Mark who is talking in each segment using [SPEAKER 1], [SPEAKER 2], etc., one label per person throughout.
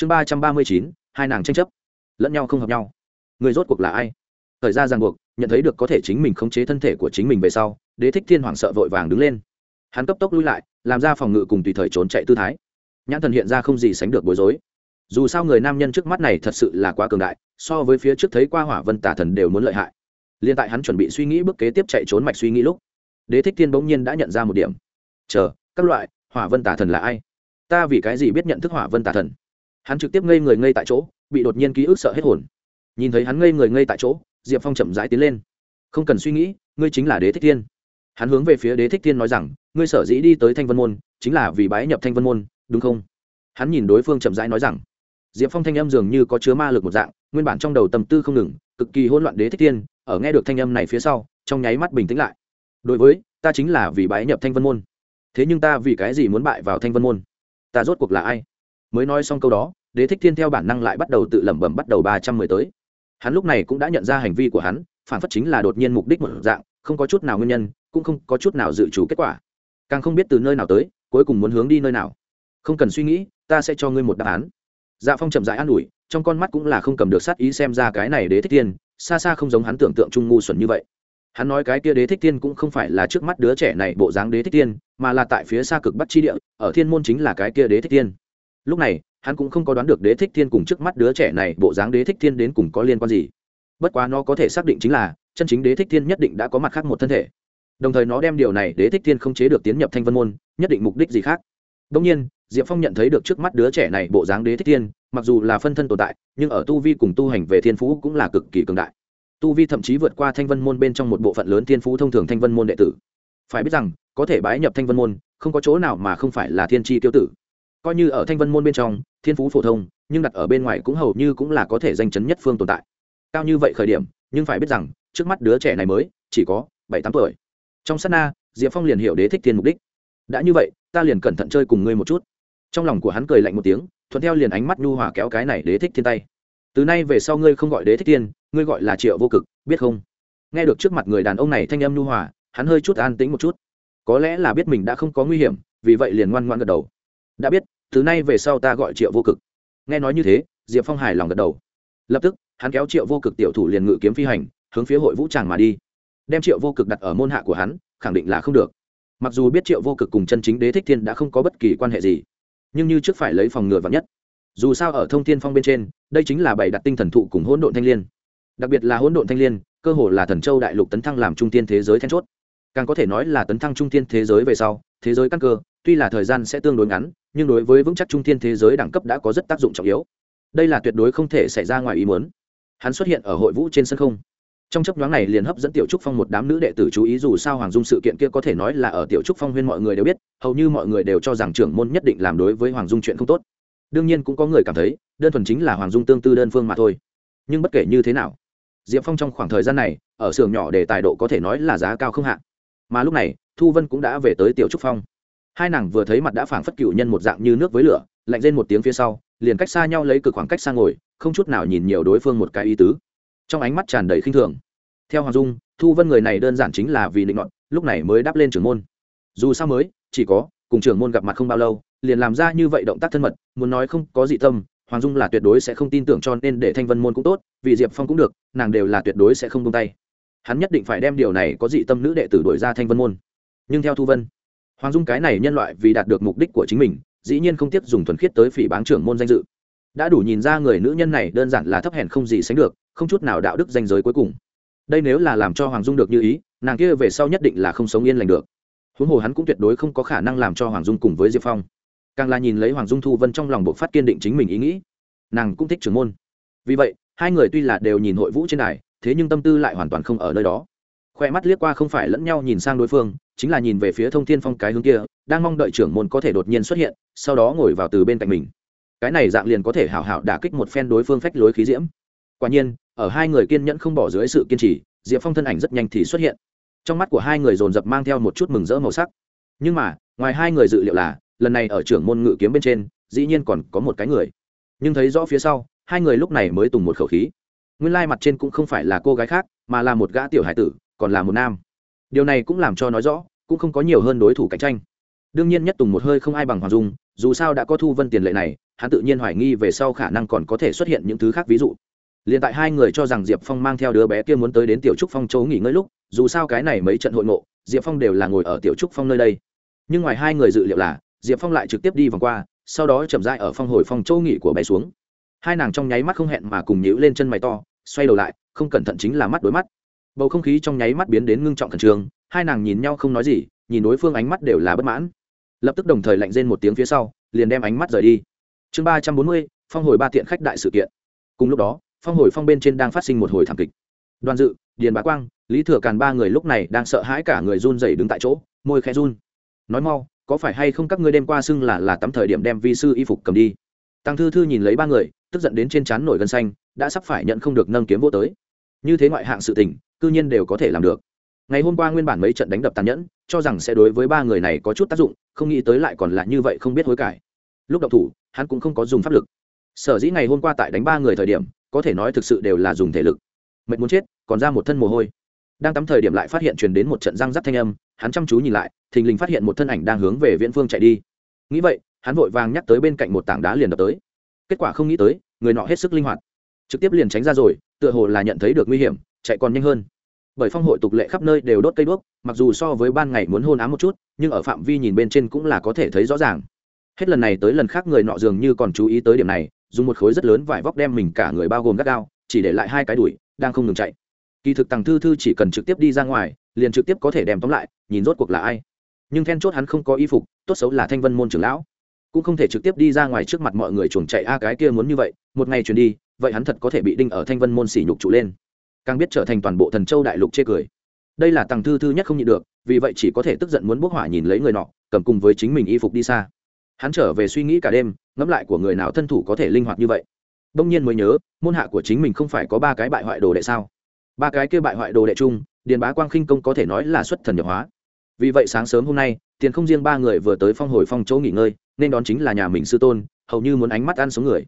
[SPEAKER 1] chương ba trăm ba mươi chín, hai nàng tranh chấp. Lẫn nhau không hợp nhau. Người rốt cuộc là ai? Thời gian ràng buộc, nhận thấy được có thể chính mình khống chế thân thể của chính mình về sau, đế thích thiên hoảng sợ vội vàng đứng lên. Hắn cấp tốc lui lại, làm ra phòng ngự cùng tùy thời trốn chạy tư thái. Nhãn thần hiện ra không gì sánh được bối rối. Dù sao người nam nhân trước mắt này thật sự là quá cường đại, so với phía trước thấy qua hỏa vân tả thần đều muốn lợi hại. Liên tại hắn chuẩn bị suy nghĩ bước kế tiếp chạy trốn mạch suy nghĩ lúc, đế thích thiên bỗng nhiên đã nhận ra một điểm. Chờ, các loại, hỏa vân tả thần là ai? Ta vì cái gì biết nhận thức hỏa vân tả thần? Hắn trực tiếp ngây người ngây tại chỗ, bị đột nhiên ký ức sợ hết hồn. Nhìn thấy hắn ngây người ngây tại chỗ, diệp phong chậm rãi tiến lên. Không cần suy nghĩ, ngươi chính là đế thích thiên. Hắn hướng về phía đế thích thiên nói rằng, ngươi sở dĩ đi tới thanh vân môn, chính là vì bái nhập thanh vân môn, đúng không? Hắn nhìn đối phương chậm rãi nói rằng. Diệp phong thanh âm dường như có chứa ma lực một dạng, nguyên bản trong đầu tâm tư không ngừng, cực kỳ hỗn loạn đế thích thiên, ở nghe được thanh âm này phía sau, trong nháy mắt bình tĩnh lại. Đối với, ta chính là vì bái nhập thanh vân môn. Thế nhưng ta vì cái gì muốn bại vào thanh vân môn? Ta rốt cuộc là ai? Mới nói xong câu đó, đế thích thiên theo bản năng lại bắt đầu tự lẩm bẩm bắt đầu ba trăm mười tới. Hắn lúc này cũng đã nhận ra hành vi của hắn, phản phất chính là đột nhiên mục đích một dạng, không có chút nào nguyên nhân, cũng không có chút nào dự chủ kết quả. Càng không biết từ nơi nào tới, cuối cùng muốn hướng đi nơi nào. Không cần suy nghĩ, ta sẽ cho ngươi một đáp án. Dạ phong chậm rãi an ủi, trong con mắt cũng là không cầm được sát ý xem ra cái này đế thích thiên, xa xa không giống hắn tưởng tượng trung ngu xuẩn như vậy. Hắn nói cái kia đế thích thiên cũng không phải là trước mắt đứa trẻ này bộ dáng đế thích thiên, mà là tại phía xa cực bắc chi địa, ở thiên môn chính là cái kia đế thích thiên lúc này, hắn cũng không có đoán được đế thích thiên cùng trước mắt đứa trẻ này bộ dáng đế thích thiên đến cùng có liên quan gì. Bất quá nó có thể xác định chính là, chân chính đế thích thiên nhất định đã có mặt khác một thân thể. Đồng thời nó đem điều này đế thích thiên không chế được tiến nhập thanh vân môn, nhất định mục đích gì khác? Đông nhiên, diệp phong nhận thấy được trước mắt đứa trẻ này bộ dáng đế thích thiên, mặc dù là phân thân tồn tại, nhưng ở tu vi cùng tu hành về thiên phú cũng là cực kỳ cường đại. Tu vi thậm chí vượt qua thanh vân môn bên trong một bộ phận lớn thiên phú thông thường thanh vân môn đệ tử. Phải biết rằng, có thể bái nhập thanh vân môn, không có chỗ nào mà không phải là thiên tri tiêu tử coi như ở thanh vân môn bên trong, thiên phú phổ thông, nhưng đặt ở bên ngoài cũng hầu như cũng là có thể danh chấn nhất phương tồn tại. Cao như vậy khởi điểm, nhưng phải biết rằng, trước mắt đứa trẻ này mới, chỉ có bảy, tám tuổi. Trong sát na, diệp phong liền hiểu đế thích thiên mục đích. Đã như vậy, ta liền cẩn thận chơi cùng ngươi một chút. Trong lòng của hắn cười lạnh một tiếng, thuận theo liền ánh mắt nhu hòa kéo cái này đế thích thiên tay. Từ nay về sau ngươi không gọi đế thích thiên, ngươi gọi là triệu vô cực, biết không? Nghe được trước mặt người đàn ông này thanh âm nhu hòa, hắn hơi chút an tĩnh một chút. Có lẽ là biết mình đã không có nguy hiểm, vì vậy liền ngoan ngoan gật đầu. Đã biết từ nay về sau ta gọi triệu vô cực. Nghe nói như thế, diệp phong hài lòng gật đầu. Lập tức, hắn kéo triệu vô cực tiểu thủ liền ngự kiếm phi hành, hướng phía hội vũ tràng mà đi. Đem triệu vô cực đặt ở môn hạ của hắn, khẳng định là không được. Mặc dù biết triệu vô cực cùng chân chính đế thích thiên đã không có bất kỳ quan hệ gì, nhưng như trước phải lấy phòng ngừa vắng nhất. Dù sao ở thông thiên phong bên trên, đây chính là bày đặt tinh thần thụ cùng hỗn độn thanh l i ê n đặc biệt là hỗn độn thanh l i ê n cơ hồ là thần châu đại lục tấn thăng làm trung tiên thế giới then chốt. Càng có thể nói là tấn thăng trung tiên thế giới về sau, thế giới căn cơ, tuy là thời gian sẽ tương đối ngắn nhưng đối với vững chắc trung thiên thế giới đẳng cấp đã có rất tác dụng trọng yếu. Đây là tuyệt đối không thể xảy ra ngoài ý muốn. Hắn xuất hiện ở hội vũ trên sân không. Trong chấp nhoáng này liền hấp dẫn tiểu trúc phong một đám nữ đệ tử chú ý dù sao hoàng dung sự kiện kia có thể nói là ở tiểu trúc phong huyên mọi người đều biết, hầu như mọi người đều cho rằng trưởng môn nhất định làm đối với hoàng dung chuyện không tốt. Đương nhiên cũng có người cảm thấy, đơn thuần chính là hoàng dung tương tư đơn phương mà thôi. Nhưng bất kể như thế nào, diệp phong trong khoảng thời gian này, ở xưởng nhỏ để tài độ có thể nói là giá cao không hạ. Mà lúc này, thu vân cũng đã về tới tiểu trúc phong hai nàng vừa thấy mặt đã phảng phất cựu nhân một dạng như nước với lửa, lạnh lên một tiếng phía sau, liền cách xa nhau lấy cực khoảng cách xa ngồi, không chút nào nhìn nhiều đối phương một cái ý tứ. Trong ánh mắt tràn đầy khinh thường. Theo hoàng dung, thu vân người này đơn giản chính là vì định luận lúc này mới đáp lên trưởng môn. Dù sao mới, chỉ có, cùng trưởng môn gặp mặt không bao lâu, liền làm ra như vậy động tác thân mật, muốn nói không có dị tâm, hoàng dung là tuyệt đối sẽ không tin tưởng cho nên để thanh vân môn cũng tốt, vì diệp phong cũng được, nàng đều là tuyệt đối sẽ không tung tay. Hắn nhất định phải đem điều này có dị tâm nữ đệ tử đổi ra thanh vân môn. Nhưng theo thu vân hoàng dung cái này nhân loại vì đạt được mục đích của chính mình, dĩ nhiên không tiếp dùng thuần khiết tới phỉ báng trưởng môn danh dự. Đã đủ nhìn ra người nữ nhân này đơn giản là thấp hèn không gì sánh được, không chút nào đạo đức danh giới cuối cùng. Đây nếu là làm cho hoàng dung được như ý, nàng kia về sau nhất định là không sống yên lành được. Huống hồ hắn cũng tuyệt đối không có khả năng làm cho hoàng dung cùng với diệp phong. Càng là nhìn lấy hoàng dung thu vân trong lòng bộ phát kiên định chính mình ý nghĩ, nàng cũng thích trưởng môn. Vì vậy, hai người tuy là đều nhìn hội vũ trên đài, thế nhưng tâm tư lại hoàn toàn không ở nơi đó khoe mắt liếc qua không phải lẫn nhau nhìn sang đối phương, chính là nhìn về phía thông thiên phong cái hướng kia, đang mong đợi trưởng môn có thể đột nhiên xuất hiện, sau đó ngồi vào từ bên cạnh mình. Cái này dạng liền có thể hảo hảo đả kích một phen đối phương phách lối khí diễm. Quả nhiên, ở hai người kiên nhẫn không bỏ dưới sự kiên trì, diệp phong thân ảnh rất nhanh thì xuất hiện. Trong mắt của hai người dồn dập mang theo một chút mừng rỡ màu sắc. Nhưng mà, ngoài hai người dự liệu là, lần này ở trưởng môn ngự kiếm bên trên, dĩ nhiên còn có một cái người. Nhưng thấy rõ phía sau, hai người lúc này mới tùng một khẩu khí. Nguyên lai mặt trên cũng không phải là cô gái khác, mà là một gã tiểu hải tử còn là một nam. Điều này cũng làm cho nói rõ, cũng không có nhiều hơn đối thủ cạnh tranh. Đương nhiên nhất tùng một hơi không ai bằng hoàng dung, dù sao đã có thu vân tiền lệ này, hắn tự nhiên hoài nghi về sau khả năng còn có thể xuất hiện những thứ khác ví dụ. Liền tại hai người cho rằng diệp phong mang theo đứa bé kia muốn tới đến tiểu trúc phong châu nghỉ ngơi lúc, dù sao cái này mấy trận hội ngộ, diệp phong đều là ngồi ở tiểu trúc phong nơi đây. Nhưng ngoài hai người dự liệu là, diệp phong lại trực tiếp đi vòng qua, sau đó chậm dại ở phong hồi phong châu nghỉ của bé xuống. Hai nàng trong nháy mắt không hẹn mà cùng nhíu lên chân mày to, xoay đầu lại, không cẩn thận chính là mắt đối mắt bầu không khí trong nháy mắt biến đến ngưng trọng khẩn trương, hai nàng nhìn nhau không nói gì, nhìn đối phương ánh mắt đều là bất mãn. Lập tức đồng thời lạnh rên một tiếng phía sau, liền đem ánh mắt rời đi. Chương ba trăm bốn mươi, phong hồi ba tiện khách đại sự kiện. Cùng lúc đó, phong hồi phong bên trên đang phát sinh một hồi thảm kịch. Đoàn dự, điền bá quang, lý thừa càn ba người lúc này đang sợ hãi cả người run rẩy đứng tại chỗ, môi khẽ run. Nói mau, có phải hay không các ngươi đêm qua xưng là là tắm thời điểm đem vi sư y phục cầm đi? Tăng thư thư nhìn lấy ba người, tức giận đến trên trán nổi gân xanh, đã sắp phải nhận không được nâng kiếm vô tới như thế ngoại hạng sự tình, cư nhiên đều có thể làm được. Ngày hôm qua nguyên bản mấy trận đánh đập tàn nhẫn, cho rằng sẽ đối với ba người này có chút tác dụng, không nghĩ tới lại còn là như vậy không biết hối cải. Lúc đậu thủ, hắn cũng không có dùng pháp lực. Sở dĩ ngày hôm qua tại đánh ba người thời điểm, có thể nói thực sự đều là dùng thể lực. Mệt muốn chết, còn ra một thân mồ hôi. Đang tắm thời điểm lại phát hiện truyền đến một trận răng rắc thanh âm, hắn chăm chú nhìn lại, thình lình phát hiện một thân ảnh đang hướng về viễn phương chạy đi. Nghĩ vậy, hắn vội vàng nhắc tới bên cạnh một tảng đá liền đập tới. Kết quả không nghĩ tới, người nọ hết sức linh hoạt. Trực tiếp liền tránh ra rồi tựa hồ là nhận thấy được nguy hiểm, chạy còn nhanh hơn. Bởi phong hội tục lệ khắp nơi đều đốt cây đuốc, mặc dù so với ban ngày muốn hôn ám một chút, nhưng ở phạm vi nhìn bên trên cũng là có thể thấy rõ ràng. Hết lần này tới lần khác người nọ dường như còn chú ý tới điểm này, dùng một khối rất lớn vải vóc đem mình cả người bao gồm gắt gao, chỉ để lại hai cái đuổi đang không ngừng chạy. Kỳ thực tằng thư thư chỉ cần trực tiếp đi ra ngoài, liền trực tiếp có thể đem tóm lại, nhìn rốt cuộc là ai. Nhưng then chốt hắn không có y phục, tốt xấu là thanh vân môn trưởng lão. Cũng không thể trực tiếp đi ra ngoài trước mặt mọi người chuồng chạy, a, cái kia muốn như vậy, một ngày chuyển đi vậy hắn thật có thể bị đinh ở thanh vân môn sỉ nhục trụ lên. Càng biết trở thành toàn bộ thần châu đại lục chê cười. Đây là tàng thư thư nhất không nhịn được, vì vậy chỉ có thể tức giận muốn bốc hỏa nhìn lấy người nọ, cầm cùng với chính mình y phục đi xa. Hắn trở về suy nghĩ cả đêm, ngẫm lại của người nào thân thủ có thể linh hoạt như vậy. Đông nhiên mới nhớ, môn hạ của chính mình không phải có ba cái bại hoại đồ đệ sao? Ba cái kia bại hoại đồ đệ chung, điền bá quang khinh công có thể nói là xuất thần nhập hóa. Vì vậy sáng sớm hôm nay, tiền không riêng ba người vừa tới phong hồi phong chỗ nghỉ ngơi, nên đón chính là nhà mình sư tôn, hầu như muốn ánh mắt ăn sống người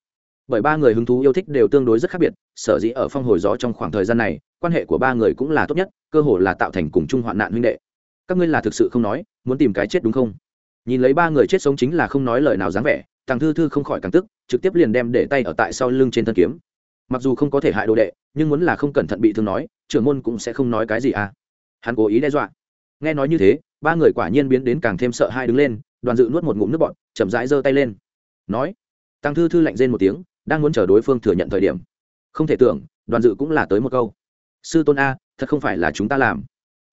[SPEAKER 1] bởi ba người hứng thú yêu thích đều tương đối rất khác biệt, sở dĩ ở phong hồi gió trong khoảng thời gian này, quan hệ của ba người cũng là tốt nhất, cơ hội là tạo thành cùng chung hoạn nạn huynh đệ. Các ngươi là thực sự không nói, muốn tìm cái chết đúng không? Nhìn lấy ba người chết sống chính là không nói lời nào dáng vẻ tàng thư thư không khỏi càng tức, trực tiếp liền đem để tay ở tại sau lưng trên thân kiếm. Mặc dù không có thể hại đồ đệ, nhưng muốn là không cẩn thận bị thương nói, trưởng môn cũng sẽ không nói cái gì à. Hắn cố ý đe dọa. Nghe nói như thế, ba người quả nhiên biến đến càng thêm sợ hai đứng lên, đoàn dự nuốt một ngụm nước bọn chậm rãi giơ tay lên. Nói. Tăng thư thư lạnh rên một tiếng đang muốn chờ đối phương thừa nhận thời điểm. Không thể tưởng, đoàn dự cũng là tới một câu. Sư tôn a, thật không phải là chúng ta làm.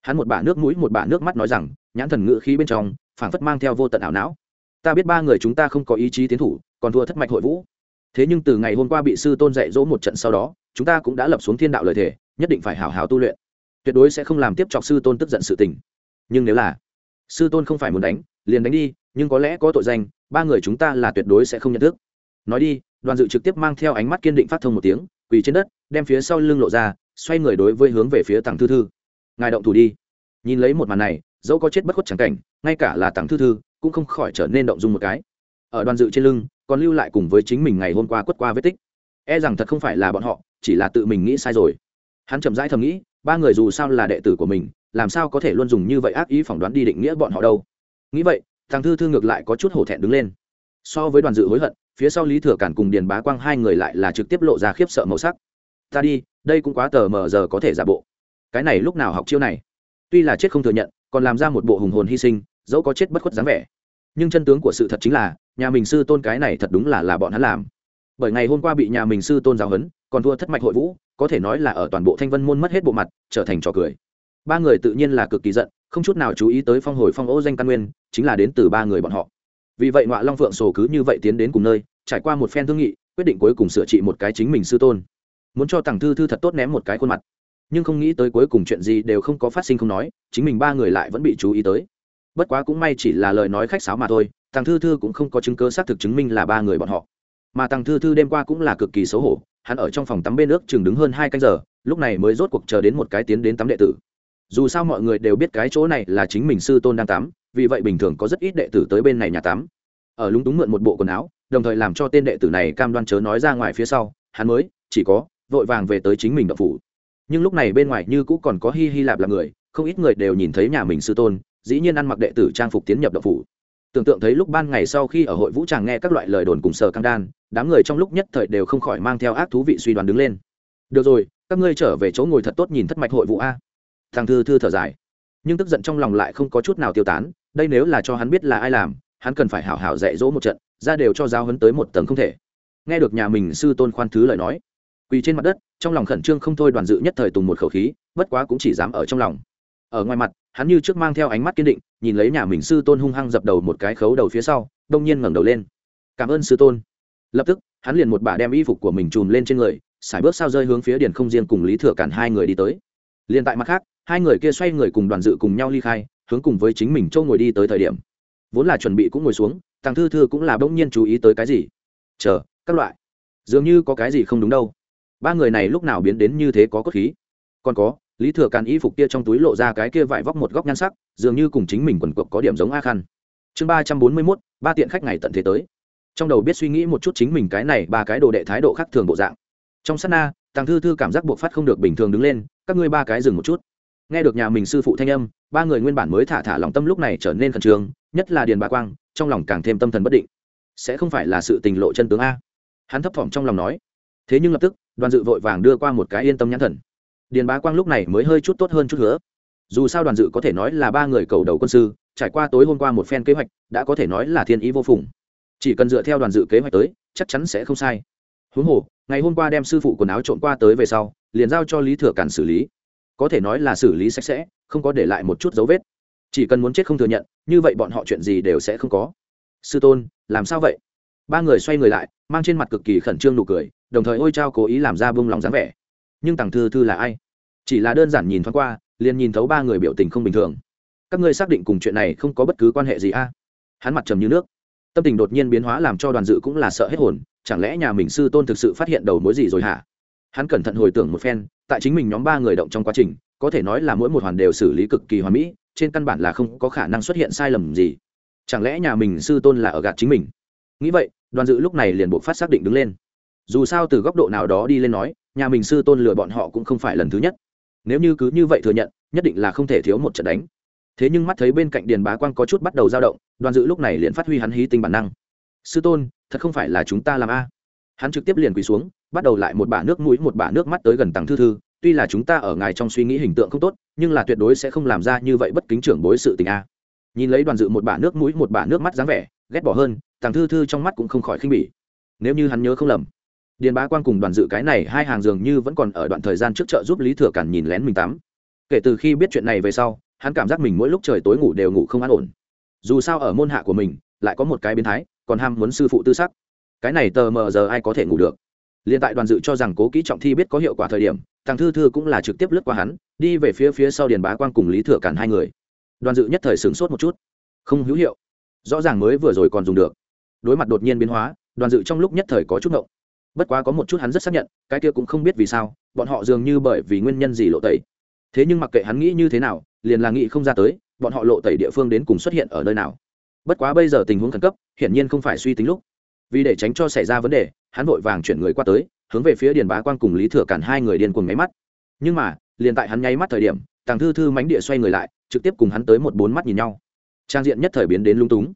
[SPEAKER 1] Hắn một bả nước mũi một bả nước mắt nói rằng, nhãn thần ngự khí bên trong, phảng phất mang theo vô tận ảo não. Ta biết ba người chúng ta không có ý chí tiến thủ, còn thua thất mạch hội vũ. Thế nhưng từ ngày hôm qua bị sư tôn dạy dỗ một trận sau đó, chúng ta cũng đã lập xuống thiên đạo lời thề, nhất định phải hào hào tu luyện. Tuyệt đối sẽ không làm tiếp chọc sư tôn tức giận sự tình. Nhưng nếu là sư tôn không phải muốn đánh, liền đánh đi, nhưng có lẽ có tội danh, ba người chúng ta là tuyệt đối sẽ không nhận thức. Nói đi đoàn dự trực tiếp mang theo ánh mắt kiên định phát thông một tiếng, quỳ trên đất, đem phía sau lưng lộ ra, xoay người đối với hướng về phía tàng thư thư. Ngài động thủ đi. Nhìn lấy một màn này, dẫu có chết bất khuất chẳng cảnh, ngay cả là tàng thư thư cũng không khỏi trở nên động dung một cái. Ở đoàn dự trên lưng, còn lưu lại cùng với chính mình ngày hôm qua quất qua vết tích. E rằng thật không phải là bọn họ, chỉ là tự mình nghĩ sai rồi. Hắn chậm rãi thầm nghĩ, ba người dù sao là đệ tử của mình, làm sao có thể luôn dùng như vậy ác ý phỏng đoán đi định nghĩa bọn họ đâu. Nghĩ vậy thằng thư thư ngược lại có chút hổ thẹn đứng lên. So với đoàn dự hối hận phía sau lý thừa cản cùng điền bá quang hai người lại là trực tiếp lộ ra khiếp sợ màu sắc. Ta đi, đây cũng quá tờ mờ giờ có thể giả bộ. Cái này lúc nào học chiêu này? Tuy là chết không thừa nhận, còn làm ra một bộ hùng hồn hy sinh, dẫu có chết bất khuất dáng vẻ. Nhưng chân tướng của sự thật chính là, nhà mình sư tôn cái này thật đúng là là bọn hắn làm. Bởi ngày hôm qua bị nhà mình sư tôn giáo huấn, còn thua thất mạch hội vũ, có thể nói là ở toàn bộ thanh vân môn mất hết bộ mặt, trở thành trò cười. Ba người tự nhiên là cực kỳ giận, không chút nào chú ý tới phong hồi phong ô danh căn nguyên, chính là đến từ ba người bọn họ vì vậy ngoại long phượng sổ cứ như vậy tiến đến cùng nơi, trải qua một phen thương nghị, quyết định cuối cùng sửa trị một cái chính mình sư tôn. Muốn cho tàng thư thư thật tốt ném một cái khuôn mặt. Nhưng không nghĩ tới cuối cùng chuyện gì đều không có phát sinh không nói, chính mình ba người lại vẫn bị chú ý tới. Bất quá cũng may chỉ là lời nói khách sáo mà thôi tàng thư thư cũng không có chứng cơ xác thực chứng minh là ba người bọn họ. Mà tàng thư thư đêm qua cũng là cực kỳ xấu hổ, hắn ở trong phòng tắm bên nước chừng đứng hơn hai canh giờ, lúc này mới rốt cuộc chờ đến một cái tiến đến tắm đệ tử. Dù sao mọi người đều biết cái chỗ này là chính mình sư tôn đang tắm vì vậy bình thường có rất ít đệ tử tới bên này nhà tắm. Ở lúng túng mượn một bộ quần áo, đồng thời làm cho tên đệ tử này cam đoan chớ nói ra ngoài phía sau, hắn mới, chỉ có, vội vàng về tới chính mình đậu phủ. Nhưng lúc này bên ngoài như cũ còn có hi hi lạp là người, không ít người đều nhìn thấy nhà mình sư tôn, dĩ nhiên ăn mặc đệ tử trang phục tiến nhập đậu phủ. Tưởng tượng thấy lúc ban ngày sau khi ở hội vũ tràng nghe các loại lời đồn cùng sờ căng đan, đám người trong lúc nhất thời đều không khỏi mang theo ác thú vị suy đoán đứng lên. Được rồi, các ngươi trở về chỗ ngồi thật tốt nhìn thất mạch hội vụ a. Thằng thư thư thở dài, nhưng tức giận trong lòng lại không có chút nào tiêu tán đây nếu là cho hắn biết là ai làm, hắn cần phải hảo hảo dạy dỗ một trận, ra đều cho giáo hấn tới một tầng không thể. Nghe được nhà mình sư tôn khoan thứ lời nói, quỳ trên mặt đất, trong lòng khẩn trương không thôi đoàn dự nhất thời tùng một khẩu khí, bất quá cũng chỉ dám ở trong lòng. Ở ngoài mặt, hắn như trước mang theo ánh mắt kiên định, nhìn lấy nhà mình sư tôn hung hăng dập đầu một cái khấu đầu phía sau, đông nhiên ngẩng đầu lên. Cảm ơn sư tôn. Lập tức, hắn liền một bà đem y phục của mình chùm lên trên người, sải bước sao rơi hướng phía điền không riêng cùng lý thừa cản hai người đi tới. Liền tại mặt khác, hai người kia xoay người cùng đoàn dự cùng nhau ly khai hướng cùng với chính mình châu ngồi đi tới thời điểm. Vốn là chuẩn bị cũng ngồi xuống thằng thư thư cũng là bỗng nhiên chú ý tới cái gì. Chờ, các loại. Dường như có cái gì không đúng đâu. Ba người này lúc nào biến đến như thế có cốt khí. Còn có, lý thừa càn y phục kia trong túi lộ ra cái kia vải vóc một góc nhan sắc, dường như cùng chính mình quần cuộc có điểm giống a khăn chương ba trăm bốn mươi mốt, ba tiện khách ngày tận thế tới. Trong đầu biết suy nghĩ một chút chính mình cái này, ba cái đồ đệ thái độ khác thường bộ dạng. Trong sát na tàng thư thư cảm giác buộc phát không được bình thường đứng lên, các ngươi ba cái dừng một chút nghe được nhà mình sư phụ thanh âm, ba người nguyên bản mới thả thả lòng tâm lúc này trở nên khẩn trương, nhất là điền bà quang, trong lòng càng thêm tâm thần bất định. Sẽ không phải là sự tình lộ chân tướng a? Hắn thấp thỏm trong lòng nói. Thế nhưng lập tức, đoàn dự vội vàng đưa qua một cái yên tâm nhãn thần. Điền bá quang lúc này mới hơi chút tốt hơn chút nữa dù sao đoàn dự có thể nói là ba người cầu đầu quân sư, trải qua tối hôm qua một phen kế hoạch, đã có thể nói là thiên ý vô phùng. Chỉ cần dựa theo đoàn dự kế hoạch tới, chắc chắn sẽ không sai. Huống hồ, ngày hôm qua đem sư phụ quần áo trộm qua tới về sau, liền giao cho lý thừa cản xử lý có thể nói là xử lý sạch sẽ, không có để lại một chút dấu vết. Chỉ cần muốn chết không thừa nhận, như vậy bọn họ chuyện gì đều sẽ không có. Sư tôn, làm sao vậy? Ba người xoay người lại, mang trên mặt cực kỳ khẩn trương nụ cười, đồng thời ôi trao cố ý làm ra bông lòng dáng vẻ. Nhưng tàng thư thư là ai? Chỉ là đơn giản nhìn thoáng qua, liền nhìn thấu ba người biểu tình không bình thường. Các ngươi xác định cùng chuyện này không có bất cứ quan hệ gì a? Hắn mặt trầm như nước. Tâm tình đột nhiên biến hóa làm cho đoàn dự cũng là sợ hết hồn, chẳng lẽ nhà mình sư tôn thực sự phát hiện đầu mối gì rồi hả? Hắn cẩn thận hồi tưởng một phen tại chính mình nhóm ba người động trong quá trình, có thể nói là mỗi một hoàn đều xử lý cực kỳ hoàn mỹ, trên căn bản là không có khả năng xuất hiện sai lầm gì. Chẳng lẽ nhà mình sư tôn là ở gạt chính mình? Nghĩ vậy, đoàn dự lúc này liền buộc phát xác định đứng lên. Dù sao từ góc độ nào đó đi lên nói, nhà mình sư tôn lừa bọn họ cũng không phải lần thứ nhất. Nếu như cứ như vậy thừa nhận, nhất định là không thể thiếu một trận đánh. Thế nhưng mắt thấy bên cạnh điền bá quang có chút bắt đầu dao động, đoàn dự lúc này liền phát huy hắn hí tinh bản năng. Sư tôn, thật không phải là chúng ta làm a? Hắn trực tiếp liền quỳ xuống bắt đầu lại một bả nước mũi, một bả nước mắt tới gần tàng thư thư. Tuy là chúng ta ở ngài trong suy nghĩ hình tượng không tốt, nhưng là tuyệt đối sẽ không làm ra như vậy bất kính trưởng bối sự tình a. Nhìn lấy đoàn dự một bả nước mũi, một bả nước mắt dáng vẻ, ghét bỏ hơn tàng thư thư trong mắt cũng không khỏi khinh bỉ. Nếu như hắn nhớ không lầm, điền bá quang cùng đoàn dự cái này hai hàng dường như vẫn còn ở đoạn thời gian trước chợ giúp lý thừa cản nhìn lén mình tắm. Kể từ khi biết chuyện này về sau, hắn cảm giác mình mỗi lúc trời tối ngủ đều ngủ không an ổn. Dù sao ở môn hạ của mình, lại có một cái biến thái, còn ham muốn sư phụ tư sắc. Cái này tờ mờ giờ ai có thể ngủ được? Liền tại đoàn dự cho rằng cố kỹ trọng thi biết có hiệu quả thời điểm, thằng thư thư cũng là trực tiếp lướt qua hắn, đi về phía phía sau điền bá quang cùng lý thừa cản hai người. Đoàn dự nhất thời sửng sốt một chút. Không hữu hiệu. Rõ ràng mới vừa rồi còn dùng được. Đối mặt đột nhiên biến hóa, đoàn dự trong lúc nhất thời có chút ngộng. Bất quá có một chút hắn rất xác nhận, cái kia cũng không biết vì sao, bọn họ dường như bởi vì nguyên nhân gì lộ tẩy. Thế nhưng mặc kệ hắn nghĩ như thế nào, liền là nghĩ không ra tới, bọn họ lộ tẩy địa phương đến cùng xuất hiện ở nơi nào. Bất quá bây giờ tình huống khẩn cấp, hiển nhiên không phải suy tính lúc vì để tránh cho xảy ra vấn đề, hắn vội vàng chuyển người qua tới, hướng về phía điền bá quang cùng lý thừa cản hai người điên cuồng nháy mắt. Nhưng mà, liền tại hắn nháy mắt thời điểm, tàng thư thư mánh địa xoay người lại, trực tiếp cùng hắn tới một bốn mắt nhìn nhau. Trang diện nhất thời biến đến lung túng.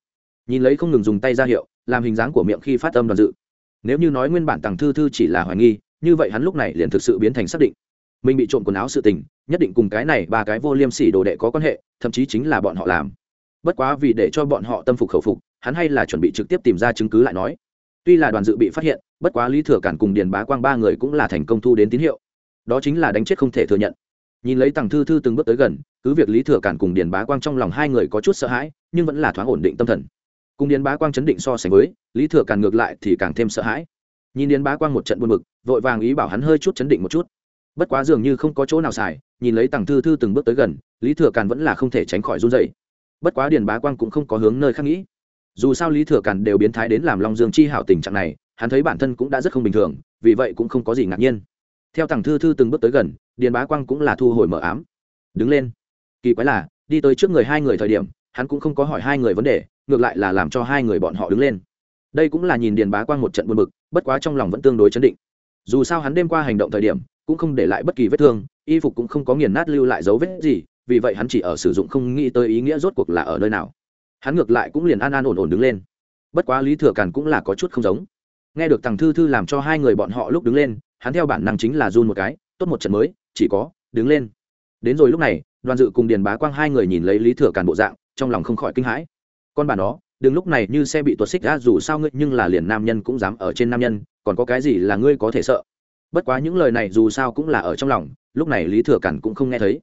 [SPEAKER 1] Nhìn lấy không ngừng dùng tay ra hiệu, làm hình dáng của miệng khi phát âm đoàn dự. Nếu như nói nguyên bản tàng thư thư chỉ là hoài nghi, như vậy hắn lúc này liền thực sự biến thành xác định. Mình bị trộm quần áo sự tình, nhất định cùng cái này ba cái vô liêm sỉ đồ đệ có quan hệ, thậm chí chính là bọn họ làm. Bất quá vì để cho bọn họ tâm phục khẩu phục hắn hay là chuẩn bị trực tiếp tìm ra chứng cứ lại nói. Tuy là đoàn dự bị phát hiện, bất quá lý thừa cản cùng điền bá quang ba người cũng là thành công thu đến tín hiệu. Đó chính là đánh chết không thể thừa nhận. Nhìn lấy tằng thư thư từng bước tới gần, cứ việc lý thừa cản cùng điền bá quang trong lòng hai người có chút sợ hãi, nhưng vẫn là thoáng ổn định tâm thần. Cùng điền bá quang chấn định so sánh với, lý thừa cản ngược lại thì càng thêm sợ hãi. Nhìn điền bá quang một trận buồn bực, vội vàng ý bảo hắn hơi chút chấn định một chút. Bất quá dường như không có chỗ nào xài, nhìn lấy tằng thư thư từng bước tới gần, lý thừa càn vẫn là không thể tránh khỏi run rẩy. bất quá điền bá quang cũng không có hướng nơi khác nghĩ dù sao lý thừa càn đều biến thái đến làm long dương chi hảo tình trạng này, hắn thấy bản thân cũng đã rất không bình thường, vì vậy cũng không có gì ngạc nhiên. Theo tàng thư thư từng bước tới gần, điền bá quang cũng là thu hồi mở ám. Đứng lên. Kỳ quái là, đi tới trước người hai người thời điểm, hắn cũng không có hỏi hai người vấn đề, ngược lại là làm cho hai người bọn họ đứng lên. Đây cũng là nhìn điền bá quang một trận buồn bực, bất quá trong lòng vẫn tương đối chấn định. Dù sao hắn đêm qua hành động thời điểm, cũng không để lại bất kỳ vết thương, y phục cũng không có nghiền nát lưu lại dấu vết gì, vì vậy hắn chỉ ở sử dụng không nghĩ tới ý nghĩa rốt cuộc là ở nơi nào hắn ngược lại cũng liền an an ổn ổn đứng lên. Bất quá lý thừa càn cũng là có chút không giống. Nghe được tằng thư thư làm cho hai người bọn họ lúc đứng lên, hắn theo bản năng chính là run một cái, tốt một trận mới, chỉ có, đứng lên. Đến rồi lúc này, đoàn dự cùng điền bá quang hai người nhìn lấy lý thừa càn bộ dạng, trong lòng không khỏi kinh hãi. Con bà nó, đừng lúc này như xe bị tuột xích ra dù sao ngươi nhưng là liền nam nhân cũng dám ở trên nam nhân, còn có cái gì là ngươi có thể sợ? Bất quá những lời này dù sao cũng là ở trong lòng, lúc này lý thừa càn cũng không nghe thấy.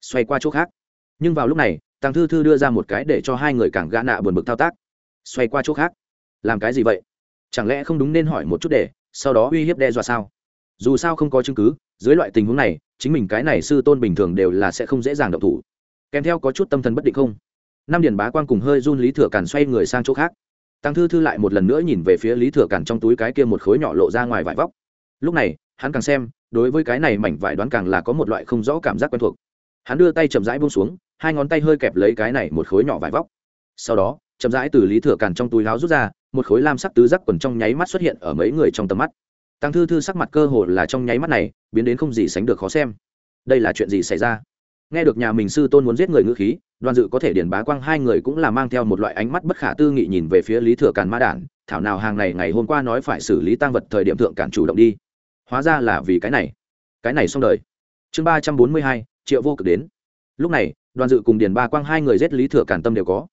[SPEAKER 1] Xoay qua chỗ khác. Nhưng vào lúc này tàng thư thư đưa ra một cái để cho hai người càng gã nạ buồn bực thao tác. Xoay qua chỗ khác. Làm cái gì vậy? Chẳng lẽ không đúng nên hỏi một chút để, sau đó uy hiếp đe dọa sao? Dù sao không có chứng cứ, dưới loại tình huống này, chính mình cái này sư tôn bình thường đều là sẽ không dễ dàng động thủ. Kèm theo có chút tâm thần bất định không? Năm điền bá quang cùng hơi run lý thừa càn xoay người sang chỗ khác. Tăng thư thư lại một lần nữa nhìn về phía lý thừa càn trong túi cái kia một khối nhỏ lộ ra ngoài vải vóc. Lúc này, hắn càng xem, đối với cái này mảnh vải đoán càng là có một loại không rõ cảm giác quen thuộc. Hắn đưa tay chậm rãi buông xuống hai ngón tay hơi kẹp lấy cái này một khối nhỏ vải vóc. Sau đó, chậm rãi từ lý thừa càn trong túi láo rút ra, một khối lam sắc tứ giác quần trong nháy mắt xuất hiện ở mấy người trong tầm mắt. Tăng thư thư sắc mặt cơ hồ là trong nháy mắt này, biến đến không gì sánh được khó xem. Đây là chuyện gì xảy ra? Nghe được nhà mình sư tôn muốn giết người ngữ khí, đoàn dự có thể điển bá quang hai người cũng là mang theo một loại ánh mắt bất khả tư nghị nhìn về phía lý thừa càn ma đản, thảo nào hàng này ngày hôm qua nói phải xử lý tăng vật thời điểm thượng cản chủ động đi. Hóa ra là vì cái này. Cái này xong đời. Chương ba trăm bốn mươi hai, triệu vô cực đến. Lúc này đoàn dự cùng điền ba quang hai người giết lý thừa càn tâm đều có.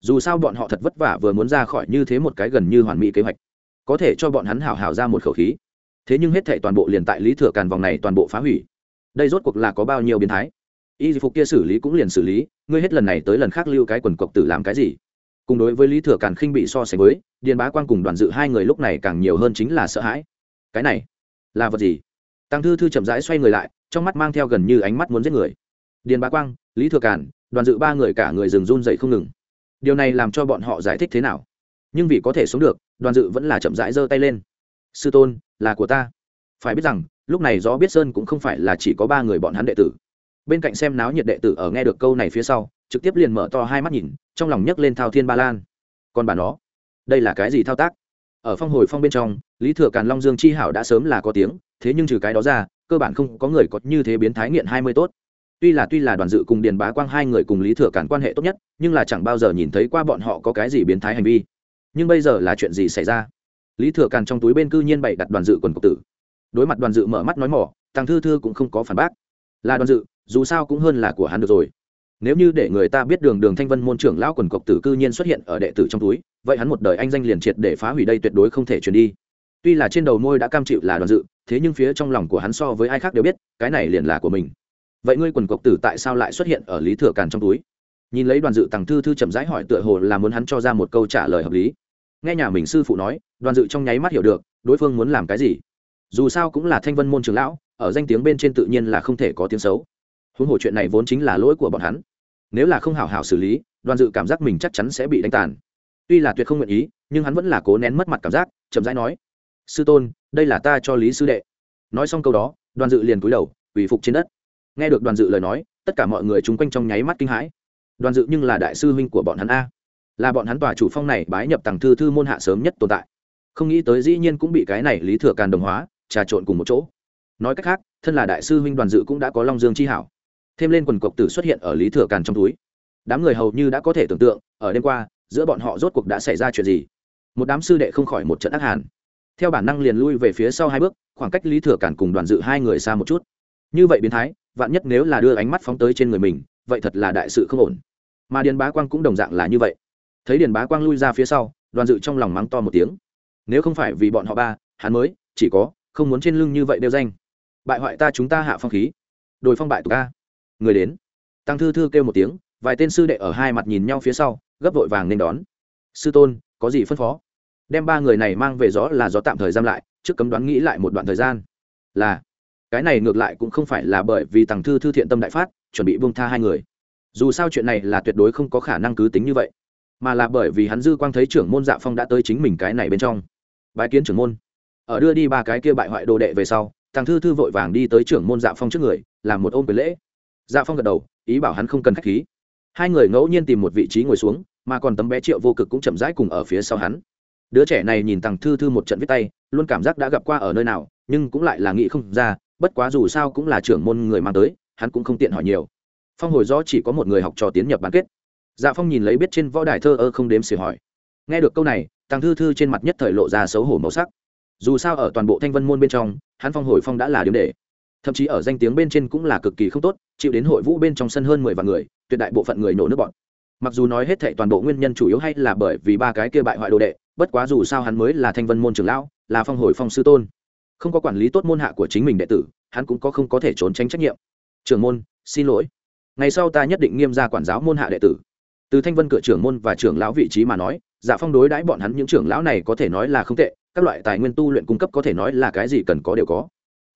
[SPEAKER 1] Dù sao bọn họ thật vất vả vừa muốn ra khỏi như thế một cái gần như hoàn mỹ kế hoạch. Có thể cho bọn hắn hảo hảo ra một khẩu khí. Thế nhưng hết thệ toàn bộ liền tại lý thừa càn vòng này toàn bộ phá hủy. Đây rốt cuộc là có bao nhiêu biến thái? Y phục kia xử lý cũng liền xử lý, ngươi hết lần này tới lần khác lưu cái quần cộc tử làm cái gì? Cùng đối với lý thừa càn khinh bị so sánh với, điền bá quang cùng đoàn dự hai người lúc này càng nhiều hơn chính là sợ hãi. Cái này là vật gì? Tăng thư thư chậm rãi xoay người lại, trong mắt mang theo gần như ánh mắt muốn giết người điền bá quang, lý thừa càn, đoàn dự ba người cả người rừng run dậy không ngừng. Điều này làm cho bọn họ giải thích thế nào? Nhưng vì có thể sống được, đoàn dự vẫn là chậm rãi giơ tay lên. Sư tôn, là của ta. Phải biết rằng, lúc này gió biết sơn cũng không phải là chỉ có ba người bọn hắn đệ tử. Bên cạnh xem náo nhiệt đệ tử ở nghe được câu này phía sau, trực tiếp liền mở to hai mắt nhìn, trong lòng nhấc lên thao thiên ba lan. Còn bà nó, đây là cái gì thao tác? Ở phong hồi phong bên trong, lý thừa càn long dương chi hảo đã sớm là có tiếng, thế nhưng trừ cái đó ra, cơ bản không có người có như thế biến thái nghiện hai mươi tốt tuy là tuy là đoàn dự cùng điền bá quang hai người cùng lý thừa cản quan hệ tốt nhất, nhưng là chẳng bao giờ nhìn thấy qua bọn họ có cái gì biến thái hành vi. Nhưng bây giờ là chuyện gì xảy ra? Lý thừa càn trong túi bên cư nhiên bày đặt đoàn dự quần cộc tử. Đối mặt đoàn dự mở mắt nói mỏ thằng thư thư cũng không có phản bác. Là đoàn dự, dù sao cũng hơn là của hắn được rồi. Nếu như để người ta biết đường đường thanh vân môn trưởng lão quần cộc tử cư nhiên xuất hiện ở đệ tử trong túi, vậy hắn một đời anh danh liền triệt để phá hủy đây tuyệt đối không thể truyền đi. Tuy là trên đầu môi đã cam chịu là đoàn dự, thế nhưng phía trong lòng của hắn so với ai khác đều biết, cái này liền là của mình vậy ngươi quần cộc tử tại sao lại xuất hiện ở lý thừa càn trong túi? Nhìn lấy đoàn dự tàng thư thư chậm rãi hỏi tựa hồ là muốn hắn cho ra một câu trả lời hợp lý. Nghe nhà mình sư phụ nói, đoàn dự trong nháy mắt hiểu được, đối phương muốn làm cái gì. Dù sao cũng là thanh vân môn trường lão, ở danh tiếng bên trên tự nhiên là không thể có tiếng xấu. Huống hồ chuyện này vốn chính là lỗi của bọn hắn. Nếu là không hảo hảo xử lý, đoàn dự cảm giác mình chắc chắn sẽ bị đánh tàn. Tuy là tuyệt không nguyện ý, nhưng hắn vẫn là cố nén mất mặt cảm giác, chậm rãi nói, sư tôn, đây là ta cho lý sư đệ. Nói xong câu đó, đoàn dự liền cúi đầu ủy phục trên đất nghe được đoàn dự lời nói, tất cả mọi người chung quanh trong nháy mắt kinh hãi. Đoàn dự nhưng là đại sư huynh của bọn hắn a. Là bọn hắn tòa chủ phong này bái nhập tàng thư thư môn hạ sớm nhất tồn tại. Không nghĩ tới dĩ nhiên cũng bị cái này lý thừa càn đồng hóa, trà trộn cùng một chỗ. Nói cách khác, thân là đại sư huynh đoàn dự cũng đã có long dương chi hảo. Thêm lên quần cộc tử xuất hiện ở lý thừa càn trong túi. Đám người hầu như đã có thể tưởng tượng, ở đêm qua, giữa bọn họ rốt cuộc đã xảy ra chuyện gì. Một đám sư đệ không khỏi một trận ác hàn. Theo bản năng liền lui về phía sau hai bước, khoảng cách lý thừa càn cùng đoàn dự hai người xa một chút. Như vậy biến thái vạn nhất nếu là đưa ánh mắt phóng tới trên người mình, vậy thật là đại sự không ổn. Mà điền bá quang cũng đồng dạng là như vậy. Thấy điền bá quang lui ra phía sau, đoàn dự trong lòng mắng to một tiếng. Nếu không phải vì bọn họ ba, hắn mới, chỉ có, không muốn trên lưng như vậy đeo danh. Bại hoại ta chúng ta hạ phong khí. Đồi phong bại tục ca người đến. Tăng thư thư kêu một tiếng, vài tên sư đệ ở hai mặt nhìn nhau phía sau, gấp vội vàng nên đón. Sư tôn, có gì phân phó? Đem ba người này mang về gió là gió tạm thời giam lại, trước cấm đoán nghĩ lại một đoạn thời gian. Là cái này ngược lại cũng không phải là bởi vì tàng thư thư thiện tâm đại phát, chuẩn bị buông tha hai người. Dù sao chuyện này là tuyệt đối không có khả năng cứ tính như vậy. Mà là bởi vì hắn dư quang thấy trưởng môn dạ phong đã tới chính mình cái này bên trong. Bái kiến trưởng môn. Ở đưa đi ba cái kia bại hoại đồ đệ về sau thằng thư thư vội vàng đi tới trưởng môn dạ phong trước người, làm một ôm quyền lễ. Dạ phong gật đầu, ý bảo hắn không cần k h á c h khí. Hai người ngẫu nhiên tìm một vị trí ngồi xuống, mà còn tấm bé triệu vô cực cũng chậm rãi cùng ở phía sau hắn. Đứa trẻ này nhìn thằng thư thư một trận viết tay, luôn cảm giác đã gặp qua ở nơi nào, nhưng cũng lại là nghĩ không ra bất quá dù sao cũng là trưởng môn người mang tới, hắn cũng không tiện hỏi nhiều. Phong hồi rõ chỉ có một người học trò tiến nhập bán kết. Dạ phong nhìn lấy biết trên võ đài thơ ơ không đếm xỉa hỏi. Nghe được câu này tăng thư thư trên mặt nhất thời lộ ra xấu hổ màu sắc. Dù sao ở toàn bộ thanh vân môn bên trong, hắn phong hồi phong đã là điểm để. Thậm chí ở danh tiếng bên trên cũng là cực kỳ không tốt, chịu đến hội vũ bên trong sân hơn mười vạn người, tuyệt đại bộ phận người nổ nước bọn. Mặc dù nói hết thệ toàn bộ nguyên nhân chủ yếu hay là bởi vì ba cái kia bại hoại đồ đệ, bất quá dù sao hắn mới là thanh vân môn trưởng lão, là phong hồi phong sư tôn không có quản lý tốt môn hạ của chính mình đệ tử, hắn cũng có không có thể trốn tránh trách nhiệm. Trưởng môn, xin lỗi. Ngày sau ta nhất định nghiêm ra quản giáo môn hạ đệ tử. Từ thanh vân cửa trưởng môn và trưởng lão vị trí mà nói dạ phong đối đãi bọn hắn những trưởng lão này có thể nói là không tệ, các loại tài nguyên tu luyện cung cấp có thể nói là cái gì cần có đều có.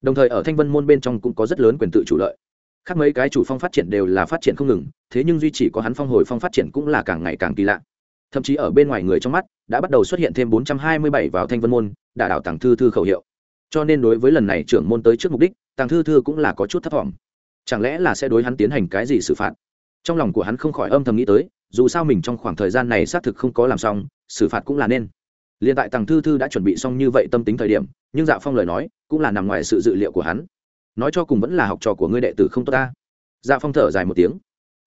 [SPEAKER 1] Đồng thời ở thanh vân môn bên trong cũng có rất lớn quyền tự chủ lợi. Khác mấy cái chủ phong phát triển đều là phát triển không ngừng, thế nhưng duy chỉ có hắn phong hồi phong phát triển cũng là càng ngày càng kỳ lạ. Thậm chí ở bên ngoài người trong mắt, đã bắt đầu xuất hiện thêm bốn trăm hai mươi bảy vào thanh vân môn, đả đảo tàng thư thư khẩu hiệu cho nên đối với lần này trưởng môn tới trước mục đích, tàng thư thư cũng là có chút thất vọng chẳng lẽ là sẽ đối hắn tiến hành cái gì xử phạt? Trong lòng của hắn không khỏi âm thầm nghĩ tới, dù sao mình trong khoảng thời gian này xác thực không có làm xong, xử phạt cũng là nên. Liền tại tàng thư thư đã chuẩn bị xong như vậy tâm tính thời điểm, nhưng dạ phong lời nói cũng là nằm ngoài sự dự liệu của hắn. Nói cho cùng vẫn là học trò của ngươi đệ tử không tốt ta. Dạ phong thở dài một tiếng.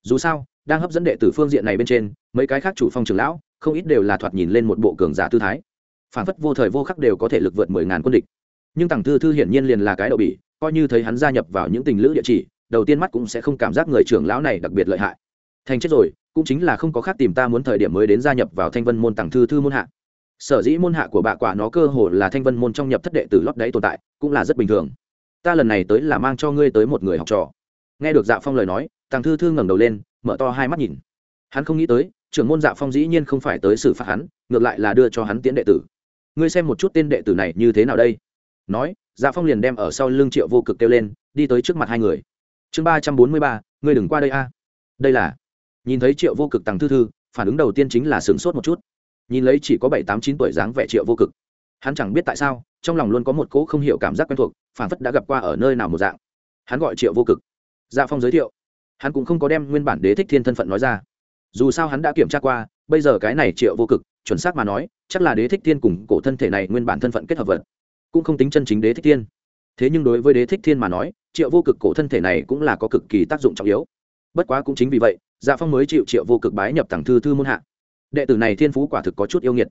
[SPEAKER 1] Dù sao, đang hấp dẫn đệ tử phương diện này bên trên, mấy cái khác chủ phong trường lão, không ít đều là thoạt nhìn lên một bộ cường giả tư thái. Phản phất vô thời vô khắc đều có thể lực vượt mười ngàn quân địch nhưng tằng thư thư hiển nhiên liền là cái đậu bỉ, coi như thấy hắn gia nhập vào những tình lữ địa chỉ, đầu tiên mắt cũng sẽ không cảm giác người trưởng lão này đặc biệt lợi hại. Thành chết rồi, cũng chính là không có khác tìm ta muốn thời điểm mới đến gia nhập vào thanh vân môn tàng thư thư môn hạ. Sở dĩ môn hạ của bạ quả nó cơ hồ là thanh vân môn trong nhập thất đệ tử lót đấy tồn tại, cũng là rất bình thường. Ta lần này tới là mang cho ngươi tới một người học trò. Nghe được dạ phong lời nói tàng thư thư ngẩng đầu lên, mở to hai mắt nhìn. Hắn không nghĩ tới, trưởng môn dạ phong dĩ nhiên không phải tới xử phạt hắn, ngược lại là đưa cho hắn tiễn đệ tử. Ngươi xem một chút tên đệ tử này như thế nào đây? Nói dạ phong liền đem ở sau lưng triệu vô cực kêu lên, đi tới trước mặt hai người. Chương ba trăm bốn mươi ba, ngươi đừng qua đây a. Đây là, nhìn thấy triệu vô cực tăng thư thư, phản ứng đầu tiên chính là sửng sốt một chút. Nhìn lấy chỉ có bảy tám chín tuổi dáng vẻ triệu vô cực, hắn chẳng biết tại sao, trong lòng luôn có một cỗ không hiểu cảm giác quen thuộc, phản phất đã gặp qua ở nơi nào một dạng. Hắn gọi triệu vô cực. Dạ phong giới thiệu. Hắn cũng không có đem nguyên bản đế thích thiên thân phận nói ra. Dù sao hắn đã kiểm tra qua, bây giờ cái này triệu vô cực, chuẩn xác mà nói, chắc là đế thích thiên cùng cổ thân thể này nguyên bản thân phận kết hợp vật cũng không tính chân chính đế thích thiên. Thế nhưng đối với đế thích thiên mà nói, triệu vô cực cổ thân thể này cũng là có cực kỳ tác dụng trọng yếu. Bất quá cũng chính vì vậy dạ phong mới chịu triệu vô cực bái nhập tàng thư thư môn hạ. Đệ tử này thiên phú quả thực có chút yêu nghiệt.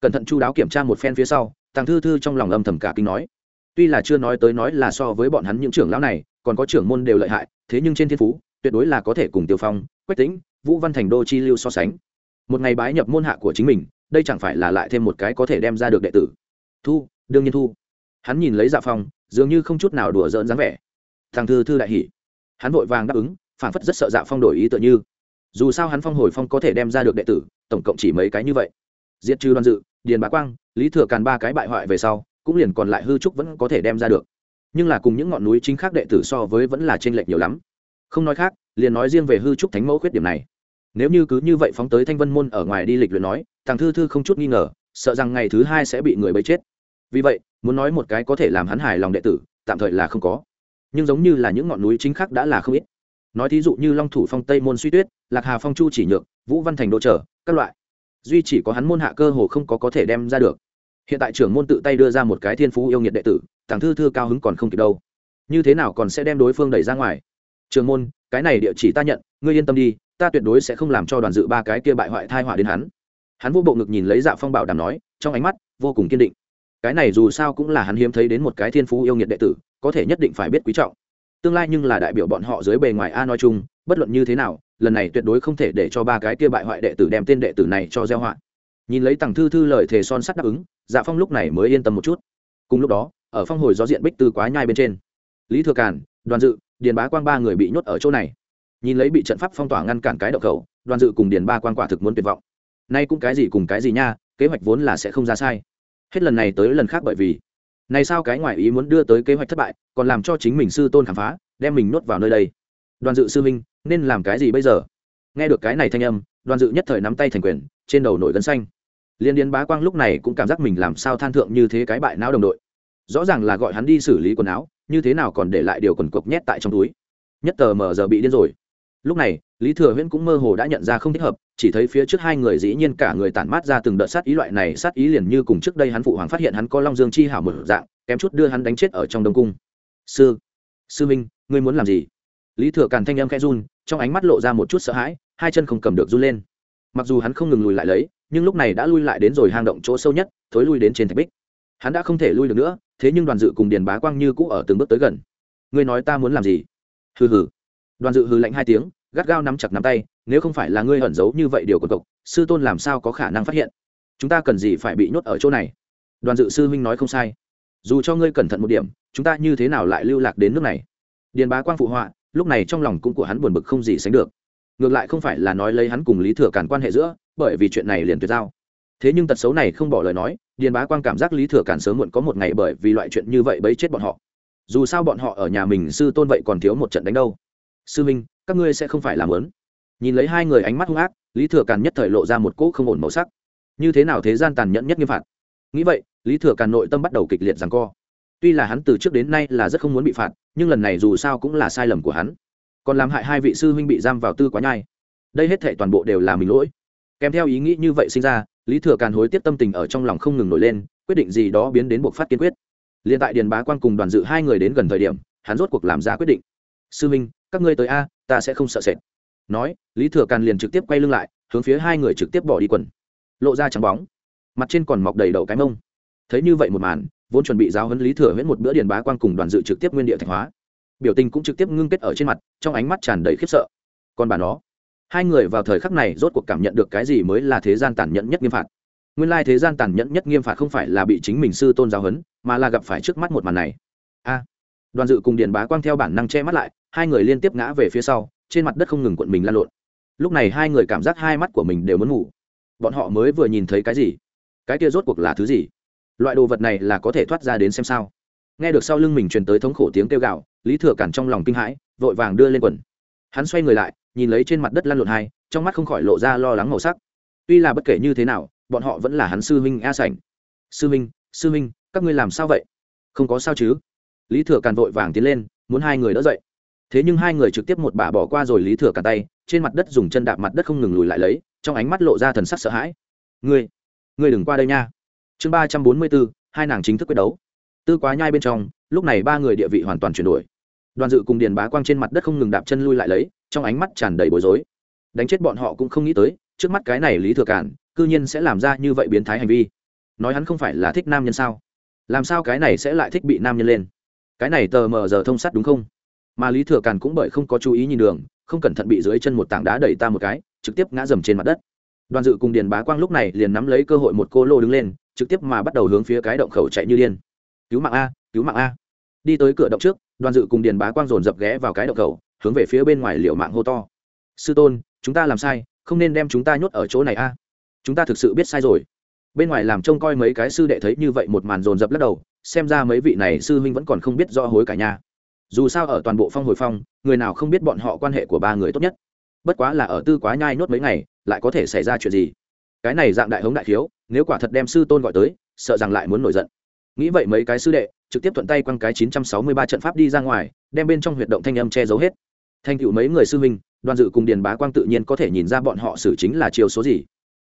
[SPEAKER 1] Cẩn thận chu đáo kiểm tra một phen phía sau tàng thư thư trong lòng âm thầm cả kinh nói. Tuy là chưa nói tới nói là so với bọn hắn những trưởng lão này, còn có trưởng môn đều lợi hại, thế nhưng trên thiên phú, tuyệt đối là có thể cùng tiêu phong, quách tĩnh, vũ văn thành đô chi lưu so sánh. Một ngày bái nhập môn hạ của chính mình, đây chẳng phải là lại thêm một cái có thể đem ra được đệ tử. Thu, đương nhiên thu hắn nhìn lấy dạ phong, dường như không chút nào đùa giỡn dáng vẻ. Thằng thư thư đại hỉ. Hắn vội vàng đáp ứng phản phất rất sợ dạ phong đổi ý tựa như. Dù sao hắn phong hồi phong có thể đem ra được đệ tử, tổng cộng chỉ mấy cái như vậy. Diệt trừ đoan dự, điền bá quang, lý thừa càn ba cái bại hoại về sau, cũng liền còn lại hư trúc vẫn có thể đem ra được. Nhưng là cùng những ngọn núi chính khác đệ tử so với vẫn là t r ê n lệch nhiều lắm. Không nói khác, liền nói riêng về hư trúc thánh mẫu khuyết điểm này. Nếu như cứ như vậy phóng tới thanh vân môn ở ngoài đi lịch luyện nói, thằng thư thư không chút nghi ngờ, sợ rằng ngày thứ hai sẽ bị người bấy chết. Vì vậy muốn nói một cái có thể làm hắn hài lòng đệ tử, tạm thời là không có. Nhưng giống như là những ngọn núi chính khác đã là không ít. Nói thí dụ như long thủ phong, tây môn suy tuyết, lạc hà phong, chu chỉ nhược, vũ văn thành đỗ trở, các loại. Duy chỉ có hắn môn hạ cơ hồ không có có thể đem ra được. Hiện tại trưởng môn tự tay đưa ra một cái thiên phú yêu nghiệt đệ tử, tàng thư thư cao hứng còn không kịp đâu. Như thế nào còn sẽ đem đối phương đẩy ra ngoài? Trường môn, cái này địa chỉ ta nhận, ngươi yên tâm đi, ta tuyệt đối sẽ không làm cho đoàn dự ba cái kia bại hoại thai họa đến hắn. Hắn vô bộ ngực nhìn lấy dạ phong bảo đảm nói, trong ánh mắt vô cùng kiên định cái này dù sao cũng là hắn hiếm thấy đến một cái thiên phú yêu nghiệt đệ tử, có thể nhất định phải biết quý trọng. Tương lai nhưng là đại biểu bọn họ dưới bề ngoài a nói chung, bất luận như thế nào, lần này tuyệt đối không thể để cho ba cái kia bại hoại đệ tử đem tên đệ tử này cho gieo họa. Nhìn lấy tằng thư thư lời thề son sắt đáp ứng dạ phong lúc này mới yên tâm một chút. Cùng lúc đó, ở phong hồi do diện bích tư quá nhai bên trên, lý thừa càn, đoàn dự, điền bá quang ba người bị nhốt ở chỗ này. Nhìn lấy bị trận pháp phong tỏa ngăn cản cái đậu khẩu, đoàn dự cùng điền ba quang quả thực muốn tuyệt vọng. Nay cũng cái gì cùng cái gì nha, kế hoạch vốn là sẽ không ra sai hết lần này tới lần khác bởi vì này sao cái ngoại ý muốn đưa tới kế hoạch thất bại, còn làm cho chính mình sư tôn khám phá, đem mình nuốt vào nơi đây. Đoàn dự sư minh nên làm cái gì bây giờ? Nghe được cái này thanh âm, đoàn dự nhất thời nắm tay thành quyền, trên đầu nổi gân xanh. Liên điên bá quang lúc này cũng cảm giác mình làm sao than thượng như thế cái bại não đồng đội. Rõ ràng là gọi hắn đi xử lý quần áo, như thế nào còn để lại điều quần cộc nhét tại trong túi. Nhất tờ mờ giờ bị điên rồi lúc này, lý thừa huyễn cũng mơ hồ đã nhận ra không thích hợp, chỉ thấy phía trước hai người dĩ nhiên cả người tản mát ra từng đợt sát ý loại này, sát ý liền như cùng trước đây hắn phụ hoàng phát hiện hắn có long dương chi hảo một dạng, kém chút đưa hắn đánh chết ở trong đông cung. Sư sư minh ngươi muốn làm gì? Lý thừa càn thanh em khẽ run, trong ánh mắt lộ ra một chút sợ hãi, hai chân không cầm được run lên. Mặc dù hắn không ngừng lùi lại lấy, nhưng lúc này đã lui lại đến rồi hang động chỗ sâu nhất, thối lui đến trên thạch bích. Hắn đã không thể lui được nữa, thế nhưng đoàn dự cùng điền bá quang như cũ ở từng bước tới gần. Ngươi nói ta muốn làm gì? Hừ hừ đoàn dự hừ lạnh hai tiếng, gắt gao nắm chặt nắm tay, nếu không phải là ngươi ẩn giấu như vậy điều của cậu sư tôn làm sao có khả năng phát hiện? Chúng ta cần gì phải bị nhốt ở chỗ này? Đoàn dự sư huynh nói không sai. Dù cho ngươi cẩn thận một điểm, chúng ta như thế nào lại lưu lạc đến nước này? Điền bá quang phụ họa, lúc này trong lòng cũng của hắn buồn bực không gì sánh được. Ngược lại không phải là nói lấy hắn cùng lý thừa càn quan hệ giữa, bởi vì chuyện này liền tuyệt giao. Thế nhưng tật xấu này không bỏ lời nói, điền bá quang cảm giác lý thừa càn sớm muộn có một ngày bởi vì loại chuyện như vậy bấy chết bọn họ. Dù sao bọn họ ở nhà mình, sư tôn vậy còn thiếu một trận đánh đâu sư minh, các ngươi sẽ không phải làm lớn. Nhìn lấy hai người ánh mắt hung ác, lý thừa càn nhất thời lộ ra một cỗ không ổn màu sắc. Như thế nào thế gian tàn nhẫn nhất nghiêm phạt? Nghĩ vậy, lý thừa càn nội tâm bắt đầu kịch liệt rằng co. Tuy là hắn từ trước đến nay là rất không muốn bị phạt, nhưng lần này dù sao cũng là sai lầm của hắn. Còn làm hại hai vị sư huynh bị giam vào tư quá nhai. Đây hết thệ toàn bộ đều là mình lỗi. Kèm theo ý nghĩ như vậy sinh ra, lý thừa càn hối tiếc tâm tình ở trong lòng không ngừng nổi lên, quyết định gì đó biến đến buộc phát kiên quyết. Liền tại điền bá Quan cùng đoàn dự hai người đến gần thời điểm, hắn rốt cuộc làm ra quyết định. Sư minh các ngươi tới a, ta sẽ không sợ sệt. Nói, lý thừa càn liền trực tiếp quay lưng lại, hướng phía hai người trực tiếp bỏ đi quần. Lộ ra trắng bóng. Mặt trên còn mọc đầy đầu cái mông. Thấy như vậy một màn, vốn chuẩn bị giáo huấn lý thừa huyễn một bữa điền bá quang cùng đoàn dự trực tiếp nguyên địa thạch hóa. Biểu tình cũng trực tiếp ngưng kết ở trên mặt, trong ánh mắt tràn đầy khiếp sợ. Còn bà nó, hai người vào thời khắc này rốt cuộc cảm nhận được cái gì mới là thế gian tàn nhẫn nhất nghiêm phạt. Nguyên lai thế gian tàn nhẫn nhất nghiêm phạt không phải là bị chính mình sư tôn giáo huấn, mà là gặp phải trước mắt một màn này. A, đoàn dự cùng điền bá quang theo bản năng che mắt lại hai người liên tiếp ngã về phía sau, trên mặt đất không ngừng cuộn mình lan lộn. Lúc này hai người cảm giác hai mắt của mình đều muốn ngủ. Bọn họ mới vừa nhìn thấy cái gì? Cái kia rốt cuộc là thứ gì? Loại đồ vật này là có thể thoát ra đến xem sao? Nghe được sau lưng mình truyền tới thống khổ tiếng kêu gạo lý thừa cản trong lòng kinh hãi, vội vàng đưa lên quần. Hắn xoay người lại, nhìn lấy trên mặt đất lăn lộn hai, trong mắt không khỏi lộ ra lo lắng màu sắc. Tuy là bất kể như thế nào, bọn họ vẫn là hắn sư huynh a sảnh. Sư huynh sư huynh, các ngươi làm sao vậy? Không có sao chứ? Lý thừa càn vội vàng tiến lên, muốn hai người đỡ dậy thế nhưng hai người trực tiếp một bà bỏ qua rồi lý thừa cả tay, trên mặt đất dùng chân đạp mặt đất không ngừng lùi lại lấy, trong ánh mắt lộ ra thần sắc sợ hãi. Ngươi ngươi đừng qua đây nha. Chương ba trăm bốn mươi bốn, hai nàng chính thức quyết đấu. Tư quá nhai bên trong, lúc này ba người địa vị hoàn toàn chuyển đổi. Đoàn dự cùng điền bá quang trên mặt đất không ngừng đạp chân lui lại lấy, trong ánh mắt tràn đầy bối rối. Đánh chết bọn họ cũng không nghĩ tới, trước mắt cái này lý thừa cản, cư nhiên sẽ làm ra như vậy biến thái hành vi. Nói hắn không phải là thích nam nhân sao? Làm sao cái này sẽ lại thích bị nam nhân lên? Cái này tờ mờ giờ thông sắt đúng không? Mà lý thừa càn cũng bởi không có chú ý nhìn đường, không cẩn thận bị dưới chân một tảng đá đẩy ta một cái, trực tiếp ngã dầm trên mặt đất. Đoàn dự cùng điền bá quang lúc này liền nắm lấy cơ hội một cô lô đứng lên, trực tiếp mà bắt đầu hướng phía cái động khẩu chạy như điên. Cứu mạng a, cứu mạng a. Đi tới cửa động trước, đoàn dự cùng điền bá quang dồn dập ghé vào cái động khẩu, hướng về phía bên ngoài liệu mạng hô to. Sư tôn, chúng ta làm sai, không nên đem chúng ta nhốt ở chỗ này a. Chúng ta thực sự biết sai rồi. Bên ngoài làm trông coi mấy cái sư đệ thấy như vậy một màn dồn dập lắc đầu, xem ra mấy vị này sư huynh vẫn còn không biết rõ hối cả nhà dù sao ở toàn bộ phong hồi phong, người nào không biết bọn họ quan hệ của ba người tốt nhất. Bất quá là ở tư quá nhai nhốt mấy ngày, lại có thể xảy ra chuyện gì? Cái này dạng đại hống đại thiếu nếu quả thật đem sư tôn gọi tới, sợ rằng lại muốn nổi giận. Nghĩ vậy mấy cái sư đệ, trực tiếp thuận tay quăng cái chín trăm sáu mươi ba trận pháp đi ra ngoài, đem bên trong huyệt động thanh âm che giấu hết. Thanh cựu mấy người sư huynh, đoàn dự cùng điền bá quang tự nhiên có thể nhìn ra bọn họ xử chính là chiều số gì.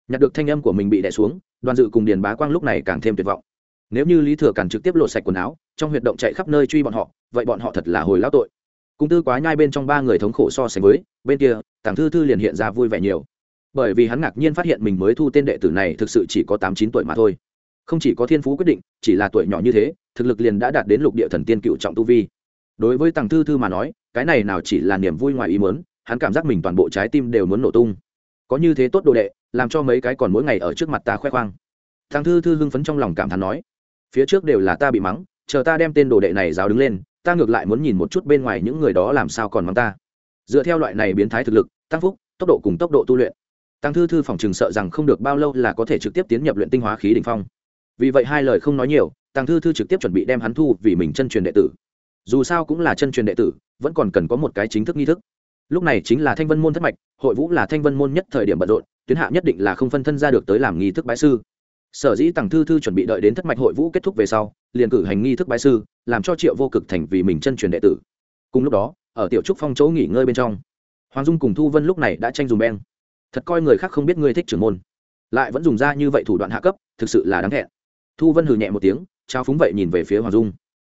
[SPEAKER 1] Nhặt được thanh âm của mình bị đẻ xuống, đoàn dự cùng điền bá quang lúc này càng thêm tuyệt vọng nếu như lý thừa càn trực tiếp lột sạch quần áo, trong huyệt động chạy khắp nơi truy bọn họ, vậy bọn họ thật là hồi lão tội. Cung tư quá nhai bên trong ba người thống khổ so sánh với, bên kia, tàng thư thư liền hiện ra vui vẻ nhiều. Bởi vì hắn ngạc nhiên phát hiện mình mới thu tên đệ tử này thực sự chỉ có tám chín tuổi mà thôi. Không chỉ có thiên phú quyết định, chỉ là tuổi nhỏ như thế, thực lực liền đã đạt đến lục địa thần tiên cựu trọng tu vi. Đối với tàng thư thư mà nói, cái này nào chỉ là niềm vui ngoài ý muốn, hắn cảm giác mình toàn bộ trái tim đều muốn nổ tung. Có như thế tốt đồ đệ, làm cho mấy cái còn mỗi ngày ở trước mặt ta khoe khoang. Tàng thư thư hưng phấn trong lòng cảm thán nói phía trước đều là ta bị mắng, chờ ta đem tên đồ đệ này giáo đứng lên, ta ngược lại muốn nhìn một chút bên ngoài những người đó làm sao còn mắng ta. Dựa theo loại này biến thái thực lực, tăng phúc, tốc độ cùng tốc độ tu luyện. Tăng thư thư phòng chừng sợ rằng không được bao lâu là có thể trực tiếp tiến nhập luyện tinh hóa khí đ ỉ n h phong. Vì vậy hai lời không nói nhiều, tăng thư thư trực tiếp chuẩn bị đem hắn thu vì mình chân truyền đệ tử. Dù sao cũng là chân truyền đệ tử, vẫn còn cần có một cái chính thức nghi thức. Lúc này chính là thanh vân môn thất mạch, hội vũ là thanh vân môn nhất thời điểm bận rộn, tuyến hạ nhất định là không phân thân ra được tới làm nghi thức bãi sư sở dĩ tàng thư thư chuẩn bị đợi đến thất mạch hội vũ kết thúc về sau, liền cử hành nghi thức bái sư, làm cho triệu vô cực thành vì mình chân truyền đệ tử. Cùng lúc đó, ở tiểu trúc phong chỗ nghỉ ngơi bên trong, hoàng dung cùng thu vân lúc này đã tranh dùng beng. Thật coi người khác không biết ngươi thích trưởng môn. Lại vẫn dùng ra như vậy thủ đoạn hạ cấp, thực sự là đáng thẹn. Thu vân hừ nhẹ một tiếng, trao phúng vậy nhìn về phía hoàng dung.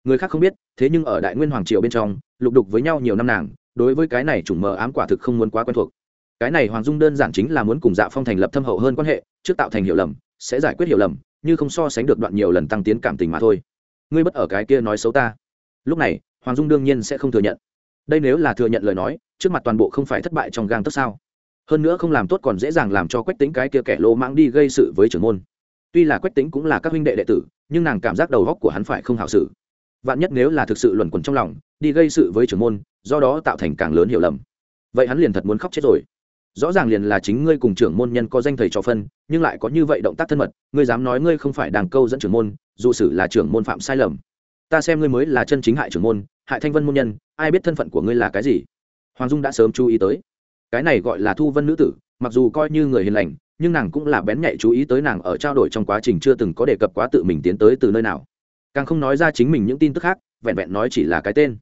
[SPEAKER 1] Người khác không biết, thế nhưng ở đại nguyên hoàng triều bên trong, lục đục với nhau nhiều năm nàng, đối với cái này chủng mờ ám quả thực không muốn quá quen thuộc. Cái này hoàng dung đơn giản chính là muốn cùng dạ phong thành lập thâm hậu hơn quan hệ, trước tạo thành hiệu lầm sẽ giải quyết hiểu lầm, như không so sánh được đoạn nhiều lần tăng tiến cảm tình mà thôi. Ngươi bất ở cái kia nói xấu ta. Lúc này, hoàng dung đương nhiên sẽ không thừa nhận. Đây nếu là thừa nhận lời nói, trước mặt toàn bộ không phải thất bại trong gang tất sao? Hơn nữa không làm tốt còn dễ dàng làm cho quách tính cái kia kẻ lỗ mãng đi gây sự với trưởng môn. Tuy là quách tính cũng là các huynh đệ đệ tử, nhưng nàng cảm giác đầu góc của hắn phải không hảo xử. Vạn nhất nếu là thực sự luẩn quẩn trong lòng, đi gây sự với trưởng môn, do đó tạo thành càng lớn hiểu lầm. Vậy hắn liền thật muốn khóc chết rồi rõ ràng liền là chính ngươi cùng trưởng môn nhân có danh thầy trò phân, nhưng lại có như vậy động tác thân mật, ngươi dám nói ngươi không phải đàng câu dẫn trưởng môn, dù xử là trưởng môn phạm sai lầm. Ta xem ngươi mới là chân chính hại trưởng môn, hại thanh vân môn nhân, ai biết thân phận của ngươi là cái gì? Hoàng dung đã sớm chú ý tới. Cái này gọi là thu vân nữ tử, mặc dù coi như người hiền lành, nhưng nàng cũng là bén nhạy chú ý tới nàng ở trao đổi trong quá trình chưa từng có đề cập quá tự mình tiến tới từ nơi nào. Càng không nói ra chính mình những tin tức khác, vẹn vẹn nói chỉ là cái tên.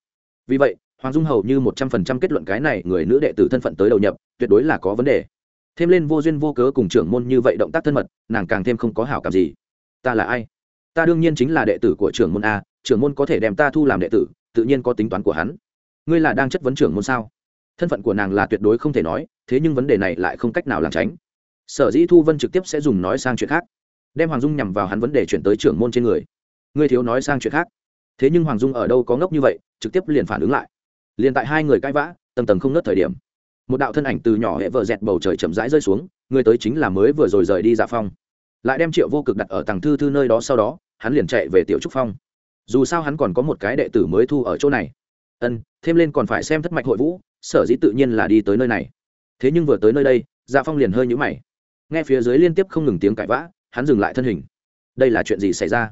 [SPEAKER 1] Vì vậy hoàng dung hầu như một trăm phần trăm kết luận cái này người nữ đệ tử thân phận tới đầu nhập, tuyệt đối là có vấn đề. Thêm lên vô duyên vô cớ cùng trưởng môn như vậy động tác thân mật, nàng càng thêm không có hảo cảm gì. Ta là ai? Ta đương nhiên chính là đệ tử của trưởng môn a, trưởng môn có thể đem ta thu làm đệ tử, tự nhiên có tính toán của hắn. Ngươi là đang chất vấn trưởng môn sao? Thân phận của nàng là tuyệt đối không thể nói, thế nhưng vấn đề này lại không cách nào làm tránh. Sở dĩ thu vân trực tiếp sẽ dùng nói sang chuyện khác. Đem hoàng dung nhằm vào hắn vấn đề chuyển tới trưởng môn trên người. Ngươi thiếu nói sang chuyện khác. Thế nhưng hoàng dung ở đâu có ngốc như vậy, trực tiếp liền phản ứng lại liền tại hai người cãi vã, tầng tầng không nớt thời điểm. Một đạo thân ảnh từ nhỏ hệ vợ dẹt bầu trời chậm rãi rơi xuống, người tới chính là mới vừa rồi rời đi dạ phong. Lại đem triệu vô cực đặt ở tầng thư thư nơi đó sau đó, hắn liền chạy về tiểu trúc phong. Dù sao hắn còn có một cái đệ tử mới thu ở chỗ này. Ân, thêm lên còn phải xem thất mạch hội vũ, sở dĩ tự nhiên là đi tới nơi này. Thế nhưng vừa tới nơi đây dạ phong liền hơi nhũ mày. Nghe phía dưới liên tiếp không ngừng tiếng cãi vã, hắn dừng lại thân hình. Đây là chuyện gì xảy ra?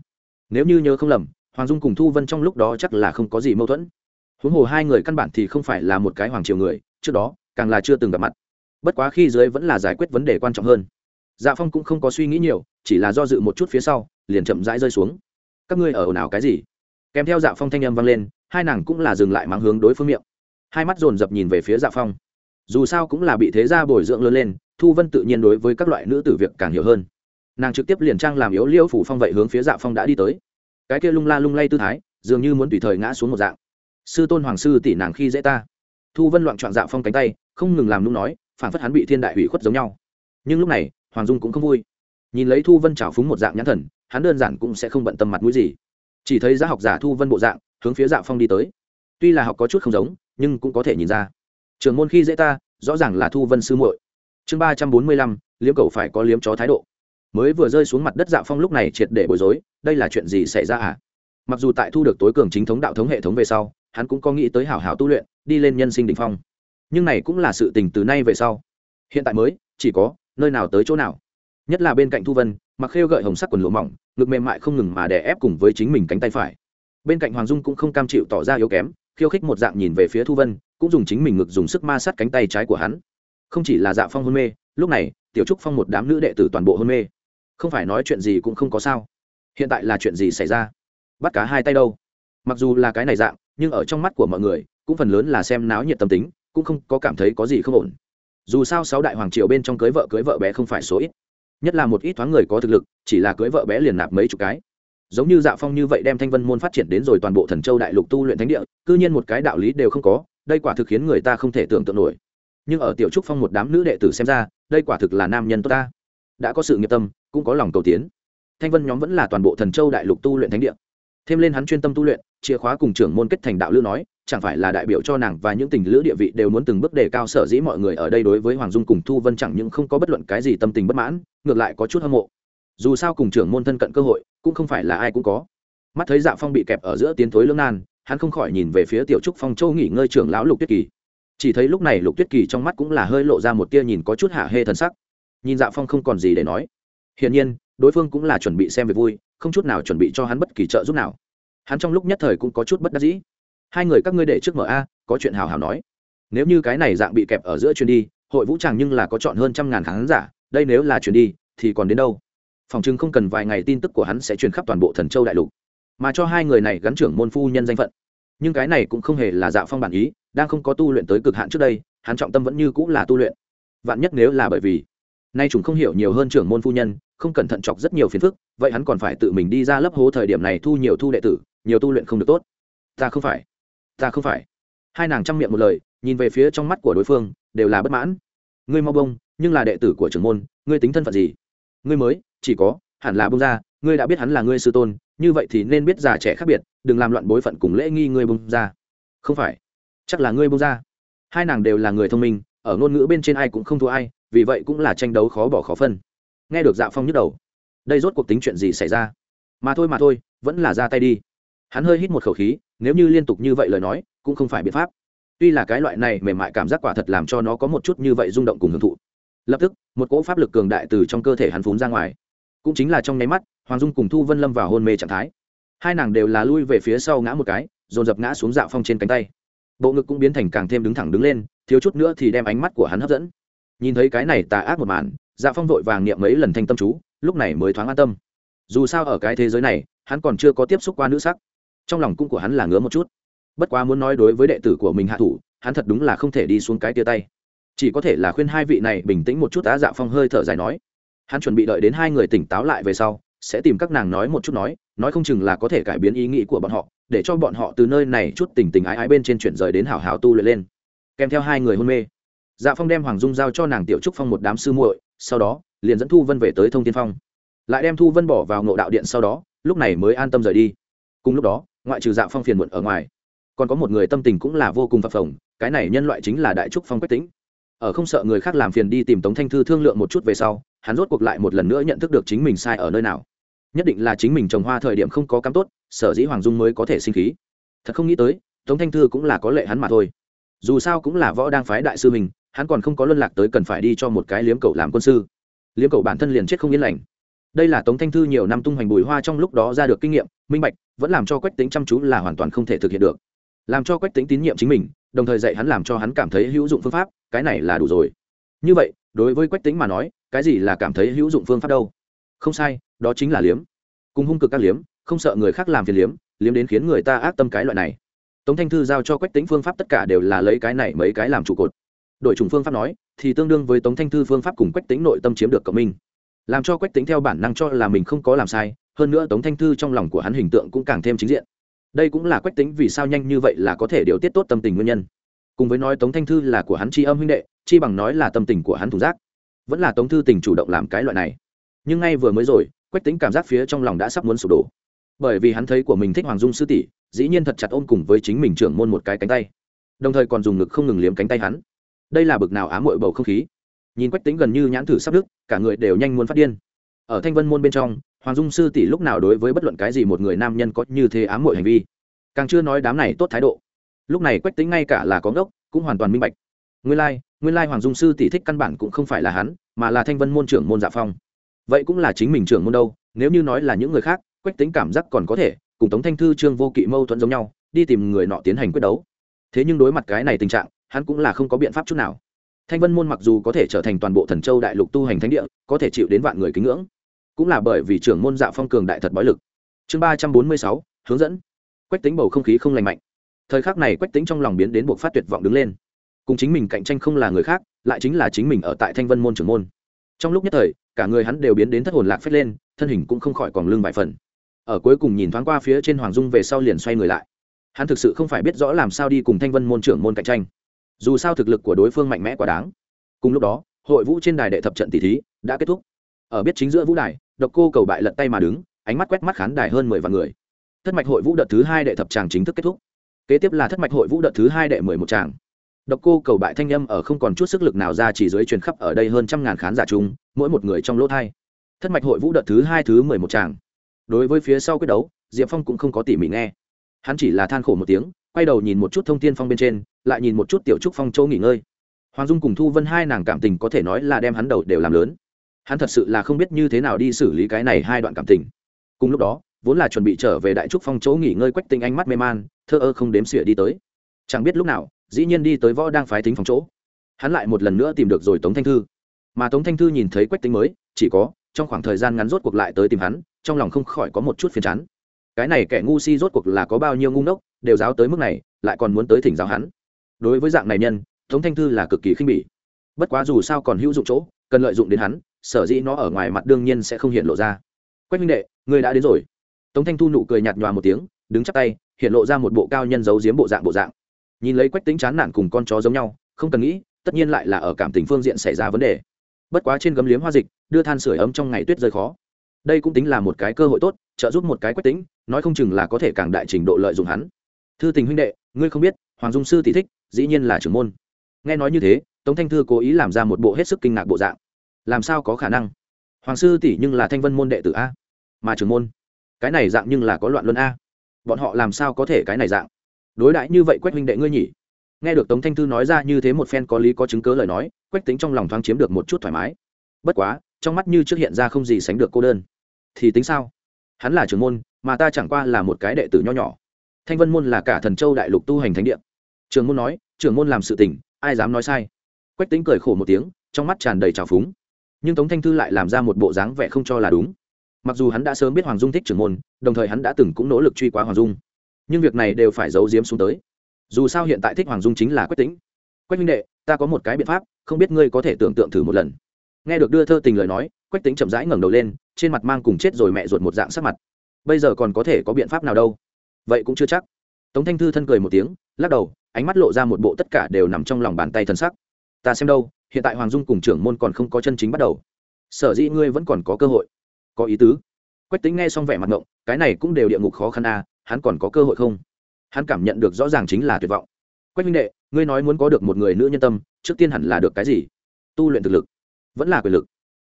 [SPEAKER 1] Nếu như nhớ không lầm, hoàng dung cùng thu vân trong lúc đó chắc là không có gì mâu thuẫn huống hồ hai người căn bản thì không phải là một cái hoàng triều người, trước đó, càng là chưa từng gặp mặt. Bất quá khi dưới vẫn là giải quyết vấn đề quan trọng hơn. Dạ phong cũng không có suy nghĩ nhiều, chỉ là do dự một chút phía sau, liền chậm rãi rơi xuống. Các ngươi ở ồn ào cái gì? Kèm theo dạ phong thanh âm vang lên, hai nàng cũng là dừng lại mang hướng đối phương miệng. Hai mắt dồn dập nhìn về phía dạ phong. Dù sao cũng là bị thế gia bồi dưỡng lớn lên, thu vân tự nhiên đối với các loại nữ tử việc càng hiểu hơn. Nàng trực tiếp liền trang làm yếu liễu phủ phong vậy hướng phía dạ phong đã đi tới. Cái kia lung la lung lay tư thái, dường như muốn tùy thời ngã xuống một dạng sư tôn hoàng sư tỷ nàng khi dễ ta. Thu vân loạn trọn dạo phong cánh tay, không ngừng làm nung nói phản phất hắn bị thiên đại hủy khuất giống nhau. Nhưng lúc này, hoàng dung cũng không vui. Nhìn lấy thu vân trào phúng một dạng nhãn thần, hắn đơn giản cũng sẽ không bận tâm mặt mũi gì. Chỉ thấy giá học giả thu vân bộ dạng, hướng phía dạ phong đi tới. Tuy là học có chút không giống, nhưng cũng có thể nhìn ra. Trường môn khi dễ ta, rõ ràng là thu vân sư muội. Chương ba trăm bốn mươi lăm, liếm cầu phải có liếm chó thái độ. Mới vừa rơi xuống mặt đất dạ phong lúc này triệt để bối rối, đây là chuyện gì xảy ra à? Mặc dù tại thu được tối cường chính thống đạo thống hệ thống về sau hắn cũng có nghĩ tới hảo hảo tu luyện, đi lên nhân sinh đ ỉ n h phong. Nhưng này cũng là sự tình từ nay về sau. Hiện tại mới, chỉ có, nơi nào tới chỗ nào. Nhất là bên cạnh thu vân, mặc khêu gợi hồng sắc quần lụa mỏng, ngực mềm mại không ngừng mà đè ép cùng với chính mình cánh tay phải. Bên cạnh hoàng dung cũng không cam chịu tỏ ra yếu kém, khiêu khích một dạng nhìn về phía thu vân, cũng dùng chính mình ngực dùng sức ma sát cánh tay trái của hắn. Không chỉ là dạ phong hôn mê, lúc này, tiểu trúc phong một đám nữ đệ tử toàn bộ hôn mê. Không phải nói chuyện gì cũng không có sao. Hiện tại là chuyện gì xảy ra? Bắt cá hai tay đâu? Mặc dù là cái này dạng nhưng ở trong mắt của mọi người, cũng phần lớn là xem náo nhiệt tâm tính, cũng không có cảm thấy có gì không ổn. Dù sao sáu đại hoàng triều bên trong cưới vợ cưới vợ bé không phải số ít. Nhất là một ít thoáng người có thực lực, chỉ là cưới vợ bé liền nạp mấy chục cái. Giống như dạ phong như vậy đem thanh vân môn phát triển đến rồi toàn bộ thần châu đại lục tu luyện thánh địa, cư nhiên một cái đạo lý đều không có, đây quả thực khiến người ta không thể tưởng tượng nổi. Nhưng ở tiểu trúc phong một đám nữ đệ tử xem ra, đây quả thực là nam nhân tốt ta. Đã có sự nghiệp tâm, cũng có lòng cầu tiến. Thanh vân nhóm vẫn là toàn bộ thần châu đại lục tu luyện thánh địa. Thêm lên hắn chuyên tâm tu luyện chìa khóa cùng trưởng môn kết thành đạo lữ nói, chẳng phải là đại biểu cho nàng và những tình lữ địa vị đều muốn từng bước đề cao sở dĩ mọi người ở đây đối với hoàng dung cùng thu vân chẳng những không có bất luận cái gì tâm tình bất mãn, ngược lại có chút hâm mộ. Dù sao cùng trưởng môn thân cận cơ hội, cũng không phải là ai cũng có. Mắt thấy dạ phong bị kẹp ở giữa tiến thối lưỡng nan, hắn không khỏi nhìn về phía tiểu trúc phong châu nghỉ ngơi trưởng lão lục tuyết kỳ. Chỉ thấy lúc này lục tuyết kỳ trong mắt cũng là hơi lộ ra một tia nhìn có chút hạ hê thần sắc. Nhìn dạ phong không còn gì để nói. Hiển nhiên, đối phương cũng là chuẩn bị xem về vui, không chút nào chuẩn bị cho hắn bất kỳ trợ giúp nào hắn trong lúc nhất thời cũng có chút bất đắc dĩ. Hai người các ngươi để trước mở a, có chuyện hào hào nói. Nếu như cái này dạng bị kẹp ở giữa chuyến đi, hội vũ tràng nhưng là có chọn hơn trăm ngàn khán giả, đây nếu là chuyến đi, thì còn đến đâu? Phòng chứng không cần vài ngày tin tức của hắn sẽ truyền khắp toàn bộ thần châu đại lục. Mà cho hai người này gắn trưởng môn phu nhân danh phận. Nhưng cái này cũng không hề là dạo phong bản ý, đang không có tu luyện tới cực hạn trước đây, hắn trọng tâm vẫn như cũng là tu luyện. Vạn nhất nếu là bởi vì, nay chúng không hiểu nhiều hơn trưởng môn phu nhân, không cẩn thận chọc rất nhiều phiền phức, vậy hắn còn phải tự mình đi ra lấp hố thời điểm này thu nhiều thu đệ tử nhiều tu luyện không được tốt. Ta không phải. Ta không phải. Hai nàng chăm miệng một lời, nhìn về phía trong mắt của đối phương, đều là bất mãn. Ngươi mau bông, nhưng là đệ tử của trưởng môn, ngươi tính thân phận gì? Ngươi mới, chỉ có, hẳn là bông ra, ngươi đã biết hắn là ngươi sư tôn, như vậy thì nên biết già trẻ khác biệt, đừng làm loạn bối phận cùng lễ nghi ngươi bông ra. Không phải. Chắc là ngươi bông ra. Hai nàng đều là người thông minh, ở ngôn ngữ bên trên ai cũng không thua ai, vì vậy cũng là tranh đấu khó bỏ khó phân. Nghe được dạ phong nhức đầu. Đây rốt cuộc tính chuyện gì xảy ra? Mà thôi mà thôi, vẫn là ra tay đi hắn hơi hít một khẩu khí, nếu như liên tục như vậy lời nói, cũng không phải biện pháp. Tuy là cái loại này mềm mại cảm giác quả thật làm cho nó có một chút như vậy rung động cùng hưởng thụ. Lập tức, một cỗ pháp lực cường đại từ trong cơ thể hắn phún ra ngoài. Cũng chính là trong nháy mắt, hoàng dung cùng thu vân lâm vào hôn mê trạng thái. Hai nàng đều là lui về phía sau ngã một cái, dồn dập ngã xuống dạo phong trên cánh tay. Bộ ngực cũng biến thành càng thêm đứng thẳng đứng lên, thiếu chút nữa thì đem ánh mắt của hắn hấp dẫn. Nhìn thấy cái này tà ác một màn dạ phong vội vàng niệm mấy lần thanh tâm chú, lúc này mới thoáng an tâm. Dù sao ở cái thế giới này, hắn còn chưa có tiếp xúc qua nữ sắc trong lòng cũng của hắn là ngứa một chút. Bất quá muốn nói đối với đệ tử của mình hạ thủ, hắn thật đúng là không thể đi xuống cái tia tay. Chỉ có thể là khuyên hai vị này bình tĩnh một chút á dạ phong hơi thở dài nói. Hắn chuẩn bị đợi đến hai người tỉnh táo lại về sau, sẽ tìm các nàng nói một chút nói nói không chừng là có thể cải biến ý nghĩ của bọn họ, để cho bọn họ từ nơi này chút tình tình ái ái bên trên chuyển rời đến hảo hảo tu luyện lên. Kèm theo hai người hôn mê. Dạ phong đem hoàng dung giao cho nàng tiểu trúc phong một đám sư muội, sau đó, liền dẫn thu vân về tới thông tiên phong. Lại đem thu vân bỏ vào ngộ đạo điện sau đó, lúc này mới an tâm rời đi. Cùng lúc đó ngoại trừ dạ phong phiền muộn ở ngoài. Còn có một người tâm tình cũng là vô cùng phập phồng, cái này nhân loại chính là đại trúc phong quách tĩnh. Ở không sợ người khác làm phiền đi tìm tống thanh thư thương lượng một chút về sau, hắn rốt cuộc lại một lần nữa nhận thức được chính mình sai ở nơi nào. Nhất định là chính mình trồng hoa thời điểm không có cắm tốt, sở dĩ hoàng dung mới có thể sinh khí. Thật không nghĩ tới, tống thanh thư cũng là có lệ hắn mà thôi. Dù sao cũng là võ đang phái đại sư mình, hắn còn không có luân lạc tới cần phải đi cho một cái liếm cậu làm quân sư. Liếm cậu bản thân liền chết không yên lành. Đây là tống thanh thư nhiều năm tung hoành bùi hoa trong lúc đó ra được kinh nghiệm, minh bạch vẫn làm cho quách tính chăm chú là hoàn toàn không thể thực hiện được. Làm cho quách tính tín nhiệm chính mình, đồng thời dạy hắn làm cho hắn cảm thấy hữu dụng phương pháp, cái này là đủ rồi. Như vậy, đối với quách tính mà nói, cái gì là cảm thấy hữu dụng phương pháp đâu? Không sai, đó chính là liếm. Cùng hung cực các liếm, không sợ người khác làm phiền liếm liếm đến khiến người ta ác tâm cái loại này. Tống thanh thư giao cho quách tính phương pháp tất cả đều là lấy cái này mấy cái làm trụ cột. Đổi chủng phương pháp nói, thì tương đương với tống thanh thư phương pháp cùng quách tính nội tâm chiếm được cộng minh. Làm cho quách tính theo bản năng cho là mình không có làm sai hơn nữa tống thanh thư trong lòng của hắn hình tượng cũng càng thêm chính diện. Đây cũng là quách tính vì sao nhanh như vậy là có thể điều tiết tốt tâm tình nguyên nhân. Cùng với nói tống thanh thư là của hắn tri âm huynh đệ, chi bằng nói là tâm tình của hắn thủ giác. Vẫn là tống thư tình chủ động làm cái loại này. Nhưng ngay vừa mới rồi, quách tính cảm giác phía trong lòng đã sắp muốn sụp đổ. Bởi vì hắn thấy của mình thích hoàng dung sư tỷ, dĩ nhiên thật chặt ôm cùng với chính mình trưởng môn một cái cánh tay. Đồng thời còn dùng ngực không ngừng liếm cánh tay hắn. Đây là bực nào ám mội bầu không khí. Nhìn quách tính gần như nhãn thử sắp đức cả người đều nhanh muốn phát điên. Ở thanh vân môn bên trong hoàng dung sư tỷ lúc nào đối với bất luận cái gì một người nam nhân có như thế ám mội hành vi? Càng chưa nói đám này tốt thái độ. Lúc này quách tính ngay cả là có ngốc cũng hoàn toàn minh bạch. Nguyên lai、like, nguyên lai hoàng dung sư tỷ thích căn bản cũng không phải là hắn mà là thanh vân môn trưởng môn dạ phong. Vậy cũng là chính mình trưởng môn đâu nếu như nói là những người khác quách tính cảm giác còn có thể cùng tống thanh thư trương vô kỵ mâu thuẫn giống nhau đi tìm người nọ tiến hành quyết đấu. Thế nhưng đối mặt cái này tình trạng hắn cũng là không có biện pháp chút nào. Thanh vân môn mặc dù có thể trở thành toàn bộ thần châu đại lục tu hành thánh địa có thể chịu đến vạn người kính ngưỡng cũng là bởi vì trưởng môn dạ phong cường đại thật bói lực. Chương ba trăm bốn mươi sáu, hướng dẫn. Quách tính bầu không khí không lành mạnh. Thời khắc này quách tính trong lòng biến đến buộc phát tuyệt vọng đứng lên. Cùng chính mình cạnh tranh không là người khác, lại chính là chính mình ở tại thanh vân môn trưởng môn. Trong lúc nhất thời, cả người hắn đều biến đến thất hồn lạc phết lên, thân hình cũng không khỏi còn lưng vài phần. Ở cuối cùng nhìn thoáng qua phía trên hoàng dung về sau liền xoay người lại. Hắn thực sự không phải biết rõ làm sao đi cùng thanh vân môn trưởng môn cạnh tranh. Dù sao thực lực của đối phương mạnh mẽ quá đáng. Cùng lúc đó, hội vũ trên đài đệ thập trận tỷ thí đã kết thúc ở biết chính giữa vũ đài, độc cô cầu bại lật tay mà đứng, ánh mắt quét mắt khán đài hơn mười vạn người. Thất mạch hội vũ đợt thứ hai đệ thập tràng chính thức kết thúc. Kế tiếp là thất mạch hội vũ đợt thứ hai đệ mười một tràng. Độc cô cầu bại thanh â m ở không còn chút sức lực nào ra chỉ dưới truyền khắp ở đây hơn trăm ngàn khán giả chung, mỗi một người trong lỗ thai. Thất mạch hội vũ đợt thứ hai thứ mười một tràng. Đối với phía sau quyết đấu, diệp phong cũng không có tỉ mỉ nghe. Hắn chỉ là than khổ một tiếng, quay đầu nhìn một chút thông tin phong bên trên, lại nhìn một chút tiểu trúc phong châu nghỉ ngơi. Hoàng dung cùng thu vân hai nàng cảm tình có thể nói là đem hắn đầu đều làm lớn hắn thật sự là không biết như thế nào đi xử lý cái này hai đoạn cảm tình. Cùng lúc đó, vốn là chuẩn bị trở về đại trúc phong chỗ nghỉ ngơi quách tinh ánh mắt mê man, thơ ơ không đếm xỉa đi tới. Chẳng biết lúc nào, dĩ nhiên đi tới võ đang phái tính phòng chỗ. Hắn lại một lần nữa tìm được rồi tống thanh thư. Mà tống thanh thư nhìn thấy quách tính mới, chỉ có, trong khoảng thời gian ngắn rốt cuộc lại tới tìm hắn, trong lòng không khỏi có một chút phiền chán. Cái này kẻ ngu si rốt cuộc là có bao nhiêu ngu ngốc, đều giáo tới mức này, lại còn muốn tới thỉnh giáo hắn. Đối với dạng này nhân, tống thanh thư là cực kỳ khinh bỉ. Bất quá dù sao còn hữu dụng chỗ, cần lợi dụng đến hắn sở dĩ nó ở ngoài mặt đương nhiên sẽ không hiện lộ ra. Quách minh đệ người đã đến rồi. Tống thanh thu nụ cười nhạt nhòa một tiếng, đứng chắp tay, hiện lộ ra một bộ cao nhân giấu giếm bộ dạng bộ dạng. Nhìn lấy quách tính chán nản cùng con chó giống nhau, không cần nghĩ, tất nhiên lại là ở cảm tình phương diện xảy ra vấn đề. Bất quá trên gấm liếm hoa dịch, đưa than sửa ấm trong ngày tuyết rơi khó. Đây cũng tính là một cái cơ hội tốt, trợ giúp một cái quách tính nói không chừng là có thể càng đại trình độ lợi dụng hắn. Thư tình huynh đệ, ngươi không biết, hoàng dung sư tỷ thích, dĩ nhiên là trưởng môn. Nghe nói như thế, tống thanh thư cố ý làm ra một bộ hết sức kinh ngạc bộ dạng làm sao có khả năng? Hoàng sư tỷ nhưng là thanh vân môn đệ tử a. Mà trưởng môn, cái này dạng nhưng là có loạn luân a. Bọn họ làm sao có thể cái này dạng? Đối đãi như vậy quách Minh đệ ngươi nhỉ? Nghe được tống thanh thư nói ra như thế một phen có lý có chứng cớ lời nói, quách tính trong lòng thoáng chiếm được một chút thoải mái. Bất quá, trong mắt như trước hiện ra không gì sánh được cô đơn. Thì tính sao? Hắn là trưởng môn, mà ta chẳng qua là một cái đệ tử nho nhỏ. Thanh vân môn là cả thần châu đại lục tu hành thánh địa. Trường môn nói, trưởng môn làm sự tình, ai dám nói sai? Quách tính cười khổ một tiếng, trong mắt tràn đầy trào phúng nhưng tống thanh thư lại làm ra một bộ dáng vẻ không cho là đúng. Mặc dù hắn đã sớm biết hoàng dung thích trưởng môn, đồng thời hắn đã từng cũng nỗ lực truy quá hoàng dung. Nhưng việc này đều phải giấu giếm xuống tới. Dù sao hiện tại thích hoàng dung chính là quách tính quách minh đệ, ta có một cái biện pháp, không biết ngươi có thể tưởng tượng thử một lần. Nghe được đưa thơ tình lời nói, quách tính chậm rãi ngẩng đầu lên, trên mặt mang cùng chết rồi mẹ ruột một dạng sắc mặt. Bây giờ còn có thể có biện pháp nào đâu? Vậy cũng chưa chắc. Tống thanh thư thân cười một tiếng, lắc đầu, ánh mắt lộ ra một bộ tất cả đều nằm trong lòng bàn tay thân sắc. Ta xem đâu hiện tại hoàng dung cùng trưởng môn còn không có chân chính bắt đầu. Sở dĩ ngươi vẫn còn có cơ hội. Có ý tứ. Quách tính nghe xong vẻ mặt ngộng, cái này cũng đều địa ngục khó khăn à hắn còn có cơ hội không? Hắn cảm nhận được rõ ràng chính là tuyệt vọng. Quách minh đệ, ngươi nói muốn có được một người nữ nhân tâm, trước tiên hẳn là được cái gì? Tu luyện thực lực. Vẫn là quyền lực.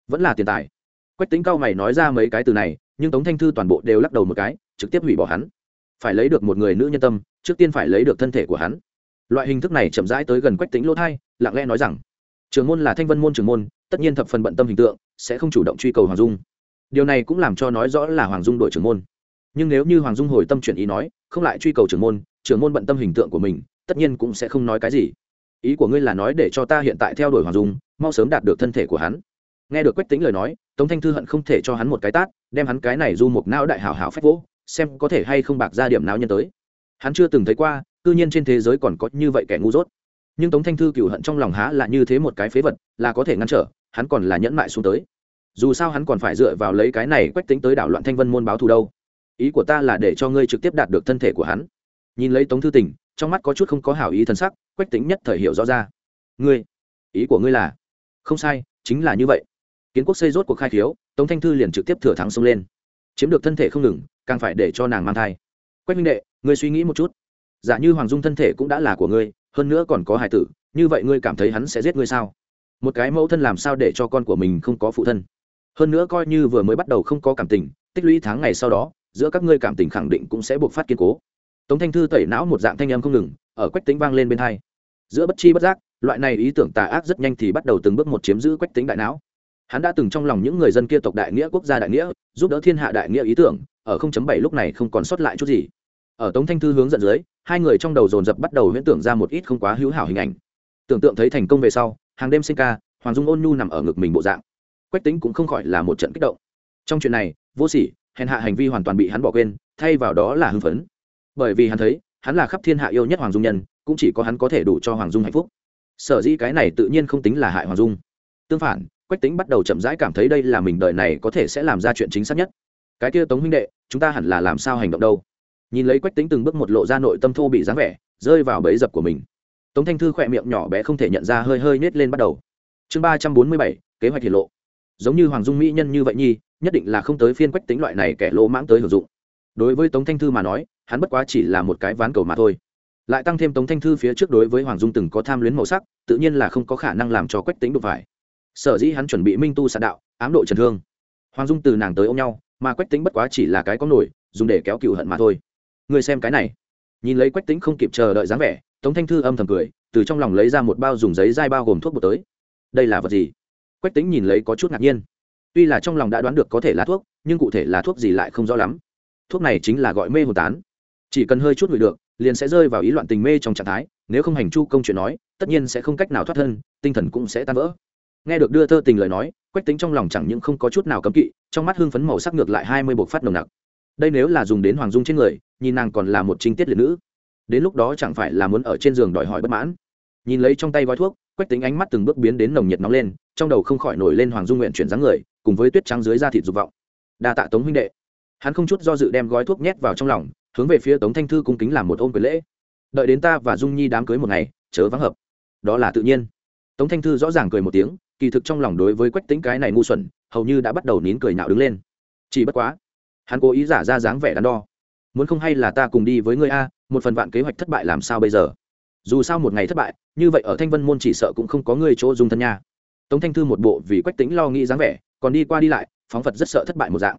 [SPEAKER 1] Vẫn là tiền tài. Quách tính cao mày nói ra mấy cái từ này, nhưng tống thanh thư toàn bộ đều lắc đầu một cái, trực tiếp hủy bỏ hắn. Phải lấy được một người nữ nhân tâm, trước tiên phải lấy được thân thể của hắn. Loại hình thức này chậm rãi tới gần quách tính lỗ thai, lặng lẽ nói rằng trường môn là thanh vân môn trưởng môn, tất nhiên thập phần bận tâm hình tượng, sẽ không chủ động truy cầu hoàng dung. Điều này cũng làm cho nói rõ là hoàng dung đội trưởng môn. Nhưng nếu như hoàng dung hồi tâm chuyển ý nói, không lại truy cầu trưởng môn trưởng môn bận tâm hình tượng của mình, tất nhiên cũng sẽ không nói cái gì. Ý của ngươi là nói để cho ta hiện tại theo đuổi hoàng dung, mau sớm đạt được thân thể của hắn. Nghe được quách tính lời nói, tống thanh thư hận không thể cho hắn một cái tát, đem hắn cái này du một não đại hảo hảo phách vỗ, xem có thể hay không bạc ra điểm não nhân tới. Hắn chưa từng thấy qua, cư nhiên trên thế giới còn có như vậy kẻ ngu dốt nhưng tống thanh thư cựu hận trong lòng há là như thế một cái phế vật, là có thể ngăn trở, hắn còn là nhẫn mại xuống tới. Dù sao hắn còn phải dựa vào lấy cái này quách tính tới đảo loạn thanh vân môn báo thù đâu. Ý của ta là để cho ngươi trực tiếp đạt được thân thể của hắn. Nhìn lấy tống thư tình, trong mắt có chút không có hảo ý thân sắc, quách tính nhất thời hiểu rõ ra. Ngươi, ý của ngươi là? Không sai, chính là như vậy. Kiến quốc xây rốt cuộc khai khiếu, tống thanh thư liền trực tiếp thừa thắng xông lên. Chiếm được thân thể không ngừng, càng phải để cho nàng mang thai. Quách minh đệ, ngươi suy nghĩ một chút. Giả như hoàng dung thân thể cũng đã là của ngươi hơn nữa còn có hài tử, như vậy ngươi cảm thấy hắn sẽ giết ngươi sao? Một cái mẫu thân làm sao để cho con của mình không có phụ thân? Hơn nữa coi như vừa mới bắt đầu không có cảm tình, tích lũy tháng ngày sau đó, giữa các ngươi cảm tình khẳng định cũng sẽ buộc phát kiên cố. Tống thanh thư tẩy não một dạng thanh âm không ngừng, ở quách tính vang lên bên hai. Giữa bất chi bất giác, loại này ý tưởng tà ác rất nhanh thì bắt đầu từng bước một chiếm giữ quách tính đại não. Hắn đã từng trong lòng những người dân kia tộc đại nghĩa, quốc gia đại nghĩa, giúp đỡ thiên hạ đại nghĩa ý tưởng, ở 0.7 lúc này không còn sót lại chút gì. Ở tống thanh thư hướng dẫn dưới hai người trong đầu dồn dập bắt đầu huyễn tưởng ra một ít không quá hữu hảo hình ảnh. Tưởng tượng thấy thành công về sau, hàng đêm sinh ca, hoàng dung ôn nhu nằm ở ngực mình bộ dạng. Quách tính cũng không khỏi là một trận kích động. Trong chuyện này, vô sỉ, hèn hạ hành vi hoàn toàn bị hắn bỏ quên, thay vào đó là hưng phấn. Bởi vì hắn thấy, hắn là khắp thiên hạ yêu nhất hoàng dung nhân, cũng chỉ có hắn có thể đủ cho hoàng dung hạnh phúc. Sở dĩ cái này tự nhiên không tính là hại hoàng dung. Tương phản, quách tính bắt đầu chậm rãi cảm thấy đây là mình đời này có thể sẽ làm ra chuyện chính xác nhất. Cái kia tống huynh đệ, chúng ta hẳn là làm sao hành động đâu? Nhìn lấy quách tính từng bước một lộ ra nội tâm thô bị dáng vẻ, rơi vào bẫy dập của mình. Tống thanh thư khỏe miệng nhỏ bé không thể nhận ra hơi hơi nết lên bắt đầu. Chương ba trăm bốn mươi bảy, kế hoạch hiển lộ. Giống như hoàng dung mỹ nhân như vậy nhi, nhất định là không tới phiên quách tính loại này kẻ lỗ mãng tới hưởng dụng. Đối với tống thanh thư mà nói, hắn bất quá chỉ là một cái ván cầu mà thôi. Lại tăng thêm tống thanh thư phía trước đối với hoàng dung từng có tham luyến màu sắc, tự nhiên là không có khả năng làm cho quách tính đụng phải. Sở dĩ hắn chuẩn bị minh tu sạn đạo, ám độ trần thương. Hoàng dung từ nàng tới ôm nhau, mà quách tính bất quá chỉ là cái có nổi, dùng để kéo cựu hận mà thôi người xem cái này. Nhìn lấy quách tính không kịp chờ đợi dáng vẻ, tống thanh thư âm thầm cười, từ trong lòng lấy ra một bao dùng giấy dai bao gồm thuốc bột tới. Đây là vật gì? Quách tính nhìn lấy có chút ngạc nhiên. Tuy là trong lòng đã đoán được có thể là thuốc, nhưng cụ thể là thuốc gì lại không rõ lắm. Thuốc này chính là gọi mê hồn tán. Chỉ cần hơi chút ngửi được, liền sẽ rơi vào ý loạn tình mê trong trạng thái, nếu không hành chu công chuyện nói, tất nhiên sẽ không cách nào thoát thân, tinh thần cũng sẽ tan vỡ. Nghe được đưa thơ tình lời nói, quách tính trong lòng chẳng những không có chút nào cấm kỵ, trong mắt hương phấn màu sắc ngược lại hai mươi bộc phát nồng nặc. Đây nếu là dùng đến hoàng dung trên người nhìn nàng còn là một trinh tiết liệt nữ. Đến lúc đó chẳng phải là muốn ở trên giường đòi hỏi bất mãn. Nhìn lấy trong tay gói thuốc, quách tính ánh mắt từng bước biến đến nồng nhiệt nóng lên, trong đầu không khỏi nổi lên hoàng dung nguyện chuyển dáng người, cùng với tuyết trắng dưới da thịt dục vọng. Đa tạ tống huynh đệ. Hắn không chút do dự đem gói thuốc nhét vào trong lòng, hướng về phía tống thanh thư cung kính làm một ôm quyền lễ. Đợi đến ta và dung nhi đám cưới một ngày, chớ vắng hợp. Đó là tự nhiên. Tống thanh thư rõ ràng cười một tiếng, kỳ thực trong lòng đối với quách tính cái này ngu xuẩn, hầu như đã bắt đầu nín cười nạo đứng lên. Chỉ bất quá, hắn cố ý giả ra dáng vẻ đắn đo muốn không hay là ta cùng đi với ngươi a, một phần vạn kế hoạch thất bại làm sao bây giờ? Dù sao một ngày thất bại, như vậy ở thanh vân môn chỉ sợ cũng không có người chỗ dung thân nha. Tống thanh thư một bộ vì quách tính lo nghĩ dáng vẻ, còn đi qua đi lại, phóng phật rất sợ thất bại một dạng.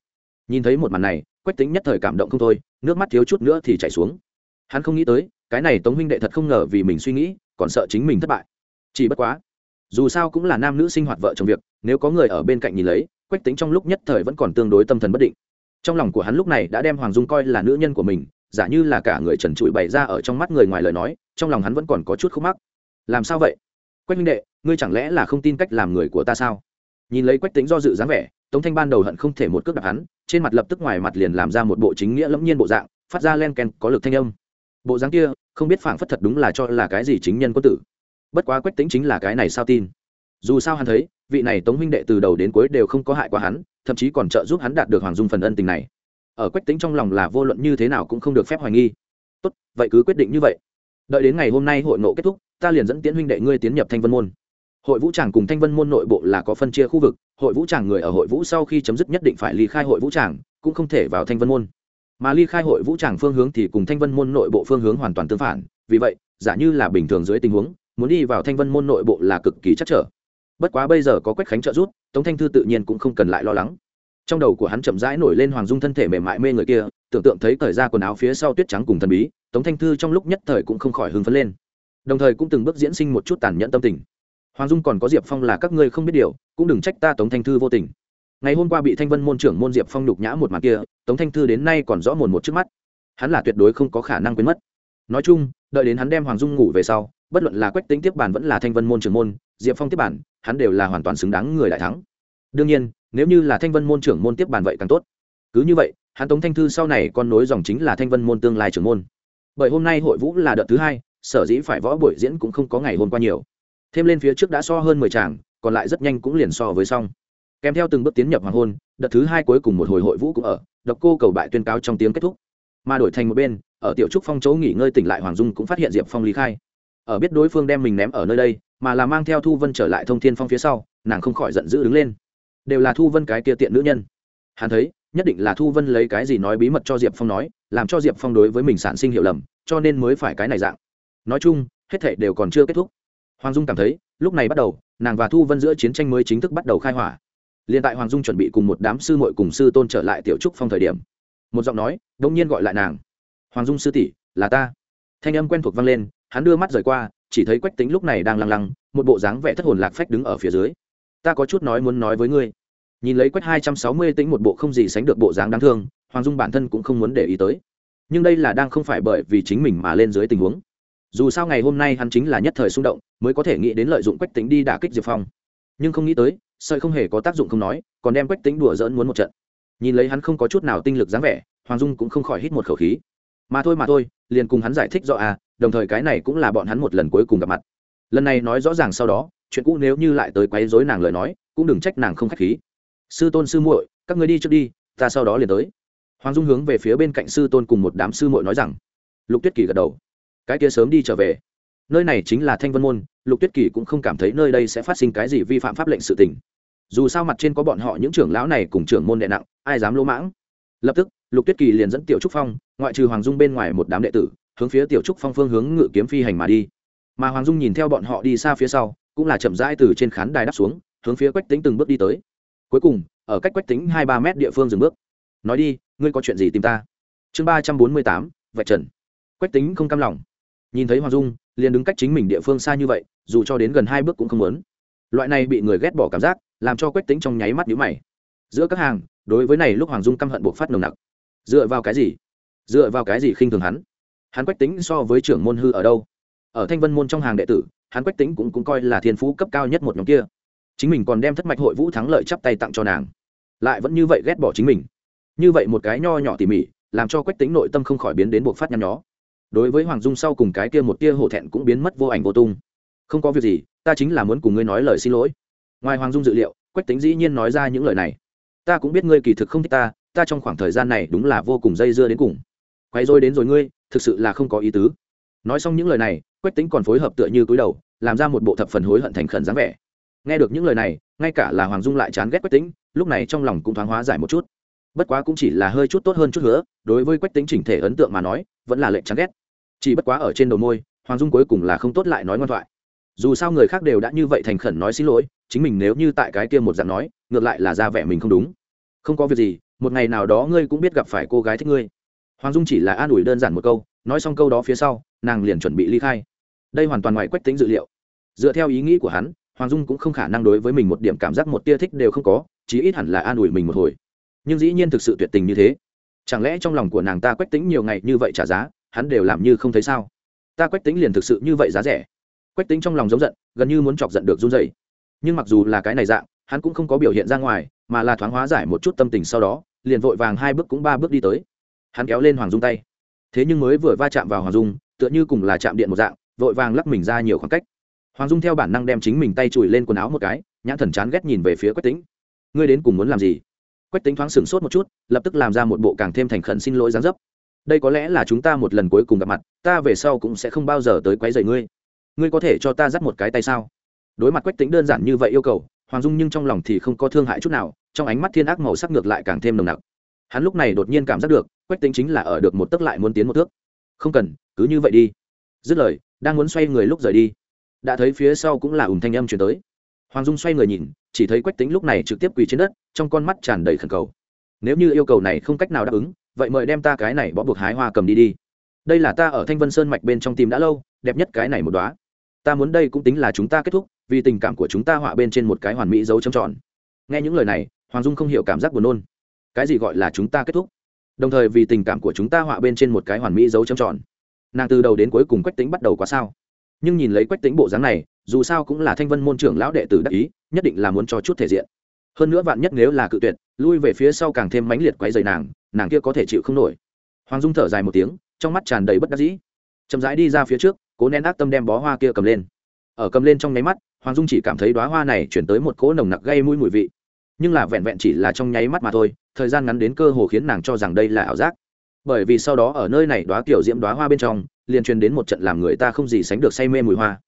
[SPEAKER 1] Nhìn thấy một màn này, quách tính nhất thời cảm động không thôi, nước mắt thiếu chút nữa thì chảy xuống. Hắn không nghĩ tới, cái này tống huynh đệ thật không ngờ vì mình suy nghĩ, còn sợ chính mình thất bại. Chỉ bất quá, dù sao cũng là nam nữ sinh hoạt vợ chồng việc, nếu có người ở bên cạnh nhìn lấy, quách tính trong lúc nhất thời vẫn còn tương đối tâm thần bất định trong lòng của hắn lúc này đã đem hoàng dung coi là nữ nhân của mình, giả như là cả người trần trụi bày ra ở trong mắt người ngoài lời nói, trong lòng hắn vẫn còn có chút khúc mắc. Làm sao vậy? Quách minh đệ, ngươi chẳng lẽ là không tin cách làm người của ta sao? Nhìn lấy quách tính do dự dáng vẻ, tống thanh ban đầu hận không thể một cước đạp hắn, trên mặt lập tức ngoài mặt liền làm ra một bộ chính nghĩa lẫm nhiên bộ dạng, phát ra len ken có lực thanh âm. Bộ dáng kia, không biết phảng phất thật đúng là cho là cái gì chính nhân có tử. Bất quá quách tính chính là cái này sao tin. Dù sao hắn thấy, vị này tống huynh đệ từ đầu đến cuối đều không có hại qua hắn thậm chí còn trợ giúp hắn đạt được hoàng dung phần ân tình này. Ở quách tính trong lòng là vô luận như thế nào cũng không được phép hoài nghi. Tốt, vậy cứ quyết định như vậy. Đợi đến ngày hôm nay hội nộ kết thúc, ta liền dẫn tiến huynh đệ ngươi tiến nhập thanh vân môn. Hội vũ tràng cùng thanh vân môn nội bộ là có phân chia khu vực, hội vũ tràng người ở hội vũ sau khi chấm dứt nhất định phải ly khai hội vũ tràng, cũng không thể vào thanh vân môn. Mà ly khai hội vũ tràng phương hướng thì cùng thanh vân môn nội bộ phương hướng hoàn toàn tương phản, vì vậy, giả như là bình thường dưới tình huống, muốn đi vào thanh vân môn nội bộ là cực kỳ chắc trở bất quá bây giờ có quách khánh trợ giúp, tống thanh thư tự nhiên cũng không cần lại lo lắng. Trong đầu của hắn chậm rãi nổi lên hoàng dung thân thể mềm mại mê người kia, tưởng tượng thấy thời ra quần áo phía sau tuyết trắng cùng thần bí, tống thanh thư trong lúc nhất thời cũng không khỏi hưng phấn lên. Đồng thời cũng từng bước diễn sinh một chút tàn nhẫn tâm tình. Hoàng dung còn có diệp phong là các ngươi không biết điều, cũng đừng trách ta tống thanh thư vô tình. Ngày hôm qua bị thanh vân môn trưởng môn diệp phong nhục nhã một mặt kia, tống thanh thư đến nay còn rõ mồn một trước mắt. Hắn là tuyệt đối không có khả năng quên mất. Nói chung, đợi đến hắn đem hoàng dung ngủ về sau, bất luận là quách tính tiếp bản vẫn là thanh vân môn trưởng môn diệp phong tiếp bản, hắn đều là hoàn toàn xứng đáng người đại thắng. Đương nhiên, nếu như là thanh vân môn trưởng môn tiếp bản vậy càng tốt. Cứ như vậy, hắn tống thanh thư sau này con nối dòng chính là thanh vân môn tương lai trưởng môn. Bởi hôm nay hội vũ là đợt thứ hai, sở dĩ phải võ buổi diễn cũng không có ngày hôm qua nhiều. Thêm lên phía trước đã so hơn mười tràng, còn lại rất nhanh cũng liền so với xong. Kèm theo từng bước tiến nhập hoàng hôn, đợt thứ hai cuối cùng một hồi hội vũ cũng ở, độc cô cầu bại tuyên cáo trong tiếng kết thúc. Mà đổi thành một bên, ở tiểu trúc phong chỗ nghỉ ngơi tỉnh lại hoàng dung cũng phát hiện diệp phong lý khai ở biết đối phương đem mình ném ở nơi đây, mà là mang theo thu vân trở lại thông thiên phong phía sau, nàng không khỏi giận dữ đứng lên. Đều là thu vân cái kia tiện nữ nhân. Hắn thấy, nhất định là thu vân lấy cái gì nói bí mật cho diệp phong nói, làm cho diệp phong đối với mình sản sinh hiểu lầm, cho nên mới phải cái này dạng. Nói chung, hết thể đều còn chưa kết thúc. Hoàng dung cảm thấy, lúc này bắt đầu, nàng và thu vân giữa chiến tranh mới chính thức bắt đầu khai hỏa. Liền tại hoàng dung chuẩn bị cùng một đám sư mội cùng sư tôn trở lại tiểu trúc phong thời điểm, một giọng nói đông nhiên gọi lại nàng. Hoàng dung sư tỷ, là ta. Thanh âm quen thuộc vang lên hắn đưa mắt rời qua, chỉ thấy quách tính lúc này đang lăng lăng, một bộ dáng vẻ thất hồn lạc phách đứng ở phía dưới. Ta có chút nói muốn nói với ngươi. Nhìn lấy quách hai trăm sáu mươi tính một bộ không gì sánh được bộ dáng đáng thương, hoàng dung bản thân cũng không muốn để ý tới. Nhưng đây là đang không phải bởi vì chính mình mà lên dưới tình huống. Dù sao ngày hôm nay hắn chính là nhất thời xung động, mới có thể nghĩ đến lợi dụng quách tính đi đả kích diệp phong. Nhưng không nghĩ tới, sợi không hề có tác dụng không nói, còn đem quách tính đùa dỡn muốn một trận. Nhìn lấy hắn không có chút nào tinh lực dáng vẻ, hoàng dung cũng không khỏi hít một khẩu khí. Mà thôi mà thôi, liền cùng hắn giải thích rõ à đồng thời cái này cũng là bọn hắn một lần cuối cùng gặp mặt. Lần này nói rõ ràng sau đó, chuyện cũ nếu như lại tới quấy rối nàng lời nói, cũng đừng trách nàng không khách khí. Sư tôn sư muội, các người đi trước đi, ta sau đó liền tới. Hoàng dung hướng về phía bên cạnh sư tôn cùng một đám sư muội nói rằng. Lục tuyết kỳ gật đầu. Cái kia sớm đi trở về. Nơi này chính là thanh vân môn, lục tuyết kỳ cũng không cảm thấy nơi đây sẽ phát sinh cái gì vi phạm pháp lệnh sự tình. Dù sao mặt trên có bọn họ những trưởng lão này cùng trưởng môn đệ nặng, ai dám lỗ mãng? Lập tức, lục tuyết kỳ liền dẫn tiểu trúc phong, ngoại trừ hoàng dung bên ngoài một đám đệ tử hướng phía tiểu trúc phong phương hướng ngự kiếm phi hành mà đi. Mà hoàng dung nhìn theo bọn họ đi xa phía sau, cũng là chậm rãi từ trên khán đài đáp xuống, hướng phía quách tính từng bước đi tới. Cuối cùng, ở cách quách tính hai ba mét địa phương dừng bước. Nói đi, ngươi có chuyện gì tìm ta? Chương ba trăm bốn mươi tám, vạch trần. Quách tính không cam lòng. Nhìn thấy hoàng dung, liền đứng cách chính mình địa phương xa như vậy, dù cho đến gần hai bước cũng không muốn. Loại này bị người ghét bỏ cảm giác, làm cho quách tính trong nháy mắt nhíu mày. Giữa các hàng, đối với này lúc hoàng dung căm hận buộc phát nồng nặc. Dựa vào cái gì? Dựa vào cái gì khinh thường hắn? Hắn quách tính so với trưởng môn hư ở đâu? Ở thanh vân môn trong hàng đệ tử hắn quách tính cũng, cũng coi là thiên phú cấp cao nhất một nhóm kia. Chính mình còn đem thất mạch hội vũ thắng lợi chắp tay tặng cho nàng. Lại vẫn như vậy ghét bỏ chính mình. Như vậy một cái nho nhỏ tỉ mỉ làm cho quách tính nội tâm không khỏi biến đến buộc phát nhăn nhó. Đối với hoàng dung sau cùng cái kia một tia hổ thẹn cũng biến mất vô ảnh vô tung. Không có việc gì ta chính là muốn cùng ngươi nói lời xin lỗi. Ngoài hoàng dung dự liệu quách tính dĩ nhiên nói ra những lời này. Ta cũng biết ngươi kỳ thực không thích ta ta trong khoảng thời gian này đúng là vô cùng dây dưa đến cùng. Quay rồi đến rồi ngươi thực sự là không có ý tứ. Nói xong những lời này, quách tính còn phối hợp tựa như cúi đầu, làm ra một bộ thập phần hối hận thành khẩn dáng vẻ. Nghe được những lời này, ngay cả là hoàng dung lại chán ghét quách tính lúc này trong lòng cũng thoáng hóa giải một chút. Bất quá cũng chỉ là hơi chút tốt hơn chút nữa, đối với quách tính chỉnh thể ấn tượng mà nói, vẫn là lệnh chán ghét. Chỉ bất quá ở trên đầu môi, hoàng dung cuối cùng là không tốt lại nói ngoan thoại. Dù sao người khác đều đã như vậy thành khẩn nói xin lỗi, chính mình nếu như tại cái kia một dạng nói, ngược lại là ra vẻ mình không đúng. Không có việc gì, một ngày nào đó ngươi cũng biết gặp phải cô gái thích ngươi hoàng dung chỉ là an ủi đơn giản một câu, nói xong câu đó phía sau, nàng liền chuẩn bị ly khai. Đây hoàn toàn ngoài quách tính dự liệu. Dựa theo ý nghĩ của hắn, hoàng dung cũng không khả năng đối với mình một điểm cảm giác một tia thích đều không có, chí ít hẳn là an ủi mình một hồi. Nhưng dĩ nhiên thực sự tuyệt tình như thế. Chẳng lẽ trong lòng của nàng ta quách tính nhiều ngày như vậy trả giá, hắn đều làm như không thấy sao? Ta quách tính liền thực sự như vậy giá rẻ. Quách tính trong lòng giống giận, gần như muốn chọc giận được run dậy nhưng mặc dù là cái này dạng, hắn cũng không có biểu hiện ra ngoài, mà là thoáng hóa giải một chút tâm tình sau đó, liền vội vàng hai bước cũng ba bước đi tới hắn kéo lên hoàng dung tay. Thế nhưng mới vừa va chạm vào hoàng dung, tựa như cùng là chạm điện một dạng, vội vàng lắc mình ra nhiều khoảng cách. Hoàng dung theo bản năng đem chính mình tay chùi lên quần áo một cái, nhãn thần chán ghét nhìn về phía quách tính ngươi đến cùng muốn làm gì? Quách tính thoáng sửng sốt một chút, lập tức làm ra một bộ càng thêm thành khẩn xin lỗi gián dấp. Đây có lẽ là chúng ta một lần cuối cùng gặp mặt, ta về sau cũng sẽ không bao giờ tới quấy rầy ngươi. Ngươi có thể cho ta dắt một cái tay sao? Đối mặt quách tính đơn giản như vậy yêu cầu, hoàng dung nhưng trong lòng thì không có thương hại chút nào, trong ánh mắt thiên ác màu sắc ngược lại càng thêm nồng nặc. Hắn lúc này đột nhiên cảm giác được quách tính chính là ở được một tấc lại muốn tiến một thước. Không cần, cứ như vậy đi. Dứt lời, đang muốn xoay người lúc rời đi. Đã thấy phía sau cũng là ùm thanh âm chuyển tới. Hoàng dung xoay người nhìn, chỉ thấy quách tính lúc này trực tiếp quỳ trên đất, trong con mắt tràn đầy khẩn cầu. Nếu như yêu cầu này không cách nào đáp ứng, vậy mời đem ta cái này bó buộc hái hoa cầm đi đi. Đây là ta ở thanh vân sơn mạch bên trong tìm đã lâu, đẹp nhất cái này một đoá ta muốn đây cũng tính là chúng ta kết thúc, vì tình cảm của chúng ta họa bên trên một cái hoàn mỹ dấu trầm tròn. Nghe những lời này, hoàng dung không hiểu cảm giác buồn nôn. Cái gì gọi là chúng ta kết thúc? Đồng thời vì tình cảm của chúng ta họa bên trên một cái hoàn mỹ dấu trầm tròn. Nàng từ đầu đến cuối cùng quách tính bắt đầu quá sao. Nhưng nhìn lấy quách tính bộ dáng này, dù sao cũng là thanh vân môn trưởng lão đệ tử đắc ý, nhất định là muốn cho chút thể diện. Hơn nữa vạn nhất nếu là cự tuyệt, lui về phía sau càng thêm mãnh liệt quay dày nàng nàng kia có thể chịu không nổi. Hoàng dung thở dài một tiếng, trong mắt tràn đầy bất đắc dĩ. Chậm rãi đi ra phía trước, cố nén ác tâm đem bó hoa kia cầm lên. Ở cầm lên trong nháy mắt, hoàng dung chỉ cảm thấy đoá hoa này chuyển tới một cỗ nồng nặc gây mũi mùi vị nhưng là vẹn vẹn chỉ là trong nháy mắt mà thôi, thời gian ngắn đến cơ hồ khiến nàng cho rằng đây là ảo giác. Bởi vì sau đó ở nơi này đoá kiểu diễm đoá hoa bên trong, liền truyền đến một trận làm người ta không gì sánh được say mê mùi hoa.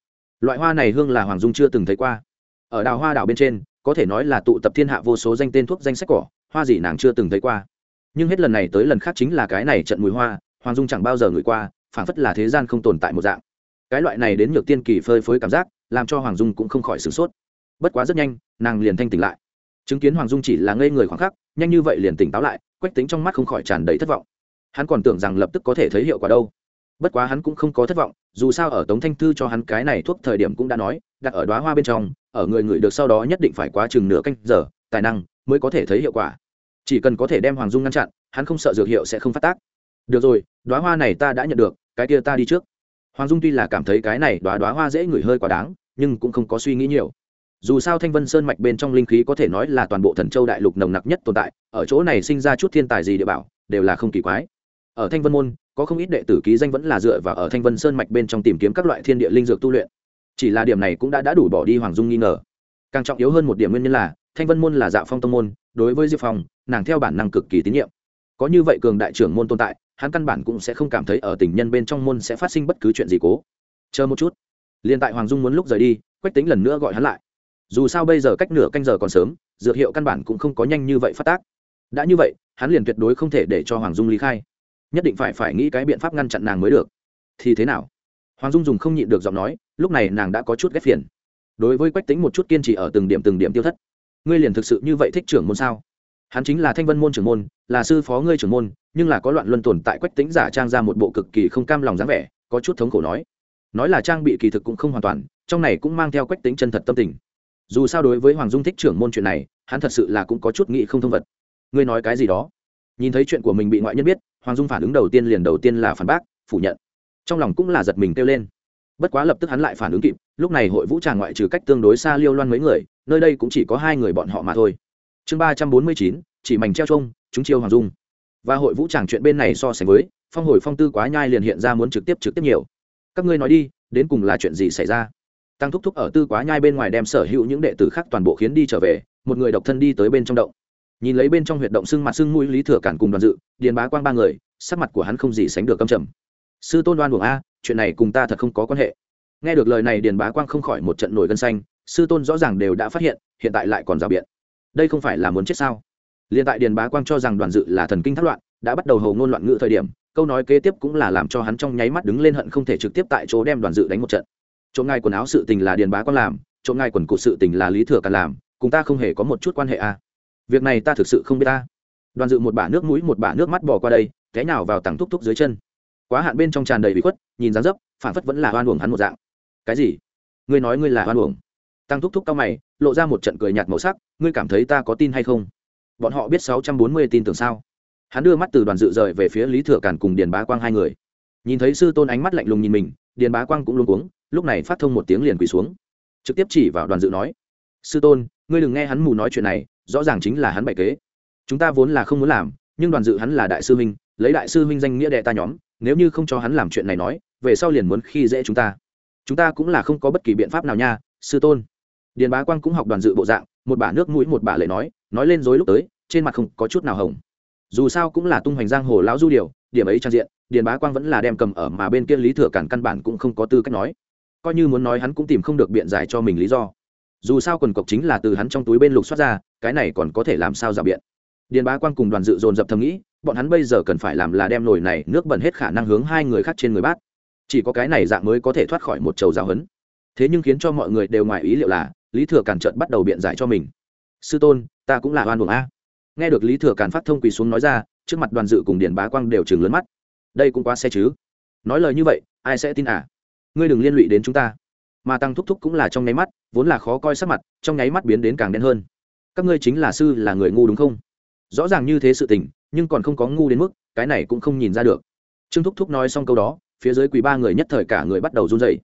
[SPEAKER 1] Loại hoa này hương là hoàng dung chưa từng thấy qua. Ở đào hoa đảo bên trên, có thể nói là tụ tập thiên hạ vô số danh tên thuốc danh sách cỏ, hoa gì nàng chưa từng thấy qua. Nhưng hết lần này tới lần khác chính là cái này trận mùi hoa, hoàng dung chẳng bao giờ ngửi qua, phảng phất là thế gian không tồn tại một dạng. Cái loại này đến nhược tiên kỳ phơi phới cảm giác, làm cho hoàng dung cũng không khỏi sửng sốt. Bất quá rất nhanh, nàng liền thanh tỉnh lại chứng kiến hoàng dung chỉ là ngây người khoảng khắc, nhanh như vậy liền tỉnh táo lại, quách tính trong mắt không khỏi tràn đầy thất vọng. Hắn còn tưởng rằng lập tức có thể thấy hiệu quả đâu. Bất quá hắn cũng không có thất vọng, dù sao ở tống thanh thư cho hắn cái này thuốc thời điểm cũng đã nói, đặt ở đoá hoa bên trong, ở người người được sau đó nhất định phải quá chừng nửa canh giờ, tài năng mới có thể thấy hiệu quả. Chỉ cần có thể đem hoàng dung ngăn chặn, hắn không sợ dược hiệu sẽ không phát tác. Được rồi đoá hoa này ta đã nhận được, cái kia ta đi trước. Hoàng dung tuy là cảm thấy cái này đoá đoá hoa dễ ngửi hơi quá đáng, nhưng cũng không có suy nghĩ nhiều dù sao thanh vân sơn mạch bên trong linh khí có thể nói là toàn bộ thần châu đại lục nồng nặc nhất tồn tại, ở chỗ này sinh ra chút thiên tài gì địa bảo, đều là không kỳ quái. Ở thanh vân môn, có không ít đệ tử ký danh vẫn là dựa vào ở thanh vân sơn mạch bên trong tìm kiếm các loại thiên địa linh dược tu luyện. Chỉ là điểm này cũng đã đã đủ bỏ đi hoàng dung nghi ngờ. Càng trọng yếu hơn một điểm nguyên nhân là, thanh vân môn là dạ phong tông môn, đối với diệp phong, nàng theo bản năng cực kỳ tín nhiệm. Có như vậy cường đại trưởng môn tồn tại, hắn căn bản cũng sẽ không cảm thấy ở tình nhân bên trong môn sẽ phát sinh bất cứ chuyện gì cố. Chờ một chút. Liền tại hoàng dung muốn lúc rời đi, quách tính lần nữa gọi hắn lại dù sao bây giờ cách nửa canh giờ còn sớm, dược hiệu căn bản cũng không có nhanh như vậy phát tác. Đã như vậy, hắn liền tuyệt đối không thể để cho hoàng dung lý khai. Nhất định phải phải nghĩ cái biện pháp ngăn chặn nàng mới được. Thì thế nào? Hoàng dung dùng không nhịn được giọng nói, lúc này nàng đã có chút ghét phiền. Đối với quách tính một chút kiên trì ở từng điểm từng điểm tiêu thất. Ngươi liền thực sự như vậy thích trưởng môn sao? Hắn chính là thanh vân môn trưởng môn, là sư phó ngươi trưởng môn, nhưng là có loạn luân tồn tại quách tính giả trang ra một bộ cực kỳ không cam lòng dáng vẻ, có chút thống khổ nói. Nói là trang bị kỳ thực cũng không hoàn toàn, trong này cũng mang theo quách tính chân thật tâm tình dù sao đối với hoàng dung thích trưởng môn chuyện này, hắn thật sự là cũng có chút nghĩ không thông vật. Ngươi nói cái gì đó? Nhìn thấy chuyện của mình bị ngoại nhân biết, hoàng dung phản ứng đầu tiên liền đầu tiên là phản bác, phủ nhận. Trong lòng cũng là giật mình kêu lên. Bất quá lập tức hắn lại phản ứng kịp, lúc này hội vũ tràng ngoại trừ cách tương đối xa liêu loan mấy người, nơi đây cũng chỉ có hai người bọn họ mà thôi. Chương ba trăm bốn mươi chín, chỉ mảnh treo trông chúng chiêu hoàng dung. Và hội vũ tràng chuyện bên này so sánh với, phong hồi phong tư quá nhai liền hiện ra muốn trực tiếp trực tiếp nhiều. Các ngươi nói đi, đến cùng là chuyện gì xảy ra? Tăng thúc thúc ở tư quá nhai bên ngoài đem sở hữu những đệ tử khác toàn bộ khiến đi trở về, một người độc thân đi tới bên trong động. Nhìn lấy bên trong huyệt động sưng mặt sưng mũi lý thừa cản cùng đoàn dự, điền bá quang ba người, sắc mặt của hắn không gì sánh được câm trầm. Sư tôn đoan buồng a, chuyện này cùng ta thật không có quan hệ. Nghe được lời này, điền bá quang không khỏi một trận nổi gân xanh, sư tôn rõ ràng đều đã phát hiện hiện tại lại còn rào biện. Đây không phải là muốn chết sao? Liền tại điền bá quang cho rằng đoàn dự là thần kinh thất loạn, đã bắt đầu hầu ngôn loạn ngữ thời điểm, câu nói kế tiếp cũng là làm cho hắn trong nháy mắt đứng lên hận không thể trực tiếp tại chỗ đem đoàn dự đánh một trận trộm ngay quần áo sự tình là điền bá quang làm, trộm ngay quần cụt sự tình là lý thừa càn làm, cùng ta không hề có một chút quan hệ a à. việc này ta thực sự không biết ta. Đoàn dự một bả nước mũi, một bả nước mắt bỏ qua đây, té nào vào tảng thúc thúc dưới chân. Quá hạn bên trong tràn đầy bị khuất, nhìn dáng dấp, phản phất vẫn là oan uổng hắn một dạng. Cái gì? Ngươi nói ngươi là oan uổng. Tăng thúc thúc cao mày, lộ ra một trận cười nhạt màu sắc, ngươi cảm thấy ta có tin hay không? Bọn họ biết sáu trăm bốn mươi tin tưởng sao? Hắn đưa mắt từ đoàn dự rời về phía lý thừa càn cùng điền bá quang hai người. Nhìn thấy sư tôn ánh mắt lạnh lùng nhìn mình, điền bá quang cũng luôn cuống lúc này phát thông một tiếng liền quỳ xuống. Trực tiếp chỉ vào đoàn dự nói, sư tôn, ngươi đừng nghe hắn mù nói chuyện này, rõ ràng chính là hắn bày kế. Chúng ta vốn là không muốn làm, nhưng đoàn dự hắn là đại sư huynh, lấy đại sư huynh danh nghĩa đệ ta nhóm, nếu như không cho hắn làm chuyện này nói, về sau liền muốn khi dễ chúng ta. Chúng ta cũng là không có bất kỳ biện pháp nào nha, sư tôn. Điền bá quang cũng học đoàn dự bộ dạng, một bả nước mũi, một bả lệ nói nói lên dối lúc tới, trên mặt không có chút nào hồng. Dù sao cũng là tung hoành giang hồ lão du điều, điểm ấy trang diện, điền bá quang vẫn là đem cầm ở mà bên kia lý thừa cản căn bản cũng không có tư cách nói coi như muốn nói hắn cũng tìm không được biện giải cho mình lý do. Dù sao quần cộc chính là từ hắn trong túi bên lục xoát ra, cái này còn có thể làm sao rào biện? Điền bá quang cùng đoàn dự dồn dập thầm nghĩ, bọn hắn bây giờ cần phải làm là đem nồi này nước bẩn hết khả năng hướng hai người khác trên người bát. Chỉ có cái này dạng mới có thể thoát khỏi một chầu giáo hấn thế nhưng khiến cho mọi người đều ngoài ý liệu là, lý thừa càn trợn bắt đầu biện giải cho mình. Sư tôn, ta cũng là oan buồng a. Nghe được lý thừa càn phát thông quỳ xuống nói ra, trước mặt đoàn dự cùng điền bá quang đều chừng lớn mắt. Đây cũng quá xe chứ. Nói lời như vậy, ai sẽ tin à? Ngươi đừng liên lụy đến chúng ta. Mà tăng thúc thúc cũng là trong nháy mắt, vốn là khó coi sắc mặt, trong nháy mắt biến đến càng đen hơn. Các ngươi chính là sư, là người ngu đúng không? Rõ ràng như thế sự tình, nhưng còn không có ngu đến mức, cái này cũng không nhìn ra được. Trương thúc thúc nói xong câu đó, phía dưới quỳ ba người nhất thời cả người bắt đầu run rẩy.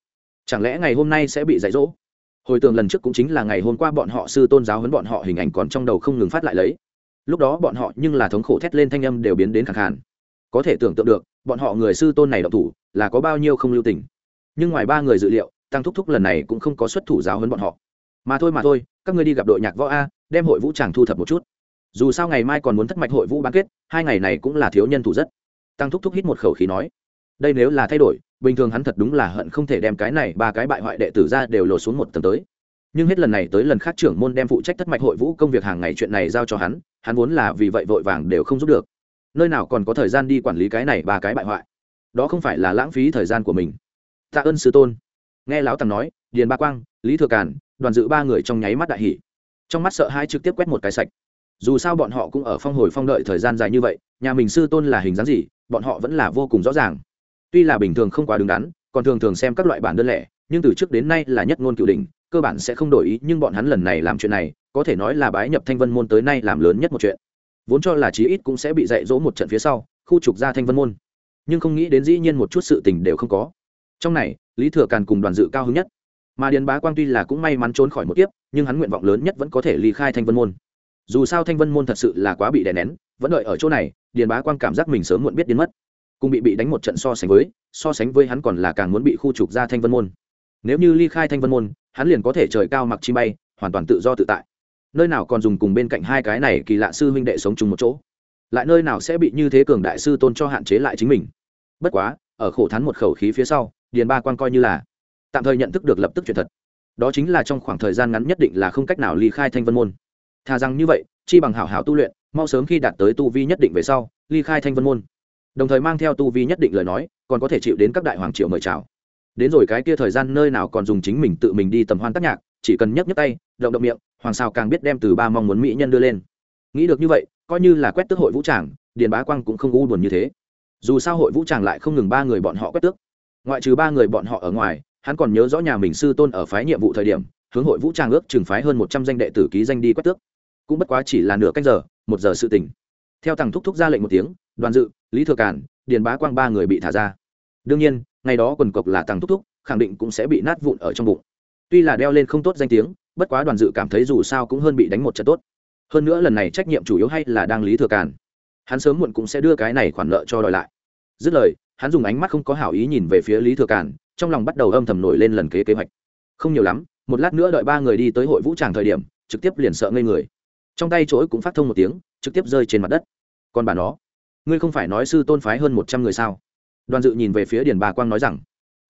[SPEAKER 1] Chẳng lẽ ngày hôm nay sẽ bị dạy dỗ? Hồi tường lần trước cũng chính là ngày hôm qua bọn họ sư tôn giáo huấn bọn họ hình ảnh còn trong đầu không ngừng phát lại lấy. Lúc đó bọn họ nhưng là thống khổ thét lên thanh âm đều biến đến khẳng hẳn. có thể tưởng tượng được, bọn họ người sư tôn này độc thủ, là có bao nhiêu không lưu tình nhưng ngoài ba người dự liệu, tăng thúc thúc lần này cũng không có xuất thủ giáo hơn bọn họ. Mà thôi mà thôi, các ngươi đi gặp đội nhạc võ a, đem hội vũ tràng thu thập một chút. Dù sao ngày mai còn muốn thất mạch hội vũ bán kết, hai ngày này cũng là thiếu nhân thủ rất. Tăng thúc thúc hít một khẩu khí nói, đây nếu là thay đổi, bình thường hắn thật đúng là hận không thể đem cái này ba cái bại hoại đệ tử ra đều lột xuống một tầng tới. Nhưng hết lần này tới lần khác trưởng môn đem phụ trách thất mạch hội vũ công việc hàng ngày chuyện này giao cho hắn hắn vốn là vì vậy vội vàng đều không giúp được. Nơi nào còn có thời gian đi quản lý cái này ba cái bại hoại? Đó không phải là lãng phí thời gian của mình tạ ơn sư tôn. Nghe lão tàng nói, điền ba quang, lý thừa càn, đoàn dự ba người trong nháy mắt đại hỷ trong mắt sợ hai trực tiếp quét một cái sạch. Dù sao bọn họ cũng ở phong hồi phong đợi thời gian dài như vậy, nhà mình sư tôn là hình dáng gì, bọn họ vẫn là vô cùng rõ ràng. Tuy là bình thường không quá đứng đắn, còn thường thường xem các loại bản đơn lẻ, nhưng từ trước đến nay là nhất ngôn cựu đình cơ bản sẽ không đổi ý, nhưng bọn hắn lần này làm chuyện này, có thể nói là bái nhập thanh vân môn tới nay làm lớn nhất một chuyện. Vốn cho là chí ít cũng sẽ bị dạy dỗ một trận phía sau, khu trục ra thanh vân môn. Nhưng không nghĩ đến dĩ nhiên một chút sự tình đều không có trong này, lý thừa càn cùng đoàn dự cao hứng nhất. Mà điền bá quang tuy là cũng may mắn trốn khỏi một kiếp, nhưng hắn nguyện vọng lớn nhất vẫn có thể ly khai thanh vân môn. Dù sao thanh vân môn thật sự là quá bị đè nén, vẫn đợi ở chỗ này, điền bá quang cảm giác mình sớm muộn biết đến mất. Cùng bị bị đánh một trận so sánh với, so sánh với hắn còn là càng muốn bị khu trục ra thanh vân môn. Nếu như ly khai thanh vân môn, hắn liền có thể trời cao mặc chi bay, hoàn toàn tự do tự tại. Nơi nào còn dùng cùng bên cạnh hai cái này kỳ lạ sư huynh đệ sống chung một chỗ? Lại nơi nào sẽ bị như thế cường đại sư tôn cho hạn chế lại chính mình? Bất quá, ở khổ thắn một khẩu khí phía sau điền ba quan coi như là tạm thời nhận thức được lập tức chuyện thật. Đó chính là trong khoảng thời gian ngắn nhất định là không cách nào ly khai thanh vân môn. Thà rằng như vậy, chi bằng hảo hảo tu luyện, mau sớm khi đạt tới tu vi nhất định về sau, ly khai thanh vân môn. Đồng thời mang theo tu vi nhất định lời nói, còn có thể chịu đến các đại hoàng triệu mời chào. Đến rồi cái kia thời gian nơi nào còn dùng chính mình tự mình đi tầm hoan tác nhạc, chỉ cần nhấc nhấc tay, động động miệng, hoàng sao càng biết đem từ ba mong muốn mỹ nhân đưa lên. Nghĩ được như vậy, coi như là quét tước hội vũ tràng, điền bá quang cũng không u buồn như thế. Dù sao hội vũ tràng lại không ngừng ba người bọn họ quét tước ngoại trừ ba người bọn họ ở ngoài, hắn còn nhớ rõ nhà mình sư tôn ở phái nhiệm vụ thời điểm, hướng hội vũ trang ước trừng phái hơn một trăm danh đệ tử ký danh đi quét tước. Cũng bất quá chỉ là nửa canh giờ, một giờ sự tỉnh theo thằng thúc thúc ra lệnh một tiếng, đoàn dự, lý thừa cản điền bá quang ba người bị thả ra. Đương nhiên, ngày đó quần cộc là thằng thúc thúc, khẳng định cũng sẽ bị nát vụn ở trong bụng. Tuy là đeo lên không tốt danh tiếng, bất quá đoàn dự cảm thấy dù sao cũng hơn bị đánh một trận tốt. Hơn nữa lần này trách nhiệm chủ yếu hay là đang lý thừa cản hắn sớm muộn cũng sẽ đưa cái này khoản nợ cho đòi lại. Dứt lời hắn dùng ánh mắt không có hảo ý nhìn về phía lý thừa cản trong lòng bắt đầu âm thầm nổi lên lần kế kế hoạch. Không nhiều lắm, một lát nữa đợi ba người đi tới hội vũ tràng thời điểm, trực tiếp liền sợ ngây người. Trong tay chỗi cũng phát thông một tiếng, trực tiếp rơi trên mặt đất. Còn bà nó, ngươi không phải nói sư tôn phái hơn một trăm người sao? Đoàn dự nhìn về phía điền bà quang nói rằng,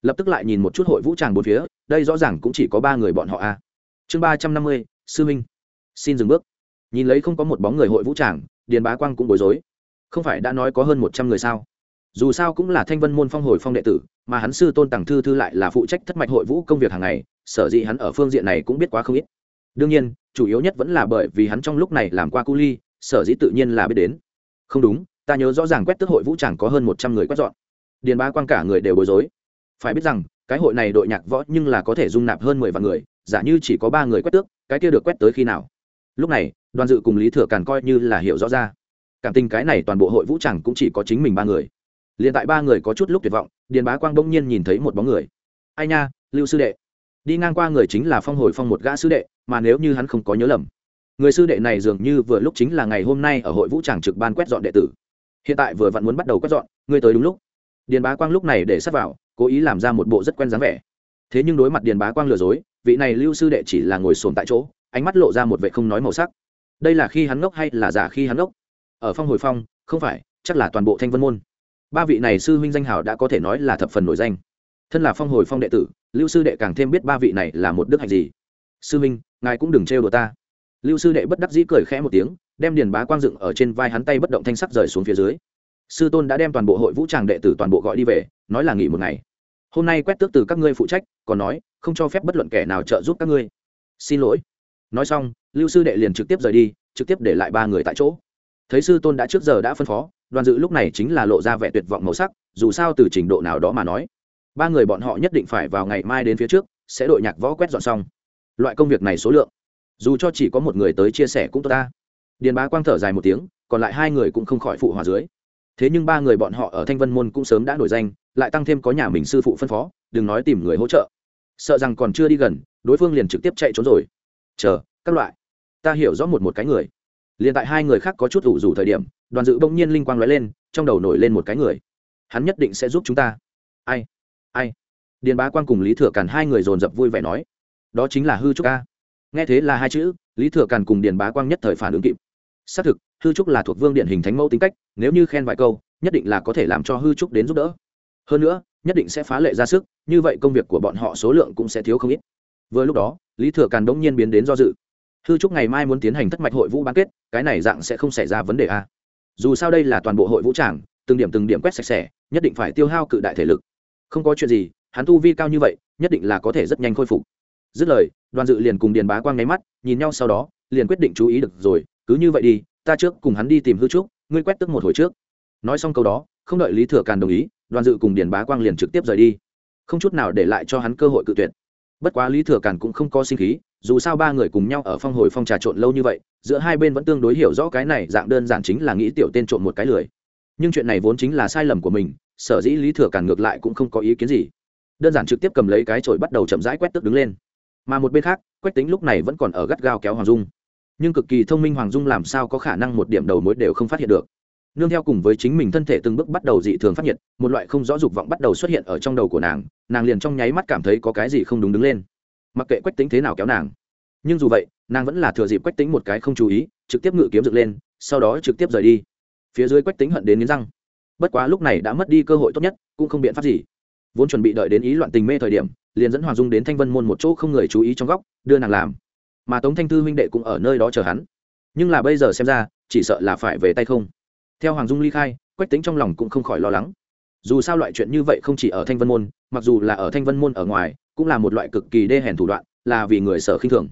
[SPEAKER 1] lập tức lại nhìn một chút hội vũ tràng bốn phía, đây rõ ràng cũng chỉ có ba người bọn họ a chương ba trăm năm mươi, sư minh xin dừng bước. Nhìn lấy không có một bóng người hội vũ tràng, điền bá quang cũng bối rối. Không phải đã nói có hơn một trăm người sao? Dù sao cũng là thanh vân môn phong hồi phong đệ tử, mà hắn sư tôn tàng thư thư lại là phụ trách thất mạch hội vũ công việc hàng ngày, sở dĩ hắn ở phương diện này cũng biết quá không ít. Đương nhiên, chủ yếu nhất vẫn là bởi vì hắn trong lúc này làm qua cu ly, sở dĩ tự nhiên là biết đến. Không đúng, ta nhớ rõ ràng quét tức hội vũ chẳng có hơn một trăm người quét dọn. Điền ba quan cả người đều bối rối. Phải biết rằng, cái hội này đội nhạc võ nhưng là có thể dung nạp hơn mười vạn người, giả như chỉ có ba người quét tước, cái kia được quét tới khi nào? Lúc này, đoàn dự cùng lý thừa càn coi như là hiểu rõ ra. Cảm tình cái này toàn bộ hội vũ chẳng cũng chỉ có chính mình ba người liền tại ba người có chút lúc tuyệt vọng, điền bá quang bỗng nhiên nhìn thấy một bóng người. Ai nha, lưu sư đệ. Đi ngang qua người chính là phong hồi phong một gã sư đệ, mà nếu như hắn không có nhớ lầm, người sư đệ này dường như vừa lúc chính là ngày hôm nay ở hội vũ tràng trực ban quét dọn đệ tử. Hiện tại vừa vặn muốn bắt đầu quét dọn, ngươi tới đúng lúc. Điền bá quang lúc này để sắp vào, cố ý làm ra một bộ rất quen dáng vẻ. Thế nhưng đối mặt điền bá quang lừa dối, vị này lưu sư đệ chỉ là ngồi sồn tại chỗ, ánh mắt lộ ra một vệ không nói màu sắc. Đây là khi hắn ngốc hay là giả khi hắn ngốc? Ở phong hồi phong, không phải, chắc là toàn bộ thanh vân môn ba vị này sư huynh danh hào đã có thể nói là thập phần nổi danh. Thân là phong hồi phong đệ tử, lưu sư đệ càng thêm biết ba vị này là một đức hạnh gì. Sư huynh, ngài cũng đừng trêu đồ ta. Lưu sư đệ bất đắc dĩ cười khẽ một tiếng, đem điền bá quang dựng ở trên vai hắn tay bất động thanh sắc rời xuống phía dưới. Sư tôn đã đem toàn bộ hội vũ tràng đệ tử toàn bộ gọi đi về, nói là nghỉ một ngày. Hôm nay quét tước từ các ngươi phụ trách, còn nói, không cho phép bất luận kẻ nào trợ giúp các ngươi. Xin lỗi. Nói xong, lưu sư đệ liền trực tiếp rời đi, trực tiếp để lại ba người tại chỗ thấy sư tôn đã trước giờ đã phân phó, đoàn dự lúc này chính là lộ ra vẻ tuyệt vọng màu sắc, dù sao từ trình độ nào đó mà nói. Ba người bọn họ nhất định phải vào ngày mai đến phía trước, sẽ đội nhạc võ quét dọn xong. Loại công việc này số lượng, dù cho chỉ có một người tới chia sẻ cũng tốt ta. Điền bá quang thở dài một tiếng, còn lại hai người cũng không khỏi phụ hòa dưới. Thế nhưng ba người bọn họ ở thanh vân môn cũng sớm đã nổi danh, lại tăng thêm có nhà mình sư phụ phân phó, đừng nói tìm người hỗ trợ. Sợ rằng còn chưa đi gần, đối phương liền trực tiếp chạy trốn rồi. Chờ, các loại. Ta hiểu rõ một một cái người liền tại hai người khác có chút ủ rủ thời điểm, đoàn dự bỗng nhiên linh quang nói lên, trong đầu nổi lên một cái người. Hắn nhất định sẽ giúp chúng ta. Ai? Ai? Điền bá quang cùng lý thừa càn hai người dồn dập vui vẻ nói. Đó chính là hư trúc ca nghe thế là hai chữ, lý thừa càn cùng điền bá quang nhất thời phản ứng kịp. Xác thực, hư trúc là thuộc vương điện hình thánh mẫu tính cách, nếu như khen vài câu, nhất định là có thể làm cho hư trúc đến giúp đỡ. Hơn nữa, nhất định sẽ phá lệ ra sức, như vậy công việc của bọn họ số lượng cũng sẽ thiếu không ít. Vừa lúc đó, lý thừa càn đống nhiên biến đến do dự hư trúc ngày mai muốn tiến hành thất mạch hội vũ bán kết, cái này dạng sẽ không xảy ra vấn đề a. Dù sao đây là toàn bộ hội vũ tràng, từng điểm từng điểm quét sạch sẽ, nhất định phải tiêu hao cự đại thể lực. Không có chuyện gì, hắn tu vi cao như vậy, nhất định là có thể rất nhanh khôi phục. Dứt lời, đoàn dự liền cùng điền bá quang nháy mắt, nhìn nhau sau đó, liền quyết định chú ý được rồi, cứ như vậy đi, ta trước cùng hắn đi tìm hư trúc, ngươi quét tức một hồi trước. Nói xong câu đó, không đợi lý thừa càn đồng ý, đoàn dự cùng điền bá quang liền trực tiếp rời đi. Không chút nào để lại cho hắn cơ hội cự tuyệt. Bất quá lý thừa càn cũng không có sinh khí dù sao ba người cùng nhau ở phong hồi phong trà trộn lâu như vậy, giữa hai bên vẫn tương đối hiểu rõ cái này dạng đơn giản chính là nghĩ tiểu tên trộn một cái lười. Nhưng chuyện này vốn chính là sai lầm của mình, sở dĩ lý thừa càn ngược lại cũng không có ý kiến gì. Đơn giản trực tiếp cầm lấy cái chổi bắt đầu chậm rãi quét tức đứng lên. Mà một bên khác quách tính lúc này vẫn còn ở gắt gao kéo hoàng dung. Nhưng cực kỳ thông minh hoàng dung làm sao có khả năng một điểm đầu mối đều không phát hiện được. Nương theo cùng với chính mình thân thể từng bước bắt đầu dị thường phát hiện một loại không rõ dục vọng bắt đầu xuất hiện ở trong đầu của nàng nàng liền trong nháy mắt cảm thấy có cái gì không đúng đứng lên mặc kệ quách tính thế nào kéo nàng. Nhưng dù vậy, nàng vẫn là thừa dịp quách tính một cái không chú ý, trực tiếp ngự kiếm dựng lên, sau đó trực tiếp rời đi. Phía dưới quách tính hận đến nghiến răng. Bất quá lúc này đã mất đi cơ hội tốt nhất, cũng không biện pháp gì. Vốn chuẩn bị đợi đến ý loạn tình mê thời điểm, liền dẫn hoàng dung đến thanh vân môn một chỗ không người chú ý trong góc, đưa nàng làm. Mà tống thanh thư huynh đệ cũng ở nơi đó chờ hắn. Nhưng là bây giờ xem ra, chỉ sợ là phải về tay không. Theo hoàng dung ly khai, quách tính trong lòng cũng không khỏi lo lắng. Dù sao loại chuyện như vậy không chỉ ở thanh vân môn, mặc dù là ở thanh vân môn ở ngoài cũng là một loại cực kỳ đê hèn thủ đoạn, là vì người sở khinh thường.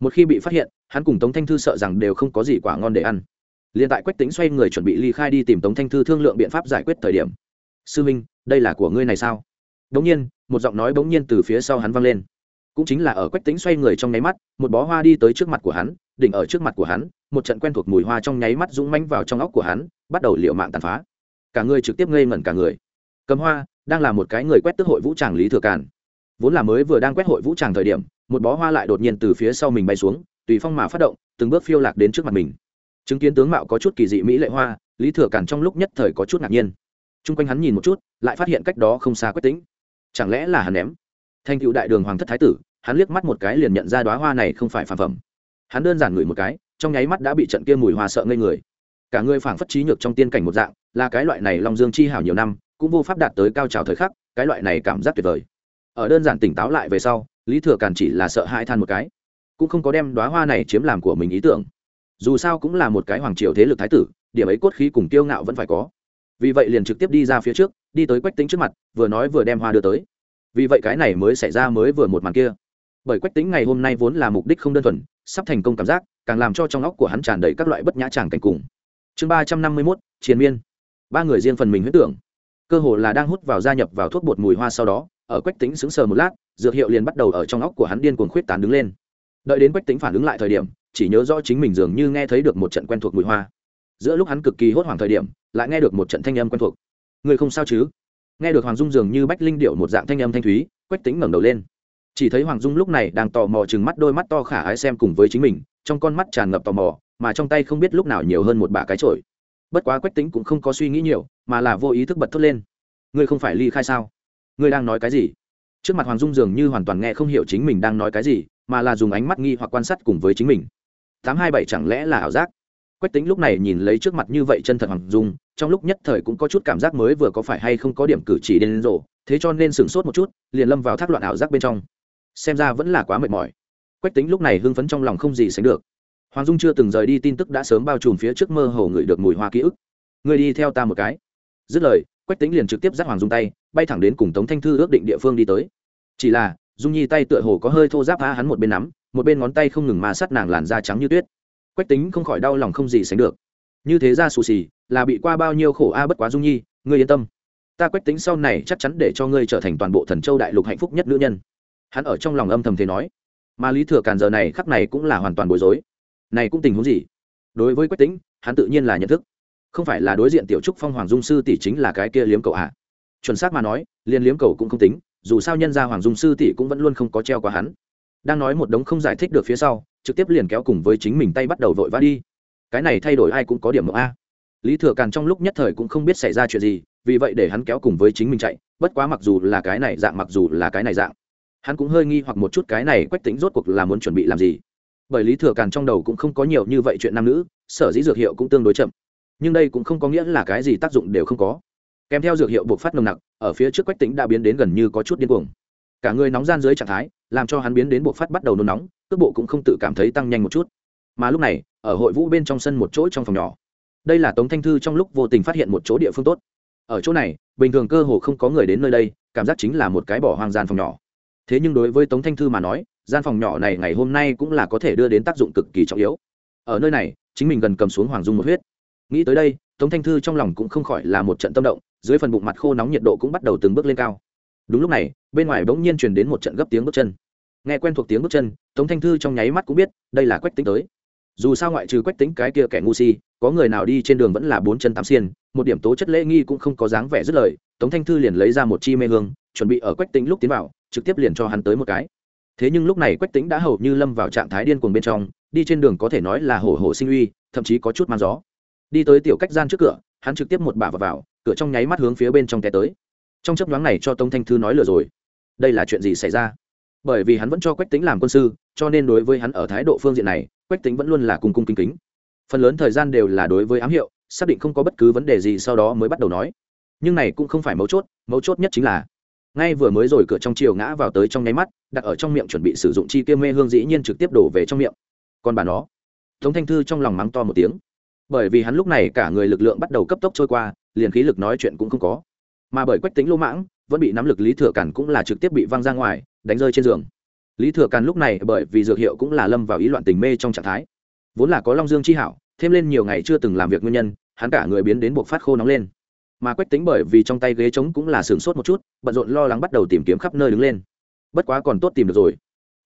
[SPEAKER 1] Một khi bị phát hiện, hắn cùng tống thanh thư sợ rằng đều không có gì quả ngon để ăn. Liền tại quách tính xoay người chuẩn bị ly khai đi tìm tống thanh thư thương lượng biện pháp giải quyết thời điểm. Sư minh, đây là của ngươi này sao? Bỗng nhiên, một giọng nói bỗng nhiên từ phía sau hắn vang lên. Cũng chính là ở quách tính xoay người trong nháy mắt, một bó hoa đi tới trước mặt của hắn, đỉnh ở trước mặt của hắn, một trận quen thuộc mùi hoa trong nháy mắt rung manh vào trong óc của hắn, bắt đầu liệu mạng tàn phá. Cả người trực tiếp ngây ngẩn cả người. Cầm hoa, đang là một cái người quét tức hội vũ tràng lý thừa càn vốn là mới vừa đang quét hội vũ tràng thời điểm, một bó hoa lại đột nhiên từ phía sau mình bay xuống, tùy phong mà phát động, từng bước phiêu lạc đến trước mặt mình. Chứng kiến tướng mạo có chút kỳ dị mỹ lệ hoa, lý thừa cản trong lúc nhất thời có chút ngạc nhiên. T r u n g quanh hắn nhìn một chút, lại phát hiện cách đó không xa quách tính chẳng lẽ là hắn ném? Thành cựu đại đường hoàng thất thái tử, hắn liếc mắt một cái liền nhận ra đoá hoa này không phải phản phẩm. Hắn đơn giản ngửi một cái, trong nháy mắt đã bị trận kia mùi hoa sợ ngây người. Cả người phảng phất trí nhược trong tiên cảnh một dạng, là cái loại này long dương chi hảo nhiều năm, cũng vô pháp đạt tới cao trào thời khắc, cái loại này cảm giác tuyệt vời ở đơn giản tỉnh táo lại về sau, lý thừa càn chỉ là sợ hãi than một cái. Cũng không có đem đoá hoa này chiếm làm của mình ý tưởng. Dù sao cũng là một cái hoàng triều thế lực thái tử, điểm ấy cốt khí cùng tiêu ngạo vẫn phải có. Vì vậy liền trực tiếp đi ra phía trước, đi tới quách tính trước mặt, vừa nói vừa đem hoa đưa tới. Vì vậy cái này mới xảy ra mới vừa một màn kia. Bởi quách tính ngày hôm nay vốn là mục đích không đơn thuần, sắp thành công cảm giác, càng làm cho trong óc của hắn tràn đầy các loại bất nhã tràng cảnh cùng. Chương ba trăm năm mươi mốt chiến miên. Ba người riêng phần mình huyết tưởng. Cơ hồ là đang hút vào gia nhập vào thuốc bột mùi hoa sau đó ở quách tính sững sờ một lát, dược hiệu liền bắt đầu ở trong óc của hắn điên cuồng khuyết tán đứng lên. Đợi đến quách tính phản ứng lại thời điểm, chỉ nhớ rõ chính mình dường như nghe thấy được một trận quen thuộc mùi hoa. Giữa lúc hắn cực kỳ hốt hoảng thời điểm, lại nghe được một trận thanh âm quen thuộc. Người không sao chứ? Nghe được hoàng dung dường như bách linh điệu một dạng thanh âm thanh thúy, quách tính ngẩng đầu lên. Chỉ thấy hoàng dung lúc này đang tò mò chừng mắt đôi mắt to khả ái xem cùng với chính mình, trong con mắt tràn ngập tò mò, mà trong tay không biết lúc nào nhiều hơn một bả cái trội bất quá quách tính cũng không có suy nghĩ nhiều, mà là vô ý thức bật thốt lên. Ngươi không phải ly khai sao? Ngươi đang nói cái gì? Trước mặt hoàng dung dường như hoàn toàn nghe không hiểu chính mình đang nói cái gì, mà là dùng ánh mắt nghi hoặc quan sát cùng với chính mình. tám hai bảy chẳng lẽ là ảo giác? Quách tính lúc này nhìn lấy trước mặt như vậy chân thật hoàng dung, trong lúc nhất thời cũng có chút cảm giác mới vừa có phải hay không có điểm cử chỉ đến rộ thế cho nên sửng sốt một chút, liền lâm vào thác loạn ảo giác bên trong. Xem ra vẫn là quá mệt mỏi. Quách tính lúc này hưng phấn trong lòng không gì sánh được. Hoàng dung chưa từng rời đi tin tức đã sớm bao trùm phía trước mơ hồ ngửi được mùi hoa ký ức. Người đi theo ta một cái. Dứt lời, quách tính liền trực tiếp dắt hoàng dung tay bay thẳng đến cùng tống thanh thư ước định địa phương đi tới. Chỉ là, dung nhi tay tựa hồ có hơi thô giáp phá hắn một bên nắm, một bên ngón tay không ngừng mà sát nàng làn da trắng như tuyết. Quách tính không khỏi đau lòng không gì sánh được. Như thế ra xù xì, là bị qua bao nhiêu khổ a à bất quá dung nhi, ngươi yên tâm. Ta quách tính sau này chắc chắn để cho ngươi trở thành toàn bộ thần châu đại lục hạnh phúc nhất nữ nhân. Hắn ở trong lòng âm thầm thế nói. Mà lý thừa càn giờ này khắc này cũng là hoàn toàn bối rối. Này cũng tình huống gì? Đối với quách tính, hắn tự nhiên là nhận thức. Không phải là đối diện tiểu trúc phong hoàng dung sư tỷ chính là cái kia liếm cậu à chuẩn xác mà nói, liền liếm cầu cũng không tính, dù sao nhân gia hoàng dung sư tỷ cũng vẫn luôn không có treo qua hắn. Đang nói một đống không giải thích được phía sau, trực tiếp liền kéo cùng với chính mình tay bắt đầu vội vã đi. Cái này thay đổi ai cũng có điểm mộng a. Lý thừa càn trong lúc nhất thời cũng không biết xảy ra chuyện gì, vì vậy để hắn kéo cùng với chính mình chạy, bất quá mặc dù là cái này dạng, mặc dù là cái này dạng, hắn cũng hơi nghi hoặc một chút cái này quách tính rốt cuộc là muốn chuẩn bị làm gì. Bởi lý thừa càn trong đầu cũng không có nhiều như vậy chuyện nam nữ, sở dĩ dược hiệu cũng tương đối chậm. Nhưng đây cũng không có nghĩa là cái gì tác dụng đều không có kèm theo dược hiệu buộc phát nồng nặc, ở phía trước quách tính đã biến đến gần như có chút điên cuồng. Cả người nóng gian dưới trạng thái, làm cho hắn biến đến buộc phát bắt đầu nôn nóng, cước bộ cũng không tự cảm thấy tăng nhanh một chút. Mà lúc này, ở hội vũ bên trong sân một chỗ trong phòng nhỏ. Đây là tống thanh thư trong lúc vô tình phát hiện một chỗ địa phương tốt. Ở chỗ này, bình thường cơ hồ không có người đến nơi đây, cảm giác chính là một cái bỏ hoang gian phòng nhỏ. Thế nhưng đối với tống thanh thư mà nói, gian phòng nhỏ này ngày hôm nay cũng là có thể đưa đến tác dụng cực kỳ trọng yếu. Ở nơi này, chính mình gần cầm xuống hoàng dung một huyết. Nghĩ tới đây, tống thanh thư trong lòng cũng không khỏi là một trận tâm động dưới phần bụng mặt khô nóng nhiệt độ cũng bắt đầu từng bước lên cao. Đúng lúc này, bên ngoài bỗng nhiên truyền đến một trận gấp tiếng bước chân. Nghe quen thuộc tiếng bước chân, tống thanh thư trong nháy mắt cũng biết, đây là quách tính tới. Dù sao ngoại trừ quách tính cái kia kẻ ngu si, có người nào đi trên đường vẫn là bốn chân tám xiên, một điểm tố chất lễ nghi cũng không có dáng vẻ dứt lời, tống thanh thư liền lấy ra một chi mê hương, chuẩn bị ở quách tính lúc tiến vào, trực tiếp liền cho hắn tới một cái. Thế nhưng lúc này quách tính đã hầu như lâm vào trạng thái điên cuồng bên trong, đi trên đường có thể nói là hổ hổ sinh uy, thậm chí có chút mang gió. Đi tới tiểu cách gian trước cửa hắn trực tiếp một bả vào, vào cửa trong nháy mắt hướng phía bên trong té tới. Trong chấp nhoáng này cho tống thanh thư nói lừa rồi. Đây là chuyện gì xảy ra? Bởi vì hắn vẫn cho quách tính làm quân sư cho nên đối với hắn ở thái độ phương diện này quách tính vẫn luôn là cung cung kính kính. Phần lớn thời gian đều là đối với ám hiệu xác định không có bất cứ vấn đề gì sau đó mới bắt đầu nói. Nhưng này cũng không phải mấu chốt mấu chốt nhất chính là ngay vừa mới rồi cửa trong chiều ngã vào tới trong nháy mắt đặt ở trong miệng chuẩn bị sử dụng chi tiêu mê hương dĩ nhiên trực tiếp đổ về trong miệng. Còn bà nó tống thanh thư trong lòng mắng to một tiếng bởi vì hắn lúc này cả người lực lượng bắt đầu cấp tốc trôi qua, liền khí lực nói chuyện cũng không có. Mà bởi quách tính lô mãng, vẫn bị nắm lực lý thừa cản cũng là trực tiếp bị văng ra ngoài, đánh rơi trên giường. Lý thừa càn lúc này bởi vì dược hiệu cũng là lâm vào ý loạn tình mê trong trạng thái. Vốn là có long dương chi hảo, thêm lên nhiều ngày chưa từng làm việc nguyên nhân, hắn cả người biến đến buộc phát khô nóng lên. Mà quách tính bởi vì trong tay ghế trống cũng là sửng sốt một chút, bận rộn lo lắng bắt đầu tìm kiếm khắp nơi đứng lên. Bất quá còn tốt tìm được rồi.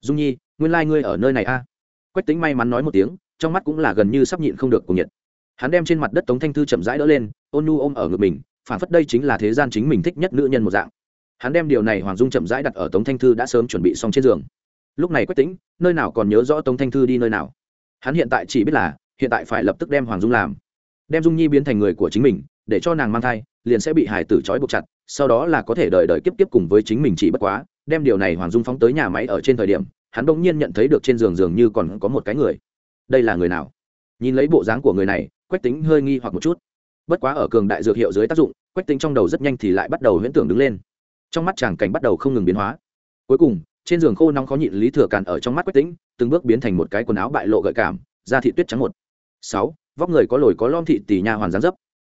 [SPEAKER 1] Dung nhi, nguyên lai、like、ngươi ở nơi này a. Quách tính may mắn nói một tiếng, trong mắt cũng là gần như sắp nhịn không được cùng nhiệt hắn đem trên mặt đất tống thanh thư chậm rãi đỡ lên, ôn nu ôm ở ngực mình, phản phất đây chính là thế gian chính mình thích nhất nữ nhân một dạng. Hắn đem điều này hoàng dung chậm rãi đặt ở tống thanh thư đã sớm chuẩn bị xong trên giường. Lúc này quách tính nơi nào còn nhớ rõ tống thanh thư đi nơi nào? Hắn hiện tại chỉ biết là, hiện tại phải lập tức đem hoàng dung làm. Đem dung nhi biến thành người của chính mình, để cho nàng mang thai, liền sẽ bị hải tử trói buộc chặt, sau đó là có thể đợi đợi kiếp kiếp cùng với chính mình chỉ bất quá. Đem điều này hoàng dung phóng tới nhà máy ở trên thời điểm, hắn bỗng nhiên nhận thấy được trên giường dường như còn có một cái người. Đây là người nào? Nhìn lấy bộ dáng của người này, quách tính hơi nghi hoặc một chút. Bất quá ở cường đại dược hiệu dưới tác dụng, quách tính trong đầu rất nhanh thì lại bắt đầu huyễn tưởng đứng lên. Trong mắt chàng cảnh bắt đầu không ngừng biến hóa. Cuối cùng, trên giường khô nóng khó nhịn lý thừa càn ở trong mắt quách tính từng bước biến thành một cái quần áo bại lộ gợi cảm, da thị tuyết trắng một. Sáu, vóc người có lồi có lom thị tỷ nha hoàn gián dấp.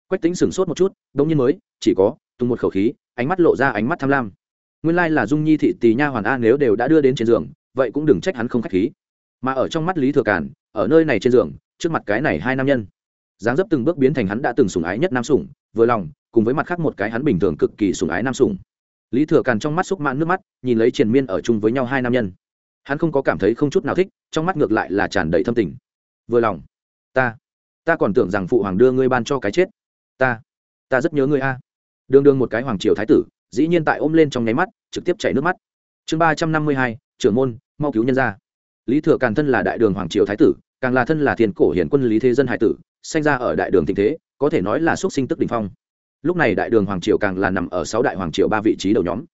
[SPEAKER 1] Quách tính sửng sốt một chút đông nhiên mới, chỉ có, tung một khẩu khí, ánh mắt lộ ra ánh mắt tham lam. Nguyên lai là dung nhi thị tỷ nha hoàn a nếu đều đã đưa đến trên giường, vậy cũng đừng trách hắn không khách khí. Mà ở trong mắt lý thừa càn, ở nơi này trên giường trước mặt cái này hai nam nhân. Dáng dấp từng bước biến thành hắn đã từng sủng ái nhất nam sủng, vừa lòng, cùng với mặt khác một cái hắn bình thường cực kỳ sủng ái nam sủng. Lý thừa càn trong mắt xúc mãn nước mắt, nhìn lấy triền miên ở chung với nhau hai nam nhân. Hắn không có cảm thấy không chút nào thích, trong mắt ngược lại là tràn đầy thâm tình. Vừa lòng. Ta ta còn tưởng rằng phụ hoàng đưa ngươi ban cho cái chết. Ta ta rất nhớ ngươi a. Đương đương một cái hoàng triều thái tử, dĩ nhiên tại ôm lên trong nháy mắt, trực tiếp chảy nước mắt. Chương ba trăm năm mươi hai, trưởng môn, mau cứu nhân ra lý thừa càn thân là đại đường hoàng triều thái tử, càng là thân là thiên cổ hiển quân lý thế dân hải tử sanh ra ở đại đường tình thế, có thể nói là xuất sinh tức đình phong. Lúc này đại đường hoàng triều càng là nằm ở sáu đại hoàng triều ba vị trí đầu nhóm.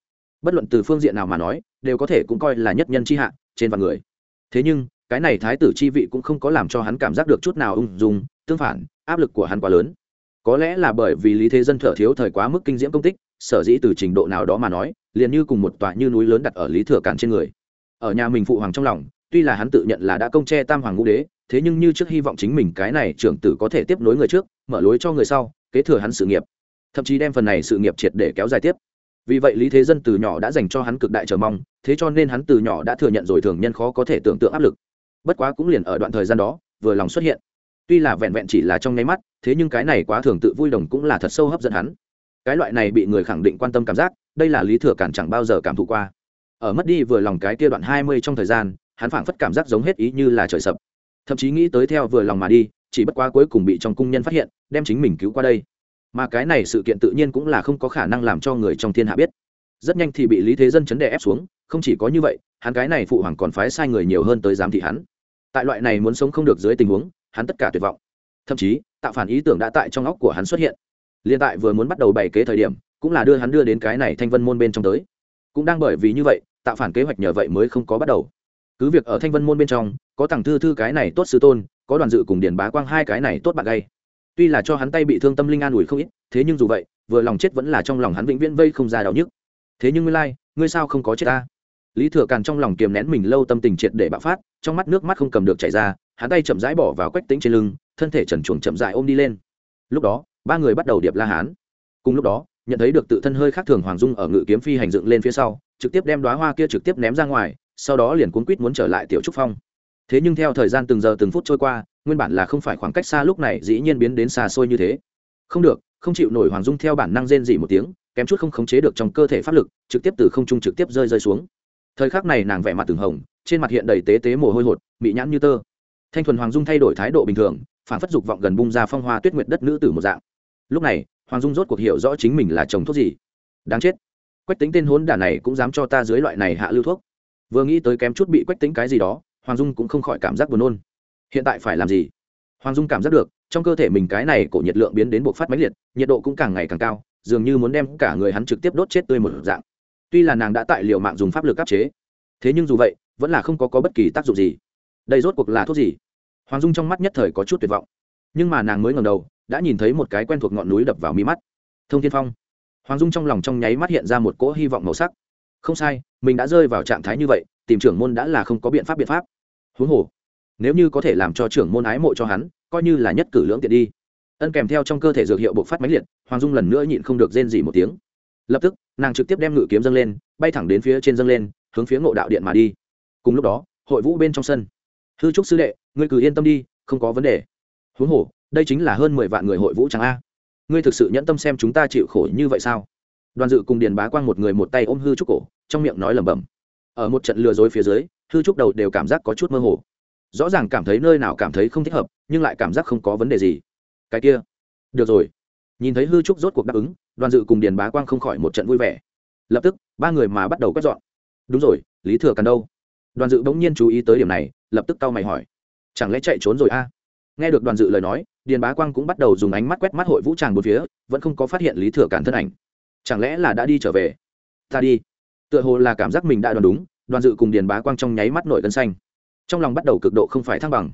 [SPEAKER 1] Bất luận từ phương diện nào mà nói, đều có thể cũng coi là nhất nhân c h i hạ, trên vạn người. Thế nhưng, cái này thái tử chi vị cũng không có làm cho hắn cảm giác được chút nào ung dung, tương phản, áp lực của hắn quá lớn. Có lẽ là bởi vì lý thế dân thở thiếu thời quá mức kinh diễm công tích, sở dĩ từ trình độ nào đó mà nói, liền như cùng một tòa như núi lớn đặt ở lý thừa Càn trên người. Ở nhà mình phụ hoàng trong lòng tuy là hắn tự nhận là đã công che tam hoàng ngũ đế, thế nhưng như trước hy vọng chính mình cái này trưởng tử có thể tiếp nối người trước, mở lối cho người sau, kế thừa hắn sự nghiệp. Thậm chí đem phần này sự nghiệp triệt để kéo dài tiếp. Vì vậy lý thế dân từ nhỏ đã dành cho hắn cực đại chờ mong, thế cho nên hắn từ nhỏ đã thừa nhận rồi thường nhân khó có thể tưởng tượng áp lực. Bất quá cũng liền ở đoạn thời gian đó, vừa lòng xuất hiện. Tuy là vẹn vẹn chỉ là trong nháy mắt, thế nhưng cái này quá thường tự vui đồng cũng là thật sâu hấp dẫn hắn. Cái loại này bị người khẳng định quan tâm cảm giác, đây là lý thừa cản chẳng bao giờ cảm thụ qua. Ở mất đi vừa lòng cái kia đoạn hai mươi trong thời gian hắn phảng phất cảm giác giống hết ý như là trời sập. Thậm chí nghĩ tới theo vừa lòng mà đi, chỉ bất quá cuối cùng bị trong cung nhân phát hiện, đem chính mình cứu qua đây. Mà cái này sự kiện tự nhiên cũng là không có khả năng làm cho người trong thiên hạ biết. Rất nhanh thì bị lý thế dân chấn đè ép xuống, không chỉ có như vậy, hắn cái này phụ hoàng còn phái sai người nhiều hơn tới giám thị hắn. Tại loại này muốn sống không được dưới tình huống, hắn tất cả tuyệt vọng. Thậm chí, tạo phản ý tưởng đã tại trong óc của hắn xuất hiện. Liên tại vừa muốn bắt đầu bày kế thời điểm, cũng là đưa hắn đưa đến cái này thanh vân môn bên trong tới. Cũng đang bởi vì như vậy, tạo phản kế hoạch nhờ vậy mới không có bắt đầu cứ việc ở thanh vân môn bên trong có tặng thư thư cái này tốt sư tôn có đoàn dự cùng điền bá quang hai cái này tốt bạn gay tuy là cho hắn tay bị thương tâm linh an ủi không ít thế nhưng dù vậy vừa lòng chết vẫn là trong lòng hắn vĩnh viễn vây không ra đau nhức. Thế nhưng ngươi lai、like, ngươi sao không có chết ta? Lý thừa càn trong lòng kiềm nén mình lâu tâm tình triệt để bạo phát trong mắt nước mắt không cầm được chảy ra hắn tay chậm rãi bỏ vào quách tính trên lưng thân thể trần chuồng chậm rãi ôm đi lên. Lúc đó ba người bắt đầu điệp la hán. Cùng lúc đó nhận thấy được tự thân hơi khác thường hoàng dung ở ngự kiếm phi hành dựng lên phía sau trực tiếp đem đoá hoa kia trực tiếp ném ra ngoài sau đó liền cuốn quýt muốn trở lại tiểu trúc phong. Thế nhưng theo thời gian từng giờ từng phút trôi qua, nguyên bản là không phải khoảng cách xa lúc này dĩ nhiên biến đến xa xôi như thế. Không được, không chịu nổi hoàng dung theo bản năng rên dỉ một tiếng, kém chút không khống chế được trong cơ thể pháp lực, trực tiếp từ không trung trực tiếp rơi rơi xuống. Thời khắc này nàng vẻ mặt từng hồng, trên mặt hiện đầy tế tế mồ hôi hột bị nhãn như tơ. Thanh thuần hoàng dung thay đổi thái độ bình thường phản phất dục vọng gần bung ra phong hoa tuyết nguyệt đất nữ tử một dạng. Lúc này, hoàng dung rốt cuộc hiểu rõ chính mình là chồng thuốc gì. Đáng chết. Quách tính tên hốn đả này cũng dám cho ta dưới loại này hạ lưu thuốc vừa nghĩ tới kém chút bị quách tính cái gì đó hoàng dung cũng không khỏi cảm giác buồn nôn. Hiện tại phải làm gì? Hoàng dung cảm giác được trong cơ thể mình cái này cổ nhiệt lượng biến đến bộc phát máy liệt nhiệt độ cũng càng ngày càng cao dường như muốn đem cả người hắn trực tiếp đốt chết tươi một dạng. Tuy là nàng đã tại liệu mạng dùng pháp lực áp chế thế nhưng dù vậy vẫn là không có, có bất kỳ tác dụng gì. Đây rốt cuộc là thuốc gì? Hoàng dung trong mắt nhất thời có chút tuyệt vọng. Nhưng mà nàng mới ngầm đầu đã nhìn thấy một cái quen thuộc ngọn núi đập vào mi mắt. Thông thiên phong. Hoàng dung trong lòng trong nháy mắt hiện ra một cỗ hy vọng màu sắc không sai, mình đã rơi vào trạng thái như vậy, tìm trưởng môn đã là không có biện pháp biện pháp. Huống hồ, nếu như có thể làm cho trưởng môn ái mộ cho hắn, coi như là nhất cử lưỡng tiện đi. Ân kèm theo trong cơ thể dược hiệu bộc phát máy liệt, hoàng dung lần nữa nhịn không được rên dỉ một tiếng. Lập tức, nàng trực tiếp đem ngự kiếm dâng lên, bay thẳng đến phía trên dâng lên, hướng phía ngộ đạo điện mà đi. Cùng lúc đó, hội vũ bên trong sân. Hư trúc sư đệ, ngươi cứ yên tâm đi, không có vấn đề. Huống hồ, đây chính là hơn mười vạn người hội vũ chẳng a. Ngươi thực sự nhẫn tâm xem chúng ta chịu khổ như vậy sao? Đoàn dự cùng điền bá quang một người một tay ôm hư trúc cổ, trong miệng nói lẩm bẩm. Ở một trận lừa dối phía dưới, hư trúc đầu đều cảm giác có chút mơ hồ. Rõ ràng cảm thấy nơi nào cảm thấy không thích hợp, nhưng lại cảm giác không có vấn đề gì. Cái kia, được rồi. Nhìn thấy hư trúc rốt cuộc đáp ứng, đoàn dự cùng điền bá quang không khỏi một trận vui vẻ. Lập tức, ba người mà bắt đầu quét dọn. Đúng rồi, lý thừa càn đâu? Đoàn dự bỗng nhiên chú ý tới điểm này, lập tức tao mày hỏi. Chẳng lẽ chạy trốn rồi a? Nghe được đoàn dự lời nói, điền bá quang cũng bắt đầu dùng ánh mắt quét mắt hội vũ tràng một phía, vẫn không có phát hiện lý thừa càn thân ảnh chẳng lẽ là đã đi trở về? Ta đi. Tựa hồ là cảm giác mình đã đoán đúng, đoàn dự cùng điền bá quang trong nháy mắt nổi cân xanh. Trong lòng bắt đầu cực độ không phải thăng bằng.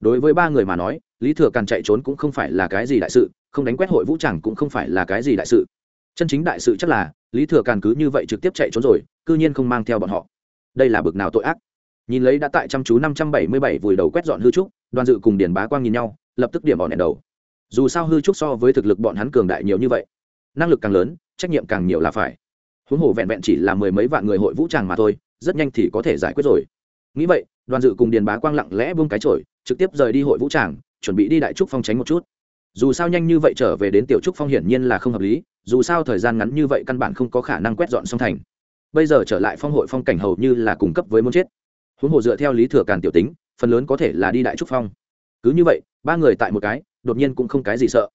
[SPEAKER 1] Đối với ba người mà nói, lý thừa càn chạy trốn cũng không phải là cái gì đại sự, không đánh quét hội vũ chẳng cũng không phải là cái gì đại sự. Chân chính đại sự chắc là, lý thừa càn cứ như vậy trực tiếp chạy trốn rồi, cư nhiên không mang theo bọn họ. Đây là bực nào tội ác. Nhìn lấy đã tại chăm chú năm trăm bảy mươi bảy vùi đầu quét dọn hư trúc, đoàn dự cùng điền bá quang nhìn nhau, lập tức điểm bọn đèn đầu. Dù sao hư trúc so với thực lực bọn hắn cường đại nhiều như vậy, năng lực càng lớn trách nhiệm càng nhiều là phải. Huống hồ vẹn vẹn chỉ là mười mấy vạn người hội vũ tràng mà thôi, rất nhanh thì có thể giải quyết rồi. Nghĩ vậy, đoàn dự cùng điền bá quang lặng lẽ buông cái trội trực tiếp rời đi hội vũ tràng chuẩn bị đi đại trúc phong tránh một chút. Dù sao nhanh như vậy trở về đến tiểu trúc phong hiển nhiên là không hợp lý, dù sao thời gian ngắn như vậy căn bản không có khả năng quét dọn song thành. Bây giờ trở lại phong hội phong cảnh hầu như là cung cấp với muốn chết. Huống hồ dựa theo lý thừa càn tiểu tính, phần lớn có thể là đi đại trúc phong. Cứ như vậy, ba người tại một cái, đột nhiên cũng không cái gì sợ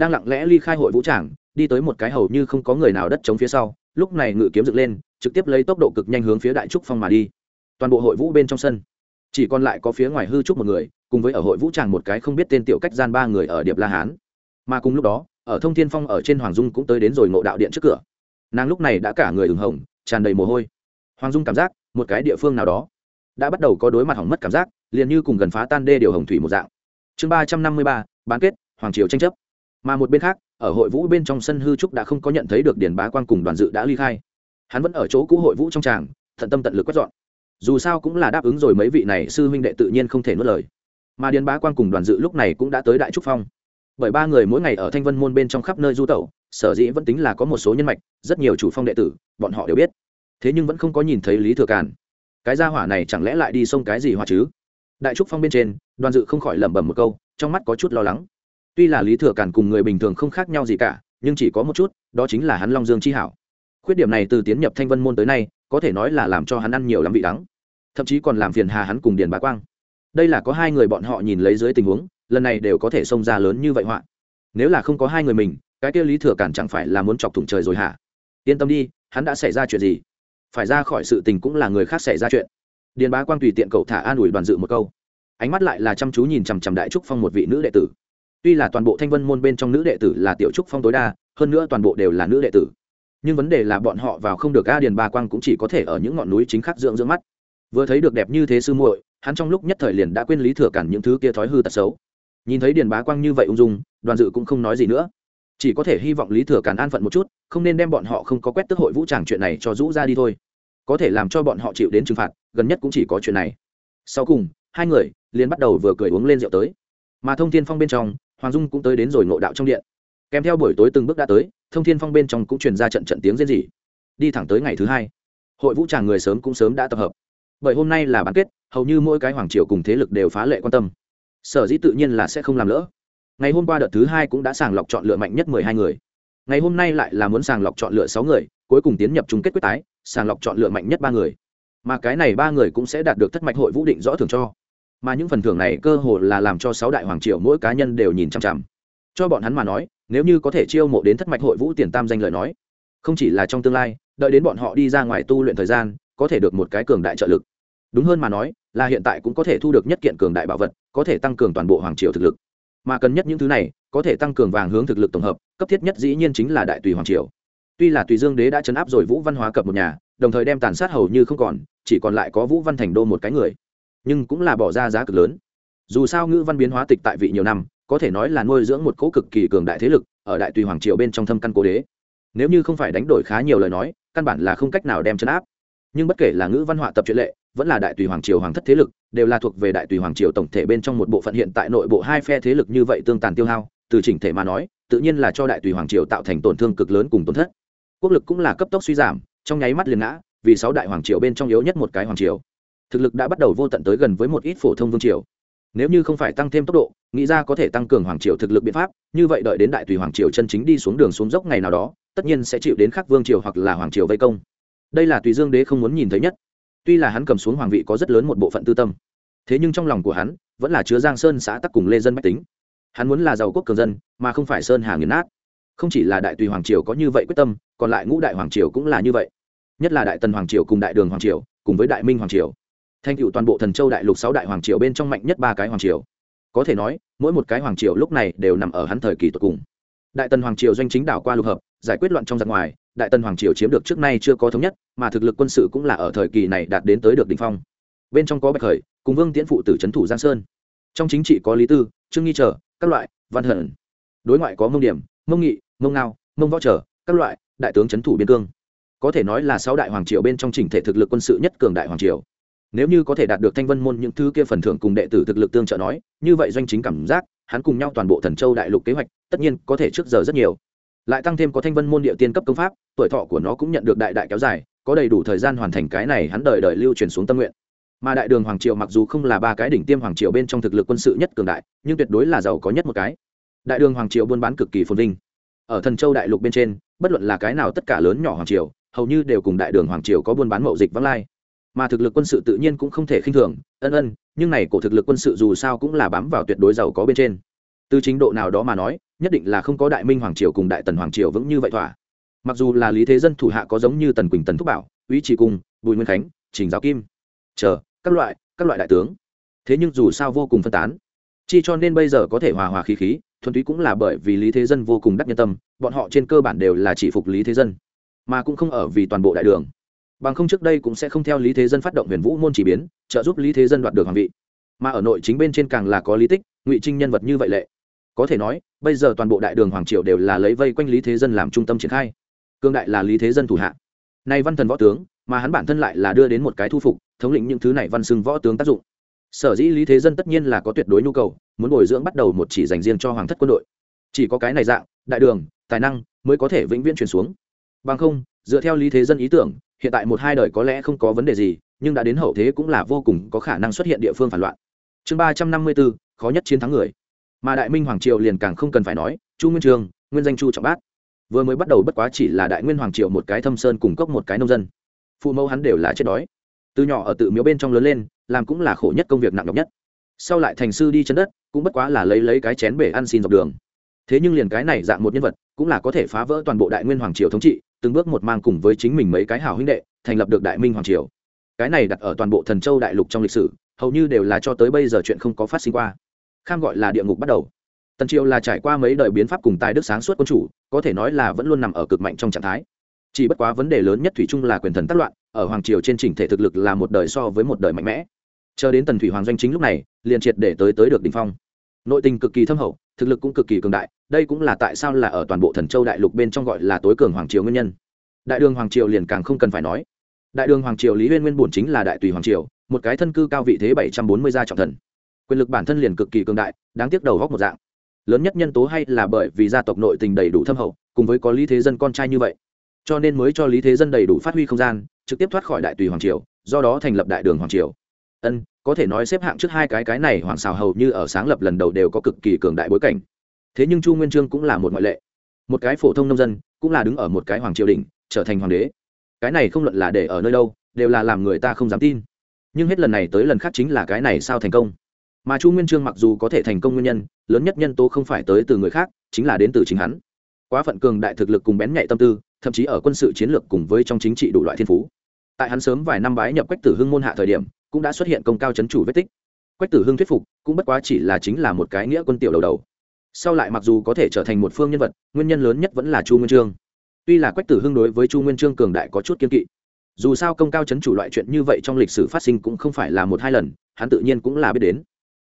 [SPEAKER 1] đang lặng lẽ ly khai hội vũ tràng, đi tới một cái hầu như không có người nào đất chống phía sau, lúc này ngự kiếm dựng lên, trực tiếp lấy tốc độ cực nhanh hướng phía đại trúc phong mà đi. Toàn bộ hội vũ bên trong sân, chỉ còn lại có phía ngoài hư trúc một người, cùng với ở hội vũ tràng một cái không biết tên tiểu cách gian ba người ở điệp la hán. Mà cùng lúc đó, ở thông thiên phong ở trên hoàng dung cũng tới đến rồi ngộ đạo điện trước cửa. Nàng lúc này đã cả người ửng hồng, tràn đầy mồ hôi. Hoàng dung cảm giác, một cái địa phương nào đó đã bắt đầu có đối mặt hỏng mất cảm giác, liền như cùng gần phá tan đê điều hồng thủy một dạng. Chương ba trăm năm mươi ba, bán kết, hoàng triều tranh chấp mà một bên khác, ở hội vũ bên trong sân hư trúc đã không có nhận thấy được điền bá quang cùng đoàn dự đã ly khai. Hắn vẫn ở chỗ cũ hội vũ trong tràng thận tâm tận lực quét dọn. Dù sao cũng là đáp ứng rồi mấy vị này sư huynh đệ tự nhiên không thể nuốt lời. Mà điền bá quang cùng đoàn dự lúc này cũng đã tới đại trúc phong. Bởi ba người mỗi ngày ở thanh vân môn bên trong khắp nơi du tẩu, sở dĩ vẫn tính là có một số nhân mạch, rất nhiều chủ phong đệ tử, bọn họ đều biết. Thế nhưng vẫn không có nhìn thấy lý thừa càn. Cái gia hỏa này chẳng lẽ lại đi sông cái gì hỏa chứ? Đại trúc phong bên trên, đoàn dự không khỏi lẩm bẩm một câu, trong mắt có chút lo lắng tuy là lý thừa càn cùng người bình thường không khác nhau gì cả, nhưng chỉ có một chút, đó chính là hắn long dương chi hảo. Khuyết điểm này từ tiến nhập thanh vân môn tới nay, có thể nói là làm cho hắn ăn nhiều lắm vị đắng. Thậm chí còn làm phiền hà hắn cùng điền bá quang. Đây là có hai người bọn họ nhìn lấy dưới tình huống, lần này đều có thể xông ra lớn như vậy họa. Nếu là không có hai người mình, cái kia lý thừa cản chẳng phải là muốn chọc thủng trời rồi hả? Yên tâm đi, hắn đã xảy ra chuyện gì? Phải ra khỏi sự tình cũng là người khác xảy ra chuyện. Điền bá quang tùy tiện cậu thả an ủi đoàn dự một câu. Ánh mắt lại là chăm chú nhìn chằm chằm đại trúc phong một vị nữ đệ tử tuy là toàn bộ thanh vân môn bên trong nữ đệ tử là tiểu trúc phong tối đa, hơn nữa toàn bộ đều là nữ đệ tử. Nhưng vấn đề là bọn họ vào không được a điền ba quang cũng chỉ có thể ở những ngọn núi chính khắc dưỡng dưỡng mắt. Vừa thấy được đẹp như thế sư muội, hắn trong lúc nhất thời liền đã quên lý thừa cản những thứ kia thói hư tật xấu. Nhìn thấy điền bá quang như vậy ung dung, đoàn dự cũng không nói gì nữa. Chỉ có thể hy vọng lý thừa cản an phận một chút, không nên đem bọn họ không có quét tức hội vũ tràng chuyện này cho rũ ra đi thôi. Có thể làm cho bọn họ chịu đến trừng phạt, gần nhất cũng chỉ có chuyện này. Sau cùng, hai người liền bắt đầu vừa cười uống lên rượu tới. Mà thông thiên phong bên trong hoàng dung cũng tới đến rồi ngộ đạo trong điện. Kèm theo buổi tối từng bước đã tới, thông thiên phong bên trong cũng truyền ra trận trận tiếng rên rỉ. Đi thẳng tới ngày thứ hai, hội vũ tràng người sớm cũng sớm đã tập hợp. Bởi hôm nay là bán kết, hầu như mỗi cái hoàng triều cùng thế lực đều phá lệ quan tâm. Sở dĩ tự nhiên là sẽ không làm lỡ. Ngày hôm qua đợt thứ hai cũng đã sàng lọc chọn lựa mạnh nhất mười hai người. Ngày hôm nay lại là muốn sàng lọc chọn lựa sáu người, cuối cùng tiến nhập chung kết quyết tái, sàng lọc chọn lựa mạnh nhất ba người. Mà cái này ba người cũng sẽ đạt được thất mạch hội vũ định rõ thường cho mà những phần thưởng này cơ hồ là làm cho sáu đại hoàng triều mỗi cá nhân đều nhìn chăm chằm. Cho bọn hắn mà nói, nếu như có thể chiêu mộ đến thất mạch hội vũ tiền tam danh lời nói, không chỉ là trong tương lai, đợi đến bọn họ đi ra ngoài tu luyện thời gian, có thể được một cái cường đại trợ lực. Đúng hơn mà nói, là hiện tại cũng có thể thu được nhất kiện cường đại bảo vật, có thể tăng cường toàn bộ hoàng triều thực lực. Mà cần nhất những thứ này, có thể tăng cường vàng hướng thực lực tổng hợp, cấp thiết nhất dĩ nhiên chính là đại tùy hoàng triều. Tuy là tùy dương đế đã chấn áp rồi vũ văn hóa cập một nhà, đồng thời đem tàn sát hầu như không còn, chỉ còn lại có vũ văn thành đô một cái người nhưng cũng là bỏ ra giá cực lớn. Dù sao ngữ văn biến hóa tịch tại vị nhiều năm, có thể nói là nuôi dưỡng một cỗ cực kỳ cường đại thế lực ở đại tùy hoàng triều bên trong thâm căn cố đế. Nếu như không phải đánh đổi khá nhiều lời nói, căn bản là không cách nào đem chấn áp. Nhưng bất kể là ngữ văn họa tập truyện lệ, vẫn là đại tùy hoàng triều hoàng thất thế lực, đều là thuộc về đại tùy hoàng triều tổng thể bên trong một bộ phận hiện tại nội bộ hai phe thế lực như vậy tương tàn tiêu hao, từ chỉnh thể mà nói, tự nhiên là cho đại tùy hoàng triều tạo thành tổn thương cực lớn cùng tổn thất. Quốc lực cũng là cấp tốc suy giảm, trong nháy mắt liền ngã, vì sáu đại hoàng triều bên trong yếu nhất một cái hoàng triều thực lực đã bắt đầu vô tận tới gần với một ít phổ thông vương triều. Nếu như không phải tăng thêm tốc độ, nghĩ ra có thể tăng cường hoàng triều thực lực biện pháp, như vậy đợi đến đại tùy hoàng triều chân chính đi xuống đường xuống dốc ngày nào đó, tất nhiên sẽ chịu đến khắc vương triều hoặc là hoàng triều vây công. Đây là tùy dương đế không muốn nhìn thấy nhất. Tuy là hắn cầm xuống hoàng vị có rất lớn một bộ phận tư tâm, thế nhưng trong lòng của hắn vẫn là chứa giang sơn xã tắc cùng lê dân bách tính. Hắn muốn là giàu quốc cường dân, mà không phải sơn hà nghiền nát. Không chỉ là đại tùy hoàng triều có như vậy quyết tâm, còn lại ngũ đại hoàng triều cũng là như vậy. Nhất là đại tần hoàng triều cùng đại đường hoàng triều, cùng với đại minh hoàng triều thành tựu toàn bộ thần châu đại lục sáu đại hoàng triều bên trong mạnh nhất ba cái hoàng triều. Có thể nói, mỗi một cái hoàng triều lúc này đều nằm ở hắn thời kỳ tột cùng. Đại tần hoàng triều doanh chính đảo qua lục hợp, giải quyết loạn trong giặc ngoài, đại tần hoàng triều chiếm được trước nay chưa có thống nhất, mà thực lực quân sự cũng là ở thời kỳ này đạt đến tới được đ ỉ n h phong. Bên trong có bạch khởi, cùng vương tiễn phụ tử c h ấ n thủ giang sơn. Trong chính trị có lý tư, trương nghi trở, các loại, văn hận. Đối ngoại có mông điểm, mông nghị, mông ngao, mông võ trở, các loại, đại tướng c h ấ n thủ biên cương. Có thể nói là sáu đại hoàng triều bên trong chỉnh thể thực lực quân sự nhất cường đại hoàng triều nếu như có thể đạt được thanh vân môn những thứ kia phần thưởng cùng đệ tử thực lực tương trợ nói, như vậy doanh chính cảm giác, hắn cùng nhau toàn bộ thần châu đại lục kế hoạch, tất nhiên có thể trước giờ rất nhiều. Lại tăng thêm có thanh vân môn địa tiên cấp công pháp, tuổi thọ của nó cũng nhận được đại đại kéo dài, có đầy đủ thời gian hoàn thành cái này hắn đời đời lưu truyền xuống tâm nguyện. Mà đại đường hoàng triều mặc dù không là ba cái đỉnh tiêm hoàng triều bên trong thực lực quân sự nhất cường đại, nhưng tuyệt đối là giàu có nhất một cái. Đại đường hoàng triều buôn bán cực kỳ phồn vinh. Ở thần châu đại lục bên trên, bất luận là cái nào tất cả lớn nhỏ hoàng triều, hầu như đều cùng đại đường hoàng triều có buôn bán mậu dịch vắng lai mà thực lực quân sự tự nhiên cũng không thể khinh thường, ân ân, nhưng này cổ thực lực quân sự dù sao cũng là bám vào tuyệt đối giàu có bên trên. Từ chính độ nào đó mà nói, nhất định là không có đại minh hoàng triều cùng đại tần hoàng triều vững như vậy thỏa. Mặc dù là lý thế dân thủ hạ có giống như tần quỳnh tần thúc bảo, uy trì cung, bùi nguyên khánh, trình giáo kim, chờ, các loại các loại đại tướng. Thế nhưng dù sao vô cùng phân tán. Chi cho nên bây giờ có thể hòa hòa khí khí, thuần túy cũng là bởi vì lý thế dân vô cùng đắc nhân tâm, bọn họ trên cơ bản đều là chỉ phục lý thế dân, mà cũng không ở vì toàn bộ đại đường bằng không trước đây cũng sẽ không theo lý thế dân phát động huyền vũ môn chỉ biến, trợ giúp lý thế dân đoạt được hoàng vị. Mà ở nội chính bên trên càng là có lý tích, ngụy trinh nhân vật như vậy lệ. Có thể nói, bây giờ toàn bộ đại đường hoàng triều đều là lấy vây quanh lý thế dân làm trung tâm triển khai. Cương đại là lý thế dân thủ hạ. Nay văn thần võ tướng, mà hắn bản thân lại là đưa đến một cái thu phục, thống lĩnh những thứ này văn xưng võ tướng tác dụng. Sở dĩ lý thế dân tất nhiên là có tuyệt đối nhu cầu, muốn bồi dưỡng bắt đầu một chỉ dành riêng cho hoàng thất quân đội. Chỉ có cái này dạng, đại đường, tài năng mới có thể vĩnh viễn truyền xuống. Bằng không, dựa theo lý thế dân ý tưởng hiện tại một hai đời có lẽ không có vấn đề gì, nhưng đã đến hậu thế cũng là vô cùng có khả năng xuất hiện địa phương phản loạn. Chương ba trăm năm mươi bốn, khó nhất chiến thắng người. Mà đại minh hoàng triều liền càng không cần phải nói, chu nguyên trường, nguyên danh chu trọng bát. Vừa mới bắt đầu bất quá chỉ là đại nguyên hoàng triều một cái thâm sơn cung cấp một cái nông dân. Phụ mẫu hắn đều là chết đói. Từ nhỏ ở tự miếu bên trong lớn lên, làm cũng là khổ nhất công việc nặng nhọc nhất. Sau lại thành sư đi chân đất, cũng bất quá là lấy lấy cái chén bể ăn xin dọc đường. Thế nhưng liền cái này dạng một nhân vật, cũng là có thể phá vỡ toàn bộ đại nguyên hoàng triều thống trị từng bước một mang cùng với chính mình mấy cái hảo huynh đệ, thành lập được đại minh hoàng triều. Cái này đặt ở toàn bộ thần châu đại lục trong lịch sử, hầu như đều là cho tới bây giờ chuyện không có phát sinh qua. Kham gọi là địa ngục bắt đầu. Tần triều là trải qua mấy đời biến pháp cùng tài đức sáng suốt quân chủ, có thể nói là vẫn luôn nằm ở cực mạnh trong trạng thái. Chỉ bất quá vấn đề lớn nhất thủy chung là quyền thần tác loạn, ở hoàng triều trên chỉnh thể thực lực là một đời so với một đời mạnh mẽ. Chờ đến tần thủy hoàng doanh chính lúc này, liền triệt để tới tới được đ ỉ n h phong. Nội tình cực kỳ thâm hậu thực lực cũng cực kỳ cường đại, đây cũng là tại sao là ở toàn bộ thần châu đại lục bên trong gọi là tối cường hoàng triều nguyên nhân. Đại đường hoàng triều liền càng không cần phải nói. Đại đường hoàng triều lý huyên nguyên bổn chính là đại tùy hoàng triều, một cái thân cư cao vị thế bảy trăm bốn mươi gia trọng thần. Quyền lực bản thân liền cực kỳ cường đại, đáng tiếc đầu góc một dạng. Lớn nhất nhân tố hay là bởi vì gia tộc nội tình đầy đủ thâm hậu, cùng với có lý thế dân con trai như vậy. Cho nên mới cho lý thế dân đầy đủ phát huy không gian, trực tiếp thoát khỏi đại tùy hoàng triều, do đó thành lập đại đường hoàng triều. Ân có thể nói xếp hạng trước hai cái cái này hoàng xào hầu như ở sáng lập lần đầu đều có cực kỳ cường đại bối cảnh. Thế nhưng chu nguyên trương cũng là một ngoại lệ. Một cái phổ thông nông dân, cũng là đứng ở một cái hoàng triều đình trở thành hoàng đế. Cái này không luận là để ở nơi đâu, đều là làm người ta không dám tin. Nhưng hết lần này tới lần khác chính là cái này sao thành công. Mà chu nguyên trương mặc dù có thể thành công nguyên nhân, lớn nhất nhân tố không phải tới từ người khác, chính là đến từ chính hắn. Quá phận cường đại thực lực cùng bén nhạy tâm tư, thậm chí ở quân sự chiến lược cùng với trong chính trị đủ loại thiên phú. Tại hắn sớm vài năm bái nhập quách tử hưng môn hạ thời điểm cũng đã xuất hiện công cao chấn chủ vết tích. Quách tử hưng thuyết phục, cũng bất quá chỉ là chính là một cái nghĩa quân tiểu đầu đầu. Sau lại mặc dù có thể trở thành một phương nhân vật, nguyên nhân lớn nhất vẫn là chu nguyên trương tuy là quách tử hưng đối với chu nguyên trương cường đại có chút kiên kỵ, dù sao công cao chấn chủ loại chuyện như vậy trong lịch sử phát sinh cũng không phải là một hai lần, hắn tự nhiên cũng là biết đến.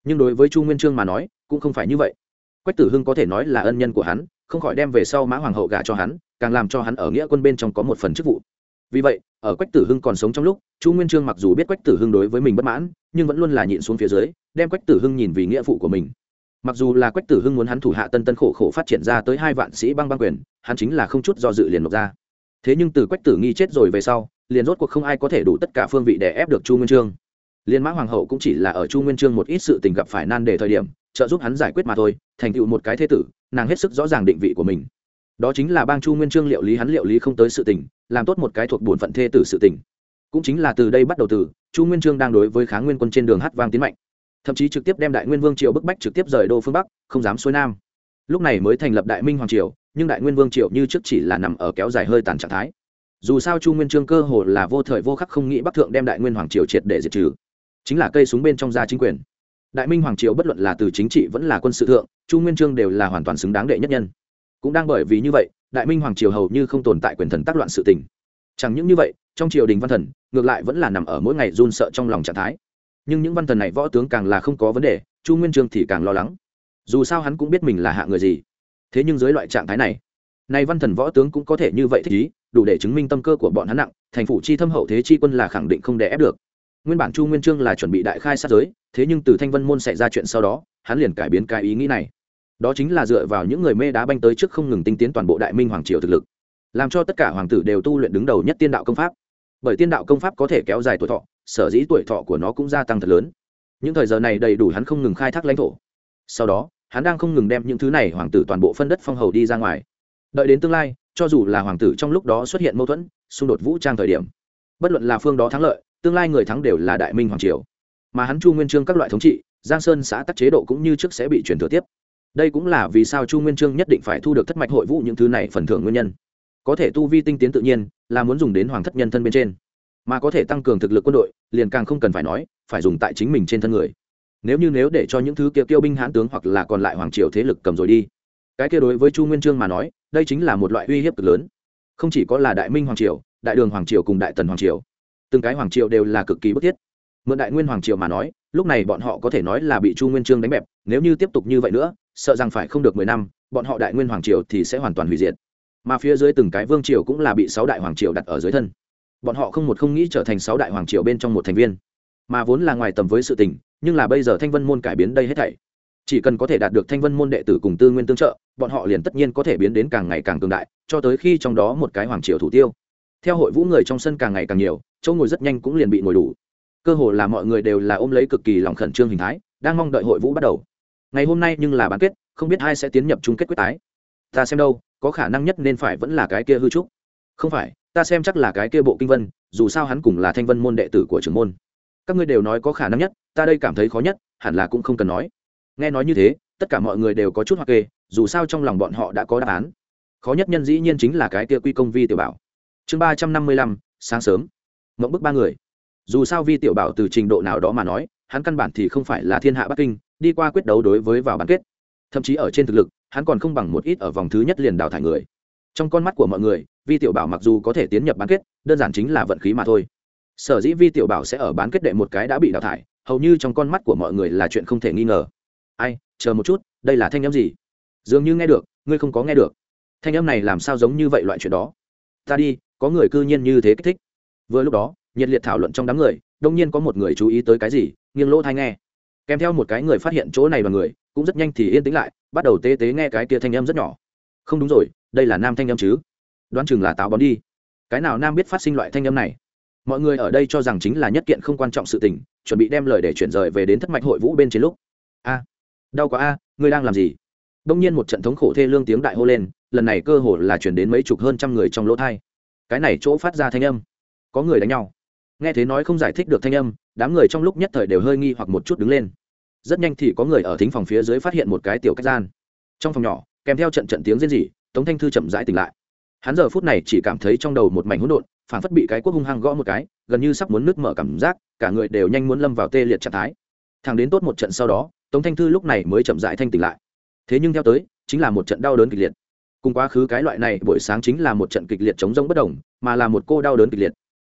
[SPEAKER 1] Nhưng đối với chu nguyên trương mà nói, cũng không phải như vậy. Quách tử hưng có thể nói là ân nhân của hắn, không khỏi đem về sau mã hoàng hậu gả cho hắn, càng làm cho hắn ở nghĩa quân bên trong có một phần chức vụ vì vậy, ở quách tử hưng còn sống trong lúc, chu nguyên trương mặc dù biết quách tử hưng đối với mình bất mãn, nhưng vẫn luôn là nhịn xuống phía dưới, đem quách tử hưng nhìn vì nghĩa phụ của mình. Mặc dù là quách tử hưng muốn hắn thủ hạ tân tân khổ khổ phát triển ra tới hai vạn sĩ băng băng quyền, hắn chính là không chút do dự liền nộp ra. Thế nhưng từ quách tử nghi chết rồi về sau, liền rốt cuộc không ai có thể đủ tất cả phương vị để ép được chu nguyên trương. Liên mã hoàng hậu cũng chỉ là ở chu nguyên trương một ít sự tình gặp phải nan đề thời điểm, trợ giúp hắn giải quyết mà thôi, thành tựu một cái thế tử, nàng hết sức rõ ràng định vị của mình. Đó chính là bang chu nguyên trương liệu lý hắn liệu lý không tới sự tình làm tốt một cái thuộc bổn phận thê tử sự tình. Cũng chính là từ đây bắt đầu từ, chu nguyên trương đang đối với kháng nguyên quân trên đường hát vang tiến mạnh. Thậm chí trực tiếp đem đại nguyên vương triều bức bách trực tiếp rời đô phương bắc, không dám xuôi nam. Lúc này mới thành lập đại minh hoàng triều, nhưng đại nguyên vương triều như trước chỉ là nằm ở kéo dài hơi tàn trạng thái. Dù sao chu nguyên trương cơ hồ là vô thời vô khắc không nghĩ bắc thượng đem đại nguyên hoàng triều triệt để diệt trừ. Chính là cây súng bên trong gia chính quyền. Đại minh hoàng triều bất luận là từ chính trị vẫn là quân sự thượng, chu nguyên trương đều là hoàn toàn xứng đáng đệ nhất nhân. Cũng đang bởi vì như vậy đại minh hoàng triều hầu như không tồn tại quyền thần tác loạn sự tình. Chẳng những như vậy, trong triều đình văn thần, ngược lại vẫn là nằm ở mỗi ngày run sợ trong lòng trạng thái. Nhưng những văn thần này võ tướng càng là không có vấn đề, chu nguyên trương thì càng lo lắng. Dù sao hắn cũng biết mình là hạ người gì. Thế nhưng dưới loại trạng thái này, nay văn thần võ tướng cũng có thể như vậy thích ý, đủ để chứng minh tâm cơ của bọn hắn nặng, thành phủ chi thâm hậu thế chi quân là khẳng định không đè ép được. Nguyên bản chu nguyên trương là chuẩn bị đại khai sát giới, thế nhưng từ thanh vân môn xảy ra chuyện sau đó, hắn liền cải biến cái ý nghĩ này đó chính là dựa vào những người mê đá banh tới trước không ngừng tinh tiến toàn bộ đại minh hoàng triều thực lực, làm cho tất cả hoàng tử đều tu luyện đứng đầu nhất tiên đạo công pháp. Bởi tiên đạo công pháp có thể kéo dài tuổi thọ, sở dĩ tuổi thọ của nó cũng gia tăng thật lớn. Những thời giờ này đầy đủ hắn không ngừng khai thác lãnh thổ. Sau đó, hắn đang không ngừng đem những thứ này hoàng tử toàn bộ phân đất phong hầu đi ra ngoài. Đợi đến tương lai, cho dù là hoàng tử trong lúc đó xuất hiện mâu thuẫn, xung đột vũ trang thời điểm, bất luận là phương đó thắng lợi, tương lai người thắng đều là đại minh hoàng triều. Mà hắn chu nguyên trương các loại thống trị, giang sơn xã tắc chế độ cũng như trước sẽ bị chuyển thừa tiếp đây cũng là vì sao chu nguyên trương nhất định phải thu được thất mạch hội vũ những thứ này phần thưởng nguyên nhân. Có thể tu vi tinh tiến tự nhiên, là muốn dùng đến hoàng thất nhân thân bên trên. Mà có thể tăng cường thực lực quân đội, liền càng không cần phải nói, phải dùng tại chính mình trên thân người. Nếu như nếu để cho những thứ kia kêu binh hãn tướng hoặc là còn lại hoàng triều thế lực cầm rồi đi. Cái kia đối với chu nguyên trương mà nói, đây chính là một loại uy hiếp cực lớn. Không chỉ có là đại minh hoàng triều, đại đường hoàng triều cùng đại tần hoàng triều. Từng cái hoàng triều đều là cực kỳ bức thiết. Mượn đại nguyên hoàng triều mà nói, lúc này bọn họ có thể nói là bị chu nguyên trương đánh bẹp, nếu như tiếp tục như vậy nữa sợ rằng phải không được mười năm, bọn họ đại nguyên hoàng triều thì sẽ hoàn toàn hủy diệt. Mà phía dưới từng cái vương triều cũng là bị sáu đại hoàng triều đặt ở dưới thân. Bọn họ không một không nghĩ trở thành sáu đại hoàng triều bên trong một thành viên. Mà vốn là ngoài tầm với sự tình, nhưng là bây giờ thanh vân môn cải biến đây hết thảy. Chỉ cần có thể đạt được thanh vân môn đệ tử cùng tư nguyên tương trợ, bọn họ liền tất nhiên có thể biến đến càng ngày càng cường đại, cho tới khi trong đó một cái hoàng triều thủ tiêu. Theo hội vũ người trong sân càng ngày càng nhiều, chỗ ngồi rất nhanh cũng liền bị ngồi đủ. Cơ hồ là mọi người đều là ôm lấy cực kỳ lòng khẩn trương hình thái, đang mong đợi hội vũ bắt đầu ngày hôm nay nhưng là bán kết, không biết ai sẽ tiến nhập chung kết quyết tái. Ta xem đâu, có khả năng nhất nên phải vẫn là cái kia hư trúc. Không phải, ta xem chắc là cái kia bộ kinh vân, dù sao hắn cũng là thanh vân môn đệ tử của trưởng môn. Các ngươi đều nói có khả năng nhất, ta đây cảm thấy khó nhất, hẳn là cũng không cần nói. Nghe nói như thế, tất cả mọi người đều có chút hoặc kê, dù sao trong lòng bọn họ đã có đáp án. Khó nhất nhân dĩ nhiên chính là cái kia quy công vi tiểu bảo. Chương ba trăm năm mươi lăm, sáng sớm. Mộng bức ba người. Dù sao vi tiểu bảo từ trình độ nào đó mà nói hắn căn bản thì không phải là thiên hạ bắc kinh, đi qua quyết đấu đối với vào bán kết. Thậm chí ở trên thực lực, hắn còn không bằng một ít ở vòng thứ nhất liền đào thải người. Trong con mắt của mọi người, vi tiểu bảo mặc dù có thể tiến nhập bán kết, đơn giản chính là vận khí mà thôi. Sở dĩ vi tiểu bảo sẽ ở bán kết đệ một cái đã bị đào thải, hầu như trong con mắt của mọi người là chuyện không thể nghi ngờ. Ai, chờ một chút, đây là thanh âm gì? Dường như nghe được, ngươi không có nghe được. Thanh âm này làm sao giống như vậy loại chuyện đó? Ta đi, có người cư nhiên như thế kích thích. Vừa lúc đó, nhiệt liệt thảo luận trong đám người, đông nhiên có một người chú ý tới cái gì nghiêng lỗ thai nghe. Kèm theo một cái người phát hiện chỗ này và người, cũng rất nhanh thì yên tĩnh lại, bắt đầu tê tế nghe cái kia thanh âm rất nhỏ. Không đúng rồi, đây là nam thanh âm chứ? Đoán chừng là táo bón đi. Cái nào nam biết phát sinh loại thanh âm này? Mọi người ở đây cho rằng chính là nhất kiện không quan trọng sự tình, chuẩn bị đem lời để chuyển rời về đến thất mạch hội vũ bên trên lúc. A, đau quá a, ngươi đang làm gì? Đông nhiên một trận thống khổ thê lương tiếng đại hô lên, lần này cơ hồ là chuyển đến mấy chục hơn trăm người trong lỗ thai. Cái này chỗ phát ra thanh âm. Có người đánh nhau nghe thế nói không giải thích được thanh âm, đám người trong lúc nhất thời đều hơi nghi hoặc một chút đứng lên. Rất nhanh thì có người ở thính phòng phía dưới phát hiện một cái tiểu cách gian. Trong phòng nhỏ, kèm theo trận trận tiếng rên rỉ, tống thanh thư chậm rãi tỉnh lại. Hắn giờ phút này chỉ cảm thấy trong đầu một mảnh hỗn độn phản phất bị cái quốc hung hăng gõ một cái, gần như sắp muốn nứt mở cảm giác, cả người đều nhanh muốn lâm vào tê liệt trạng thái. Thằng đến tốt một trận sau đó, tống thanh thư lúc này mới chậm rãi thanh tỉnh lại. Thế nhưng theo tới, chính là một trận đau đớn kịch liệt. Cùng quá khứ cái loại này buổi sáng chính là một trận kịch liệt chống rông bất đồng, mà là một cô đau đớn kịch liệt.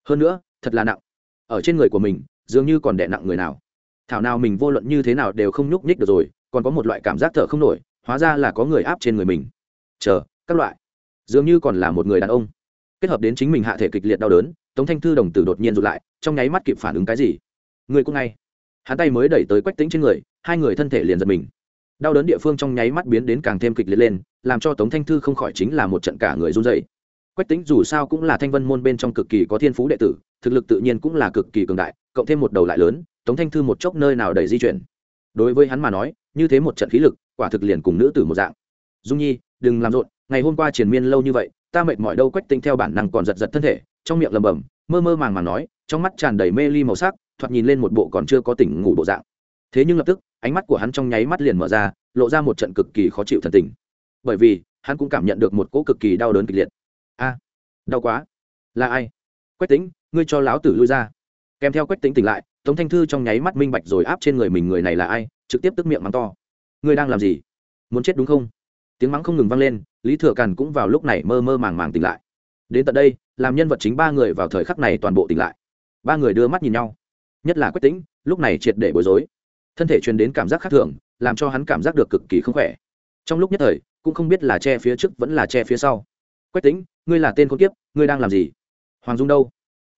[SPEAKER 1] Hơn nữa thật là nặng. Ở trên người của mình, dường như còn đè nặng người nào. Thảo nào mình vô luận như thế nào đều không nhúc nhích được rồi, còn có một loại cảm giác thở không nổi, hóa ra là có người áp trên người mình. Chờ, các loại. Dường như còn là một người đàn ông. Kết hợp đến chính mình hạ thể kịch liệt đau đớn, tống thanh thư đồng tử đột nhiên rụt lại, trong nháy mắt kịp phản ứng cái gì? Người cũng ngay. Hắn tay mới đẩy tới quách tính trên người, hai người thân thể liền giật mình. Đau đớn địa phương trong nháy mắt biến đến càng thêm kịch liệt lên, làm cho tống thanh thư không khỏi chính là một trận cả người run dày quách tính dù sao cũng là thanh vân môn bên trong cực kỳ có thiên phú đệ tử, thực lực tự nhiên cũng là cực kỳ cường đại, cộng thêm một đầu lại lớn, tống thanh thư một chốc nơi nào đầy di chuyển. Đối với hắn mà nói, như thế một trận khí lực, quả thực liền cùng nữ tử một dạng. Dung nhi, đừng làm rộn, ngày hôm qua triền miên lâu như vậy, ta mệt mỏi đâu. Quách tính theo bản năng còn giật giật thân thể, trong miệng lầm bầm mơ mơ màng màng nói, trong mắt tràn đầy mê ly màu sắc, thoạt nhìn lên một bộ còn chưa có tỉnh ngủ bộ dạng. Thế nhưng lập tức, ánh mắt của hắn trong nháy mắt liền mở ra, lộ ra một trận cực kỳ khó chịu thần tình. Bởi vì, hắn cũng cảm nhận được một cỗ cực kỳ đau đớn kịch liệt a, đau quá. Là ai? Quách tính ngươi cho láo tử lui ra. Kèm theo quách tính tỉnh lại, tống thanh thư trong nháy mắt minh bạch rồi áp trên người mình người này là ai, trực tiếp tức miệng mắng to. Ngươi đang làm gì? Muốn chết đúng không? Tiếng mắng không ngừng vang lên, lý thừa càn cũng vào lúc này mơ mơ màng màng tỉnh lại. Đến tận đây, làm nhân vật chính ba người vào thời khắc này toàn bộ tỉnh lại. Ba người đưa mắt nhìn nhau. Nhất là quách tĩnh, lúc này triệt để bối rối. Thân thể truyền đến cảm giác khác thường, làm cho hắn cảm giác được cực kỳ không khỏe. Trong lúc nhất thời, cũng không biết là che phía trước vẫn là che phía sau. Quách tính ngươi là tên con kiếp, ngươi đang làm gì? Hoàng dung đâu?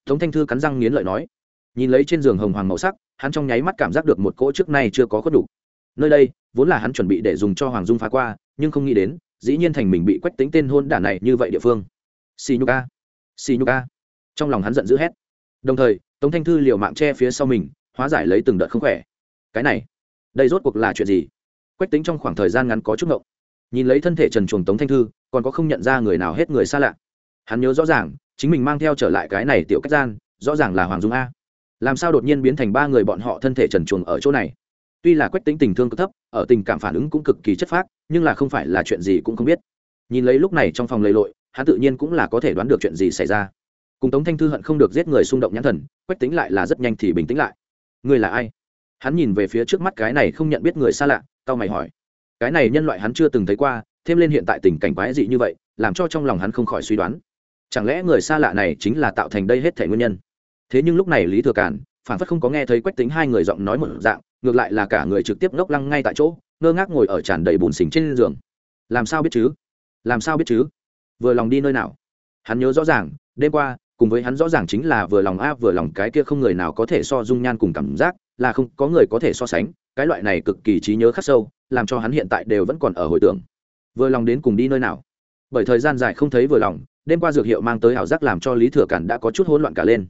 [SPEAKER 1] Tống thanh thư cắn răng nghiến lợi nói. Nhìn lấy trên giường hồng hoàng màu sắc, hắn trong nháy mắt cảm giác được một cỗ trước nay chưa có khuất đủ. Nơi đây, vốn là hắn chuẩn bị để dùng cho hoàng dung phá qua, nhưng không nghĩ đến, dĩ nhiên thành mình bị quách tính tên hôn đản này như vậy địa phương. Xì nhu ca xì nhu ca trong lòng hắn giận dữ hét. Đồng thời, tống thanh thư liều mạng che phía sau mình, hóa giải lấy từng đợt không khỏe. Cái này, đây rốt cuộc là chuyện gì? Quách tính trong khoảng thời gian ngắn có chút ngộng nhìn lấy thân thể trần chuồng tống thanh thư, còn có không nhận ra người nào hết người xa lạ. Hắn nhớ rõ ràng, chính mình mang theo trở lại cái này tiểu cách gian, rõ ràng là hoàng dung a. Làm sao đột nhiên biến thành ba người bọn họ thân thể trần chuồng ở chỗ này? Tuy là quách tính tình thương cực thấp, ở tình cảm phản ứng cũng cực kỳ chất phác, nhưng là không phải là chuyện gì cũng không biết. Nhìn lấy lúc này trong phòng lầy lội, hắn tự nhiên cũng là có thể đoán được chuyện gì xảy ra. Cùng tống thanh thư hận không được giết người xung động nhãn thần, quách tính lại là rất nhanh thì bình tĩnh lại. Người là ai? Hắn nhìn về phía trước mắt cái này không nhận biết người xa lạ tao mày hỏi cái này nhân loại hắn chưa từng thấy qua, thêm lên hiện tại tình cảnh quái dị như vậy, làm cho trong lòng hắn không khỏi suy đoán. Chẳng lẽ người xa lạ này chính là tạo thành đây hết thể nguyên nhân? Thế nhưng lúc này lý thừa cản phản phất không có nghe thấy quách tính hai người giọng nói một dạng, ngược lại là cả người trực tiếp ngốc lăng ngay tại chỗ, ngơ ngác ngồi ở tràn đầy bùn xình trên giường. Làm sao biết chứ? Làm sao biết chứ? Vừa lòng đi nơi nào? Hắn nhớ rõ ràng, đêm qua, cùng với hắn rõ ràng chính là vừa lòng a, vừa lòng cái kia không người nào có thể so dung nhan cùng cảm giác, là không có người có thể so sánh, cái loại này cực kỳ trí nhớ khắc sâu làm cho hắn hiện tại đều vẫn còn ở hồi tưởng. Vừa lòng đến cùng đi nơi nào. Bởi thời gian dài không thấy vừa lòng, đêm qua dược hiệu mang tới ảo giác làm cho lý thừa cản đã có chút hỗn loạn cả lên.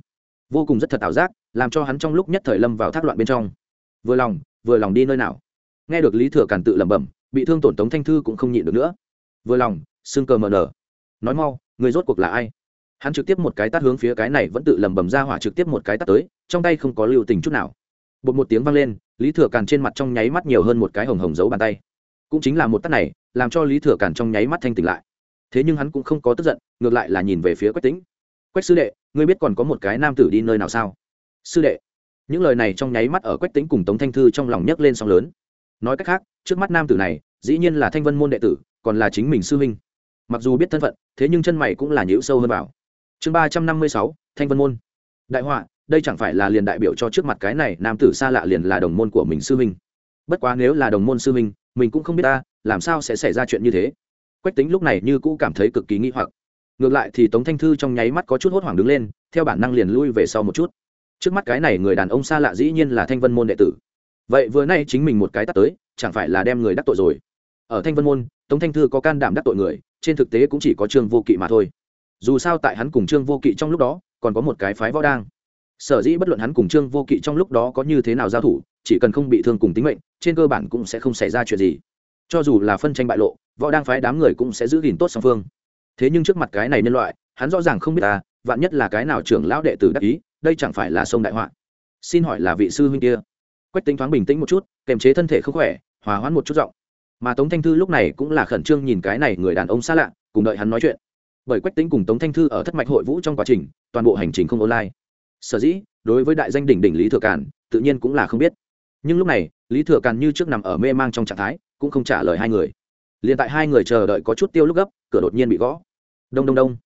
[SPEAKER 1] Vô cùng rất thật ảo giác, làm cho hắn trong lúc nhất thời lâm vào thác loạn bên trong. Vừa lòng vừa lòng đi nơi nào? Nghe được lý thừa cản tự lẩm bẩm, bị thương tổn tống thanh thư cũng không nhịn được nữa. Vừa lòng, xương cờ mờ nở. Nói mau, người rốt cuộc là ai? Hắn trực tiếp một cái tát hướng phía cái này vẫn tự lẩm bẩm ra hỏa trực tiếp một cái tát tới, trong tay không có lưu tình chút nào. Bột một tiếng vang lên lý thừa càn trên mặt trong nháy mắt nhiều hơn một cái hồng hồng dấu bàn tay. Cũng chính là một tát này, làm cho lý thừa càn trong nháy mắt thanh tỉnh lại. Thế nhưng hắn cũng không có tức giận, ngược lại là nhìn về phía quách tính quách sư đệ, ngươi biết còn có một cái nam tử đi nơi nào sao? Sư đệ. Những lời này trong nháy mắt ở quách tính cùng tống thanh thư trong lòng nhấc lên song lớn. Nói cách khác, trước mắt nam tử này, dĩ nhiên là thanh vân môn đệ tử, còn là chính mình sư huynh. Mặc dù biết thân phận, thế nhưng chân mày cũng là nhữ sâu hơn vào. Chương ba trăm năm mươi sáu, thanh vân môn. Đại họa đây chẳng phải là liền đại biểu cho trước mặt cái này nam tử xa lạ liền là đồng môn của mình sư huynh. Bất quá nếu là đồng môn sư huynh, mình cũng không biết ta, làm sao sẽ xảy ra chuyện như thế. Quách tính lúc này như cũ cảm thấy cực kỳ nghi hoặc. Ngược lại thì tống thanh thư trong nháy mắt có chút hốt hoảng đứng lên, theo bản năng liền lui về sau một chút. Trước mắt cái này người đàn ông xa lạ dĩ nhiên là thanh vân môn đệ tử. Vậy vừa nay chính mình một cái tắt tới, chẳng phải là đem người đắc tội rồi? Ở thanh vân môn, tống thanh thư có can đảm đắc tội người, trên thực tế cũng chỉ có trương vô kỵ mà thôi. Dù sao tại hắn cùng trương vô kỵ trong lúc đó, còn có một cái phái võ đang sở dĩ bất luận hắn cùng trương vô kỵ trong lúc đó có như thế nào giao thủ, chỉ cần không bị thương cùng tính mệnh, trên cơ bản cũng sẽ không xảy ra chuyện gì. Cho dù là phân tranh bại lộ, võ đang phái đám người cũng sẽ giữ gìn tốt song phương. Thế nhưng trước mặt cái này nhân loại, hắn rõ ràng không biết ta, vạn nhất là cái nào trưởng lão đệ tử đắc ý, đây chẳng phải là sông đại họa. Xin hỏi là vị sư huynh kia. Quách tính thoáng bình tĩnh một chút, kềm chế thân thể không khỏe, hòa hoãn một chút giọng. Mà tống thanh thư lúc này cũng là khẩn trương nhìn cái này người đàn ông xa lạ, cùng đợi hắn nói chuyện. Bởi quách tính cùng tống thanh thư ở thất mạch hội vũ trong quá trình, toàn bộ hành trình không online sở dĩ, đối với đại danh đỉnh đỉnh lý thừa càn, tự nhiên cũng là không biết. Nhưng lúc này, lý thừa càn như trước nằm ở mê mang trong trạng thái, cũng không trả lời hai người. Liền tại hai người chờ đợi có chút tiêu lúc gấp, cửa đột nhiên bị gõ. Đông đông đông.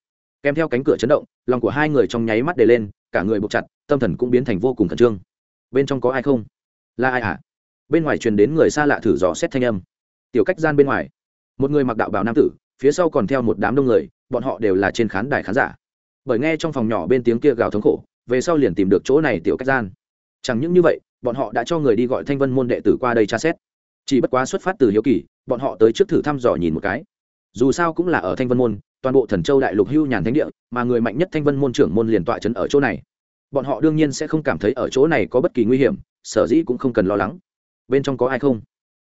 [SPEAKER 1] Kèm theo cánh cửa chấn động, lòng của hai người trong nháy mắt đề lên, cả người buộc chặt, tâm thần cũng biến thành vô cùng khẩn trương. Bên trong có ai không? Là ai ạ à? bên ngoài truyền đến người xa lạ thử dò xét thanh âm. Tiểu cách gian bên ngoài. Một người mặc đạo bào nam tử, phía sau còn theo một đám đông người, bọn họ đều là trên khán đài khán giả. Bởi nghe trong phòng nhỏ bên tiếng kia gào thống khổ về sau liền tìm được chỗ này tiểu cách gian. Chẳng những như vậy, bọn họ đã cho người đi gọi thanh vân môn đệ tử qua đây tra xét. Chỉ bất quá xuất phát từ hiếu kỳ, bọn họ tới trước thử thăm dò nhìn một cái. Dù sao cũng là ở thanh vân môn, toàn bộ thần châu đại lục hưu nhàn thánh địa, mà người mạnh nhất thanh vân môn trưởng môn liền tọa trấn ở chỗ này. Bọn họ đương nhiên sẽ không cảm thấy ở chỗ này có bất kỳ nguy hiểm, sở dĩ cũng không cần lo lắng. Bên trong có ai không?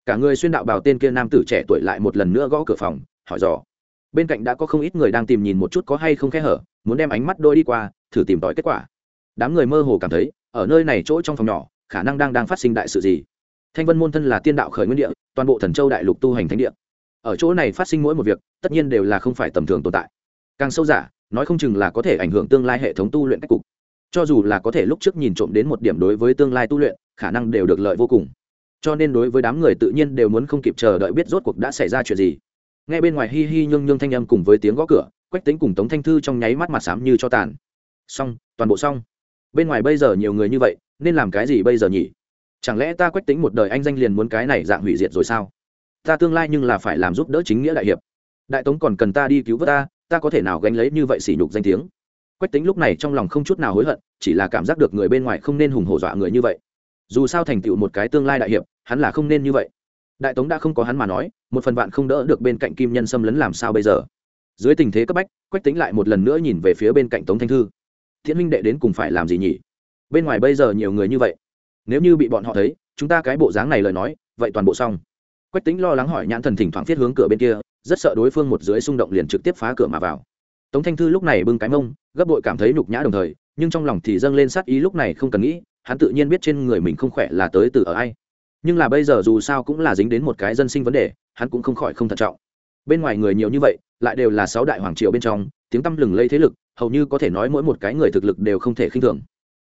[SPEAKER 1] Cả người xuyên đạo bào tên kia nam tử trẻ tuổi lại một lần nữa gõ cửa phòng, hỏi dò. Bên cạnh đã có không ít người đang tìm nhìn một chút có hay không khe hở, muốn đem ánh mắt đôi đi qua, thử tìm tòi kết quả đám người mơ hồ cảm thấy, ở nơi này chỗ trong phòng nhỏ, khả năng đang đang phát sinh đại sự gì. Thanh vân môn thân là tiên đạo khởi nguyên địa, toàn bộ thần châu đại lục tu hành thánh địa. Ở chỗ này phát sinh mỗi một việc, tất nhiên đều là không phải tầm thường tồn tại. Càng sâu giả, nói không chừng là có thể ảnh hưởng tương lai hệ thống tu luyện cách cục. Cho dù là có thể lúc trước nhìn trộm đến một điểm đối với tương lai tu luyện, khả năng đều được lợi vô cùng. Cho nên đối với đám người tự nhiên đều muốn không kịp chờ đợi biết rốt cuộc đã xảy ra chuyện gì. Ngay bên ngoài hi hi nhương nhương thanh âm cùng với tiếng gõ cửa, quách tính cùng tống thanh thư trong nháy mắt mặt xám như cho tàn. Xong, toàn bộ xong bên ngoài bây giờ nhiều người như vậy, nên làm cái gì bây giờ nhỉ? Chẳng lẽ ta quách tính một đời anh danh liền muốn cái này dạng hủy diệt rồi sao? Ta tương lai nhưng là phải làm giúp đỡ chính nghĩa đại hiệp. Đại tống còn cần ta đi cứu vớt ta ta có thể nào gánh lấy như vậy sỉ nhục danh tiếng? Quách tính lúc này trong lòng không chút nào hối hận, chỉ là cảm giác được người bên ngoài không nên hùng hổ dọa người như vậy. Dù sao thành tựu một cái tương lai đại hiệp, hắn là không nên như vậy. Đại tống đã không có hắn mà nói, một phần bạn không đỡ được bên cạnh kim nhân xâm lấn làm sao bây giờ? Dưới tình thế cấp bách, quách tính lại một lần nữa nhìn về phía bên cạnh tống thanh thư thiện huynh đệ đến cùng phải làm gì nhỉ? Bên ngoài bây giờ nhiều người như vậy. Nếu như bị bọn họ thấy, chúng ta cái bộ dáng này lời nói, vậy toàn bộ xong. Quách tính lo lắng hỏi nhãn thần thỉnh thoảng thiết hướng cửa bên kia, rất sợ đối phương một dưới xung động liền trực tiếp phá cửa mà vào. Tống thanh thư lúc này bưng cái mông, gấp bội cảm thấy nhục nhã đồng thời, nhưng trong lòng thì dâng lên sát ý lúc này không cần nghĩ, hắn tự nhiên biết trên người mình không khỏe là tới từ ở ai. Nhưng là bây giờ dù sao cũng là dính đến một cái dân sinh vấn đề, hắn cũng không khỏi không thận trọng. Bên ngoài người nhiều như vậy, lại đều là sáu đại hoàng triều bên trong, tiếng tăm lừng lây thế lực hầu như có thể nói mỗi một cái người thực lực đều không thể khinh thường.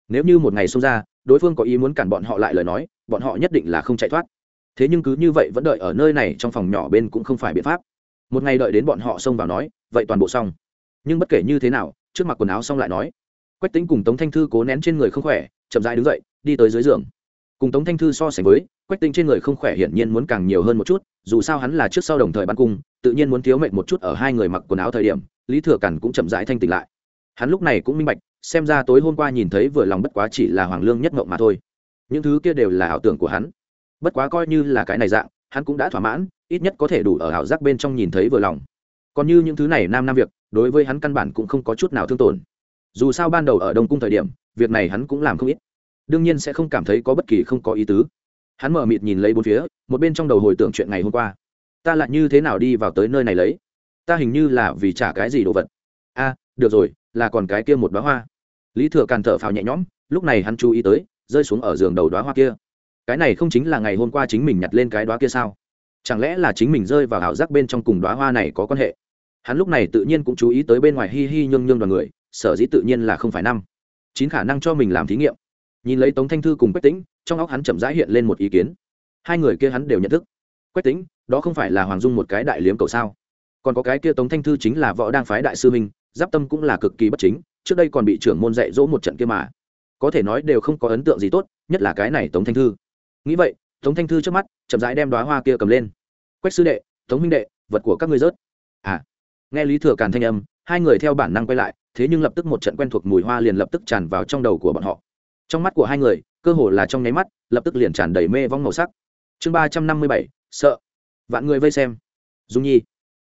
[SPEAKER 1] Nếu như một ngày xông ra, đối phương có ý muốn cản bọn họ lại lời nói, bọn họ nhất định là không chạy thoát. Thế nhưng cứ như vậy vẫn đợi ở nơi này trong phòng nhỏ bên cũng không phải biện pháp. Một ngày đợi đến bọn họ xông vào nói, vậy toàn bộ xong. Nhưng bất kể như thế nào, trước mặt quần áo xong lại nói. Quách tính cùng tống thanh thư cố nén trên người không khỏe, chậm dãi đứng dậy, đi tới dưới giường. Cùng tống thanh thư so sánh với, quách tính trên người không khỏe hiển nhiên muốn càng nhiều hơn một chút, dù sao hắn là trước sau đồng thời bắn cung, tự nhiên muốn thiếu mệt một chút ở hai người mặc quần áo thời điểm, lý thừa cản cũng chậm rãi thanh tỉnh lại hắn lúc này cũng minh bạch, xem ra tối hôm qua nhìn thấy vừa lòng bất quá chỉ là hoàng lương nhất mộng mà thôi. Những thứ kia đều là ảo tưởng của hắn. Bất quá coi như là cái này dạng, hắn cũng đã thỏa mãn, ít nhất có thể đủ ở ảo giác bên trong nhìn thấy vừa lòng. Còn như những thứ này nam nam việc, đối với hắn căn bản cũng không có chút nào thương tổn. Dù sao ban đầu ở đông cung thời điểm, việc này hắn cũng làm không ít. Đương nhiên sẽ không cảm thấy có bất kỳ không có ý tứ. Hắn mở mịt nhìn lấy bốn phía, một bên trong đầu hồi tưởng chuyện ngày hôm qua. Ta lại như thế nào đi vào tới nơi này lấy? Ta hình như là vì trả cái gì đồ vật? A, được rồi là còn cái kia một đoá hoa. Lý thừa càn thở phào nhẹ nhõm, lúc này hắn chú ý tới, rơi xuống ở giường đầu đoá hoa kia. Cái này không chính là ngày hôm qua chính mình nhặt lên cái đoá kia sao? Chẳng lẽ là chính mình rơi vào ảo giác bên trong cùng đoá hoa này có quan hệ? Hắn lúc này tự nhiên cũng chú ý tới bên ngoài hi hi nhương nhương đoàn người, sở dĩ tự nhiên là không phải năm. Chín khả năng cho mình làm thí nghiệm. Nhìn lấy tống thanh thư cùng quách tĩnh, trong óc hắn chậm rãi hiện lên một ý kiến. Hai người kia hắn đều nhận thức. Quách tĩnh, đó không phải là hoàng dung một cái đại liếm cầu sao? Còn có cái kia tống thanh thư chính là võ đang phái đại sư minh giáp tâm cũng là cực kỳ bất chính, trước đây còn bị trưởng môn dạy dỗ một trận kia mà. Có thể nói đều không có ấn tượng gì tốt, nhất là cái này tống thanh thư. Nghĩ vậy, tống thanh thư trước mắt chậm rãi đem đoá hoa kia cầm lên. Quách sư đệ, tống minh đệ, vật của các ngươi rớt. À. Nghe lý thừa càn thanh âm, hai người theo bản năng quay lại, thế nhưng lập tức một trận quen thuộc mùi hoa liền lập tức tràn vào trong đầu của bọn họ. Trong mắt của hai người, cơ hồ là trong nháy mắt, lập tức liền tràn đầy mê vong màu sắc. Chương ba trăm năm mươi bảy, sợ. Vạn người vây xem. Dung nhi.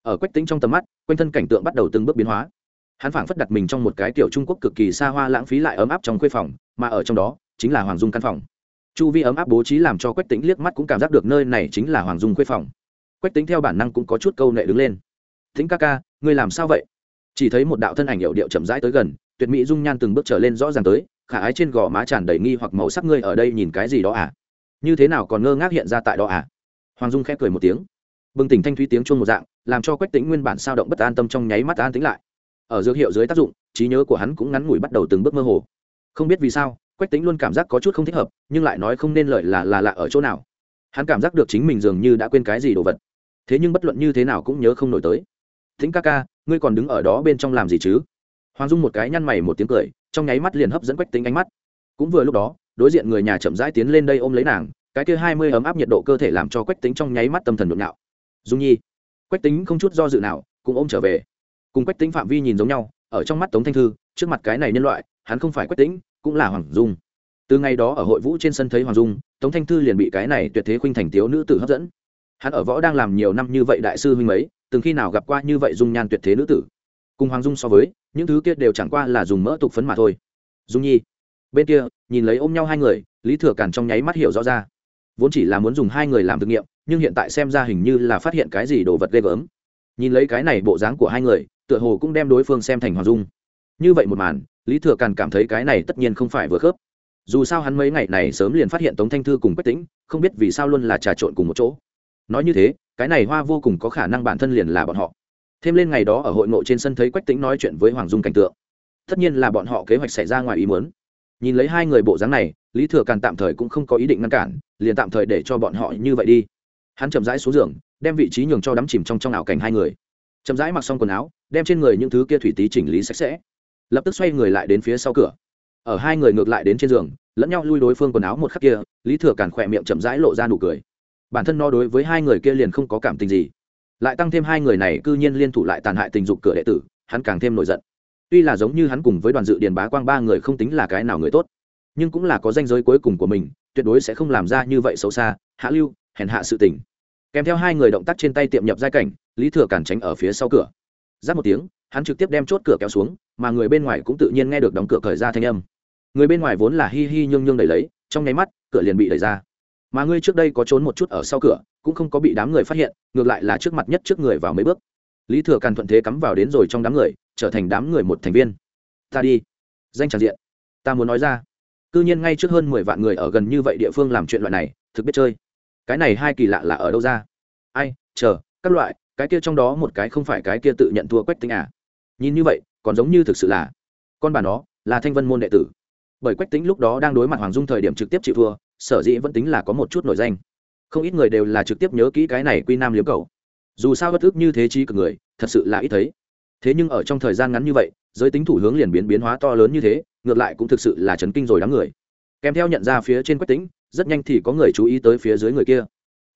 [SPEAKER 1] Ở quách tính trong tầm mắt, quanh thân cảnh tượng bắt đầu từng bước biến hóa hắn phảng phất đặt mình trong một cái tiểu trung quốc cực kỳ xa hoa lãng phí lại ấm áp trong khuê phòng, mà ở trong đó, chính là hoàng dung căn phòng. Chu vi ấm áp bố trí làm cho quách tính liếc mắt cũng cảm giác được nơi này chính là hoàng dung khuê phòng. Quách tính theo bản năng cũng có chút câu nệ đứng lên. Thính ca ca, ngươi làm sao vậy? Chỉ thấy một đạo thân ảnh hiệu điệu chậm rãi tới gần, tuyệt mỹ dung nhan từng bước trở lên rõ ràng tới, khả ái trên gò má tràn đầy nghi hoặc màu sắc, ngươi ở đây nhìn cái gì đó à? Như thế nào còn ngơ ngác hiện ra tại đó à? Hoàng dung khẽ cười một tiếng. Bừng tỉnh thanh thúy tiếng chuông một dạng, làm cho quách tính nguyên bản sao động bất an tâm trong nháy mắt an tính lại ở dược hiệu dưới tác dụng, trí nhớ của hắn cũng ngắn ngủi bắt đầu từng bước mơ hồ. Không biết vì sao, quách tính luôn cảm giác có chút không thích hợp, nhưng lại nói không nên lợi là là lạ ở chỗ nào. Hắn cảm giác được chính mình dường như đã quên cái gì đồ vật. Thế nhưng bất luận như thế nào cũng nhớ không nổi tới. Thính ca ca, ngươi còn đứng ở đó bên trong làm gì chứ? Hoàng dung một cái nhăn mày một tiếng cười, trong nháy mắt liền hấp dẫn quách tính ánh mắt. Cũng vừa lúc đó, đối diện người nhà chậm rãi tiến lên đây ôm lấy nàng, cái kia hai mươi ấm áp nhiệt độ cơ thể làm cho quách tính trong nháy mắt tâm thần nhộn nhạo. Dung nhi. Quách tính không chút do dự nào, cũng ôm trở về cùng quách tính phạm vi nhìn giống nhau, ở trong mắt tống thanh thư, trước mặt cái này nhân loại, hắn không phải quách tính cũng là hoàng dung. Từ ngày đó ở hội vũ trên sân thấy hoàng dung, tống thanh thư liền bị cái này tuyệt thế khuynh thành tiếu nữ tử hấp dẫn. Hắn ở võ đang làm nhiều năm như vậy đại sư huynh ấy, từng khi nào gặp qua như vậy dung nhan tuyệt thế nữ tử. Cùng hoàng dung so với, những thứ kia đều chẳng qua là dùng mỡ tục phấn mà thôi. Dung nhi, bên kia, nhìn lấy ôm nhau hai người, lý thừa càn trong nháy mắt hiểu rõ ra. Vốn chỉ là muốn dùng hai người làm thực nghiệm, nhưng hiện tại xem ra hình như là phát hiện cái gì đồ vật ghê gớm nhìn lấy cái này bộ dáng của hai người, tựa hồ cũng đem đối phương xem thành hoàng dung. Như vậy một màn, lý thừa càn cảm thấy cái này tất nhiên không phải vừa khớp. Dù sao hắn mấy ngày này sớm liền phát hiện tống thanh thư cùng quách tĩnh, không biết vì sao luôn là trà trộn cùng một chỗ. Nói như thế, cái này hoa vô cùng có khả năng bản thân liền là bọn họ. Thêm lên ngày đó ở hội ngộ trên sân thấy quách tĩnh nói chuyện với hoàng dung cảnh tượng. Tất nhiên là bọn họ kế hoạch xảy ra ngoài ý muốn. Nhìn lấy hai người bộ dáng này, lý thừa càn tạm thời cũng không có ý định ngăn cản, liền tạm thời để cho bọn họ như vậy đi hắn chậm rãi xuống giường, đem vị trí nhường cho đắm chìm trong trong ảo cảnh hai người. Chậm rãi mặc xong quần áo, đem trên người những thứ kia thủy tí chỉnh lý sạch sẽ. Lập tức xoay người lại đến phía sau cửa. Ở hai người ngược lại đến trên giường, lẫn nhau lui đối phương quần áo một khắc kia, lý thừa càn khỏe miệng chậm rãi lộ ra nụ cười. Bản thân no đối với hai người kia liền không có cảm tình gì. Lại tăng thêm hai người này cư nhiên liên thủ lại tàn hại tình dục cửa đệ tử, hắn càng thêm nổi giận. Tuy là giống như hắn cùng với đoàn dự điền bá quang ba người không tính là cái nào người tốt, nhưng cũng là có danh giới cuối cùng của mình, tuyệt đối sẽ không làm ra như vậy xấu xa, hạ lưu hèn hạ sự tình. Kèm theo hai người động tác trên tay tiệm nhập giai cảnh, lý thừa cản tránh ở phía sau cửa. Giáp một tiếng, hắn trực tiếp đem chốt cửa kéo xuống, mà người bên ngoài cũng tự nhiên nghe được đóng cửa cởi ra thanh âm. Người bên ngoài vốn là hi hi nhương nhương đẩy lấy, trong nháy mắt, cửa liền bị đẩy ra. Mà ngươi trước đây có trốn một chút ở sau cửa, cũng không có bị đám người phát hiện, ngược lại là trước mặt nhất trước người vào mấy bước. Lý thừa càn thuận thế cắm vào đến rồi trong đám người, trở thành đám người một thành viên. Ta đi. Danh tràng diện. Ta muốn nói ra. Cư nhiên ngay trước hơn mười vạn người ở gần như vậy địa phương làm chuyện loại này, thực biết chơi cái này hai kỳ lạ là ở đâu ra? Ai, chờ, các loại, cái kia trong đó một cái không phải cái kia tự nhận thua quách tính à? Nhìn như vậy, còn giống như thực sự là. Con bà nó, là thanh vân môn đệ tử. Bởi quách tính lúc đó đang đối mặt hoàng dung thời điểm trực tiếp chịu thua, sở dĩ vẫn tính là có một chút nổi danh. Không ít người đều là trực tiếp nhớ kỹ cái này quy nam liếm cầu dù sao bất ức như thế trí cực người, thật sự là ít thấy. Thế nhưng ở trong thời gian ngắn như vậy, giới tính thủ hướng liền biến biến hóa to lớn như thế, ngược lại cũng thực sự là chấn kinh rồi đám người. Kèm theo nhận ra phía trên quách tính rất nhanh thì có người chú ý tới phía dưới người kia.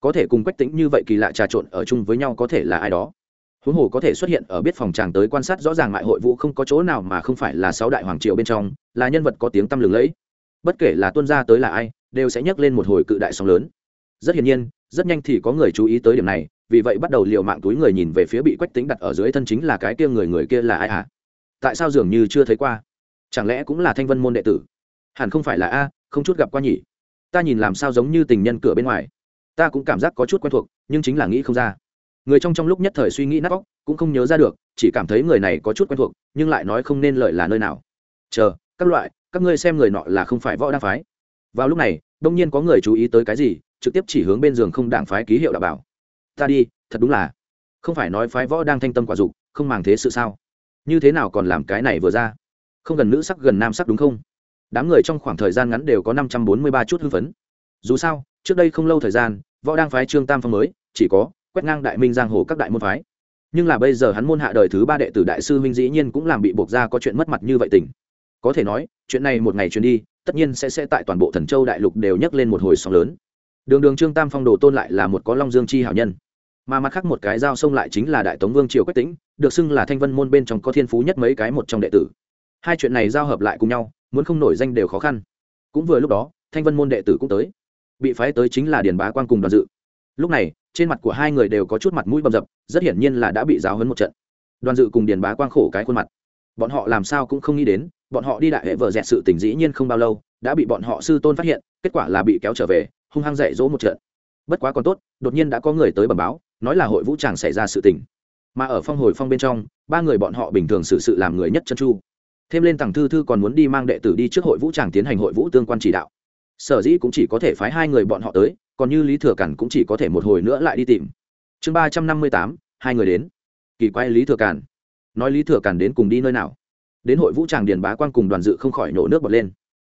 [SPEAKER 1] Có thể cùng quách tính như vậy kỳ lạ trà trộn ở chung với nhau có thể là ai đó. Huống hồ có thể xuất hiện ở biết phòng tràng tới quan sát rõ ràng mại hội vụ không có chỗ nào mà không phải là sáu đại hoàng triều bên trong, là nhân vật có tiếng tăm lừng lẫy. Bất kể là tuân gia tới là ai, đều sẽ nhắc lên một hồi cự đại sóng lớn. Rất hiển nhiên, rất nhanh thì có người chú ý tới điểm này, vì vậy bắt đầu liều mạng túi người nhìn về phía bị quách tính đặt ở dưới thân chính là cái kia người người kia là ai à tại sao dường như chưa thấy qua? Chẳng lẽ cũng là thanh vân môn đệ tử? Hẳn không phải là a, không chút gặp qua nhỉ? Ta nhìn làm sao giống như tình nhân cửa bên ngoài. Ta cũng cảm giác có chút quen thuộc, nhưng chính là nghĩ không ra. Người trong trong lúc nhất thời suy nghĩ nát óc, cũng không nhớ ra được, chỉ cảm thấy người này có chút quen thuộc, nhưng lại nói không nên lợi là nơi nào. Chờ, các loại, các ngươi xem người nọ là không phải võ đa phái. Vào lúc này, đông nhiên có người chú ý tới cái gì, trực tiếp chỉ hướng bên giường không đảng phái ký hiệu đảm bảo. Ta đi, thật đúng là. Không phải nói phái võ đang thanh tâm quả dục, không màng thế sự sao? Như thế nào còn làm cái này vừa ra? Không gần nữ sắc gần nam sắc đúng không? Đám người trong khoảng thời gian ngắn đều có năm trăm bốn mươi ba chút hưng phấn. Dù sao, trước đây không lâu thời gian, võ đang phái trương tam phong mới, chỉ có quét ngang đại minh giang hồ các đại môn phái. Nhưng là bây giờ hắn môn hạ đời thứ ba đệ tử đại sư minh dĩ nhiên cũng làm bị buộc ra có chuyện mất mặt như vậy tình. Có thể nói, chuyện này một ngày truyền đi, tất nhiên sẽ sẽ tại toàn bộ thần châu đại lục đều nhắc lên một hồi sóng lớn. Đường đường trương tam phong đồ tôn lại là một có long dương chi hảo nhân. Mà mặt khác một cái giao sông lại chính là đại tống vương triều quách tĩnh, được xưng là thanh vân môn bên trong có thiên phú nhất mấy cái một trong đệ tử. Hai chuyện này giao hợp lại cùng nhau muốn không nổi danh đều khó khăn. Cũng vừa lúc đó, thanh vân môn đệ tử cũng tới. Bị phái tới chính là điền bá Quang cùng đoàn dự. Lúc này, trên mặt của hai người đều có chút mặt mũi bầm dập, rất hiển nhiên là đã bị giáo hấn một trận. Đoàn dự cùng điền bá quang khổ cái khuôn mặt. Bọn họ làm sao cũng không nghĩ đến, bọn họ đi đại hệ vợ dẹt sự tình dĩ nhiên không bao lâu, đã bị bọn họ sư tôn phát hiện, kết quả là bị kéo trở về, hung hăng dạy dỗ một trận. Bất quá còn tốt, đột nhiên đã có người tới bẩm báo, nói là hội vũ tràng xảy ra sự tình. Mà ở phong hồi phong bên trong, ba người bọn họ bình thường xử sự làm người nhất chân chu thêm lên tằng thư thư còn muốn đi mang đệ tử đi trước hội vũ tràng tiến hành hội vũ tương quan chỉ đạo. Sở dĩ cũng chỉ có thể phái hai người bọn họ tới, còn như lý thừa cản cũng chỉ có thể một hồi nữa lại đi tìm. Chương ba trăm năm mươi tám, hai người đến. Kỳ quay lý thừa cản. Nói lý thừa cản đến cùng đi nơi nào? Đến hội vũ tràng điền bá quan cùng đoàn dự không khỏi nổ nước bật lên.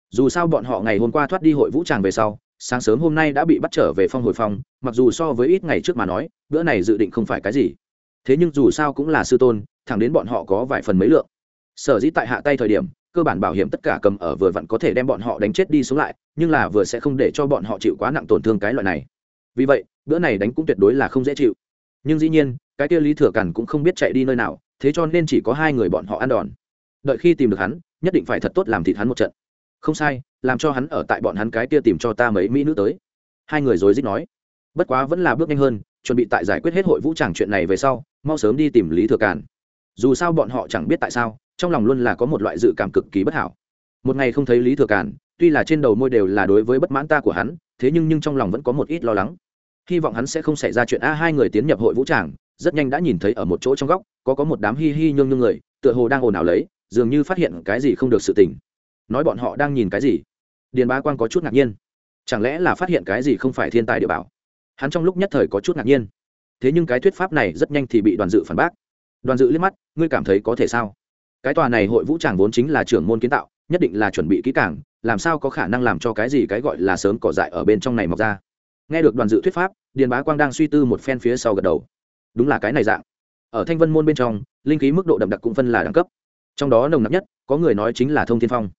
[SPEAKER 1] Dù sao bọn họ ngày hôm qua thoát đi hội vũ tràng về sau, sáng sớm hôm nay đã bị bắt trở về phong hồi phong, mặc dù so với ít ngày trước mà nói, bữa này dự định không phải cái gì. Thế nhưng dù sao cũng là sư tôn, thẳng đến bọn họ có vài phần mấy lượng sở dĩ tại hạ tay thời điểm, cơ bản bảo hiểm tất cả cầm ở vừa vặn có thể đem bọn họ đánh chết đi xuống lại, nhưng là vừa sẽ không để cho bọn họ chịu quá nặng tổn thương cái loại này. Vì vậy, bữa này đánh cũng tuyệt đối là không dễ chịu. Nhưng dĩ nhiên, cái kia lý thừa cằn cũng không biết chạy đi nơi nào, thế cho nên chỉ có hai người bọn họ ăn đòn. Đợi khi tìm được hắn, nhất định phải thật tốt làm thịt hắn một trận. Không sai, làm cho hắn ở tại bọn hắn cái kia tìm cho ta mấy mỹ nữ tới. Hai người rồi dích nói. Bất quá vẫn là bước nhanh hơn, chuẩn bị tại giải quyết hết hội vũ tràng chuyện này về sau, mau sớm đi tìm lý thừa càn. Dù sao bọn họ chẳng biết tại sao trong lòng luôn là có một loại dự cảm cực kỳ bất hảo. Một ngày không thấy lý thừa cản, tuy là trên đầu môi đều là đối với bất mãn ta của hắn thế nhưng nhưng trong lòng vẫn có một ít lo lắng. Hy vọng hắn sẽ không xảy ra chuyện a hai người tiến nhập hội vũ tràng rất nhanh đã nhìn thấy ở một chỗ trong góc có có một đám hi hi nhương nhương người tựa hồ đang ồn ào lấy dường như phát hiện cái gì không được sự tình. Nói bọn họ đang nhìn cái gì? Điền bá quang có chút ngạc nhiên. Chẳng lẽ là phát hiện cái gì không phải thiên tài địa bảo? Hắn trong lúc nhất thời có chút ngạc nhiên. Thế nhưng cái thuyết pháp này rất nhanh thì bị đoàn dự phản bác. Đoàn dự liếc mắt ngươi cảm thấy có thể sao? Cái tòa này hội vũ tràng vốn chính là trưởng môn kiến tạo, nhất định là chuẩn bị kỹ càng, làm sao có khả năng làm cho cái gì cái gọi là sớm cỏ dại ở bên trong này mọc ra. Nghe được đoàn dự thuyết pháp, điền bá quang đang suy tư một phen phía sau gật đầu. Đúng là cái này dạng. Ở thanh vân môn bên trong, linh khí mức độ đậm đặc cũng phân là đẳng cấp. Trong đó nồng nặc nhất, có người nói chính là thông thiên phong.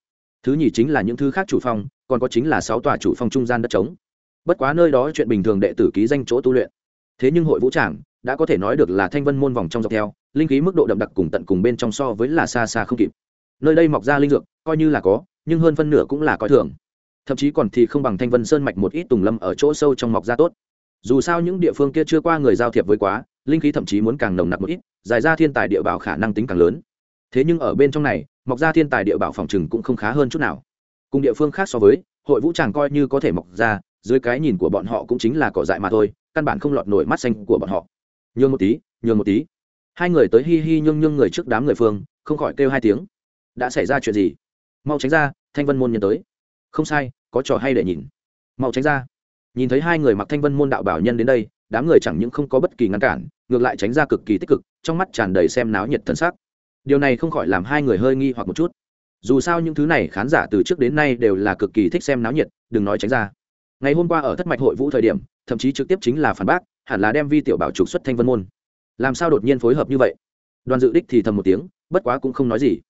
[SPEAKER 1] Thứ nhì chính là những thứ khác chủ phong, còn có chính là sáu tòa chủ phong trung gian đất trống. Bất quá nơi đó chuyện bình thường đệ tử ký danh chỗ tu luyện. Thế nhưng hội vũ tràng, đã có thể nói được là thanh vân môn vòng trong dọc theo linh khí mức độ đậm đặc cùng tận cùng bên trong so với là xa xa không kịp. Nơi đây mọc ra linh dược, coi như là có, nhưng hơn phân nửa cũng là coi thường. Thậm chí còn thì không bằng thanh vân sơn mạch một ít tùng lâm ở chỗ sâu trong mọc ra tốt. Dù sao những địa phương kia chưa qua người giao thiệp với quá, linh khí thậm chí muốn càng nồng nặc một ít, giải ra thiên tài địa bảo khả năng tính càng lớn. Thế nhưng ở bên trong này, mọc ra thiên tài địa bảo phòng trừng cũng không khá hơn chút nào. Cùng địa phương khác so với, hội vũ tràng coi như có thể mọc ra, dưới cái nhìn của bọn họ cũng chính là cỏ dại mà thôi, căn bản không lọt nổi mắt xanh của bọn họ. Nhường một tí, nhường một tí hai người tới hi hi nhung nhung người trước đám người phương, không khỏi kêu hai tiếng. Đã xảy ra chuyện gì? Mau tránh ra, thanh vân môn nhân tới. Không sai, có trò hay để nhìn. Mau tránh ra. Nhìn thấy hai người mặc thanh vân môn đạo bảo nhân đến đây, đám người chẳng những không có bất kỳ ngăn cản, ngược lại tránh ra cực kỳ tích cực, trong mắt tràn đầy xem náo nhiệt thân sắc. Điều này không khỏi làm hai người hơi nghi hoặc một chút. Dù sao những thứ này khán giả từ trước đến nay đều là cực kỳ thích xem náo nhiệt, đừng nói tránh ra. Ngày hôm qua ở thất mạch hội vũ thời điểm, thậm chí trực tiếp chính là phản bác, hẳn là đem vi tiểu bảo trục xuất thanh vân môn làm sao đột nhiên phối hợp như vậy? Đoàn dự đích thì thầm một tiếng, bất quá cũng không nói gì.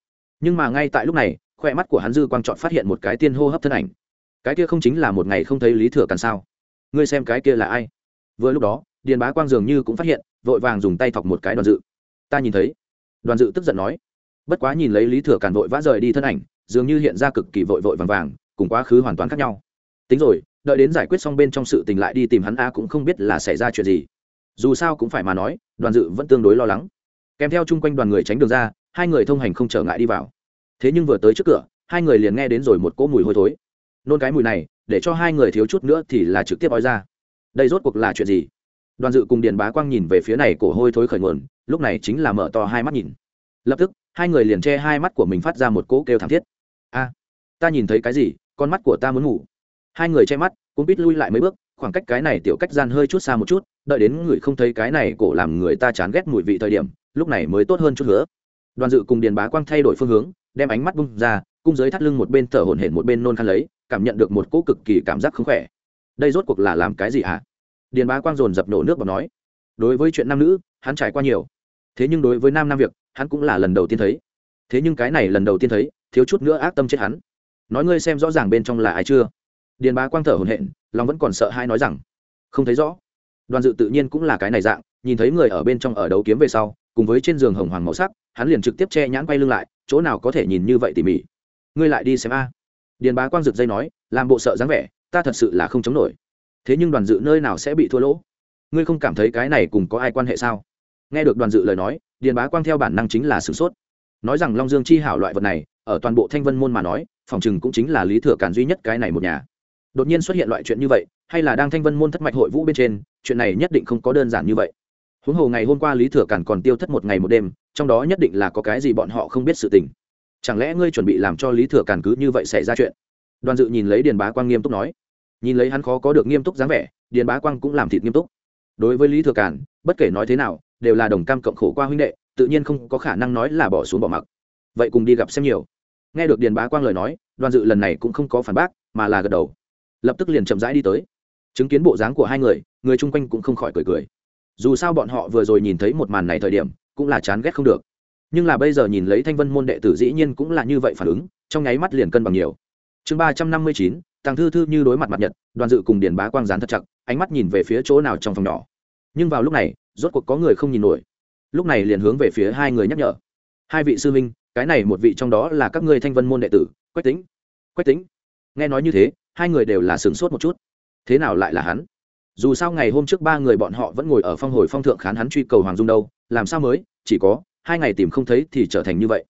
[SPEAKER 1] Nhưng mà ngay tại lúc này, khoe mắt của hắn dư quang Trọn phát hiện một cái tiên hô hấp thân ảnh. Cái kia không chính là một ngày không thấy lý thừa càn sao? Ngươi xem cái kia là ai? Vừa lúc đó, điền bá quang dường như cũng phát hiện, vội vàng dùng tay thọc một cái đoàn dự. Ta nhìn thấy. Đoàn dự tức giận nói. Bất quá nhìn lấy lý thừa càn vội vã rời đi thân ảnh, dường như hiện ra cực kỳ vội vội vàng vàng, cùng quá khứ hoàn toàn khác nhau. Tính rồi, đợi đến giải quyết xong bên trong sự tình lại đi tìm hắn, a cũng không biết là xảy ra chuyện gì dù sao cũng phải mà nói, đoàn dự vẫn tương đối lo lắng. Kèm theo chung quanh đoàn người tránh đường ra, hai người thông hành không trở ngại đi vào. Thế nhưng vừa tới trước cửa, hai người liền nghe đến rồi một cỗ mùi hôi thối. Nôn cái mùi này, để cho hai người thiếu chút nữa thì là trực tiếp ói ra. Đây rốt cuộc là chuyện gì? Đoàn dự cùng điền bá quang nhìn về phía này cổ hôi thối khởi nguồn, lúc này chính là mở to hai mắt nhìn. Lập tức, hai người liền che hai mắt của mình phát ra một cỗ kêu thảm thiết. A, ta nhìn thấy cái gì? Con mắt của ta muốn ngủ. Hai người che mắt cũng biết lui lại mấy bước khoảng cách cái này tiểu cách gian hơi chút xa một chút, đợi đến người không thấy cái này cổ làm người ta chán ghét mùi vị thời điểm, lúc này mới tốt hơn chút nữa. Đoàn dự cùng điền bá quang thay đổi phương hướng, đem ánh mắt bung ra, cung dưới thắt lưng một bên thở hổn hển một bên nôn khăn lấy, cảm nhận được một cỗ cực kỳ cảm giác không khỏe. Đây rốt cuộc là làm cái gì ạ? À? điền bá quang dồn dập nổ nước và nói. Đối với chuyện nam nữ, hắn trải qua nhiều. Thế nhưng đối với nam nam việc, hắn cũng là lần đầu tiên thấy. Thế nhưng cái này lần đầu tiên thấy, thiếu chút nữa ác tâm chết hắn. Nói ngươi xem rõ ràng bên trong là ai chưa? Điền bá quang thở hổn hển, lòng vẫn còn sợ hai nói rằng, không thấy rõ. Đoàn dự tự nhiên cũng là cái này dạng, nhìn thấy người ở bên trong ở đấu kiếm về sau, cùng với trên giường hồng hoàng màu sắc, hắn liền trực tiếp che nhãn quay lưng lại, chỗ nào có thể nhìn như vậy tỉ mỉ. Ngươi lại đi xem a. Điền bá quang rực dây nói, làm bộ sợ dáng vẻ, ta thật sự là không chống nổi. Thế nhưng đoàn dự nơi nào sẽ bị thua lỗ? Ngươi không cảm thấy cái này cùng có ai quan hệ sao? Nghe được đoàn dự lời nói, điền bá quang theo bản năng chính là sửng sốt. Nói rằng long dương chi hảo loại vật này, ở toàn bộ thanh vân môn mà nói, phòng chừng cũng chính là lý thừa cản duy nhất cái này một nhà đột nhiên xuất hiện loại chuyện như vậy, hay là đang thanh vân môn thất mạch hội vũ bên trên, chuyện này nhất định không có đơn giản như vậy. Huống hồ ngày hôm qua lý thừa cản còn tiêu thất một ngày một đêm, trong đó nhất định là có cái gì bọn họ không biết sự tình. Chẳng lẽ ngươi chuẩn bị làm cho lý thừa cản cứ như vậy xảy ra chuyện? Đoàn dự nhìn lấy điền bá quang nghiêm túc nói. Nhìn lấy hắn khó có được nghiêm túc dáng vẻ, điền bá quang cũng làm thịt nghiêm túc. Đối với lý thừa cản, bất kể nói thế nào, đều là đồng cam cộng khổ qua huynh đệ, tự nhiên không có khả năng nói là bỏ xuống bỏ mặc. Vậy cùng đi gặp xem nhiều. Nghe được điền bá quang lời nói, đoàn dự lần này cũng không có phản bác, mà là gật đầu lập tức liền chậm rãi đi tới. Chứng kiến bộ dáng của hai người người chung quanh cũng không khỏi cười cười. Dù sao bọn họ vừa rồi nhìn thấy một màn này thời điểm, cũng là chán ghét không được. Nhưng là bây giờ nhìn lấy thanh vân môn đệ tử dĩ nhiên cũng là như vậy phản ứng, trong nháy mắt liền cân bằng nhiều. Chương ba trăm năm mươi chín, tàng thư thư như đối mặt mặt nhật, đoàn dự cùng điền bá quang dán thật chặt, ánh mắt nhìn về phía chỗ nào trong phòng nhỏ. Nhưng vào lúc này, rốt cuộc có người không nhìn nổi. Lúc này liền hướng về phía hai người nhắc nhở. Hai vị sư minh cái này một vị trong đó là các ngươi thanh vân môn đệ tử, quách tính quách tính nghe nói như thế hai người đều là sửng sốt một chút. Thế nào lại là hắn? Dù sao ngày hôm trước ba người bọn họ vẫn ngồi ở phong hồi phong thượng khán hắn truy cầu hoàng dung đâu, làm sao mới, chỉ có, hai ngày tìm không thấy thì trở thành như vậy.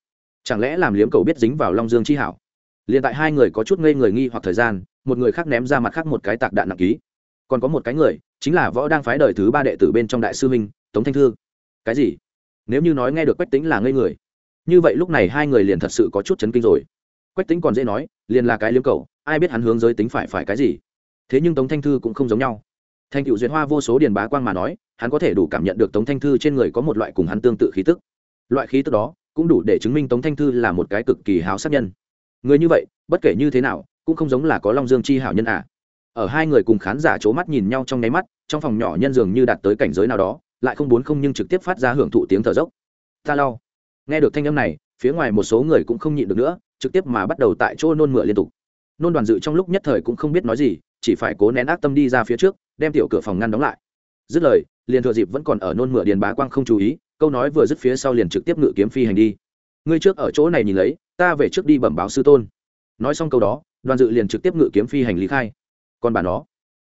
[SPEAKER 1] Chẳng lẽ làm liếm cầu biết dính vào long dương chi hảo? Liền tại hai người có chút ngây người nghi hoặc thời gian, một người khác ném ra mặt khác một cái tạc đạn nặng ký. Còn có một cái người, chính là võ đang phái đời thứ ba đệ tử bên trong đại sư minh tống thanh thư. Cái gì? Nếu như nói nghe được quách tính là ngây người. Như vậy lúc này hai người liền thật sự có chút chấn kinh rồi. Quách tính còn dễ nói liền là cái liếm cầu, ai biết hắn hướng giới tính phải phải cái gì. Thế nhưng tống thanh thư cũng không giống nhau. Thanh cựu duyệt hoa vô số điền bá quang mà nói, hắn có thể đủ cảm nhận được tống thanh thư trên người có một loại cùng hắn tương tự khí tức. Loại khí tức đó cũng đủ để chứng minh tống thanh thư là một cái cực kỳ háo sát nhân. Người như vậy, bất kể như thế nào, cũng không giống là có long dương chi hảo nhân à. Ở hai người cùng khán giả c h ố mắt nhìn nhau trong nháy mắt, trong phòng nhỏ nhân dường như đạt tới cảnh giới nào đó, lại không muốn không nhưng trực tiếp phát ra hưởng thụ tiếng thở dốc. Ta lau. Nghe được thanh âm này, phía ngoài một số người cũng không nhịn được nữa trực tiếp mà bắt đầu tại chỗ nôn mửa liên tục. Nôn đoàn dự trong lúc nhất thời cũng không biết nói gì, chỉ phải cố nén ác tâm đi ra phía trước, đem tiểu cửa phòng ngăn đóng lại. Dứt lời, liền thừa dịp vẫn còn ở nôn mửa điền bá quang không chú ý, câu nói vừa dứt phía sau liền trực tiếp ngự kiếm phi hành đi. Ngươi trước ở chỗ này nhìn lấy, ta về trước đi bẩm báo sư tôn. Nói xong câu đó, đoàn dự liền trực tiếp ngự kiếm phi hành lý khai. Còn bà nó,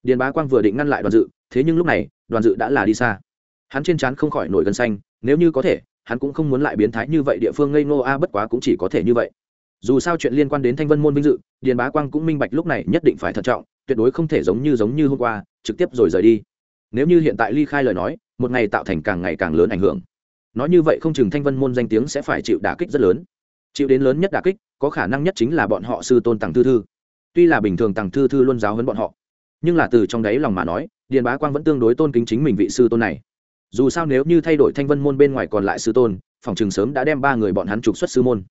[SPEAKER 1] điền bá quang vừa định ngăn lại đoàn dự, thế nhưng lúc này, đoàn dự đã là đi xa. Hắn trên trán không khỏi nổi gân xanh, nếu như có thể, hắn cũng không muốn lại biến thái như vậy, địa phương ngây ngô a, bất quá cũng chỉ có thể như vậy dù sao chuyện liên quan đến thanh vân môn vinh dự, điền bá quang cũng minh bạch lúc này nhất định phải thận trọng, tuyệt đối không thể giống như giống như hôm qua, trực tiếp rồi rời đi. Nếu như hiện tại ly khai lời nói, một ngày tạo thành càng ngày càng lớn ảnh hưởng. Nói như vậy không chừng thanh vân môn danh tiếng sẽ phải chịu đả kích rất lớn. Chịu đến lớn nhất đả kích, có khả năng nhất chính là bọn họ sư tôn tàng thư thư. Tuy là bình thường tàng thư thư luôn giáo hơn bọn họ, nhưng là từ trong đáy lòng mà nói, điền bá quang vẫn tương đối tôn kính chính mình vị sư tôn này. Dù sao nếu như thay đổi thanh vân môn bên ngoài còn lại sư tôn, phòng trường sớm đã đem ba người bọn hắn trục xuất sư môn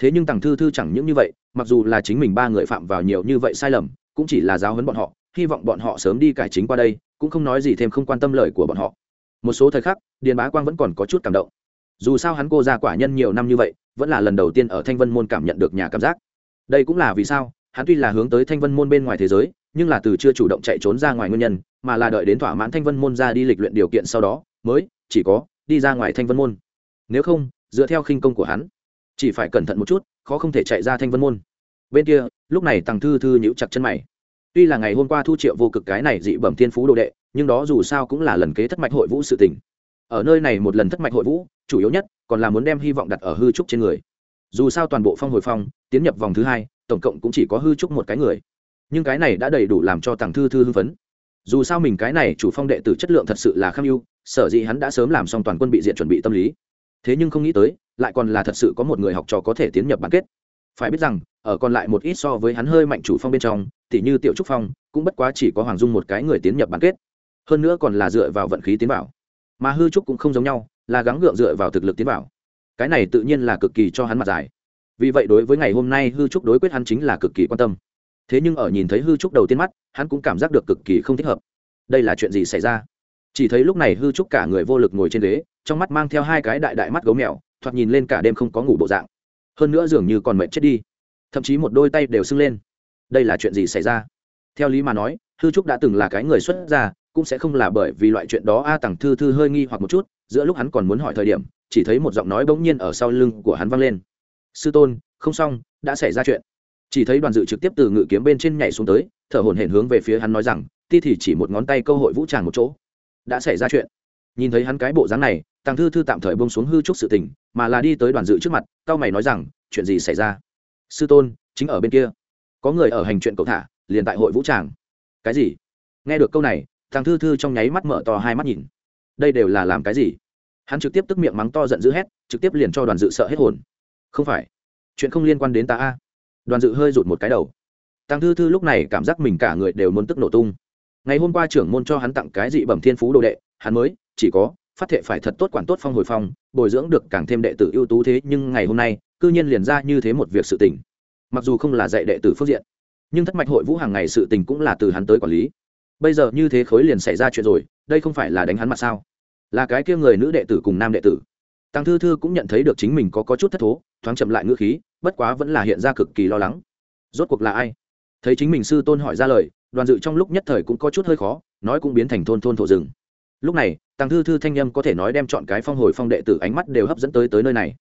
[SPEAKER 1] thế nhưng tàng thư thư chẳng những như vậy, mặc dù là chính mình ba người phạm vào nhiều như vậy sai lầm, cũng chỉ là giáo huấn bọn họ, hy vọng bọn họ sớm đi cải chính qua đây, cũng không nói gì thêm không quan tâm lời của bọn họ. Một số thời khắc, điền bá quang vẫn còn có chút cảm động. Dù sao hắn cô ra quả nhân nhiều năm như vậy, vẫn là lần đầu tiên ở thanh vân môn cảm nhận được nhà cảm giác. Đây cũng là vì sao, hắn tuy là hướng tới thanh vân môn bên ngoài thế giới, nhưng là từ chưa chủ động chạy trốn ra ngoài nguyên nhân, mà là đợi đến thỏa mãn thanh vân môn ra đi lịch luyện điều kiện sau đó, mới, chỉ có, đi ra ngoài thanh vân môn. Nếu không, dựa theo khinh công của hắn chỉ phải cẩn thận một chút, khó không thể chạy ra thanh vân môn. Bên kia, lúc này tàng thư thư nhíu chặt chân mày. Tuy là ngày hôm qua thu triệu vô cực cái này dị bẩm thiên phú đồ đệ, nhưng đó dù sao cũng là lần kế thất mạch hội vũ sự tình. Ở nơi này một lần thất mạch hội vũ, chủ yếu nhất còn là muốn đem hy vọng đặt ở hư trúc trên người. Dù sao toàn bộ phong hồi phong, tiến nhập vòng thứ hai, tổng cộng cũng chỉ có hư trúc một cái người. Nhưng cái này đã đầy đủ làm cho tàng thư thư hưng phấn. Dù sao mình cái này chủ phong đệ tử chất lượng thật sự là kham ưu sở dĩ hắn đã sớm làm xong toàn quân bị diện chuẩn bị tâm lý. Thế nhưng không nghĩ tới lại còn là thật sự có một người học trò có thể tiến nhập bán kết. Phải biết rằng, ở còn lại một ít so với hắn hơi mạnh chủ phong bên trong tỉ như tiểu trúc phong, cũng bất quá chỉ có hoàng dung một cái người tiến nhập bán kết. Hơn nữa còn là dựa vào vận khí tiến vào. Mà hư trúc cũng không giống nhau, là gắng gượng dựa vào thực lực tiến vào. Cái này tự nhiên là cực kỳ cho hắn mặt dài. Vì vậy đối với ngày hôm nay hư trúc đối quyết hắn chính là cực kỳ quan tâm. Thế nhưng ở nhìn thấy hư trúc đầu tiên mắt, hắn cũng cảm giác được cực kỳ không thích hợp. Đây là chuyện gì xảy ra? Chỉ thấy lúc này hư trúc cả người vô lực ngồi trên ghế, trong mắt mang theo hai cái đại đại mắt gấu mèo thoạt nhìn lên cả đêm không có ngủ bộ dạng. Hơn nữa dường như còn mệt chết đi. Thậm chí một đôi tay đều sưng lên. Đây là chuyện gì xảy ra? Theo lý mà nói, hư trúc đã từng là cái người xuất gia, cũng sẽ không là bởi vì loại chuyện đó a tằng thư thư hơi nghi hoặc một chút, giữa lúc hắn còn muốn hỏi thời điểm, chỉ thấy một giọng nói bỗng nhiên ở sau lưng của hắn vang lên. Sư tôn, không xong, đã xảy ra chuyện. Chỉ thấy đoàn dự trực tiếp từ ngự kiếm bên trên nhảy xuống tới, thở hổn hển hướng về phía hắn nói rằng, ti thì chỉ một ngón tay câu hội vũ tràng một chỗ. Đã xảy ra chuyện. Nhìn thấy hắn cái bộ dáng này tàng thư thư tạm thời bông xuống hư trúc sự tình, mà là đi tới đoàn dự trước mặt, cao mày nói rằng, chuyện gì xảy ra? Sư tôn, chính ở bên kia. Có người ở hành chuyện cậu thả, liền tại hội vũ tràng. Cái gì? Nghe được câu này, tàng thư thư trong nháy mắt mở to hai mắt nhìn. Đây đều là làm cái gì? Hắn trực tiếp tức miệng mắng to giận dữ hét, trực tiếp liền cho đoàn dự sợ hết hồn. Không phải. Chuyện không liên quan đến ta a. Đoàn dự hơi rụt một cái đầu. Tàng thư thư lúc này cảm giác mình cả người đều muốn tức nổ tung. Ngày hôm qua trưởng môn cho hắn tặng cái dị bẩm thiên phú đồ đệ, hắn mới, chỉ có phát thệ phải thật tốt quản tốt phong hồi phong bồi dưỡng được càng thêm đệ tử ưu tú thế nhưng ngày hôm nay cư nhiên liền ra như thế một việc sự tình. Mặc dù không là dạy đệ tử phước diện nhưng thất mạch hội vũ hàng ngày sự tình cũng là từ hắn tới quản lý. Bây giờ như thế khối liền xảy ra chuyện rồi đây không phải là đánh hắn mặt sao? Là cái kia người nữ đệ tử cùng nam đệ tử. Tăng thư thư cũng nhận thấy được chính mình có, có chút thất thố thoáng chậm lại ngữ khí bất quá vẫn là hiện ra cực kỳ lo lắng. Rốt cuộc là ai? Thấy chính mình sư tôn hỏi ra lời đoàn dự trong lúc nhất thời cũng có chút hơi khó nói cũng biến thành thôn thôn thổ rừng lúc này tàng thư thư thanh â có thể nói đem chọn cái phong hồi phong đệ tử ánh mắt đều hấp dẫn tới tới nơi này.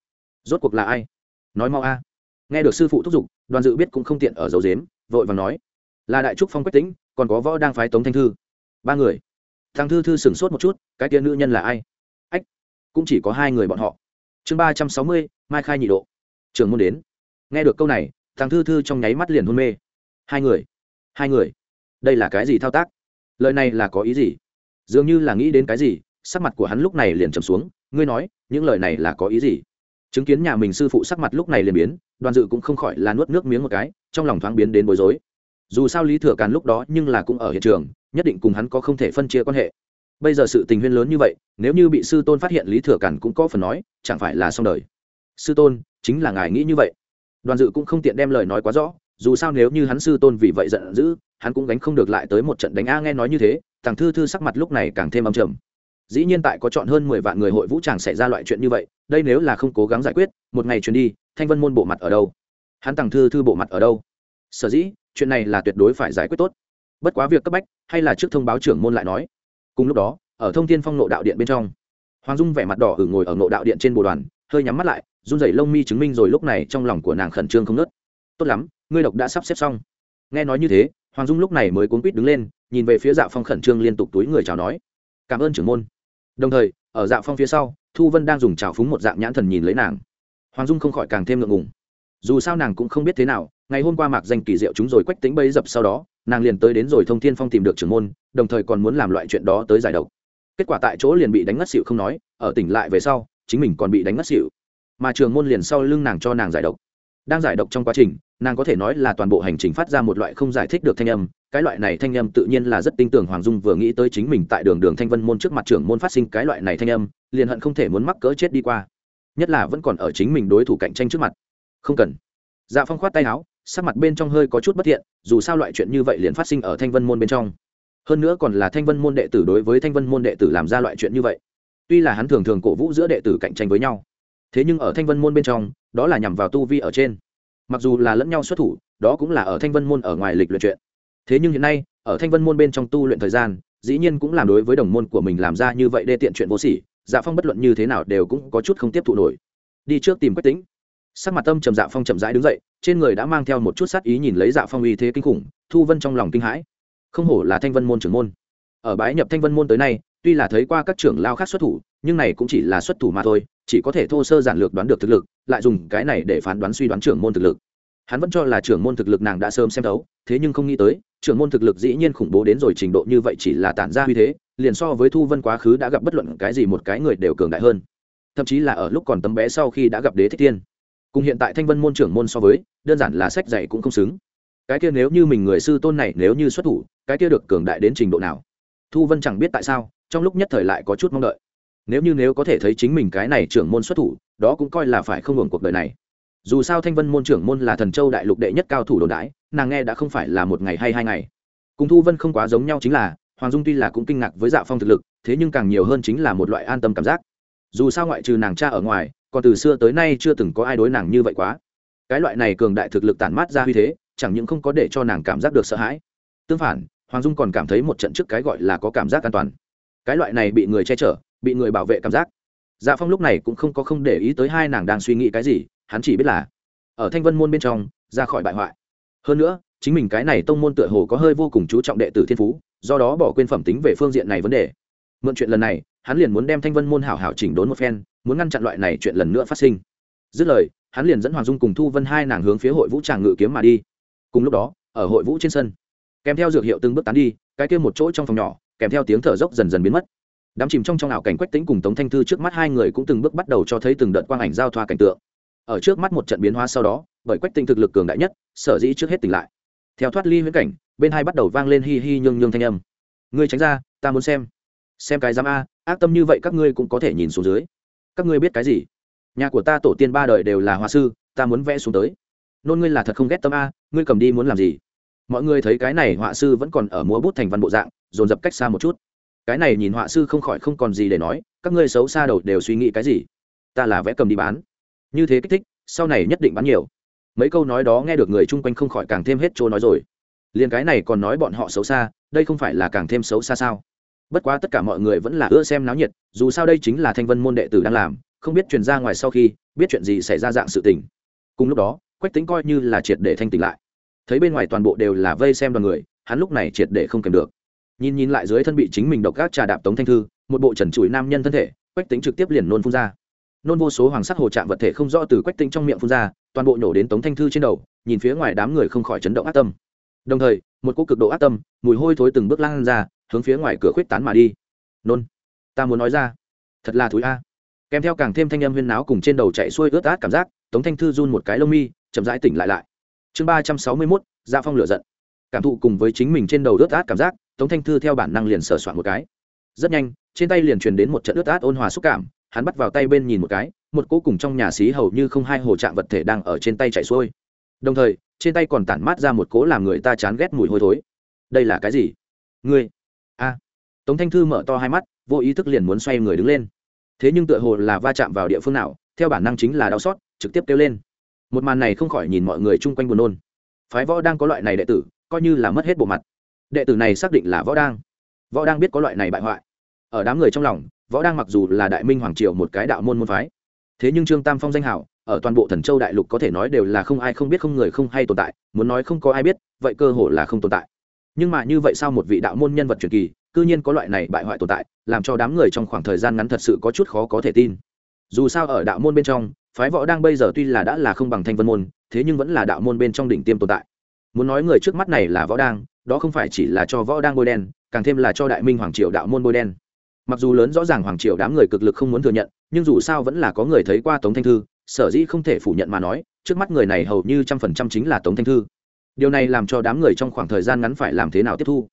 [SPEAKER 1] Rốt cuộc là ai? Nói mau a. Nghe được sư phụ thúc giục, đoàn dự biết cũng không tiện ở dấu dếm vội và nói. Là đại trúc phong quách tĩnh, còn có võ đang phái tống thanh thư. Ba người. Thằng thư thư sửng sốt một chút, cái kia nữ nhân là ai? Ách, cũng chỉ có hai người bọn họ. Chương ba trăm sáu mươi, mai khai nhị độ. Trường môn đến. Nghe được câu này thằng thư thư trong nháy mắt liền hôn mê. Hai người. Hai người. Đây là cái gì thao tác? Lời này là có ý gì? Dường như là nghĩ đến cái gì, sắc mặt của hắn lúc này liền trầm xuống, ngươi nói, những lời này là có ý gì? Chứng kiến nhà mình sư phụ sắc mặt lúc này liền biến, đoàn dự cũng không khỏi là nuốt nước miếng một cái, trong lòng thoáng biến đến bối rối. Dù sao lý thừa càn lúc đó nhưng là cũng ở hiện trường, nhất định cùng hắn có không thể phân chia quan hệ. Bây giờ sự tình huyên lớn như vậy, nếu như bị sư tôn phát hiện lý thừa càn cũng có phần nói, chẳng phải là xong đời. Sư tôn, chính là ngài nghĩ như vậy. Đoàn dự cũng không tiện đem lời nói quá rõ, dù sao nếu như hắn sư tôn vì vậy giận dữ, hắn cũng gánh không được lại tới một trận đánh a nghe nói như thế thằng thư thư sắc mặt lúc này càng thêm âm trầm. Dĩ nhiên tại có chọn hơn mười vạn người hội vũ tràng xảy ra loại chuyện như vậy, đây nếu là không cố gắng giải quyết, một ngày truyền đi, thanh vân môn bộ mặt ở đâu? Hắn tàng thư thư bộ mặt ở đâu? Sở dĩ, chuyện này là tuyệt đối phải giải quyết tốt. Bất quá việc cấp bách, hay là trước thông báo trưởng môn lại nói. Cùng lúc đó, ở thông thiên phong nộ đạo điện bên trong, hoàng dung vẻ mặt đỏ hử ngồi ở nộ đạo điện trên bồ đoàn, hơi nhắm mắt lại, run rẩy lông mi chứng minh rồi lúc này trong lòng của nàng khẩn trương không nớt tốt lắm, ngươi độc đã sắp xếp xong. Nghe nói như thế hoàng dung lúc này mới cuốn quýt đứng lên, nhìn về phía dạ phong khẩn trương liên tục túi người chào nói, cảm ơn trưởng môn. Đồng thời, ở dạ phong phía sau, thu vân đang dùng trào phúng một dạng nhãn thần nhìn lấy nàng. Hoàng dung không khỏi càng thêm ngượng ngùng. Dù sao nàng cũng không biết thế nào, ngày hôm qua mạc danh kỳ diệu chúng rồi quách tính bấy dập sau đó, nàng liền tới đến rồi thông thiên phong tìm được trưởng môn, đồng thời còn muốn làm loại chuyện đó tới giải độc. Kết quả tại chỗ liền bị đánh ngất xịu không nói, ở tỉnh lại về sau, chính mình còn bị đánh ngất xịu mà trường môn liền sau lưng nàng cho nàng giải độc đang giải độc trong quá trình, nàng có thể nói là toàn bộ hành trình phát ra một loại không giải thích được thanh âm. Cái loại này thanh âm tự nhiên là rất tin tưởng hoàng dung vừa nghĩ tới chính mình tại đường đường thanh vân môn trước mặt trưởng môn phát sinh cái loại này thanh âm, liền hận không thể muốn mắc cỡ chết đi qua. Nhất là vẫn còn ở chính mình đối thủ cạnh tranh trước mặt. Không cần. Dạ phong khoát tay áo, sắc mặt bên trong hơi có chút bất thiện, dù sao loại chuyện như vậy liền phát sinh ở thanh vân môn bên trong. Hơn nữa còn là thanh vân môn đệ tử đối với thanh vân môn đệ tử làm ra loại chuyện như vậy. Tuy là hắn thường thường cổ vũ giữa đệ tử cạnh tranh với nhau thế nhưng ở thanh vân môn bên trong, đó là nhằm vào tu vi ở trên. Mặc dù là lẫn nhau xuất thủ, đó cũng là ở thanh vân môn ở ngoài lịch luyện chuyện. Thế nhưng hiện nay, ở thanh vân môn bên trong tu luyện thời gian, dĩ nhiên cũng làm đối với đồng môn của mình làm ra như vậy đê tiện chuyện vô sỉ dạ phong bất luận như thế nào đều cũng có chút không tiếp thụ nổi. Đi trước tìm quách tính sắc mặt tâm trầm dạ phong chậm rãi đứng dậy, trên người đã mang theo một chút sát ý nhìn lấy dạ phong uy thế kinh khủng, thu vân trong lòng kinh hãi. Không hổ là thanh vân môn trưởng môn. Ở bái nhập thanh vân môn tới nay, tuy là thấy qua các trưởng lao khác xuất thủ nhưng này cũng chỉ là xuất thủ mà thôi, chỉ có thể thô sơ giản lược đoán được thực lực, lại dùng cái này để phán đoán suy đoán trưởng môn thực lực. Hắn vẫn cho là trưởng môn thực lực nàng đã sớm xem thấu, thế nhưng không nghĩ tới, trưởng môn thực lực dĩ nhiên khủng bố đến rồi trình độ như vậy chỉ là tản ra uy thế, liền so với thu vân quá khứ đã gặp bất luận cái gì một cái người đều cường đại hơn. Thậm chí là ở lúc còn tấm bé sau khi đã gặp đế thích tiên cùng hiện tại thanh vân môn trưởng môn so với, đơn giản là sách dạy cũng không xứng. Cái kia nếu như mình người sư tôn này nếu như xuất thủ, cái kia được cường đại đến trình độ nào? Thu vân chẳng biết tại sao, trong lúc nhất thời lại có chút mong đợi nếu như nếu có thể thấy chính mình cái này trưởng môn xuất thủ, đó cũng coi là phải không hưởng cuộc đời này. Dù sao thanh vân môn trưởng môn là thần châu đại lục đệ nhất cao thủ đồn đái nàng nghe đã không phải là một ngày hay hai ngày. Cùng thu vân không quá giống nhau chính là, hoàng dung tuy là cũng kinh ngạc với dạ phong thực lực, thế nhưng càng nhiều hơn chính là một loại an tâm cảm giác. Dù sao ngoại trừ nàng cha ở ngoài, còn từ xưa tới nay chưa từng có ai đối nàng như vậy quá. Cái loại này cường đại thực lực tản mát ra huy thế, chẳng những không có để cho nàng cảm giác được sợ hãi. Tương phản, hoàng dung còn cảm thấy một trận trước cái gọi là có cảm giác an toàn. Cái loại này bị người che chở bị người bảo vệ cảm giác. Dạ phong lúc này cũng không có không để ý tới hai nàng đang suy nghĩ cái gì, hắn chỉ biết là ở thanh vân môn bên trong, ra khỏi bại hoại. Hơn nữa, chính mình cái này tông môn tựa hồ có hơi vô cùng chú trọng đệ tử thiên phú, do đó bỏ quên phẩm tính về phương diện này vấn đề. Mượn chuyện lần này, hắn liền muốn đem thanh vân môn hảo hảo chỉnh đốn một phen, muốn ngăn chặn loại này chuyện lần nữa phát sinh. Dứt lời, hắn liền dẫn hoàng dung cùng thu vân hai nàng hướng phía hội vũ tràng ngự kiếm mà đi. Cùng lúc đó, ở hội vũ trên sân, kèm theo dược hiệu từng bước tán đi, cái kia một chỗ trong phòng nhỏ, kèm theo tiếng thở dốc dần dần biến mất đám chìm trong trong ảo cảnh quách tính cùng tống thanh thư trước mắt hai người cũng từng bước bắt đầu cho thấy từng đợt quang ảnh giao thoa cảnh tượng. Ở trước mắt một trận biến hóa sau đó, bởi quách tinh thực lực cường đại nhất, sở dĩ trước hết tỉnh lại. Theo thoát ly huyễn cảnh, bên hai bắt đầu vang lên hi hi nhương nhương thanh âm. Ngươi tránh ra, ta muốn xem. Xem cái giám a, ác tâm như vậy các ngươi cũng có thể nhìn xuống dưới. Các ngươi biết cái gì? Nhà của ta tổ tiên ba đời đều là hoa sư, ta muốn vẽ xuống tới. Nôn ngươi là thật không ghét tâm a, ngươi cầm đi muốn làm gì? Mọi người thấy cái này họa sư vẫn còn ở múa bút thành văn bộ dạng, dồn dập cách xa một chút cái này nhìn họa sư không khỏi không còn gì để nói, các ngươi xấu xa đầu đều suy nghĩ cái gì? Ta là vẽ cầm đi bán. Như thế kích thích, sau này nhất định bán nhiều. Mấy câu nói đó nghe được người chung quanh không khỏi càng thêm hết chỗ nói rồi. Liền cái này còn nói bọn họ xấu xa, đây không phải là càng thêm xấu xa sao? Bất quá tất cả mọi người vẫn là ưa xem náo nhiệt, dù sao đây chính là thanh vân môn đệ tử đang làm, không biết truyền ra ngoài sau khi, biết chuyện gì xảy ra dạng sự tình. Cùng lúc đó, quách tính coi như là triệt để thanh tỉnh lại. Thấy bên ngoài toàn bộ đều là vây xem đoàn người, hắn lúc này triệt để không kèm được nhìn nhìn lại dưới thân bị chính mình độc gác trà đạp tống thanh thư, một bộ trần trụi nam nhân thân thể, quách tính trực tiếp liền nôn phun ra. Nôn vô số hoàng sắc hồ trạm vật thể không rõ từ quách tính trong miệng phun ra, toàn bộ nhổ đến tống thanh thư trên đầu, nhìn phía ngoài đám người không khỏi chấn động ác tâm. Đồng thời, một cô cực độ ác tâm, mùi hôi thối từng bước lan ra, hướng phía ngoài cửa khuyết tán mà đi. Nôn, ta muốn nói ra. Thật là thúi a. Kèm theo càng thêm thanh âm huyên náo cùng trên đầu chạy xuôi ướt át cảm giác, tống thanh thư run một cái lông mi, chậm rãi tỉnh lại lại. Chương ba trăm sáu mươi mốt gia phong lửa giận. Cảm thụ cùng với chính mình trên đầu ướt át cảm giác tống thanh thư theo bản năng liền sờ soạn một cái. Rất nhanh, trên tay liền truyền đến một trận ướt át ôn hòa xúc cảm, hắn bắt vào tay bên nhìn một cái, một cỗ cùng trong nhà xí hầu như không hai hồ trạng vật thể đang ở trên tay chạy xuôi. Đồng thời, trên tay còn tản mát ra một cỗ làm người ta chán ghét mùi hôi thối. Đây là cái gì? Ngươi? A. Tống thanh thư mở to hai mắt, vô ý thức liền muốn xoay người đứng lên. Thế nhưng tựa hồ là va chạm vào địa phương nào, theo bản năng chính là đau xót, trực tiếp kêu lên. Một màn này không khỏi nhìn mọi người chung quanh buồn nôn. Phái võ đang có loại này đệ tử, coi như là mất hết bộ mặt đệ tử này xác định là võ đang. Võ đang biết có loại này bại hoại. Ở đám người trong lòng, võ đang mặc dù là đại minh hoàng triều một cái đạo môn môn phái, thế nhưng trương tam phong danh hảo, ở toàn bộ thần châu đại lục có thể nói đều là không ai không biết không người không hay tồn tại, muốn nói không có ai biết, vậy cơ hồ là không tồn tại. Nhưng mà như vậy sao một vị đạo môn nhân vật truyền kỳ, cư nhiên có loại này bại hoại tồn tại, làm cho đám người trong khoảng thời gian ngắn thật sự có chút khó có thể tin. Dù sao ở đạo môn bên trong, phái võ đang bây giờ tuy là đã là không bằng thanh vân môn, thế nhưng vẫn là đạo môn bên trong đỉnh tiêm tồn tại. Muốn nói người trước mắt này là võ đang đó không phải chỉ là cho võ đang bôi đen, càng thêm là cho đại minh hoàng triều đạo môn bôi đen. Mặc dù lớn rõ ràng hoàng triều đám người cực lực không muốn thừa nhận, nhưng dù sao vẫn là có người thấy qua tống thanh thư, sở dĩ không thể phủ nhận mà nói, trước mắt người này hầu như trăm phần trăm chính là tống thanh thư. Điều này làm cho đám người trong khoảng thời gian ngắn phải làm thế nào tiếp thu?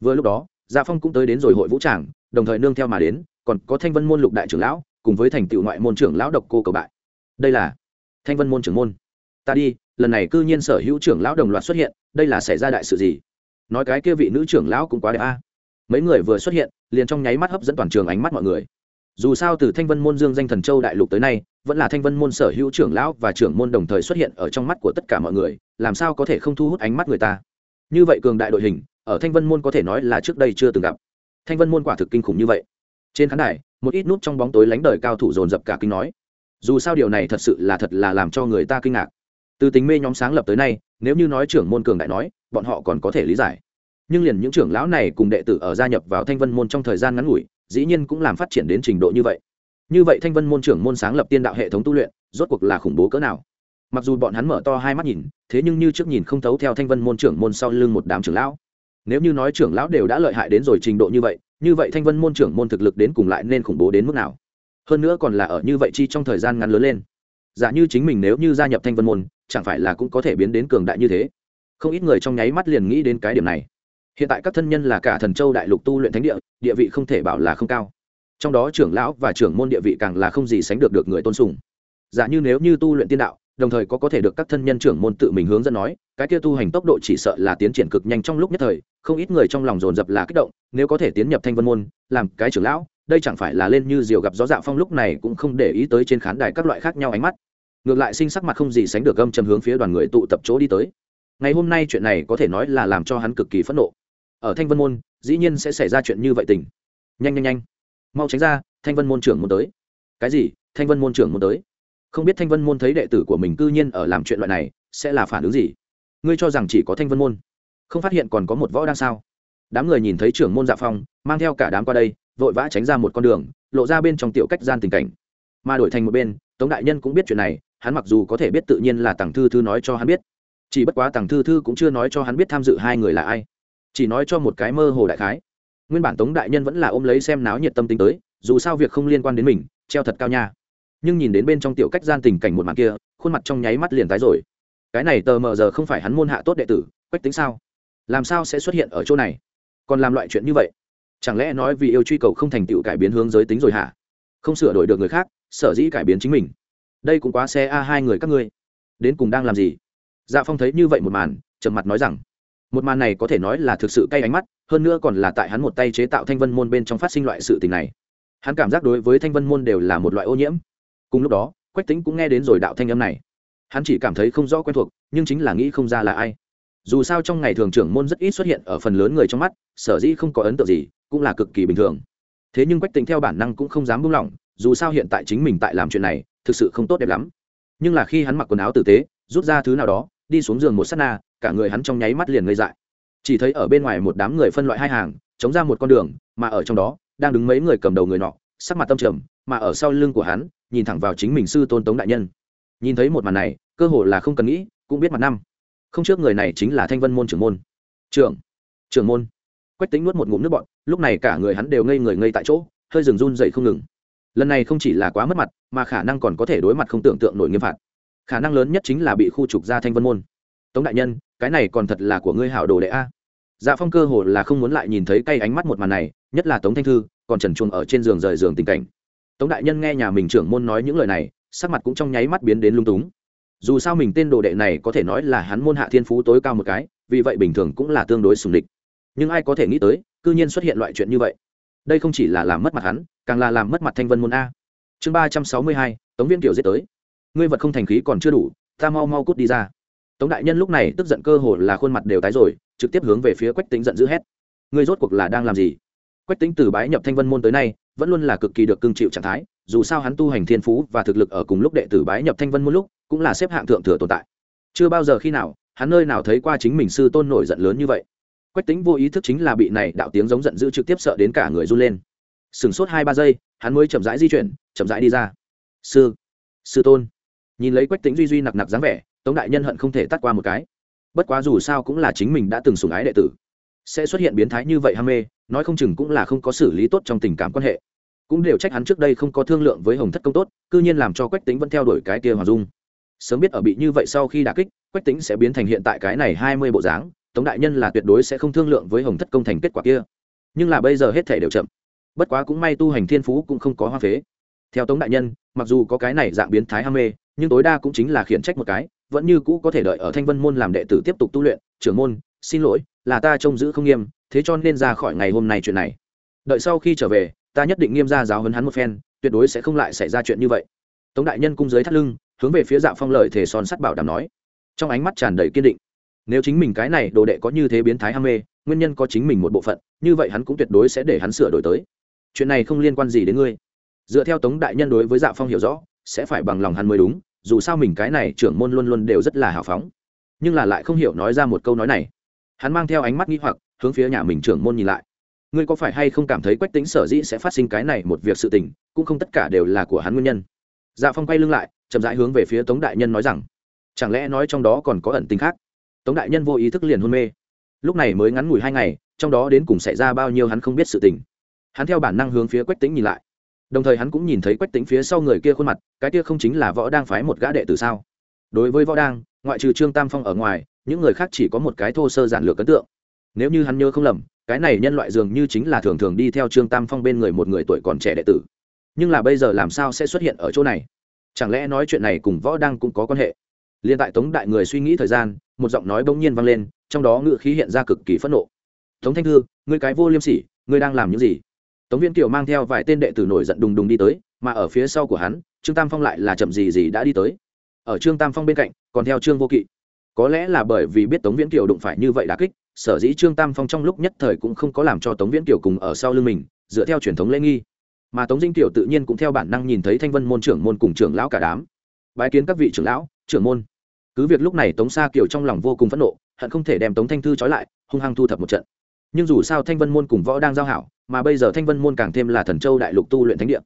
[SPEAKER 1] Vừa lúc đó gia phong cũng tới đến rồi hội vũ tràng, đồng thời nương theo mà đến, còn có thanh vân môn lục đại trưởng lão, cùng với thành tựu ngoại môn trưởng lão độc cô cầu bại. Đây là thanh vân môn trưởng môn. Ta đi, lần này cư nhiên sở hữu trưởng lão đồng loạt xuất hiện, đây là xảy ra đại sự gì? Nói cái kia vị nữ trưởng lão cũng quá đẹp a. Mấy người vừa xuất hiện, liền trong nháy mắt hấp dẫn toàn trường ánh mắt mọi người. Dù sao từ thanh vân môn dương danh thần châu đại lục tới nay, vẫn là thanh vân môn sở hữu trưởng lão và trưởng môn đồng thời xuất hiện ở trong mắt của tất cả mọi người, làm sao có thể không thu hút ánh mắt người ta? Như vậy cường đại đội hình, ở thanh vân môn có thể nói là trước đây chưa từng gặp. Thanh vân môn quả thực kinh khủng như vậy. Trên khán đài, một ít nút trong bóng tối lánh đời cao thủ dồn dập cả kinh nói. Dù sao điều này thật sự là thật là làm cho người ta kinh ngạc từ tính mê nhóm sáng lập tới nay, nếu như nói trưởng môn cường đại nói, bọn họ còn có thể lý giải. Nhưng liền những trưởng lão này cùng đệ tử ở gia nhập vào thanh vân môn trong thời gian ngắn ngủi, dĩ nhiên cũng làm phát triển đến trình độ như vậy. Như vậy thanh vân môn trưởng môn sáng lập tiên đạo hệ thống tu luyện, rốt cuộc là khủng bố cỡ nào? Mặc dù bọn hắn mở to hai mắt nhìn, thế nhưng như trước nhìn không thấu theo thanh vân môn trưởng môn sau lưng một đám trưởng lão. Nếu như nói trưởng lão đều đã lợi hại đến rồi trình độ như vậy như vậy thanh vân môn trưởng môn thực lực đến cùng lại nên khủng bố đến mức nào? Hơn nữa còn là ở như vậy chi trong thời gian ngắn lớn lên. Giả như chính mình nếu như gia nhập thanh vân môn chẳng phải là cũng có thể biến đến cường đại như thế. Không ít người trong nháy mắt liền nghĩ đến cái điểm này. Hiện tại các thân nhân là cả thần châu đại lục tu luyện thánh địa địa vị không thể bảo là không cao. Trong đó trưởng lão và trưởng môn địa vị càng là không gì sánh được được người tôn sùng. Giả như nếu như tu luyện tiên đạo, đồng thời có có thể được các thân nhân trưởng môn tự mình hướng dẫn nói, cái kia tu hành tốc độ chỉ sợ là tiến triển cực nhanh trong lúc nhất thời, không ít người trong lòng dồn dập là kích động, nếu có thể tiến nhập thanh vân môn, làm cái trưởng lão, đây chẳng phải là lên như diều gặp gió dạ phong lúc này cũng không để ý tới trên khán đài các loại khác nhau ánh mắt ngược lại sinh sắc mặt không gì sánh được gâm chầm hướng phía đoàn người tụ tập chỗ đi tới. Ngày hôm nay chuyện này có thể nói là làm cho hắn cực kỳ phẫn nộ. Ở thanh vân môn, dĩ nhiên sẽ xảy ra chuyện như vậy tình. Nhanh nhanh nhanh. Mau tránh ra, thanh vân môn trưởng muốn tới. Cái gì? Thanh vân môn trưởng muốn tới? Không biết thanh vân môn thấy đệ tử của mình cư nhiên ở làm chuyện loại này, sẽ là phản ứng gì? Ngươi cho rằng chỉ có thanh vân môn? Không phát hiện còn có một võ đang sao? Đám người nhìn thấy trưởng môn dạ phong, mang theo cả đám qua đây, vội vã tránh ra một con đường, lộ ra bên trong tiểu cách gian tình cảnh. Mà đổi thành một bên, tống đại nhân cũng biết chuyện này hắn mặc dù có thể biết tự nhiên là tàng thư thư nói cho hắn biết, chỉ bất quá tàng thư thư cũng chưa nói cho hắn biết tham dự hai người là ai, chỉ nói cho một cái mơ hồ đại khái. Nguyên bản tống đại nhân vẫn là ôm lấy xem náo nhiệt tâm tính tới, dù sao việc không liên quan đến mình, treo thật cao nha. Nhưng nhìn đến bên trong tiểu cách gian tình cảnh một màn kia, khuôn mặt trong nháy mắt liền tái rồi. Cái này tờ mờ giờ không phải hắn môn hạ tốt đệ tử, quách tính sao? Làm sao sẽ xuất hiện ở chỗ này? Còn làm loại chuyện như vậy? Chẳng lẽ nói vì yêu truy cầu không thành tựu cải biến hướng giới tính rồi hả? Không sửa đổi được người khác, sở dĩ cải biến chính mình? Đây cũng quá xe a hai người các ngươi. Đến cùng đang làm gì? Dạ phong thấy như vậy một màn, trầm mặt nói rằng, một màn này có thể nói là thực sự cay ánh mắt, hơn nữa còn là tại hắn một tay chế tạo thanh vân môn bên trong phát sinh loại sự tình này. Hắn cảm giác đối với thanh vân môn đều là một loại ô nhiễm. Cùng lúc đó, quách tính cũng nghe đến rồi đạo thanh âm này. Hắn chỉ cảm thấy không rõ quen thuộc, nhưng chính là nghĩ không ra là ai. Dù sao trong ngày thường trưởng môn rất ít xuất hiện ở phần lớn người trong mắt, sở dĩ không có ấn tượng gì, cũng là cực kỳ bình thường. Thế nhưng quách tính theo bản năng cũng không dám buông lỏng, dù sao hiện tại chính mình tại làm chuyện này thực sự không tốt đẹp lắm. Nhưng là khi hắn mặc quần áo tử tế, rút ra thứ nào đó, đi xuống giường một s á t na, cả người hắn trong nháy mắt liền ngây dại. Chỉ thấy ở bên ngoài một đám người phân loại hai hàng, chống ra một con đường, mà ở trong đó, đang đứng mấy người cầm đầu người nọ, sắc mặt tâm trầm, mà ở sau lưng của hắn, nhìn thẳng vào chính mình sư tôn tống đại nhân. Nhìn thấy một màn này, cơ hồ là không cần nghĩ, cũng biết mặt năm. Không trước người này chính là thanh vân môn trưởng môn. Trưởng trưởng môn. Quách tính nuốt một ngụm nước bọn lúc này cả người hắn đều ngây người ngây tại chỗ, hơi rừng run dậy không ngừng lần này không chỉ là quá mất mặt, mà khả năng còn có thể đối mặt không tưởng tượng nổi nghiêm phạt. Khả năng lớn nhất chính là bị khu trục ra thanh vân môn. Tống đại nhân, cái này còn thật là của ngươi hảo đồ đệ a. Dạ phong cơ hồ là không muốn lại nhìn thấy cay ánh mắt một màn này, nhất là tống thanh thư, còn trần chuồng ở trên giường rời giường tình cảnh. Tống đại nhân nghe nhà mình trưởng môn nói những lời này, sắc mặt cũng trong nháy mắt biến đến lung túng. Dù sao mình tên đồ đệ này có thể nói là hắn môn hạ thiên phú tối cao một cái, vì vậy bình thường cũng là tương đối sùng địch. Nhưng ai có thể nghĩ tới, cư nhiên xuất hiện loại chuyện như vậy? Đây không chỉ là làm mất mặt hắn, càng là làm mất mặt thanh vân môn a. Chương ba trăm sáu mươi hai, tống viên kiều giết tới. Ngươi vật không thành khí còn chưa đủ, ta mau mau cút đi ra. Tống đại nhân lúc này tức giận cơ hồ là khuôn mặt đều tái rồi, trực tiếp hướng về phía quách tính giận dữ hét. Ngươi rốt cuộc là đang làm gì? Quách tính từ bái nhập thanh vân môn tới nay, vẫn luôn là cực kỳ được cưng chịu trạng thái, dù sao hắn tu hành thiên phú và thực lực ở cùng lúc đệ tử bái nhập thanh vân môn lúc, cũng là xếp hạng thượng thừa tồn tại. Chưa bao giờ khi nào, hắn nơi nào thấy qua chính mình sư tôn nổi giận lớn như vậy quách tính vô ý thức chính là bị này đạo tiếng giống giận dữ trực tiếp sợ đến cả người run lên. Sửng sốt hai ba giây, hắn mới chậm rãi di chuyển, chậm rãi đi ra. Sư sư tôn. Nhìn lấy quách tính duy duy nặc nặc dáng vẻ, tống đại nhân hận không thể tắt qua một cái. Bất quá dù sao cũng là chính mình đã từng sùng ái đệ tử. Sẽ xuất hiện biến thái như vậy ham mê, nói không chừng cũng là không có xử lý tốt trong tình cảm quan hệ. Cũng đều trách hắn trước đây không có thương lượng với hồng thất công tốt, cư nhiên làm cho quách tính vẫn theo đuổi cái kia hoàng dung. Sớm biết ở bị như vậy sau khi đà kích, quách tính sẽ biến thành hiện tại cái này hai mươi bộ dáng tống đại nhân là tuyệt đối sẽ không thương lượng với hồng thất công thành kết quả kia. Nhưng là bây giờ hết thể đều chậm. Bất quá cũng may tu hành thiên phú cũng không có hoa phế. Theo tống đại nhân, mặc dù có cái này dạng biến thái ham mê, nhưng tối đa cũng chính là khiển trách một cái, vẫn như cũ có thể đợi ở thanh vân môn làm đệ tử tiếp tục tu luyện. Trưởng môn, xin lỗi, là ta trông giữ không nghiêm, thế cho nên ra khỏi ngày hôm nay chuyện này. Đợi sau khi trở về, ta nhất định nghiêm ra giáo hấn hắn một phen, tuyệt đối sẽ không lại xảy ra chuyện như vậy. Tống đại nhân cung dưới thắt lưng, hướng về phía dạ phong lợi thể son sắt bảo đảm nói. Trong ánh mắt tràn đầy kiên định nếu chính mình cái này đồ đệ có như thế biến thái ham mê, nguyên nhân có chính mình một bộ phận, như vậy hắn cũng tuyệt đối sẽ để hắn sửa đổi tới. Chuyện này không liên quan gì đến ngươi. Dựa theo tống đại nhân đối với dạ phong hiểu rõ, sẽ phải bằng lòng hắn mới đúng, dù sao mình cái này trưởng môn luôn luôn đều rất là hào phóng. Nhưng là lại không hiểu nói ra một câu nói này. Hắn mang theo ánh mắt nghi hoặc, hướng phía nhà mình trưởng môn nhìn lại. Ngươi có phải hay không cảm thấy quách tính sở dĩ sẽ phát sinh cái này một việc sự tình, cũng không tất cả đều là của hắn nguyên nhân. Dạ phong quay lưng lại, chậm rãi hướng về phía tống đại nhân nói rằng, chẳng lẽ nói trong đó còn có ẩn tình khác? Tống đại nhân vô ý thức liền hôn mê. Lúc này mới ngắn ngủi hai ngày, trong đó đến cùng xảy ra bao nhiêu hắn không biết sự tình. Hắn theo bản năng hướng phía quách tính nhìn lại. Đồng thời hắn cũng nhìn thấy quách tính phía sau người kia khuôn mặt, cái kia không chính là võ đang phái một gã đệ tử sao? Đối với võ đang, ngoại trừ trương tam phong ở ngoài, những người khác chỉ có một cái thô sơ giản lược ấn tượng. Nếu như hắn nhớ không lầm, cái này nhân loại dường như chính là thường thường đi theo trương tam phong bên người một người tuổi còn trẻ đệ tử. Nhưng là bây giờ làm sao sẽ xuất hiện ở chỗ này? Chẳng lẽ nói chuyện này cùng võ đang cũng có quan hệ? Liên tại tống đại người suy nghĩ thời gian một giọng nói bỗng nhiên vang lên, trong đó ngự khí hiện ra cực kỳ phẫn nộ. Tống thanh thư, ngươi cái vô liêm sỉ, ngươi đang làm những gì? Tống viên kiều mang theo vài tên đệ tử nổi giận đùng đùng đi tới, mà ở phía sau của hắn, trương tam phong lại là chậm gì gì đã đi tới. Ở trương tam phong bên cạnh, còn theo trương vô kỵ. Có lẽ là bởi vì biết tống viễn kiều đụng phải như vậy đã kích, sở dĩ trương tam phong trong lúc nhất thời cũng không có làm cho tống viễn kiều cùng ở sau lưng mình, dựa theo truyền thống lễ nghi. Mà tống dinh kiều tự nhiên cũng theo bản năng nhìn thấy thanh vân môn trưởng môn cùng trưởng lão cả đám. Bái kiến các vị trưởng lão, trưởng môn cứ việc lúc này tống sa kiều trong lòng vô cùng phẫn nộ, hận không thể đem tống thanh thư trói lại, hung hăng thu thập một trận. Nhưng dù sao thanh vân môn cùng võ đang giao hảo, mà bây giờ thanh vân môn càng thêm là thần châu đại lục tu luyện thánh địa.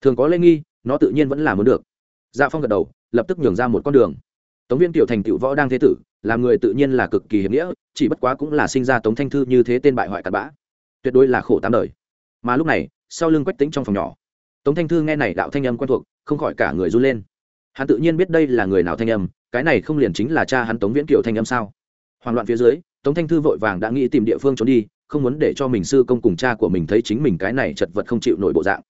[SPEAKER 1] Thường có lễ nghi, nó tự nhiên vẫn là muốn được. Dạ phong gật đầu, lập tức nhường ra một con đường. Tống viên tiểu thành tựu võ đang thế tử làm người tự nhiên là cực kỳ hiểm nghĩa, chỉ bất quá cũng là sinh ra tống thanh thư như thế tên bại hoại cặn bã. Tuyệt đối là khổ tám đời. Mà lúc này, sau lưng quách tính trong phòng nhỏ, tống thanh thư nghe này đạo thanh âm quen thuộc, không khỏi cả người run lên. Hắn tự nhiên biết đây là người nào thanh âm cái này không liền chính là cha hắn tống viễn kiều thanh âm sao? Hoảng loạn phía dưới, tống thanh thư vội vàng đã nghĩ tìm địa phương trốn đi, không muốn để cho mình sư công cùng cha của mình thấy chính mình cái này chật vật không chịu nổi bộ dạng.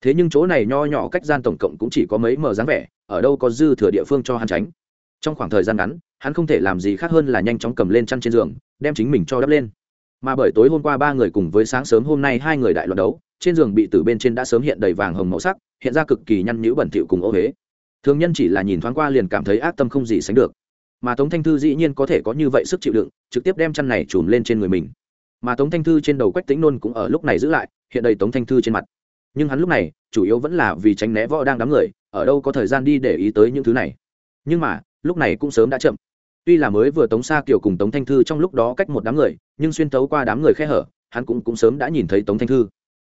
[SPEAKER 1] Thế nhưng chỗ này nho nhỏ cách gian tổng cộng cũng chỉ có mấy mờ dáng vẻ, ở đâu có dư thừa địa phương cho hắn tránh. Trong khoảng thời gian ngắn, hắn không thể làm gì khác hơn là nhanh chóng cầm lên chăn trên giường, đem chính mình cho đắp lên. Mà bởi tối hôm qua ba người cùng với sáng sớm hôm nay hai người đại loạt đấu, trên giường bị tử bên trên đã sớm hiện đầy vàng hồng màu sắc, hiện ra cực kỳ nhăn nhữ bẩn thỉu cùng ô huế thường nhân chỉ là nhìn thoáng qua liền cảm thấy ác tâm không gì sánh được. Mà tống thanh thư dĩ nhiên có thể có như vậy sức chịu đựng, trực tiếp đem chăn này trùm lên trên người mình. Mà tống thanh thư trên đầu quách tính nôn cũng ở lúc này giữ lại, hiện đầy tống thanh thư trên mặt. Nhưng hắn lúc này, chủ yếu vẫn là vì tránh né võ đang đám người, ở đâu có thời gian đi để ý tới những thứ này. Nhưng mà, lúc này cũng sớm đã chậm. Tuy là mới vừa tống xa kiểu cùng tống thanh thư trong lúc đó cách một đám người, nhưng xuyên tấu qua đám người khe hở, hắn cũng cũng sớm đã nhìn thấy tống thanh thư.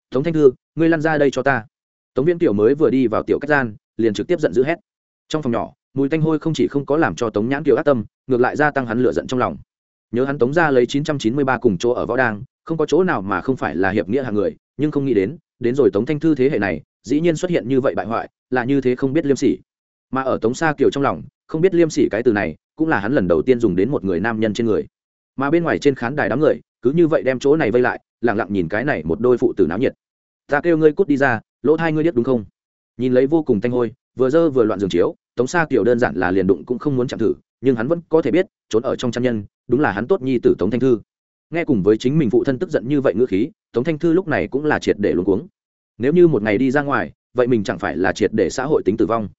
[SPEAKER 1] Tống thanh thư, ngươi lăn ra đây cho ta tống viễn tiểu mới vừa đi vào tiểu cách gian, liền trực tiếp giận dữ hét. Trong phòng nhỏ, mùi tanh hôi không chỉ không có làm cho tống nhãn kiều ác tâm, ngược lại gia tăng hắn lựa giận trong lòng. Nhớ hắn tống ra lấy chín trăm chín mươi ba cùng chỗ ở võ đang không có chỗ nào mà không phải là hiệp nghĩa hàng người, nhưng không nghĩ đến đến rồi tống thanh thư thế hệ này, dĩ nhiên xuất hiện như vậy bại hoại, là như thế không biết liêm sỉ. Mà ở tống xa kiều trong lòng, không biết liêm sỉ cái từ này, cũng là hắn lần đầu tiên dùng đến một người nam nhân trên người. Mà bên ngoài trên khán đài đám người, cứ như vậy đem chỗ này vây lại lẳng lặng nhìn cái này một đôi phụ tử náo nhiệt. Ta kêu ngươi cút đi ra lỗ hai ngươi biết đúng không? Nhìn lấy vô cùng tanh hôi, vừa dơ vừa loạn giường chiếu, tống sa kiểu đơn giản là liền đụng cũng không muốn chạm thử, nhưng hắn vẫn có thể biết, trốn ở trong trăm nhân, đúng là hắn tốt nhi tử tống thanh thư. Nghe cùng với chính mình phụ thân tức giận như vậy ngữ khí, tống thanh thư lúc này cũng là triệt để luống cuống. Nếu như một ngày đi ra ngoài, vậy mình chẳng phải là triệt để xã hội tính tử vong.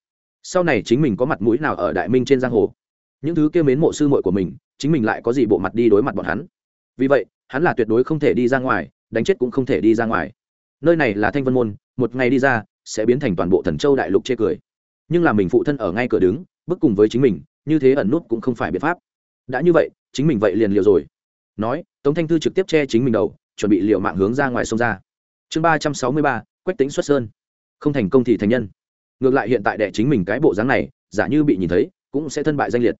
[SPEAKER 1] Sau này chính mình có mặt mũi nào ở đại minh trên giang hồ? Những thứ kêu mến mộ sư muội của mình, chính mình lại có gì bộ mặt đi đối mặt bọn hắn? Vì vậy, hắn là tuyệt đối không thể đi ra ngoài, đánh chết cũng không thể đi ra ngoài nơi này là thanh vân môn, một ngày đi ra, sẽ biến thành toàn bộ thần châu đại lục chê cười. Nhưng là mình phụ thân ở ngay cửa đứng, bước cùng với chính mình, như thế ẩn nút cũng không phải biện pháp. Đã như vậy, chính mình vậy liền liều rồi. Nói, tống thanh thư trực tiếp che chính mình đầu, chuẩn bị liều mạng hướng ra ngoài sông ra. Chương ba trăm sáu mươi ba, quách tính xuất sơn. Không thành công thì thành nhân. Ngược lại hiện tại đệ chính mình cái bộ dáng này, giả như bị nhìn thấy, cũng sẽ thân bại danh liệt.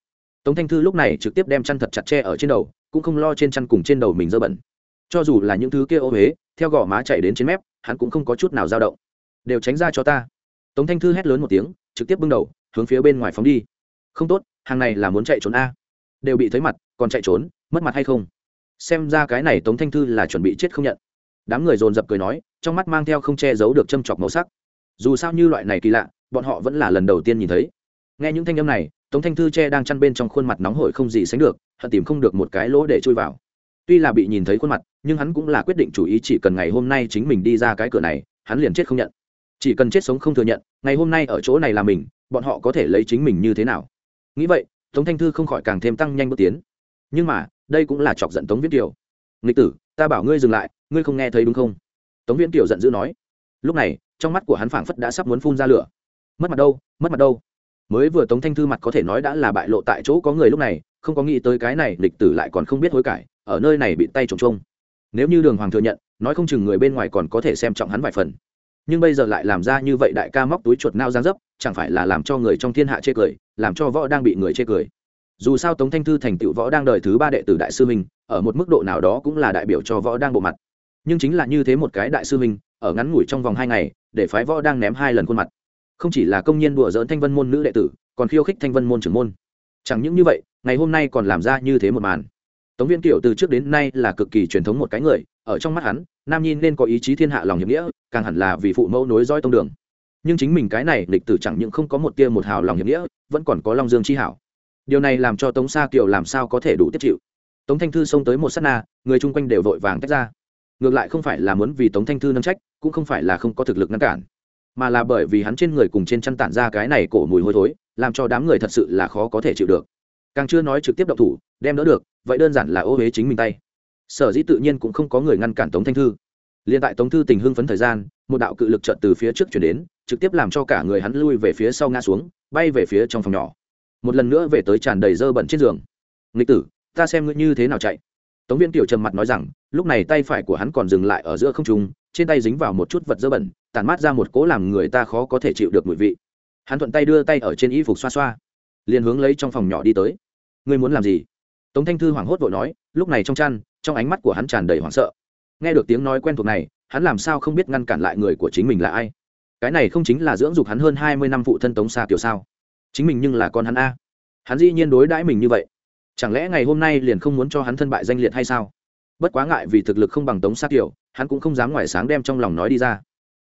[SPEAKER 1] Tống thanh thư lúc này trực tiếp đem chăn thật chặt che ở trên đầu, cũng không lo trên chăn cùng trên đầu mình dơ bẩn. Cho dù là những thứ kia ô huế, theo gò má chạy đến trên mép hắn cũng không có chút nào dao động. Đều tránh ra cho ta. Tống thanh thư hét lớn một tiếng, trực tiếp bưng đầu, hướng phía bên ngoài phóng đi. Không tốt, hàng này là muốn chạy trốn a. Đều bị thấy mặt, còn chạy trốn, mất mặt hay không? Xem ra cái này tống thanh thư là chuẩn bị chết không nhận. Đám người dồn dập cười nói, trong mắt mang theo không che giấu được châm chọc màu sắc. Dù sao như loại này kỳ lạ, bọn họ vẫn là lần đầu tiên nhìn thấy. Nghe những thanh âm này, tống thanh thư che đang chăn bên trong khuôn mặt nóng hổi không gì sánh được, hận tìm không được một cái lỗ để chui vào. Tuy là bị nhìn thấy khuôn mặt nhưng hắn cũng là quyết định chủ ý, chỉ cần ngày hôm nay chính mình đi ra cái cửa này, hắn liền chết không nhận. Chỉ cần chết sống không thừa nhận, ngày hôm nay ở chỗ này là mình, bọn họ có thể lấy chính mình như thế nào? Nghĩ vậy, tống thanh thư không khỏi càng thêm tăng nhanh bước tiến. Nhưng mà, đây cũng là chọc giận tống viễn kiều. Nghịch tử, ta bảo ngươi dừng lại, ngươi không nghe thấy đúng không? Tống viễn kiều giận dữ nói. Lúc này, trong mắt của hắn phảng phất đã sắp muốn phun ra lửa. Mất mặt đâu, mất mặt đâu. Mới vừa tống thanh thư mặt có thể nói đã là bại lộ tại chỗ có người lúc này, không có nghĩ tới cái này lịch tử lại còn không biết hối cải, ở nơi này bị tay trồng trông nếu như đường hoàng thừa nhận, nói không chừng người bên ngoài còn có thể xem trọng hắn vài phần. Nhưng bây giờ lại làm ra như vậy đại ca móc túi chuột nao giang dấp, chẳng phải là làm cho người trong thiên hạ chê cười, làm cho võ đang bị người chê cười. Dù sao tống thanh thư thành tựu võ đang đời thứ ba đệ tử đại sư minh ở một mức độ nào đó cũng là đại biểu cho võ đang bộ mặt. Nhưng chính là như thế một cái đại sư minh ở ngắn ngủi trong vòng hai ngày, để phái võ đang ném hai lần khuôn mặt. Không chỉ là công nhân đùa dỡn thanh vân môn nữ đệ tử, còn khiêu khích thanh vân môn trưởng môn. Chẳng những như vậy, ngày hôm nay còn làm ra như thế một màn tống viên kiểu từ trước đến nay là cực kỳ truyền thống một cái người, ở trong mắt hắn, nam nhi nên có ý chí thiên hạ lòng hiệp nghĩa, càng hẳn là vì phụ mẫu nối roi tông đường. Nhưng chính mình cái này lịch tử chẳng những không có một tia một hào lòng hiệp nghĩa, vẫn còn có long dương chi hảo. Điều này làm cho tống sa kiều làm sao có thể đủ tiếp chịu. Tống thanh thư xông tới một s á t na, người chung quanh đều vội vàng tách ra. Ngược lại không phải là muốn vì tống thanh thư nâng trách, cũng không phải là không có thực lực ngăn cản, mà là bởi vì hắn trên người cùng trên chăn tản ra cái này cổ mùi hôi thối, làm cho đám người thật sự là khó có thể chịu được càng chưa nói trực tiếp động thủ, đem đỡ được, vậy đơn giản là ô huế chính mình tay. Sở dĩ tự nhiên cũng không có người ngăn cản tống thanh thư. Liền tại tống thư tình hưng phấn thời gian, một đạo cự lực trợt từ phía trước chuyển đến, trực tiếp làm cho cả người hắn lui về phía sau ngã xuống, bay về phía trong phòng nhỏ. Một lần nữa về tới tràn đầy dơ bẩn trên giường. Nghịch tử, ta xem ngươi như thế nào chạy. Tống viên tiểu trầm mặt nói rằng, lúc này tay phải của hắn còn dừng lại ở giữa không trung, trên tay dính vào một chút vật dơ bẩn tàn mát ra một cỗ làm người ta khó có thể chịu được mùi vị. Hắn thuận tay đưa tay ở trên y phục xoa xoa, liền hướng lấy trong phòng nhỏ đi tới ngươi muốn làm gì? Tống thanh thư hoảng hốt vội nói, lúc này trong chăn, trong ánh mắt của hắn tràn đầy hoảng sợ. Nghe được tiếng nói quen thuộc này, hắn làm sao không biết ngăn cản lại người của chính mình là ai? Cái này không chính là dưỡng dục hắn hơn hai mươi năm phụ thân tống xa kiểu sao? Chính mình nhưng là con hắn a. Hắn dĩ nhiên đối đãi mình như vậy. Chẳng lẽ ngày hôm nay liền không muốn cho hắn thân bại danh liệt hay sao? Bất quá ngại vì thực lực không bằng tống sát kiểu hắn cũng không dám ngoài sáng đem trong lòng nói đi ra.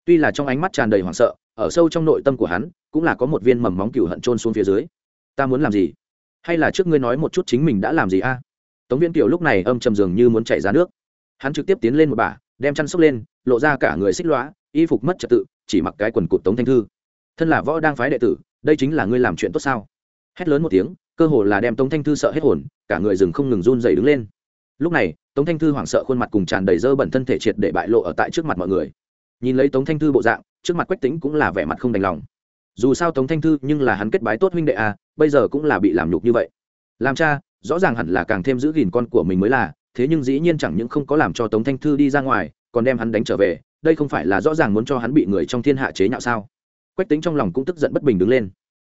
[SPEAKER 1] Tuy là trong ánh mắt tràn đầy hoảng sợ, ở sâu trong nội tâm của hắn, cũng là có một viên mầm móng cừu hận trôn xuống phía dưới. Ta muốn làm gì? Hay là trước ngươi nói một chút chính mình đã làm gì a? Tống viễn kiều lúc này âm trầm dường như muốn chảy ra nước. Hắn trực tiếp tiến lên một bà, đem chăn sốc lên lộ ra cả người xích lõa y phục mất trật tự chỉ mặc cái quần cụt tống thanh thư. Thân là võ đang phái đệ tử đây chính là ngươi làm chuyện tốt sao? Hét lớn một tiếng cơ hồ là đem tống thanh thư sợ hết hồn cả người rừng không ngừng run dày đứng lên. Lúc này tống thanh thư hoảng sợ khuôn mặt cùng tràn đầy dơ bẩn thân thể triệt để bại lộ ở tại trước mặt mọi người. Nhìn lấy tống thanh thư bộ dạng trước mặt quách tính cũng là vẻ mặt không đành lòng dù sao tống thanh thư nhưng là hắn kết bái tốt huynh đệ à bây giờ cũng là bị làm nhục như vậy. Làm cha, rõ ràng hẳn là càng thêm giữ gìn con của mình mới là, thế nhưng dĩ nhiên chẳng những không có làm cho tống thanh thư đi ra ngoài, còn đem hắn đánh trở về, đây không phải là rõ ràng muốn cho hắn bị người trong thiên hạ chế nhạo sao? Quách tính trong lòng cũng tức giận bất bình đứng lên.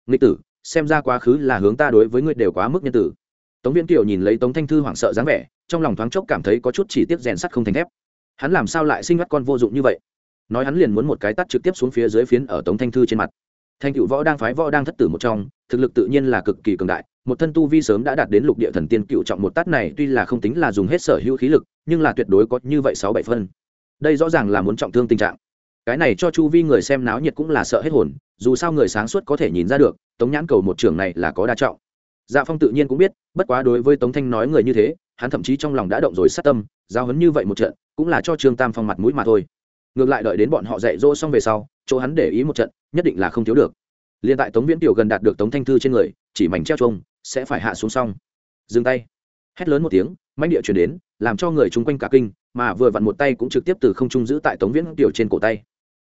[SPEAKER 1] Nghịch tử, xem ra quá khứ là hướng ta đối với ngươi đều quá mức nhân tử. Tống viễn kiều nhìn lấy tống thanh thư hoảng sợ dáng vẻ, trong lòng thoáng chốc cảm thấy có chút chỉ tiết rèn sắt không thành thép. Hắn làm sao lại sinh mắt con vô dụng như vậy? Nói hắn liền muốn một cái tắt trực tiếp xuống phía dưới phiến ở tống thanh thư trên mặt thanh cựu võ đang phái võ đang thất tử một trong, thực lực tự nhiên là cực kỳ cường đại. Một thân tu vi sớm đã đạt đến lục địa thần tiên cựu trọng một tát này, tuy là không tính là dùng hết sở hữu khí lực, nhưng là tuyệt đối có như vậy sáu bảy phân. Đây rõ ràng là muốn trọng thương tình trạng. Cái này cho chu vi người xem náo nhiệt cũng là sợ hết hồn, dù sao người sáng suốt có thể nhìn ra được, tống nhãn cầu một trường này là có đa trọng. Dạ phong tự nhiên cũng biết, bất quá đối với tống thanh nói người như thế, hắn thậm chí trong lòng đã động rồi sát tâm, giao hấn như vậy một trận, cũng là cho trương tam phong mặt mũi mà thôi ngược lại đợi đến bọn họ dạy dỗ xong về sau, chỗ hắn để ý một trận, nhất định là không thiếu được. Liền tại tống viễn tiểu gần đạt được tống thanh thư trên người, chỉ mảnh treo trông sẽ phải hạ xuống xong. Dừng tay. Hét lớn một tiếng manh địa chuyển đến, làm cho người chung quanh cả kinh, mà vừa vặn một tay cũng trực tiếp từ không trung giữ tại tống viễn tiểu trên cổ tay.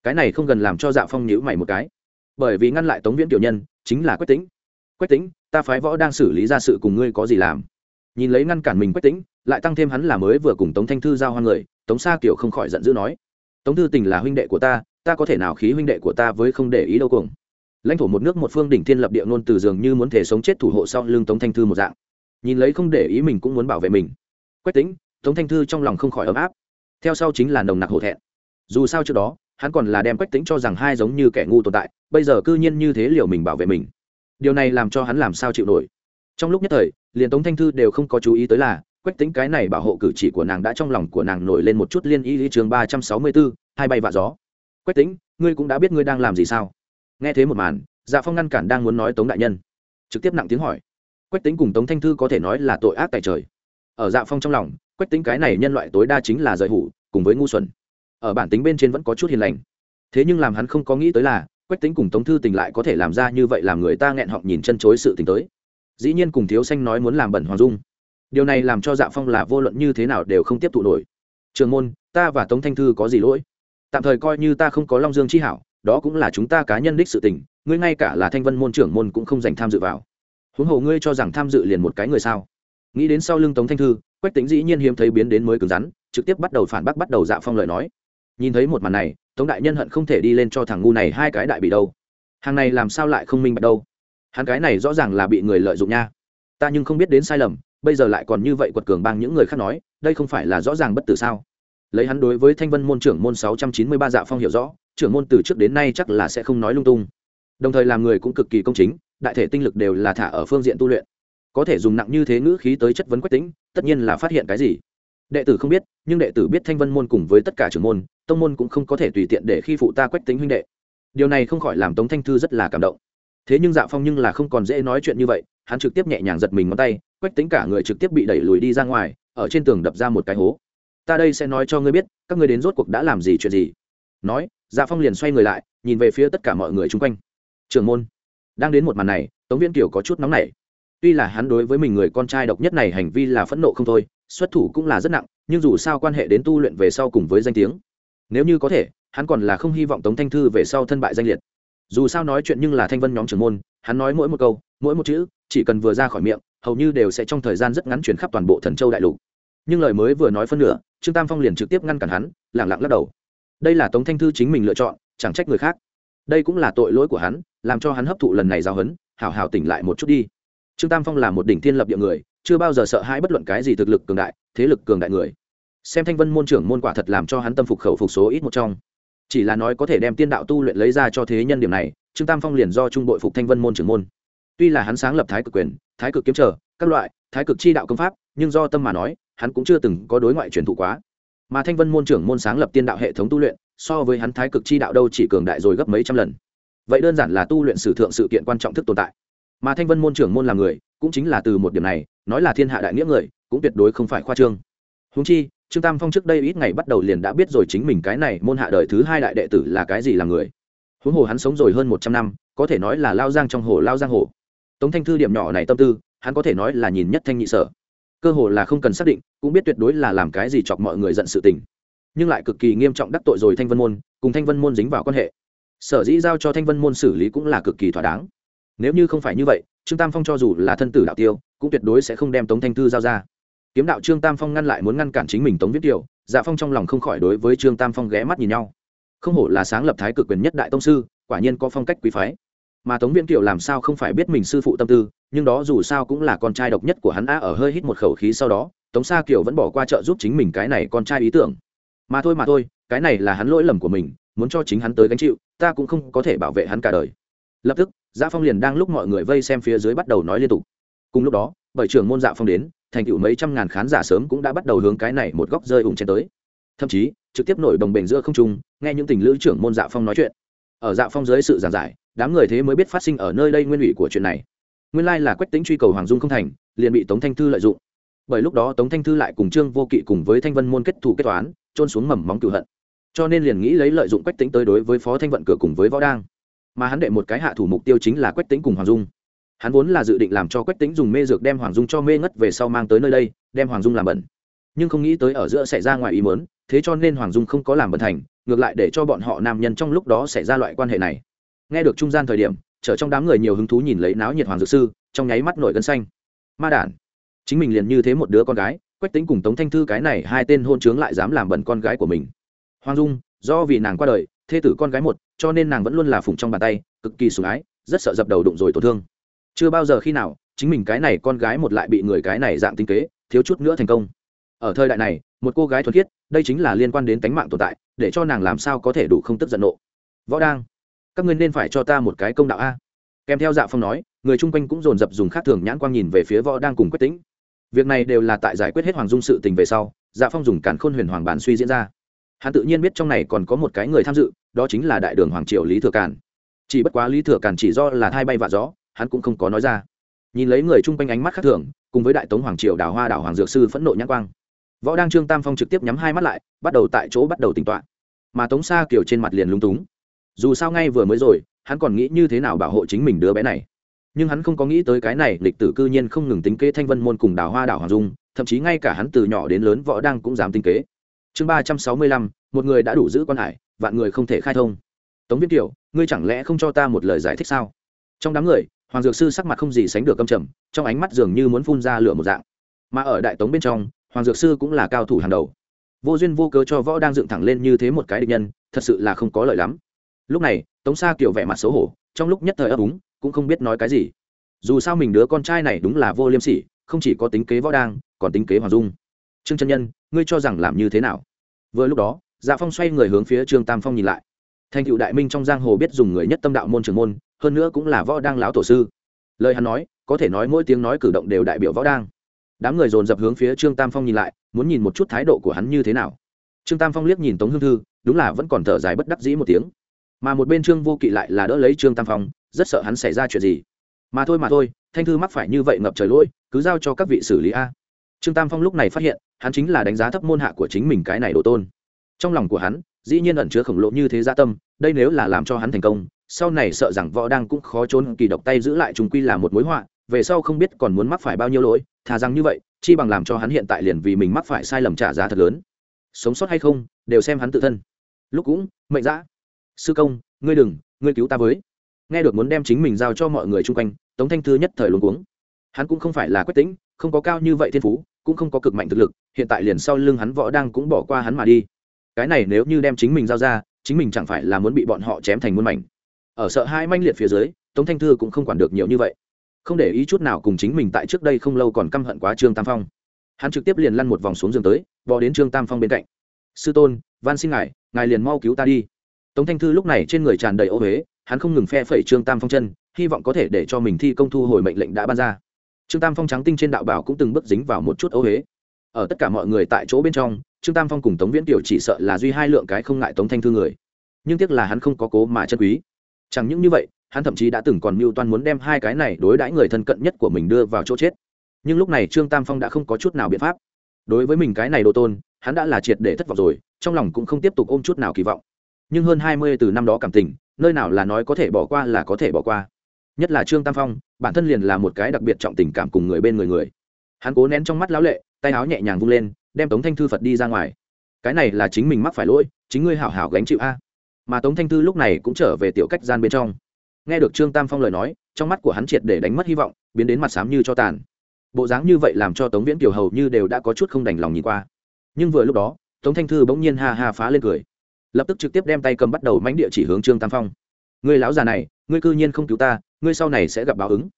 [SPEAKER 1] Cái này không gần làm cho dạ phong nhữ mày một cái. Bởi vì ngăn lại tống viễn tiểu nhân, chính là quách tính quách tính ta phái võ đang xử lý ra sự cùng ngươi có gì làm? Nhìn lấy ngăn cản mình quách tính lại tăng thêm hắn là mới vừa cùng tống thanh thư giao hoa người, tống sa kiểu không khỏi giận dữ nói tống thư tình là huynh đệ của ta ta có thể nào khí huynh đệ của ta với không để ý đâu cùng? Lãnh thổ một nước một phương đỉnh thiên lập địa ngôn từ dường như muốn thể sống chết thủ hộ sau lưng tống thanh thư một dạng. Nhìn lấy không để ý mình cũng muốn bảo vệ mình. Quách tính tống thanh thư trong lòng không khỏi ấm áp. Theo sau chính là nồng nặc hổ thẹn. Dù sao trước đó, hắn còn là đem quách tính cho rằng hai giống như kẻ ngu tồn tại, bây giờ cư nhiên như thế liều mình bảo vệ mình. Điều này làm cho hắn làm sao chịu nổi. Trong lúc nhất thời, liền tống thanh thư đều không có chú ý tới là quách tính cái này bảo hộ cử chỉ của nàng đã trong lòng của nàng nổi lên một chút liên ý lý trường ba trăm sáu mươi bốn hai bay vạ gió. Quách tính ngươi cũng đã biết ngươi đang làm gì sao? Nghe thế một màn dạ phong ngăn cản đang muốn nói tống đại nhân. Trực tiếp nặng tiếng hỏi. Quách tính cùng tống thanh thư có thể nói là tội ác tại trời. Ở dạ phong trong lòng, quách tính cái này nhân loại tối đa chính là rời hủ, cùng với ngu xuẩn. Ở bản tính bên trên vẫn có chút hiền lành. Thế nhưng làm hắn không có nghĩ tới là, quách tính cùng tống thư tình lại có thể làm ra như vậy làm người ta nghẹn họng nhìn chân chối sự tình tới. Dĩ nhiên cùng thiếu xanh nói muốn làm bẩn hoàng dung điều này làm cho dạ phong là vô luận như thế nào đều không tiếp thụ nổi. Trường môn, ta và tống thanh thư có gì lỗi? Tạm thời coi như ta không có long dương chi hảo, đó cũng là chúng ta cá nhân đích sự tình, ngươi ngay cả là thanh vân môn trưởng môn cũng không dành tham dự vào. Huống hồ ngươi cho rằng tham dự liền một cái người sao? Nghĩ đến sau lưng tống thanh thư, quách tính dĩ nhiên hiếm thấy biến đến mới cứng rắn, trực tiếp bắt đầu phản bác bắt đầu dạ phong lời nói. Nhìn thấy một màn này, tống đại nhân hận không thể đi lên cho thằng ngu này hai cái đại bị đâu. Hàng này làm sao lại không minh bạch đâu? Hắn cái này rõ ràng là bị người lợi dụng nha. Ta nhưng không biết đến sai lầm bây giờ lại còn như vậy quật cường bằng những người khác nói, đây không phải là rõ ràng bất tử sao? Lấy hắn đối với thanh vân môn trưởng môn sáu trăm chín mươi ba dạ phong hiểu rõ, trưởng môn từ trước đến nay chắc là sẽ không nói lung tung. Đồng thời làm người cũng cực kỳ công chính, đại thể tinh lực đều là thả ở phương diện tu luyện. Có thể dùng nặng như thế ngữ khí tới chất vấn quách tính tất nhiên là phát hiện cái gì? Đệ tử không biết, nhưng đệ tử biết thanh vân môn cùng với tất cả trưởng môn, tông môn cũng không có thể tùy tiện để khi phụ ta quách tính huynh đệ. Điều này không khỏi làm tống thanh thư rất là cảm động. Thế nhưng dạ phong nhưng là không còn dễ nói chuyện như vậy, hắn trực tiếp nhẹ nhàng giật mình ngón tay quách tính cả người trực tiếp bị đẩy lùi đi ra ngoài, ở trên tường đập ra một cái hố. Ta đây sẽ nói cho ngươi biết, các ngươi đến rốt cuộc đã làm gì chuyện gì. Nói dạ phong liền xoay người lại, nhìn về phía tất cả mọi người chung quanh. Trường môn, đang đến một màn này, tống viên kiều có chút nóng nảy. Tuy là hắn đối với mình người con trai độc nhất này hành vi là phẫn nộ không thôi, xuất thủ cũng là rất nặng, nhưng dù sao quan hệ đến tu luyện về sau cùng với danh tiếng. Nếu như có thể, hắn còn là không hy vọng tống thanh thư về sau thân bại danh liệt dù sao nói chuyện nhưng là thanh vân nhóm trưởng môn, hắn nói mỗi một câu, mỗi một chữ, chỉ cần vừa ra khỏi miệng, hầu như đều sẽ trong thời gian rất ngắn chuyển khắp toàn bộ thần châu đại lục. Nhưng lời mới vừa nói phân nửa, trương tam phong liền trực tiếp ngăn cản hắn, lẳng lặng lắc đầu. Đây là tống thanh thư chính mình lựa chọn, chẳng trách người khác. Đây cũng là tội lỗi của hắn, làm cho hắn hấp thụ lần này giao hấn hảo hảo tỉnh lại một chút đi. Trương tam phong là một đỉnh thiên lập địa người, chưa bao giờ sợ hãi bất luận cái gì thực lực cường đại, thế lực cường đại người. Xem thanh vân môn trưởng môn quả thật làm cho hắn tâm phục khẩu phục số ít một trong chỉ là nói có thể đem tiên đạo tu luyện lấy ra cho thế nhân điểm này, trương tam phong liền do trung bội phục thanh vân môn trưởng môn. Tuy là hắn sáng lập thái cực quyền, thái cực kiếm trở, các loại, thái cực chi đạo công pháp, nhưng do tâm mà nói, hắn cũng chưa từng có đối ngoại truyền thụ quá. Mà thanh vân môn trưởng môn sáng lập tiên đạo hệ thống tu luyện, so với hắn thái cực chi đạo đâu chỉ cường đại rồi gấp mấy trăm lần. Vậy đơn giản là tu luyện sử thượng sự kiện quan trọng thức tồn tại. Mà thanh vân môn trưởng môn là người, cũng chính là từ một điểm này, nói là thiên hạ đại nghĩa người, cũng tuyệt đối không phải khoa trương. Húng chi trương tam phong trước đây ít ngày bắt đầu liền đã biết rồi chính mình cái này môn hạ đời thứ hai đại đệ tử là cái gì là người. Huống hồ hắn sống rồi hơn một trăm năm, có thể nói là lao giang trong hồ lao giang hồ. Tống thanh thư điểm nhỏ này tâm tư, hắn có thể nói là nhìn nhất thanh nhị sở. Cơ hồ là không cần xác định, cũng biết tuyệt đối là làm cái gì chọc mọi người giận sự tình. Nhưng lại cực kỳ nghiêm trọng đắc tội rồi thanh vân môn, cùng thanh vân môn dính vào quan hệ. Sở dĩ giao cho thanh vân môn xử lý cũng là cực kỳ thỏa đáng. Nếu như không phải như vậy, trương tam phong cho dù là thân tử đạo tiêu, cũng tuyệt đối sẽ không đem tống thanh thư giao ra kiếm đạo trương tam phong ngăn lại muốn ngăn cản chính mình tống viết kiều dạ phong trong lòng không khỏi đối với trương tam phong ghé mắt nhìn nhau. Không hổ là sáng lập thái cực quyền nhất đại tông sư, quả nhiên có phong cách quý phái. Mà tống viễn kiều làm sao không phải biết mình sư phụ tâm tư, nhưng đó dù sao cũng là con trai độc nhất của hắn a ở hơi hít một khẩu khí sau đó, tống sa kiều vẫn bỏ qua trợ giúp chính mình cái này con trai ý tưởng. Mà thôi mà thôi, cái này là hắn lỗi lầm của mình, muốn cho chính hắn tới gánh chịu, ta cũng không có thể bảo vệ hắn cả đời. Lập tức dạ phong liền đang lúc mọi người vây xem phía dưới bắt đầu nói liên tục. Cùng lúc đó, bởi trưởng môn dạ phong đến thành tựu mấy trăm ngàn khán giả sớm cũng đã bắt đầu hướng cái này một góc rơi ủng trên tới. Thậm chí, trực tiếp nổi đồng bền giữa không trung, nghe những tình lữ trưởng môn dạ phong nói chuyện. Ở dạ phong dưới sự giảng giải, đám người thế mới biết phát sinh ở nơi đây nguyên ủy của chuyện này. Nguyên lai là quách tính truy cầu hoàng dung không thành, liền bị tống thanh thư lợi dụng. Bởi lúc đó tống thanh thư lại cùng trương vô kỵ cùng với thanh vân môn kết thủ kết toán trôn xuống mầm móng cựu hận. Cho nên liền nghĩ lấy lợi dụng quách tính tới đối với phó thanh vận cửa cùng với võ đang. Mà hắn đệ một cái hạ thủ mục tiêu chính là quách tính cùng hoàng dung hắn vốn là dự định làm cho quách tính dùng mê dược đem hoàng dung cho mê ngất về sau mang tới nơi đây, đem hoàng dung làm bẩn. Nhưng không nghĩ tới ở giữa xảy ra ngoài ý mớn thế cho nên hoàng dung không có làm bẩn thành, ngược lại để cho bọn họ nam nhân trong lúc đó xảy ra loại quan hệ này. Nghe được trung gian thời điểm, chở trong đám người nhiều hứng thú nhìn lấy náo nhiệt hoàng dược sư, trong nháy mắt nổi gân xanh. Ma đản, chính mình liền như thế một đứa con gái, quách tính cùng tống thanh thư cái này hai tên hôn trướng lại dám làm bẩn con gái của mình. Hoàng dung, do vì nàng qua đời, thê tử con gái một, cho nên nàng vẫn luôn là phụng trong bàn tay, cực kỳ sủng ái, rất sợ dập đầu đụng rồi tổn thương chưa bao giờ khi nào chính mình cái này con gái một lại bị người cái này dạng tinh kế, thiếu chút nữa thành công. Ở thời đại này, một cô gái thuần khiết, đây chính là liên quan đến tánh mạng tồn tại, để cho nàng làm sao có thể đủ không tức giận nộ. Võ đang, các ngươi nên phải cho ta một cái công đạo a. Kèm theo dạ phong nói, người chung quanh cũng dồn dập dùng khác thường nhãn quang nhìn về phía võ đang cùng quyết tĩnh. Việc này đều là tại giải quyết hết hoàng dung sự tình về sau dạ phong dùng cản khôn huyền hoàng bản suy diễn ra. Hắn tự nhiên biết trong này còn có một cái người tham dự, đó chính là đại đường hoàng triều lý thừa càn. Chỉ bất quá lý thừa càn chỉ do là thai bay vạ gió hắn cũng không có nói ra. Nhìn lấy người chung quanh ánh mắt khác thường, cùng với đại tống hoàng triều đào hoa đảo hoàng dược sư phẫn nộ nhãn quang, võ đang trương tam phong trực tiếp nhắm hai mắt lại, bắt đầu tại chỗ bắt đầu tỉnh tọa. Mà tống xa kiều trên mặt liền lung túng. Dù sao ngay vừa mới rồi, hắn còn nghĩ như thế nào bảo hộ chính mình đứa bé này. Nhưng hắn không có nghĩ tới cái này, lịch tử cư nhiên không ngừng tính kế thanh vân môn cùng đào hoa đảo hoàng dung, thậm chí ngay cả hắn từ nhỏ đến lớn võ đang cũng dám tính kế. Chương ba trăm sáu mươi lăm, một người đã đủ giữ quan hải, vạn người không thể khai thông. Tống viết kiều, ngươi chẳng lẽ không cho ta một lời giải thích sao? Trong đám người hoàng dược sư sắc mặt không gì sánh được câm trầm, trong ánh mắt dường như muốn phun ra lửa một dạng. Mà ở đại tống bên trong, hoàng dược sư cũng là cao thủ hàng đầu. Vô duyên vô cớ cho võ đang dựng thẳng lên như thế một cái địch nhân, thật sự là không có lợi lắm. Lúc này, tống sa kiều vẻ mặt xấu hổ, trong lúc nhất thời ấp úng, cũng không biết nói cái gì. Dù sao mình đứa con trai này đúng là vô liêm sỉ, không chỉ có tính kế võ đang, còn tính kế hoàng dung. Trương chân nhân, ngươi cho rằng làm như thế nào? Vừa lúc đó dạ phong xoay người hướng phía trương tam phong nhìn lại thành cựu đại minh trong giang hồ biết dùng người nhất tâm đạo môn trường môn, hơn nữa cũng là võ đang lão tổ sư. Lời hắn nói, có thể nói mỗi tiếng nói cử động đều đại biểu võ đang. Đám người dồn dập hướng phía trương tam phong nhìn lại, muốn nhìn một chút thái độ của hắn như thế nào. Trương tam phong liếc nhìn tống hương thư, đúng là vẫn còn thở dài bất đắc dĩ một tiếng. Mà một bên trương vô kỵ lại là đỡ lấy trương tam phong, rất sợ hắn xảy ra chuyện gì. Mà thôi mà thôi, thanh thư mắc phải như vậy ngập trời lỗi, cứ giao cho các vị xử lý a. Trương tam phong lúc này phát hiện, hắn chính là đánh giá thấp môn hạ của chính mình cái này độ tôn. Trong lòng của hắn dĩ nhiên ẩn chứa khổng lồ như thế gia tâm, đây nếu là làm cho hắn thành công, sau này sợ rằng võ đang cũng khó trốn, kỳ độc tay giữ lại chúng quy là một mối họa, về sau không biết còn muốn mắc phải bao nhiêu lỗi, thà rằng như vậy, chi bằng làm cho hắn hiện tại liền vì mình mắc phải sai lầm trả giá thật lớn. Sống sót hay không, đều xem hắn tự thân. Lúc cũng, mệnh dã. Sư công, ngươi đừng, ngươi cứu ta với. Nghe được muốn đem chính mình giao cho mọi người chung quanh, tống thanh thư nhất thời luống cuống. Hắn cũng không phải là quyết tĩnh, không có cao như vậy thiên phú, cũng không có cực mạnh thực lực, hiện tại liền sau lưng hắn võ đang cũng bỏ qua hắn mà đi cái này nếu như đem chính mình giao ra, chính mình chẳng phải là muốn bị bọn họ chém thành muôn mảnh. Ở sợ hai manh liệt phía dưới, tống thanh thư cũng không quản được nhiều như vậy. Không để ý chút nào cùng chính mình tại trước đây không lâu còn căm hận quá trương tam phong. Hắn trực tiếp liền lăn một vòng xuống giường tới, bò đến trương tam phong bên cạnh. Sư tôn, van xin ngài ngài liền mau cứu ta đi. Tống thanh thư lúc này trên người tràn đầy ô huế hắn không ngừng phe phẩy trương tam phong chân, hy vọng có thể để cho mình thi công thu hồi mệnh lệnh đã ban ra. Trương tam phong trắng tinh trên đạo bảo cũng từng bước dính vào một chút ô huế ở tất cả mọi người tại chỗ bên trong trương tam phong cùng tống viễn tiểu chỉ sợ là duy hai lượng cái không ngại tống thanh thư người. Nhưng tiếc là hắn không có cố mà chân quý. Chẳng những như vậy, hắn thậm chí đã từng còn mưu toan muốn đem hai cái này đối đãi người thân cận nhất của mình đưa vào chỗ chết. Nhưng lúc này trương tam phong đã không có chút nào biện pháp. Đối với mình cái này đồ tôn, hắn đã là triệt để thất vọng rồi, trong lòng cũng không tiếp tục ôm chút nào kỳ vọng. Nhưng hơn hai mươi từ năm đó cảm tình, nơi nào là nói có thể bỏ qua là có thể bỏ qua. Nhất là trương tam phong, bản thân liền là một cái đặc biệt trọng tình cảm cùng người bên người người. Hắn cố nén trong mắt lão lệ, tay áo nhẹ nhàng vung lên đem tống thanh thư phật đi ra ngoài. Cái này là chính mình mắc phải lỗi, chính ngươi hảo hảo gánh chịu a. Mà tống thanh thư lúc này cũng trở về tiểu cách gian bên trong. Nghe được trương tam phong lời nói, trong mắt của hắn triệt để đánh mất hy vọng, biến đến mặt xám như cho tàn. Bộ dáng như vậy làm cho tống viễn kiều hầu như đều đã có chút không đành lòng nhìn qua. Nhưng vừa lúc đó, tống thanh thư bỗng nhiên ha ha phá lên cười. Lập tức trực tiếp đem tay cầm bắt đầu mánh địa chỉ hướng trương tam phong. Người lão già này, ngươi cư nhiên không cứu ta, ngươi sau này sẽ gặp báo ứng.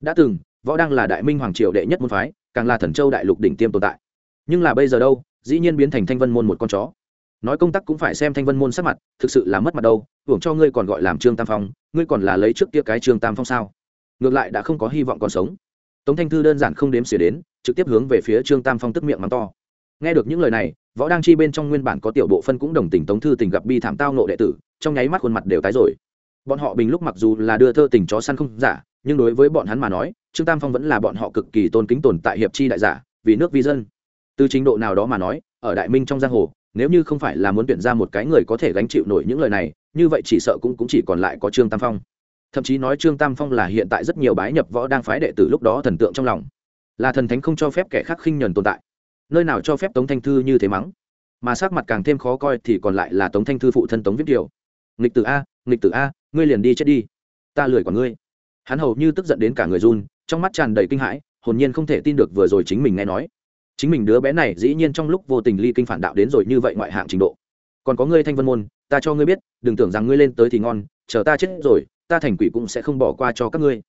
[SPEAKER 1] Đã từng, võ đang là đại minh hoàng triều đệ nhất môn phái, càng là thần châu đại lục đỉnh tiêm tồn tại nhưng là bây giờ đâu, dĩ nhiên biến thành thanh vân môn một con chó. Nói công tác cũng phải xem thanh vân môn sắc mặt, thực sự là mất mặt đâu, hưởng cho ngươi còn gọi làm trương tam phong, ngươi còn là lấy trước kia cái trương tam phong sao? Ngược lại đã không có hy vọng còn sống. Tống thanh thư đơn giản không đếm xỉa đến, trực tiếp hướng về phía trương tam phong tức miệng mắng to. Nghe được những lời này, võ đang chi bên trong nguyên bản có tiểu bộ phân cũng đồng tình tống thư tình gặp bi thảm tao nộ đệ tử, trong nháy mắt khuôn mặt đều tái rồi. Bọn họ bình lúc mặc dù là đưa thơ tình chó săn không giả, nhưng đối với bọn hắn mà nói, trương tam phong vẫn là bọn họ cực kỳ tôn kính tồn tại hiệp chi đại giả, vì nước vi dân từ trình độ nào đó mà nói ở đại minh trong giang hồ nếu như không phải là muốn tuyển ra một cái người có thể gánh chịu nổi những lời này như vậy chỉ sợ cũng, cũng chỉ còn lại có trương tam phong. Thậm chí nói trương tam phong là hiện tại rất nhiều bái nhập võ đang phái đệ tử lúc đó thần tượng trong lòng. Là thần thánh không cho phép kẻ khác khinh nhuần tồn tại. Nơi nào cho phép tống thanh thư như thế mắng? Mà sắc mặt càng thêm khó coi thì còn lại là tống thanh thư phụ thân tống viết điều nghịch tử a nghịch tử a ngươi liền đi chết đi. Ta lười quả ngươi. Hắn hầu như tức giận đến cả người run trong mắt tràn đầy kinh hãi hồn nhiên không thể tin được vừa rồi chính mình nghe nói chính mình đứa bé này dĩ nhiên trong lúc vô tình ly kinh phản đạo đến rồi như vậy ngoại hạng trình độ. Còn có ngươi thanh vân môn, ta cho ngươi biết, đừng tưởng rằng ngươi lên tới thì ngon, chờ ta chết rồi, ta thành quỷ cũng sẽ không bỏ qua cho các ngươi.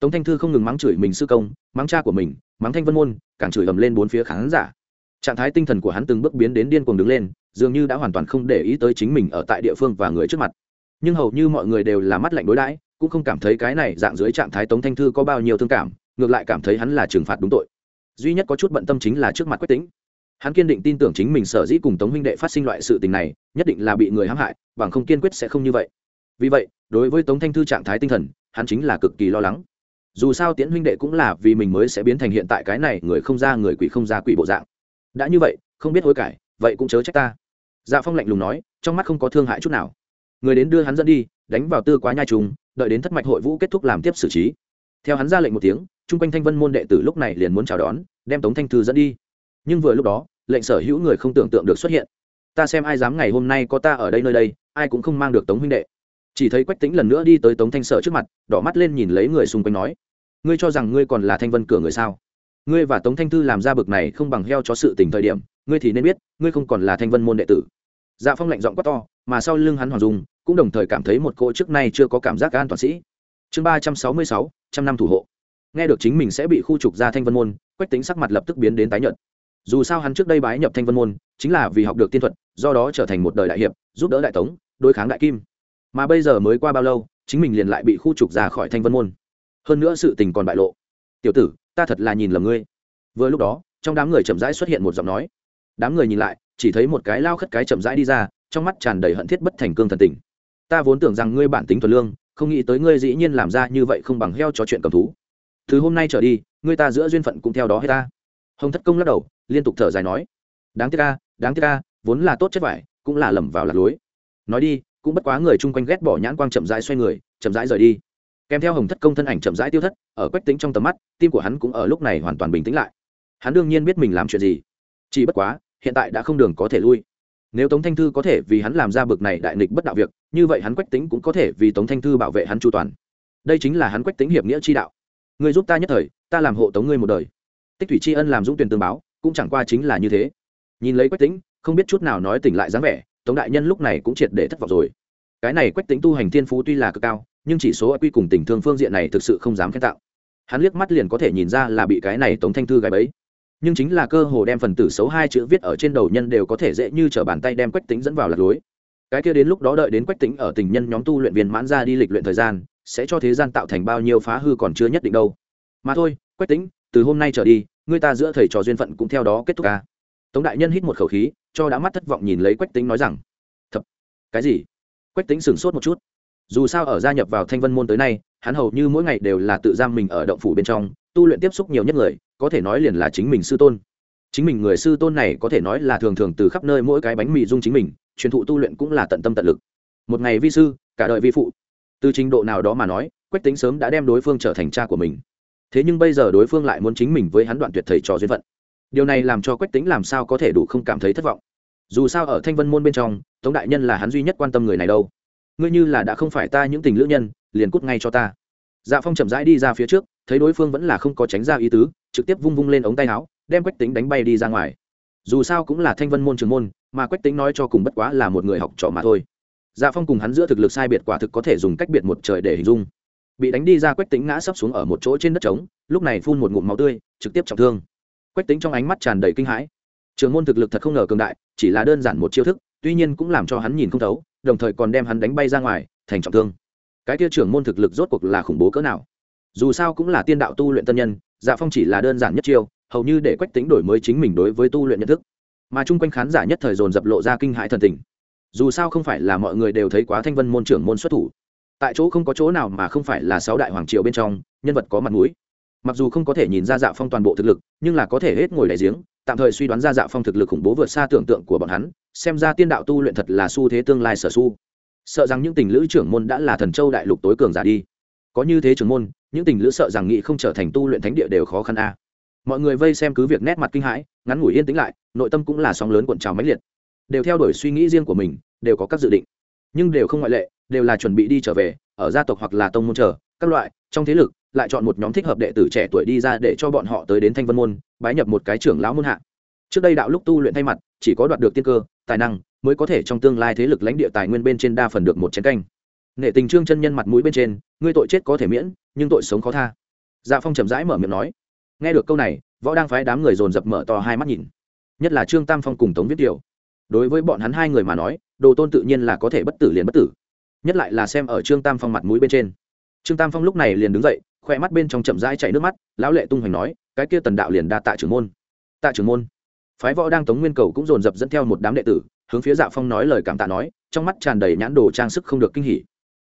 [SPEAKER 1] Tống thanh thư không ngừng mắng chửi mình sư công, mắng cha của mình, mắng thanh vân môn, càng chửi ầm lên bốn phía khán giả. Trạng thái tinh thần của hắn từng bước biến đến điên cuồng đứng lên, dường như đã hoàn toàn không để ý tới chính mình ở tại địa phương và người trước mặt. Nhưng hầu như mọi người đều là mắt lạnh đối đãi, cũng không cảm thấy cái này dạng dưới trạng thái tống thanh thư có bao nhiêu thương cảm, ngược lại cảm thấy hắn là trừng phạt đúng tội duy nhất có chút bận tâm chính là trước mặt quách tính hắn kiên định tin tưởng chính mình sở dĩ cùng tống huynh đệ phát sinh loại sự tình này, nhất định là bị người hãm hại, bằng không kiên quyết sẽ không như vậy. Vì vậy, đối với tống thanh thư trạng thái tinh thần, hắn chính là cực kỳ lo lắng. Dù sao tiễn huynh đệ cũng là vì mình mới sẽ biến thành hiện tại cái này người không ra người quỷ không ra quỷ bộ dạng. Đã như vậy, không biết hối cải, vậy cũng chớ trách ta. Dạ phong lạnh lùng nói, trong mắt không có thương hại chút nào. Người đến đưa hắn dẫn đi, đánh vào tư quá nhai trùng, đợi đến thất mạch hội vũ kết thúc làm tiếp xử trí theo hắn ra lệnh một tiếng, chung quanh thanh vân môn đệ tử lúc này liền muốn chào đón, đem tống thanh thư dẫn đi. Nhưng vừa lúc đó, lệnh sở hữu người không tưởng tượng được xuất hiện. Ta xem ai dám ngày hôm nay có ta ở đây nơi đây, ai cũng không mang được tống huynh đệ. Chỉ thấy quách tính lần nữa đi tới tống thanh sở trước mặt, đỏ mắt lên nhìn lấy người xung quanh nói, ngươi cho rằng ngươi còn là thanh vân cửa người sao? Ngươi và tống thanh thư làm ra bực này không bằng heo cho sự tình thời điểm, ngươi thì nên biết, ngươi không còn là thanh vân môn đệ tử. Dạ phong lạnh giọng quát to, mà sau lưng hắn hoàng dung cũng đồng thời cảm thấy một cô trước nay chưa có cảm giác an toàn sĩ. Chương ba trăm sáu mươi sáu trăm năm thủ hộ. Nghe được chính mình sẽ bị khu trục ra thanh vân môn, quách tính sắc mặt lập tức biến đến tái nhợt. Dù sao hắn trước đây bái nhập thanh vân môn, chính là vì học được tiên thuật, do đó trở thành một đời đại hiệp, giúp đỡ đại tống, đối kháng đại kim. Mà bây giờ mới qua bao lâu, chính mình liền lại bị khu trục ra khỏi thanh vân môn. Hơn nữa sự tình còn bại lộ. Tiểu tử, ta thật là nhìn lầm ngươi. Vừa lúc đó, trong đám người chậm rãi xuất hiện một giọng nói. Đám người nhìn lại, chỉ thấy một cái lao khất cái chậm rãi đi ra, trong mắt tràn đầy hận thiết bất thành cương thần tình. Ta vốn tưởng rằng ngươi bản tính thuần lương không nghĩ tới ngươi dĩ nhiên làm ra như vậy không bằng heo cho chuyện cầm thú. Từ hôm nay trở đi, ngươi ta giữa duyên phận cũng theo đó hết ta. Hồng thất công lắc đầu, liên tục thở dài nói, đáng tiếc ca đáng tiếc ca vốn là tốt chất vải, cũng là lầm vào lạc lối. Nói đi, cũng bất quá người chung quanh ghét bỏ nhãn quang chậm rãi xoay người, chậm rãi rời đi. Kèm theo hồng thất công thân ảnh chậm rãi tiêu thất, ở quách tính trong tầm mắt, tim của hắn cũng ở lúc này hoàn toàn bình tĩnh lại. Hắn đương nhiên biết mình làm chuyện gì. Chỉ bất quá, hiện tại đã không đường có thể lui nếu tống thanh thư có thể vì hắn làm ra bực này đại nghịch bất đạo việc, như vậy hắn quách tính cũng có thể vì tống thanh thư bảo vệ hắn chu toàn. Đây chính là hắn quách tính hiệp nghĩa chi đạo. Người giúp ta nhất thời, ta làm hộ tống ngươi một đời. Tích thủy tri ân làm dũng tuyển tương báo, cũng chẳng qua chính là như thế. Nhìn lấy quách tính không biết chút nào nói tỉnh lại dáng vẻ, tống đại nhân lúc này cũng triệt để thất vọng rồi. Cái này quách tính tu hành thiên phú tuy là cực cao, nhưng chỉ số quy cùng tình thương phương diện này thực sự không dám khen tạo. Hắn liếc mắt liền có thể nhìn ra là bị cái này tống thanh thư gái bấy nhưng chính là cơ hồ đem phần tử xấu hai chữ viết ở trên đầu nhân đều có thể dễ như t r ở bàn tay đem quách tính dẫn vào lạc lối. Cái kia đến lúc đó đợi đến quách tính ở tình nhân nhóm tu luyện viên mãn ra đi lịch luyện thời gian, sẽ cho thế gian tạo thành bao nhiêu phá hư còn chưa nhất định đâu. Mà thôi, quách tính, từ hôm nay trở đi người ta giữa thầy trò duyên phận cũng theo đó kết thúc ca tống đại nhân hít một khẩu khí, cho đã mắt thất vọng nhìn lấy quách tính nói rằng thật cái gì? Quách tính sửng sốt một chút. Dù sao ở gia nhập vào thanh vân môn tới nay, hắn hầu như mỗi ngày đều là tự giam mình ở động phủ bên trong, tu luyện tiếp xúc nhiều nhất người có thể nói liền là chính mình sư tôn. Chính mình người sư tôn này có thể nói là thường thường từ khắp nơi mỗi cái bánh mì dung chính mình, truyền thụ tu luyện cũng là tận tâm tận lực. Một ngày vi sư, cả đời vi phụ. Từ trình độ nào đó mà nói, quách tính sớm đã đem đối phương trở thành cha của mình. Thế nhưng bây giờ đối phương lại muốn chính mình với hắn đoạn tuyệt thầy trò duyên phận. Điều này làm cho quách tính làm sao có thể đủ không cảm thấy thất vọng. Dù sao ở thanh vân môn bên trong, tống đại nhân là hắn duy nhất quan tâm người này đâu. Ngươi như là đã không phải ta những tình lữ nhân, liền cút ngay cho ta. Dạ phong chậm rãi đi ra phía trước thấy đối phương vẫn là không có tránh ra ý tứ, trực tiếp vung vung lên ống tay áo, đem quách tính đánh bay đi ra ngoài. Dù sao cũng là thanh vân môn trường môn, mà quách tính nói cho cùng bất quá là một người học trò mà thôi. Dạ phong cùng hắn giữa thực lực sai biệt quả thực có thể dùng cách biệt một trời để hình dung. Bị đánh đi ra quách tính ngã sấp xuống ở một chỗ trên đất trống, lúc này phun một ngụm máu tươi, trực tiếp trọng thương. Quách tính trong ánh mắt tràn đầy kinh hãi. Trường môn thực lực thật không ngờ cường đại, chỉ là đơn giản một chiêu thức, tuy nhiên cũng làm cho hắn nhìn không thấu, đồng thời còn đem hắn đánh bay ra ngoài, thành trọng thương. Cái kia trưởng môn thực lực rốt cuộc là khủng bố cỡ nào? Dù sao cũng là tiên đạo tu luyện tân nhân dạ phong chỉ là đơn giản nhất chiêu, hầu như để quách tính đổi mới chính mình đối với tu luyện nhận thức. Mà chung quanh khán giả nhất thời dồn dập lộ ra kinh hãi thần tình. Dù sao không phải là mọi người đều thấy quá thanh vân môn trưởng môn xuất thủ. Tại chỗ không có chỗ nào mà không phải là sáu đại hoàng triều bên trong, nhân vật có mặt mũi. Mặc dù không có thể nhìn ra dạ phong toàn bộ thực lực, nhưng là có thể hết ngồi đại giếng, tạm thời suy đoán ra dạ phong thực lực khủng bố vượt xa tưởng tượng của bọn hắn, xem ra tiên đạo tu luyện thật là xu thế tương lai sở su sợ rằng những tình lữ trưởng môn đã là thần châu đại lục tối cường giả đi có như thế trưởng môn, những tình lữ sợ rằng nghị không trở thành tu luyện thánh địa đều khó khăn a. Mọi người vây xem cứ việc nét mặt kinh hãi, ngắn ngủi yên tĩnh lại, nội tâm cũng là sóng lớn cuộn trào mãnh liệt. Đều theo đuổi suy nghĩ riêng của mình, đều có các dự định. Nhưng đều không ngoại lệ, đều là chuẩn bị đi trở về, ở gia tộc hoặc là tông môn chờ, các loại, trong thế lực, lại chọn một nhóm thích hợp đệ tử trẻ tuổi đi ra để cho bọn họ tới đến thanh vân môn, bái nhập một cái trưởng lão môn hạ. Trước đây đạo lúc tu luyện thay mặt, chỉ có đoạt được tiên cơ, tài năng, mới có thể trong tương lai thế lực lãnh địa tài nguyên bên trên đa phần được một chén canh nể tình trương chân nhân mặt mũi bên trên, ngươi tội chết có thể miễn, nhưng tội sống khó tha. Dạ phong chậm rãi mở miệng nói. Nghe được câu này, võ đang phái đám người dồn dập mở to hai mắt nhìn. Nhất là trương tam phong cùng tống viết điều đối với bọn hắn hai người mà nói, đồ tôn tự nhiên là có thể bất tử liền bất tử. Nhất lại là xem ở trương tam phong mặt mũi bên trên. Trương tam phong lúc này liền đứng dậy khoe mắt bên trong chậm rãi chạy nước mắt, lão lệ tung hoành nói, cái kia tần đạo liền đa tạ trưởng môn. Tạ trưởng môn. Phái võ đang tống nguyên cầu cũng dồn dập dẫn theo một đám đệ tử, hướng phía dạ phong nói lời cảm tạ nói, trong mắt tràn đầy nhãn đồ trang sức không được kinh hỉ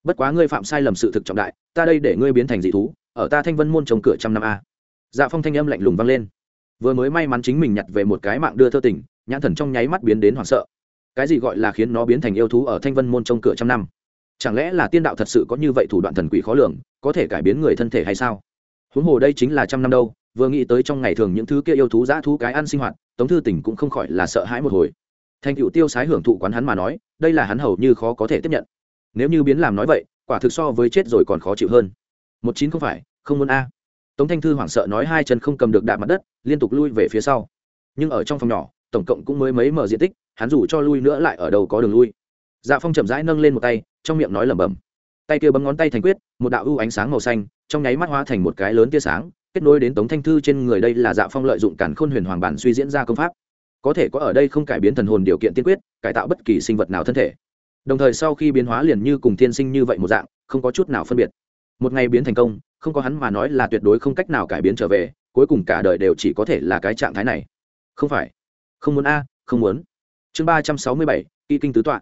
[SPEAKER 1] bất quá ngươi phạm sai lầm sự thực trọng đại, ta đây để ngươi biến thành dị thú, ở ta thanh vân môn trồng cửa trăm năm a. Dạ phong thanh âm lạnh lùng vang lên. Vừa mới may mắn chính mình nhặt về một cái mạng đưa thơ tình, nhãn thần trong nháy mắt biến đến hoảng sợ. Cái gì gọi là khiến nó biến thành yêu thú ở thanh vân môn trông cửa trăm năm? Chẳng lẽ là tiên đạo thật sự có như vậy thủ đoạn thần quỷ khó lường, có thể cải biến người thân thể hay sao? Huống hồ đây chính là trăm năm đâu, vừa nghĩ tới trong ngày thường những thứ kia yêu thú giã thú cái ăn sinh hoạt, tống thư tỉnh cũng không khỏi là sợ hãi một hồi. Thành cựu tiêu sái hưởng thụ quán hắn mà nói, đây là hắn hầu như khó có thể tiếp nhận nếu như biến làm nói vậy, quả thực so với chết rồi còn khó chịu hơn. Một chín không phải, không muốn a. Tống thanh thư hoảng sợ nói hai chân không cầm được đạp mặt đất, liên tục lui về phía sau. Nhưng ở trong phòng nhỏ, tổng cộng cũng mới mấy mở diện tích, hắn dù cho lui nữa lại ở đâu có đường lui. Dạ phong chậm rãi nâng lên một tay, trong miệng nói lẩm bẩm. Tay kia bấm ngón tay thành quyết, một đạo ưu ánh sáng màu xanh, trong nháy mắt hóa thành một cái lớn tia sáng, kết nối đến tống thanh thư trên người đây là dạ phong lợi dụng cản khôn huyền hoàng bản suy diễn ra công pháp. Có thể có ở đây không cải biến thần hồn điều kiện tiên quyết, cải tạo bất kỳ sinh vật nào thân thể đồng thời sau khi biến hóa liền như cùng tiên sinh như vậy một dạng, không có chút nào phân biệt. Một ngày biến thành công, không có hắn mà nói là tuyệt đối không cách nào cải biến trở về, cuối cùng cả đời đều chỉ có thể là cái trạng thái này. Không phải. Không muốn a, không muốn. Chương ba trăm sáu mươi bảy y kinh tứ tọa.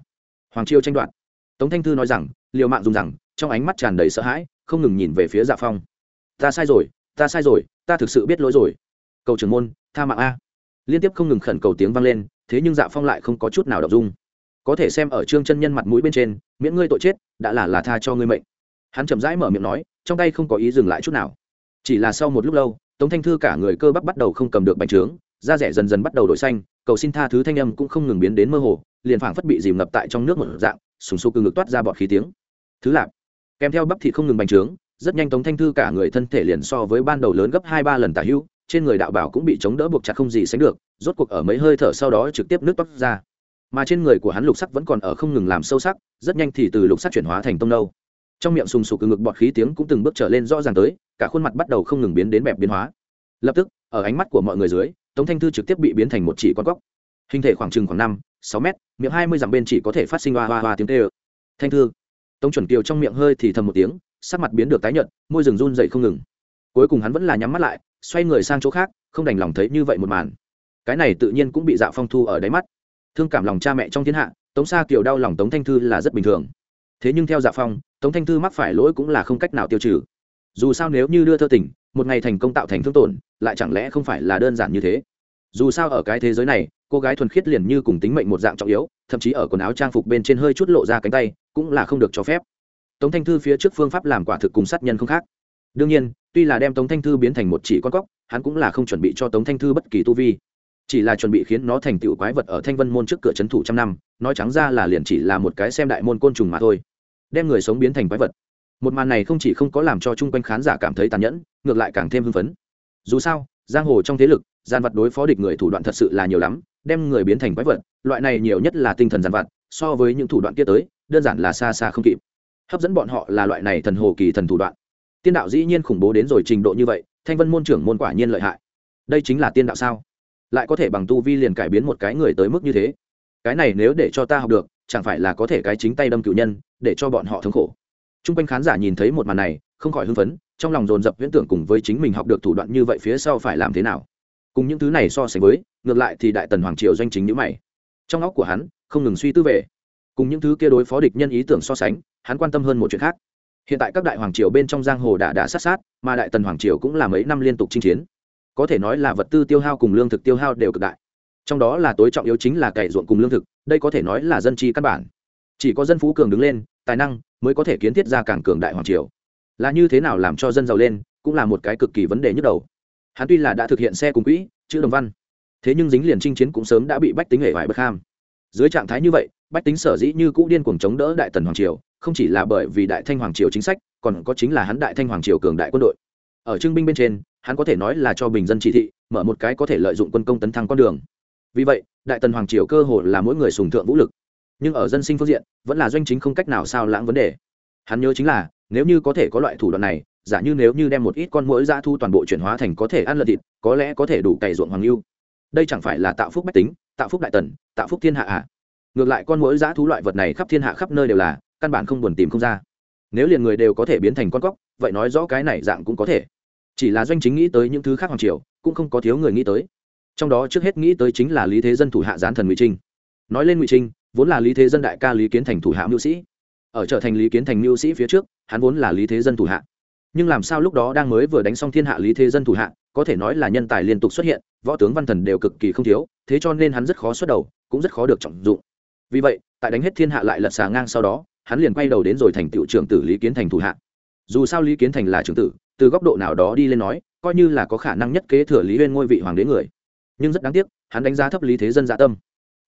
[SPEAKER 1] Hoàng chiêu tranh đoạt. Tống thanh thư nói rằng, liều mạng dùng rằng, trong ánh mắt tràn đầy sợ hãi, không ngừng nhìn về phía dạ phong. Ta sai rồi, ta sai rồi, ta thực sự biết lỗi rồi. Cầu trưởng môn, tha mạng a. Liên tiếp không ngừng khẩn cầu tiếng vang lên, thế nhưng dạ phong lại không có chút nào đọc dung có thể xem ở trương chân nhân mặt mũi bên trên, miễn ngươi tội chết, đã là là tha cho ngươi mệnh. Hắn chậm rãi mở miệng nói, trong tay không có ý dừng lại chút nào. Chỉ là sau một lúc lâu, tống thanh thư cả người cơ bắp bắt đầu không cầm được bành trướng, da rẻ dần dần bắt đầu đổi xanh, cầu xin tha thứ thanh âm cũng không ngừng biến đến mơ hồ, liền phảng phất bị dìm ngập tại trong nước một dạng, sùng sục từ ngực toát ra bọt khí tiếng. Thứ lạp kèm theo bắp thịt không ngừng bành trướng, rất nhanh tống thanh thư cả người thân thể liền so với ban đầu lớn gấp hai ba lần tả hữu, trên người đạo bảo cũng bị chống đỡ buộc chặt không gì sánh được, rốt cuộc ở mấy hơi thở sau đó trực tiếp nước toát ra mà trên người của hắn lục sắc vẫn còn ở không ngừng làm sâu sắc, rất nhanh thì từ lục sắc chuyển hóa thành tông nâu. Trong miệng sùng sục từ ngực bọt khí tiếng cũng từng bước trở lên rõ ràng tới, cả khuôn mặt bắt đầu không ngừng biến đến bẹp biến hóa. Lập tức, ở ánh mắt của mọi người dưới, tống thanh thư trực tiếp bị biến thành một chỉ con cóc. Hình thể khoảng chừng khoảng năm, sáu mét, miệng hai mươi dặm bên chỉ có thể phát sinh hoa hoa hoa tiếng tê ơ thanh thư. Tống chuẩn kiều trong miệng hơi thì thầm một tiếng, sắc mặt biến được tái nhợt, môi rừng run dậy không ngừng. Cuối cùng hắn vẫn là nhắm mắt lại, xoay người sang chỗ khác, không đành lòng thấy như vậy một màn. Cái này tự nhiên cũng bị dạo phong thu ở đáy mắt thương cảm lòng cha mẹ trong thiên hạ, tống xa kiều đau lòng tống thanh thư là rất bình thường. Thế nhưng theo dạ phong, tống thanh thư mắc phải lỗi cũng là không cách nào tiêu trừ. Dù sao nếu như đưa thơ tỉnh một ngày thành công tạo thành thương tổn, lại chẳng lẽ không phải là đơn giản như thế? Dù sao ở cái thế giới này, cô gái thuần khiết liền như cùng tính mệnh một dạng trọng yếu, thậm chí ở quần áo trang phục bên trên hơi chút lộ ra cánh tay, cũng là không được cho phép. Tống thanh thư phía trước phương pháp làm quả thực cùng sát nhân không khác. Đương nhiên, tuy là đem tống thanh thư biến thành một chỉ con cóc, hắn cũng là không chuẩn bị cho tống thanh thư bất kỳ tu vi chỉ là chuẩn bị khiến nó thành tựu quái vật ở thanh vân môn trước cửa trấn thủ trăm năm, nói trắng ra là liền chỉ là một cái xem đại môn côn trùng mà thôi. Đem người sống biến thành quái vật. Một màn này không chỉ không có làm cho chung quanh khán giả cảm thấy tàn nhẫn, ngược lại càng thêm hưng phấn. Dù sao, giang hồ trong thế lực, gian vật đối phó địch người thủ đoạn thật sự là nhiều lắm, đem người biến thành quái vật, loại này nhiều nhất là tinh thần gian vật, so với những thủ đoạn kia tới, đơn giản là xa xa không kịp. Hấp dẫn bọn họ là loại này thần hồ kỳ thần thủ đoạn. Tiên đạo dĩ nhiên khủng bố đến rồi trình độ như vậy, thanh vân môn trưởng môn quả nhiên lợi hại. Đây chính là tiên đạo sao? Lại có thể bằng tu vi liền cải biến một cái người tới mức như thế. Cái này nếu để cho ta học được, chẳng phải là có thể cái chính tay đâm cựu nhân, để cho bọn họ thống khổ. T r u n g quanh khán giả nhìn thấy một màn này, không khỏi hưng phấn, trong lòng dồn dập viễn tưởng cùng với chính mình học được thủ đoạn như vậy phía sau phải làm thế nào. Cùng những thứ này so sánh với, ngược lại thì đại tần hoàng triều doanh chính nhữ mày. Trong óc của hắn, không ngừng suy tư về. Cùng những thứ kia đối phó địch nhân ý tưởng so sánh, hắn quan tâm hơn một chuyện khác. Hiện tại các đại hoàng triều bên trong giang hồ đã đã sát sát, mà đại tần hoàng triều cũng là mấy năm liên tục chinh chiến có thể nói là vật tư tiêu hao cùng lương thực tiêu hao đều cực đại. Trong đó là tối trọng yếu chính là cày ruộng cùng lương thực, đây có thể nói là dân chi căn bản. Chỉ có dân phú cường đứng lên, tài năng mới có thể kiến thiết ra càng cường đại hoàng triều. Là như thế nào làm cho dân giàu lên, cũng là một cái cực kỳ vấn đề nhức đầu. Hắn tuy là đã thực hiện xe cùng quỹ, chữ đồng văn, thế nhưng dính liền chinh chiến cũng sớm đã bị bách tính hệ vải bất ham. Dưới trạng thái như vậy, bách tính sở dĩ như cũ điên cuồng chống đỡ đại tần hoàng triều, không chỉ là bởi vì đại thanh hoàng triều chính sách, còn có chính là hắn đại thanh hoàng triều cường đại quân đội. Ở trưng binh bên trên hắn có thể nói là cho bình dân chỉ thị, mở một cái có thể lợi dụng quân công tấn thăng con đường. Vì vậy, đại tần hoàng triều cơ hồ là mỗi người sùng thượng vũ lực. Nhưng ở dân sinh phương diện, vẫn là doanh chính không cách nào sao lãng vấn đề. Hắn nhớ chính là, nếu như có thể có loại thủ đoạn này, giả như nếu như đem một ít con mũi ra thu toàn bộ chuyển hóa thành có thể ăn lợn thịt, có lẽ có thể đủ cày ruộng hoàng lưu. Đây chẳng phải là tạo phúc bách tính, tạo phúc đại tần, tạo phúc thiên hạ ạ ngược lại con mũi giã thú loại vật này khắp thiên hạ khắp nơi đều là, căn bản không buồn tìm không ra. Nếu liền người đều có thể biến thành con cóc, vậy nói rõ cái này dạng cũng có thể chỉ là doanh chính nghĩ tới những thứ khác hoàng triều, cũng không có thiếu người nghĩ tới. Trong đó trước hết nghĩ tới chính là lý thế dân thủ hạ gián thần ngụy trinh. Nói lên ngụy trinh, vốn là lý thế dân đại ca lý kiến thành thủ hạ mưu sĩ. Ở trở thành lý kiến thành mưu sĩ phía trước, hắn vốn là lý thế dân thủ hạ. Nhưng làm sao lúc đó đang mới vừa đánh xong thiên hạ lý thế dân thủ hạ, có thể nói là nhân tài liên tục xuất hiện, võ tướng văn thần đều cực kỳ không thiếu, thế cho nên hắn rất khó xuất đầu, cũng rất khó được trọng dụng. Vì vậy, tại đánh hết thiên hạ lại lật xà ngang sau đó, hắn liền quay đầu đến rồi thành tựu trưởng tử lý kiến thành thủ hạ. Dù sao lý kiến thành là trưởng tử từ góc độ nào đó đi lên nói, coi như là có khả năng nhất kế thừa lý huyên ngôi vị hoàng đế người. Nhưng rất đáng tiếc, hắn đánh giá thấp lý thế dân dạ tâm.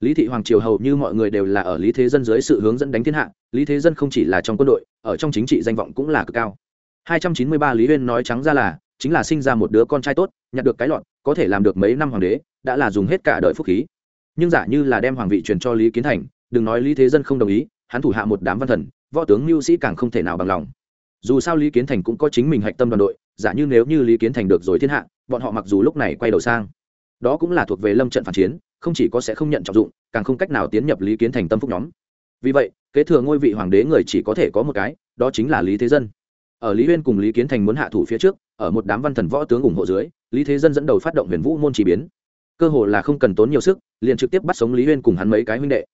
[SPEAKER 1] Lý thị hoàng triều hầu như mọi người đều là ở lý thế dân dưới sự hướng dẫn đánh thiên hạ, lý thế dân không chỉ là trong quân đội, ở trong chính trị danh vọng cũng là cực cao. 293 lý huyên nói trắng ra là, chính là sinh ra một đứa con trai tốt, nhặt được cái lọt, có thể làm được mấy năm hoàng đế, đã là dùng hết cả đời phúc khí. Nhưng giả như là đem hoàng vị truyền cho lý kiến thành, đừng nói lý thế dân không đồng ý, hắn thủ hạ một đám văn thần, võ tướng mưu sĩ càng không thể nào bằng lòng dù sao lý kiến thành cũng có chính mình hạch tâm đoàn đội, giả như nếu như lý kiến thành được rồi thiên hạ, bọn họ mặc dù lúc này quay đầu sang, đó cũng là thuộc về lâm trận phản chiến, không chỉ có sẽ không nhận trọng dụng, càng không cách nào tiến nhập lý kiến thành tâm phúc nhóm. Vì vậy, kế thừa ngôi vị hoàng đế người chỉ có thể có một cái, đó chính là lý thế dân. Ở lý huyên cùng lý kiến thành muốn hạ thủ phía trước, ở một đám văn thần võ tướng ủng hộ dưới, lý thế dân dẫn đầu phát động huyền vũ môn chỉ biến. Cơ hồ là không cần tốn nhiều sức, liền trực tiếp bắt sống lý huyên cùng hắn mấy cái huynh đệ.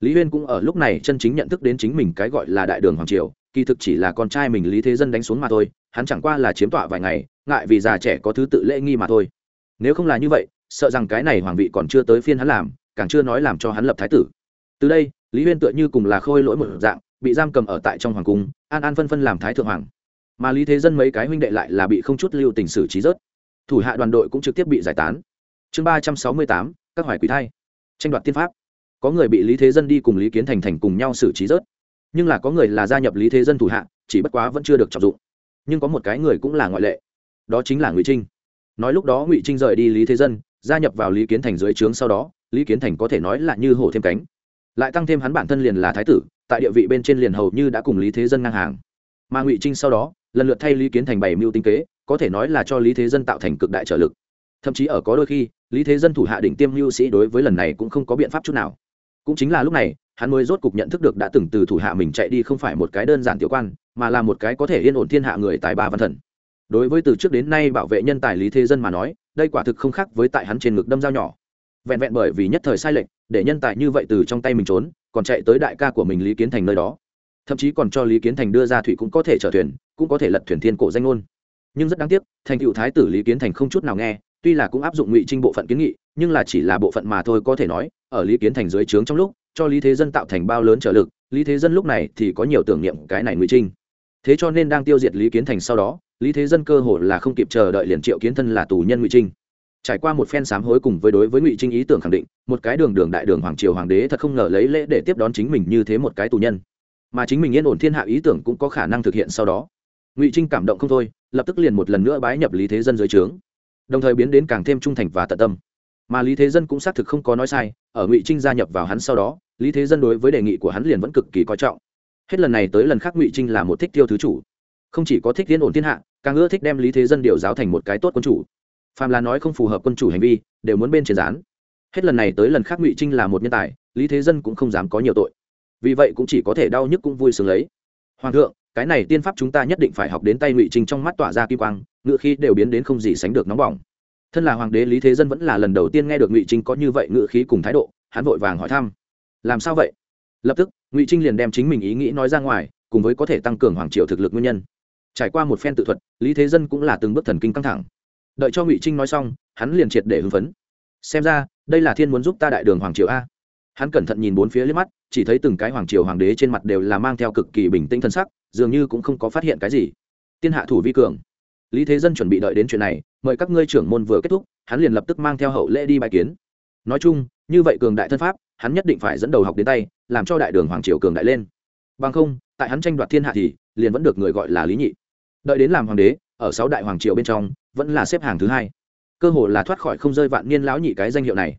[SPEAKER 1] Lý huyên cũng ở lúc này chân chính nhận thức đến chính mình cái gọi là đại đường hoàng triều kỳ thực chỉ là con trai mình lý thế dân đánh xuống mà thôi, hắn chẳng qua là chiếm tọa vài ngày, ngại vì già trẻ có thứ tự lễ nghi mà thôi. Nếu không là như vậy, sợ rằng cái này hoàng vị còn chưa tới phiên hắn làm, càng chưa nói làm cho hắn lập thái tử. Từ đây, lý huyên tựa như cùng là khôi lỗi một dạng, bị giam cầm ở tại trong hoàng cung, an an phân phân làm thái thượng hoàng. Mà lý thế dân mấy cái huynh đệ lại là bị không chút lưu tình xử trí rớt. Thủ hạ đoàn đội cũng trực tiếp bị giải tán. Chương ba trăm sáu mươi tám, các hoài quý thai. Tranh đoạt tiên pháp. Có người bị lý thế dân đi cùng lý kiến thành thành cùng nhau xử trí rớt nhưng là có người là gia nhập lý thế dân thủ hạ, chỉ bất quá vẫn chưa được trọng dụng. Nhưng có một cái người cũng là ngoại lệ. Đó chính là ngụy trinh. Nói lúc đó ngụy trinh rời đi lý thế dân, gia nhập vào lý kiến thành dưới trướng sau đó, lý kiến thành có thể nói là như hổ thêm cánh. Lại tăng thêm hắn bản thân liền là thái tử, tại địa vị bên trên liền hầu như đã cùng lý thế dân ngang hàng. Mà ngụy trinh sau đó, lần lượt thay lý kiến thành bảy mưu tinh kế, có thể nói là cho lý thế dân tạo thành cực đại trợ lực. Thậm chí ở có đôi khi, lý thế dân thủ hạ đỉnh tiêm mưu sĩ đối với lần này cũng không có biện pháp chút nào cũng chính là lúc này, hắn mới rốt cục nhận thức được đã từng từ thủ hạ mình chạy đi không phải một cái đơn giản tiểu quan, mà là một cái có thể yên ổn thiên hạ người tài ba văn thần. Đối với từ trước đến nay bảo vệ nhân tài lý thế dân mà nói, đây quả thực không khác với tại hắn trên ngực đâm dao nhỏ. Vẹn vẹn bởi vì nhất thời sai lệch, để nhân tài như vậy từ trong tay mình trốn, còn chạy tới đại ca của mình lý kiến thành nơi đó. Thậm chí còn cho lý kiến thành đưa ra thủy cũng có thể chở thuyền, cũng có thể lật thuyền thiên cổ danh ngôn. Nhưng rất đáng tiếc, thành cựu thái tử lý kiến thành không chút nào nghe tuy là cũng áp dụng ngụy trinh bộ phận kiến nghị, nhưng là chỉ là bộ phận mà thôi có thể nói, ở lý kiến thành dưới trướng trong lúc, cho lý thế dân tạo thành bao lớn trợ lực, lý thế dân lúc này thì có nhiều tưởng niệm cái này ngụy trinh. Thế cho nên đang tiêu diệt lý kiến thành sau đó, lý thế dân cơ hồ là không kịp chờ đợi liền triệu kiến thân là tù nhân ngụy trinh. Trải qua một phen sám hối cùng với đối với ngụy trinh ý tưởng khẳng định, một cái đường đường đại đường hoàng triều hoàng đế thật không ngờ lấy lễ để tiếp đón chính mình như thế một cái tù nhân. Mà chính mình yên ổn thiên hạ ý tưởng cũng có khả năng thực hiện sau đó. Ngụy trinh cảm động không thôi, lập tức liền một lần nữa bái nhập lý thế dân dưới trướng đồng thời biến đến càng thêm trung thành và tận tâm. Mà lý thế dân cũng xác thực không có nói sai, ở ngụy trinh gia nhập vào hắn sau đó, lý thế dân đối với đề nghị của hắn liền vẫn cực kỳ coi trọng. Hết lần này tới lần khác ngụy trinh là một thích tiêu thứ chủ. Không chỉ có thích yên ổn thiên hạ, càng ưa thích đem lý thế dân điều giáo thành một cái tốt quân chủ. Phàm là nói không phù hợp quân chủ hành vi, đều muốn bên trên gián. Hết lần này tới lần khác ngụy trinh là một nhân tài, lý thế dân cũng không dám có nhiều tội. Vì vậy cũng chỉ có thể đau nhức cũng vui sướng lấy. Hoàng thượng, cái này tiên pháp chúng ta nhất định phải học đến tay ngụy trinh trong mắt tỏa ra kim quang ngự khí đều biến đến không gì sánh được nóng bỏng. Thân là hoàng đế lý thế dân vẫn là lần đầu tiên nghe được ngụy trinh có như vậy ngự khí cùng thái độ, hắn vội vàng hỏi thăm. Làm sao vậy? Lập tức, ngụy trinh liền đem chính mình ý nghĩ nói ra ngoài, cùng với có thể tăng cường hoàng triều thực lực nguyên nhân. Trải qua một phen tự thuật, lý thế dân cũng là từng bước thần kinh căng thẳng. Đợi cho ngụy trinh nói xong, hắn liền triệt để hưng phấn. Xem ra, đây là thiên muốn giúp ta đại đường hoàng triều a. Hắn cẩn thận nhìn bốn phía liếc mắt, chỉ thấy từng cái hoàng triều hoàng đế trên mặt đều là mang theo cực kỳ bình tĩnh thân sắc, dường như cũng không có phát hiện cái gì. Tiên hạ thủ vi cường lý thế dân chuẩn bị đợi đến chuyện này, mời các ngươi trưởng môn vừa kết thúc, hắn liền lập tức mang theo hậu lễ đi bài kiến. Nói chung, như vậy cường đại thân pháp, hắn nhất định phải dẫn đầu học đến tay, làm cho đại đường hoàng triều cường đại lên. Bằng không, tại hắn tranh đoạt thiên hạ thì, liền vẫn được người gọi là lý nhị. Đợi đến làm hoàng đế, ở sáu đại hoàng triều bên trong, vẫn là xếp hàng thứ hai. Cơ hồ là thoát khỏi không rơi vạn niên lão nhị cái danh hiệu này.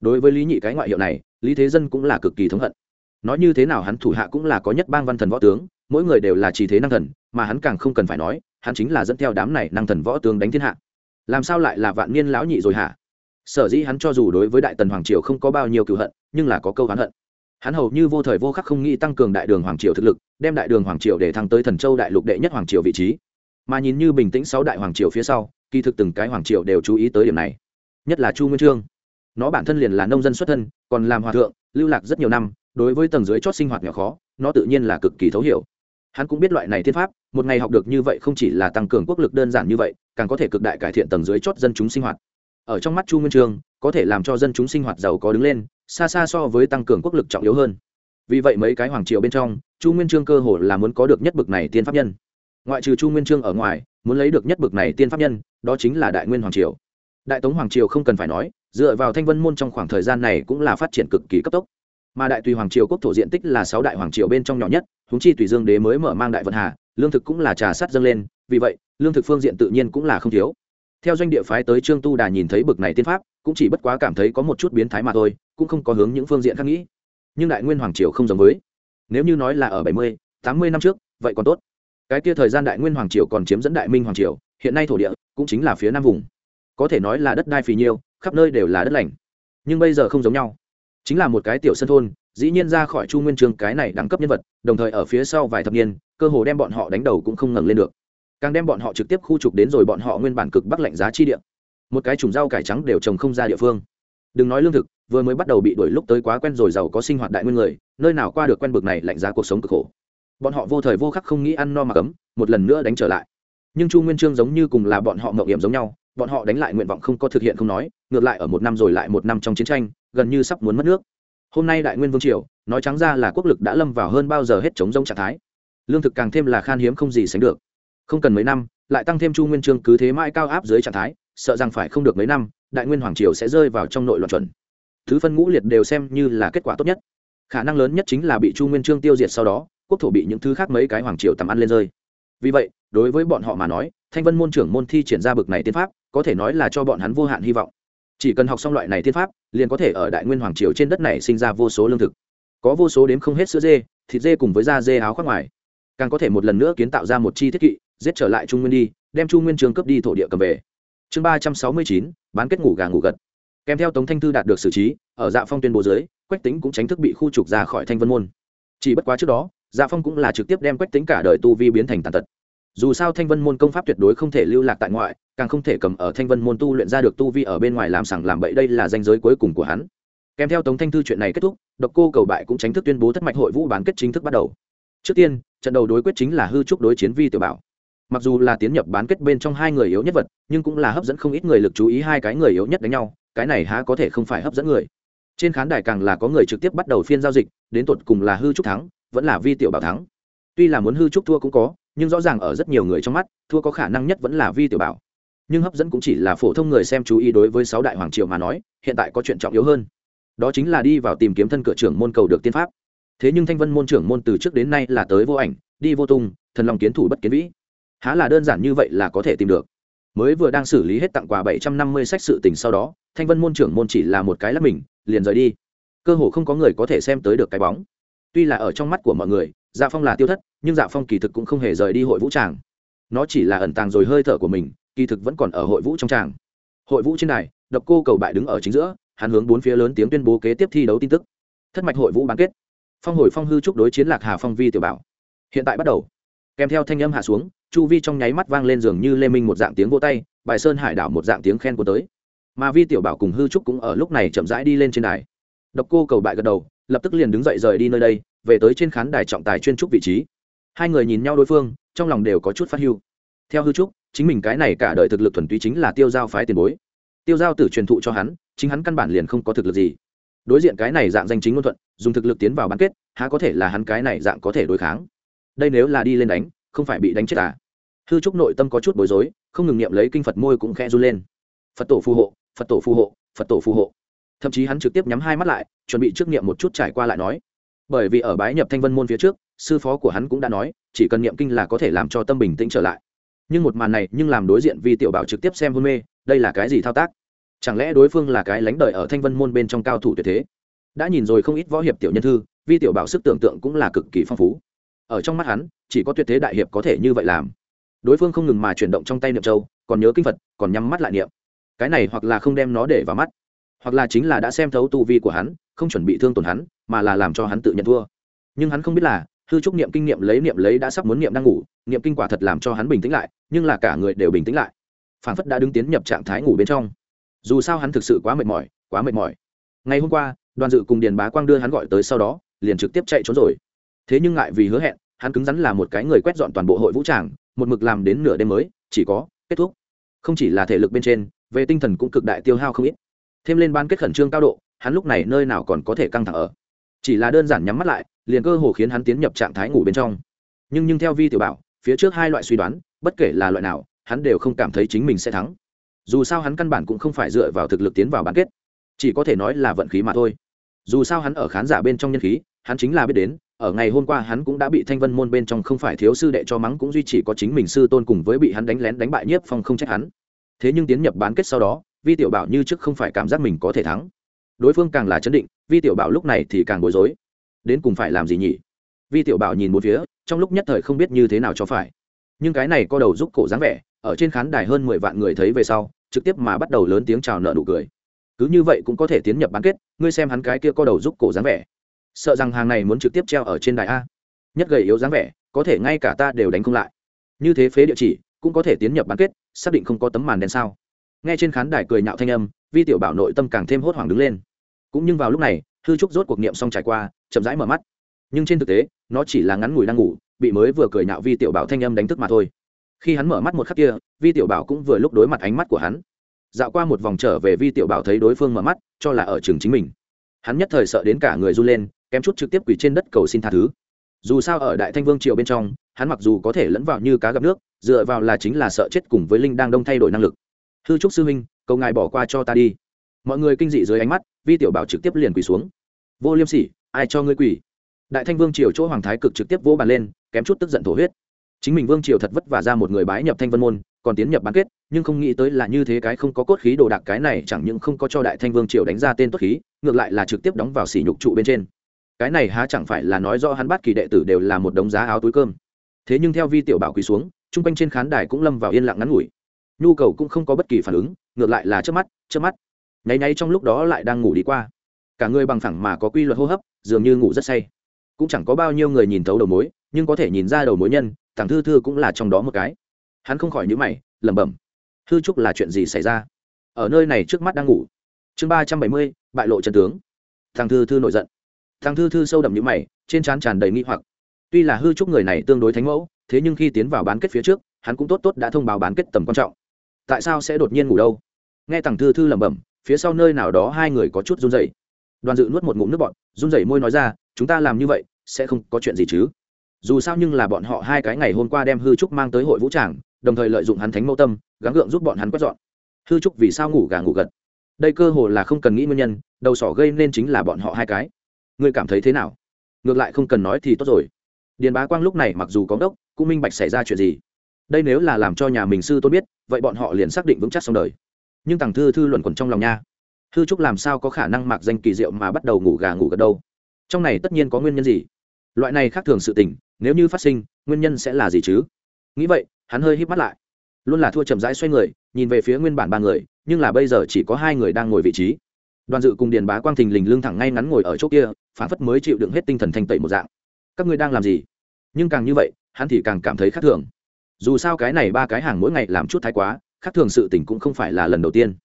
[SPEAKER 1] Đối với lý nhị cái ngoại hiệu này, lý thế dân cũng là cực kỳ thống hận. Nói như thế nào hắn thủ hạ cũng là có nhất bang văn thần võ tướng mỗi người đều là chỉ thế năng thần, mà hắn càng không cần phải nói, hắn chính là dẫn theo đám này năng thần võ tướng đánh thiên hạ. Làm sao lại là vạn niên lão nhị rồi hả? Sở dĩ hắn cho dù đối với đại tần hoàng triều không có bao nhiêu cựu hận, nhưng là có câu hắn hận. Hắn hầu như vô thời vô khắc không nghĩ tăng cường đại đường hoàng triều thực lực, đem đại đường hoàng triều để thăng tới thần châu đại lục đệ nhất hoàng triều vị trí. Mà nhìn như bình tĩnh sáu đại hoàng triều phía sau, kỳ thực từng cái hoàng triều đều chú ý tới điểm này. Nhất là chu nguyên trương. Nó bản thân liền là nông dân xuất thân, còn làm hòa thượng, lưu lạc rất nhiều năm, đối với tầng dưới chót sinh hoạt nhỏ khó, nó tự nhiên là cực kỳ thấu hiểu hắn cũng biết loại này thiên pháp, một ngày học được như vậy không chỉ là tăng cường quốc lực đơn giản như vậy, càng có thể cực đại cải thiện tầng dưới chót dân chúng sinh hoạt. Ở trong mắt chu nguyên trường, có thể làm cho dân chúng sinh hoạt giàu có đứng lên, xa xa so với tăng cường quốc lực trọng yếu hơn. Vì vậy mấy cái hoàng triều bên trong, chu nguyên trương cơ hồ là muốn có được nhất bực này tiên pháp nhân. Ngoại trừ chu nguyên trương ở ngoài, muốn lấy được nhất bực này tiên pháp nhân, đó chính là đại nguyên hoàng triều. Đại tống hoàng triều không cần phải nói, dựa vào thanh vân môn trong khoảng thời gian này cũng là phát triển cực kỳ cấp tốc. Mà đại tùy hoàng triều quốc thổ diện tích là sáu đại hoàng triều bên trong nhỏ nhất húng chi tùy dương đế mới mở mang đại vận hà, lương thực cũng là trà sắt dâng lên, vì vậy, lương thực phương diện tự nhiên cũng là không thiếu. Theo doanh địa phái tới trương tu đà nhìn thấy bực này tiên pháp, cũng chỉ bất quá cảm thấy có một chút biến thái mà thôi, cũng không có hướng những phương diện khác nghĩ. Nhưng đại nguyên hoàng triều không giống với. Nếu như nói là ở bảy mươi, tám mươi năm trước, vậy còn tốt. Cái kia thời gian đại nguyên hoàng triều còn chiếm dẫn đại minh hoàng triều, hiện nay thổ địa cũng chính là phía nam vùng. Có thể nói là đất đai phì nhiêu, khắp nơi đều là đất lành. Nhưng bây giờ không giống nhau. Chính là một cái tiểu sân thôn dĩ nhiên ra khỏi chu nguyên trường cái này đẳng cấp nhân vật, đồng thời ở phía sau vài thập niên, cơ hồ đem bọn họ đánh đầu cũng không ngẩng lên được. Càng đem bọn họ trực tiếp khu trục đến rồi bọn họ nguyên bản cực bắc lạnh giá chi địa. Một cái trùng rau cải trắng đều trồng không ra địa phương. Đừng nói lương thực, vừa mới bắt đầu bị đuổi lúc tới quá quen rồi giàu có sinh hoạt đại nguyên người, nơi nào qua được quen bực này lạnh giá cuộc sống cực khổ. Bọn họ vô thời vô khắc không nghĩ ăn no mà cấm, một lần nữa đánh trở lại. Nhưng chu nguyên trương giống như cùng là bọn họ mậu hiểm giống nhau, bọn họ đánh lại nguyện vọng không có thực hiện không nói, ngược lại ở một năm rồi lại một năm trong chiến tranh, gần như sắp muốn mất nước hôm nay đại nguyên vương triều, nói trắng ra là quốc lực đã lâm vào hơn bao giờ hết chống rông trạng thái. Lương thực càng thêm là khan hiếm không gì sánh được. Không cần mấy năm, lại tăng thêm chu nguyên trương cứ thế mãi cao áp dưới trạng thái, sợ rằng phải không được mấy năm, đại nguyên hoàng triều sẽ rơi vào trong nội loạn chuẩn. Thứ phân ngũ liệt đều xem như là kết quả tốt nhất. Khả năng lớn nhất chính là bị chu nguyên trương tiêu diệt sau đó, quốc thổ bị những thứ khác mấy cái hoàng triều tầm ăn lên rơi. Vì vậy, đối với bọn họ mà nói, thanh vân môn trưởng môn thi triển ra bực này tiên pháp, có thể nói là cho bọn hắn vô hạn hy vọng chỉ cần học xong loại này thiên pháp, liền có thể ở đại nguyên hoàng triều trên đất này sinh ra vô số lương thực. Có vô số đếm không hết sữa dê, thịt dê cùng với da dê áo khoác ngoài. Càng có thể một lần nữa kiến tạo ra một chi thiết kỵ, giết trở lại trung nguyên đi, đem chu nguyên trường cướp đi thổ địa cầm về. Chương ba trăm sáu mươi chín, bán kết ngủ gà ngủ gật. Kèm theo tống thanh thư đạt được xử trí, ở dạ phong tuyên bố dưới, quách tính cũng tránh thức bị khu trục ra khỏi thanh vân môn. Chỉ bất quá trước đó dạ phong cũng là trực tiếp đem quách tính cả đời tu vi biến thành tàn tật dù sao thanh vân môn công pháp tuyệt đối không thể lưu lạc tại ngoại, càng không thể cầm ở thanh vân môn tu luyện ra được tu vi ở bên ngoài làm sằng làm bậy đây là danh giới cuối cùng của hắn. Kèm theo tống thanh thư chuyện này kết thúc, độc cô cầu bại cũng chính thức tuyên bố thất mạch hội vũ bán kết chính thức bắt đầu. Trước tiên, trận đầu đối quyết chính là hư trúc đối chiến vi tiểu bảo. Mặc dù là tiến nhập bán kết bên trong hai người yếu nhất vật, nhưng cũng là hấp dẫn không ít người lực chú ý hai cái người yếu nhất đánh nhau, cái này há có thể không phải hấp dẫn người. Trên khán đài càng là có người trực tiếp bắt đầu phiên giao dịch, đến tột cùng là hư trúc thắng, vẫn là vi tiểu bảo thắng. Tuy là muốn hư trúc thua cũng có nhưng rõ ràng ở rất nhiều người trong mắt, thua có khả năng nhất vẫn là vi tiểu bảo. Nhưng hấp dẫn cũng chỉ là phổ thông người xem chú ý đối với sáu đại hoàng triều mà nói, hiện tại có chuyện trọng yếu hơn. Đó chính là đi vào tìm kiếm thân cửa trưởng môn cầu được tiên pháp. Thế nhưng thanh vân môn trưởng môn từ trước đến nay là tới vô ảnh, đi vô tung, thần lòng kiến thủ bất kiến vĩ. Há là đơn giản như vậy là có thể tìm được. Mới vừa đang xử lý hết tặng quà bảy trăm năm mươi sách sự tình sau đó, thanh vân môn trưởng môn chỉ là một cái lắp mình, liền rời đi. Cơ hồ không có người có thể xem tới được cái bóng. Tuy là ở trong mắt của mọi người dạ phong là tiêu thất, nhưng dạ phong kỳ thực cũng không hề rời đi hội vũ tràng. Nó chỉ là ẩn tàng rồi hơi thở của mình, kỳ thực vẫn còn ở hội vũ trong tràng. Hội vũ trên này độc cô cầu bại đứng ở chính giữa, hắn hướng bốn phía lớn tiếng tuyên bố kế tiếp thi đấu tin tức. Thất mạch hội vũ bán kết. Phong hồi phong hư trúc đối chiến lạc hà phong vi tiểu bảo. Hiện tại bắt đầu. Kèm theo thanh âm hạ xuống, chu vi trong nháy mắt vang lên giường như lê minh một dạng tiếng vô tay, bài sơn hải đảo một dạng tiếng khen của tới. Mà vi tiểu bảo cùng hư trúc cũng ở lúc này chậm rãi đi lên trên đài. Độc cô cầu bại gật đầu, lập tức liền đứng dậy rời đi nơi đây về tới trên khán đài trọng tài chuyên trúc vị trí. Hai người nhìn nhau đối phương, trong lòng đều có chút phát hưu. Theo hư trúc, chính mình cái này cả đời thực lực thuần túy chính là tiêu giao phái tiền bối. Tiêu giao tử truyền thụ cho hắn, chính hắn căn bản liền không có thực lực gì. Đối diện cái này dạng danh chính ngôn thuận, dùng thực lực tiến vào bán kết, há có thể là hắn cái này dạng có thể đối kháng? Đây nếu là đi lên đánh, không phải bị đánh chết à? Hư trúc nội tâm có chút bối rối, không ngừng niệm lấy kinh phật môi cũng khẽ run lên. Phật tổ phù hộ, phật tổ phù hộ, phật tổ phù hộ. Thậm chí hắn trực tiếp nhắm hai mắt lại, chuẩn bị trước niệm một chút trải qua lại nói bởi vì ở bái nhập thanh vân môn phía trước, sư phó của hắn cũng đã nói, chỉ cần niệm kinh là có thể làm cho tâm bình tĩnh trở lại. Nhưng một màn này, nhưng làm đối diện vi tiểu bảo trực tiếp xem hôn mê, đây là cái gì thao tác? Chẳng lẽ đối phương là cái lánh đời ở thanh vân môn bên trong cao thủ tuyệt thế? Đã nhìn rồi không ít võ hiệp tiểu nhân thư, vi tiểu bảo sức tưởng tượng cũng là cực kỳ phong phú. Ở trong mắt hắn, chỉ có tuyệt thế đại hiệp có thể như vậy làm. Đối phương không ngừng mà chuyển động trong tay niệm châu, còn nhớ kinh phật, còn nhắm mắt lại niệm. Cái này hoặc là không đem nó để vào mắt, hoặc là chính là đã xem thấu tu vi của hắn không chuẩn bị thương tổn hắn, mà là làm cho hắn tự nhận thua. Nhưng hắn không biết là, hư trúc niệm kinh nghiệm lấy niệm lấy đã sắp muốn niệm đang ngủ, niệm kinh quả thật làm cho hắn bình tĩnh lại, nhưng là cả người đều bình tĩnh lại. Phản phất đã đứng tiến nhập trạng thái ngủ bên trong. Dù sao hắn thực sự quá mệt mỏi, quá mệt mỏi. Ngày hôm qua, đoàn dự cùng điền bá quang đưa hắn gọi tới sau đó, liền trực tiếp chạy trốn rồi. Thế nhưng ngại vì hứa hẹn, hắn cứng rắn là một cái người quét dọn toàn bộ hội vũ tràng, một mực làm đến nửa đêm mới, chỉ có kết thúc. Không chỉ là thể lực bên trên, về tinh thần cũng cực đại tiêu hao không ít. Thêm lên ban kết khẩn trương cao độ hắn lúc này nơi nào còn có thể căng thẳng ở. Chỉ là đơn giản nhắm mắt lại, liền cơ hồ khiến hắn tiến nhập trạng thái ngủ bên trong. Nhưng nhưng theo vi tiểu bảo, phía trước hai loại suy đoán, bất kể là loại nào, hắn đều không cảm thấy chính mình sẽ thắng. Dù sao hắn căn bản cũng không phải dựa vào thực lực tiến vào bán kết. Chỉ có thể nói là vận khí mà thôi. Dù sao hắn ở khán giả bên trong nhân khí, hắn chính là biết đến, ở ngày hôm qua hắn cũng đã bị thanh vân môn bên trong không phải thiếu sư đệ cho mắng cũng duy chỉ có chính mình sư tôn cùng với bị hắn đánh lén đánh bại nhiếp phong không trách hắn. Thế nhưng tiến nhập bán kết sau đó, vi tiểu bảo như trước không phải cảm giác mình có thể thắng đối phương càng là chấn định, vi tiểu bảo lúc này thì càng bối rối. Đến cùng phải làm gì nhỉ? Vi tiểu bảo nhìn một phía, trong lúc nhất thời không biết như thế nào cho phải. Nhưng cái này có đầu giúp cổ dáng vẻ, ở trên khán đài hơn mười vạn người thấy về sau, trực tiếp mà bắt đầu lớn tiếng chào nợ nụ cười. Cứ như vậy cũng có thể tiến nhập bán kết, ngươi xem hắn cái kia có đầu giúp cổ dáng vẻ. Sợ rằng hàng này muốn trực tiếp treo ở trên đài a. Nhất gầy yếu dáng vẻ, có thể ngay cả ta đều đánh không lại. Như thế phế địa chỉ, cũng có thể tiến nhập bán kết, xác định không có tấm màn đen sao. Nghe trên khán đài cười nhạo thanh âm, vi tiểu bảo nội tâm càng thêm hốt hoảng đứng lên cũng nhưng vào lúc này, hư trúc rốt cuộc niệm xong trải qua, chậm rãi mở mắt. Nhưng trên thực tế, nó chỉ là ngắn ngủi đang ngủ, bị mới vừa cười nạo vi tiểu bảo thanh âm đánh thức mà thôi. Khi hắn mở mắt một khắc kia, vi tiểu bảo cũng vừa lúc đối mặt ánh mắt của hắn. Dạo qua một vòng trở về, vi tiểu bảo thấy đối phương mở mắt, cho là ở trường chính mình. Hắn nhất thời sợ đến cả người run lên, kém chút trực tiếp quỳ trên đất cầu xin tha thứ. Dù sao ở đại thanh vương triều bên trong, hắn mặc dù có thể lẫn vào như cá gặp nước, dựa vào là chính là sợ chết cùng với linh đang đông thay đổi năng lực. Hư trúc sư huynh, cầu ngài bỏ qua cho ta đi mọi người kinh dị dưới ánh mắt, vi tiểu bảo trực tiếp liền quỳ xuống. Vô liêm sỉ, ai cho ngươi quỳ? Đại thanh vương triều chỗ hoàng thái cực trực tiếp vỗ bàn lên, kém chút tức giận thổ huyết. Chính mình vương triều thật vất vả ra một người bái nhập thanh vân môn, còn tiến nhập bán kết, nhưng không nghĩ tới là như thế cái không có cốt khí đồ đạc cái này chẳng những không có cho đại thanh vương triều đánh ra tên tốt khí, ngược lại là trực tiếp đóng vào sỉ nhục trụ bên trên. Cái này há chẳng phải là nói rõ hắn bắt kỳ đệ tử đều là một đống giá áo túi cơm. Thế nhưng theo vi tiểu bảo quỳ xuống chung quanh trên khán đài cũng lâm vào yên lặng ngắn ngủi. Nhu cầu cũng không có bất kỳ phản ứng, ngược lại là trước mắt trước mắt nháy nháy trong lúc đó lại đang ngủ đi qua. Cả người bằng phẳng mà có quy luật hô hấp, dường như ngủ rất say. Cũng chẳng có bao nhiêu người nhìn thấu đầu mối, nhưng có thể nhìn ra đầu mối nhân thằng thư thư cũng là trong đó một cái. Hắn không khỏi nhữ mày, lẩm bẩm, thư trúc là chuyện gì xảy ra? Ở nơi này trước mắt đang ngủ. Chương ba trăm bảy mươi, bại lộ trần tướng. Thằng thư thư nổi giận. Thằng thư thư sâu đậm nhữ mày, trên trán tràn đầy nghi hoặc. Tuy là hư trúc người này tương đối thánh mẫu, thế nhưng khi tiến vào bán kết phía trước, hắn cũng tốt tốt đã thông báo bán kết tầm quan trọng. Tại sao sẽ đột nhiên ngủ đâu? Nghe thằng thư thư lẩm bẩm phía sau nơi nào đó hai người có chút run rẩy. Đoàn dự nuốt một ngụm nước bọt, run rẩy môi nói ra, chúng ta làm như vậy, sẽ không có chuyện gì chứ? Dù sao nhưng là bọn họ hai cái ngày hôm qua đem hư trúc mang tới hội vũ tràng, đồng thời lợi dụng hắn thánh mẫu tâm, gắng gượng giúp bọn hắn quét dọn. Hư trúc vì sao ngủ gà ngủ gật? Đây cơ hồ là không cần nghĩ nguyên nhân, đầu sỏ gây nên chính là bọn họ hai cái. Ngươi cảm thấy thế nào? Ngược lại không cần nói thì tốt rồi. Điền bá quang lúc này mặc dù có đốc cũng minh bạch xảy ra chuyện gì. Đây nếu là làm cho nhà mình sư tôn biết, vậy bọn họ liền xác định vững chắc xong đời nhưng thằng thư thư luận quẩn trong lòng nha. Thư trúc làm sao có khả năng mặc danh kỳ diệu mà bắt đầu ngủ gà ngủ gật đâu? Trong này tất nhiên có nguyên nhân gì? Loại này khác thường sự tình, nếu như phát sinh, nguyên nhân sẽ là gì chứ? Nghĩ vậy, hắn hơi hít mắt lại. Luôn là thua chậm rãi xoay người, nhìn về phía nguyên bản ba người, nhưng là bây giờ chỉ có hai người đang ngồi vị trí. Đoàn dự cùng điền bá quang thình lình lưng thẳng ngay ngắn ngồi ở chỗ kia, phản phất mới chịu đựng hết tinh thần thanh tẩy một dạng. Các ngươi đang làm gì? Nhưng càng như vậy, hắn thì càng cảm thấy khác thường. Dù sao cái này ba cái hàng mỗi ngày làm chút thái quá khác thường sự tình cũng không phải là lần đầu tiên.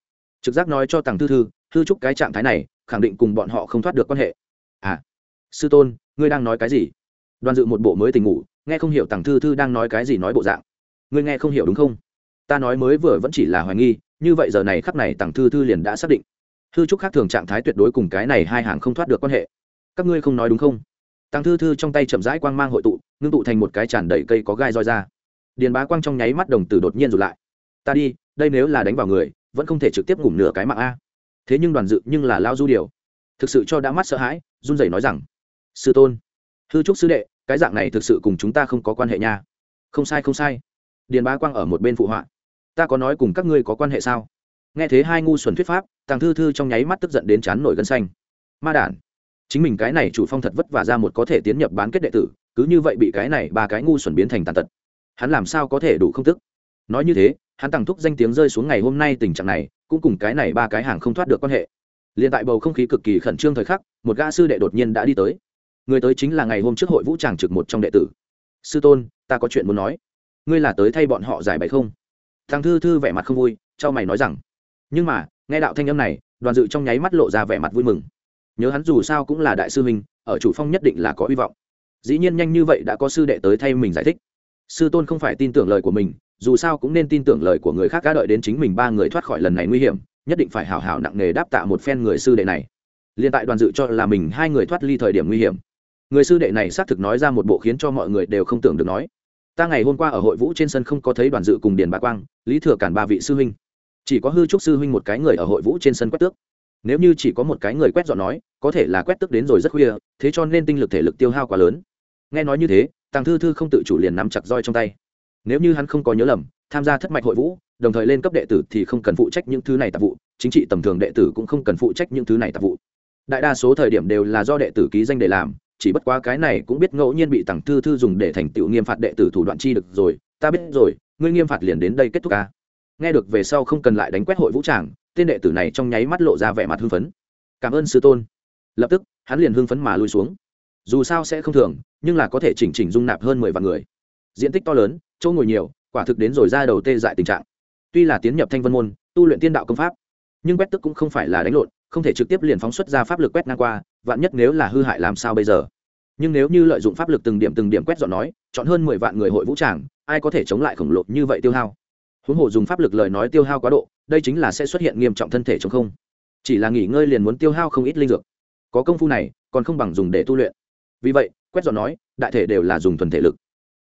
[SPEAKER 1] Trực giác nói cho tàng thư thư thư trúc, cái trạng thái này, khẳng định cùng bọn họ không thoát được quan hệ. À sư tôn, ngươi đang nói cái gì? Đoàn dự một bộ mới tình ngủ, nghe không hiểu tàng thư thư đang nói cái gì nói bộ dạng. Ngươi nghe không hiểu đúng không? Ta nói mới vừa vẫn chỉ là hoài nghi, như vậy giờ này khắc này tàng thư thư liền đã xác định. Thư trúc khác thường trạng thái tuyệt đối cùng cái này hai hàng không thoát được quan hệ. Các ngươi không nói đúng không? Tàng thư thư trong tay chậm rãi quang mang hội tụ, ngưng tụ thành một cái tràn đầy cây có gai roi ra. Điền bá quang trong nháy mắt đồng tử đột nhiên rụt lại ta đi, đây nếu là đánh vào người, vẫn không thể trực tiếp ngủm nửa cái mạng a. Thế nhưng đoàn dự nhưng là lao du điều. Thực sự cho đã mắt sợ hãi, run rẩy nói rằng, sư tôn, hư trúc sư đệ, cái dạng này thực sự cùng chúng ta không có quan hệ nha. Không sai không sai. Điền bá quang ở một bên phụ họa. Ta có nói cùng các ngươi có quan hệ sao? Nghe thế hai ngu xuẩn thuyết pháp, tàng thư thư trong nháy mắt tức giận đến chán nổi gân xanh. Ma đản, chính mình cái này chủ phong thật vất vả ra một có thể tiến nhập bán kết đệ tử, cứ như vậy bị cái này ba cái ngu xuẩn biến thành tàn tật. Hắn làm sao có thể đủ không tức? Nói như thế hắn tàng thúc danh tiếng rơi xuống ngày hôm nay tình trạng này cũng cùng cái này ba cái hàng không thoát được quan hệ. Liền tại bầu không khí cực kỳ khẩn trương thời khắc một gã sư đệ đột nhiên đã đi tới. Người tới chính là ngày hôm trước hội vũ tràng trực một trong đệ tử. Sư tôn ta có chuyện muốn nói. Ngươi là tới thay bọn họ giải bày không? Thằng thư thư vẻ mặt không vui cho mày nói rằng. Nhưng mà nghe đạo thanh âm này đoàn dự trong nháy mắt lộ ra vẻ mặt vui mừng. Nhớ hắn dù sao cũng là đại sư mình, ở chủ phong nhất định là có hy vọng. Dĩ nhiên nhanh như vậy đã có sư đệ tới thay mình giải thích. Sư tôn không phải tin tưởng lời của mình dù sao cũng nên tin tưởng lời của người khác đã đợi đến chính mình ba người thoát khỏi lần này nguy hiểm, nhất định phải hảo hảo nặng nề đáp tạ một phen người sư đệ này. Liên tại đoàn dự cho là mình hai người thoát ly thời điểm nguy hiểm, người sư đệ này xác thực nói ra một bộ khiến cho mọi người đều không tưởng được nói. Ta ngày hôm qua ở hội vũ trên sân không có thấy đoàn dự cùng điền bà quang, lý thừa cản ba vị sư huynh. Chỉ có hư trúc sư huynh một cái người ở hội vũ trên sân quét tước. Nếu như chỉ có một cái người quét dọn nói, có thể là quét tước đến rồi rất khuya, thế cho nên tinh lực thể lực tiêu hao quá lớn. Nghe nói như thế, tàng thư thư không tự chủ liền nắm chặt roi trong tay nếu như hắn không có nhớ lầm, tham gia thất mạch hội vũ, đồng thời lên cấp đệ tử thì không cần phụ trách những thứ này tạp vụ, chính trị tầm thường đệ tử cũng không cần phụ trách những thứ này tạp vụ. Đại đa số thời điểm đều là do đệ tử ký danh để làm, chỉ bất quá cái này cũng biết ngẫu nhiên bị tặng thư thư dùng để thành tựu nghiêm phạt đệ tử thủ đoạn chi được rồi. Ta biết rồi, ngươi nghiêm phạt liền đến đây kết thúc ca nghe được về sau không cần lại đánh quét hội vũ tràng, tên đệ tử này trong nháy mắt lộ ra vẻ mặt hưng phấn. Cảm ơn sư tôn. Lập tức, hắn liền hưng phấn mà lui xuống. Dù sao sẽ không thường, nhưng là có thể chỉnh chỉnh dung nạp hơn mười vạn người. Diện tích to lớn chỗ ngồi nhiều, quả thực đến rồi ra đầu tê dại tình trạng. Tuy là tiến nhập thanh vân môn, tu luyện tiên đạo công pháp, nhưng quét tức cũng không phải là đánh lộn, không thể trực tiếp liền phóng xuất ra pháp lực quét ngang qua, vạn nhất nếu là hư hại làm sao bây giờ? Nhưng nếu như lợi dụng pháp lực từng điểm từng điểm quét dọn nói, chọn hơn mười vạn người hội vũ tràng, ai có thể chống lại khổng lồ như vậy tiêu hao? Huống hồ dùng pháp lực lời nói tiêu hao quá độ, đây chính là sẽ xuất hiện nghiêm trọng thân thể chống không. Chỉ là nghỉ ngơi liền muốn tiêu hao không ít linh dược. Có công phu này, còn không bằng dùng để tu luyện. Vì vậy, quét dọn nói, đại thể đều là dùng thuần thể lực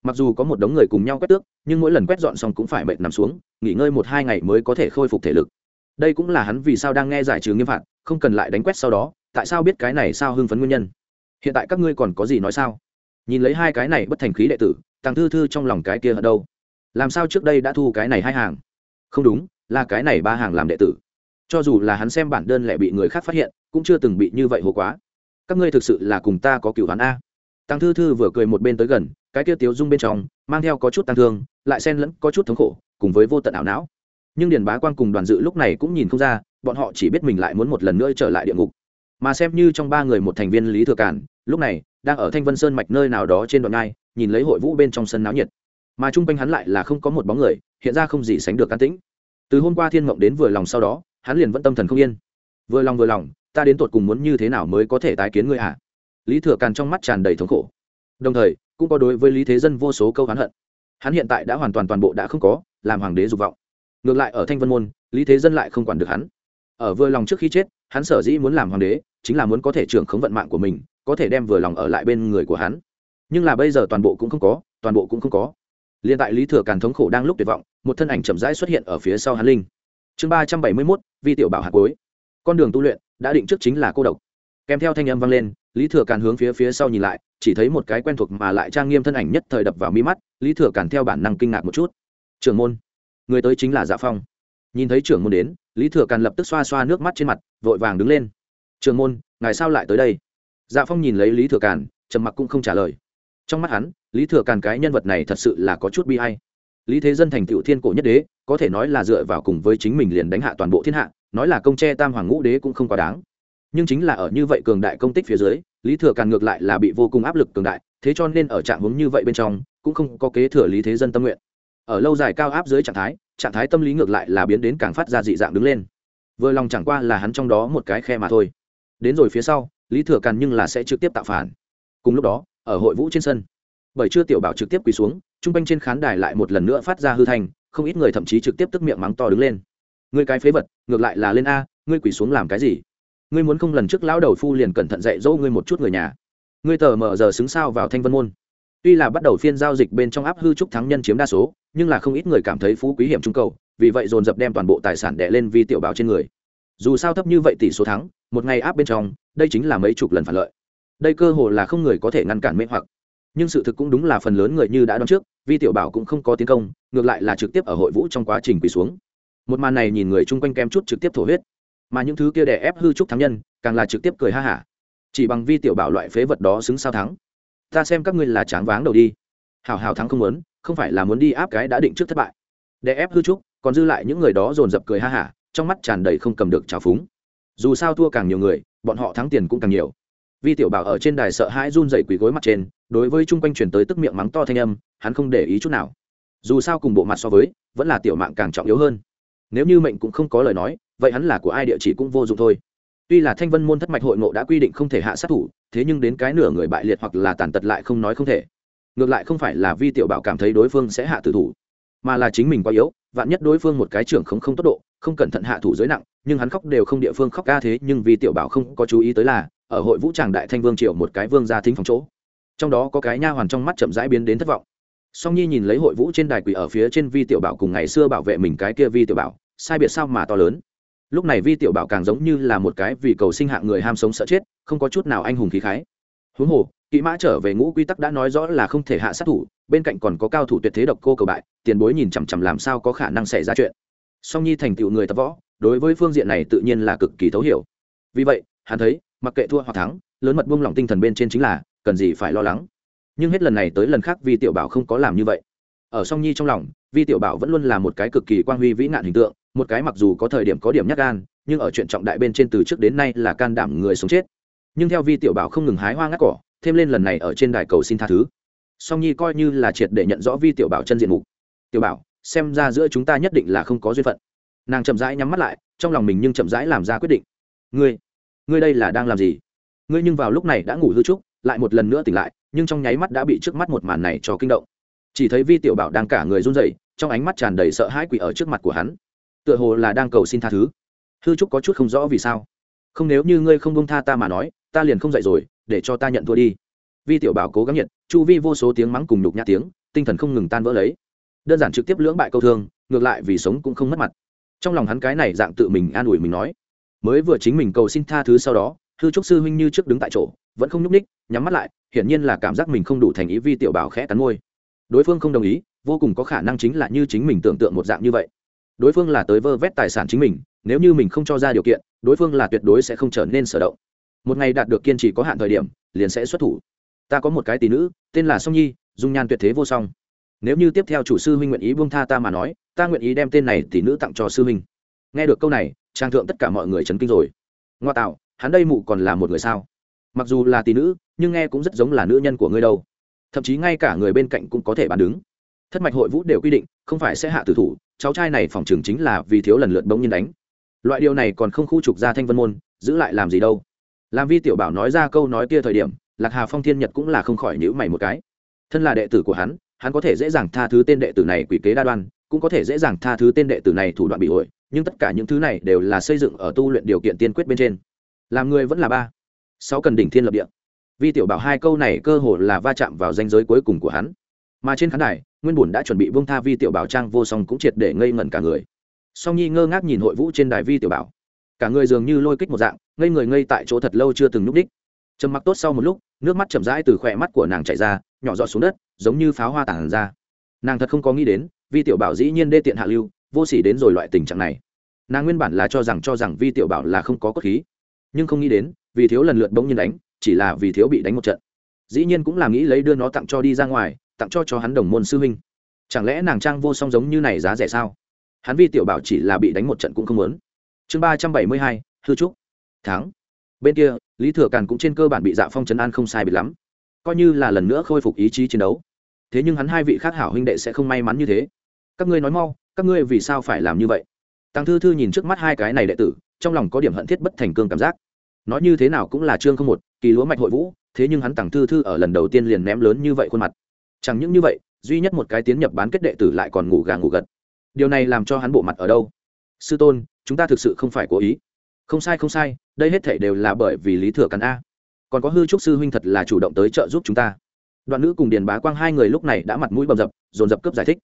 [SPEAKER 1] mặc dù có một đống người cùng nhau quét tước, nhưng mỗi lần quét dọn xong cũng phải mệt nằm xuống, nghỉ ngơi một hai ngày mới có thể khôi phục thể lực. Đây cũng là hắn vì sao đang nghe giải trừ nghiêm phạt, không cần lại đánh quét sau đó, tại sao biết cái này sao hưng phấn nguyên nhân? Hiện tại các ngươi còn có gì nói sao? Nhìn lấy hai cái này bất thành khí đệ tử tàng thư thư trong lòng cái kia ở đâu? Làm sao trước đây đã thu cái này hai hàng? Không đúng, là cái này ba hàng làm đệ tử. Cho dù là hắn xem bản đơn lại bị người khác phát hiện, cũng chưa từng bị như vậy hồ quá. Các ngươi thực sự là cùng ta có cựu hắn a. Tăng thư thư vừa cười một bên tới gần cái kia tiếu dung bên trong, mang theo có chút tăng thương, lại xen lẫn có chút thống khổ, cùng với vô tận ảo não. Nhưng điền bá quan cùng đoàn dự lúc này cũng nhìn không ra, bọn họ chỉ biết mình lại muốn một lần nữa trở lại địa ngục. Mà xem như trong ba người một thành viên lý thừa cản lúc này, đang ở thanh vân sơn mạch nơi nào đó trên đoạn ngai, nhìn lấy hội vũ bên trong sân náo nhiệt. Mà chung quanh hắn lại là không có một bóng người, hiện ra không gì sánh được can tĩnh. Từ hôm qua thiên mộng đến vừa lòng sau đó, hắn liền vẫn tâm thần không yên. Vừa lòng vừa lòng, ta đến tột cùng muốn như thế nào mới có thể tái kiến ngươi ạ à? lý thừa càn trong mắt tràn đầy thống khổ. Đồng thời cũng có đối với lý thế dân vô số câu hắn hận. Hắn hiện tại đã hoàn toàn toàn bộ đã không có, làm hoàng đế dục vọng. Ngược lại ở thanh vân môn, lý thế dân lại không quản được hắn. Ở vừa lòng trước khi chết, hắn sở dĩ muốn làm hoàng đế, chính là muốn có thể trưởng khống vận mạng của mình, có thể đem vừa lòng ở lại bên người của hắn. Nhưng là bây giờ toàn bộ cũng không có, toàn bộ cũng không có. Liền tại lý thừa càn thống khổ đang lúc tuyệt vọng, một thân ảnh chậm rãi xuất hiện ở phía sau hắn linh. Chương ba trăm bảy mươi mốt, vi tiểu bảo hạt cuối. Con đường tu luyện, đã định trước chính là cô độc kèm theo thanh âm vang lên, lý thừa càn hướng phía phía sau nhìn lại, chỉ thấy một cái quen thuộc mà lại trang nghiêm thân ảnh nhất thời đập vào mi mắt, lý thừa càn theo bản năng kinh ngạc một chút. Trưởng môn, người tới chính là dạ phong. Nhìn thấy trưởng môn đến, lý thừa càn lập tức xoa xoa nước mắt trên mặt, vội vàng đứng lên. Trưởng môn, ngài sao lại tới đây? Dạ phong nhìn lấy lý thừa càn, trầm mặc cũng không trả lời. Trong mắt hắn, lý thừa càn cái nhân vật này thật sự là có chút bi hay lý thế dân thành tựu thiên cổ nhất đế, có thể nói là dựa vào cùng với chính mình liền đánh hạ toàn bộ thiên hạ, nói là công tre tam hoàng ngũ đế cũng không quá đáng nhưng chính là ở như vậy cường đại công tích phía dưới, lý thừa càn ngược lại là bị vô cùng áp lực cường đại, thế cho nên ở trạng hướng như vậy bên trong, cũng không có kế thừa lý thế dân tâm nguyện. Ở lâu dài cao áp dưới trạng thái trạng thái tâm lý ngược lại là biến đến càng phát ra dị dạng đứng lên. Vừa lòng chẳng qua là hắn trong đó một cái khe mà thôi. Đến rồi phía sau, lý thừa càn nhưng là sẽ trực tiếp tạo phản. Cùng lúc đó, ở hội vũ trên sân, bởi chưa tiểu bảo trực tiếp quỳ xuống, trung quanh trên khán đài lại một lần nữa phát ra hư thành không ít người thậm chí trực tiếp tức miệng mắng to đứng lên. Ngươi cái phế vật, ngược lại là lên a, ngươi quỳ xuống làm cái gì? Ngươi muốn không lần trước lão đầu phu liền cẩn thận dạy dỗ ngươi một chút người nhà. Ngươi tờ mở giờ xứng sao vào thanh vân môn. Tuy là bắt đầu phiên giao dịch bên trong áp hư trúc thắng nhân chiếm đa số, nhưng là không ít người cảm thấy phú quý hiểm trung cầu, vì vậy dồn dập đem toàn bộ tài sản đẻ lên vi tiểu báo trên người. Dù sao thấp như vậy tỷ số thắng, một ngày áp bên trong, đây chính là mấy chục lần phản lợi. Đây cơ hội là không người có thể ngăn cản mê hoặc. Nhưng sự thực cũng đúng là phần lớn người như đã đoán trước, vi tiểu bảo cũng không có tiến công, ngược lại là trực tiếp ở hội vũ trong quá trình quỳ xuống. Một màn này nhìn người chung quanh kem chút trực tiếp thổ huyết mà những thứ kia đè ép hư trúc thắng nhân, càng là trực tiếp cười ha hả. Chỉ bằng vi tiểu bảo loại phế vật đó xứng sao thắng. Ta xem các ngươi là tráng váng đầu đi. Hào hào thắng không muốn, không phải là muốn đi áp cái đã định trước thất bại. Đè ép hư trúc, còn dư lại những người đó dồn dập cười ha hả, trong mắt tràn đầy không cầm được trào phúng. Dù sao thua càng nhiều người, bọn họ thắng tiền cũng càng nhiều. Vi tiểu bảo ở trên đài sợ hãi run dậy quỳ gối mặt trên, đối với chung quanh chuyển tới tức miệng mắng to thanh âm, hắn không để ý chút nào. Dù sao cùng bộ mặt so với, vẫn là tiểu mạng càng trọng yếu hơn. Nếu như mệnh cũng không có lời nói vậy hắn là của ai địa chỉ cũng vô dụng thôi. Tuy là thanh vân môn thất mạch hội ngộ đã quy định không thể hạ sát thủ, thế nhưng đến cái nửa người bại liệt hoặc là tàn tật lại không nói không thể. Ngược lại không phải là vi tiểu bảo cảm thấy đối phương sẽ hạ tử thủ, mà là chính mình quá yếu, vạn nhất đối phương một cái trưởng không không tốt độ, không cẩn thận hạ thủ dưới nặng, nhưng hắn khóc đều không địa phương khóc ca thế, nhưng vì tiểu bảo không có chú ý tới là, ở hội vũ tràng đại thanh vương triệu một cái vương gia thính phòng chỗ. Trong đó có cái nha hoàn trong mắt chậm rãi biến đến thất vọng. Song nhi nhìn lấy hội vũ trên đài quỷ ở phía trên vi tiểu bảo cùng ngày xưa bảo vệ mình cái kia vi tiểu bảo, sai biệt sao mà to lớn? Lúc này vi tiểu bảo càng giống như là một cái vì cầu sinh hạng người ham sống sợ chết, không có chút nào anh hùng khí khái. Huống hồ, kỵ mã trở về ngũ quy tắc đã nói rõ là không thể hạ sát thủ, bên cạnh còn có cao thủ tuyệt thế độc cô cầu bại, tiền bối nhìn chằm chằm làm sao có khả năng xảy ra chuyện. Song nhi thành tựu người tập võ, đối với phương diện này tự nhiên là cực kỳ thấu hiểu. Vì vậy, hắn thấy, mặc kệ thua hoặc thắng, lớn mật buông lỏng tinh thần bên trên chính là, cần gì phải lo lắng. Nhưng hết lần này tới lần khác vi tiểu bảo không có làm như vậy. Ở song nhi trong lòng, vi tiểu bảo vẫn luôn là một cái cực kỳ quang huy vĩ nạn hình tượng một cái mặc dù có thời điểm có điểm nhắc gan, nhưng ở chuyện trọng đại bên trên từ trước đến nay là can đảm người sống chết. Nhưng theo vi tiểu bảo không ngừng hái hoa ngắt cỏ, thêm lên lần này ở trên đài cầu xin tha thứ. Song nhi coi như là triệt để nhận rõ vi tiểu bảo chân diện mục. Tiểu bảo, xem ra giữa chúng ta nhất định là không có duyên phận. Nàng chậm rãi nhắm mắt lại, trong lòng mình nhưng chậm rãi làm ra quyết định. Ngươi ngươi đây là đang làm gì? Ngươi nhưng vào lúc này đã ngủ hư trúc, lại một lần nữa tỉnh lại, nhưng trong nháy mắt đã bị trước mắt một màn này cho kinh động. Chỉ thấy vi tiểu bảo đang cả người run rẩy, trong ánh mắt tràn đầy sợ hãi quỷ ở trước mặt của hắn tựa hồ là đang cầu xin tha thứ. Hư trúc có chút không rõ vì sao. Không nếu như ngươi không bông tha ta mà nói, ta liền không dậy rồi, để cho ta nhận thua đi. Vi tiểu bảo cố gắng nhận chu vi vô số tiếng mắng cùng nhục nhã tiếng, tinh thần không ngừng tan vỡ lấy. Đơn giản trực tiếp lưỡng bại câu thương, ngược lại vì sống cũng không mất mặt. Trong lòng hắn cái này dạng tự mình an ủi mình nói, mới vừa chính mình cầu xin tha thứ sau đó, hư trúc sư huynh như trước đứng tại chỗ, vẫn không nhúc ních nhắm mắt lại, hiển nhiên là cảm giác mình không đủ thành ý vi tiểu bảo khẽ cắn môi. Đối phương không đồng ý, vô cùng có khả năng chính là như chính mình tưởng tượng một dạng như vậy đối phương là tới vơ vét tài sản chính mình, nếu như mình không cho ra điều kiện, đối phương là tuyệt đối sẽ không trở nên sở động. Một ngày đạt được kiên trì có hạn thời điểm, liền sẽ xuất thủ. Ta có một cái tỷ nữ, tên là song nhi, dung nhan tuyệt thế vô song. Nếu như tiếp theo chủ sư huynh nguyện ý buông tha ta mà nói, ta nguyện ý đem tên này tỷ nữ tặng cho sư huynh. Nghe được câu này, trang thượng tất cả mọi người chấn kinh rồi. Ngoa tạo, hắn đây mụ còn là một người sao? Mặc dù là tỷ nữ, nhưng nghe cũng rất giống là nữ nhân của ngươi đâu. Thậm chí ngay cả người bên cạnh cũng có thể bàn đứng thất mạch hội vũ đều quy định, không phải sẽ hạ tử thủ, cháu trai này phòng trường chính là vì thiếu lần lượt bỗng nhiên đánh. Loại điều này còn không khu trục ra thanh vân môn, giữ lại làm gì đâu. Làm vi tiểu bảo nói ra câu nói kia thời điểm, lạc hà phong thiên nhật cũng là không khỏi nhữ mày một cái. Thân là đệ tử của hắn hắn có thể dễ dàng tha thứ tên đệ tử này quỷ kế đa đoan, cũng có thể dễ dàng tha thứ tên đệ tử này thủ đoạn bị ổi nhưng tất cả những thứ này đều là xây dựng ở tu luyện điều kiện tiên quyết bên trên. Làm người vẫn là ba. Sáu cần đỉnh thiên lập địa. Vi tiểu bảo hai câu này cơ hồ là va chạm vào danh giới cuối cùng của hắn. Mà trên khán đài nguyên bùn đã chuẩn bị vương tha vi tiểu bảo trang vô song cũng triệt để ngây ngẩn cả người. Song nhi ngơ ngác nhìn hội vũ trên đài vi tiểu bảo. Cả người dường như lôi kích một dạng, ngây người ngây tại chỗ thật lâu chưa từng núp đích. Trầm mặc tốt sau một lúc, nước mắt chậm rãi từ khỏe mắt của nàng chảy ra, nhỏ giọt xuống đất, giống như pháo hoa tản ra. Nàng thật không có nghĩ đến, vi tiểu bảo dĩ nhiên đê tiện hạ lưu, vô s ỉ đến rồi loại tình trạng này. Nàng nguyên bản là cho rằng cho rằng vi tiểu bảo là không có cốt khí. Nhưng không nghĩ đến, vì thiếu lần lượt bỗng nhiên đánh, chỉ là vì thiếu bị đánh một trận. Dĩ nhiên cũng là nghĩ lấy đưa nó tặng cho đi ra ngoài tặng cho cho hắn đồng môn sư huynh. Chẳng lẽ nàng trang vô song giống như này giá rẻ sao? Hắn vi tiểu bảo chỉ là bị đánh một trận cũng không muốn. Chương ba trăm bảy mươi hai, hư trúc. Tháng bên kia, lý thừa càn cũng trên cơ bản bị dạ phong trấn an không sai bị lắm. Coi như là lần nữa khôi phục ý chí chiến đấu. Thế nhưng hắn hai vị khác hảo huynh đệ sẽ không may mắn như thế. Các ngươi nói mau, các ngươi vì sao phải làm như vậy? Tăng thư thư nhìn trước mắt hai cái này đệ tử, trong lòng có điểm hận thiết bất thành cương cảm giác. Nói như thế nào cũng là chương không một, kỳ lúa mạch hội vũ, thế nhưng hắn tặng thư thư ở lần đầu tiên liền ném lớn như vậy khuôn mặt chẳng những như vậy, duy nhất một cái tiến nhập bán kết đệ tử lại còn ngủ gà ngủ gật. Điều này làm cho hắn bộ mặt ở đâu? Sư tôn, chúng ta thực sự không phải cố ý. Không sai không sai, đây hết thể đều là bởi vì lý thừa cắn a. Còn có hư trúc sư huynh thật là chủ động tới trợ giúp chúng ta. Đoạn nữ cùng điền bá quang hai người lúc này đã mặt mũi bầm dập, dồn dập cướp giải thích.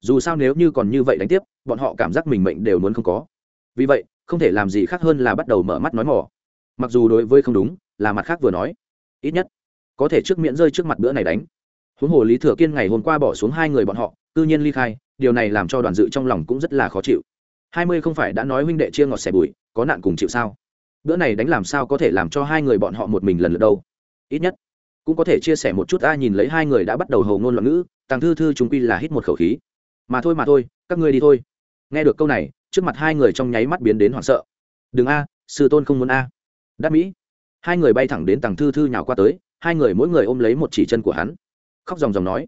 [SPEAKER 1] Dù sao nếu như còn như vậy đánh tiếp, bọn họ cảm giác mình mệnh đều muốn không có. Vì vậy, không thể làm gì khác hơn là bắt đầu mở mắt nói mỏ. Mặc dù đối với không đúng, là mặt khác vừa nói. Ít nhất, có thể trước miễn rơi trước mặt bữa này đánh huống hồ lý thừa kiên ngày hôm qua bỏ xuống hai người bọn họ tự nhiên ly khai điều này làm cho đoàn dự trong lòng cũng rất là khó chịu. Hai mươi không phải đã nói huynh đệ chia ngọt xẻ bùi, có nạn cùng chịu sao? Bữa này đánh làm sao có thể làm cho hai người bọn họ một mình lần lượt đâu? Ít nhất cũng có thể chia sẻ một chút a nhìn lấy hai người đã bắt đầu hầu ngôn loạn ngữ tàng thư thư chúng quy là hít một khẩu khí. Mà thôi mà thôi các ngươi đi thôi. Nghe được câu này trước mặt hai người trong nháy mắt biến đến hoảng sợ. Đừng a sư tôn không muốn a. Đắc mỹ. Hai người bay thẳng đến tàng thư thư nhào qua tới hai người mỗi người ôm lấy một chỉ chân của hắn khóc ròng ròng nói,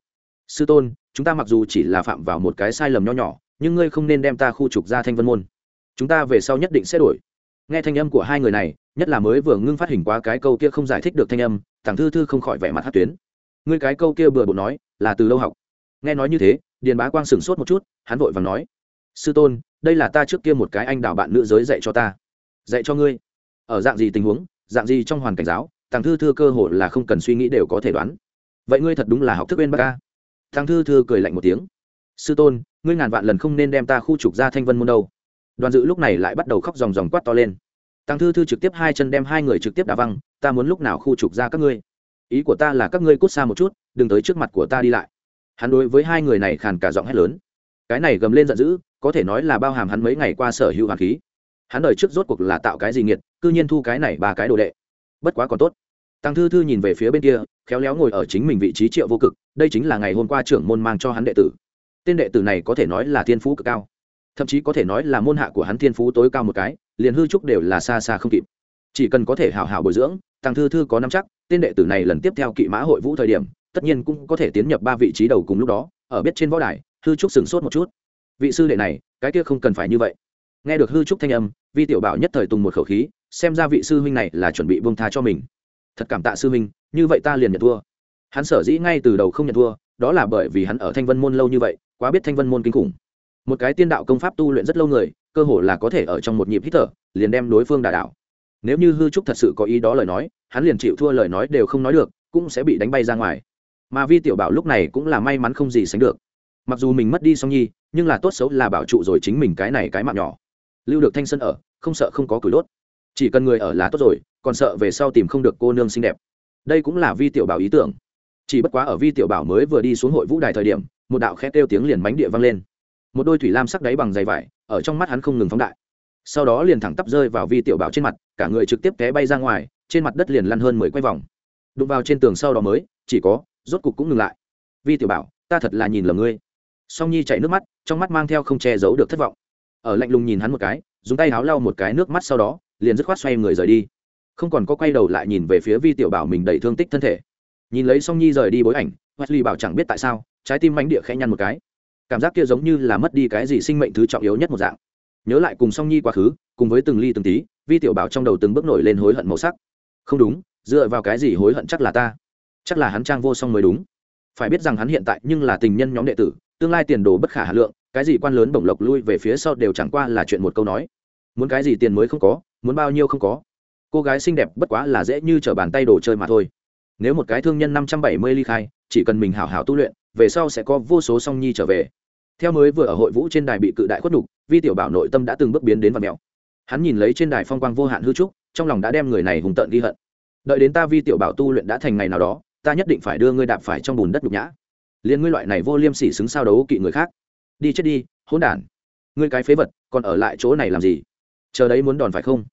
[SPEAKER 1] sư tôn, chúng ta mặc dù chỉ là phạm vào một cái sai lầm nho nhỏ, nhưng ngươi không nên đem ta khu trục ra thanh vân môn. Chúng ta về sau nhất định sẽ đổi. Nghe thanh âm của hai người này, nhất là mới vừa ngưng phát hình qua cái câu kia không giải thích được thanh âm, thằng thư thư không khỏi vẻ mặt hát tuyến. Ngươi cái câu kia bừa bộn nói, là từ lâu học. Nghe nói như thế, điền bá quang sửng sốt một chút, hắn vội và nói, sư tôn, đây là ta trước kia một cái anh đào bạn nữ giới dạy cho ta. Dạy cho ngươi. Ở dạng gì tình huống, dạng gì trong hoàn cảnh giáo, thằng thư thư cơ hội là không cần suy nghĩ đều có thể đoán vậy ngươi thật đúng là học thức bên bác ca thằng thư thư cười lạnh một tiếng. Sư tôn, ngươi ngàn vạn lần không nên đem ta khu trục ra thanh vân môn đâu. Đoàn dự lúc này lại bắt đầu khóc dòng dòng quát to lên. Tăng thư thư trực tiếp hai chân đem hai người trực tiếp đá văng, ta muốn lúc nào khu trục ra các ngươi? Ý của ta là các ngươi cút xa một chút, đừng tới trước mặt của ta đi lại. Hắn đối với hai người này khàn cả giọng hét lớn. Cái này gầm lên giận dữ, có thể nói là bao hàm hắn mấy ngày qua sở hữu hàn khí. Hắn đời trước rốt cuộc là tạo cái gì nghiệt, cư nhiên thu cái này ba cái đồ đệ. Bất quá còn tốt tăng thư thư nhìn về phía bên kia, khéo léo ngồi ở chính mình vị trí triệu vô cực, đây chính là ngày hôm qua trưởng môn mang cho hắn đệ tử. Tên đệ tử này có thể nói là thiên phú cực cao, thậm chí có thể nói là môn hạ của hắn thiên phú tối cao một cái, liền hư trúc đều là xa xa không kịp. Chỉ cần có thể hào hào bồi dưỡng, tăng thư thư có năm chắc, tên đệ tử này lần tiếp theo kỵ mã hội vũ thời điểm, tất nhiên cũng có thể tiến nhập ba vị trí đầu cùng lúc đó, ở biết trên võ đài, hư trúc sửng sốt một chút. Vị sư đệ này, cái kia không cần phải như vậy. Nghe được hư trúc thanh âm, vi tiểu bảo nhất thời tùng một khẩu khí, xem ra vị sư huynh này là chuẩn bị bông tha cho mình thật cảm tạ sư minh như vậy ta liền nhận thua. Hắn sở dĩ ngay từ đầu không nhận thua, đó là bởi vì hắn ở thanh vân môn lâu như vậy, quá biết thanh vân môn kinh khủng. Một cái tiên đạo công pháp tu luyện rất lâu người, cơ hồ là có thể ở trong một nhịp hít thở, liền đem đối phương đả đảo. Nếu như hư trúc thật sự có ý đó lời nói, hắn liền chịu thua lời nói đều không nói được, cũng sẽ bị đánh bay ra ngoài. Mà vi tiểu bảo lúc này cũng là may mắn không gì sánh được. Mặc dù mình mất đi song nhi, nhưng là tốt xấu là bảo trụ rồi chính mình cái này cái mạng nhỏ. Lưu được thanh sân ở, không sợ không có cửi đốt. Chỉ cần người ở là tốt rồi còn sợ về sau tìm không được cô nương xinh đẹp. Đây cũng là vi tiểu bảo ý tưởng. Chỉ bất quá ở vi tiểu bảo mới vừa đi xuống hội vũ đài thời điểm, một đạo khét kêu tiếng liền bánh địa vang lên. Một đôi thủy lam sắc đáy bằng dày vải, ở trong mắt hắn không ngừng phóng đại. Sau đó liền thẳng tắp rơi vào vi tiểu bảo trên mặt, cả người trực tiếp té bay ra ngoài, trên mặt đất liền lăn hơn mười quay vòng. Đụng vào trên tường sau đó mới, chỉ có, rốt cục cũng ngừng lại. Vi tiểu bảo, ta thật là nhìn lầm ngươi. Song nhi chạy nước mắt, trong mắt mang theo không che giấu được thất vọng. Ở lạnh lùng nhìn hắn một cái, dùng tay háo lau một cái nước mắt sau đó, liền dứt khoát xoay người rời đi không còn có quay đầu lại nhìn về phía vi tiểu bảo mình đầy thương tích thân thể. Nhìn lấy song nhi rời đi bối ảnh, wesley bảo chẳng biết tại sao, trái tim mánh địa khẽ nhăn một cái. Cảm giác kia giống như là mất đi cái gì sinh mệnh thứ trọng yếu nhất một dạng. Nhớ lại cùng song nhi quá khứ, cùng với từng ly từng tí, vi tiểu bảo trong đầu từng bước nổi lên hối hận màu sắc. Không đúng, dựa vào cái gì hối hận chắc là ta? Chắc là hắn trang vô song mới đúng. Phải biết rằng hắn hiện tại nhưng là tình nhân nhóm đệ tử, tương lai tiền đồ bất khả hà lượng, cái gì quan lớn bổng lộc lui về phía sau đều chẳng qua là chuyện một câu nói. Muốn cái gì tiền mới không có, muốn bao nhiêu không có cô gái xinh đẹp bất quá là dễ như t bàn tay đồ chơi mà thôi. Nếu một cái thương nhân năm trăm bảy mươi ly khai, chỉ cần mình hảo hảo tu luyện, về sau sẽ có vô số song nhi trở về. Theo mới vừa ở hội vũ trên đài bị cự đại khuất đục vi tiểu bảo nội tâm đã từng bước biến đến vật mèo. Hắn nhìn lấy trên đài phong quang vô hạn hư trúc, trong lòng đã đem người này hùng tợn ghi hận. Đợi đến ta vi tiểu bảo tu luyện đã thành ngày nào đó, ta nhất định phải đưa ngươi đạp phải trong bùn đất nhục nhã. Liền ngươi loại này vô liêm sỉ xứng sao đấu kỵ người khác. Đi chết đi, hỗn đản. Ngươi cái phế vật, còn ở lại chỗ này làm gì? Chờ đấy muốn đòn phải không?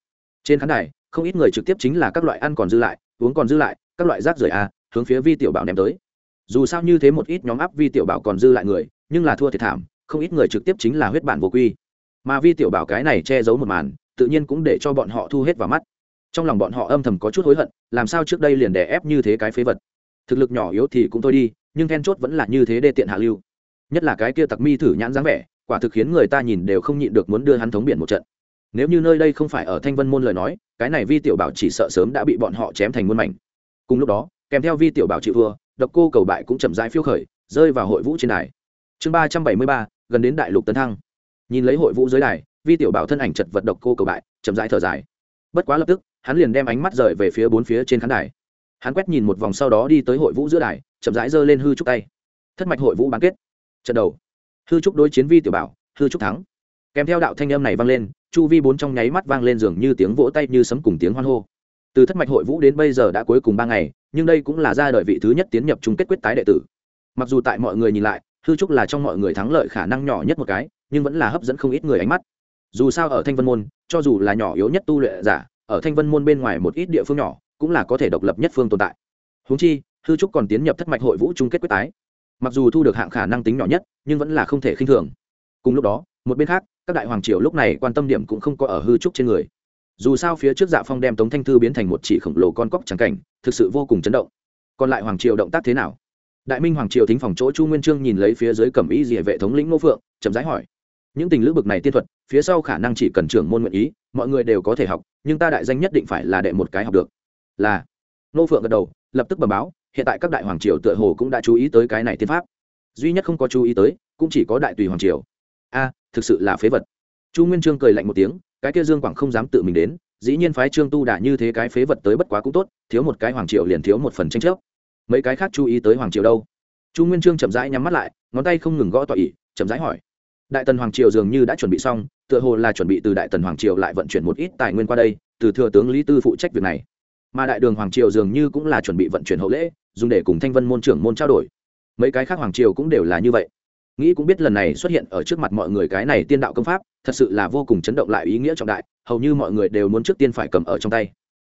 [SPEAKER 1] Trên khán đài không ít người trực tiếp chính là các loại ăn còn dư lại, uống còn dư lại, các loại rác rưởi a hướng phía vi tiểu bảo ném tới. Dù sao như thế một ít nhóm áp vi tiểu bảo còn dư lại người, nhưng là thua thiệt thảm, không ít người trực tiếp chính là huyết bản vô quy. Mà vi tiểu bảo cái này che giấu một màn, tự nhiên cũng để cho bọn họ thu hết vào mắt. Trong lòng bọn họ âm thầm có chút hối hận, làm sao trước đây liền đè ép như thế cái phế vật. Thực lực nhỏ yếu thì cũng thôi đi, nhưng then chốt vẫn là như thế đê tiện hạ lưu. Nhất là cái kia tặc mi thử nhãn dáng vẻ, quả thực khiến người ta nhìn đều không nhịn được muốn đưa hắn thống biển một trận. Nếu như nơi đây không phải ở thanh vân môn lời nói cái này vi tiểu bảo chỉ sợ sớm đã bị bọn họ chém thành muôn mảnh. Cùng lúc đó, kèm theo vi tiểu bảo chịu thua, độc cô cầu bại cũng chậm rãi phiêu khởi, rơi vào hội vũ trên đài. Chương ba trăm bảy mươi ba, gần đến đại lục tấn thăng. Nhìn lấy hội vũ dưới đài, vi tiểu bảo thân ảnh chật vật độc cô cầu bại, chậm rãi thở dài. Bất quá lập tức, hắn liền đem ánh mắt rời về phía bốn phía trên khán đài. Hắn quét nhìn một vòng sau đó đi tới hội vũ giữa đài, chậm rãi giơ lên hư trúc tay. Thất mạch hội vũ bán kết. Trận đầu. Hư trúc đối chiến vi tiểu bảo, hư trúc thắng kèm theo đạo thanh âm này vang lên, chu vi bốn trong nháy mắt vang lên dường như tiếng vỗ tay như sấm cùng tiếng hoan hô. Từ thất mạch hội vũ đến bây giờ đã cuối cùng ba ngày, nhưng đây cũng là ra đời vị thứ nhất tiến nhập chung kết quyết tái đệ tử. Mặc dù tại mọi người nhìn lại, hư trúc là trong mọi người thắng lợi khả năng nhỏ nhất một cái, nhưng vẫn là hấp dẫn không ít người ánh mắt. Dù sao ở thanh vân môn, cho dù là nhỏ yếu nhất tu luyện giả, ở thanh vân môn bên ngoài một ít địa phương nhỏ, cũng là có thể độc lập nhất phương tồn tại. Húng chi, hư trúc còn tiến nhập thất mạch hội vũ chung kết quyết tái. Mặc dù thu được hạng khả năng tính nhỏ nhất, nhưng vẫn là không thể khinh thường. Cùng lúc đó, một bên khác các đại hoàng triều lúc này quan tâm điểm cũng không có ở hư trúc trên người. Dù sao phía trước dạ phong đem tống thanh thư biến thành một chỉ khổng lồ con cóc trắng cảnh, thực sự vô cùng chấn động. Còn lại hoàng triều động tác thế nào? Đại minh hoàng triều thính phòng chỗ chu nguyên trương nhìn lấy phía dưới cẩm y gì vệ thống lĩnh ngô phượng, chậm rãi hỏi. Những tình lữ bực này tiên thuật, phía sau khả năng chỉ cần trưởng môn nguyện ý, mọi người đều có thể học, nhưng ta đại danh nhất định phải là đệ một cái học được. Là. Ngô phượng gật đầu, lập tức bẩm báo, hiện tại các đại hoàng triều tựa hồ cũng đã chú ý tới cái này tiên pháp. Duy nhất không có chú ý tới, cũng chỉ có đại tùy hoàng triều a, thực sự là phế vật. Chu nguyên trương cười lạnh một tiếng, cái kia dương quảng không dám tự mình đến, dĩ nhiên phái trương tu đã như thế cái phế vật tới bất quá cũng tốt, thiếu một cái hoàng triều liền thiếu một phần tranh chấp. Mấy cái khác chú ý tới hoàng triều đâu? Chu nguyên trương chậm rãi nhắm mắt lại, ngón tay không ngừng gõ tọa ỉ, chậm rãi hỏi. Đại tần hoàng triều dường như đã chuẩn bị xong, tựa hồ là chuẩn bị từ đại tần hoàng triều lại vận chuyển một ít tài nguyên qua đây, từ thừa tướng lý tư phụ trách việc này. Mà đại đường hoàng triều dường như cũng là chuẩn bị vận chuyển hậu lễ, dùng để cùng thanh vân môn trưởng môn trao đổi. Mấy cái khác hoàng triều cũng đều là như vậy nghĩ cũng biết lần này xuất hiện ở trước mặt mọi người cái này tiên đạo công pháp, thật sự là vô cùng chấn động lại ý nghĩa trọng đại, hầu như mọi người đều muốn trước tiên phải cầm ở trong tay.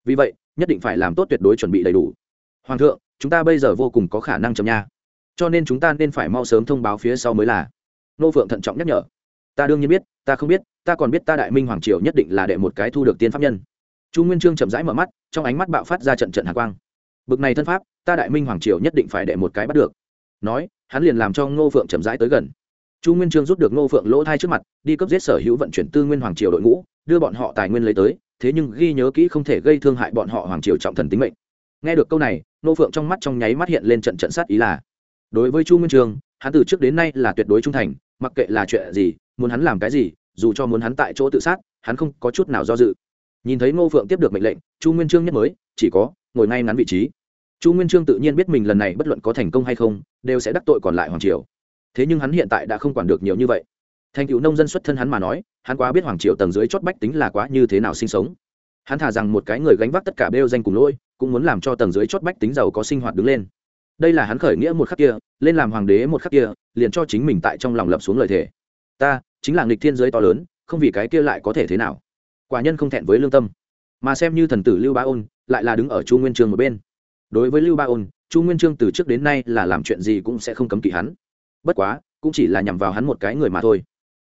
[SPEAKER 1] Vì vậy, nhất định phải làm tốt tuyệt đối chuẩn bị đầy đủ. Hoàng thượng, chúng ta bây giờ vô cùng có khả năng chấm nha. Cho nên chúng ta nên phải mau sớm thông báo phía sau mới là. Nô phượng thận trọng nhắc nhở. Ta đương nhiên biết, ta không biết, ta còn biết ta đại minh hoàng triều nhất định là đệ một cái thu được tiên pháp nhân. Chu nguyên trương chậm rãi mở mắt, trong ánh mắt bạo phát ra trận trận hạ quang. Bực này thân pháp, ta đại minh hoàng triều nhất định phải đệ một cái bắt được nói, hắn liền làm cho ngô phượng chậm rãi tới gần. Chu nguyên trương rút được ngô phượng lỗ thai trước mặt, đi cấp giết sở hữu vận chuyển tư nguyên hoàng triều đội ngũ, đưa bọn họ tài nguyên lấy tới, thế nhưng ghi nhớ kỹ không thể gây thương hại bọn họ hoàng triều trọng thần tính mệnh. Nghe được câu này, ngô phượng trong mắt trong nháy mắt hiện lên trận trận sát ý là, đối với chu nguyên trương, hắn từ trước đến nay là tuyệt đối trung thành, mặc kệ là chuyện gì, muốn hắn làm cái gì, dù cho muốn hắn tại chỗ tự sát, hắn không có chút nào do dự. Nhìn thấy ngô phượng tiếp được mệnh lệnh, chu nguyên trương nhất mới, chỉ có, ngồi ngay ngắn vị trí chu nguyên trương tự nhiên biết mình lần này bất luận có thành công hay không, đều sẽ đắc tội còn lại hoàng triều. Thế nhưng hắn hiện tại đã không quản được nhiều như vậy. Thành cựu nông dân xuất thân hắn mà nói, hắn quá biết hoàng triều tầng dưới chót bách tính là quá như thế nào sinh sống. Hắn thả rằng một cái người gánh vác tất cả bêu danh cùng lỗi, cũng muốn làm cho tầng dưới chót bách tính giàu có sinh hoạt đứng lên. Đây là hắn khởi nghĩa một khắc kia, lên làm hoàng đế một khắc kia, liền cho chính mình tại trong lòng lập xuống lời thề. Ta, chính là nghịch thiên giới to lớn, không vì cái kia lại có thể thế nào? Quả nhân không thẹn với lương tâm. Mà xem như thần tử lưu ba ôn, lại là đứng ở chu nguyên trường một bên đối với lưu ba ôn, chu nguyên trương từ trước đến nay là làm chuyện gì cũng sẽ không cấm kỵ hắn. Bất quá, cũng chỉ là nhằm vào hắn một cái người mà thôi.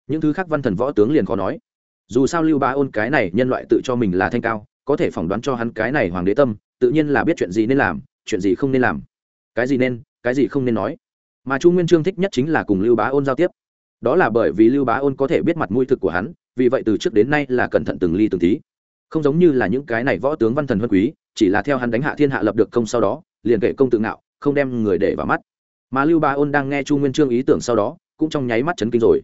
[SPEAKER 1] Những thứ khác văn thần võ tướng liền khó nói. Dù sao lưu ba ôn cái này nhân loại tự cho mình là thanh cao, có thể phỏng đoán cho hắn cái này hoàng đế tâm, tự nhiên là biết chuyện gì nên làm, chuyện gì không nên làm. Cái gì nên, cái gì không nên nói. Mà chu nguyên trương thích nhất chính là cùng lưu bá ôn giao tiếp. Đó là bởi vì lưu bá ôn có thể biết mặt mũi thực của hắn, vì vậy từ trước đến nay là cẩn thận từng ly từng tí. Không giống như là những cái này võ tướng văn thần huân quý chỉ là theo hắn đánh hạ thiên hạ lập được công sau đó, liền kể công tự ngạo, không đem người để vào mắt. Mà lưu ba ôn đang nghe chu nguyên trương ý tưởng sau đó, cũng trong nháy mắt chấn kinh rồi.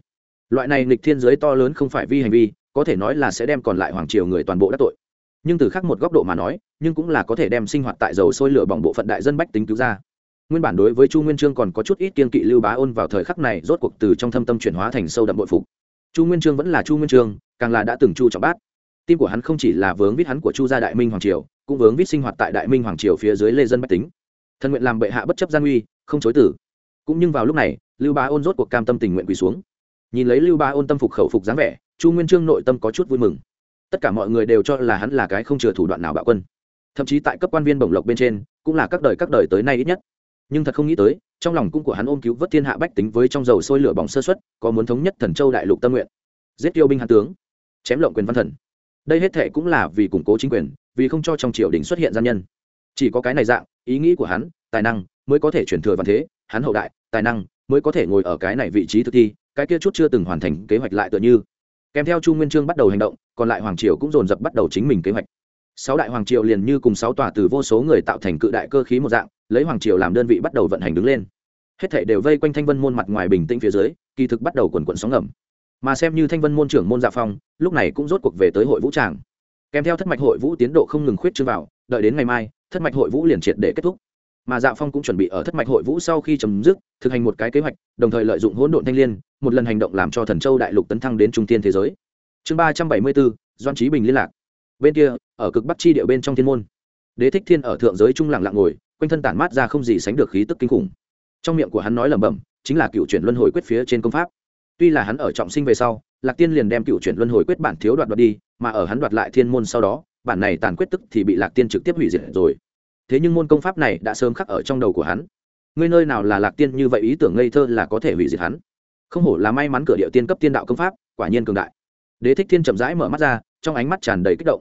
[SPEAKER 1] Loại này nghịch thiên giới to lớn không phải vi hành vi, có thể nói là sẽ đem còn lại hoàng triều người toàn bộ đắc tội. Nhưng từ khác một góc độ mà nói, nhưng cũng là có thể đem sinh hoạt tại dầu sôi lửa bỏng bộ phận đại dân bách tính cứu ra. Nguyên bản đối với chu nguyên trương còn có chút ít kiên kỵ lưu bá ôn vào thời khắc này rốt cuộc từ trong thâm tâm chuyển hóa thành sâu đậm bội phục. Chu nguyên trương vẫn là chu nguyên trương, càng là đã từng chu trọng bát. Tim của hắn không chỉ là vướng vít hắn của chu gia đại minh hoàng triều cũng vướng vít sinh hoạt tại đại minh hoàng triều phía dưới lê dân bách tính. Thân nguyện làm bệ hạ bất chấp gian uy, không chối tử. Cũng nhưng vào lúc này, lưu bá ôn rốt cuộc cam tâm tình nguyện quỳ xuống. Nhìn lấy lưu bá ôn tâm phục khẩu phục dáng vẻ, chu nguyên trương nội tâm có chút vui mừng. Tất cả mọi người đều cho là hắn là cái không chừa thủ đoạn nào bạo quân. Thậm chí tại cấp quan viên bổng lộc bên trên, cũng là các đời các đời tới nay ít nhất. Nhưng thật không nghĩ tới, trong lòng cung của hắn ôm cứu vớt thiên hạ bách tính với trong dầu sôi lửa bỏng sơ xuất có muốn thống nhất thần châu đại lục tâm nguyện. Giết tiêu binh hàn tướng, chém lộng quyền văn thần. Đây hết thệ cũng là vì củng cố chính quyền vì không cho trong triều đình xuất hiện gian nhân. Chỉ có cái này dạng, ý nghĩ của hắn, tài năng, mới có thể chuyển thừa văn thế, hắn hậu đại, tài năng, mới có thể ngồi ở cái này vị trí thực thi, cái kia chút chưa từng hoàn thành kế hoạch lại tựa như. Kèm theo chu nguyên trương bắt đầu hành động, còn lại hoàng triều cũng dồn dập bắt đầu chính mình kế hoạch. Sáu đại hoàng triều liền như cùng sáu tòa từ vô số người tạo thành cự đại cơ khí một dạng, lấy hoàng triều làm đơn vị bắt đầu vận hành đứng lên. Hết thảy đều vây quanh thanh vân môn mặt ngoài bình tĩnh phía dưới, kỳ thực bắt đầu quần quận sóng ngầm. Mà xem như thanh vân môn trưởng môn dạ phong, lúc này cũng rốt cuộc về tới hội vũ tràng kèm theo thất mạch hội vũ tiến độ không ngừng khuyết trương vào, đợi đến ngày mai, thất mạch hội vũ liền triệt để kết thúc. Mà dạ phong cũng chuẩn bị ở thất mạch hội vũ sau khi chấm dứt, thực hành một cái kế hoạch, đồng thời lợi dụng hỗn độn thanh l i ê n một lần hành động làm cho thần châu đại lục tấn thăng đến trung tiên thế giới. Chương ba trăm bảy mươi bốn doan trí bình liên lạc. Bên kia, ở cực bắc chi địa bên trong thiên môn. Đế thích thiên ở thượng giới trung lặng lặng ngồi, quanh thân tản mát ra không gì sánh được khí tức kinh khủng. Trong miệng của hắn nói lẩm bẩm, chính là cựu chuyển luân hồi quyết phía trên công pháp. Tuy là hắn ở trọng sinh về sau, lạc tiên liền đem cựu chuyển luân hồi quyết bản thiếu đoạt đoạt đi mà ở hắn đoạt lại thiên môn sau đó, bản này tàn quyết tức thì bị lạc tiên trực tiếp hủy diệt rồi. Thế nhưng môn công pháp này đã sớm khắc ở trong đầu của hắn. Ngươi nơi nào là lạc tiên như vậy ý tưởng ngây thơ là có thể hủy diệt hắn. Không hổ là may mắn cửa điệu tiên cấp tiên đạo công pháp, quả nhiên cường đại. Đế thích thiên chậm rãi mở mắt ra, trong ánh mắt tràn đầy kích động.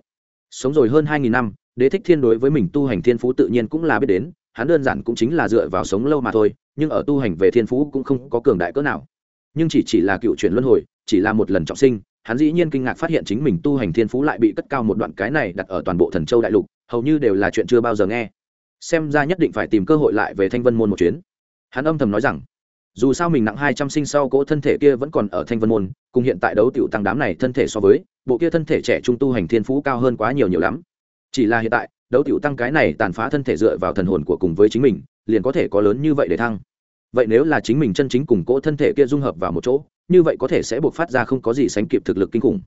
[SPEAKER 1] Sống rồi hơn hai nghìn năm, đế thích thiên đối với mình tu hành thiên phú tự nhiên cũng là biết đến, hắn đơn giản cũng chính là dựa vào sống lâu mà thôi, nhưng ở tu hành về thiên phú cũng không có cường đại cỡ nào. Nhưng chỉ chỉ là cựu chuyển luân hồi, chỉ là một lần trọng sinh hắn dĩ nhiên kinh ngạc phát hiện chính mình tu hành thiên phú lại bị cất cao một đoạn cái này đặt ở toàn bộ thần châu đại lục, hầu như đều là chuyện chưa bao giờ nghe. Xem ra nhất định phải tìm cơ hội lại về thanh vân môn một chuyến. Hắn âm thầm nói rằng, dù sao mình nặng hai trăm sinh sau cỗ thân thể kia vẫn còn ở thanh vân môn, cùng hiện tại đấu tiểu tăng đám này thân thể so với, bộ kia thân thể trẻ trung tu hành thiên phú cao hơn quá nhiều nhiều lắm. Chỉ là hiện tại, đấu tiểu tăng cái này tàn phá thân thể dựa vào thần hồn của cùng với chính mình, liền có thể có lớn như vậy để thăng. Vậy nếu là chính mình chân chính cùng cỗ thân thể kia dung hợp vào một chỗ như vậy có thể sẽ buộc phát ra không có gì sánh kịp thực lực kinh khủng.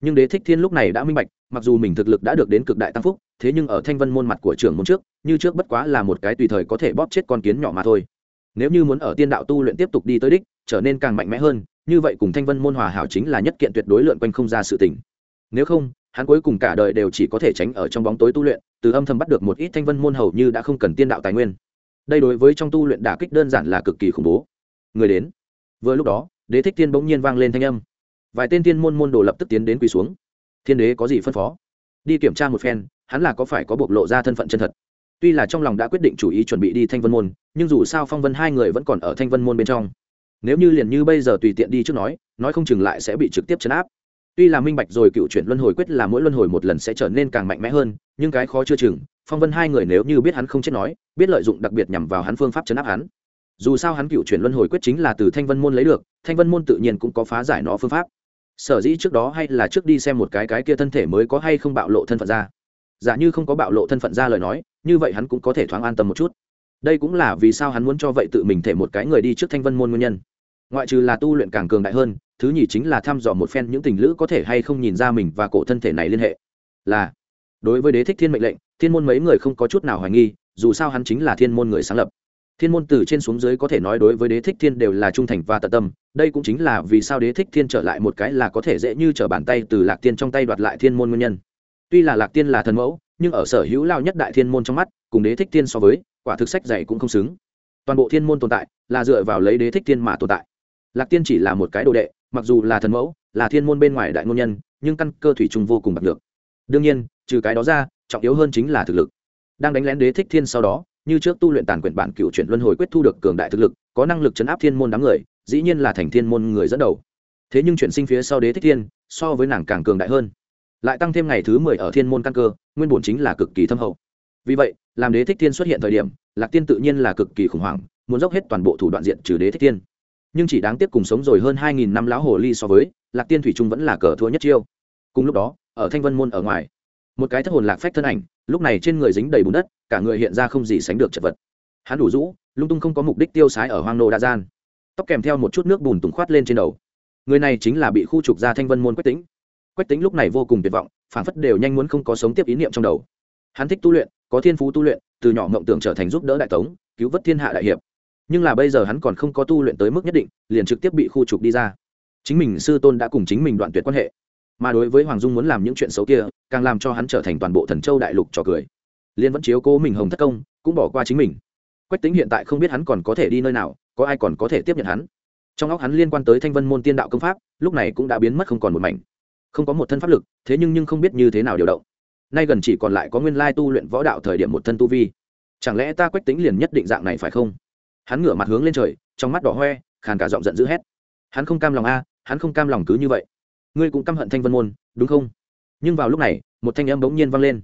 [SPEAKER 1] Nhưng đế thích thiên lúc này đã minh bạch, mặc dù mình thực lực đã được đến cực đại tăng phúc, thế nhưng ở thanh vân môn mặt của trưởng môn trước, như trước bất quá là một cái tùy thời có thể bóp chết con kiến nhỏ mà thôi. Nếu như muốn ở tiên đạo tu luyện tiếp tục đi tới đích, trở nên càng mạnh mẽ hơn, như vậy cùng thanh vân môn hòa hảo chính là nhất kiện tuyệt đối lượn quanh không ra sự tình. Nếu không, hắn cuối cùng cả đời đều chỉ có thể tránh ở trong bóng tối tu luyện, từ âm thầm bắt được một ít thanh vân môn hầu như đã không cần tiên đạo tài nguyên. Đây đối với trong tu luyện đả kích đơn giản là cực kỳ khủng bố. Người đến. Vừa lúc đó đế thích tiên bỗng nhiên vang lên thanh âm. Vài tên tiên môn môn đồ lập tức tiến đến quỳ xuống. Thiên đế có gì phân phó? Đi kiểm tra một phen, hắn là có phải có bộc lộ ra thân phận chân thật? Tuy là trong lòng đã quyết định chủ ý chuẩn bị đi thanh vân môn, nhưng dù sao phong vân hai người vẫn còn ở thanh vân môn bên trong. Nếu như liền như bây giờ tùy tiện đi trước nói nói không chừng lại sẽ bị trực tiếp chấn áp. Tuy là minh bạch rồi cựu chuyển luân hồi quyết là mỗi luân hồi một lần sẽ trở nên càng mạnh mẽ hơn, nhưng cái khó chưa chừng, phong vân hai người nếu như biết hắn không chết nói, biết lợi dụng đặc biệt nhằm vào hắn phương pháp chấn áp hắn dù sao hắn cựu chuyển luân hồi quyết chính là từ thanh vân môn lấy được, thanh vân môn tự nhiên cũng có phá giải nó phương pháp. Sở dĩ trước đó hay là trước đi xem một cái cái kia thân thể mới có hay không bạo lộ thân phận ra. Giả như không có bạo lộ thân phận ra lời nói, như vậy hắn cũng có thể thoáng an tâm một chút. Đây cũng là vì sao hắn muốn cho vậy tự mình thể một cái người đi trước thanh vân môn nguyên nhân. Ngoại trừ là tu luyện càng cường đại hơn, thứ nhì chính là thăm dò một phen những tình lữ có thể hay không nhìn ra mình và cổ thân thể này liên hệ. Là, đối với đế thích thiên mệnh lệnh, thiên môn mấy người không có chút nào hoài nghi, dù sao hắn chính là thiên môn người sáng lập thiên môn từ trên xuống dưới có thể nói đối với đế thích thiên đều là trung thành và tận tâm, đây cũng chính là vì sao đế thích thiên trở lại một cái là có thể dễ như trở bàn tay từ lạc tiên trong tay đoạt lại thiên môn nguyên nhân. Tuy là lạc tiên là thần mẫu, nhưng ở sở hữu lao nhất đại thiên môn trong mắt, cùng đế thích thiên so với, quả thực sách dạy cũng không xứng. Toàn bộ thiên môn tồn tại, là dựa vào lấy đế thích thiên mà tồn tại. Lạc tiên chỉ là một cái đồ đệ, mặc dù là thần mẫu, là thiên môn bên ngoài đại ngôn nhân, nhưng căn cơ thủy chung vô cùng bạc được đương nhiên, trừ cái đó ra, trọng yếu hơn chính là thực lực. Đang đánh lén đế thích thiên sau đó như trước tu luyện tàn quyền bản cựu chuyển luân hồi quyết thu được cường đại thực lực, có năng lực chấn áp thiên môn đám người, dĩ nhiên là thành thiên môn người dẫn đầu. Thế nhưng chuyển sinh phía sau đế thích thiên, so với nàng càng cường đại hơn. Lại tăng thêm ngày thứ mười ở thiên môn căn cơ, nguyên bổn chính là cực kỳ thâm hậu. Vì vậy, làm đế thích thiên xuất hiện thời điểm, lạc tiên tự nhiên là cực kỳ khủng hoảng, muốn dốc hết toàn bộ thủ đoạn diện trừ đế thích thiên. Nhưng chỉ đáng tiếc cùng sống rồi hơn hai nghìn năm lão hồ ly so với, lạc tiên thủy trung vẫn là cờ thua nhất chiêu. Cùng lúc đó, ở thanh vân môn ở ngoài một cái thất hồn lạc phách thân ảnh, lúc này trên người dính đầy bùn đất, cả người hiện ra không gì sánh được chật vật. Hắn đủ rũ, lung tung không có mục đích tiêu sái ở hoang nô đa gian. Tóc kèm theo một chút nước bùn tùng khoát lên trên đầu. Người này chính là bị khu trục ra thanh vân môn quách tính quách tính lúc này vô cùng tuyệt vọng phản phất đều nhanh muốn không có sống tiếp ý niệm trong đầu. Hắn thích tu luyện, có thiên phú tu luyện, từ nhỏ mộng tưởng trở thành giúp đỡ đại tống, cứu vớt thiên hạ đại hiệp. Nhưng là bây giờ hắn còn không có tu luyện tới mức nhất định, liền trực tiếp bị khu trục đi ra. Chính mình sư tôn đã cùng chính mình đoạn tuyệt quan hệ mà đối với hoàng dung muốn làm những chuyện xấu kia, càng làm cho hắn trở thành toàn bộ thần châu đại lục trò cười. Liên vẫn chiếu cố mình hồng thất công, cũng bỏ qua chính mình. Quách tính hiện tại không biết hắn còn có thể đi nơi nào, có ai còn có thể tiếp nhận hắn. Trong óc hắn liên quan tới thanh vân môn tiên đạo công pháp, lúc này cũng đã biến mất không còn một mảnh. Không có một thân pháp lực, thế nhưng nhưng không biết như thế nào điều động. Nay gần chỉ còn lại có nguyên lai tu luyện võ đạo thời điểm một thân tu vi. Chẳng lẽ ta quách tính liền nhất định dạng này phải không? Hắn ngửa mặt hướng lên trời, trong mắt đỏ hoe, khàn cả giọng giận dữ hét. Hắn không cam lòng a, hắn không cam lòng cứ như vậy ngươi cũng căm hận thanh vân môn, đúng không? Nhưng vào lúc này, một thanh âm bỗng nhiên vang lên.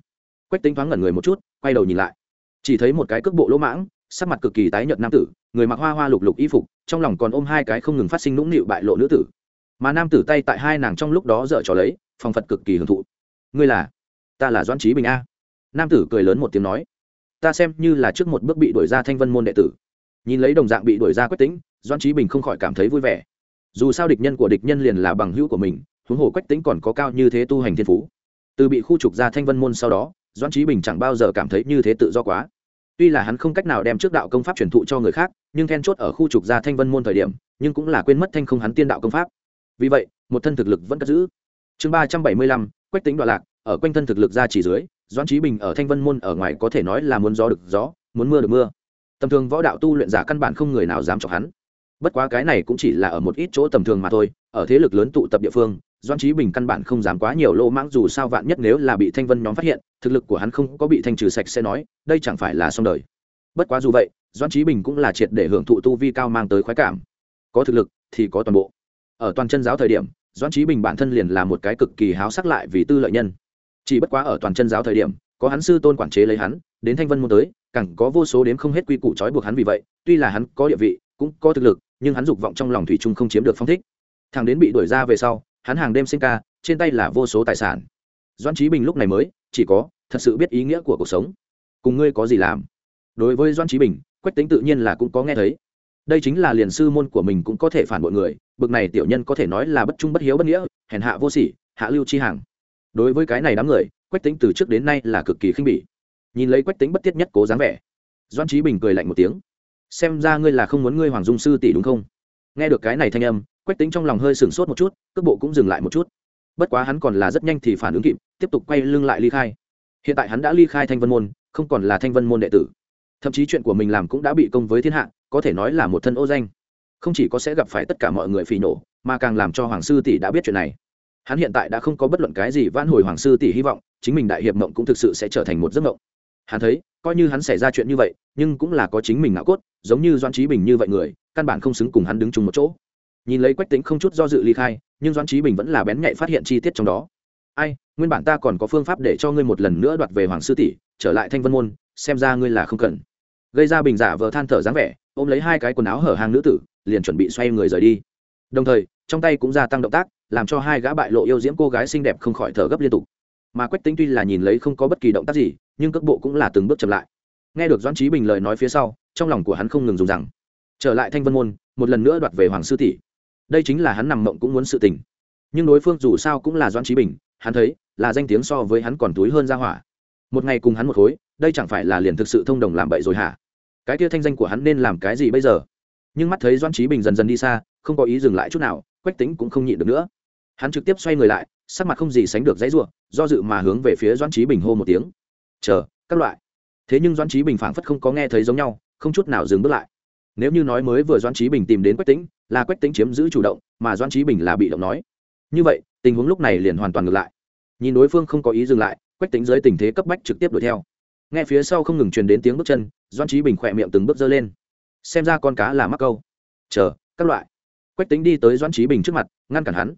[SPEAKER 1] Quách tính thoáng ngẩn người một chút, quay đầu nhìn lại. Chỉ thấy một cái cước bộ lỗ mãng, sắc mặt cực kỳ tái nhợt nam tử, người mặc hoa hoa lục lục y phục, trong lòng còn ôm hai cái không ngừng phát sinh nũng nịu bại lộ nữ tử. Mà nam tử tay tại hai nàng trong lúc đó dở trò lấy, phòng phật cực kỳ hưởng thụ. Ngươi là? Ta là doãn trí bình a. Nam tử cười lớn một tiếng nói. Ta xem như là trước một bước bị đuổi ra thanh vân môn đệ tử. Nhìn lấy đồng dạng bị đuổi ra quách tính doan trí bình không khỏi cảm thấy vui vẻ. Dù sao địch nhân của địch nhân liền là bằng hữu của mình huống hồ quách tính còn có cao như thế tu hành thiên phú. Từ bị khu trục ra thanh vân môn sau đó doan trí bình chẳng bao giờ cảm thấy như thế tự do quá. Tuy là hắn không cách nào đem trước đạo công pháp truyền thụ cho người khác, nhưng then chốt ở khu trục ra thanh vân môn thời điểm, nhưng cũng là quên mất thanh không hắn tiên đạo công pháp. Vì vậy, một thân thực lực vẫn cất giữ. Chương ba trăm bảy mươi lăm, quách tính đoạn lạc, ở quanh thân thực lực ra chỉ dưới, doãn trí bình ở thanh vân môn ở ngoài có thể nói là muốn gió được gió, muốn mưa được mưa. Tầm thường võ đạo tu luyện giả căn bản không người nào dám chọc hắn. Bất quá cái này cũng chỉ là ở một ít chỗ tầm thường mà thôi, ở thế lực lớn tụ tập địa phương doan trí bình căn bản không dám quá nhiều lô mãng dù sao vạn nhất nếu là bị thanh vân nhóm phát hiện, thực lực của hắn không có bị thanh trừ sạch sẽ nói, đây chẳng phải là xong đời. Bất quá dù vậy doan trí bình cũng là triệt để hưởng thụ tu vi cao mang tới khoái cảm. Có thực lực thì có toàn bộ. Ở toàn chân giáo thời điểm doan trí bình bản thân liền là một cái cực kỳ háo sắc lại vì tư lợi nhân. Chỉ bất quá ở toàn chân giáo thời điểm, có hắn sư tôn quản chế lấy hắn, đến thanh vân môn tới, càng có vô số đến không hết quy củ trói buộc hắn vì vậy, tuy là hắn có địa vị, cũng có thực lực, nhưng hắn dục vọng trong lòng thủy trung không chiếm được phong thích. Thằng đến bị đuổi ra về sau hắn hàng đêm sinh ca, trên tay là vô số tài sản. Doan trí bình lúc này mới, chỉ có, thật sự biết ý nghĩa của cuộc sống. Cùng ngươi có gì làm? Đối với doan trí bình, quách tính tự nhiên là cũng có nghe thấy. Đây chính là liền sư môn của mình cũng có thể phản bội người, bực này tiểu nhân có thể nói là bất trung bất hiếu bất nghĩa, hèn hạ vô sỉ, hạ lưu chi hàng. Đối với cái này đám người, quách tính từ trước đến nay là cực kỳ khinh bỉ. Nhìn lấy quách tính bất tiết nhất cố dáng vẻ doan trí bình cười lạnh một tiếng. Xem ra ngươi là không muốn ngươi hoàng dung sư tỷ đúng không? Nghe được cái này thanh âm quách tính trong lòng hơi sửng sốt một chút, cước bộ cũng dừng lại một chút. Bất quá hắn còn là rất nhanh thì phản ứng kịp, tiếp tục quay lưng lại ly khai. Hiện tại hắn đã ly khai thanh vân môn, không còn là thanh vân môn đệ tử. Thậm chí chuyện của mình làm cũng đã bị công với thiên hạ, có thể nói là một thân ô danh. Không chỉ có sẽ gặp phải tất cả mọi người phỉ nổ mà càng làm cho hoàng sư tỷ đã biết chuyện này. Hắn hiện tại đã không có bất luận cái gì vãn hồi hoàng sư tỷ hy vọng, chính mình đại hiệp mộng cũng thực sự sẽ trở thành một giấc mộng. Hắn thấy, coi như hắn xảy ra chuyện như vậy, nhưng cũng là có chính mình ngạo cốt, giống như doan trí bình như vậy người, căn bản không xứng cùng hắn đứng chung một chỗ nhìn lấy quách tính không chút do dự ly khai, nhưng Doãn trí bình vẫn là bén nhạy phát hiện chi tiết trong đó. Ai, nguyên bản ta còn có phương pháp để cho ngươi một lần nữa đoạt về hoàng sư tỷ, trở lại thanh vân môn, xem ra ngươi là không cần. Gây ra bình giả vờ than thở dáng vẻ, ôm lấy hai cái quần áo hở hàng nữ tử, liền chuẩn bị xoay người rời đi. Đồng thời, trong tay cũng gia tăng động tác, làm cho hai gã bại lộ yêu diễm cô gái xinh đẹp không khỏi thở gấp liên tục. Mà quách tính tuy là nhìn lấy không có bất kỳ động tác gì, nhưng cước bộ cũng là từng bước chậm lại. Nghe được doãn trí bình lời nói phía sau, trong lòng của hắn không ngừng dùng rằng. Trở lại thanh vân môn, một lần nữa đoạt về hoàng sư tỷ đây chính là hắn nằm mộng cũng muốn sự tình. Nhưng đối phương dù sao cũng là doãn trí bình, hắn thấy, là danh tiếng so với hắn còn túi hơn ra hỏa. Một ngày cùng hắn một khối, đây chẳng phải là liền thực sự thông đồng làm bậy rồi hả? Cái kia thanh danh của hắn nên làm cái gì bây giờ? Nhưng mắt thấy doãn trí bình dần dần đi xa, không có ý dừng lại chút nào, quách tính cũng không nhịn được nữa. Hắn trực tiếp xoay người lại, sắc mặt không gì sánh được dãy r u ộ do dự mà hướng về phía doãn trí bình hô một tiếng. Chờ, các loại. Thế nhưng doãn trí bình phảng phất không có nghe thấy giống nhau, không chút nào dừng bước lại nếu như nói mới vừa Doan trí bình tìm đến quách tính là quách tính chiếm giữ chủ động, mà Doan trí bình là bị động nói. Như vậy, tình huống lúc này liền hoàn toàn ngược lại. Nhìn đối phương không có ý dừng lại, quách tính dưới tình thế cấp bách trực tiếp đuổi theo. Nghe phía sau không ngừng truyền đến tiếng bước chân Doan trí bình khỏe miệng từng bước dơ lên. Xem ra con cá là mắc câu. Chờ, các loại. Quách tính đi tới Doan trí bình trước mặt, ngăn cản hắn.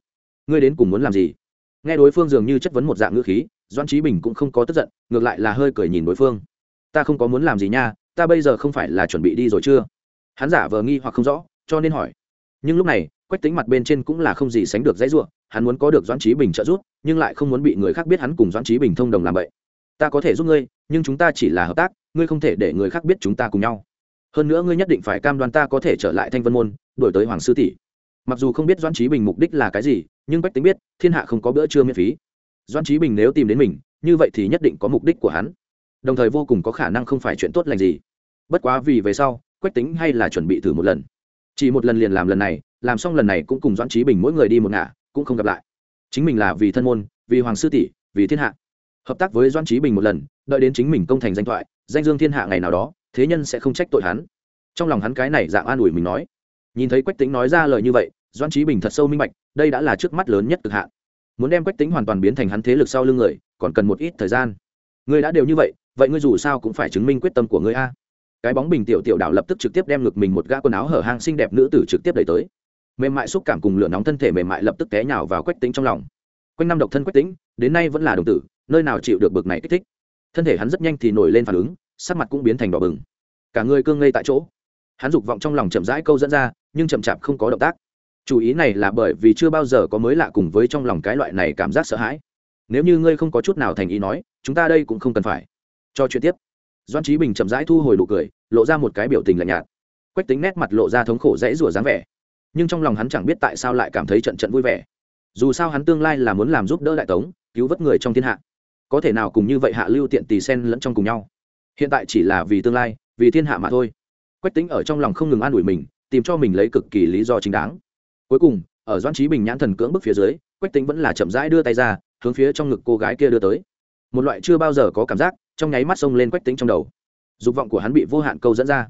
[SPEAKER 1] Ngươi đến cùng muốn làm gì? Nghe đối phương dường như chất vấn một dạng ngữ khí Doan trí bình cũng không có tức giận, ngược lại là hơi cười nhìn đối phương. Ta không có muốn làm gì nha, ta bây giờ không phải là chuẩn bị đi rồi chưa? Hắn giả vờ nghi hoặc không rõ, cho nên hỏi. Nhưng lúc này, quách tính mặt bên trên cũng là không gì sánh được dãy ruộng hắn muốn có được doãn trí bình trợ giúp, nhưng lại không muốn bị người khác biết hắn cùng doãn trí bình thông đồng làm vậy. Ta có thể giúp ngươi, nhưng chúng ta chỉ là hợp tác, ngươi không thể để người khác biết chúng ta cùng nhau. Hơn nữa ngươi nhất định phải cam đoan ta có thể trở lại thanh vân môn, đổi tới hoàng sư tỷ. Mặc dù không biết Doãn trí bình mục đích là cái gì, nhưng bách tính biết, thiên hạ không có bữa trưa miễn phí. Doãn trí bình nếu tìm đến mình, như vậy thì nhất định có mục đích của hắn. Đồng thời vô cùng có khả năng không phải chuyện tốt lành gì. Bất quá vì về sau quách tính hay là chuẩn bị thử một lần? Chỉ một lần liền làm lần này, làm xong lần này cũng cùng doãn trí bình mỗi người đi một ngả, cũng không gặp lại. Chính mình là vì thân môn, vì hoàng sư tỷ, vì thiên hạ. Hợp tác với doãn trí bình một lần, đợi đến chính mình công thành danh thoại, danh dương thiên hạ ngày nào đó, thế nhân sẽ không trách tội hắn. Trong lòng hắn cái này dạng an ủi mình nói. Nhìn thấy quách tính nói ra lời như vậy, Doãn trí bình thật sâu minh bạch, đây đã là trước mắt lớn nhất cực hạn. Muốn đem quách tính hoàn toàn biến thành hắn thế lực sau lưng người, còn cần một ít thời gian. Ngươi đã đều như vậy vậy ngươi dù sao cũng phải chứng minh quyết tâm của ngươi a cái bóng bình tiểu tiểu đảo lập tức trực tiếp đem ngực mình một gã quần áo hở hang xinh đẹp nữ tử trực tiếp đẩy tới. Mềm mại xúc cảm cùng lửa nóng thân thể mềm mại lập tức té nhào vào quách tính trong lòng. Quanh năm độc thân quách tính đến nay vẫn là đồng tử, nơi nào chịu được bực này kích thích. Thân thể hắn rất nhanh thì nổi lên phản ứng, sắc mặt cũng biến thành đỏ bừng. Cả người cương ngây tại chỗ. Hắn dục vọng trong lòng chậm rãi câu dẫn ra, nhưng chậm chạp không có động tác. Chủ ý này là bởi vì chưa bao giờ có mới lạ cùng với trong lòng cái loại này cảm giác sợ hãi. Nếu như ngươi không có chút nào thành ý nói, chúng ta đây cũng không cần phải. Cho chuyện tiếp doan trí bình chậm rãi thu hồi nụ cười, lộ ra một cái biểu tình lạnh nhạt. Quách tính nét mặt lộ ra thống khổ dãy rủa dáng vẻ. Nhưng trong lòng hắn chẳng biết tại sao lại cảm thấy trận trận vui vẻ. Dù sao hắn tương lai là muốn làm giúp đỡ đại tống, cứu vớt người trong thiên hạ. Có thể nào cùng như vậy hạ lưu tiện tỳ sen lẫn trong cùng nhau? Hiện tại chỉ là vì tương lai, vì thiên hạ mà thôi. Quách tính ở trong lòng không ngừng an ủi mình, tìm cho mình lấy cực kỳ lý do chính đáng. Cuối cùng, ở Doan trí bình nhãn thần cưỡng bức phía dưới, quách tính vẫn là chậm rãi đưa tay ra, hướng phía trong ngực cô gái kia đưa tới. Một loại chưa bao giờ có cảm giác trong nháy mắt xông lên quách tính trong đầu. Dục vọng của hắn bị vô hạn câu dẫn ra.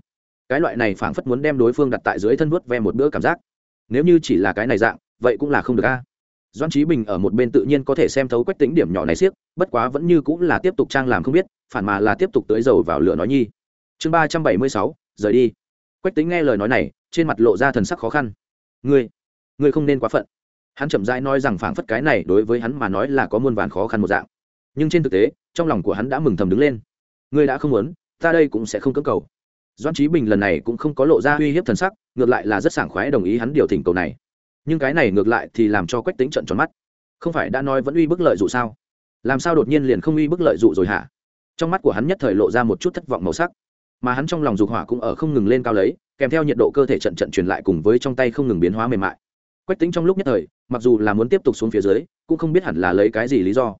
[SPEAKER 1] Cái loại này phảng phất muốn đem đối phương đặt tại dưới thân vuốt ve một bữa cảm giác. Nếu như chỉ là cái này dạng, vậy cũng là không được a. Doan trí bình ở một bên tự nhiên có thể xem thấu quách tính điểm nhỏ này siếc bất quá vẫn như cũng là tiếp tục trang làm không biết, phản mà là tiếp tục tới dầu vào lửa nói nhi. Chương ba trăm bảy mươi sáu, rời đi. Quách tính nghe lời nói này, trên mặt lộ ra thần sắc khó khăn. Ngươi ngươi không nên quá phận. Hắn chậm rãi nói rằng phảng phất cái này đối với hắn mà nói là có muôn vàn khó khăn một dạng nhưng trên thực tế, trong lòng của hắn đã mừng thầm đứng lên. Ngươi đã không muốn, ta đây cũng sẽ không cưỡng cầu. Doan trí bình lần này cũng không có lộ ra uy hiếp thần sắc, ngược lại là rất sảng khoái đồng ý hắn điều thỉnh cầu này. Nhưng cái này ngược lại thì làm cho quách tính trận tròn mắt. Không phải đã nói vẫn uy bức lợi dụ sao? Làm sao đột nhiên liền không uy bức lợi dụ rồi hả? Trong mắt của hắn nhất thời lộ ra một chút thất vọng màu sắc. Mà hắn trong lòng dục hỏa cũng ở không ngừng lên cao lấy, kèm theo nhiệt độ cơ thể trận trận truyền lại cùng với trong tay không ngừng biến hóa mềm mại. Quách tính trong lúc nhất thời, mặc dù là muốn tiếp tục xuống phía dưới, cũng không biết hẳn là lấy cái gì lý do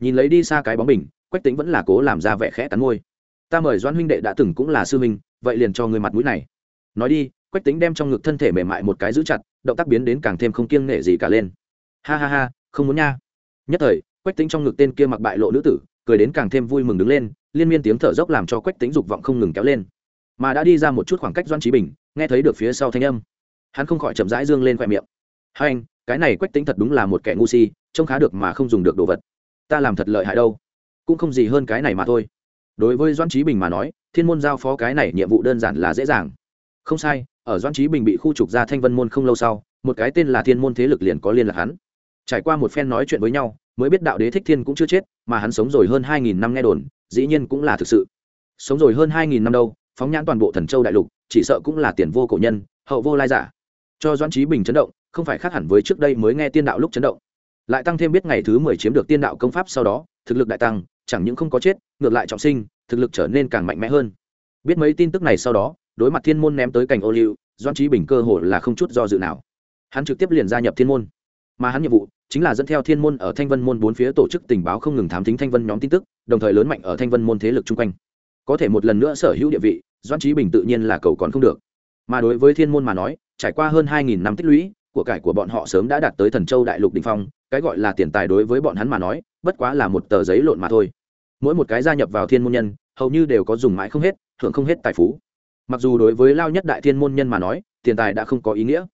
[SPEAKER 1] nhìn lấy đi xa cái bóng mình, quách tính vẫn là cố làm ra vẻ khẽ cắn môi. Ta mời doãn huynh đệ đã từng cũng là sư huynh vậy liền cho người mặt mũi này. Nói đi quách tính đem trong ngực thân thể mềm mại một cái giữ chặt động tác biến đến càng thêm không kiêng nể gì cả lên. Ha ha ha không muốn nha. Nhất thời quách tính trong ngực tên kia mặc bại lộ nữ tử cười đến càng thêm vui mừng đứng lên liên miên tiếng thở dốc làm cho quách tính dục vọng không ngừng kéo lên. Mà đã đi ra một chút khoảng cách doan trí bình nghe thấy được phía sau thanh âm hắn không khỏi chậm rãi dương lên khoe miệng. Hai anh cái này quách tính thật đúng là một kẻ ngu si trông khá được mà không dùng được đồ vật ta làm thật lợi hại đâu. Cũng không gì hơn cái này mà thôi. Đối với doan trí bình mà nói, thiên môn giao phó cái này nhiệm vụ đơn giản là dễ dàng. Không sai, ở doan trí bình bị khu trục ra thanh vân môn không lâu sau, một cái tên là thiên môn thế lực liền có liên lạc hắn. Trải qua một phen nói chuyện với nhau, mới biết đạo đế thích thiên cũng chưa chết, mà hắn sống rồi hơn hai nghìn năm nghe đồn, dĩ nhiên cũng là thực sự. Sống rồi hơn hai nghìn năm đâu, phóng nhãn toàn bộ thần châu đại lục, chỉ sợ cũng là tiền vô cổ nhân, hậu vô lai giả. Cho doan trí bình chấn động, không phải khác hẳn với trước đây mới nghe tiên đạo lúc chấn động lại tăng thêm biết ngày thứ mười chiếm được tiên đạo công pháp sau đó, thực lực đại tăng, chẳng những không có chết, ngược lại trọng sinh, thực lực trở nên càng mạnh mẽ hơn. Biết mấy tin tức này sau đó, đối mặt thiên môn ném tới cảnh ô liu doan trí bình cơ hồ là không chút do dự nào. Hắn trực tiếp liền gia nhập thiên môn. Mà hắn nhiệm vụ chính là dẫn theo thiên môn ở thanh vân môn bốn phía tổ chức tình báo không ngừng thám thính thanh vân nhóm tin tức, đồng thời lớn mạnh ở thanh vân môn thế lực chung quanh. Có thể một lần nữa sở hữu địa vị doan trí bình tự nhiên là cầu còn không được. Mà đối với thiên môn mà nói, trải qua hơn hai nghìn năm tích lũy của cải của bọn họ sớm đã đạt tới thần châu đại lục đình phong, cái gọi là tiền tài đối với bọn hắn mà nói, bất quá là một tờ giấy lộn mà thôi. Mỗi một cái gia nhập vào thiên môn nhân, hầu như đều có dùng mãi không hết hưởng không hết tài phú. Mặc dù đối với lao nhất đại thiên môn nhân mà nói, tiền tài đã không có ý nghĩa,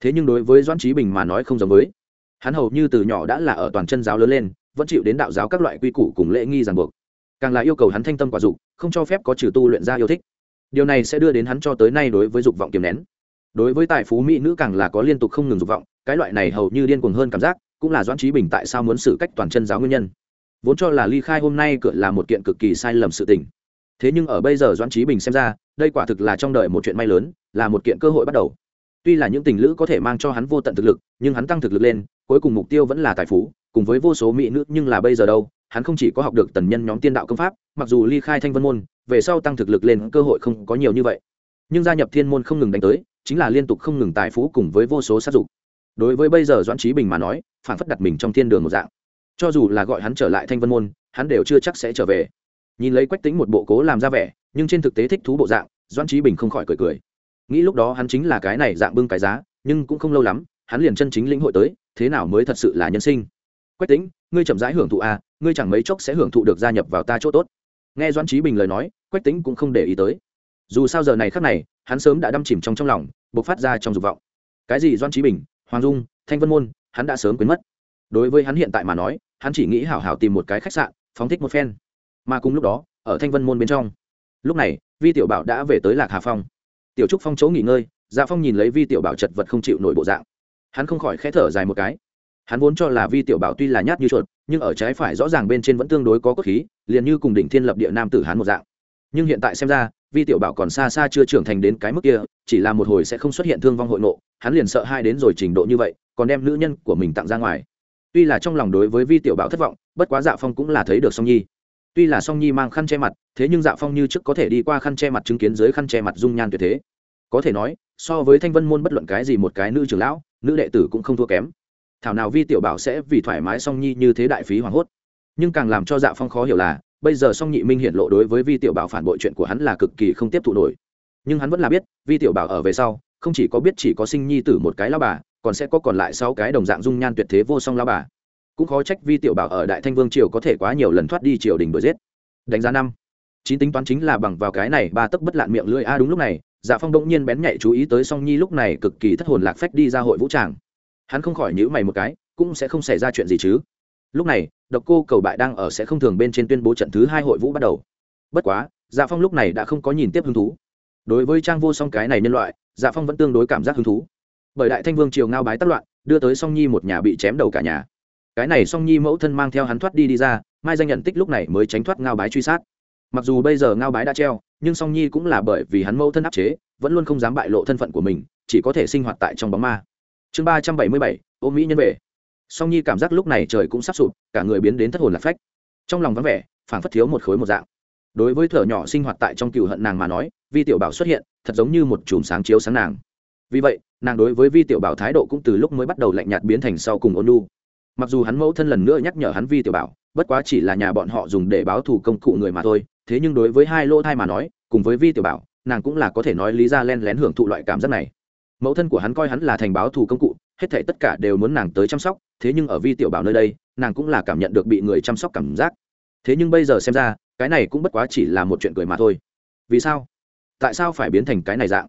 [SPEAKER 1] thế nhưng đối với doãn trí bình mà nói không giống với. Hắn hầu như từ nhỏ đã là ở toàn chân giáo lớn lên, vẫn chịu đến đạo giáo các loại quy củ cùng lễ nghi ràng buộc. Càng là yêu cầu hắn thanh tâm quả dục, không cho phép có trừ tu luyện ra yêu thích. Điều này sẽ đưa đến hắn cho tới nay đối với dục vọng kiềm nén đối với tài phú mỹ nữ càng là có liên tục không ngừng dục vọng, cái loại này hầu như điên cuồng hơn cảm giác, cũng là doãn trí bình tại sao muốn xử cách toàn chân giáo nguyên nhân. Vốn cho là ly khai hôm nay cựa là một kiện cực kỳ sai lầm sự tình. Thế nhưng ở bây giờ doãn trí bình xem ra, đây quả thực là trong đời một chuyện may lớn, là một kiện cơ hội bắt đầu. Tuy là những tình lữ có thể mang cho hắn vô tận thực lực, nhưng hắn tăng thực lực lên, cuối cùng mục tiêu vẫn là tài phú, cùng với vô số mỹ nữ, nhưng là bây giờ đâu, hắn không chỉ có học được tần nhân nhóm tiên đạo công pháp, mặc dù ly khai thanh vân môn, về sau tăng thực lực lên cơ hội không có nhiều như vậy. Nhưng gia nhập thiên môn không ngừng đánh tới chính là liên tục không ngừng tài phú cùng với vô số sát dục. Đối với bây giờ doãn trí bình mà nói phản phất đặt mình trong thiên đường một dạng. Cho dù là gọi hắn trở lại thanh vân môn, hắn đều chưa chắc sẽ trở về. Nhìn lấy quách tính một bộ cố làm ra vẻ, nhưng trên thực tế thích thú bộ dạng, doãn trí bình không khỏi cười cười. Nghĩ lúc đó hắn chính là cái này dạng bưng cái giá, nhưng cũng không lâu lắm, hắn liền chân chính lĩnh hội tới, thế nào mới thật sự là nhân sinh. Quách tính ngươi chậm rãi hưởng thụ à ngươi chẳng mấy chốc sẽ hưởng thụ được gia nhập vào ta chỗ tốt. Nghe doãn trí bình lời nói, quách tính cũng không để ý tới. Dù sao giờ này khác này hắn sớm đã đâm chìm trong trong lòng, bộc phát ra trong dục vọng. Cái gì doan trí bình, hoàng dung, thanh vân môn, hắn đã sớm quên mất. Đối với hắn hiện tại mà nói, hắn chỉ nghĩ hảo hảo tìm một cái khách sạn, phóng thích một phen. Mà cùng lúc đó, ở thanh vân môn bên trong, lúc này, vi tiểu bảo đã về tới lạc hà phong. Tiểu trúc phong chỗ nghỉ ngơi dạ phong nhìn lấy vi tiểu bảo chật vật không chịu nổi bộ dạng. Hắn không khỏi khẽ thở dài một cái. Hắn vốn cho là vi tiểu bảo tuy là nhát như chuột, nhưng ở trái phải rõ ràng bên trên vẫn tương đối có cốt khí, liền như cùng đỉnh thiên lập địa nam tử hắn một dạng. Nhưng hiện tại xem ra vi tiểu bảo còn xa xa chưa trưởng thành đến cái mức kia, chỉ là một hồi sẽ không xuất hiện thương vong hội nộ hắn liền sợ hai đến rồi trình độ như vậy, còn đem nữ nhân của mình tặng ra ngoài. Tuy là trong lòng đối với vi tiểu bảo thất vọng, bất quá dạ phong cũng là thấy được song nhi. Tuy là song nhi mang khăn che mặt, thế nhưng dạ phong như trước có thể đi qua khăn che mặt chứng kiến dưới khăn che mặt dung nhan tuyệt thế. Có thể nói, so với thanh vân môn bất luận cái gì một cái nữ trưởng lão, nữ đệ tử cũng không thua kém. Thảo nào vi tiểu bảo sẽ vì thoải mái song nhi như thế đại phí hoảng hốt. Nhưng càng làm cho dạ phong khó hiểu là bây giờ song nhị minh hiện lộ đối với vi tiểu bảo phản bội chuyện của hắn là cực kỳ không tiếp thụ nổi. Nhưng hắn vẫn là biết, vi tiểu bảo ở về sau, không chỉ có biết chỉ có sinh nhi tử một cái lao bà, còn sẽ có còn lại sáu cái đồng dạng dung nhan tuyệt thế vô song lao bà. Cũng khó trách vi tiểu bảo ở đại thanh vương triều có thể quá nhiều lần thoát đi triều đình đuổi giết. Đánh giá năm, chín tính toán chính là bằng vào cái này ba tấc bất lạn miệng lưỡi a đúng lúc này dạ phong bỗng nhiên bén nhạy chú ý tới song nhi lúc này cực kỳ thất hồn lạc phách đi ra hội vũ tràng. Hắn không khỏi nhữ mày một cái, cũng sẽ không xảy ra chuyện gì chứ lúc này, độc cô cầu bại đang ở sẽ không thường bên trên tuyên bố trận thứ hai hội vũ bắt đầu. Bất quá dạ phong lúc này đã không có nhìn tiếp hứng thú. Đối với trang vô song cái này nhân loại dạ phong vẫn tương đối cảm giác hứng thú. Bởi đại thanh vương triều ngao bái tác loạn, đưa tới song nhi một nhà bị chém đầu cả nhà. Cái này song nhi mẫu thân mang theo hắn thoát đi đi ra, mai danh nhận tích lúc này mới tránh thoát ngao bái truy sát. Mặc dù bây giờ ngao bái đã treo, nhưng song nhi cũng là bởi vì hắn mẫu thân áp chế, vẫn luôn không dám bại lộ thân phận của mình, chỉ có thể sinh hoạt tại trong bóng ma. Chương ba trăm bảy mươi bảy ô mỹ nhân về song nhi cảm giác lúc này trời cũng sắp sụp, cả người biến đến thất hồn lạc phách. Trong lòng vắng vẻ, phảng phất thiếu một khối một dạng. Đối với thở nhỏ sinh hoạt tại trong cựu hận nàng mà nói, vi tiểu bảo xuất hiện, thật giống như một chùm sáng chiếu sáng nàng. Vì vậy, nàng đối với vi tiểu bảo thái độ cũng từ lúc mới bắt đầu lạnh nhạt biến thành sau cùng ôn lu mặc dù hắn mẫu thân lần nữa nhắc nhở hắn vi tiểu bảo, bất quá chỉ là nhà bọn họ dùng để báo thù công cụ người mà thôi, thế nhưng đối với hai lỗ thai mà nói, cùng với vi tiểu bảo, nàng cũng là có thể nói lý ra len lén hưởng thụ loại cảm giác này. Mẫu thân của hắn coi hắn là thành báo thù công cụ hết thể tất cả đều muốn nàng tới chăm sóc, thế nhưng ở vi tiểu bảo nơi đây, nàng cũng là cảm nhận được bị người chăm sóc cảm giác. Thế nhưng bây giờ xem ra, cái này cũng bất quá chỉ là một chuyện cười mà thôi. Vì sao? Tại sao phải biến thành cái này dạng?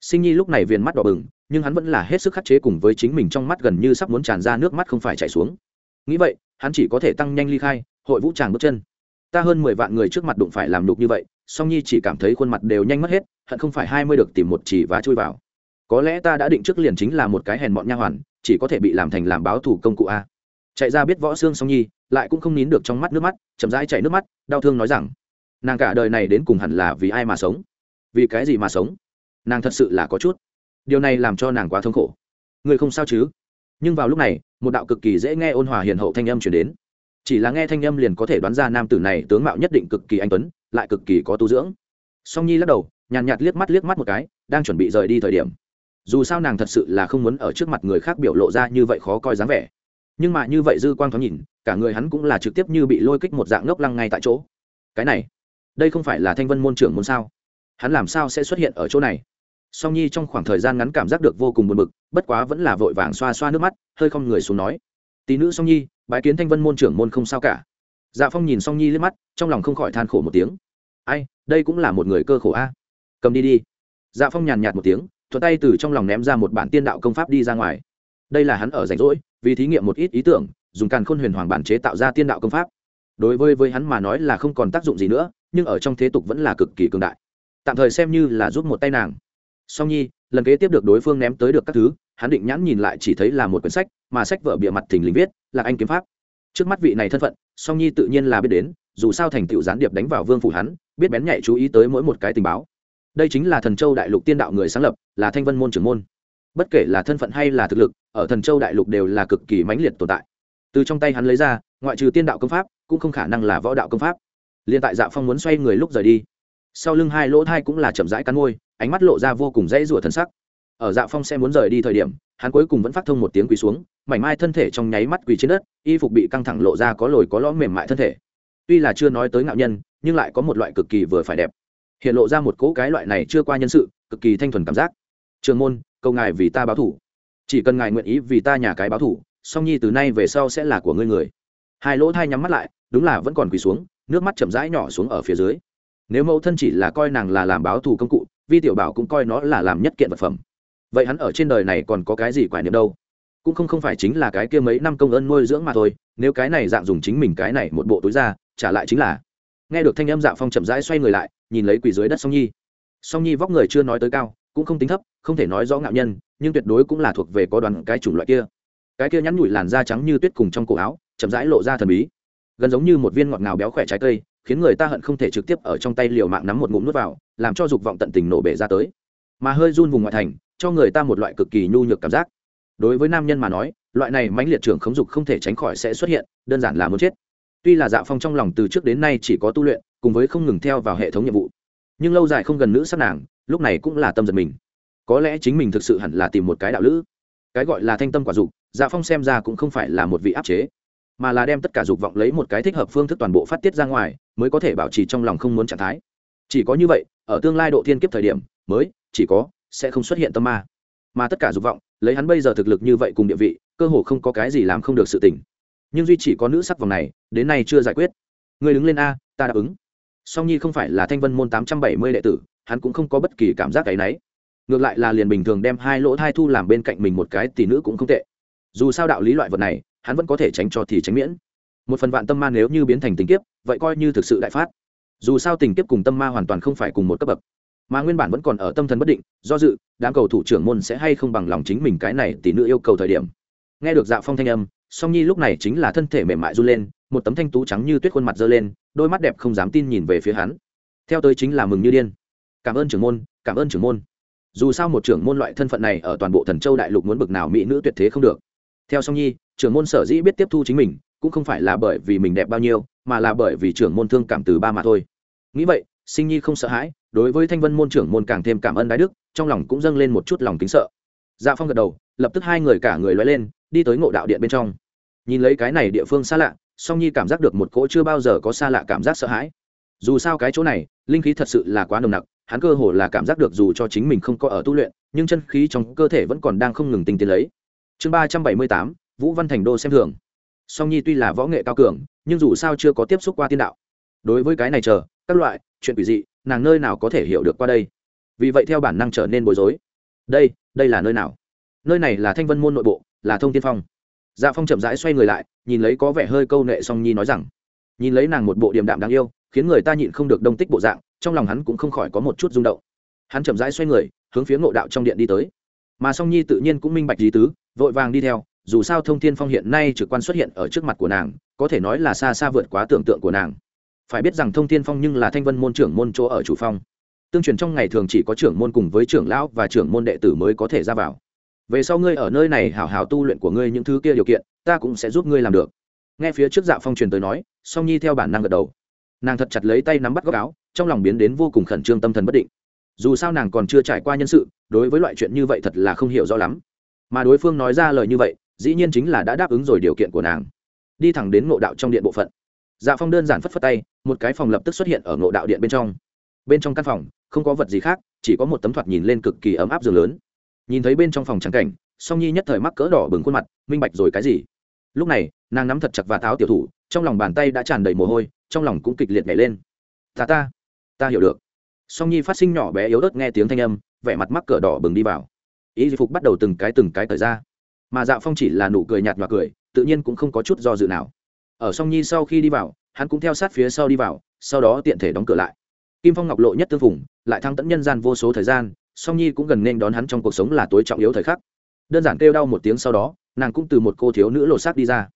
[SPEAKER 1] Sinh nhi lúc này viền mắt đỏ bừng, nhưng hắn vẫn là hết sức khắc chế cùng với chính mình trong mắt gần như sắp muốn tràn ra nước mắt không phải chảy xuống. Nghĩ vậy, hắn chỉ có thể tăng nhanh ly khai, hội vũ tràng bước chân. Ta hơn mười vạn người trước mặt đụng phải làm đục như vậy, song nhi chỉ cảm thấy khuôn mặt đều nhanh mất hết, hận không phải hai mươi được tìm một chỉ và chui vào có lẽ ta đã định trước liền chính là một cái hèn bọn nha hoàn, chỉ có thể bị làm thành làm báo thủ công cụ a. Chạy ra biết võ xương song nhi, lại cũng không nín được trong mắt nước mắt, chậm rãi chạy nước mắt, đau thương nói rằng, nàng cả đời này đến cùng hẳn là vì ai mà sống? Vì cái gì mà sống? Nàng thật sự là có chút. Điều này làm cho nàng quá thống khổ. Người không sao chứ? Nhưng vào lúc này, một đạo cực kỳ dễ nghe ôn hòa hiền hậu thanh âm chuyển đến. Chỉ là nghe thanh âm liền có thể đoán ra nam tử này tướng mạo nhất định cực kỳ anh tuấn, lại cực kỳ có tu dưỡng. Song nhi lắc đầu, nhàn nhạt liếc mắt liếc mắt một cái, đang chuẩn bị rời đi thời điểm dù sao nàng thật sự là không muốn ở trước mặt người khác biểu lộ ra như vậy khó coi dáng vẻ. Nhưng mà như vậy dư quang thoáng nhìn, cả người hắn cũng là trực tiếp như bị lôi kích một dạng ngốc lăng ngay tại chỗ. Cái này, đây không phải là thanh vân môn trưởng môn sao? Hắn làm sao sẽ xuất hiện ở chỗ này? Song nhi trong khoảng thời gian ngắn cảm giác được vô cùng buồn bực, bất quá vẫn là vội vàng xoa xoa nước mắt, hơi không người xuống nói. Tí nữ song nhi, bái kiến thanh vân môn trưởng môn không sao cả. Dạ phong nhìn song nhi liếc mắt, trong lòng không khỏi than khổ một tiếng. Ai, đây cũng là một người cơ khổ a. Cầm đi đi. Dạ phong nhàn nhạt một tiếng thuận tay từ trong lòng ném ra một bản tiên đạo công pháp đi ra ngoài. Đây là hắn ở rảnh rỗi, vì thí nghiệm một ít ý tưởng, dùng càn khôn huyền hoàng bản chế tạo ra tiên đạo công pháp. Đối với với hắn mà nói là không còn tác dụng gì nữa, nhưng ở trong thế tục vẫn là cực kỳ cường đại. Tạm thời xem như là giúp một tay nàng. Song nhi, lần kế tiếp được đối phương ném tới được các thứ, hắn định nhãn nhìn lại chỉ thấy là một quyển sách, mà sách vở bìa mặt thình lình viết là anh kiếm pháp. Trước mắt vị này thân phận, song nhi tự nhiên là biết đến, dù sao thành tựu gián điệp đánh vào vương phủ hắn, biết bén nhạy chú ý tới mỗi một cái tình báo đây chính là thần châu đại lục tiên đạo người sáng lập, là thanh vân môn trưởng môn. Bất kể là thân phận hay là thực lực, ở thần châu đại lục đều là cực kỳ mãnh liệt tồn tại. Từ trong tay hắn lấy ra, ngoại trừ tiên đạo công pháp, cũng không khả năng là võ đạo công pháp. Liên tại dạ phong muốn xoay người lúc rời đi, sau lưng hai lỗ thai cũng là chậm rãi cắn môi, ánh mắt lộ ra vô cùng dãy rủa thân sắc. Ở dạ phong sẽ muốn rời đi thời điểm, hắn cuối cùng vẫn phát thông một tiếng quỳ xuống, mảnh mai thân thể trong nháy mắt quỳ trên đất, y phục bị căng thẳng lộ ra có lồi có lõm mềm mại thân thể. Tuy là chưa nói tới ngạo nhân, nhưng lại có một loại cực kỳ vừa phải đẹp hiện lộ ra một cỗ cái loại này chưa qua nhân sự, cực kỳ thanh thuần cảm giác. Trường môn, cầu ngài vì ta báo thủ. Chỉ cần ngài nguyện ý vì ta nhà cái báo thủ, song nhi từ nay về sau sẽ là của ngươi người. Hai lỗ thai nhắm mắt lại, đúng là vẫn còn quỳ xuống, nước mắt chậm rãi nhỏ xuống ở phía dưới. Nếu mẫu thân chỉ là coi nàng là làm báo thù công cụ, vi tiểu bảo cũng coi nó là làm nhất kiện vật phẩm. Vậy hắn ở trên đời này còn có cái gì quả niệm đâu? Cũng không không phải chính là cái kia mấy năm công ơn nuôi dưỡng mà thôi, nếu cái này dạng dùng chính mình cái này một bộ túi ra, trả lại chính là nghe được thanh âm dạ phong chậm rãi xoay người lại, nhìn lấy quỳ dưới đất song nhi. Song nhi vóc người chưa nói tới cao, cũng không tính thấp, không thể nói rõ ngạo nhân, nhưng tuyệt đối cũng là thuộc về có đoàn cái chủng loại kia. Cái kia nhắn nhủi làn da trắng như tuyết cùng trong cổ áo, chậm rãi lộ ra thần bí. Gần giống như một viên ngọt ngào béo khỏe trái cây, khiến người ta hận không thể trực tiếp ở trong tay liều mạng nắm một ngụm nước vào, làm cho dục vọng tận tình nổ bể ra tới. Mà hơi run vùng ngoại thành, cho người ta một loại cực kỳ nhu nhược cảm giác. Đối với nam nhân mà nói, loại này mãnh liệt trưởng khống dục không thể tránh khỏi sẽ xuất hiện, đơn giản là muốn chết tuy là dạ phong trong lòng từ trước đến nay chỉ có tu luyện, cùng với không ngừng theo vào hệ thống nhiệm vụ. Nhưng lâu dài không gần nữ sát nàng, lúc này cũng là tâm giật mình. Có lẽ chính mình thực sự hẳn là tìm một cái đạo lữ. Cái gọi là thanh tâm quả dục dạ phong xem ra cũng không phải là một vị áp chế, mà là đem tất cả dục vọng lấy một cái thích hợp phương thức toàn bộ phát tiết ra ngoài, mới có thể bảo trì trong lòng không muốn trạng thái. Chỉ có như vậy, ở tương lai độ thiên kiếp thời điểm, mới, chỉ có, sẽ không xuất hiện tâm ma. Mà tất cả dục vọng, lấy hắn bây giờ thực lực như vậy cùng địa vị, cơ hồ không có cái gì làm không được sự tỉnh nhưng duy chỉ có nữ sắc vòng này, đến nay chưa giải quyết. Người đứng lên a, ta đáp ứng. Song nhi không phải là thanh vân môn tám trăm bảy mươi đệ tử, hắn cũng không có bất kỳ cảm giác cái náy ngược lại là liền bình thường đem hai lỗ thai thu làm bên cạnh mình một cái tỷ nữ cũng không tệ. Dù sao đạo lý loại vật này, hắn vẫn có thể tránh cho thì tránh miễn. Một phần vạn tâm ma nếu như biến thành tình kiếp, vậy coi như thực sự đại phát. Dù sao tình kiếp cùng tâm ma hoàn toàn không phải cùng một cấp bậc. Mà nguyên bản vẫn còn ở tâm thần bất định, do dự, đám cầu thủ trưởng môn sẽ hay không bằng lòng chính mình cái này tỷ nữ yêu cầu thời điểm. Nghe được dạ phong thanh âm song nhi lúc này chính là thân thể mềm mại run lên, một tấm thanh tú trắng như tuyết khuôn mặt dơ lên, đôi mắt đẹp không dám tin nhìn về phía hắn. Theo tới chính là mừng như điên. Cảm ơn trưởng môn, cảm ơn trưởng môn. Dù sao một trưởng môn loại thân phận này ở toàn bộ thần châu đại lục muốn bực nào mỹ nữ tuyệt thế không được. Theo song nhi, trưởng môn sở dĩ biết tiếp thu chính mình, cũng không phải là bởi vì mình đẹp bao nhiêu, mà là bởi vì trưởng môn thương cảm từ ba mà thôi. Nghĩ vậy, sinh nhi không sợ hãi, đối với thanh vân môn trưởng môn càng thêm cảm ơn đái đức, trong lòng cũng dâng lên một chút lòng kính sợ. Dạ phong gật đầu, lập tức hai người cả người loay lên, đi tới ngộ đạo điện bên trong nhìn lấy cái này địa phương xa lạ, song nhi cảm giác được một cỗ chưa bao giờ có xa lạ cảm giác sợ hãi. Dù sao cái chỗ này, linh khí thật sự là quá nồng nặc, hắn cơ hồ là cảm giác được dù cho chính mình không có ở tu luyện, nhưng chân khí trong cơ thể vẫn còn đang không ngừng tinh tiến lấy. Chương ba trăm bảy mươi tám, vũ văn thành đô xem thường. Song nhi tuy là võ nghệ cao cường, nhưng dù sao chưa có tiếp xúc qua tiên đạo. Đối với cái này chờ, các loại, chuyện quỷ dị, nàng nơi nào có thể hiểu được qua đây? Vì vậy theo bản năng trở nên bối rối. Đây đây là nơi nào? Nơi này là thanh vân môn nội bộ, là thông tiên phong dạ phong chậm rãi xoay người lại, nhìn lấy có vẻ hơi câu nệ song nhi nói rằng, nhìn lấy nàng một bộ điềm đạm đáng yêu, khiến người ta nhịn không được đông tích bộ dạng, trong lòng hắn cũng không khỏi có một chút rung động. Hắn chậm rãi xoay người, hướng phía ngộ đạo trong điện đi tới. Mà song nhi tự nhiên cũng minh bạch lý tứ, vội vàng đi theo, dù sao thông thiên phong hiện nay trực quan xuất hiện ở trước mặt của nàng, có thể nói là xa xa vượt quá tưởng tượng của nàng. Phải biết rằng thông thiên phong nhưng là thanh vân môn trưởng môn chỗ ở chủ phong. Tương truyền trong ngày thường chỉ có trưởng môn cùng với trưởng lão và trưởng môn đệ tử mới có thể ra vào về sau ngươi ở nơi này hảo hảo tu luyện của ngươi những thứ kia điều kiện, ta cũng sẽ giúp ngươi làm được. Nghe phía trước dạ phong truyền tới nói, song nhi theo bản năng gật đầu. Nàng thật chặt lấy tay nắm bắt góc áo, trong lòng biến đến vô cùng khẩn trương tâm thần bất định. Dù sao nàng còn chưa trải qua nhân sự, đối với loại chuyện như vậy thật là không hiểu rõ lắm. Mà đối phương nói ra lời như vậy, dĩ nhiên chính là đã đáp ứng rồi điều kiện của nàng. Đi thẳng đến ngộ đạo trong điện bộ phận. Dạ phong đơn giản phất phất tay, một cái phòng lập tức xuất hiện ở ngộ đạo điện bên trong. Bên trong căn phòng, không có vật gì khác, chỉ có một tấm thoạt nhìn lên cực kỳ ấm áp giường lớn nhìn thấy bên trong phòng trắng cảnh, song nhi nhất thời mắc cỡ đỏ bừng khuôn mặt, minh bạch rồi cái gì? Lúc này, nàng nắm thật chặt và tháo tiểu thủ, trong lòng bàn tay đã tràn đầy mồ hôi, trong lòng cũng kịch liệt nhảy lên. Ta ta ta hiểu được. Song nhi phát sinh nhỏ bé yếu ớt nghe tiếng thanh âm, vẻ mặt mắc cỡ đỏ bừng đi vào. Ý phục bắt đầu từng cái từng cái cởi ra. Mà dạ phong chỉ là nụ cười nhạt và cười, tự nhiên cũng không có chút do dự nào. Ở song nhi sau khi đi vào, hắn cũng theo sát phía sau đi vào, sau đó tiện thể đóng cửa lại. Kim phong ngọc lộ nhất tư phùng, lại thăng tẫn nhân gian vô số thời gian song nhi cũng gần nên đón hắn trong cuộc sống là tối trọng yếu thời khắc. Đơn giản kêu đau một tiếng sau đó, nàng cũng từ một cô thiếu nữ lột xác đi ra.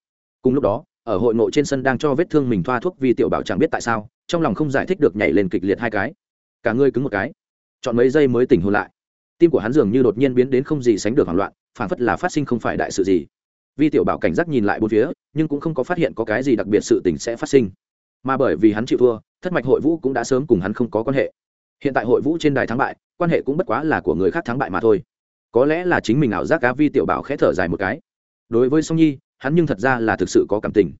[SPEAKER 1] Cùng lúc đó, ở hội ngộ trên sân đang cho vết thương mình thoa thuốc vì tiểu bảo chẳng biết tại sao, trong lòng không giải thích được nhảy lên kịch liệt hai cái. Cả người cứng một cái. Chọn mấy giây mới tỉnh hôn lại. Tim của hắn dường như đột nhiên biến đến không gì sánh được hoảng loạn, phản phất là phát sinh không phải đại sự gì. Vi tiểu bảo cảnh giác nhìn lại bốn phía, nhưng cũng không có phát hiện có cái gì đặc biệt sự tình sẽ phát sinh. Mà bởi vì hắn chịu thua, thất mạch hội vũ cũng đã sớm cùng hắn không có quan hệ hiện tại hội vũ trên đài thắng bại, quan hệ cũng bất quá là của người khác thắng bại mà thôi. Có lẽ là chính mình ảo giác cá vi tiểu bảo khẽ thở dài một cái. Đối với song nhi, hắn nhưng thật ra là thực sự có cảm tình.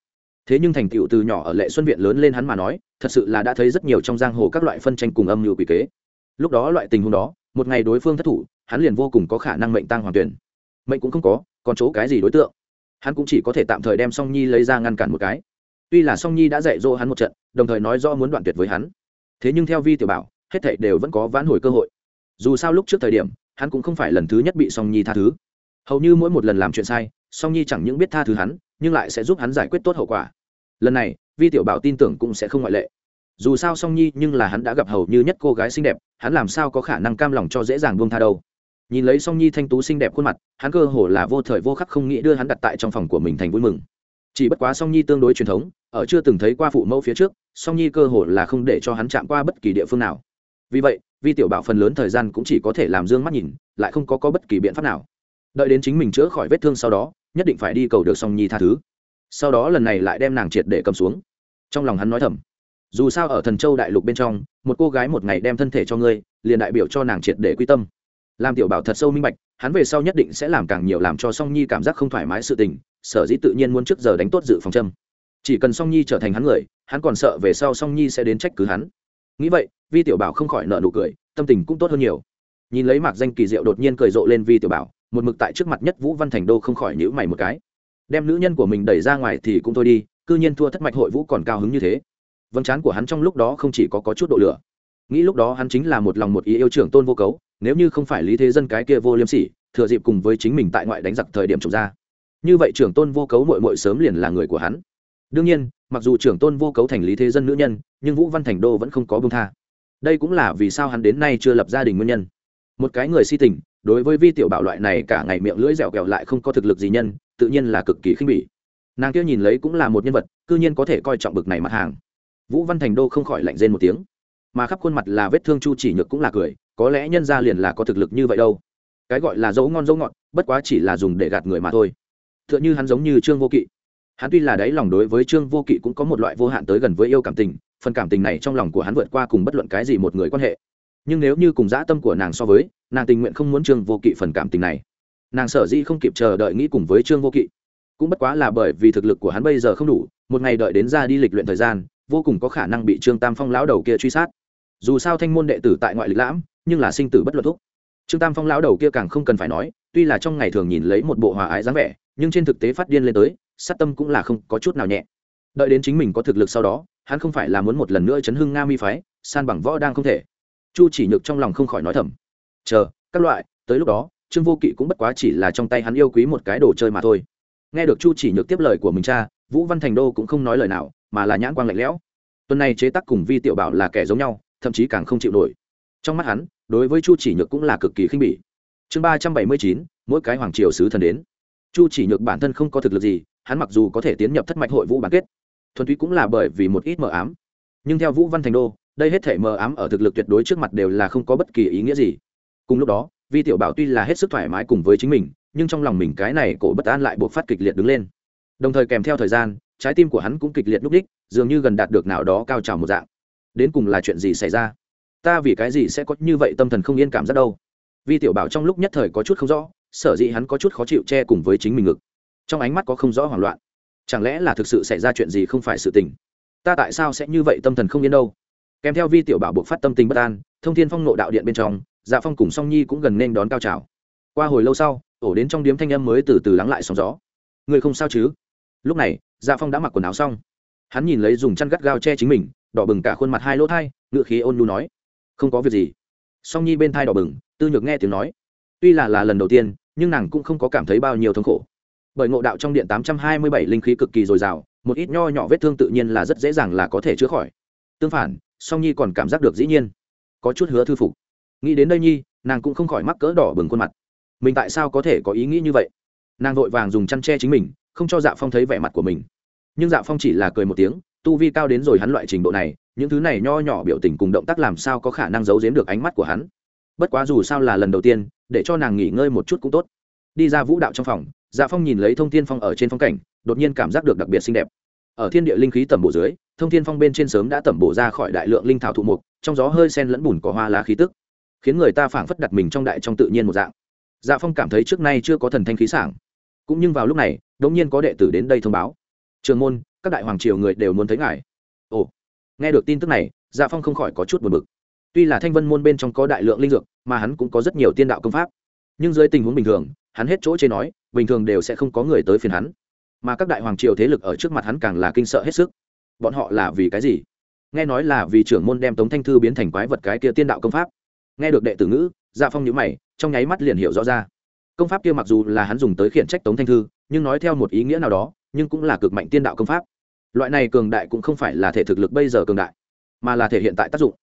[SPEAKER 1] Thế nhưng thành tựu từ nhỏ ở lệ xuân viện lớn lên hắn mà nói, thật sự là đã thấy rất nhiều trong giang hồ các loại phân tranh cùng âm mưu quỷ kế. Lúc đó loại tình huống đó, một ngày đối phương thất thủ, hắn liền vô cùng có khả năng mệnh tăng hoàn tuyển. Mệnh cũng không có, còn chỗ cái gì đối tượng? Hắn cũng chỉ có thể tạm thời đem song nhi lấy ra ngăn cản một cái. Tuy là song nhi đã dạy dỗ hắn một trận, đồng thời nói rõ muốn đoạn tuyệt với hắn. Thế nhưng theo vi tiểu bảo hết thảy đều vẫn có vãn hồi cơ hội. Dù sao lúc trước thời điểm, hắn cũng không phải lần thứ nhất bị song nhi tha thứ. Hầu như mỗi một lần làm chuyện sai, song nhi chẳng những biết tha thứ hắn, nhưng lại sẽ giúp hắn giải quyết tốt hậu quả. Lần này, vi tiểu bảo tin tưởng cũng sẽ không ngoại lệ. Dù sao song nhi nhưng là hắn đã gặp hầu như nhất cô gái xinh đẹp, hắn làm sao có khả năng cam lòng cho dễ dàng buông tha đâu. Nhìn lấy song nhi thanh tú xinh đẹp khuôn mặt, hắn cơ hồ là vô thời vô khắc không nghĩ đưa hắn đặt tại trong phòng của mình thành vui mừng. Chỉ bất quá song nhi tương đối truyền thống, ở chưa từng thấy qua phụ mẫu phía trước, song nhi cơ hồ là không để cho hắn chạm qua bất kỳ địa phương nào vì vậy vi tiểu bảo phần lớn thời gian cũng chỉ có thể làm d ư ơ n g mắt nhìn lại không có, có bất kỳ biện pháp nào. Đợi đến chính mình chữa khỏi vết thương sau đó nhất định phải đi cầu được song nhi tha thứ. Sau đó lần này lại đem nàng triệt để cầm xuống. Trong lòng hắn nói thầm dù sao ở thần châu đại lục bên trong một cô gái một ngày đem thân thể cho ngươi liền đại biểu cho nàng triệt để quy tâm. Làm tiểu bảo thật sâu minh bạch hắn về sau nhất định sẽ làm càng nhiều làm cho song nhi cảm giác không thoải mái sự tình sở dĩ tự nhiên muốn trước giờ đánh tốt dự phòng châm. Chỉ cần song nhi trở thành hắn người hắn còn sợ về sau song nhi sẽ đến trách cứ hắn nghĩ vậy vi tiểu bảo không khỏi nợ nụ cười tâm tình cũng tốt hơn nhiều. Nhìn lấy mạc danh kỳ diệu đột nhiên cười rộ lên vi tiểu bảo một mực tại trước mặt nhất vũ văn thành đô không khỏi nhữ mày một cái. Đem nữ nhân của mình đẩy ra ngoài thì cũng thôi đi cư nhiên thua thất mạch hội vũ còn cao hứng như thế. Vâng chán của hắn trong lúc đó không chỉ có, có chút độ lửa. Nghĩ lúc đó hắn chính là một lòng một ý yêu trưởng tôn vô cấu nếu như không phải lý thế dân cái kia vô liêm sỉ thừa dịp cùng với chính mình tại ngoại đánh giặc thời điểm trục ra. Như vậy trưởng tôn vô cấu mội mội sớm liền là người của hắn. Đương nhiên mặc dù trưởng tôn vô cấu thành lý thế dân nữ nhân, nhưng vũ văn thành đô vẫn không có bông tha. Đây cũng là vì sao hắn đến nay chưa lập gia đình nguyên nhân. Một cái người si tình, đối với vi tiểu bảo loại này cả ngày miệng lưỡi dẻo kẹo lại không có thực lực gì nhân, tự nhiên là cực kỳ khinh bỉ. Nàng kia nhìn lấy cũng là một nhân vật, cư nhiên có thể coi trọng bực này mặt hàng. Vũ văn thành đô không khỏi lạnh rên một tiếng. Mà khắp khuôn mặt là vết thương chu chỉ nhược cũng là cười, có lẽ nhân ra liền là có thực lực như vậy đâu. Cái gọi là dấu ngon dấu ngọt, bất quá chỉ là dùng để gạt người mà thôi. T h ư ợ n h ư hắn giống như trương vô kỵ hắn tuy là đáy lòng đối với trương vô kỵ cũng có một loại vô hạn tới gần với yêu cảm tình, phần cảm tình này trong lòng của hắn vượt qua cùng bất luận cái gì một người quan hệ. Nhưng nếu như cùng dã tâm của nàng so với, nàng tình nguyện không muốn trương vô kỵ phần cảm tình này. Nàng sở dĩ không kịp chờ đợi nghĩ cùng với trương vô kỵ. Cũng bất quá là bởi vì thực lực của hắn bây giờ không đủ, một ngày đợi đến ra đi lịch luyện thời gian, vô cùng có khả năng bị trương tam phong lão đầu kia truy sát. Dù sao thanh môn đệ tử tại ngoại lịch lãm, nhưng là sinh tử bất luận thúc. Trương tam phong lão đầu kia càng không cần phải nói, tuy là trong ngày thường nhìn lấy một bộ hòa ái dáng vẻ, nhưng trên thực tế phát điên lên tới sát tâm cũng là không có chút nào nhẹ. Đợi đến chính mình có thực lực sau đó, hắn không phải là muốn một lần nữa chấn hưng nga mi phái, san bằng võ đang không thể. Chu chỉ nhược trong lòng không khỏi nói thầm. Chờ, các loại, tới lúc đó, trương vô kỵ cũng bất quá chỉ là trong tay hắn yêu quý một cái đồ chơi mà thôi. Nghe được chu chỉ nhược tiếp lời của mình cha, vũ văn thành đô cũng không nói lời nào, mà là nhãn quang lạnh lẽo. Tuần này chế tác cùng vi tiểu bảo là kẻ giống nhau, thậm chí càng không chịu nổi. Trong mắt hắn, đối với chu chỉ nhược cũng là cực kỳ khinh bỉ. Chương ba trăm bảy mươi chín, mỗi cái hoàng triều sứ thần đến. Chu chỉ nhược bản thân không có thực lực gì hắn mặc dù có thể tiến nhập thất mạch hội vũ bán kết, thuần túy cũng là bởi vì một ít mờ ám. Nhưng theo vũ văn thành đô, đây hết thể mờ ám ở thực lực tuyệt đối trước mặt đều là không có bất kỳ ý nghĩa gì. Cùng lúc đó, vi tiểu bảo tuy là hết sức thoải mái cùng với chính mình, nhưng trong lòng mình cái này cổ bất an lại buộc phát kịch liệt đứng lên. Đồng thời kèm theo thời gian, trái tim của hắn cũng kịch liệt núp đích dường như gần đạt được nào đó cao trào một dạng. Đến cùng là chuyện gì xảy ra? Ta vì cái gì sẽ có như vậy tâm thần không yên cảm giác đâu? Vi tiểu bảo trong lúc nhất thời có chút không rõ, sở dĩ hắn có chút khó chịu che cùng với chính mình ngực trong ánh mắt có không rõ hoảng loạn. Chẳng lẽ là thực sự xảy ra chuyện gì không phải sự tình? Ta tại sao sẽ như vậy tâm thần không yên đâu? Kèm theo vi tiểu bảo buộc phát tâm tình bất an, thông thiên phong nộ đạo điện bên trong dạ phong cùng song nhi cũng gần nên đón cao trào. Qua hồi lâu sau, ổ đến trong điếm thanh âm mới từ từ lắng lại sóng gió. Người không sao chứ? Lúc này dạ phong đã mặc quần áo xong. Hắn nhìn lấy dùng chăn gắt gao che chính mình, đỏ bừng cả khuôn mặt hai lỗ thai, ngựa khí ôn nhu nói, không có việc gì. Song nhi bên thai đỏ bừng, tư nhược nghe tiếng nói, tuy là là lần đầu tiên, nhưng nàng cũng không có cảm thấy bao nhiêu thống khổ bởi ngộ đạo trong điện tám trăm hai mươi bảy linh khí cực kỳ dồi dào, một ít nho nhỏ vết thương tự nhiên là rất dễ dàng là có thể chữa khỏi. Tương phản, song nhi còn cảm giác được dĩ nhiên, có chút hứa thư phục. Nghĩ đến đây nhi, nàng cũng không khỏi mắc cỡ đỏ bừng khuôn mặt. Mình tại sao có thể có ý nghĩ như vậy? Nàng vội vàng dùng chăn tre chính mình, không cho dạ phong thấy vẻ mặt của mình. Nhưng dạ phong chỉ là cười một tiếng, tu vi cao đến rồi hắn loại trình độ này, những thứ này nho nhỏ biểu tình cùng động tác làm sao có khả năng giấu giếm được ánh mắt của hắn? Bất quá dù sao là lần đầu tiên, để cho nàng nghỉ ngơi một chút cũng tốt. Đi ra vũ đạo trong phòng dạ phong nhìn lấy thông thiên phong ở trên phong cảnh, đột nhiên cảm giác được đặc biệt xinh đẹp. Ở thiên địa linh khí tẩm bổ dưới, thông thiên phong bên trên sớm đã tẩm bổ ra khỏi đại lượng linh thảo thụ mục, trong gió hơi sen lẫn bùn có hoa lá khí tức, khiến người ta phảng phất đặt mình trong đại trong tự nhiên một dạng. Dạ phong cảm thấy trước nay chưa có thần thanh khí sảng. Cũng nhưng vào lúc này đống nhiên có đệ tử đến đây thông báo. Trường môn, các đại hoàng triều người đều muốn thấy ngài. Ồ. Nghe được tin tức này dạ phong không khỏi có chút buồn bực. Tuy là thanh vân môn bên trong có đại lượng linh dược, mà hắn cũng có rất nhiều tiên đạo công pháp. Nhưng dưới tình huống bình thường, hắn hết chỗ chế nói bình thường đều sẽ không có người tới phiền hắn. Mà các đại hoàng triều thế lực ở trước mặt hắn càng là kinh sợ hết sức. Bọn họ là vì cái gì? Nghe nói là vì trưởng môn đem tống thanh thư biến thành quái vật cái kia tiên đạo công pháp. Nghe được đệ tử ngữ dạ phong nhữ mày, trong nháy mắt liền hiểu rõ ra. Công pháp kia mặc dù là hắn dùng tới khiển trách tống thanh thư, nhưng nói theo một ý nghĩa nào đó, nhưng cũng là cực mạnh tiên đạo công pháp. Loại này cường đại cũng không phải là thể thực lực bây giờ cường đại, mà là thể hiện tại tác dụng.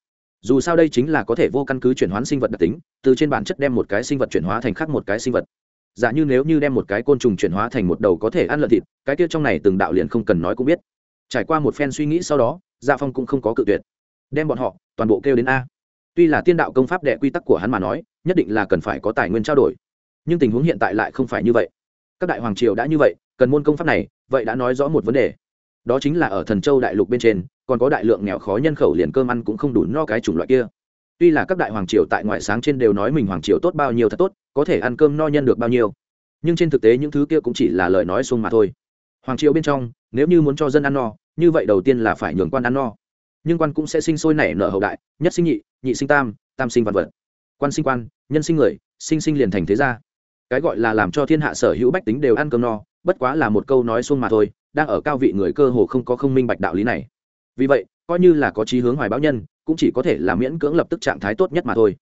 [SPEAKER 1] Dù sao đây chính là có thể vô căn cứ chuyển hóa sinh vật đặc tính, từ trên bản chất đem một cái sinh vật chuyển hóa thành khác một cái sinh vật giả như nếu như đem một cái côn trùng chuyển hóa thành một đầu có thể ăn lợn thịt, cái kia trong này từng đạo liền không cần nói cũng biết. Trải qua một phen suy nghĩ sau đó dạ phong cũng không có cự tuyệt. Đem bọn họ toàn bộ kêu đến a. Tuy là tiên đạo công pháp đệ quy tắc của hắn mà nói, nhất định là cần phải có tài nguyên trao đổi. Nhưng tình huống hiện tại lại không phải như vậy. Các đại hoàng triều đã như vậy, cần môn công pháp này, vậy đã nói rõ một vấn đề. Đó chính là ở thần châu đại lục bên trên, còn có đại lượng nghèo khó nhân khẩu liền cơm ăn cũng không đủ no cái chủng loại kia. Tuy là các đại hoàng triều tại ngoại sáng trên đều nói mình hoàng triều tốt bao nhiêu thật tốt có thể ăn cơm no nhân được bao nhiêu. Nhưng trên thực tế những thứ kia cũng chỉ là lời nói xuông mà thôi. Hoàng triều bên trong, nếu như muốn cho dân ăn no, như vậy đầu tiên là phải nhường quan ăn no. Nhưng quan cũng sẽ sinh sôi nảy nở hậu đại, nhất sinh nhị nhị sinh tam tam sinh vạn vật. Quan sinh quan, nhân sinh người, sinh sinh liền thành thế gia. Cái gọi là làm cho thiên hạ sở hữu bách tính đều ăn cơm no, bất quá là một câu nói xuông mà thôi, đang ở cao vị người cơ hồ không có không minh bạch đạo lý này. Vì vậy, coi như là có chí hướng hoài báo nhân, cũng chỉ có thể là miễn cưỡng lập tức trạng thái tốt nhất mà thôi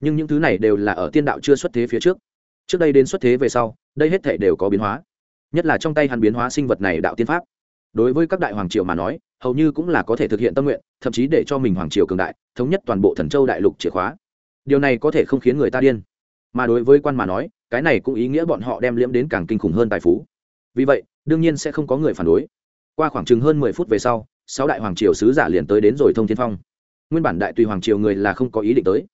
[SPEAKER 1] nhưng những thứ này đều là ở tiên đạo chưa xuất thế phía trước. Trước đây đến xuất thế về sau, đây hết thể đều có biến hóa. Nhất là trong tay hắn biến hóa sinh vật này đạo tiên pháp. Đối với các đại hoàng triều mà nói, hầu như cũng là có thể thực hiện tâm nguyện, thậm chí để cho mình hoàng triều cường đại, thống nhất toàn bộ thần châu đại lục chìa khóa. Điều này có thể không khiến người ta điên. Mà đối với quan mà nói, cái này cũng ý nghĩa bọn họ đem liễm đến càng kinh khủng hơn tài phú. Vì vậy, đương nhiên sẽ không có người phản đối. Qua khoảng chừng hơn mười phút về sau, sáu đại hoàng triều sứ giả liền tới đến rồi thông thiên phong. Nguyên bản đại tùy hoàng triều người là không có ý định tới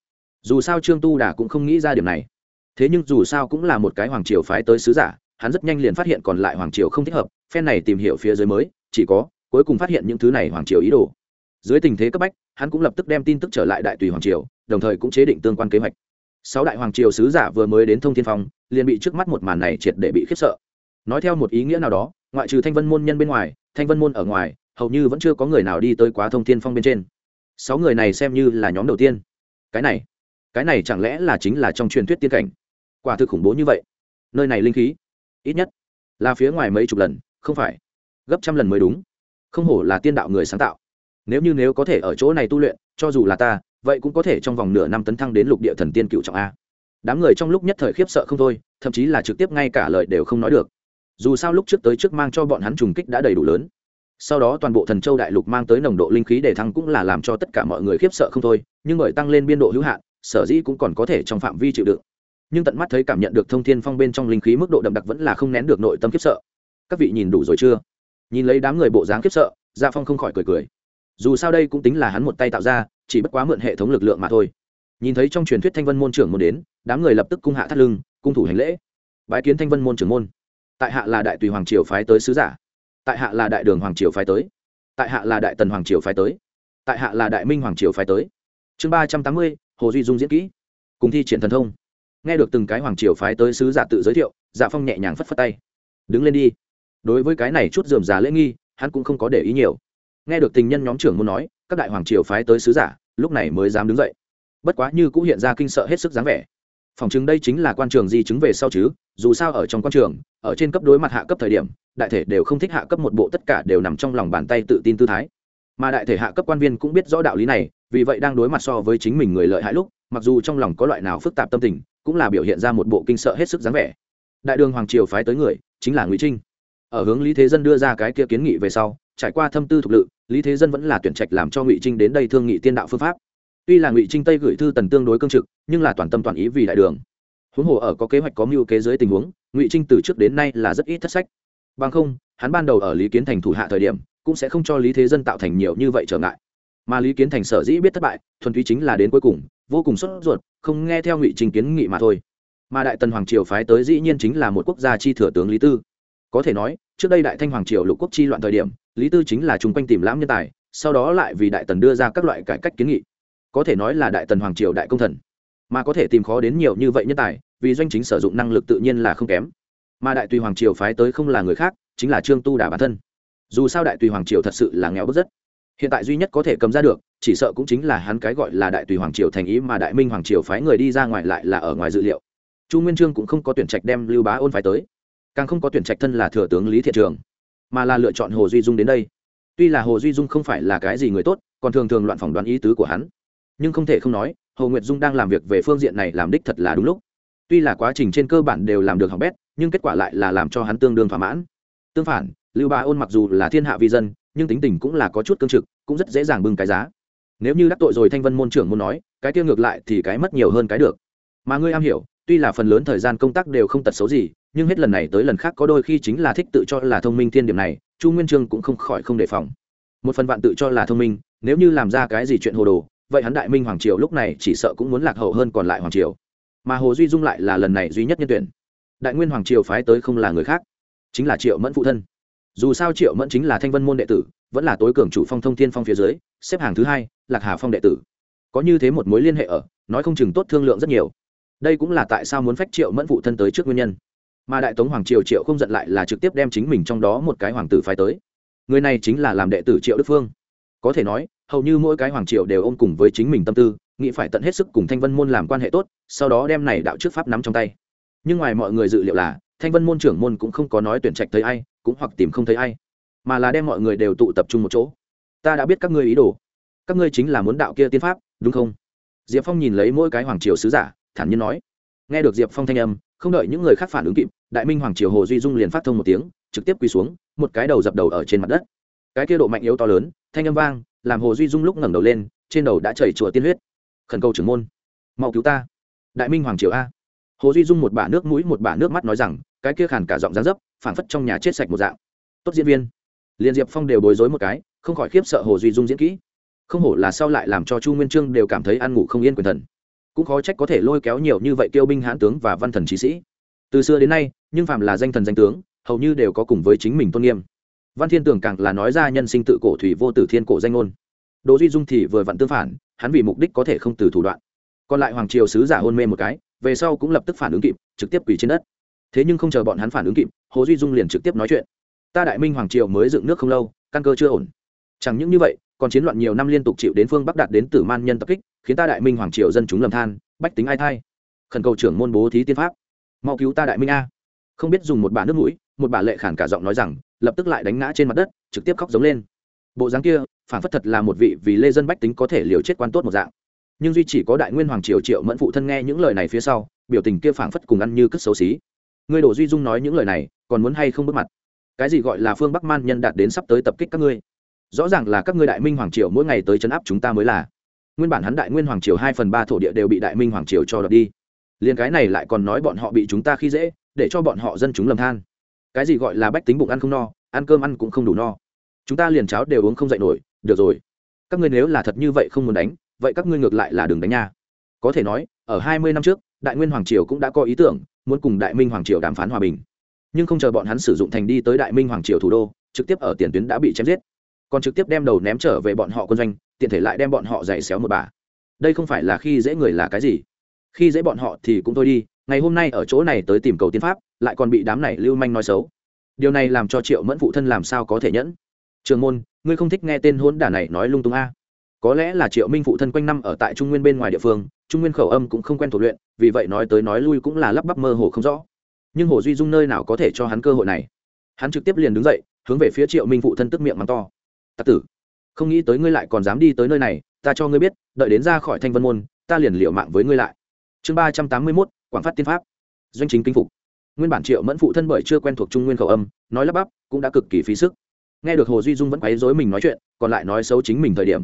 [SPEAKER 1] dù sao trương tu đà cũng không nghĩ ra điểm này. Thế nhưng dù sao cũng là một cái hoàng triều phái tới sứ giả, hắn rất nhanh liền phát hiện còn lại hoàng triều không thích hợp, phen này tìm hiểu phía dưới mới, chỉ có, cuối cùng phát hiện những thứ này hoàng triều ý đồ. Dưới tình thế cấp bách, hắn cũng lập tức đem tin tức trở lại đại tùy hoàng triều, đồng thời cũng chế định tương quan kế hoạch. Sáu đại hoàng triều sứ giả vừa mới đến thông thiên phong, liền bị trước mắt một màn này triệt để bị khiếp sợ. Nói theo một ý nghĩa nào đó, ngoại trừ thanh vân môn nhân bên ngoài, thanh vân môn ở ngoài, hầu như vẫn chưa có người nào đi tới quá thông thiên phong bên trên. Sáu người này xem như là nhóm đầu tiên. Cái này cái này chẳng lẽ là chính là trong truyền thuyết tiên cảnh? Quả thực khủng bố như vậy. Nơi này linh khí, ít nhất là phía ngoài mấy chục lần, không phải, gấp trăm lần mới đúng. Không hổ là tiên đạo người sáng tạo. Nếu như nếu có thể ở chỗ này tu luyện, cho dù là ta, vậy cũng có thể trong vòng nửa năm tấn thăng đến lục địa thần tiên cựu trọng a. Đám người trong lúc nhất thời khiếp sợ không thôi, thậm chí là trực tiếp ngay cả lời đều không nói được. Dù sao lúc trước tới trước mang cho bọn hắn trùng kích đã đầy đủ lớn. Sau đó toàn bộ thần châu đại lục mang tới nồng độ linh khí để thăng cũng là làm cho tất cả mọi người khiếp sợ không thôi, nhưng bởi tăng lên biên độ hữu hạn sở dĩ cũng còn có thể trong phạm vi chịu đựng. Nhưng tận mắt thấy cảm nhận được thông thiên phong bên trong linh khí mức độ đậm đặc vẫn là không nén được nội tâm khiếp sợ. Các vị nhìn đủ rồi chưa? Nhìn lấy đám người bộ dáng khiếp sợ gia phong không khỏi cười cười. Dù sao đây cũng tính là hắn một tay tạo ra, chỉ bất quá mượn hệ thống lực lượng mà thôi. Nhìn thấy trong truyền thuyết thanh vân môn trưởng môn đến, đám người lập tức cung hạ thắt lưng, cung thủ hành lễ. Bái kiến thanh vân môn trưởng môn. Tại hạ là đại tùy hoàng triều phái tới sứ giả. Tại hạ là đại đường hoàng triều phái tới. Tại hạ là đại tần hoàng triều phái tới. Tại hạ là đại minh hoàng triều phái tới. Chương ba trăm tám mươi hồ duy dung diễn kỹ cùng thi triển thần thông nghe được từng cái hoàng triều phái tới sứ giả tự giới thiệu dạ phong nhẹ nhàng phất phất tay đứng lên đi đối với cái này chút dườm già lễ nghi hắn cũng không có để ý nhiều nghe được tình nhân nhóm trưởng muốn nói các đại hoàng triều phái tới sứ giả lúc này mới dám đứng dậy bất quá như cũng hiện ra kinh sợ hết sức dáng vẻ phòng chứng đây chính là quan trường di chứng về sau chứ dù sao ở trong quan trường ở trên cấp đối mặt hạ cấp thời điểm đại thể đều không thích hạ cấp một bộ tất cả đều nằm trong lòng bàn tay tự tin tư thái mà đại thể hạ cấp quan viên cũng biết rõ đạo lý này vì vậy đang đối mặt so với chính mình người lợi hại lúc, mặc dù trong lòng có loại nào phức tạp tâm tình, cũng là biểu hiện ra một bộ kinh sợ hết sức dáng vẻ. Đại đường hoàng triều phái tới người, chính là ngụy trinh. Ở hướng lý thế dân đưa ra cái kia kiến nghị về sau, trải qua thâm tư thục lự, lý thế dân vẫn là tuyển trạch làm cho ngụy trinh đến đây thương nghị tiên đạo phương pháp. Tuy là ngụy trinh tây gửi thư tần tương đối cương trực, nhưng là toàn tâm toàn ý vì đại đường. Huống hồ ở có kế hoạch có mưu kế dưới tình huống, ngụy trinh từ trước đến nay là rất ít thất sách. Bằng không, hắn ban đầu ở lý kiến thành thủ hạ thời điểm, cũng sẽ không cho lý thế dân tạo thành nhiều như vậy trở ngại mà lý kiến thành sở dĩ biết thất bại, thuần túy chính là đến cuối cùng, vô cùng sốt ruột, không nghe theo ngụy trình kiến nghị mà thôi. Mà đại tần hoàng triều phái tới dĩ nhiên chính là một quốc gia chi thừa tướng lý tư. Có thể nói, trước đây đại thanh hoàng triều lục quốc chi loạn thời điểm, lý tư chính là chung quanh tìm lãm nhân tài, sau đó lại vì đại tần đưa ra các loại cải cách kiến nghị. Có thể nói là đại tần hoàng triều đại công thần. Mà có thể tìm khó đến nhiều như vậy nhân tài, vì doanh chính sử dụng năng lực tự nhiên là không kém. Mà đại tùy hoàng triều phái tới không là người khác, chính là trương tu đà bản thân. Dù sao đại tùy hoàng triều thật sự là nghèo bức rất hiện tại duy nhất có thể cầm ra được, chỉ sợ cũng chính là hắn cái gọi là đại tùy hoàng triều thành ý mà đại minh hoàng triều phái người đi ra ngoài lại là ở ngoài dự liệu. Chu nguyên trương cũng không có tuyển trạch đem lưu bá ôn phái tới, càng không có tuyển trạch thân là thừa tướng lý thiện trường, mà là lựa chọn hồ duy dung đến đây. Tuy là hồ duy dung không phải là cái gì người tốt, còn thường thường loạn phỏng đoán ý tứ của hắn. Nhưng không thể không nói, hồ nguyệt dung đang làm việc về phương diện này làm đích thật là đúng lúc. Tuy là quá trình trên cơ bản đều làm được hỏng bét, nhưng kết quả lại là làm cho hắn tương đương thỏa mãn. Tương phản, lưu bá ôn mặc dù là thiên hạ vi dân nhưng tính tình cũng là có chút cương trực, cũng rất dễ dàng bưng cái giá. Nếu như đắc tội rồi thanh vân môn trưởng muốn nói, cái kia ngược lại thì cái mất nhiều hơn cái được. Mà ngươi am hiểu, tuy là phần lớn thời gian công tác đều không tật xấu gì, nhưng hết lần này tới lần khác có đôi khi chính là thích tự cho là thông minh thiên điểm này, chu nguyên trương cũng không khỏi không đề phòng. Một phần bạn tự cho là thông minh, nếu như làm ra cái gì chuyện hồ đồ, vậy hắn đại minh hoàng triều lúc này chỉ sợ cũng muốn lạc hậu hơn còn lại hoàng triều. Mà hồ duy dung lại là lần này duy nhất nhân tuyển. Đại nguyên hoàng triều phái tới không là người khác, chính là triệu mẫn phụ thân dù sao triệu mẫn chính là thanh vân môn đệ tử, vẫn là tối cường chủ phong thông thiên phong phía dưới, xếp hàng thứ hai, lạc hà phong đệ tử. Có như thế một mối liên hệ ở, nói không chừng tốt thương lượng rất nhiều. Đây cũng là tại sao muốn phách triệu mẫn phụ thân tới trước nguyên nhân. Mà đại tống hoàng triều triệu không giận lại là trực tiếp đem chính mình trong đó một cái hoàng tử phái tới. Người này chính là làm đệ tử triệu đức phương. Có thể nói, hầu như mỗi cái hoàng triều đều ôm cùng với chính mình tâm tư, nghĩ phải tận hết sức cùng thanh vân môn làm quan hệ tốt, sau đó đem này đạo trước pháp nắm trong tay. Nhưng ngoài mọi người dự liệu là, thanh vân môn trưởng môn cũng không có nói tuyển trạch tới ai cũng hoặc tìm không thấy ai, mà là đem mọi người đều tụ tập trung một chỗ. Ta đã biết các ngươi ý đồ. Các ngươi chính là muốn đạo kia tiên pháp, đúng không? Diệp phong nhìn lấy mỗi cái hoàng triều sứ giả, thản nhiên nói. Nghe được diệp phong thanh âm, không đợi những người khác phản ứng kịp, đại minh hoàng triều hồ duy dung liền phát thông một tiếng, trực tiếp quỳ xuống, một cái đầu dập đầu ở trên mặt đất. Cái kia độ mạnh yếu to lớn, thanh âm vang, làm hồ duy dung lúc ngẩng đầu lên, trên đầu đã chảy chùa tiên huyết. Khẩn cầu trưởng môn, mau cứu ta. Đại minh hoàng triều a. Hồ duy dung một bả nước mũi, một bả nước mắt nói rằng cái kia khàn cả giọng dáng dấp, phảng phất trong nhà chết sạch một dạng. Tốt diễn viên. Liền diệp phong đều bối rối một cái, không khỏi khiếp sợ hồ duy dung diễn kỹ. Không hổ là sau lại làm cho chu nguyên trương đều cảm thấy ăn ngủ không yên quyền thần. Cũng khó trách có thể lôi kéo nhiều như vậy tiêu binh hãn tướng và văn thần trí sĩ. Từ xưa đến nay, nhưng phạm là danh thần danh tướng, hầu như đều có cùng với chính mình tôn nghiêm. Văn thiên tưởng càng là nói ra nhân sinh tự cổ thủy vô tử thiên cổ danh ngôn. Đỗ duy dung thì vừa vặn tương phản, hắn vì mục đích có thể không từ thủ đoạn. Còn lại hoàng triều sứ giả hôn mê một cái, về sau cũng lập tức phản ứng kịp, trực tiếp quỳ trên đất thế nhưng không chờ bọn hắn phản ứng kịp, hồ duy dung liền trực tiếp nói chuyện. Ta đại minh hoàng triều mới dựng nước không lâu, căn cơ chưa ổn. Chẳng những như vậy, còn chiến loạn nhiều năm liên tục chịu đến phương bắc đạt đến tử man nhân tập kích, khiến ta đại minh hoàng triều dân chúng lầm than, bách tính ai thai. Khẩn cầu trưởng môn bố thí tiên pháp. Mau cứu ta đại minh a. Không biết dùng một bả nước mũi, một bà lệ khản cả giọng nói rằng, lập tức lại đánh ngã trên mặt đất, trực tiếp khóc giống lên. Bộ dáng kia, phản phất thật là một vị vì lê dân bách tính có thể liều chết quan tốt một dạng. Nhưng duy chỉ có đại nguyên hoàng triều triệu mẫn phụ thân nghe những lời này phía sau, biểu tình kia phảng phất cùng ăn như cất xấu xí ngươi đổ duy dung nói những lời này, còn muốn hay không bước mặt? Cái gì gọi là phương bắc man nhân đạt đến sắp tới tập kích các ngươi? Rõ ràng là các ngươi đại minh hoàng triều mỗi ngày tới chấn áp chúng ta mới là. Nguyên bản hắn đại nguyên hoàng triều hai phần ba thổ địa đều bị đại minh hoàng triều cho đập đi. Liền cái này lại còn nói bọn họ bị chúng ta khi dễ, để cho bọn họ dân chúng lầm than. Cái gì gọi là bách tính bụng ăn không no, ăn cơm ăn cũng không đủ no. Chúng ta liền cháo đều uống không dậy nổi, được rồi. Các ngươi nếu là thật như vậy không muốn đánh, vậy các ngươi ngược lại là đừng đánh nha. Có thể nói, ở hai mươi năm trước, đại nguyên hoàng triều cũng đã có ý tưởng muốn cùng đại minh hoàng triều đàm phán hòa bình. Nhưng không chờ bọn hắn sử dụng thành đi tới đại minh hoàng triều thủ đô, trực tiếp ở tiền tuyến đã bị chém giết. Còn trực tiếp đem đầu ném trở về bọn họ quân doanh, tiện thể lại đem bọn họ dày xéo một bà. Đây không phải là khi dễ người là cái gì? Khi dễ bọn họ thì cũng thôi đi, ngày hôm nay ở chỗ này tới tìm cầu tiên pháp, lại còn bị đám này lưu manh nói xấu. Điều này làm cho triệu mẫn phụ thân làm sao có thể nhẫn? Trường môn, ngươi không thích nghe tên hôn đả này nói lung tung a? Có lẽ là triệu minh phụ thân quanh năm ở tại trung nguyên bên ngoài địa phương, trung nguyên khẩu âm cũng không quen thuộc luyện, vì vậy nói tới nói lui cũng là lắp bắp mơ hồ không rõ. Nhưng hồ duy dung nơi nào có thể cho hắn cơ hội này? Hắn trực tiếp liền đứng dậy, hướng về phía triệu minh phụ thân tức miệng mắng to. Tặc tử, không nghĩ tới ngươi lại còn dám đi tới nơi này, ta cho ngươi biết, đợi đến ra khỏi thanh vân môn, ta liền liệu mạng với ngươi lại. Chương ba trăm tám mươi mốt, quảng phát tiên pháp. Doanh chính kinh phục. Nguyên bản triệu mẫn phụ thân bởi chưa quen thuộc trung nguyên khẩu âm, nói lắp bắp cũng đã cực kỳ phí sức. Nghe được hồ duy dung vẫn quấy dối mình nói chuyện, còn lại nói xấu chính mình thời điểm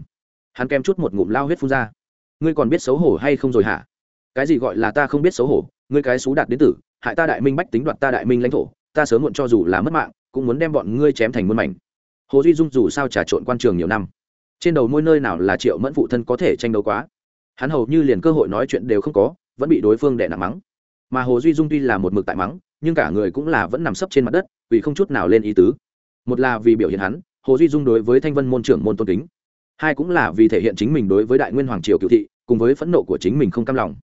[SPEAKER 1] hắn kem chút một ngụm lao huyết phun ra. Ngươi còn biết xấu hổ hay không rồi hả? Cái gì gọi là ta không biết xấu hổ? Ngươi cái xú đạt đến tử, hại ta đại minh bách tính đoạt ta đại minh lãnh thổ, ta sớm muộn cho dù là mất mạng, cũng muốn đem bọn ngươi chém thành muôn mảnh. Hồ duy dung dù sao trà trộn quan trường nhiều năm, trên đầu môi nơi nào là triệu mẫn phụ thân có thể tranh đấu quá. Hắn hầu như liền cơ hội nói chuyện đều không có, vẫn bị đối phương đẻ nặng mắng. Mà hồ duy dung tuy là một mực tại mắng, nhưng cả người cũng là vẫn nằm sấp trên mặt đất, vì không chút nào lên ý tứ. Một là vì biểu hiện hắn, hồ duy dung đối với thanh vân môn trưởng môn tôn kính hai cũng là vì thể hiện chính mình đối với đại nguyên hoàng triều cựu thị, cùng với phẫn nộ của chính mình không cam lòng.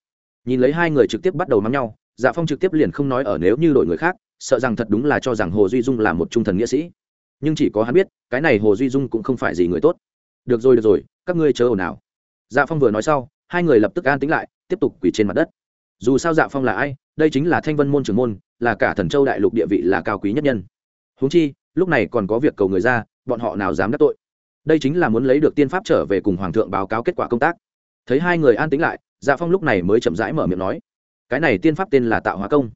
[SPEAKER 1] Nhìn lấy hai người trực tiếp bắt đầu mắng nhau dạ phong trực tiếp liền không nói ở nếu như đội người khác, sợ rằng thật đúng là cho rằng hồ duy dung là một trung thần nghĩa sĩ. Nhưng chỉ có hắn biết, cái này hồ duy dung cũng không phải gì người tốt. Được rồi được rồi, các ngươi chớ ồn ào. Dạ phong vừa nói sau, hai người lập tức an tính lại, tiếp tục quỳ trên mặt đất. Dù sao dạ phong là ai, đây chính là thanh vân môn trưởng môn, là cả thần châu đại lục địa vị là cao quý nhất nhân. Huống chi, lúc này còn có việc cầu người ra, bọn họ nào dám đắc tội? Đây chính là muốn lấy được tiên pháp trở về cùng hoàng thượng báo cáo kết quả công tác. Thấy hai người an tính lại dạ phong lúc này mới chậm rãi mở miệng nói, cái này tiên pháp tên là tạo hóa công.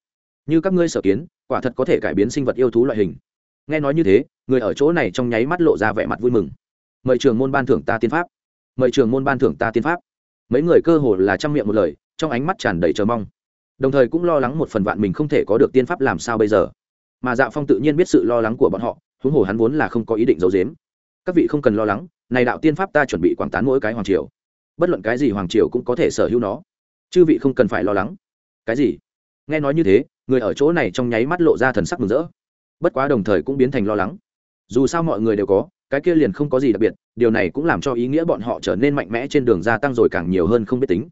[SPEAKER 1] Như các ngươi sở kiến, quả thật có thể cải biến sinh vật yêu thú loại hình. Nghe nói như thế, người ở chỗ này trong nháy mắt lộ ra vẻ mặt vui mừng. Mời trường môn ban thưởng ta tiên pháp. Mời trường môn ban thưởng ta tiên pháp. Mấy người cơ hồ là chăm miệng một lời, trong ánh mắt tràn đầy chờ mong. Đồng thời cũng lo lắng một phần vạn mình không thể có được tiên pháp làm sao bây giờ. Mà dạ phong tự nhiên biết sự lo lắng của bọn họ, huống hồ hắn vốn là không có ý định giấu dếm các vị không cần lo lắng, này đạo tiên pháp ta chuẩn bị quảng tán mỗi cái hoàng triều. Bất luận cái gì hoàng triều cũng có thể sở hữu nó. Chư vị không cần phải lo lắng. Cái gì? Nghe nói như thế, người ở chỗ này trong nháy mắt lộ ra thần sắc mừng rỡ. Bất quá đồng thời cũng biến thành lo lắng. Dù sao mọi người đều có, cái kia liền không có gì đặc biệt, điều này cũng làm cho ý nghĩa bọn họ trở nên mạnh mẽ trên đường gia tăng rồi càng nhiều hơn không biết tính.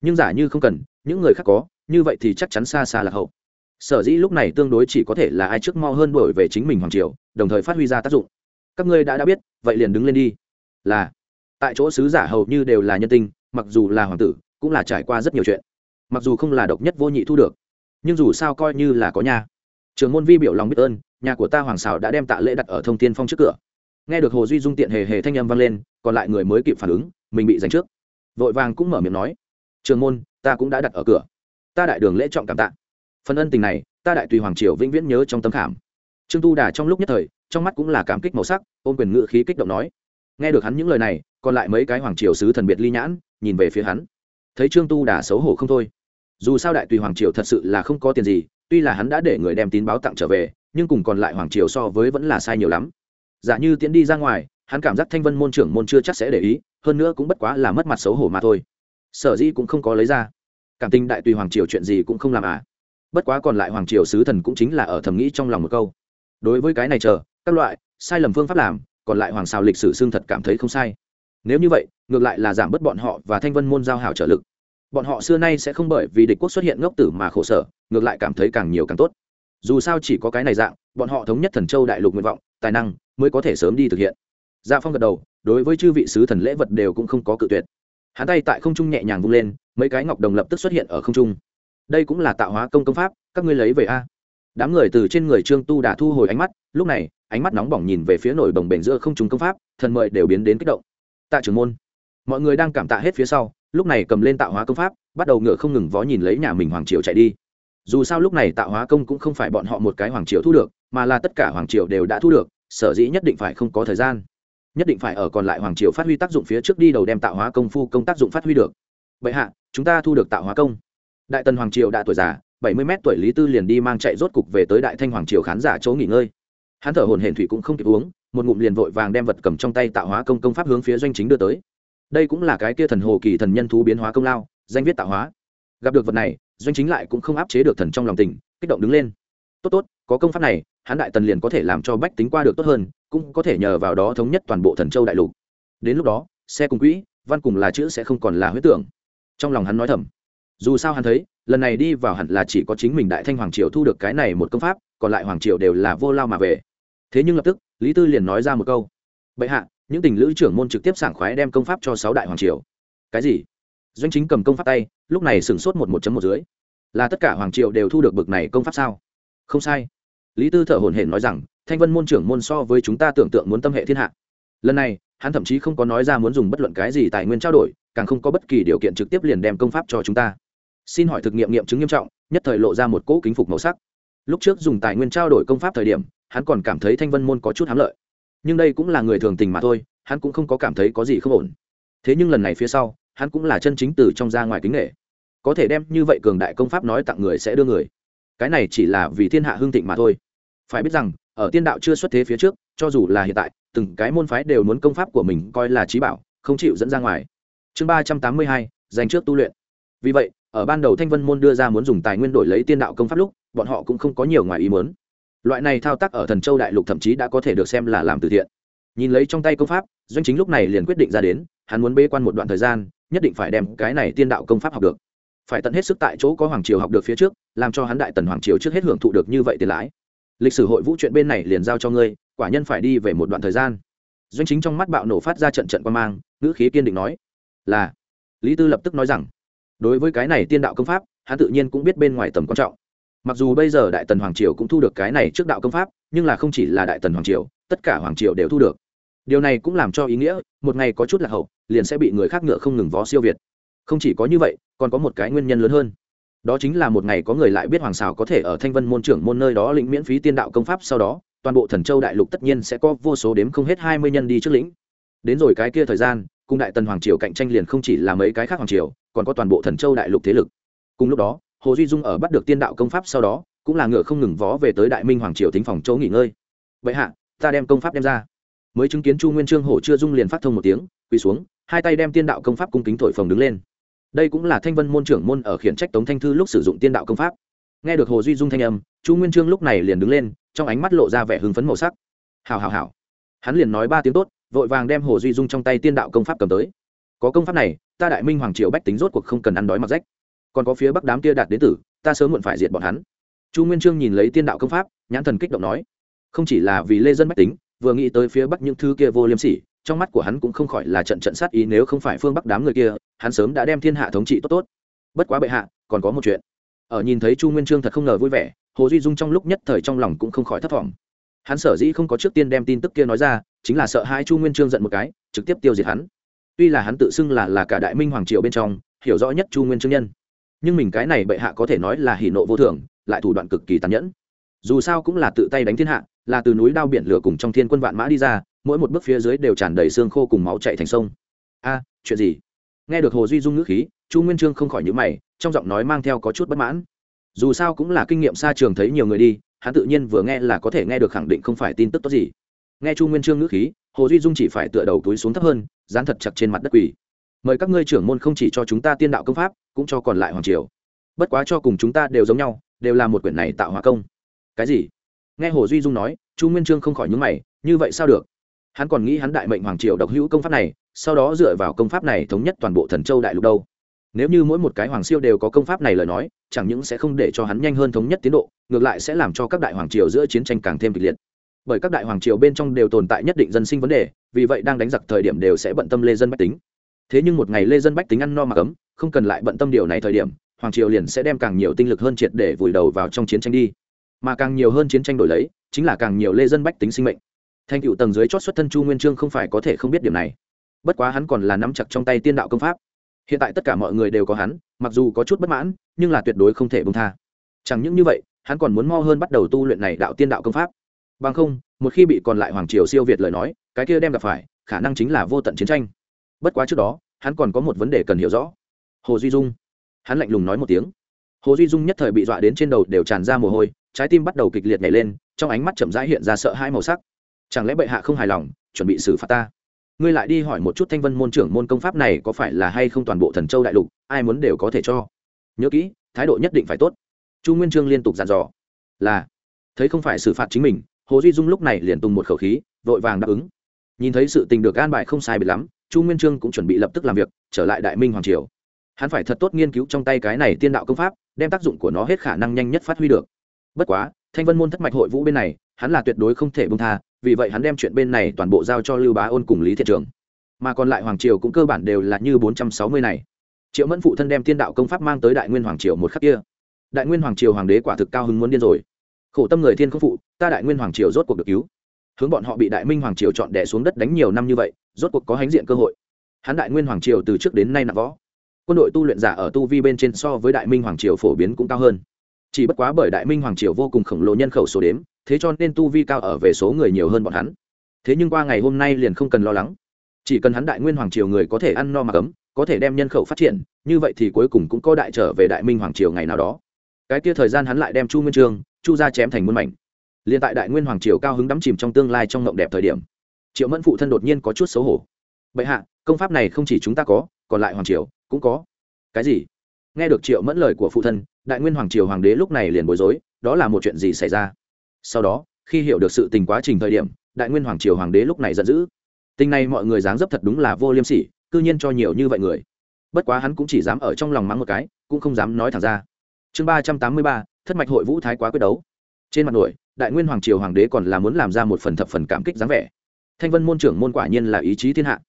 [SPEAKER 1] Nhưng giả như không cần, những người khác có, như vậy thì chắc chắn xa xa là hậu. Sở dĩ lúc này tương đối chỉ có thể là ai trước mo hơn đổi về chính mình hoàng triều, đồng thời phát huy ra tác dụng các ngươi đã đã biết, vậy liền đứng lên đi. Là, tại chỗ sứ giả hầu như đều là nhân tinh mặc dù là hoàng tử, cũng là trải qua rất nhiều chuyện. Mặc dù không là độc nhất vô nhị thu được, nhưng dù sao coi như là có nhà. Trường môn vi biểu lòng biết ơn, nhà của ta hoàng xảo đã đem tạ lễ đặt ở thông tiên phong trước cửa. Nghe được hồ duy dung tiện hề hề thanh âm vang lên, còn lại người mới kịp phản ứng, mình bị giành trước. Vội vàng cũng mở miệng nói, trường môn, ta cũng đã đặt ở cửa. Ta đại đường lễ trọng cảm tạ. Phần ân tình này, ta đại tùy hoàng triều vĩnh viễn nhớ trong tấm khảm. Trương tu đà trong lúc nhất thời trong mắt cũng là cảm kích màu sắc ôm quyền ngự khí kích động nói. Nghe được hắn những lời này, còn lại mấy cái hoàng triều sứ thần biệt ly nhãn, nhìn về phía hắn. Thấy trương tu đà xấu hổ không thôi. Dù sao đại tùy hoàng triều thật sự là không có tiền gì, tuy là hắn đã để người đem tín báo tặng trở về, nhưng cùng còn lại hoàng triều so với vẫn là sai nhiều lắm. Giả như tiến đi ra ngoài, hắn cảm giác thanh vân môn trưởng môn chưa chắc sẽ để ý, hơn nữa cũng bất quá là mất mặt xấu hổ mà thôi. Sở dĩ cũng không có lấy ra. Cảm tình đại tùy hoàng triều chuyện gì cũng không làm à. Bất quá còn lại hoàng triều sứ thần cũng chính là ở thầm nghĩ trong lòng một câu. Đối với cái này chờ các loại, sai lầm phương pháp làm, còn lại hoàng xào lịch sử xương thật cảm thấy không sai. Nếu như vậy, ngược lại là giảm bớt bọn họ và thanh vân môn giao hảo trợ lực. Bọn họ xưa nay sẽ không bởi vì địch quốc xuất hiện ngốc tử mà khổ sở, ngược lại cảm thấy càng nhiều càng tốt. Dù sao chỉ có cái này dạng, bọn họ thống nhất thần châu đại lục nguyện vọng, tài năng mới có thể sớm đi thực hiện. Gia dạ phong gật đầu, đối với chư vị sứ thần lễ vật đều cũng không có cự tuyệt. Hắn tay tại không trung nhẹ nhàng vung lên, mấy cái ngọc đồng lập tức xuất hiện ở không trung. Đây cũng là tạo hóa công công pháp, các ngươi lấy về a. Đám người từ trên người trương tu đã thu hồi ánh mắt, lúc này ánh mắt nóng bỏng nhìn về phía nổi bồng bềnh giữa không trung công pháp, thần mời đều biến đến kích động. Tạ trưởng môn, mọi người đang cảm tạ hết phía sau, lúc này cầm lên tạo hóa công pháp, bắt đầu ngựa không ngừng vó nhìn lấy nhà mình hoàng triều chạy đi. Dù sao lúc này tạo hóa công cũng không phải bọn họ một cái hoàng triều thu được, mà là tất cả hoàng triều đều đã thu được, sở dĩ nhất định phải không có thời gian. Nhất định phải ở còn lại hoàng triều phát huy tác dụng phía trước đi đầu đem tạo hóa công phu công tác dụng phát huy được. Vậy hạ, chúng ta thu được tạo hóa công. Đại tần hoàng triều đã tuổi già, bảy mươi mét tuổi lý tư liền đi mang chạy rốt cục về tới đại thanh hoàng triều khán giả chỗ nghỉ ngơi hắn thở hồn hển thủy cũng không kịp uống, một ngụm liền vội vàng đem vật cầm trong tay tạo hóa công công pháp hướng phía doanh chính đưa tới. Đây cũng là cái kia thần hồ kỳ thần nhân thú biến hóa công lao, danh viết tạo hóa. Gặp được vật này, doanh chính lại cũng không áp chế được thần trong lòng tình, kích động đứng lên. Tốt tốt, có công pháp này, hắn đại tần liền có thể làm cho bách tính qua được tốt hơn, cũng có thể nhờ vào đó thống nhất toàn bộ thần châu đại lục. Đến lúc đó, xe cùng quỹ, văn cùng là chữ sẽ không còn là huyết tưởng. Trong lòng hắn nói thầm. Dù sao hắn thấy, lần này đi vào hẳn là chỉ có chính mình đại thanh hoàng triều thu được cái này một công pháp, còn lại hoàng triều đều là vô lao mà về thế nhưng lập tức, lý tư liền nói ra một câu. Bệ hạ, những tình lữ trưởng môn trực tiếp sảng khoái đem công pháp cho sáu đại hoàng triều. Cái gì? Doanh chính cầm công pháp tay, lúc này sửng sốt một một một dưới. Là tất cả hoàng triều đều thu được bực này công pháp sao? Không sai. Lý tư thở hổn hển nói rằng, thanh vân môn trưởng môn so với chúng ta tưởng tượng muốn tâm hệ thiên hạ. Lần này, hắn thậm chí không có nói ra muốn dùng bất luận cái gì tài nguyên trao đổi, càng không có bất kỳ điều kiện trực tiếp liền đem công pháp cho chúng ta. Xin hỏi thực nghiệm nghiệm chứng nghiêm trọng, nhất thời lộ ra một cỗ kính phục màu sắc. Lúc trước dùng tài nguyên trao đổi công pháp thời điểm hắn còn cảm thấy thanh vân môn có chút hám lợi. Nhưng đây cũng là người thường tình mà thôi, hắn cũng không có cảm thấy có gì không ổn. Thế nhưng lần này phía sau, hắn cũng là chân chính từ trong ra ngoài kính nghệ có thể đem như vậy cường đại công pháp nói tặng người sẽ đưa người. Cái này chỉ là vì thiên hạ hương thịnh mà thôi. Phải biết rằng, ở tiên đạo chưa xuất thế phía trước, cho dù là hiện tại, từng cái môn phái đều muốn công pháp của mình coi là trí bảo, không chịu dẫn ra ngoài. Chương ba trăm tám mươi hai, dành trước tu luyện. Vì vậy, ở ban đầu thanh vân môn đưa ra muốn dùng tài nguyên đổi lấy tiên đạo công pháp lúc, bọn họ cũng không có nhiều ngoài ý muốn loại này thao tác ở thần châu đại lục thậm chí đã có thể được xem là làm từ thiện. Nhìn lấy trong tay công pháp, doanh chính lúc này liền quyết định ra đến, hắn muốn bê quan một đoạn thời gian, nhất định phải đem cái này tiên đạo công pháp học được. Phải tận hết sức tại chỗ có hoàng triều học được phía trước, làm cho hắn đại tần hoàng triều trước hết hưởng thụ được như vậy tiền lãi. Lịch sử hội vũ chuyện bên này liền giao cho ngươi, quả nhân phải đi về một đoạn thời gian. Doanh chính trong mắt bạo nổ phát ra trận trận quan mang, ngữ khí kiên định nói, là. Lý tư lập tức nói rằng, đối với cái này tiên đạo công pháp, hắn tự nhiên cũng biết bên ngoài tầm quan trọng mặc dù bây giờ đại tần hoàng triều cũng thu được cái này trước đạo công pháp, nhưng là không chỉ là đại tần hoàng triều, tất cả hoàng triều đều thu được. Điều này cũng làm cho ý nghĩa, một ngày có chút lạc hậu, liền sẽ bị người khác ngựa không ngừng vó siêu việt. Không chỉ có như vậy, còn có một cái nguyên nhân lớn hơn. Đó chính là một ngày có người lại biết hoàng xào có thể ở thanh vân môn trưởng môn nơi đó lĩnh miễn phí tiên đạo công pháp sau đó, toàn bộ thần châu đại lục tất nhiên sẽ có vô số đếm không hết hai mươi nhân đi trước lĩnh. Đến rồi cái kia thời gian, cùng đại tần hoàng triều cạnh tranh liền không chỉ là mấy cái khác hoàng triều, còn có toàn bộ thần châu đại lục thế lực. Cùng lúc đó hồ duy dung ở bắt được tiên đạo công pháp sau đó, cũng là ngựa không ngừng vó về tới đại minh hoàng triều thính phòng chỗ nghỉ ngơi. Vậy hạ, ta đem công pháp đem ra. Mới chứng kiến chu nguyên trương hổ chưa dung liền phát thông một tiếng, quỳ xuống, hai tay đem tiên đạo công pháp cung kính thổi phồng đứng lên. Đây cũng là thanh vân môn trưởng môn ở khiển trách tống thanh thư lúc sử dụng tiên đạo công pháp. Nghe được hồ duy dung thanh âm, chu nguyên trương lúc này liền đứng lên, trong ánh mắt lộ ra vẻ hưng phấn màu sắc. Hào hào hào hắn liền nói ba tiếng tốt, vội vàng đem hồ duy dung trong tay tiên đạo công pháp cầm tới. Có công pháp này, ta đại minh hoàng triều bách tính rốt cuộc không cần ăn đói mặc rách còn có phía bắc đám kia đạt đến tử, ta sớm muộn phải diệt bọn hắn. Chu nguyên trương nhìn lấy tiên đạo công pháp, nhãn thần kích động nói, không chỉ là vì lê dân mách tính, vừa nghĩ tới phía bắc những thứ kia vô liêm sỉ, trong mắt của hắn cũng không khỏi là trận trận sát ý nếu không phải phương bắc đám người kia, hắn sớm đã đem thiên hạ thống trị tốt tốt. Bất quá bệ hạ, còn có một chuyện. Ở nhìn thấy chu nguyên trương thật không ngờ vui vẻ, hồ duy dung trong lúc nhất thời trong lòng cũng không khỏi thất vọng hắn sở dĩ không có trước tiên đem tin tức kia nói ra, chính là sợ hai chu nguyên trương giận một cái, trực tiếp tiêu diệt hắn. Tuy là hắn tự xưng là là cả đại minh hoàng triều bên trong, hiểu rõ nhất chu nguyên trương nhân nhưng mình cái này bệ hạ có thể nói là hỉ nộ vô thường, lại thủ đoạn cực kỳ tàn nhẫn. Dù sao cũng là tự tay đánh thiên hạ, là từ núi đao biển lửa cùng trong thiên quân vạn mã đi ra, mỗi một bước phía dưới đều tràn đầy xương khô cùng máu chạy thành sông. A, chuyện gì? Nghe được hồ duy dung ngữ khí, chu nguyên trương không khỏi nhữ mày, trong giọng nói mang theo có chút bất mãn. Dù sao cũng là kinh nghiệm xa trường thấy nhiều người đi, hắn tự nhiên vừa nghe là có thể nghe được khẳng định không phải tin tức tốt gì. Nghe chu nguyên trương ngữ khí, hồ duy dung chỉ phải tựa đầu túi xuống thấp hơn, dán thật chặt trên mặt đất quỳ mời các ngươi trưởng môn không chỉ cho chúng ta tiên đạo công pháp, cũng cho còn lại hoàng triều. Bất quá cho cùng chúng ta đều giống nhau, đều là một quyển này tạo hóa công. Cái gì? Nghe hồ duy dung nói, chu nguyên trương không khỏi nhúng mày, như vậy sao được? Hắn còn nghĩ hắn đại mệnh hoàng triều độc hữu công pháp này, sau đó dựa vào công pháp này thống nhất toàn bộ thần châu đại lục đâu. Nếu như mỗi một cái hoàng siêu đều có công pháp này lời nói, chẳng những sẽ không để cho hắn nhanh hơn thống nhất tiến độ, ngược lại sẽ làm cho các đại hoàng triều giữa chiến tranh càng thêm kịch liệt. Bởi các đại hoàng triều bên trong đều tồn tại nhất định dân sinh vấn đề, vì vậy đang đánh giặc thời điểm đều sẽ bận tâm lê dân bách tính thế nhưng một ngày lê dân bách tính ăn no mà cấm không cần lại bận tâm điều này thời điểm, hoàng triều liền sẽ đem càng nhiều tinh lực hơn triệt để vùi đầu vào trong chiến tranh đi. Mà càng nhiều hơn chiến tranh đổi lấy, chính là càng nhiều lê dân bách tính sinh mệnh. Thanh cựu tầng dưới chót xuất thân chu nguyên trương không phải có thể không biết điểm này. Bất quá hắn còn là nắm chặt trong tay tiên đạo công pháp. Hiện tại tất cả mọi người đều có hắn, mặc dù có chút bất mãn, nhưng là tuyệt đối không thể bông tha. Chẳng những như vậy, hắn còn muốn mo hơn bắt đầu tu luyện này đạo tiên đạo công pháp. Bằng không, một khi bị còn lại hoàng triều siêu việt lời nói, cái kia đem gặp phải, khả năng chính là vô tận chiến tranh. Bất quá trước đó hắn còn có một vấn đề cần hiểu rõ. Hồ duy dung. Hắn lạnh lùng nói một tiếng. Hồ duy dung nhất thời bị dọa đến trên đầu đều tràn ra mồ hôi, trái tim bắt đầu kịch liệt nhảy lên, trong ánh mắt chậm rãi hiện ra sợ hai màu sắc. Chẳng lẽ bệ hạ không hài lòng, chuẩn bị xử phạt ta? Ngươi lại đi hỏi một chút thanh vân môn trưởng môn công pháp này có phải là hay không toàn bộ thần châu đại lục, ai muốn đều có thể cho. Nhớ kỹ, thái độ nhất định phải tốt. Chu nguyên trương liên tục dặn dò. Là. Thấy không phải xử phạt chính mình, hồ duy dung lúc này liền tung một khẩu khí, vội vàng đáp ứng. Nhìn thấy sự tình được an bài không sai biệt lắm chu nguyên trương cũng chuẩn bị lập tức làm việc, trở lại đại minh hoàng triều. Hắn phải thật tốt nghiên cứu trong tay cái này tiên đạo công pháp, đem tác dụng của nó hết khả năng nhanh nhất phát huy được. Bất quá, thanh vân môn thất mạch hội vũ bên này, hắn là tuyệt đối không thể bông tha, vì vậy hắn đem chuyện bên này toàn bộ giao cho lưu bá ôn cùng lý thiện trường. Mà còn lại hoàng triều cũng cơ bản đều là như bốn trăm sáu mươi này. Triệu mẫn phụ thân đem tiên đạo công pháp mang tới đại nguyên hoàng triều một khắc kia. Đại nguyên hoàng triều hoàng đế quả thực cao hứng muốn điên rồi. Khổ tâm người thiên không phụ, ta đại nguyên hoàng triều rốt cuộc được cứu hướng bọn họ bị đại minh hoàng triều chọn đẻ xuống đất đánh nhiều năm như vậy, rốt cuộc có hãnh diện cơ hội. Hắn đại nguyên hoàng triều từ trước đến nay nặng võ. Quân đội tu luyện giả ở tu vi bên trên so với đại minh hoàng triều phổ biến cũng cao hơn. Chỉ bất quá bởi đại minh hoàng triều vô cùng khổng lồ nhân khẩu số đếm, thế cho nên tu vi cao ở về số người nhiều hơn bọn hắn. Thế nhưng qua ngày hôm nay liền không cần lo lắng. Chỉ cần hắn đại nguyên hoàng triều người có thể ăn no mà cấm, có thể đem nhân khẩu phát triển, như vậy thì cuối cùng cũng có đại trở về đại minh hoàng triều ngày nào đó. Cái kia thời gian hắn lại đem chu nguyên trương, chu ra chém thành muôn mảnh liền tại đại nguyên hoàng triều cao hứng đắm chìm trong tương lai trong ngộng đẹp thời điểm, triệu mẫn phụ thân đột nhiên có chút xấu hổ. Bệ hạ, công pháp này không chỉ chúng ta có, còn lại hoàng triều cũng có. Cái gì? Nghe được triệu mẫn lời của phụ thân, đại nguyên hoàng triều hoàng đế lúc này liền bối rối, đó là một chuyện gì xảy ra? Sau đó, khi hiểu được sự tình quá trình thời điểm, đại nguyên hoàng triều hoàng đế lúc này giận dữ. Tình này mọi người dáng dấp thật đúng là vô liêm sỉ, cư nhiên cho nhiều như vậy người. Bất quá hắn cũng chỉ dám ở trong lòng mắng một cái, cũng không dám nói thẳng ra. Chương ba trăm tám mươi ba, thất mạch hội vũ thái quá quyết đấu. Trên mặt nổi đại nguyên hoàng triều hoàng đế còn là muốn làm ra một phần thập phần cảm kích dáng vẻ. Thanh vân môn trưởng môn quả nhiên là ý chí thiên hạ.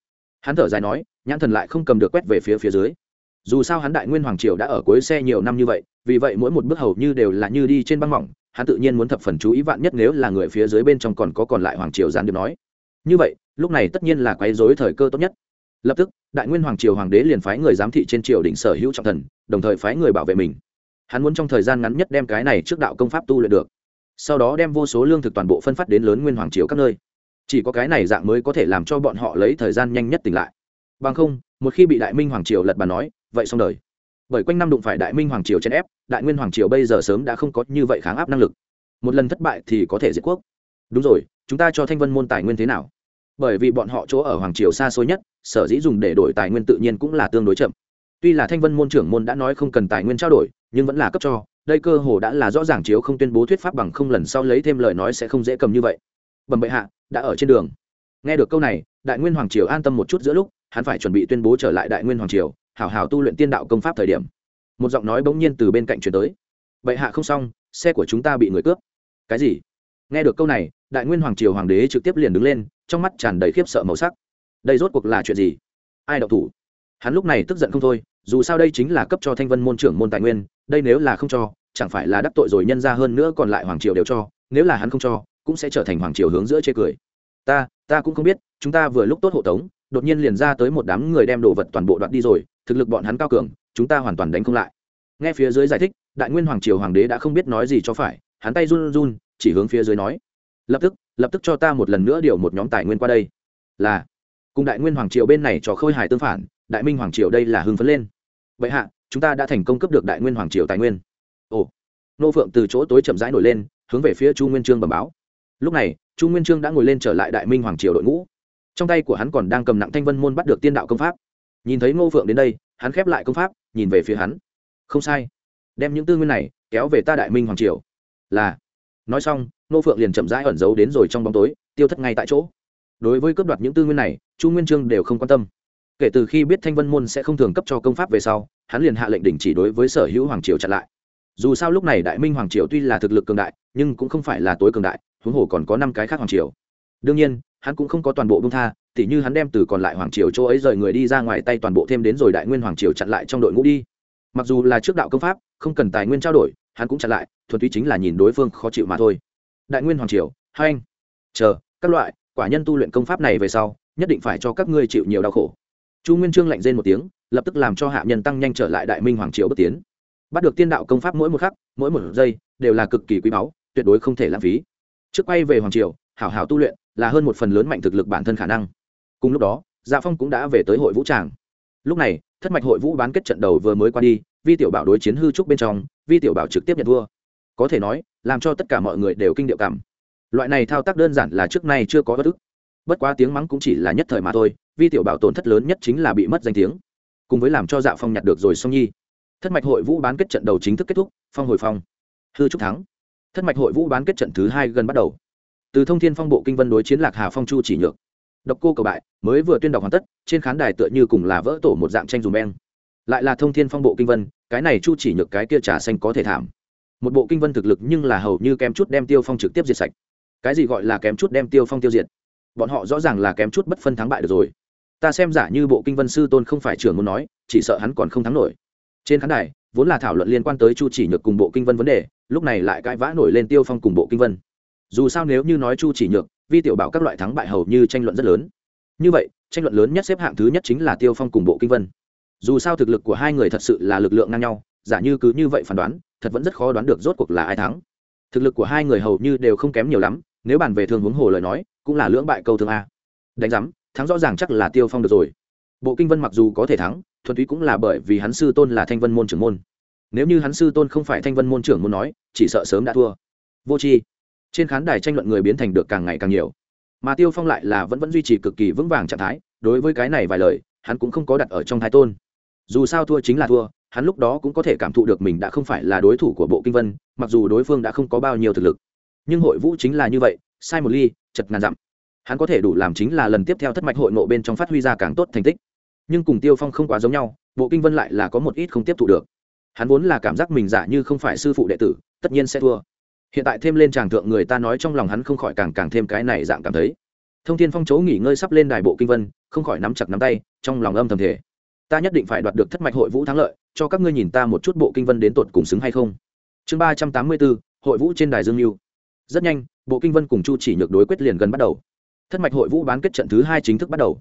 [SPEAKER 1] Hắn thở dài nói, nhãn thần lại không cầm được quét về phía phía dưới. Dù sao hắn đại nguyên hoàng triều đã ở cuối xe nhiều năm như vậy, vì vậy mỗi một bước hầu như đều là như đi trên băng mỏng, hắn tự nhiên muốn thập phần chú ý vạn nhất nếu là người phía dưới bên trong còn có còn lại hoàng triều gián điệp nói. Như vậy, lúc này tất nhiên là quấy rối thời cơ tốt nhất. Lập tức, đại nguyên hoàng triều hoàng đế liền phái người giám thị trên triều đỉnh sở hữu trọng thần, đồng thời phái người bảo vệ mình. Hắn muốn trong thời gian ngắn nhất đem cái này trước đạo công pháp tu luyện được sau đó đem vô số lương thực toàn bộ phân phát đến lớn nguyên hoàng triều các nơi. Chỉ có cái này dạng mới có thể làm cho bọn họ lấy thời gian nhanh nhất tỉnh lại. Bằng không, một khi bị đại minh hoàng triều lật bàn nói, vậy xong đời. Bởi quanh năm đụng phải đại minh hoàng triều chèn ép, đại nguyên hoàng triều bây giờ sớm đã không có như vậy kháng áp năng lực. Một lần thất bại thì có thể diệt quốc. Đúng rồi, chúng ta cho thanh vân môn tài nguyên thế nào? Bởi vì bọn họ chỗ ở hoàng triều xa xôi nhất, sở dĩ dùng để đổi tài nguyên tự nhiên cũng là tương đối chậm. Tuy là thanh vân môn trưởng môn đã nói không cần tài nguyên trao đổi, nhưng vẫn là cấp cho đây cơ hồ đã là rõ ràng chiếu không tuyên bố thuyết pháp bằng không lần sau lấy thêm lời nói sẽ không dễ cầm như vậy. Bẩm bệ hạ, đã ở trên đường. Nghe được câu này, đại nguyên hoàng triều an tâm một chút giữa lúc, hắn phải chuẩn bị tuyên bố trở lại đại nguyên hoàng triều, hảo hảo tu luyện tiên đạo công pháp thời điểm. Một giọng nói bỗng nhiên từ bên cạnh chuyển tới. Bệ hạ không xong, xe của chúng ta bị người cướp. Cái gì? Nghe được câu này, đại nguyên hoàng triều hoàng đế trực tiếp liền đứng lên, trong mắt tràn đầy khiếp sợ màu sắc. Đây rốt cuộc là chuyện gì? Ai đậu thủ? Hắn lúc này tức giận không thôi, dù sao đây chính là cấp cho thanh vân môn trưởng môn tài nguyên đây nếu là không cho, chẳng phải là đắc tội rồi nhân ra hơn nữa còn lại hoàng triều đều cho, nếu là hắn không cho, cũng sẽ trở thành hoàng triều hướng giữa chê cười. Ta ta cũng không biết, chúng ta vừa lúc tốt hộ tống, đột nhiên liền ra tới một đám người đem đồ vật toàn bộ đoạt đi rồi, thực lực bọn hắn cao cường, chúng ta hoàn toàn đánh không lại. Nghe phía dưới giải thích, đại nguyên hoàng triều hoàng đế đã không biết nói gì cho phải, hắn tay run run, chỉ hướng phía dưới nói. Lập tức lập tức cho ta một lần nữa điều một nhóm tài nguyên qua đây. Là, cùng đại nguyên hoàng triều bên này cho khôi hài tương phản, đại minh hoàng triều đây là hưng phấn lên. Vậy hạ chúng ta đã thành công cấp được đại nguyên hoàng triều tài nguyên. Ồ, nô phượng từ chỗ tối chậm rãi nổi lên, hướng về phía chu nguyên trương bẩm báo. Lúc này, chu nguyên trương đã ngồi lên trở lại đại minh hoàng triều đội ngũ. Trong tay của hắn còn đang cầm nặng thanh vân môn bắt được tiên đạo công pháp. Nhìn thấy ngô phượng đến đây, hắn khép lại công pháp, nhìn về phía hắn. Không sai. Đem những tư nguyên này kéo về ta đại minh hoàng triều. Là. Nói xong, ngô phượng liền chậm rãi ẩn giấu đến rồi trong bóng tối, tiêu thất ngay tại chỗ. Đối với cướp đoạt những tư nguyên này, chu nguyên trương đều không quan tâm kể từ khi biết thanh vân môn sẽ không thường cấp cho công pháp về sau, hắn liền hạ lệnh đình chỉ đối với sở hữu hoàng triều chặn lại. Dù sao lúc này đại minh hoàng triều tuy là thực lực cường đại, nhưng cũng không phải là tối cường đại, huống hồ còn có năm cái khác hoàng triều. Đương nhiên, hắn cũng không có toàn bộ bông tha, tỉ như hắn đem từ còn lại hoàng triều chỗ ấy rời người đi ra ngoài tay toàn bộ thêm đến rồi đại nguyên hoàng triều chặn lại trong đội ngũ đi. Mặc dù là trước đạo công pháp, không cần tài nguyên trao đổi, hắn cũng chặn lại, thuần túy chính là nhìn đối phương khó chịu mà thôi. Đại nguyên hoàng triều, hai anh, chờ, các loại, quả nhân tu luyện công pháp này về sau, nhất định phải cho các ngươi chịu nhiều đau khổ chu nguyên trương lạnh rên một tiếng, lập tức làm cho hạ nhân tăng nhanh trở lại đại minh hoàng triều bất tiến. Bắt được tiên đạo công pháp mỗi một khắc, mỗi một giây, đều là cực kỳ quý báu, tuyệt đối không thể lãng phí. Trước quay về hoàng triều, hảo hảo tu luyện, là hơn một phần lớn mạnh thực lực bản thân khả năng. Cùng lúc đó dạ phong cũng đã về tới hội vũ tràng. Lúc này, thất mạch hội vũ bán kết trận đầu vừa mới qua đi, vi tiểu bảo đối chiến hư trúc bên trong, vi tiểu bảo trực tiếp nhận vua. Có thể nói, làm cho tất cả mọi người đều kinh điệu cảm. Loại này thao tác đơn giản là trước nay chưa có bất ức. Bất quá tiếng mắng cũng chỉ là nhất thời mà thôi vi tiểu bảo tổn thất lớn nhất chính là bị mất danh tiếng. Cùng với làm cho dạ phong nhặt được rồi song nhi. Thất mạch hội vũ bán kết trận đầu chính thức kết thúc, phong hồi phong. Hư trúc thắng. Thất mạch hội vũ bán kết trận thứ hai gần bắt đầu. Từ thông thiên phong bộ kinh vân đối chiến lạc hà phong chu chỉ nhược. Độc cô cầu bại, mới vừa tuyên đọc hoàn tất, trên khán đài tựa như cùng là vỡ tổ một dạng tranh dùm beng. Lại là thông thiên phong bộ kinh vân, cái này chu chỉ nhược cái kia trà xanh có thể thảm. Một bộ kinh vân thực lực nhưng là hầu như kém chút đem tiêu phong trực tiếp diệt sạch. Cái gì gọi là kém chút đem tiêu phong tiêu diệt? Bọn họ rõ ràng là kém chút bất phân thắng bại được rồi ta xem giả như bộ kinh vân sư tôn không phải trưởng muốn nói, chỉ sợ hắn còn không thắng nổi. Trên khán đài, vốn là thảo luận liên quan tới chu chỉ nhược cùng bộ kinh vân vấn đề, lúc này lại cãi vã nổi lên tiêu phong cùng bộ kinh vân. Dù sao nếu như nói chu chỉ nhược, vi tiểu bảo các loại thắng bại hầu như tranh luận rất lớn. Như vậy, tranh luận lớn nhất xếp hạng thứ nhất chính là tiêu phong cùng bộ kinh vân. Dù sao thực lực của hai người thật sự là lực lượng ngang nhau, giả như cứ như vậy phán đoán, thật vẫn rất khó đoán được rốt cuộc là ai thắng. Thực lực của hai người hầu như đều không kém nhiều lắm, nếu bàn về thường huống hồ lời nói, cũng là lưỡng bại câu thương a. Đánh giám thắng rõ ràng chắc là tiêu phong được rồi. Bộ kinh vân mặc dù có thể thắng, thuần túy cũng là bởi vì hắn sư tôn là thanh vân môn trưởng môn. Nếu như hắn sư tôn không phải thanh vân môn trưởng môn nói, chỉ sợ sớm đã thua. Vô tri. Trên khán đài tranh luận người biến thành được càng ngày càng nhiều. Mà tiêu phong lại là vẫn vẫn duy trì cực kỳ vững vàng trạng thái, đối với cái này vài lời, hắn cũng không có đặt ở trong thái tôn. Dù sao thua chính là thua, hắn lúc đó cũng có thể cảm thụ được mình đã không phải là đối thủ của bộ kinh vân, mặc dù đối phương đã không có bao nhiêu thực lực. Nhưng hội vũ chính là như vậy, sai một ly, chật ngàn dặm hắn có thể đủ làm chính là lần tiếp theo thất mạch hội nộ bên trong phát huy ra càng tốt thành tích. Nhưng cùng tiêu phong không quá giống nhau, bộ kinh vân lại là có một ít không tiếp thụ được. Hắn vốn là cảm giác mình giả như không phải sư phụ đệ tử, tất nhiên sẽ thua. Hiện tại thêm lên tràng thượng người ta nói trong lòng hắn không khỏi càng càng thêm cái này dạng cảm thấy. Thông thiên phong chấu nghỉ ngơi sắp lên đài bộ kinh vân, không khỏi nắm chặt nắm tay, trong lòng âm thầm thể ta nhất định phải đoạt được thất mạch hội vũ thắng lợi, cho các ngươi nhìn ta một chút bộ kinh vân đến tột cùng xứng hay không. Chương ba trăm tám mươi bốn, hội vũ trên đài dương mưu rất nhanh, bộ kinh vân cùng chu chỉ nhược đối quyết liền gần bắt đầu thất mạch hội vũ bán kết trận thứ hai chính thức bắt đầu.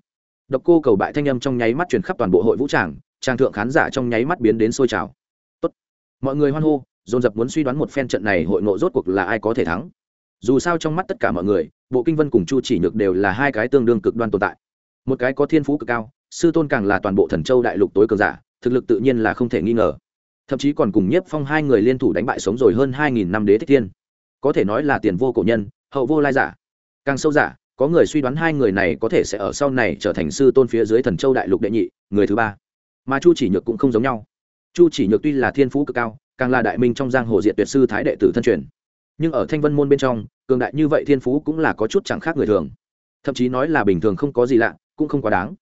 [SPEAKER 1] Độc cô cầu bại thanh âm trong nháy mắt truyền khắp toàn bộ hội vũ tràng trang thượng khán giả trong nháy mắt biến đến sôi trào. Tốt. Mọi người hoan hô, dồn dập muốn suy đoán một phen trận này hội ngộ rốt cuộc là ai có thể thắng. Dù sao trong mắt tất cả mọi người, bộ kinh vân cùng chu chỉ nhược đều là hai cái tương đương cực đoan tồn tại. Một cái có thiên phú cực cao, sư tôn càng là toàn bộ thần châu đại lục tối cường giả, thực lực tự nhiên là không thể nghi ngờ. Thậm chí còn cùng nhiếp phong hai người liên thủ đánh bại sống rồi hơn hai nghìn năm đế thích thiên. Có thể nói là tiền vô cổ nhân, hậu vô lai giả. Càng sâu giả có người suy đoán hai người này có thể sẽ ở sau này trở thành sư tôn phía dưới thần châu đại lục đệ nhị, người thứ ba. Mà chu chỉ nhược cũng không giống nhau. Chu chỉ nhược tuy là thiên phú cực cao, càng là đại minh trong giang hồ diện tuyệt sư thái đệ tử thân truyền. Nhưng ở thanh vân môn bên trong, cường đại như vậy thiên phú cũng là có chút chẳng khác người thường. Thậm chí nói là bình thường không có gì lạ, cũng không quá đáng.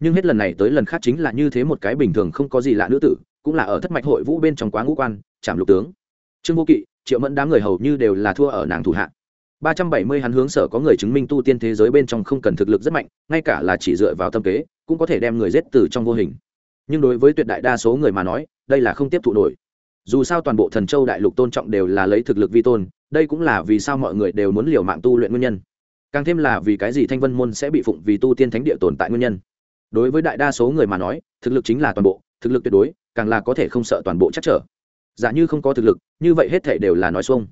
[SPEAKER 1] Nhưng hết lần này tới lần khác chính là như thế một cái bình thường không có gì lạ nữ tử, cũng là ở thất mạch hội vũ bên trong quá ngũ quan chạm lục tướng. Trương vô kỵ, triệu mẫn đám người hầu như đều là thua ở nàng thủ hạ ba trăm bảy mươi hắn hướng sở có người chứng minh tu tiên thế giới bên trong không cần thực lực rất mạnh, ngay cả là chỉ dựa vào tâm kế, cũng có thể đem người giết từ trong vô hình. Nhưng đối với tuyệt đại đa số người mà nói, đây là không tiếp thụ nổi. Dù sao toàn bộ thần châu đại lục tôn trọng đều là lấy thực lực vi tôn, đây cũng là vì sao mọi người đều muốn liều mạng tu luyện nguyên nhân. Càng thêm là vì cái gì thanh vân môn sẽ bị phụng vì tu tiên thánh địa tồn tại nguyên nhân. Đối với đại đa số người mà nói, thực lực chính là toàn bộ, thực lực tuyệt đối, càng là có thể không sợ toàn bộ chắc trở. Giả như không có thực lực, như vậy hết thể đều là nói xuông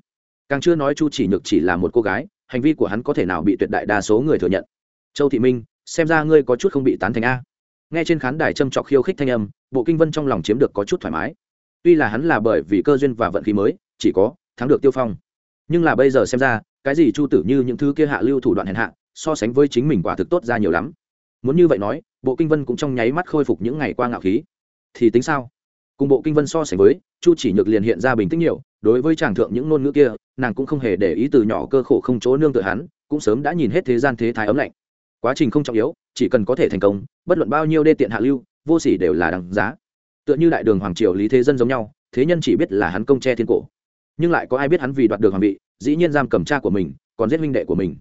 [SPEAKER 1] càng chưa nói chu chỉ nhược chỉ là một cô gái, hành vi của hắn có thể nào bị tuyệt đại đa số người thừa nhận. Châu thị minh, xem ra ngươi có chút không bị tán thành a. Nghe trên khán đài châm trọc khiêu khích thanh âm, bộ kinh vân trong lòng chiếm được có chút thoải mái. Tuy là hắn là bởi vì cơ duyên và vận khí mới, chỉ có thắng được tiêu phong. Nhưng là bây giờ xem ra, cái gì chu tử như những thứ kia hạ lưu thủ đoạn hèn hạ, so sánh với chính mình quả thực tốt ra nhiều lắm. Muốn như vậy nói, bộ kinh vân cũng trong nháy mắt khôi phục những ngày qua ngạo khí. Thì tính sao? Cùng bộ kinh vân so sánh với, chu chỉ nhược liền hiện ra bình tĩnh nhiều, đối với chàng thượng những ngôn ngữ kia, nàng cũng không hề để ý từ nhỏ cơ khổ không chỗ nương tự hắn, cũng sớm đã nhìn hết thế gian thế thái ấm lạnh. Quá trình không trọng yếu, chỉ cần có thể thành công, bất luận bao nhiêu đê tiện hạ lưu, vô sỉ đều là đằng giá. Tựa như đại đường hoàng triều lý thế dân giống nhau, thế nhân chỉ biết là hắn công che thiên cổ. Nhưng lại có ai biết hắn vì đoạt được hoàng vị, dĩ nhiên giam cầm cha của mình, còn giết minh đệ của mình.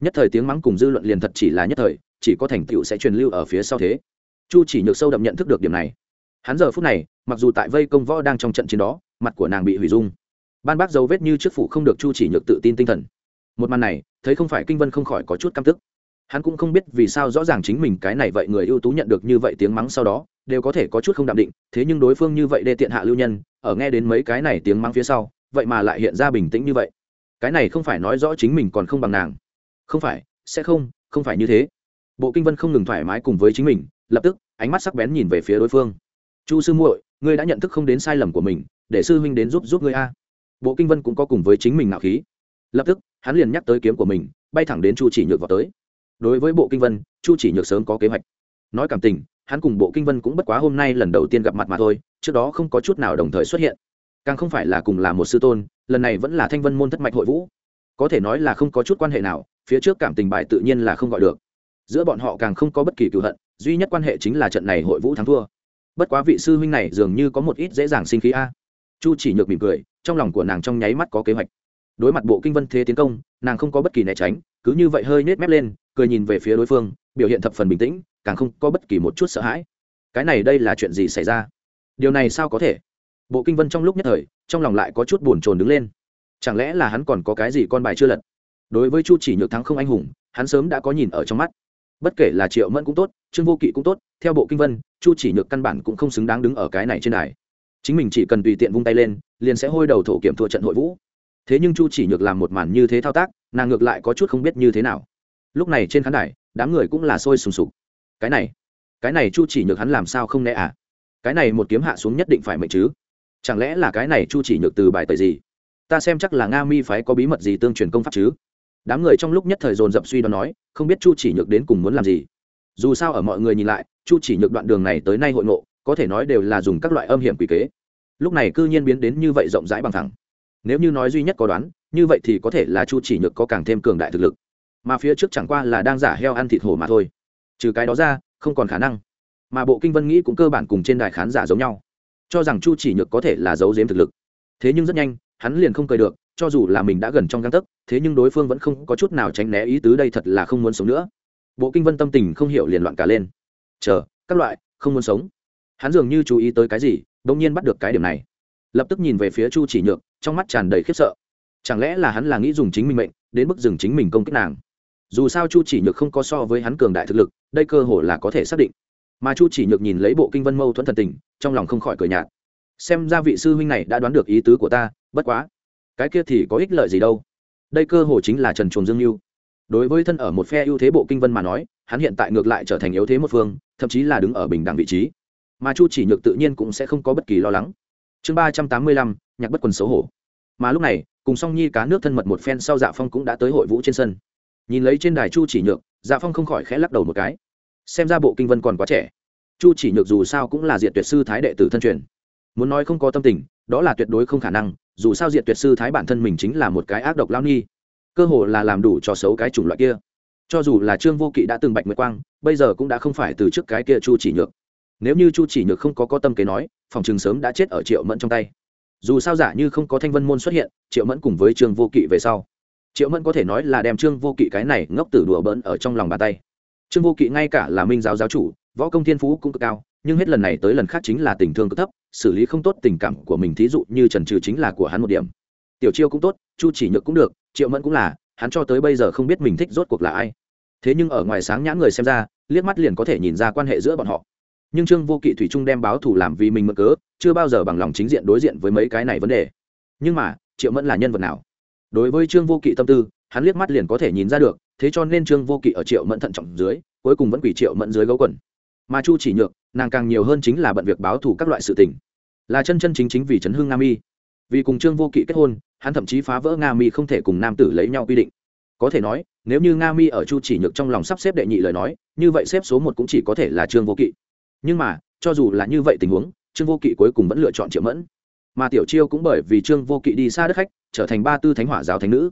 [SPEAKER 1] Nhất thời tiếng mắng cùng dư luận liền thật chỉ là nhất thời, chỉ có thành tựu sẽ truyền lưu ở phía sau thế. Chu chỉ nhược sâu đậm nhận thức được điểm này hắn giờ phút này, mặc dù tại vây công võ đang trong trận chiến đó, mặt của nàng bị hủy dung. Ban bác dấu vết như trước phủ không được chu chỉ nhược tự tin tinh thần. Một màn này, thấy không phải kinh vân không khỏi có chút căm tức. Hắn cũng không biết vì sao rõ ràng chính mình cái này vậy người ưu tú nhận được như vậy tiếng mắng sau đó, đều có thể có chút không đạm định, thế nhưng đối phương như vậy đê tiện hạ lưu nhân, ở nghe đến mấy cái này tiếng mắng phía sau, vậy mà lại hiện ra bình tĩnh như vậy. Cái này không phải nói rõ chính mình còn không bằng nàng. Không phải, sẽ không không phải như thế. Bộ kinh vân không ngừng thoải mái cùng với chính mình, lập tức, ánh mắt sắc bén nhìn về phía đối phương chu sư muội, ngươi đã nhận thức không đến sai lầm của mình, để sư huynh đến giúp giúp ngươi a. Bộ kinh vân cũng có cùng với chính mình nạo khí. Lập tức, hắn liền nhắc tới kiếm của mình, bay thẳng đến chu chỉ nhược vào tới. Đối với bộ kinh vân, chu chỉ nhược sớm có kế hoạch. Nói cảm tình, hắn cùng bộ kinh vân cũng bất quá hôm nay lần đầu tiên gặp mặt mà thôi, trước đó không có chút nào đồng thời xuất hiện. Càng không phải là cùng là một sư tôn, lần này vẫn là thanh vân môn thất mạch hội vũ. Có thể nói là không có chút quan hệ nào, phía trước cảm tình bài tự nhiên là không gọi được. Giữa bọn họ càng không có bất kỳ cựu hận, duy nhất quan hệ chính là trận này hội vũ thắng thua bất quá vị sư huynh này dường như có một ít dễ dàng sinh khí a. Chu chỉ nhược mỉm cười, trong lòng của nàng trong nháy mắt có kế hoạch. Đối mặt bộ kinh vân thế tiến công, nàng không có bất kỳ né tránh, cứ như vậy hơi nết mép lên, cười nhìn về phía đối phương, biểu hiện thập phần bình tĩnh, càng không có bất kỳ một chút sợ hãi. Cái này đây là chuyện gì xảy ra? Điều này sao có thể? Bộ kinh vân trong lúc nhất thời, trong lòng lại có chút buồn chồn đứng lên. Chẳng lẽ là hắn còn có cái gì con bài chưa lật? Đối với chu chỉ nhược thắng không anh hùng, hắn sớm đã có nhìn ở trong mắt. Bất kể là triệu mẫn cũng tốt trương vô kỵ cũng tốt, theo bộ kinh vân, chu chỉ nhược căn bản cũng không xứng đáng đứng ở cái này trên đài. Chính mình chỉ cần tùy tiện vung tay lên, liền sẽ hôi đầu thổ kiểm thua trận hội vũ. Thế nhưng chu chỉ nhược làm một màn như thế thao tác, nàng ngược lại có chút không biết như thế nào. Lúc này trên khán đài, đám người cũng là sôi sùng sục. Cái này cái này chu chỉ nhược hắn làm sao không né à? Cái này một kiếm hạ xuống nhất định phải mệnh chứ? Chẳng lẽ là cái này chu chỉ nhược từ bài tời gì? Ta xem chắc là nga mi phái có bí mật gì tương truyền công pháp chứ? Đám người trong lúc nhất thời dồn dập suy đoán nói, không biết chu chỉ nhược đến cùng muốn làm gì dù sao ở mọi người nhìn lại, chu chỉ nhược đoạn đường này tới nay hội ngộ, có thể nói đều là dùng các loại âm hiểm quỷ kế. Lúc này cư nhiên biến đến như vậy rộng rãi bằng thẳng. Nếu như nói duy nhất có đoán, như vậy thì có thể là chu chỉ nhược có càng thêm cường đại thực lực. Mà phía trước chẳng qua là đang giả heo ăn thịt hổ mà thôi. Trừ cái đó ra, không còn khả năng. Mà bộ kinh vân nghĩ cũng cơ bản cùng trên đài khán giả giống nhau. Cho rằng chu chỉ nhược có thể là giấu giếm thực lực. Thế nhưng rất nhanh, hắn liền không cười được, cho dù là mình đã gần trong găng tấc, thế nhưng đối phương vẫn không có chút nào tránh né ý tứ đây thật là không muốn sống nữa bộ kinh vân tâm tình không hiểu liền loạn cả lên. Chờ, các loại, không muốn sống. Hắn dường như chú ý tới cái gì đ ỗ n g nhiên bắt được cái điểm này. Lập tức nhìn về phía chu chỉ nhược, trong mắt tràn đầy khiếp sợ. Chẳng lẽ là hắn là nghĩ dùng chính mình mệnh, đến mức dừng chính mình công kích nàng? Dù sao chu chỉ nhược không có so với hắn cường đại thực lực, đây cơ hồ là có thể xác định. Mà chu chỉ nhược nhìn lấy bộ kinh vân mâu thuẫn thần tình, trong lòng không khỏi cười nhạt. Xem ra vị sư huynh này đã đoán được ý tứ của ta, bất quá. Cái kia thì có ích lợi gì đâu. Đây cơ hồ chính là trần chuồng dương mưu đối với thân ở một phe ưu thế bộ kinh vân mà nói, hắn hiện tại ngược lại trở thành yếu thế một phương, thậm chí là đứng ở bình đẳng vị trí. Mà chu chỉ nhược tự nhiên cũng sẽ không có bất kỳ lo lắng. Chương ba trăm tám mươi lăm, nhạc bất quần xấu hổ. Mà lúc này, cùng song nhi cá nước thân mật một phen sau dạ phong cũng đã tới hội vũ trên sân. Nhìn lấy trên đài chu chỉ nhược dạ phong không khỏi khẽ lắc đầu một cái. Xem ra bộ kinh vân còn quá trẻ. Chu chỉ nhược dù sao cũng là diện tuyệt sư thái đệ tử thân truyền. Muốn nói không có tâm tình, đó là tuyệt đối không khả năng, dù sao diện tuyệt sư thái bản thân mình chính là một cái ác độc lao nghi cơ hồ là làm đủ cho xấu cái chủng loại kia. Cho dù là trương vô kỵ đã từng bạch nguyệt quang, bây giờ cũng đã không phải từ trước cái kia chu chỉ nhược. Nếu như chu chỉ nhược không có có tâm kế nói, phòng trường sớm đã chết ở triệu mẫn trong tay. Dù sao giả như không có thanh vân môn xuất hiện, triệu mẫn cùng với trương vô kỵ về sau, triệu mẫn có thể nói là đem trương vô kỵ cái này ngốc tử đùa bỡn ở trong lòng bàn tay. Trương vô kỵ ngay cả là minh giáo giáo chủ, võ công thiên phú cũng cực cao, nhưng hết lần này tới lần khác chính là tình thương cực thấp, xử lý không tốt tình cảm của mình thí dụ như trần trừ chính là của hắn một điểm. Tiểu chiêu cũng tốt, chu chỉ nhược cũng được triệu mẫn cũng là, hắn cho tới bây giờ không biết mình thích rốt cuộc là ai. Thế nhưng ở ngoài sáng nhãn người xem ra, liếc mắt liền có thể nhìn ra quan hệ giữa bọn họ. Nhưng trương vô kỵ thủy trung đem báo thù làm vì mình mượn cớ, chưa bao giờ bằng lòng chính diện đối diện với mấy cái này vấn đề. Nhưng mà, triệu mẫn là nhân vật nào? Đối với trương vô kỵ tâm tư, hắn liếc mắt liền có thể nhìn ra được, thế cho nên trương vô kỵ ở triệu mẫn thận trọng dưới, cuối cùng vẫn quỷ triệu mẫn dưới gấu quần. Mà chu chỉ nhược, nàng càng nhiều hơn chính là bận việc báo thù các loại sự tình. Là chân chân chính chính vì chấn hương Nam Y vì cùng trương vô kỵ kết hôn, hắn thậm chí phá vỡ nga mi không thể cùng nam tử lấy nhau quy định. Có thể nói, nếu như nga mi ở chu chỉ nhược trong lòng sắp xếp đệ nhị lời nói, như vậy xếp số một cũng chỉ có thể là trương vô kỵ. Nhưng mà, cho dù là như vậy tình huống, trương vô kỵ cuối cùng vẫn lựa chọn triệu mẫn. Mà tiểu chiêu cũng bởi vì trương vô kỵ đi xa đất khách, trở thành ba tư thánh hỏa giáo thánh nữ.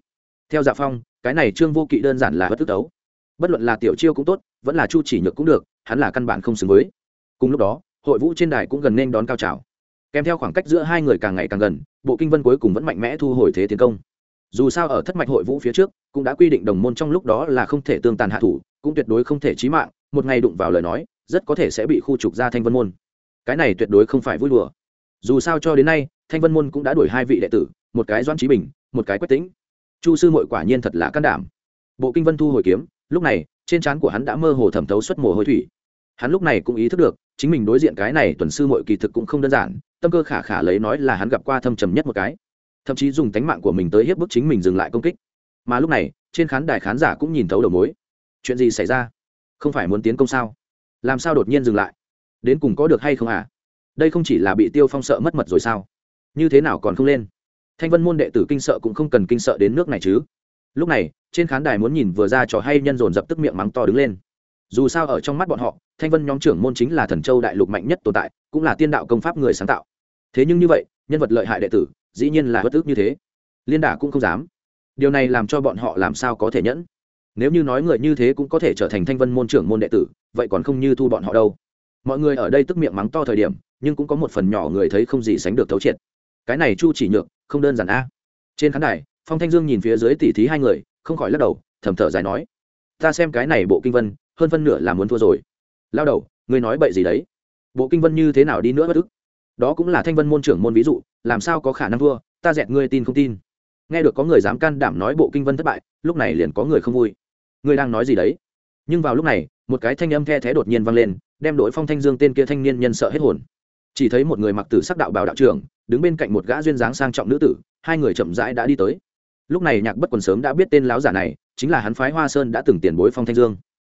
[SPEAKER 1] Theo dạ phong, cái này trương vô kỵ đơn giản là bất tức tấu bất luận là tiểu chiêu cũng tốt, vẫn là chu chỉ nhược cũng được, hắn là căn bản không xứng với. Cùng lúc đó, hội vũ trên đài cũng gần nên đón cao trào kèm theo khoảng cách giữa hai người càng ngày càng gần, bộ kinh vân cuối cùng vẫn mạnh mẽ thu hồi thế tiến công. Dù sao ở thất mạch hội vũ phía trước, cũng đã quy định đồng môn trong lúc đó là không thể tương tàn hạ thủ, cũng tuyệt đối không thể chí mạng, một ngày đụng vào lời nói, rất có thể sẽ bị khu trục ra thanh vân môn. Cái này tuyệt đối không phải vui đùa. Dù sao cho đến nay, thanh vân môn cũng đã đuổi hai vị đệ tử, một cái doan trí bình, một cái quách tĩnh. Chu sư mội quả nhiên thật là can đảm. Bộ kinh vân thu hồi kiếm, lúc này, trên trán của hắn đã mơ hồ thẩm thấu xuất mồ hôi thủy. Hắn lúc này cũng ý thức được chính mình đối diện cái này tuần sư mội kỳ thực cũng không đơn giản, tâm cơ khả khả lấy nói là hắn gặp qua thâm trầm nhất một cái. Thậm chí dùng tánh mạng của mình tới hiếp bức chính mình dừng lại công kích. Mà lúc này, trên khán đài khán giả cũng nhìn thấu đầu mối. Chuyện gì xảy ra? Không phải muốn tiến công sao? Làm sao đột nhiên dừng lại? Đến cùng có được hay không à đây không chỉ là bị tiêu phong sợ mất mật rồi sao? Như thế nào còn không lên? Thanh vân môn đệ tử kinh sợ cũng không cần kinh sợ đến nước này chứ. Lúc này, trên khán đài muốn nhìn vừa ra trò hay nhân dồn dập tức miệng mắng to đứng lên. Dù sao ở trong mắt bọn họ thanh vân nhóm trưởng môn chính là thần châu đại lục mạnh nhất tồn tại, cũng là tiên đạo công pháp người sáng tạo. Thế nhưng như vậy, nhân vật lợi hại đệ tử, dĩ nhiên là bất ước như thế. Liên đả cũng không dám. Điều này làm cho bọn họ làm sao có thể nhẫn? Nếu như nói người như thế cũng có thể trở thành thanh vân môn trưởng môn đệ tử, vậy còn không như thu bọn họ đâu. Mọi người ở đây tức miệng mắng to thời điểm, nhưng cũng có một phần nhỏ người thấy không gì sánh được thấu triệt. Cái này chu chỉ nhược, không đơn giản a. Trên khán đài, phong thanh dương nhìn phía dưới tỉ thí hai người, không khỏi lắc đầu, thầm thở dài nói, ta xem cái này bộ kinh vân, hơn phân nửa là muốn thua rồi lao đầu, ngươi nói bậy gì đấy? Bộ kinh vân như thế nào đi nữa bất ức? Đó cũng là thanh vân môn trưởng môn ví dụ, làm sao có khả năng thua, ta dẹt ngươi tin không tin. Nghe được có người dám can đảm nói bộ kinh vân thất bại, lúc này liền có người không vui. Ngươi đang nói gì đấy? Nhưng vào lúc này, một cái thanh âm the thé đột nhiên vang lên, đem đội phong thanh dương tên kia thanh niên nhân sợ hết hồn. Chỉ thấy một người mặc tử sắc đạo bào đạo trưởng, đứng bên cạnh một gã duyên dáng sang trọng nữ tử, hai người chậm rãi đã đi tới. Lúc này nhạc bất quần sớm đã biết tên láo giả này, chính là hắn phái hoa sơn đã từng tiền bối phong thanh dương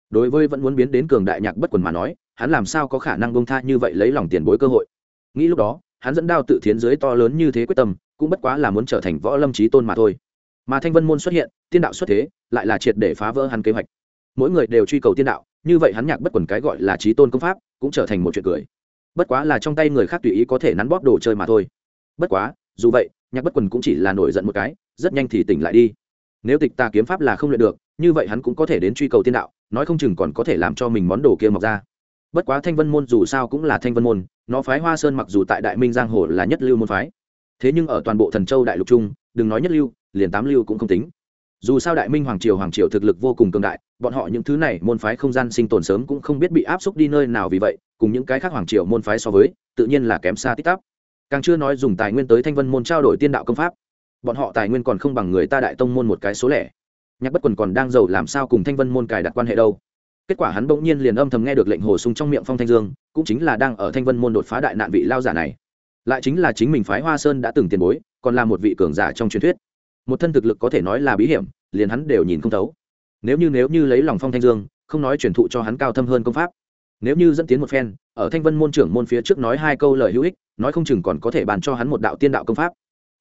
[SPEAKER 1] đối với vẫn muốn biến đến cường đại nhạc bất quần mà nói, hắn làm sao có khả năng bông tha như vậy lấy lòng tiền bối cơ hội? Nghĩ lúc đó, hắn dẫn đao tự thiến dưới to lớn như thế quyết tâm, cũng bất quá là muốn trở thành võ lâm trí tôn mà thôi. Mà thanh vân môn xuất hiện, tiên đạo xuất thế, lại là triệt để phá vỡ hắn kế hoạch. Mỗi người đều truy cầu tiên đạo, như vậy hắn nhạc bất quần cái gọi là trí tôn công pháp, cũng trở thành một chuyện cười. Bất quá là trong tay người khác tùy ý có thể nắn bóp đồ chơi mà thôi. Bất quá, dù vậy, nhạc bất quần cũng chỉ là nổi giận một cái, rất nhanh thì tỉnh lại đi. Nếu tịch tà kiếm pháp là không luyện được, như vậy hắn cũng có thể đến truy cầu tiên đạo nói không chừng còn có thể làm cho mình món đồ kia mọc ra. Bất quá thanh vân môn dù sao cũng là thanh vân môn, nó phái hoa sơn mặc dù tại đại minh giang hồ là nhất lưu môn phái, thế nhưng ở toàn bộ thần châu đại lục trung đừng nói nhất lưu, liền tám lưu cũng không tính. Dù sao đại minh hoàng triều hoàng triều thực lực vô cùng cường đại, bọn họ những thứ này môn phái không gian sinh tồn sớm cũng không biết bị áp xúc đi nơi nào vì vậy, cùng những cái khác hoàng triều môn phái so với, tự nhiên là kém xa tích tắp. Càng chưa nói dùng tài nguyên tới thanh vân môn trao đổi tiên đạo công pháp, bọn họ tài nguyên còn không bằng người ta đại tông môn một cái số lẻ nhạc bất quần còn đang giàu làm sao cùng thanh vân môn cài đặt quan hệ đâu. Kết quả hắn bỗng nhiên liền âm thầm nghe được lệnh hồ sung trong miệng phong thanh dương, cũng chính là đang ở thanh vân môn đột phá đại nạn vị lao giả này. Lại chính là chính mình phái hoa sơn đã từng tiền bối, còn là một vị cường giả trong truyền thuyết. Một thân thực lực có thể nói là bí hiểm, liền hắn đều nhìn không thấu. Nếu như nếu như lấy lòng phong thanh dương, không nói truyền thụ cho hắn cao thâm hơn công pháp. Nếu như dẫn tiến một phen, ở thanh vân môn trưởng môn phía trước nói hai câu lời hữu ích, nói không chừng còn có thể bàn cho hắn một đạo tiên đạo công pháp.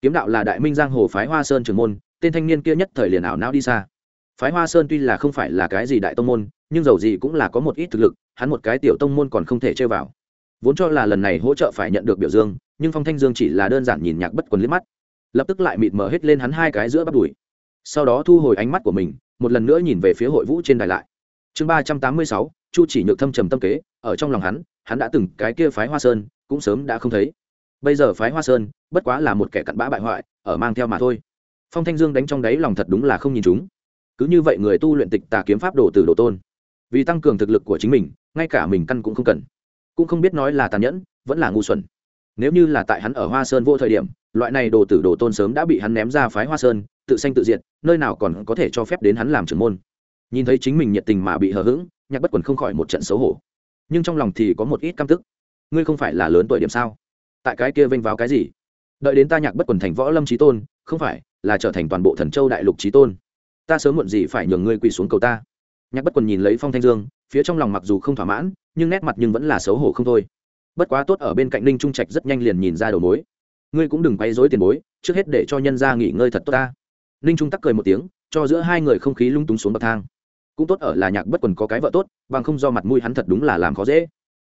[SPEAKER 1] Kiếm đạo là đại minh giang hồ phái hoa sơn trưởng môn tên thanh niên kia nhất thời liền ảo não đi xa. Phái hoa sơn tuy là không phải là cái gì đại tông môn, nhưng dầu gì cũng là có một ít thực lực, hắn một cái tiểu tông môn còn không thể chơi vào. Vốn cho là lần này hỗ trợ phải nhận được biểu dương, nhưng phong thanh dương chỉ là đơn giản nhìn nhạc bất quần liếc mắt. Lập tức lại mịt mờ hết lên hắn hai cái giữa bắt đùi. Sau đó thu hồi ánh mắt của mình, một lần nữa nhìn về phía hội vũ trên đài lại. Chương ba trăm tám mươi sáu, chu chỉ nhược thâm trầm tâm kế, ở trong lòng hắn hắn đã từng cái kia phái hoa sơn, cũng sớm đã không thấy. Bây giờ phái hoa sơn, bất quá là một kẻ cặn bã bại hoại, ở mang theo mà thôi phong thanh dương đánh trong đáy lòng thật đúng là không nhìn chúng. Cứ như vậy người tu luyện tịch tà kiếm pháp đồ từ đồ tôn, vì tăng cường thực lực của chính mình, ngay cả mình căn cũng không cần. Cũng không biết nói là tàn nhẫn, vẫn là ngu xuẩn. Nếu như là tại hắn ở hoa sơn vô thời điểm, loại này đồ tử đồ tôn sớm đã bị hắn ném ra phái hoa sơn, tự sanh tự diệt, nơi nào còn có thể cho phép đến hắn làm trưởng môn. Nhìn thấy chính mình nhiệt tình mà bị hờ hững, nhạc bất quần không khỏi một trận xấu hổ. Nhưng trong lòng thì có một ít căm tức. Ngươi không phải là lớn tuổi điểm sao? Tại cái kia vênh vào cái gì? Đợi đến ta nhạc bất quần thành võ lâm trí tôn, không phải là trở thành toàn bộ thần châu đại lục trí tôn. Ta sớm muộn gì phải nhường ngươi quỳ xuống cầu ta. Nhạc bất quần nhìn lấy phong thanh dương, phía trong lòng mặc dù không thỏa mãn, nhưng nét mặt nhưng vẫn là xấu hổ không thôi. Bất quá tốt ở bên cạnh ninh trung trạch rất nhanh liền nhìn ra đầu mối. Ngươi cũng đừng quay dối tiền bối, trước hết để cho nhân ra nghỉ ngơi thật tốt ta. Ninh trung tắc cười một tiếng, cho giữa hai người không khí lung túng xuống bậc thang. Cũng tốt ở là nhạc bất quần có cái vợ tốt, bằng không do mặt mũi hắn thật đúng là làm khó dễ.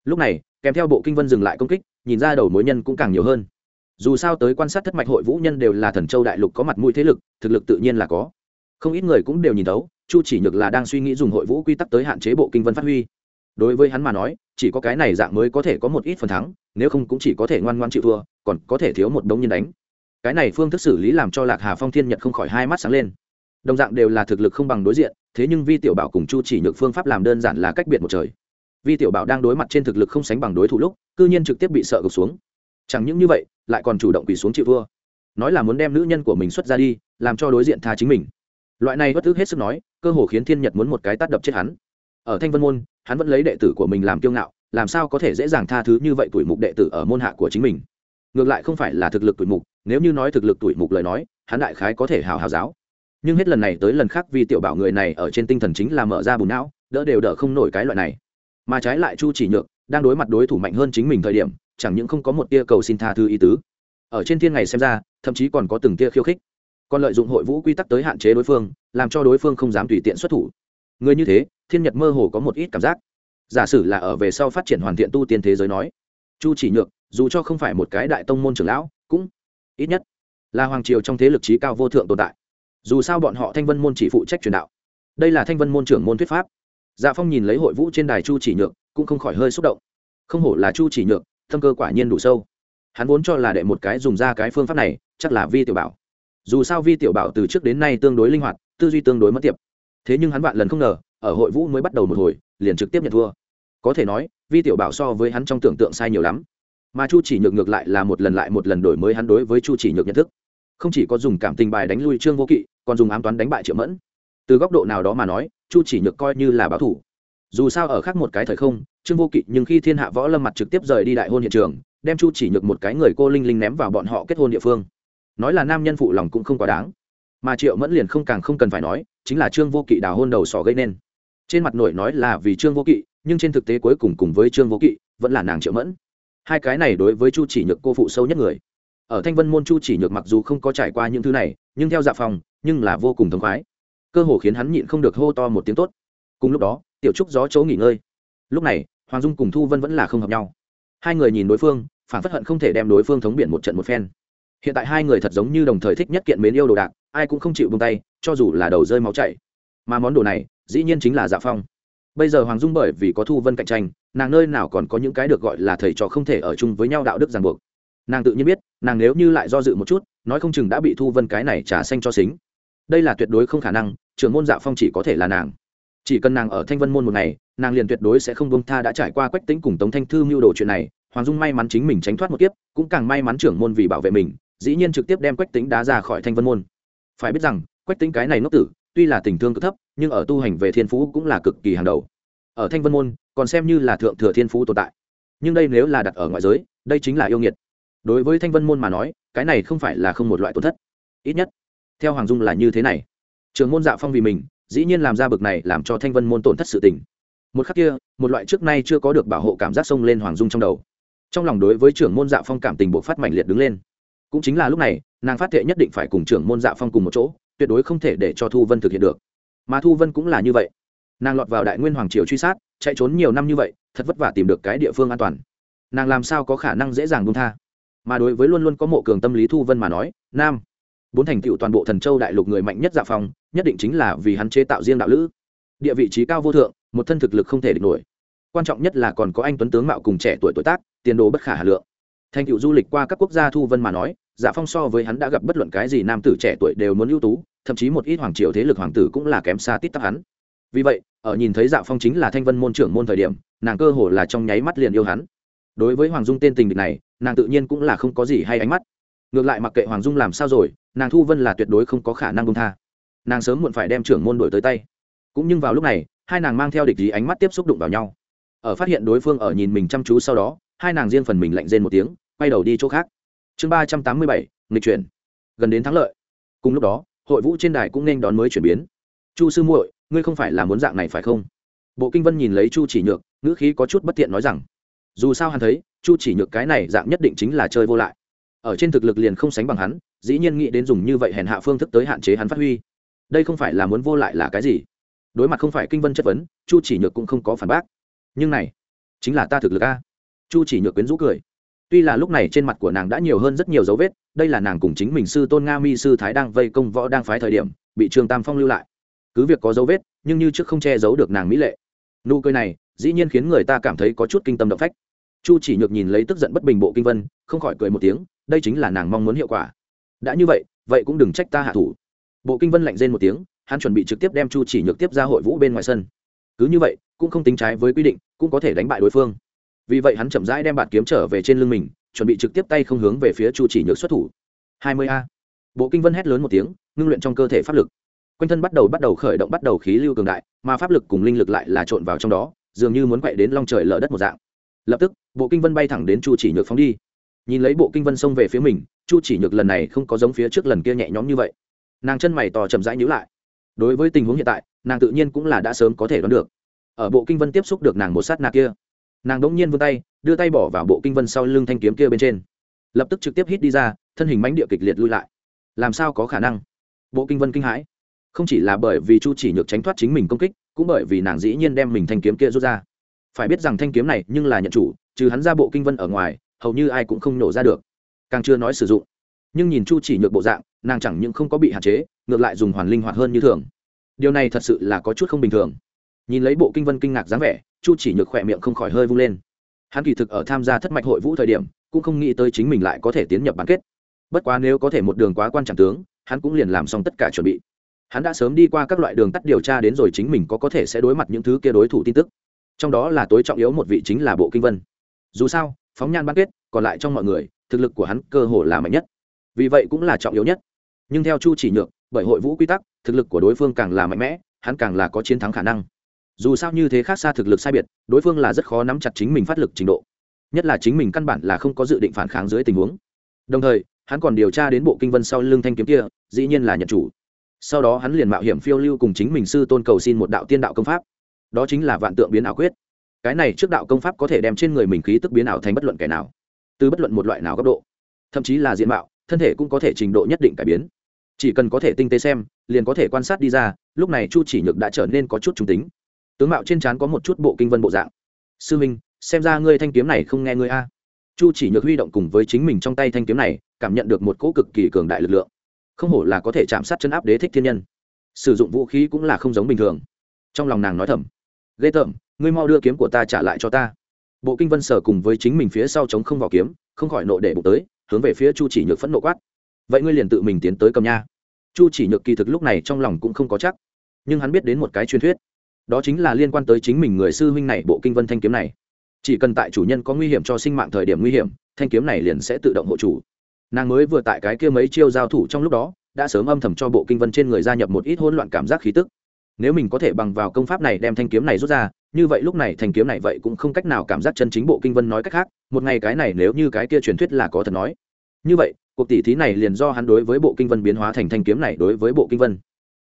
[SPEAKER 1] Lúc này, kèm theo bộ kinh vân dừng lại công kích, nhìn ra đầu mối nhân cũng càng nhiều hơn dù sao tới quan sát thất mạch hội vũ nhân đều là thần châu đại lục có mặt mũi thế lực, thực lực tự nhiên là có. Không ít người cũng đều nhìn thấu, chu chỉ nhược là đang suy nghĩ dùng hội vũ quy tắc tới hạn chế bộ kinh vân phát huy. Đối với hắn mà nói, chỉ có cái này dạng mới có thể có một ít phần thắng, nếu không cũng chỉ có thể ngoan ngoan chịu thua, còn có thể thiếu một đống nhân đánh. Cái này phương thức xử lý làm cho lạc hà phong thiên nhật không khỏi hai mắt sáng lên. Đồng dạng đều là thực lực không bằng đối diện, thế nhưng vi tiểu bảo cùng chu chỉ nhược phương pháp làm đơn giản là cách biệt một trời. Vi tiểu bảo đang đối mặt trên thực lực không sánh bằng đối thủ lúc, cư nhiên trực tiếp bị sợ gục xuống. Chẳng những như vậy lại còn chủ động quỳ xuống chịu thua nói là muốn đem nữ nhân của mình xuất ra đi, làm cho đối diện tha chính mình. Loại này bất ức hết sức nói, cơ hồ khiến thiên nhật muốn một cái tát đập chết hắn. Ở thanh vân môn, hắn vẫn lấy đệ tử của mình làm kiêu ngạo, làm sao có thể dễ dàng tha thứ như vậy tuổi mục đệ tử ở môn hạ của chính mình? Ngược lại không phải là thực lực tuổi mục, nếu như nói thực lực tuổi mục lời nói, hắn đại khái có thể hào hào giáo. Nhưng hết lần này tới lần khác vì tiểu bảo người này ở trên tinh thần chính là mở ra bùn não, đỡ đều đỡ không nổi cái loại này. Mà trái lại chu chỉ nhược, đang đối mặt đối thủ mạnh hơn chính mình thời điểm chẳng những không có một tia cầu xin tha thứ ý tứ. Ở trên thiên ngày xem ra, thậm chí còn có từng tia khiêu khích. Còn lợi dụng hội vũ quy tắc tới hạn chế đối phương, làm cho đối phương không dám tùy tiện xuất thủ. Người như thế, thiên nhật mơ hồ có một ít cảm giác. Giả sử là ở về sau phát triển hoàn thiện tu tiên thế giới nói, chu chỉ nhược, dù cho không phải một cái đại tông môn trưởng lão, cũng ít nhất là hoàng triều trong thế lực trí cao vô thượng tồn tại. Dù sao bọn họ thanh vân môn chỉ phụ trách truyền đạo. Đây là thanh vân môn trưởng môn thuyết pháp. Dạ phong nhìn lấy hội vũ trên đài chu chỉ nhược, cũng không khỏi hơi xúc động. Không hổ là chu chỉ nhược tâm cơ quả nhiên đủ sâu. Hắn vốn cho là đệ một cái dùng ra cái phương pháp này, chắc là vi tiểu bảo. Dù sao vi tiểu bảo từ trước đến nay tương đối linh hoạt, tư duy tương đối mất tiệp. Thế nhưng hắn vạn lần không ngờ, ở hội vũ mới bắt đầu một hồi, liền trực tiếp nhận thua. Có thể nói, vi tiểu bảo so với hắn trong tưởng tượng sai nhiều lắm. Mà chu chỉ nhược ngược lại là một lần lại một lần đổi mới hắn đối với chu chỉ nhược nhận thức. Không chỉ có dùng cảm tình bài đánh lui trương vô kỵ, còn dùng ám toán đánh bại triệu mẫn. Từ góc độ nào đó mà nói, chu chỉ nhược coi như là báo thủ. Dù sao ở khác một cái thời không trương vô kỵ nhưng khi thiên hạ võ lâm mặt trực tiếp rời đi đại hôn hiện trường, đem chu chỉ nhược một cái người cô linh linh ném vào bọn họ kết hôn địa phương. Nói là nam nhân phụ lòng cũng không quá đáng. Mà triệu mẫn liền không càng không cần phải nói, chính là trương vô kỵ đào hôn đầu sỏ gây nên. Trên mặt nổi nói là vì trương vô kỵ, nhưng trên thực tế cuối cùng cùng với trương vô kỵ, vẫn là nàng triệu mẫn. Hai cái này đối với chu chỉ nhược cô phụ sâu nhất người. Ở thanh vân môn chu chỉ nhược mặc dù không có trải qua những thứ này, nhưng theo dạ phòng, nhưng là vô cùng thống khoái. Cơ hồ khiến hắn nhịn không được hô to một tiếng tốt. Cùng lúc đó, tiểu trúc gió chỗ nghỉ ngơi. Lúc này hoàng dung cùng thu vân vẫn là không hợp nhau. Hai người nhìn đối phương phản phất hận không thể đem đối phương thống biển một trận một phen. Hiện tại hai người thật giống như đồng thời thích nhất kiện mến yêu đồ đạc, ai cũng không chịu bông tay, cho dù là đầu rơi máu chảy. Mà món đồ này, dĩ nhiên chính là dạ phong. Bây giờ hoàng dung bởi vì có thu vân cạnh tranh, nàng nơi nào còn có những cái được gọi là thầy trò không thể ở chung với nhau đạo đức ràng buộc. Nàng tự nhiên biết, nàng nếu như lại do dự một chút, nói không chừng đã bị thu vân cái này trả xanh cho xính. Đây là tuyệt đối không khả năng, trưởng môn dạ phong chỉ có thể là nàng. Chỉ cần nàng ở thanh vân môn một ngày nàng liền tuyệt đối sẽ không bông tha đã trải qua quách tính cùng tống thanh thư mưu đồ chuyện này, hoàng dung may mắn chính mình tránh thoát một kiếp, cũng càng may mắn trưởng môn vì bảo vệ mình, dĩ nhiên trực tiếp đem quách tính đá ra khỏi thanh vân môn. Phải biết rằng, quách tính cái này ngốc tử, tuy là tình thương cực thấp, nhưng ở tu hành về thiên phú cũng là cực kỳ hàng đầu. Ở thanh vân môn, còn xem như là thượng thừa thiên phú tồn tại. Nhưng đây nếu là đặt ở ngoại giới, đây chính là yêu nghiệt. Đối với thanh vân môn mà nói, cái này không phải là không một loại tổn thất. Ít nhất, theo hoàng dung là như thế này. Trường môn dạ phong vì mình, dĩ nhiên làm ra bực này làm cho thanh vân môn tổn thất sự tình một khắc kia, một loại trước nay chưa có được bảo hộ cảm giác sông lên hoàng dung trong đầu. Trong lòng đối với trưởng môn dạ phong cảm tình buộc phát mạnh liệt đứng lên. Cũng chính là lúc này, nàng phát thệ nhất định phải cùng trưởng môn dạ phong cùng một chỗ, tuyệt đối không thể để cho thu vân thực hiện được. Mà thu vân cũng là như vậy. Nàng lọt vào đại nguyên hoàng triều truy sát, chạy trốn nhiều năm như vậy, thật vất vả tìm được cái địa phương an toàn. Nàng làm sao có khả năng dễ dàng buông tha? Mà đối với luôn luôn có mộ cường tâm lý thu vân mà nói, nam, bốn thành tựu toàn bộ thần châu đại lục người mạnh nhất dạ phong, nhất định chính là vì hắn chế tạo riêng đạo lữ. Địa vị trí cao vô thượng một thân thực lực không thể địch nổi. Quan trọng nhất là còn có anh tuấn tướng mạo cùng trẻ tuổi tuổi tác, tiền đồ bất khả hà lượng. Thành tựu du lịch qua các quốc gia thu vân mà nói dạ phong so với hắn đã gặp bất luận cái gì nam tử trẻ tuổi đều muốn ưu tú, thậm chí một ít hoàng triều thế lực hoàng tử cũng là kém xa tít tắc hắn. Vì vậy, ở nhìn thấy dạ phong chính là thanh vân môn trưởng môn thời điểm, nàng cơ hồ là trong nháy mắt liền yêu hắn. Đối với hoàng dung tên tình địch này, nàng tự nhiên cũng là không có gì hay ánh mắt. Ngược lại mặc kệ hoàng dung làm sao rồi, nàng thu vân là tuyệt đối không có khả năng công tha. Nàng sớm muộn phải đem trưởng môn đổi tới tay. Cũng nhưng vào lúc này hai nàng mang theo địch ý ánh mắt tiếp xúc đụng vào nhau. Ở phát hiện đối phương ở nhìn mình chăm chú sau đó, hai nàng riêng phần mình lạnh rên một tiếng, quay đầu đi chỗ khác. Chương ba trăm tám mươi bảy, nghịch chuyển. Gần đến thắng lợi. Cùng lúc đó, hội vũ trên đài cũng nên đón mới chuyển biến. Chu sư muội, ngươi không phải là muốn dạng này phải không? Bộ kinh vân nhìn lấy chu chỉ nhược, ngữ khí có chút bất tiện nói rằng, dù sao hắn thấy, chu chỉ nhược cái này dạng nhất định chính là chơi vô lại. Ở trên thực lực liền không sánh bằng hắn, dĩ nhiên nghĩ đến dùng như vậy hèn hạ phương thức tới hạn chế hắn phát huy. Đây không phải là muốn vô lại là cái gì? Đối mặt không phải kinh vân chất vấn, chu chỉ nhược cũng không có phản bác. Nhưng này, chính là ta thực lực a. Chu chỉ nhược quyến rũ cười. Tuy là lúc này trên mặt của nàng đã nhiều hơn rất nhiều dấu vết, đây là nàng cùng chính mình sư tôn nga mi sư thái đang vây công võ đang phái thời điểm, bị trương tam phong lưu lại. Cứ việc có dấu vết, nhưng như trước không che giấu được nàng mỹ lệ. Nụ cười này, dĩ nhiên khiến người ta cảm thấy có chút kinh tâm động phách. Chu chỉ nhược nhìn lấy tức giận bất bình bộ kinh vân, không khỏi cười một tiếng, đây chính là nàng mong muốn hiệu quả. Đã như vậy vậy cũng đừng trách ta hạ thủ. Bộ kinh vân lạnh rên một tiếng hắn chuẩn bị trực tiếp đem chu chỉ nhược tiếp ra hội vũ bên ngoài sân. Cứ như vậy, cũng không tính trái với quy định, cũng có thể đánh bại đối phương. Vì vậy hắn chậm rãi đem bạn kiếm trở về trên lưng mình, chuẩn bị trực tiếp tay không hướng về phía chu chỉ nhược xuất thủ. Hai mươi a. Bộ kinh vân hét lớn một tiếng, ngưng luyện trong cơ thể pháp lực. Quanh thân bắt đầu bắt đầu khởi động, bắt đầu khí lưu cường đại, mà pháp lực cùng linh lực lại là trộn vào trong đó, dường như muốn quậy đến long trời lở đất một dạng. Lập tức, bộ kinh vân bay thẳng đến chu chỉ nhược phóng đi. Nhìn lấy bộ kinh vân xông về phía mình, chu chỉ nhược lần này không có giống phía trước lần kia nhẹ nhõm như vậy. Nàng chân mày tò chậm rãi nhữ lại đối với tình huống hiện tại, nàng tự nhiên cũng là đã sớm có thể đoán được. Ở bộ kinh vân tiếp xúc được nàng một sát nạ kia, nàng đ ỗ n g nhiên vươn tay, đưa tay bỏ vào bộ kinh vân sau lưng thanh kiếm kia bên trên. Lập tức trực tiếp hít đi ra, thân hình mánh địa kịch liệt lui lại. Làm sao có khả năng? Bộ kinh vân kinh hãi. Không chỉ là bởi vì chu chỉ nhược tránh thoát chính mình công kích, cũng bởi vì nàng dĩ nhiên đem mình thanh kiếm kia rút ra. Phải biết rằng thanh kiếm này nhưng là nhận chủ, trừ hắn ra bộ kinh vân ở ngoài, hầu như ai cũng không nổ ra được. Càng chưa nói sử dụng. Nhưng nhìn chu chỉ nhược bộ dạng nàng chẳng những không có bị hạn chế, ngược lại dùng hoàn linh hoạt hơn như thường. Điều này thật sự là có chút không bình thường. Nhìn lấy bộ kinh vân kinh ngạc dáng vẻ, chu chỉ nhược khỏe miệng không khỏi hơi vung lên. Hắn kỳ thực ở tham gia thất mạch hội vũ thời điểm, cũng không nghĩ tới chính mình lại có thể tiến nhập bán kết. Bất quá nếu có thể một đường quá quan trọng tướng, hắn cũng liền làm xong tất cả chuẩn bị. Hắn đã sớm đi qua các loại đường tắt điều tra đến rồi chính mình có có thể sẽ đối mặt những thứ kia đối thủ tin tức. Trong đó là tối trọng yếu một vị chính là bộ kinh vân. Dù sao, phóng nhan bán kết, còn lại trong mọi người, thực lực của hắn cơ hồ là mạnh nhất. Vì vậy cũng là trọng yếu nhất nhưng theo chu chỉ nhược, bởi hội vũ quy tắc, thực lực của đối phương càng là mạnh mẽ, hắn càng là có chiến thắng khả năng. Dù sao như thế khác xa thực lực sai biệt, đối phương là rất khó nắm chặt chính mình phát lực trình độ. Nhất là chính mình căn bản là không có dự định phản kháng dưới tình huống. Đồng thời, hắn còn điều tra đến bộ kinh vân sau lưng thanh kiếm kia, dĩ nhiên là nhận chủ. Sau đó hắn liền mạo hiểm phiêu lưu cùng chính mình sư tôn cầu xin một đạo tiên đạo công pháp. Đó chính là vạn tượng biến ảo quyết. Cái này trước đạo công pháp có thể đem trên người mình khí tức biến ảo thành bất luận kẻ nào, từ bất luận một loại nào góc độ. Thậm chí là diện mạo thân thể cũng có thể trình độ nhất định cải biến. Chỉ cần có thể tinh tế xem, liền có thể quan sát đi ra, lúc này chu chỉ nhược đã trở nên có chút trung tính. Tướng mạo trên trán có một chút bộ kinh vân bộ dạng. Sư minh, xem ra ngươi thanh kiếm này không nghe ngươi a. Chu chỉ nhược huy động cùng với chính mình trong tay thanh kiếm này, cảm nhận được một cỗ cực kỳ cường đại lực lượng. Không hổ là có thể chạm sát chân áp đế thích thiên nhân. Sử dụng vũ khí cũng là không giống bình thường. Trong lòng nàng nói thầm, ghê tởm, ngươi mau đưa kiếm của ta trả lại cho ta. Bộ kinh vân sở cùng với chính mình phía sau chống không vào kiếm, không khỏi nộ để bụng tới hướng về phía chu chỉ nhược phẫn nộ quát. Vậy ngươi liền tự mình tiến tới cầm nha. Chu chỉ nhược kỳ thực lúc này trong lòng cũng không có chắc, nhưng hắn biết đến một cái truyền thuyết, đó chính là liên quan tới chính mình người sư huynh này bộ kinh vân thanh kiếm này. Chỉ cần tại chủ nhân có nguy hiểm cho sinh mạng thời điểm nguy hiểm, thanh kiếm này liền sẽ tự động hộ chủ. Nàng mới vừa tại cái kia mấy chiêu giao thủ trong lúc đó, đã sớm âm thầm cho bộ kinh vân trên người gia nhập một ít hỗn loạn cảm giác khí tức nếu mình có thể bằng vào công pháp này đem thanh kiếm này rút ra, như vậy lúc này thanh kiếm này vậy cũng không cách nào cảm giác chân chính bộ kinh vân nói cách khác, một ngày cái này nếu như cái kia truyền thuyết là có thật nói. Như vậy, cuộc tỷ thí này liền do hắn đối với bộ kinh vân biến hóa thành thanh kiếm này đối với bộ kinh vân.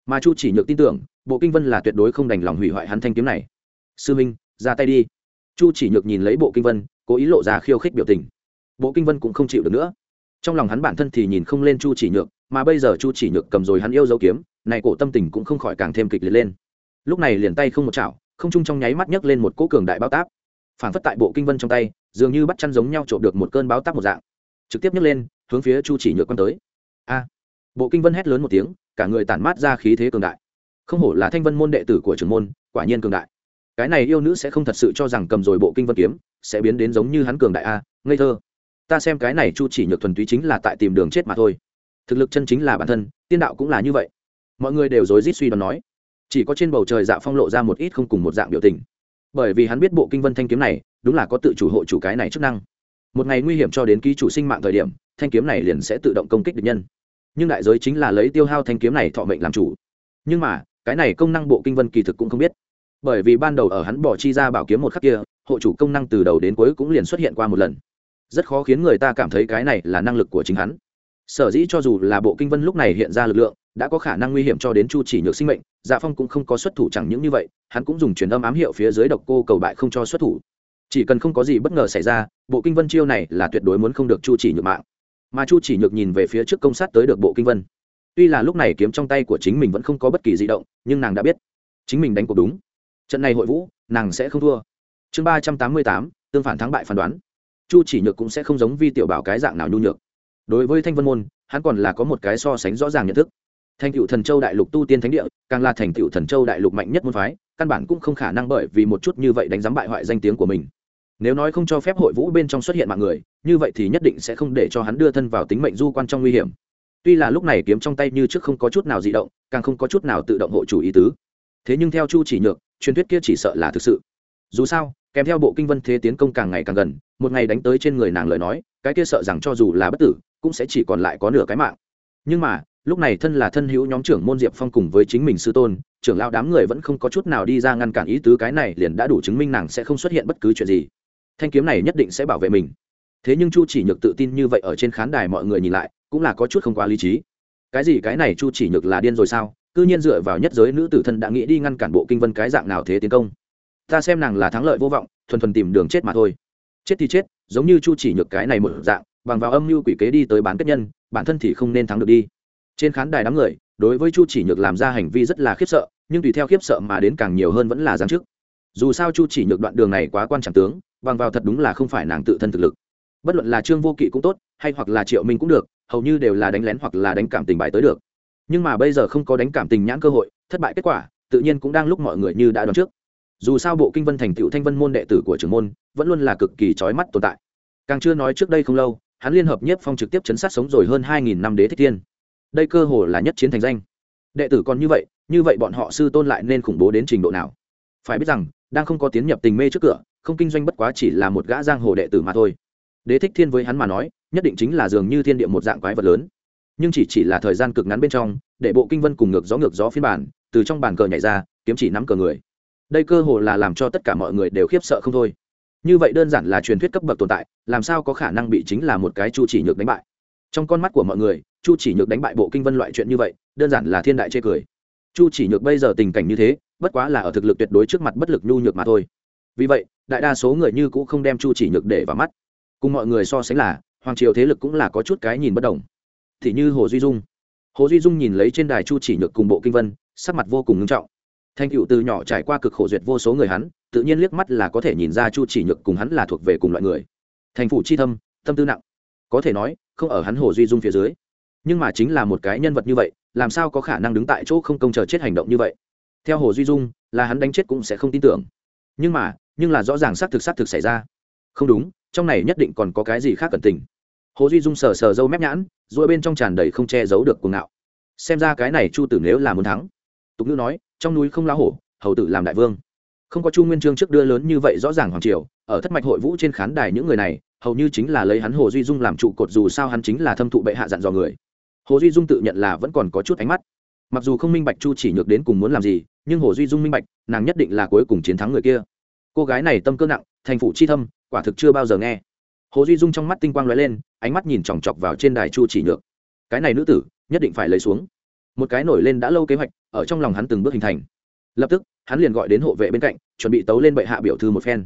[SPEAKER 1] Mà chu chỉ nhược tin tưởng, bộ kinh vân là tuyệt đối không đành lòng hủy hoại hắn thanh kiếm này. Sư minh, ra tay đi. Chu chỉ nhược nhìn lấy bộ kinh vân, cố ý lộ ra khiêu khích biểu tình. Bộ kinh vân cũng không chịu được nữa. Trong lòng hắn bản thân thì nhìn không lên chu chỉ nhược mà bây giờ chu chỉ nhược cầm rồi hắn yêu dấu kiếm, này cổ tâm tình cũng không khỏi càng thêm kịch liệt lên. Lúc này liền tay không một chảo, không chung trong nháy mắt nhấc lên một cỗ cường đại bao táp. Phản phất tại bộ kinh vân trong tay, dường như bắt chăn giống nhau trộm được một cơn báo táp một dạng. Trực tiếp nhấc lên, hướng phía chu chỉ nhược quan tới. A! Bộ kinh vân hét lớn một tiếng, cả người tản mát ra khí thế cường đại. Không hổ là thanh vân môn đệ tử của trưởng môn, quả nhiên cường đại. Cái này yêu nữ sẽ không thật sự cho rằng cầm rồi bộ kinh vân kiếm, sẽ biến đến giống như hắn cường đại a, ngây thơ. Ta xem cái này chu chỉ nhược thuần túy chính là tại tìm đường chết mà thôi thực lực chân chính là bản thân, tiên đạo cũng là như vậy. Mọi người đều rối rít suy đoán nói, chỉ có trên bầu trời dạ phong lộ ra một ít không cùng một dạng biểu tình. Bởi vì hắn biết bộ kinh vân thanh kiếm này, đúng là có tự chủ hộ chủ cái này chức năng. Một ngày nguy hiểm cho đến ký chủ sinh mạng thời điểm, thanh kiếm này liền sẽ tự động công kích địch nhân. Nhưng đại giới chính là lấy tiêu hao thanh kiếm này thọ mệnh làm chủ. Nhưng mà, cái này công năng bộ kinh vân kỳ thực cũng không biết. Bởi vì ban đầu ở hắn bỏ chi ra bảo kiếm một khắc kia, hộ chủ công năng từ đầu đến cuối cũng liền xuất hiện qua một lần. Rất khó khiến người ta cảm thấy cái này là năng lực của chính hắn sở dĩ cho dù là bộ kinh vân lúc này hiện ra lực lượng, đã có khả năng nguy hiểm cho đến chu chỉ nhược sinh mệnh dạ phong cũng không có xuất thủ chẳng những như vậy, hắn cũng dùng truyền âm ám hiệu phía dưới độc cô cầu bại không cho xuất thủ. Chỉ cần không có gì bất ngờ xảy ra, bộ kinh vân chiêu này là tuyệt đối muốn không được chu chỉ nhược mạng. Mà chu chỉ nhược nhìn về phía trước công sát tới được bộ kinh vân. Tuy là lúc này kiếm trong tay của chính mình vẫn không có bất kỳ di động, nhưng nàng đã biết, chính mình đánh cuộc đúng. Trận này hội vũ, nàng sẽ không thua. Chương ba trăm tám mươi tám, tương phản thắng bại phán đoán. Chu chỉ nhược cũng sẽ không giống vi tiểu bảo cái dạng nào nhu nhược đối với thanh vân môn, hắn còn là có một cái so sánh rõ ràng nhận thức. Thành cựu thần châu đại lục tu tiên thánh địa, càng là thành cựu thần châu đại lục mạnh nhất môn phái, căn bản cũng không khả năng bởi vì một chút như vậy đánh giám bại hoại danh tiếng của mình. Nếu nói không cho phép hội vũ bên trong xuất hiện mạng người, như vậy thì nhất định sẽ không để cho hắn đưa thân vào tính mệnh du quan trong nguy hiểm. Tuy là lúc này kiếm trong tay như trước không có chút nào di động, càng không có chút nào tự động hộ chủ ý tứ. Thế nhưng theo chu chỉ nhược, truyền thuyết kia chỉ sợ là thực sự. Dù sao, kèm theo bộ kinh vân thế tiến công càng ngày càng gần, một ngày đánh tới trên người nàng lời nói cái kia sợ rằng cho dù là bất tử, cũng sẽ chỉ còn lại có nửa cái mạng. Nhưng mà, lúc này thân là thân hữu nhóm trưởng môn diệp phong cùng với chính mình sư tôn, trưởng lao đám người vẫn không có chút nào đi ra ngăn cản ý tứ cái này liền đã đủ chứng minh nàng sẽ không xuất hiện bất cứ chuyện gì. Thanh kiếm này nhất định sẽ bảo vệ mình. Thế nhưng chu chỉ nhược tự tin như vậy ở trên khán đài mọi người nhìn lại, cũng là có chút không quá lý trí. Cái gì cái này chu chỉ nhược là điên rồi sao? C ư nhiên dựa vào nhất giới nữ tử thân đã nghĩ đi ngăn cản bộ kinh vân cái dạng nào thế tiến công? Ta xem nàng là thắng lợi vô vọng, thuần thuần tìm đường chết mà thôi. Chết thì chết giống như chu chỉ nhược cái này một dạng, bằng vào âm mưu quỷ kế đi tới bán kết nhân, bản thân thì không nên thắng được đi. Trên khán đài đám người, đối với chu chỉ nhược làm ra hành vi rất là khiếp sợ, nhưng tùy theo khiếp sợ mà đến càng nhiều hơn vẫn là giáng chức. Dù sao chu chỉ nhược đoạn đường này quá quan trọng tướng, bằng vào thật đúng là không phải nàng tự thân thực lực. Bất luận là trương vô kỵ cũng tốt, hay hoặc là triệu minh cũng được, hầu như đều là đánh lén hoặc là đánh cảm tình bài tới được. Nhưng mà bây giờ không có đánh cảm tình nhãn cơ hội, thất bại kết quả, tự nhiên cũng đang lúc mọi người như đã đoán trước dù sao bộ kinh vân thành tựu thanh vân môn đệ tử của trưởng môn, vẫn luôn là cực kỳ trói mắt tồn tại. Càng chưa nói trước đây không lâu, hắn liên hợp nhất phong trực tiếp chấn sát sống rồi hơn hai nghìn năm đế thích tiên đây cơ hồ là nhất chiến thành danh. Đệ tử còn như vậy như vậy bọn họ sư tôn lại nên khủng bố đến trình độ nào? Phải biết rằng, đang không có tiến nhập tình mê trước cửa, không kinh doanh bất quá chỉ là một gã giang hồ đệ tử mà thôi. Đế thích thiên với hắn mà nói, nhất định chính là dường như thiên địa một dạng quái vật lớn. Nhưng chỉ chỉ là thời gian cực ngắn bên trong, để bộ kinh vân cùng ngược gió ngược gió phiên bản, từ trong bàn cờ nhảy ra, kiếm chỉ nắm cờ người đây cơ hồ là làm cho tất cả mọi người đều khiếp sợ không thôi. Như vậy đơn giản là truyền thuyết cấp bậc tồn tại, làm sao có khả năng bị chính là một cái chu chỉ nhược đánh bại? Trong con mắt của mọi người, chu chỉ nhược đánh bại bộ kinh vân loại chuyện như vậy, đơn giản là thiên đại chê cười. Chu chỉ nhược bây giờ tình cảnh như thế, bất quá là ở thực lực tuyệt đối trước mặt bất lực nhu nhược mà thôi. Vì vậy, đại đa số người như cũng không đem chu chỉ nhược để vào mắt. Cùng mọi người so sánh là, hoàng triều thế lực cũng là có chút cái nhìn bất đồng. Thì như hồ duy dung. Hồ duy dung nhìn lấy trên đài chu chỉ nhược cùng bộ kinh vân, sắc mặt vô cùng nghiêm trọng thanh cựu từ nhỏ trải qua cực khổ duyệt vô số người hắn, tự nhiên liếc mắt là có thể nhìn ra chu chỉ nhược cùng hắn là thuộc về cùng loại người. Thành phủ chi thâm, tâm tư nặng. Có thể nói, không ở hắn hồ duy dung phía dưới. Nhưng mà chính là một cái nhân vật như vậy, làm sao có khả năng đứng tại chỗ không công chờ chết hành động như vậy? Theo hồ duy dung, là hắn đánh chết cũng sẽ không tin tưởng. Nhưng mà, nhưng là rõ ràng xác thực xác thực xảy ra. Không đúng, trong này nhất định còn có cái gì khác cẩn tình. Hồ duy dung sờ sờ râu mép nhãn rồi bên trong tràn đầy không che giấu được cuồng ngạo. Xem ra cái này chu tử nếu là muốn thắng tục ngữ nói, trong núi không lá hổ, hầu tử làm đại vương. Không có chu nguyên trương trước đưa lớn như vậy rõ ràng hoàng triều, ở thất mạch hội vũ trên khán đài những người này, hầu như chính là lấy hắn hồ duy dung làm trụ cột dù sao hắn chính là thâm thụ bệ hạ dặn dò người. Hồ duy dung tự nhận là vẫn còn có chút ánh mắt. Mặc dù không minh bạch chu chỉ nhược đến cùng muốn làm gì, nhưng hồ duy dung minh bạch, nàng nhất định là cuối cùng chiến thắng người kia. Cô gái này tâm cơ nặng, thành phủ chi thâm, quả thực chưa bao giờ nghe. Hồ duy dung trong mắt tinh quang l ó e lên, ánh mắt nhìn chòng chọc vào trên đài chu chỉ nhược. Cái này nữ tử, nhất định phải lấy xuống một cái nổi lên đã lâu kế hoạch, ở trong lòng hắn từng bước hình thành. Lập tức, hắn liền gọi đến hộ vệ bên cạnh, chuẩn bị tấu lên bệ hạ biểu thư một phen.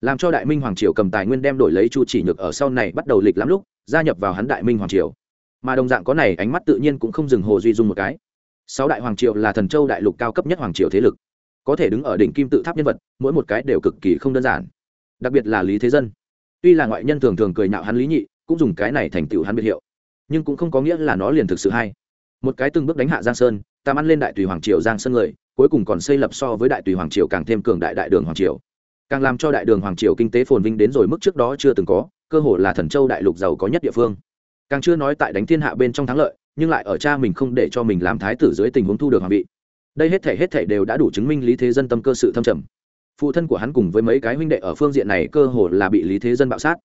[SPEAKER 1] Làm cho đại minh hoàng triều cầm tài nguyên đem đổi lấy chu chỉ nhược ở sau này bắt đầu lịch lắm lúc, gia nhập vào hắn đại minh hoàng triều. Mà đồng dạng có này, ánh mắt tự nhiên cũng không dừng hồ duy dung một cái. Sáu đại hoàng triều là thần châu đại lục cao cấp nhất hoàng triều thế lực. Có thể đứng ở đỉnh kim tự tháp nhân vật, mỗi một cái đều cực kỳ không đơn giản. Đặc biệt là lý thế dân. Tuy là ngoại nhân thường thường cười nhạo hắn lý nhị, cũng dùng cái này thành tựu hắn biệt hiệu. Nhưng cũng không có nghĩa là nó liền thực sự hay một cái từng bước đánh hạ giang sơn, tam ăn lên đại tùy hoàng triều giang sơn người, cuối cùng còn xây lập so với đại tùy hoàng triều càng thêm cường đại đại đường hoàng triều. Càng làm cho đại đường hoàng triều kinh tế phồn vinh đến rồi mức trước đó chưa từng có, cơ hội là thần châu đại lục giàu có nhất địa phương. Càng chưa nói tại đánh thiên hạ bên trong thắng lợi, nhưng lại ở cha mình không để cho mình làm thái tử dưới tình huống thu được hoàng vị. Đây hết thể hết thể đều đã đủ chứng minh lý thế dân tâm cơ sự thâm trầm. Phụ thân của hắn cùng với mấy cái huynh đệ ở phương diện này cơ hồ là bị lý thế dân bạo sát.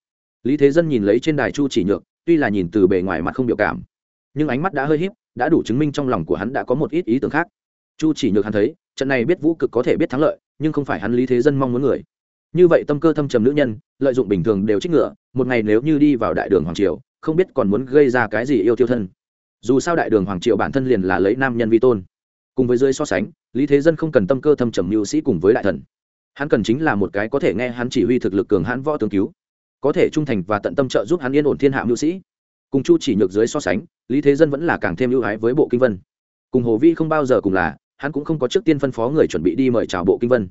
[SPEAKER 1] Lý thế dân nhìn lấy trên đài chu chỉ nhược, tuy là nhìn từ bề ngoài mặt không biểu cảm, nhưng ánh mắt đã hơi híp đã đủ chứng minh trong lòng của hắn đã có một ít ý tưởng khác. Chu chỉ nhược hắn thấy, trận này biết vũ cực có thể biết thắng lợi, nhưng không phải hắn lý thế dân mong muốn người. Như vậy tâm cơ thâm trầm nữ nhân, lợi dụng bình thường đều trích ngựa, một ngày nếu như đi vào đại đường hoàng triều, không biết còn muốn gây ra cái gì yêu tiêu thân. Dù sao đại đường hoàng triều bản thân liền là lấy nam nhân vi tôn. Cùng với dưới so sánh, lý thế dân không cần tâm cơ thâm trầm mưu sĩ cùng với đại thần. Hắn cần chính là một cái có thể nghe hắn chỉ huy thực lực cường hãn võ tướng cứu. Có thể trung thành và tận tâm trợ giúp hắn yên ổn thiên hạ mưu sĩ cùng chu chỉ nhược dưới so sánh, lý thế dân vẫn là càng thêm ưu ái với bộ kinh vân. Cùng hồ vi không bao giờ cùng là, hắn cũng không có trước tiên phân phó người chuẩn bị đi mời chào bộ kinh vân.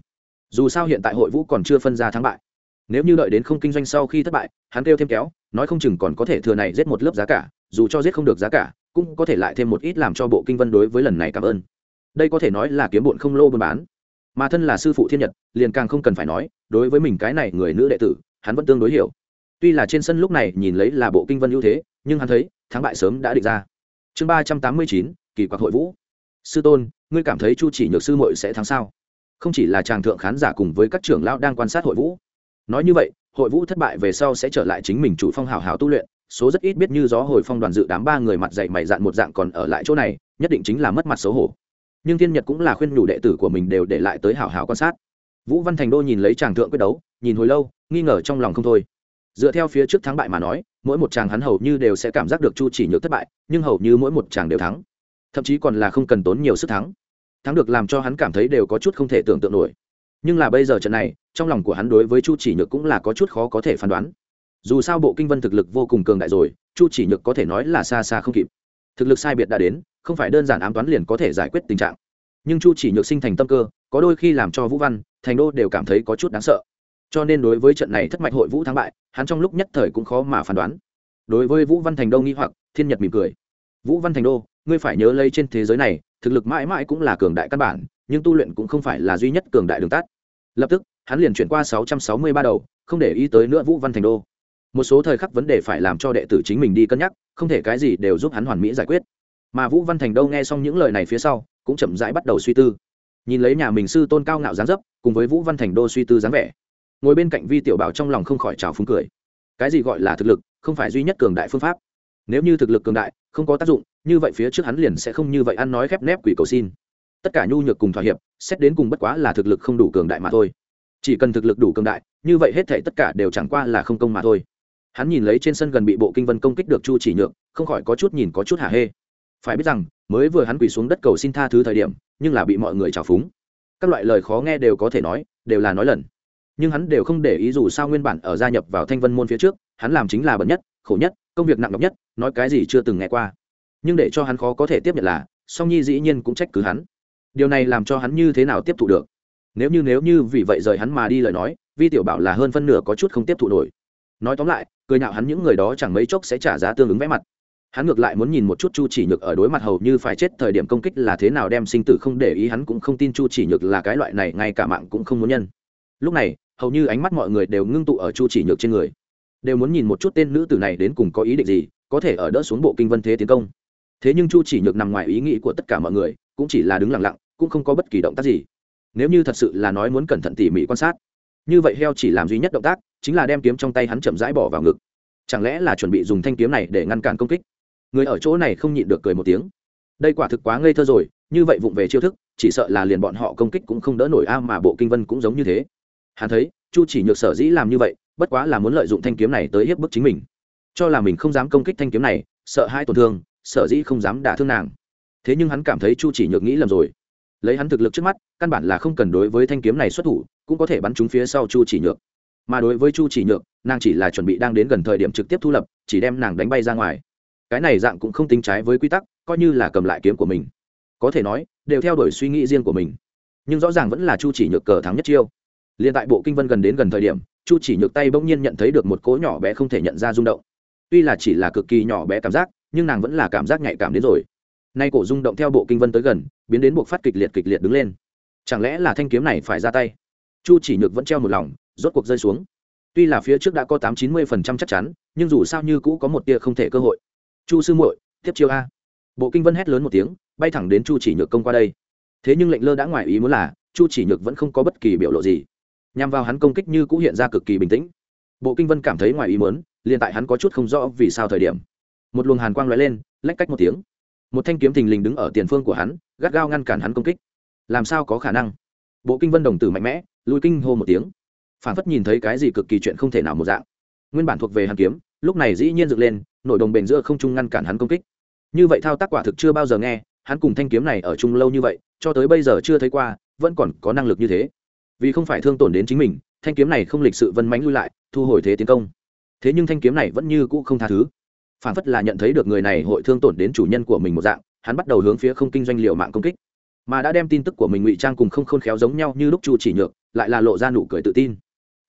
[SPEAKER 1] Dù sao hiện tại hội vũ còn chưa phân ra thắng bại. Nếu như đợi đến không kinh doanh sau khi thất bại, hắn kêu thêm kéo, nói không chừng còn có thể thừa này giết một lớp giá cả, dù cho giết không được giá cả, cũng có thể lại thêm một ít làm cho bộ kinh vân đối với lần này cảm ơn. Đây có thể nói là kiếm bụn không lô buôn bán. Mà thân là sư phụ thiên nhật, liền càng không cần phải nói, đối với mình cái này người nữ đệ tử, hắn vẫn tương đối hiểu tuy là trên sân lúc này nhìn lấy là bộ kinh vân ưu thế, nhưng hắn thấy, thắng bại sớm đã định ra. Chương ba trăm tám mươi chín, kỳ quặc hội vũ. Sư tôn, ngươi cảm thấy chu chỉ nhược sư muội sẽ thắng sao? Không chỉ là chàng thượng khán giả cùng với các trưởng lão đang quan sát hội vũ. Nói như vậy, hội vũ thất bại về sau sẽ trở lại chính mình chủ phong hào hào tu luyện, số rất ít biết như gió hồi phong đoàn dự đám ba người mặt dạy mày dạn một dạng còn ở lại chỗ này, nhất định chính là mất mặt xấu hổ. Nhưng thiên nhật cũng là khuyên nhủ đệ tử của mình đều để lại tới hào hào quan sát. Vũ văn thành đô nhìn lấy chàng thượng quyết đấu, nhìn hồi lâu, nghi ngờ trong lòng không thôi dựa theo phía trước thắng bại mà nói, mỗi một chàng hắn hầu như đều sẽ cảm giác được chu chỉ nhược thất bại, nhưng hầu như mỗi một chàng đều thắng. Thậm chí còn là không cần tốn nhiều sức thắng. Thắng được làm cho hắn cảm thấy đều có chút không thể tưởng tượng nổi. Nhưng là bây giờ trận này, trong lòng của hắn đối với chu chỉ nhược cũng là có chút khó có thể phán đoán. Dù sao bộ kinh vân thực lực vô cùng cường đại rồi, chu chỉ nhược có thể nói là xa xa không kịp. Thực lực sai biệt đã đến, không phải đơn giản ám toán liền có thể giải quyết tình trạng. Nhưng chu chỉ nhược sinh thành tâm cơ, có đôi khi làm cho vũ văn, thành đô đều cảm thấy có chút đáng sợ cho nên đối với trận này thất mạch hội vũ thắng bại, hắn trong lúc nhất thời cũng khó mà phán đoán. Đối với vũ văn thành đô nghi hoặc, thiên nhật mỉm cười. Vũ văn thành đô, ngươi phải nhớ lấy trên thế giới này, thực lực mãi mãi cũng là cường đại căn bản, nhưng tu luyện cũng không phải là duy nhất cường đại đường tắt. Lập tức, hắn liền chuyển qua sáu trăm sáu mươi ba đầu, không để ý tới nữa vũ văn thành đô. Một số thời khắc vấn đề phải làm cho đệ tử chính mình đi cân nhắc, không thể cái gì đều giúp hắn hoàn mỹ giải quyết. Mà vũ văn thành đô nghe xong những lời này phía sau, cũng chậm rãi bắt đầu suy tư. Nhìn lấy nhà mình sư tôn cao ngạo dáng dấp, cùng với vũ văn thành đô suy tư dáng vẻ ngồi bên cạnh vi tiểu bảo trong lòng không khỏi trào phúng cười. Cái gì gọi là thực lực, không phải duy nhất cường đại phương pháp. Nếu như thực lực cường đại, không có tác dụng, như vậy phía trước hắn liền sẽ không như vậy ăn nói khép nép quỷ cầu xin. Tất cả nhu nhược cùng thỏa hiệp, xét đến cùng bất quá là thực lực không đủ cường đại mà thôi. Chỉ cần thực lực đủ cường đại, như vậy hết thể tất cả đều chẳng qua là không công mà thôi. Hắn nhìn lấy trên sân gần bị bộ kinh vân công kích được chu chỉ nhược, không khỏi có chút nhìn có chút hả hê. Phải biết rằng, mới vừa hắn quỳ xuống đất cầu xin tha thứ thời điểm, nhưng là bị mọi người trào phúng. Các loại lời khó nghe đều có thể nói, đều là nói lần nhưng hắn đều không để ý dù sao nguyên bản ở gia nhập vào thanh vân môn phía trước, hắn làm chính là bẩn nhất, khổ nhất, công việc nặng nhọc nhất, nói cái gì chưa từng nghe qua. Nhưng để cho hắn khó có thể tiếp nhận là, song nhi dĩ nhiên cũng trách cứ hắn. Điều này làm cho hắn như thế nào tiếp thụ được? Nếu như nếu như vì vậy rời hắn mà đi lời nói, vi tiểu bảo là hơn phân nửa có chút không tiếp thụ nổi. Nói tóm lại, cười nhạo hắn những người đó chẳng mấy chốc sẽ trả giá tương ứng vẽ mặt. Hắn ngược lại muốn nhìn một chút chu chỉ nhược ở đối mặt hầu như phải chết thời điểm công kích là thế nào, đem sinh tử không để ý hắn cũng không tin chu chỉ nhược là cái loại này, ngay cả mạng cũng không muốn nhân. Lúc này hầu như ánh mắt mọi người đều ngưng tụ ở chu chỉ nhược trên người. Đều muốn nhìn một chút tên nữ tử này đến cùng có ý định gì, có thể ở đỡ xuống bộ kinh vân thế tiến công. Thế nhưng chu chỉ nhược nằm ngoài ý nghĩ của tất cả mọi người, cũng chỉ là đứng lặng lặng, cũng không có bất kỳ động tác gì. Nếu như thật sự là nói muốn cẩn thận tỉ mỉ quan sát, như vậy heo chỉ làm duy nhất động tác, chính là đem kiếm trong tay hắn chậm rãi bỏ vào ngực. Chẳng lẽ là chuẩn bị dùng thanh kiếm này để ngăn cản công kích? Người ở chỗ này không nhịn được cười một tiếng. Đây quả thực quá ngây thơ rồi, như vậy vụng về chiêu thức, chỉ sợ là liền bọn họ công kích cũng không đỡ nổi a mà bộ kinh vân cũng giống như thế hắn thấy, chu chỉ nhược sở dĩ làm như vậy, bất quá là muốn lợi dụng thanh kiếm này tới hiếp bức chính mình. Cho là mình không dám công kích thanh kiếm này, sợ hai tổn thương, sở dĩ không dám đả thương nàng. Thế nhưng hắn cảm thấy chu chỉ nhược nghĩ lầm rồi. Lấy hắn thực lực trước mắt, căn bản là không cần đối với thanh kiếm này xuất thủ, cũng có thể bắn trúng phía sau chu chỉ nhược. Mà đối với chu chỉ nhược, nàng chỉ là chuẩn bị đang đến gần thời điểm trực tiếp thu lập, chỉ đem nàng đánh bay ra ngoài. Cái này dạng cũng không tính trái với quy tắc, coi như là cầm lại kiếm của mình. Có thể nói, đều theo đuổi suy nghĩ riêng của mình. Nhưng rõ ràng vẫn là chu chỉ nhược cờ thắng nhất chiêu liền tại bộ kinh vân gần đến gần thời điểm, chu chỉ nhược tay bỗng nhiên nhận thấy được một cỗ nhỏ bé không thể nhận ra rung động. Tuy là chỉ là cực kỳ nhỏ bé cảm giác, nhưng nàng vẫn là cảm giác nhạy cảm đến rồi. Nay cổ rung động theo bộ kinh vân tới gần, biến đến buộc phát kịch liệt kịch liệt đứng lên. Chẳng lẽ là thanh kiếm này phải ra tay? Chu chỉ nhược vẫn treo một lòng, rốt cuộc rơi xuống. Tuy là phía trước đã có tám chín mươi phần trăm chắc chắn, nhưng dù sao như cũ có một tia không thể cơ hội. Chu sư muội, tiếp chiêu a. Bộ kinh vân hét lớn một tiếng, bay thẳng đến chu chỉ nhược công qua đây. Thế nhưng lệnh lơ đã ngoài ý muốn là, chu chỉ nhược vẫn không có bất kỳ biểu lộ gì nhằm vào hắn công kích như cũ hiện ra cực kỳ bình tĩnh. Bộ kinh vân cảm thấy ngoài ý muốn, liền tại hắn có chút không rõ vì sao thời điểm, một luồng hàn quang lóe lên, lách cách một tiếng. Một thanh kiếm thình lình đứng ở tiền phương của hắn, gắt gao ngăn cản hắn công kích. Làm sao có khả năng? Bộ kinh vân đồng tử mạnh mẽ, lùi kinh hô một tiếng. Phản phất nhìn thấy cái gì cực kỳ chuyện không thể nào một dạng. Nguyên bản thuộc về hàn kiếm, lúc này dĩ nhiên dựng lên, nội đồng bền giữa không trung ngăn cản hắn công kích. Như vậy thao tác quả thực chưa bao giờ nghe, hắn cùng thanh kiếm này ở chung lâu như vậy, cho tới bây giờ chưa thấy qua, vẫn còn có năng lực như thế vì không phải thương tổn đến chính mình, thanh kiếm này không lịch sự vân mánh lui lại, thu hồi thế tiến công. Thế nhưng thanh kiếm này vẫn như cũ không tha thứ. Phản phất là nhận thấy được người này hội thương tổn đến chủ nhân của mình một dạng, hắn bắt đầu hướng phía không kinh doanh liệu mạng công kích. Mà đã đem tin tức của mình ngụy trang cùng không khôn khéo giống nhau như lúc chu chỉ nhược, lại là lộ ra nụ cười tự tin.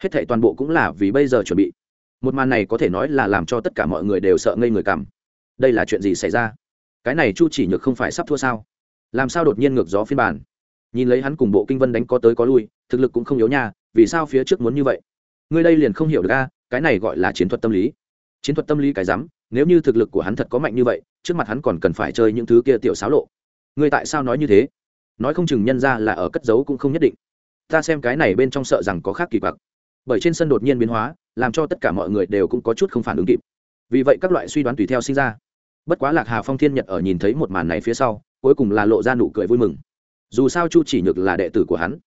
[SPEAKER 1] Hết thảy toàn bộ cũng là vì bây giờ chuẩn bị. Một màn này có thể nói là làm cho tất cả mọi người đều sợ ngây người cảm. Đây là chuyện gì xảy ra? Cái này chu chỉ nhược không phải sắp thua sao? Làm sao đột nhiên ngược gió phiên bản? Nhìn lấy hắn cùng bộ kinh vân đánh có tới có lui, thực lực cũng không yếu nha, vì sao phía trước muốn như vậy? Ngươi đây liền không hiểu được a, cái này gọi là chiến thuật tâm lý. Chiến thuật tâm lý cái rắm, nếu như thực lực của hắn thật có mạnh như vậy, trước mặt hắn còn cần phải chơi những thứ kia tiểu xáo lộ. Ngươi tại sao nói như thế? Nói không chừng nhân ra là ở cất giấu cũng không nhất định. Ta xem cái này bên trong sợ rằng có khác kỳ quặc. Bởi trên sân đột nhiên biến hóa, làm cho tất cả mọi người đều cũng có chút không phản ứng kịp. Vì vậy các loại suy đoán tùy theo sinh ra. Bất quá lạc hà phong thiên nhật ở nhìn thấy một màn này phía sau, cuối cùng là lộ ra nụ cười vui mừng dù sao chu chỉ nhược là đệ tử của hắn.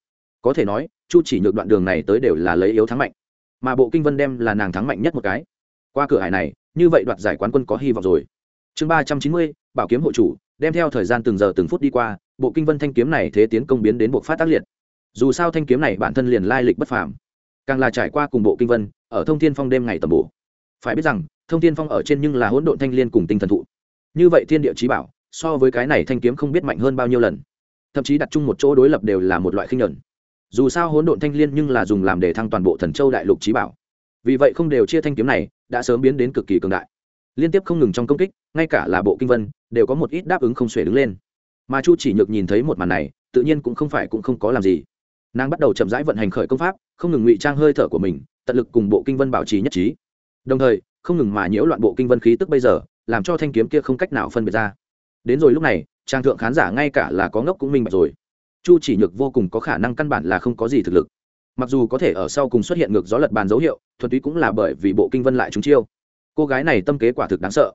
[SPEAKER 1] Có thể nói, chu chỉ nhược đoạn đường này tới đều là lấy yếu thắng mạnh. Mà bộ kinh vân đem là nàng thắng mạnh nhất một cái. Qua cửa hải này, như vậy đoạt giải quán quân có hy vọng rồi. Chương ba trăm chín mươi, bảo kiếm hộ chủ, đem theo thời gian từng giờ từng phút đi qua, bộ kinh vân thanh kiếm này thế tiến công biến đến bộ phát tác liệt. Dù sao thanh kiếm này bản thân liền lai lịch bất phàm. Càng là trải qua cùng bộ kinh vân, ở thông thiên phong đêm ngày tầm bổ. Phải biết rằng, thông thiên phong ở trên nhưng là hỗn độn thanh liên cùng tinh thần thụ. Như vậy thiên địa trí bảo, so với cái này thanh kiếm không biết mạnh hơn bao nhiêu lần thậm chí đặt chung một chỗ đối lập đều là một loại khinh nhẫn dù sao hỗn độn thanh liên nhưng là dùng làm để thăng toàn bộ thần châu đại lục trí bảo. Vì vậy không đều chia thanh kiếm này, đã sớm biến đến cực kỳ cường đại. Liên tiếp không ngừng trong công kích, ngay cả là bộ kinh vân, đều có một ít đáp ứng không xuể đứng lên. Mà chu chỉ nhược nhìn thấy một màn này, tự nhiên cũng không phải cũng không có làm gì. Nàng bắt đầu chậm rãi vận hành khởi công pháp, không ngừng ngụy trang hơi thở của mình, tận lực cùng bộ kinh vân bảo trì nhất trí. Đồng thời, không ngừng mà nhiễu loạn bộ kinh vân khí tức bây giờ, làm cho thanh kiếm kia không cách nào phân biệt ra. Đến rồi lúc này trang thượng khán giả ngay cả là có ngốc cũng minh bạch rồi. Chu chỉ nhược vô cùng có khả năng căn bản là không có gì thực lực. Mặc dù có thể ở sau cùng xuất hiện ngược gió lật bàn dấu hiệu, thuần túy cũng là bởi vì bộ kinh vân lại chúng chiêu. Cô gái này tâm kế quả thực đáng sợ.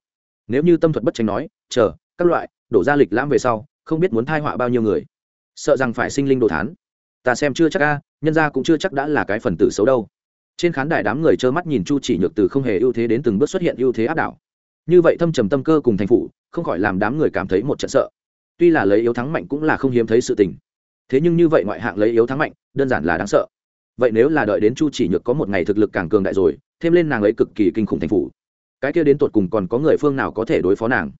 [SPEAKER 1] Nếu như tâm thuật bất tranh nói, chờ, các loại, đổ ra lịch lãm về sau, không biết muốn thai họa bao nhiêu người. Sợ rằng phải sinh linh đồ thán. Ta xem chưa chắc a, nhân ra cũng chưa chắc đã là cái phần tử xấu đâu. Trên khán đài đám người trơ mắt nhìn chu chỉ nhược từ không hề ưu thế đến từng bước xuất hiện ưu thế áp đảo như vậy thâm trầm tâm cơ cùng thành phủ, không khỏi làm đám người cảm thấy một trận sợ. Tuy là lấy yếu thắng mạnh cũng là không hiếm thấy sự tình. Thế nhưng như vậy ngoại hạng lấy yếu thắng mạnh, đơn giản là đáng sợ. Vậy nếu là đợi đến chu chỉ nhược có một ngày thực lực càng cường đại rồi, thêm lên nàng ấy cực kỳ kinh khủng thành phủ. Cái kia đến tột cùng còn có người phương nào có thể đối phó nàng?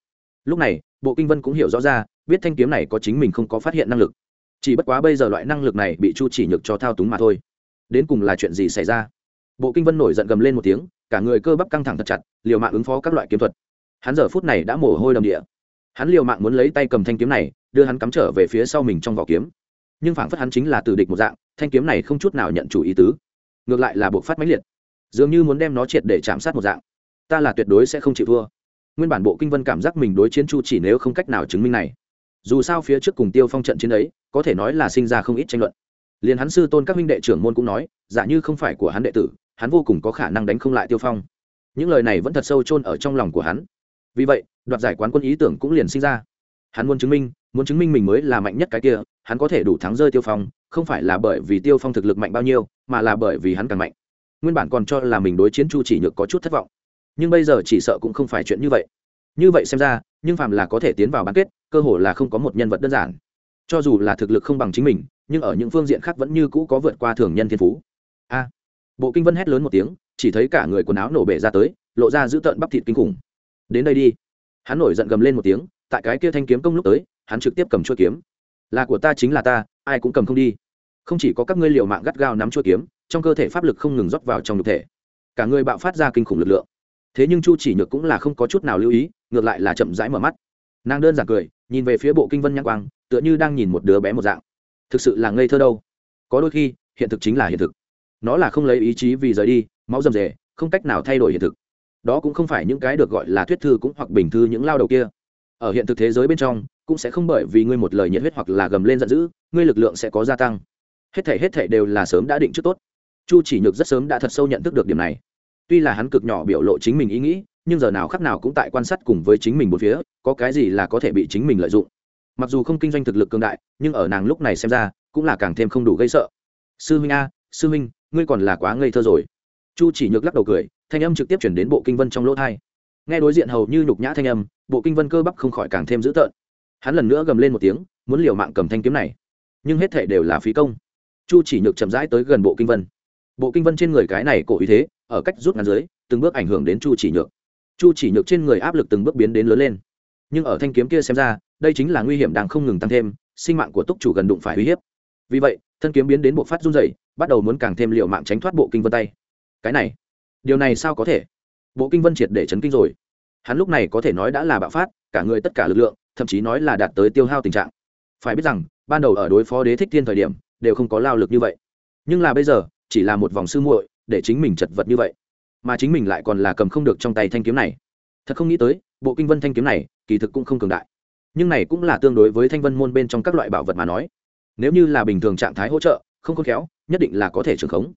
[SPEAKER 1] Lúc này, bộ kinh vân cũng hiểu rõ ra, biết thanh kiếm này có chính mình không có phát hiện năng lực. Chỉ bất quá bây giờ loại năng lực này bị chu chỉ nhược cho thao túng mà thôi. Đến cùng là chuyện gì xảy ra? Bộ kinh vân nổi giận gầm lên một tiếng cả người cơ bắp căng thẳng thật chặt, liều mạng ứng phó các loại kiếm thuật. Hắn giờ phút này đã mồ hôi đầm địa. Hắn liều mạng muốn lấy tay cầm thanh kiếm này, đưa hắn cắm trở về phía sau mình trong vỏ kiếm. Nhưng phảng phất hắn chính là từ địch một dạng, thanh kiếm này không chút nào nhận chủ ý tứ. Ngược lại là buộc phát mãnh liệt. Dường như muốn đem nó triệt để chạm sát một dạng. Ta là tuyệt đối sẽ không chịu thua. Nguyên bản bộ kinh vân cảm giác mình đối chiến chu chỉ nếu không cách nào chứng minh này. Dù sao phía trước cùng tiêu phong trận chiến ấy, có thể nói là sinh ra không ít tranh luận. Liền hắn sư tôn các minh đệ trưởng môn cũng nói, giả như không phải của hắn đệ tử hắn vô cùng có khả năng đánh không lại tiêu phong những lời này vẫn thật sâu chôn ở trong lòng của hắn vì vậy đoạt giải quán quân ý tưởng cũng liền sinh ra hắn muốn chứng minh muốn chứng minh mình mới là mạnh nhất cái kia hắn có thể đủ thắng rơi tiêu phong không phải là bởi vì tiêu phong thực lực mạnh bao nhiêu mà là bởi vì hắn càng mạnh nguyên bản còn cho là mình đối chiến chu chỉ nhược có chút thất vọng nhưng bây giờ chỉ sợ cũng không phải chuyện như vậy như vậy xem ra nhưng phạm là có thể tiến vào bán kết cơ hồ là không có một nhân vật đơn giản cho dù là thực lực không bằng chính mình nhưng ở những phương diện khác vẫn như cũ có vượt qua thường nhân thiên phú a bộ kinh vân hét lớn một tiếng, chỉ thấy cả người quần áo nổ bể ra tới, lộ ra giữ tợn bắp thịt kinh khủng. Đến đây đi. Hắn nổi giận gầm lên một tiếng, tại cái kia thanh kiếm công lúc tới, hắn trực tiếp cầm chuôi kiếm. Là của ta chính là ta, ai cũng cầm không đi. Không chỉ có các ngươi liều mạng gắt gao nắm chuôi kiếm, trong cơ thể pháp lực không ngừng rót vào trong nhục thể. Cả người bạo phát ra kinh khủng lực lượng. Thế nhưng chu chỉ nhược cũng là không có chút nào lưu ý, ngược lại là chậm rãi mở mắt. Nàng đơn giản cười, nhìn về phía bộ kinh vân nhãn quang, tựa như đang nhìn một đứa bé một dạng. Thực sự là ngây thơ đâu. Có đôi khi, hiện thực chính là hiện thực nó là không lấy ý chí vì rời đi, máu rầm rề không cách nào thay đổi hiện thực. Đó cũng không phải những cái được gọi là thuyết thư cũng hoặc bình thư những lao đầu kia. Ở hiện thực thế giới bên trong, cũng sẽ không bởi vì ngươi một lời nhiệt huyết hoặc là gầm lên giận dữ, ngươi lực lượng sẽ có gia tăng. Hết thể hết thể đều là sớm đã định trước tốt. Chu chỉ nhược rất sớm đã thật sâu nhận thức được điểm này. Tuy là hắn cực nhỏ biểu lộ chính mình ý nghĩ, nhưng giờ nào khắc nào cũng tại quan sát cùng với chính mình một phía, có cái gì là có thể bị chính mình lợi dụng. Mặc dù không kinh doanh thực lực cường đại, nhưng ở nàng lúc này xem ra, cũng là càng thêm không đủ gây sợ. Sư huynh a, sư huynh ngươi còn là quá ngây thơ rồi. Chu chỉ nhược lắc đầu cười, thanh âm trực tiếp chuyển đến bộ kinh vân trong lỗ thai. Nghe đối diện hầu như nhục nhã thanh âm, bộ kinh vân cơ bắp không khỏi càng thêm dữ tợn. Hắn lần nữa gầm lên một tiếng, muốn liều mạng cầm thanh kiếm này. Nhưng hết thể đều là phí công. Chu chỉ nhược chậm rãi tới gần bộ kinh vân. Bộ kinh vân trên người cái này cổ ý thế, ở cách rút ngắn dưới, từng bước ảnh hưởng đến chu chỉ nhược. Chu chỉ nhược trên người áp lực từng bước biến đến lớn lên. Nhưng ở thanh kiếm kia xem ra, đây chính là nguy hiểm đang không ngừng tăng thêm, sinh mạng của túc chủ gần đụng phải uy hiếp. Vì vậy, thân kiếm biến đến bộ phát run dày bắt đầu muốn càng thêm liệu mạng tránh thoát bộ kinh vân tay. Cái này, điều này sao có thể? Bộ kinh vân triệt để chấn kinh rồi. Hắn lúc này có thể nói đã là bạo phát, cả người tất cả lực lượng, thậm chí nói là đạt tới tiêu hao tình trạng. Phải biết rằng, ban đầu ở đối phó đế thích thiên thời điểm, đều không có lao lực như vậy. Nhưng là bây giờ, chỉ là một vòng sư muội, để chính mình chật vật như vậy. Mà chính mình lại còn là cầm không được trong tay thanh kiếm này. Thật không nghĩ tới, bộ kinh vân thanh kiếm này, kỳ thực cũng không cường đại. Nhưng này cũng là tương đối với thanh vân môn bên trong các loại bảo vật mà nói. Nếu như là bình thường trạng thái hỗ trợ không khôn khéo, nhất định là có thể trường khống.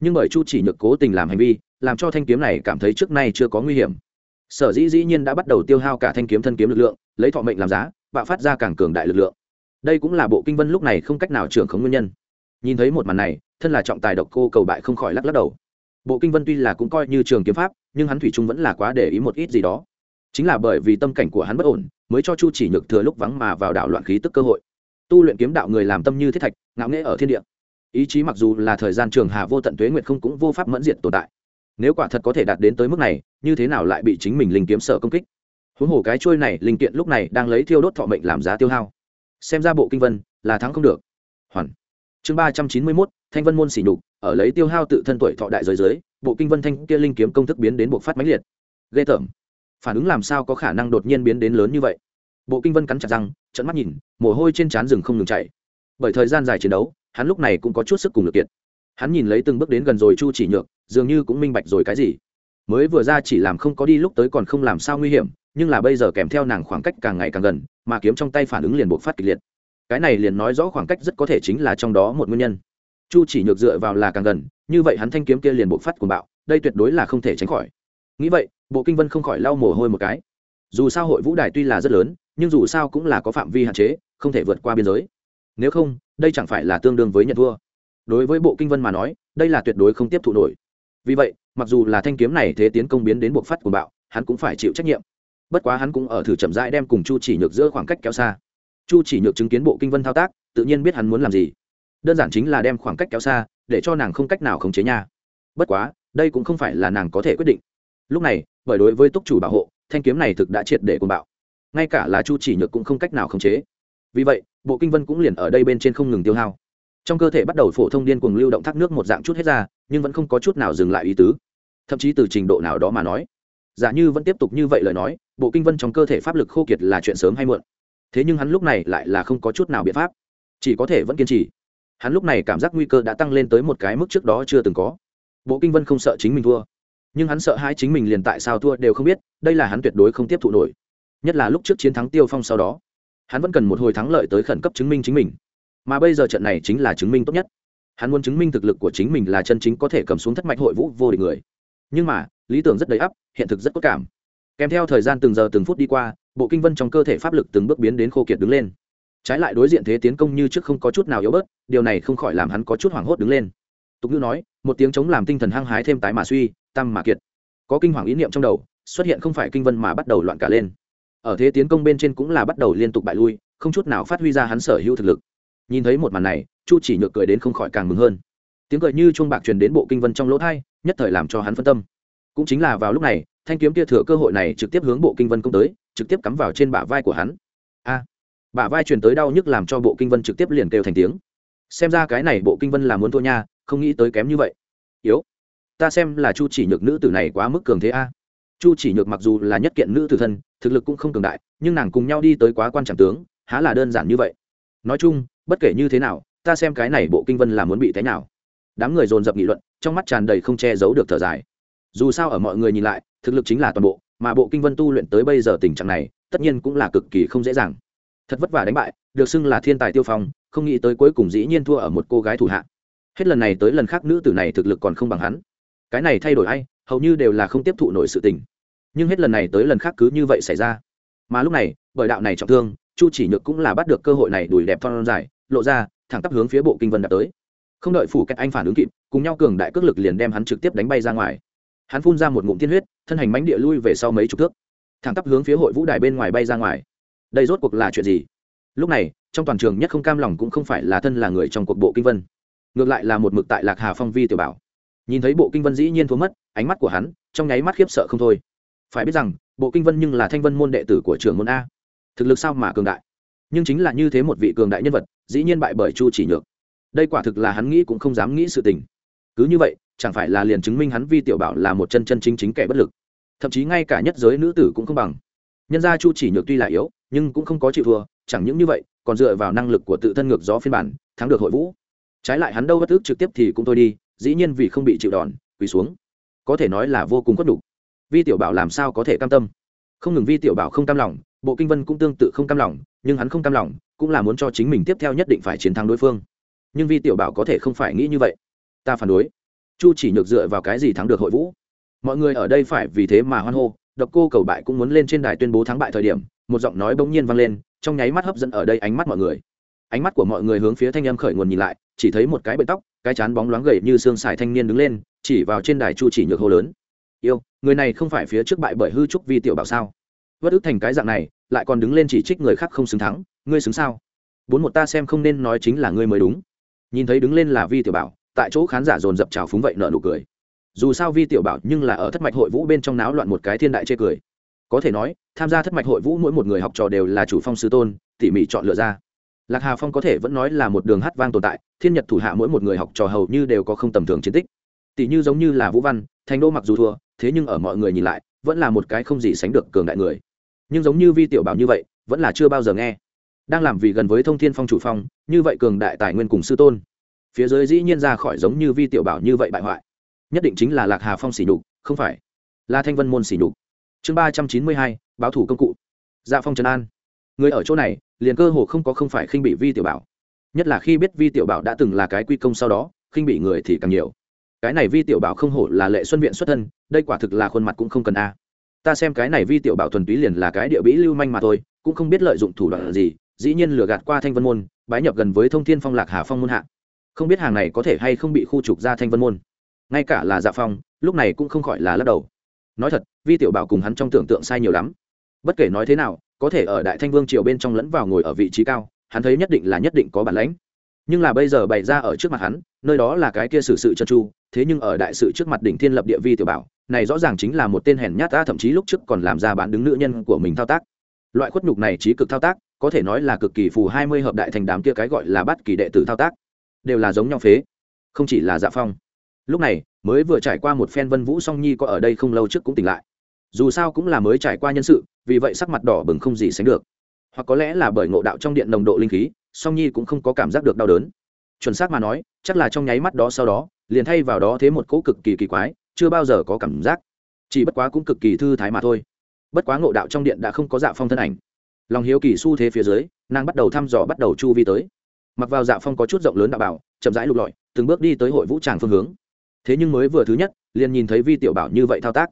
[SPEAKER 1] Nhưng bởi chu chỉ nhược cố tình làm hành vi, làm cho thanh kiếm này cảm thấy trước nay chưa có nguy hiểm. Sở dĩ dĩ nhiên đã bắt đầu tiêu hao cả thanh kiếm thân kiếm lực lượng, lấy thọ mệnh làm giá, bạo phát ra càng cường đại lực lượng. Đây cũng là bộ kinh vân lúc này không cách nào trưởng khống nguyên nhân. Nhìn thấy một màn này, thân là trọng tài độc cô cầu bại không khỏi lắc lắc đầu. Bộ kinh vân tuy là cũng coi như trường kiếm pháp, nhưng hắn thủy trung vẫn là quá để ý một ít gì đó. Chính là bởi vì tâm cảnh của hắn bất ổn, mới cho chu chỉ nhược thừa lúc vắng mà vào đảo loạn khí tức cơ hội. Tu luyện kiếm đạo người làm tâm như thiết thạch, ngạo nghễ ở thiên địa ý chí mặc dù là thời gian trường hà vô tận tuế nguyệt không cũng vô pháp mẫn diệt tồn tại. Nếu quả thật có thể đạt đến tới mức này, như thế nào lại bị chính mình linh kiếm sợ công kích? Huống hồ cái trôi này, linh kiện lúc này đang lấy thiêu đốt thọ mệnh làm giá tiêu hao. Xem ra bộ kinh vân là thắng không được. Hoàn. Chương ba trăm chín mươi mốt, thanh vân môn xỉ nhục, ở lấy tiêu hao tự thân tuổi thọ đại giới giới bộ kinh vân thanh kia linh kiếm công thức biến đến bộ phát mãnh liệt. Ghê tởm. Phản ứng làm sao có khả năng đột nhiên biến đến lớn như vậy? Bộ kinh vân cắn chặt răng trận mắt nhìn, mồ hôi trên trán rừng không ngừng chạy bởi thời gian dài chiến đấu, hắn lúc này cũng có chút sức cùng lực kiệt. Hắn nhìn lấy từng bước đến gần rồi chu chỉ nhược, dường như cũng minh bạch rồi cái gì. Mới vừa ra chỉ làm không có đi lúc tới còn không làm sao nguy hiểm, nhưng là bây giờ kèm theo nàng khoảng cách càng ngày càng gần, mà kiếm trong tay phản ứng liền buộc phát kịch liệt. Cái này liền nói rõ khoảng cách rất có thể chính là trong đó một nguyên nhân. Chu chỉ nhược dựa vào là càng gần, như vậy hắn thanh kiếm kia liền buộc phát cuồng bạo, đây tuyệt đối là không thể tránh khỏi. Nghĩ vậy, bộ kinh vân không khỏi lau mồ hôi một cái. Dù sao hội vũ đài tuy là rất lớn, nhưng dù sao cũng là có phạm vi hạn chế, không thể vượt qua biên giới nếu không, đây chẳng phải là tương đương với nhận thua. Đối với bộ kinh vân mà nói, đây là tuyệt đối không tiếp thụ nổi. Vì vậy, mặc dù là thanh kiếm này thế tiến công biến đến buộc phát của bạo, hắn cũng phải chịu trách nhiệm. Bất quá hắn cũng ở thử chậm rãi đem cùng chu chỉ nhược giữa khoảng cách kéo xa. Chu chỉ nhược chứng kiến bộ kinh vân thao tác, tự nhiên biết hắn muốn làm gì. Đơn giản chính là đem khoảng cách kéo xa, để cho nàng không cách nào khống chế nha. Bất quá, đây cũng không phải là nàng có thể quyết định. Lúc này, bởi đối với túc chủ bảo hộ, thanh kiếm này thực đã triệt để côn bạo. Ngay cả là chu chỉ nhược cũng không cách nào khống chế vì vậy, bộ kinh vân cũng liền ở đây bên trên không ngừng tiêu hao. Trong cơ thể bắt đầu phổ thông điên cuồng lưu động thác nước một dạng chút hết ra, nhưng vẫn không có chút nào dừng lại ý tứ. Thậm chí từ trình độ nào đó mà nói, giả như vẫn tiếp tục như vậy lời nói, bộ kinh vân trong cơ thể pháp lực khô kiệt là chuyện sớm hay muộn. Thế nhưng hắn lúc này lại là không có chút nào biện pháp. Chỉ có thể vẫn kiên trì. Hắn lúc này cảm giác nguy cơ đã tăng lên tới một cái mức trước đó chưa từng có. Bộ kinh vân không sợ chính mình thua. Nhưng hắn sợ hai chính mình liền tại sao thua đều không biết, đây là hắn tuyệt đối không tiếp thụ nổi. Nhất là lúc trước chiến thắng tiêu phong sau đó hắn vẫn cần một hồi thắng lợi tới khẩn cấp chứng minh chính mình. Mà bây giờ trận này chính là chứng minh tốt nhất. Hắn muốn chứng minh thực lực của chính mình là chân chính có thể cầm xuống thất mạch hội vũ vô địch người. Nhưng mà, lý tưởng rất đầy ắp, hiện thực rất cốt cảm. Kèm theo thời gian từng giờ từng phút đi qua, bộ kinh vân trong cơ thể pháp lực từng bước biến đến khô kiệt đứng lên. Trái lại đối diện thế tiến công như trước không có chút nào yếu bớt, điều này không khỏi làm hắn có chút hoảng hốt đứng lên. Tục ngữ nói, một tiếng chống làm tinh thần hăng hái thêm tái mà suy tăng mà kiệt. Có kinh hoàng ý niệm trong đầu, xuất hiện không phải kinh vân mà bắt đầu loạn cả lên ở thế tiến công bên trên cũng là bắt đầu liên tục bại lui, không chút nào phát huy ra hắn sở hữu thực lực. Nhìn thấy một màn này, chu chỉ nhược cười đến không khỏi càng mừng hơn. Tiếng cười như chuông bạc truyền đến bộ kinh vân trong lỗ thai nhất thời làm cho hắn phân tâm. Cũng chính là vào lúc này, thanh kiếm kia thừa cơ hội này trực tiếp hướng bộ kinh vân công tới, trực tiếp cắm vào trên bả vai của hắn. A! Bả vai truyền tới đau nhức làm cho bộ kinh vân trực tiếp liền kêu thành tiếng. Xem ra cái này bộ kinh vân là muốn thua nha, không nghĩ tới kém như vậy. Yếu! Ta xem là chu chỉ nhược nữ tử này quá mức cường thế a. Chu chỉ nhược mặc dù là nhất kiện nữ tử thân thực lực cũng không cường đại, nhưng nàng cùng nhau đi tới quá quan trọng tướng, há là đơn giản như vậy. Nói chung, bất kể như thế nào, ta xem cái này bộ kinh vân là muốn bị thế nào. Đám người dồn dập nghị luận, trong mắt tràn đầy không che giấu được thở dài. Dù sao ở mọi người nhìn lại, thực lực chính là toàn bộ, mà bộ kinh vân tu luyện tới bây giờ tình trạng này, tất nhiên cũng là cực kỳ không dễ dàng. Thật vất vả đánh bại, được xưng là thiên tài tiêu phong, không nghĩ tới cuối cùng dĩ nhiên thua ở một cô gái thủ hạ. Hết lần này tới lần khác nữ tử này thực lực còn không bằng hắn. Cái này thay đổi ai, hầu như đều là không tiếp thụ nổi sự tình nhưng hết lần này tới lần khác cứ như vậy xảy ra. Mà lúc này, bởi đạo này trọng thương, chu chỉ nhược cũng là bắt được cơ hội này đùi đẹp thon dài, lộ ra, thẳng tắp hướng phía bộ kinh vân đã tới. Không đợi phủ cách anh phản ứng kịp, cùng nhau cường đại cước lực liền đem hắn trực tiếp đánh bay ra ngoài. Hắn phun ra một ngụm tiên huyết, thân hành mánh địa lui về sau mấy chục thước, thẳng tắp hướng phía hội vũ đài bên ngoài bay ra ngoài. Đây rốt cuộc là chuyện gì? Lúc này, trong toàn trường nhất không cam lòng cũng không phải là thân là người trong cuộc bộ kinh vân, ngược lại là một mực tại lạc hà phong vi tiểu bảo. Nhìn thấy bộ kinh vân dĩ nhiên thua mất, ánh mắt của hắn trong nháy mắt khiếp sợ không thôi phải biết rằng, bộ kinh vân nhưng là thanh vân môn đệ tử của trường môn a. Thực lực sao mà cường đại? Nhưng chính là như thế một vị cường đại nhân vật, dĩ nhiên bại bởi chu chỉ nhược. Đây quả thực là hắn nghĩ cũng không dám nghĩ sự tình. Cứ như vậy, chẳng phải là liền chứng minh hắn vi tiểu bảo là một chân chân chính chính kẻ bất lực. Thậm chí ngay cả nhất giới nữ tử cũng không bằng. Nhân gia chu chỉ nhược tuy là yếu, nhưng cũng không có chịu thua, chẳng những như vậy, còn dựa vào năng lực của tự thân ngược gió phiên bản, thắng được hội vũ. Trái lại hắn đâu bất ước trực tiếp thì cũng thôi đi, dĩ nhiên vì không bị chịu đòn, quỳ xuống. Có thể nói là vô cùng khuất đủ vi tiểu bảo làm sao có thể cam tâm? Không ngừng vi tiểu bảo không cam lòng, bộ kinh vân cũng tương tự không cam lòng, nhưng hắn không cam lòng, cũng là muốn cho chính mình tiếp theo nhất định phải chiến thắng đối phương. Nhưng vi tiểu bảo có thể không phải nghĩ như vậy. Ta phản đối. Chu chỉ nhược dựa vào cái gì thắng được hội vũ? Mọi người ở đây phải vì thế mà hoan hô, độc cô cầu bại cũng muốn lên trên đài tuyên bố thắng bại thời điểm, một giọng nói bỗng nhiên vang lên, trong nháy mắt hấp dẫn ở đây ánh mắt mọi người. Ánh mắt của mọi người hướng phía thanh âm khởi nguồn nhìn lại, chỉ thấy một cái bệ tóc, cái chán bóng loáng gầy như xương xài thanh niên đứng lên, chỉ vào trên đài chu chỉ nhược hô lớn yêu, người này không phải phía trước bại bởi hư trúc vi tiểu bảo sao? Vất ức thành cái dạng này, lại còn đứng lên chỉ trích người khác không xứng thắng, ngươi xứng sao? Bốn một ta xem không nên nói chính là ngươi mới đúng. Nhìn thấy đứng lên là vi tiểu bảo, tại chỗ khán giả dồn dập trào phúng vậy nợ nụ cười. Dù sao vi tiểu bảo nhưng là ở thất mạch hội vũ bên trong náo loạn một cái thiên đại chê cười. Có thể nói, tham gia thất mạch hội vũ mỗi một người học trò đều là chủ phong sư tôn, tỉ mỉ chọn lựa ra. Lạc hà phong có thể vẫn nói là một đường hát vang tồn tại, thiên nhật thủ hạ mỗi một người học trò hầu như đều có không tầm thường chiến tích. Tỷ như giống như là vũ văn thành đô mặc dù thua, thế nhưng ở mọi người nhìn lại, vẫn là một cái không gì sánh được cường đại người. Nhưng giống như vi tiểu bảo như vậy, vẫn là chưa bao giờ nghe. Đang làm vì gần với thông thiên phong chủ phong, như vậy cường đại tài nguyên cùng sư tôn. Phía dưới dĩ nhiên ra khỏi giống như vi tiểu bảo như vậy bại hoại. Nhất định chính là lạc hà phong xỉ nhục, không phải? Là thanh vân môn xỉ nhục. Chương ba trăm chín mươi hai, báo thủ công cụ. Dạ phong trần an. Người ở chỗ này, liền cơ hồ không có không phải khinh bị vi tiểu bảo. Nhất là khi biết vi tiểu bảo đã từng là cái quy công sau đó, khinh bị người thì càng nhiều cái này vi tiểu bảo không hổ là lệ xuân viện xuất thân, đây quả thực là khuôn mặt cũng không cần a. Ta xem cái này vi tiểu bảo thuần túy liền là cái địa bĩ lưu manh mà thôi, cũng không biết lợi dụng thủ đoạn gì, dĩ nhiên lừa gạt qua thanh vân môn, bái nhập gần với thông thiên phong lạc hà phong môn hạ. Không biết hàng này có thể hay không bị khu trục ra thanh vân môn. Ngay cả là dạ phong, lúc này cũng không khỏi là lắc đầu. Nói thật, vi tiểu bảo cùng hắn trong tưởng tượng sai nhiều lắm. Bất kể nói thế nào, có thể ở đại thanh vương triều bên trong lẫn vào ngồi ở vị trí cao, hắn thấy nhất định là nhất định có bản lãnh nhưng là bây giờ bày ra ở trước mặt hắn, nơi đó là cái kia xử sự trơn tru thế nhưng ở đại sự trước mặt đỉnh thiên lập địa vi tiểu bảo, này rõ ràng chính là một tên hèn nhát ta thậm chí lúc trước còn làm ra bán đứng nữ nhân của mình thao tác. Loại khuất nhục này trí cực thao tác, có thể nói là cực kỳ phù hai mươi hợp đại thành đám kia cái gọi là bắt kỳ đệ tử thao tác. Đều là giống nhau phế, không chỉ là dạ phong. Lúc này, mới vừa trải qua một phen vân vũ song nhi có ở đây không lâu trước cũng tỉnh lại. Dù sao cũng là mới trải qua nhân sự, vì vậy sắc mặt đỏ bừng không gì sánh được. Hoặc có lẽ là bởi ngộ đạo trong điện nồng độ linh khí song nhi cũng không có cảm giác được đau đớn. Chuẩn xác mà nói, chắc là trong nháy mắt đó sau đó, liền thay vào đó thế một cỗ cực kỳ kỳ quái, chưa bao giờ có cảm giác. Chỉ bất quá cũng cực kỳ thư thái mà thôi. Bất quá ngộ đạo trong điện đã không có dạ phong thân ảnh. Lòng hiếu kỳ s u thế phía dưới, nàng bắt đầu thăm dò bắt đầu chu vi tới. Mặc vào dạ phong có chút rộng lớn đạo bảo, chậm rãi lục lọi, từng bước đi tới hội vũ tràng phương hướng. Thế nhưng mới vừa thứ nhất, liền nhìn thấy vi tiểu bảo như vậy thao tác.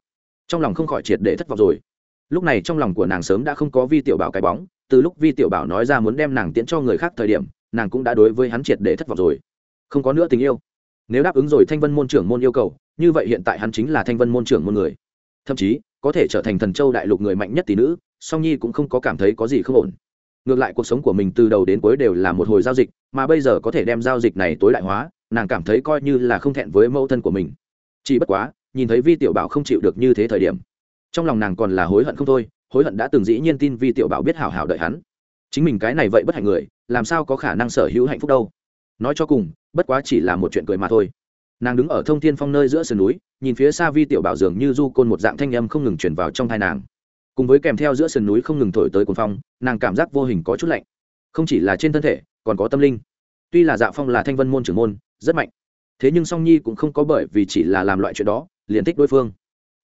[SPEAKER 1] Trong lòng không khỏi triệt để thất vọng rồi. Lúc này trong lòng của nàng sớm đã không có vi tiểu bảo cái bóng từ lúc vi tiểu bảo nói ra muốn đem nàng tiễn cho người khác thời điểm, nàng cũng đã đối với hắn triệt để thất vọng rồi. Không có nữa tình yêu. Nếu đáp ứng rồi thanh vân môn trưởng môn yêu cầu, như vậy hiện tại hắn chính là thanh vân môn trưởng môn người. Thậm chí, có thể trở thành thần châu đại lục người mạnh nhất tỷ nữ, song nhi cũng không có cảm thấy có gì không ổn. Ngược lại cuộc sống của mình từ đầu đến cuối đều là một hồi giao dịch, mà bây giờ có thể đem giao dịch này tối đại hóa, nàng cảm thấy coi như là không thẹn với mẫu thân của mình. Chỉ bất quá, nhìn thấy vi tiểu bảo không chịu được như thế thời điểm, trong lòng nàng còn là hối hận không thôi hối hận đã từng dĩ nhiên tin vi tiểu bảo biết hảo hảo đợi hắn. Chính mình cái này vậy bất hạnh người, làm sao có khả năng sở hữu hạnh phúc đâu? Nói cho cùng, bất quá chỉ là một chuyện cười mà thôi. Nàng đứng ở thông thiên phong nơi giữa sườn núi, nhìn phía xa vi tiểu bảo dường như du côn một dạng thanh âm không ngừng chuyển vào trong thai nàng. Cùng với kèm theo giữa sườn núi không ngừng thổi tới cuồng phong, nàng cảm giác vô hình có chút lạnh. Không chỉ là trên thân thể, còn có tâm linh. Tuy là dạ phong là thanh vân môn trưởng môn, rất mạnh. Thế nhưng song nhi cũng không có bởi vì chỉ là làm loại chuyện đó, liền thích đối phương.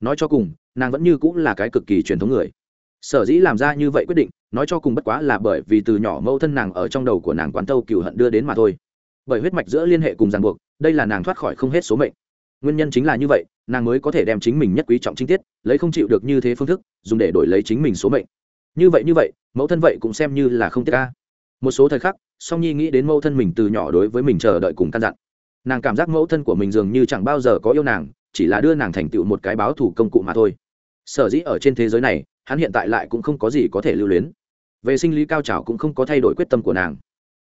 [SPEAKER 1] Nói cho cùng, nàng vẫn như cũng là cái cực kỳ truyền thống người sở dĩ làm ra như vậy quyết định, nói cho cùng bất quá là bởi vì từ nhỏ mâu thân nàng ở trong đầu của nàng quán tâu cựu hận đưa đến mà thôi. Bởi huyết mạch giữa liên hệ cùng ràng buộc, đây là nàng thoát khỏi không hết số mệnh. Nguyên nhân chính là như vậy, nàng mới có thể đem chính mình nhất quý trọng chính tiết, lấy không chịu được như thế phương thức, dùng để đổi lấy chính mình số mệnh. Như vậy như vậy, mẫu thân vậy cũng xem như là không tiết ca một số thời khắc, song nhi nghĩ đến mẫu thân mình từ nhỏ đối với mình chờ đợi cùng căn dặn. Nàng cảm giác mẫu thân của mình dường như chẳng bao giờ có yêu nàng, chỉ là đưa nàng thành tựu một cái báo thủ công cụ mà thôi. Sở dĩ ở trên thế giới này hắn hiện tại lại cũng không có gì có thể lưu luyến. Về sinh lý cao trào cũng không có thay đổi quyết tâm của nàng.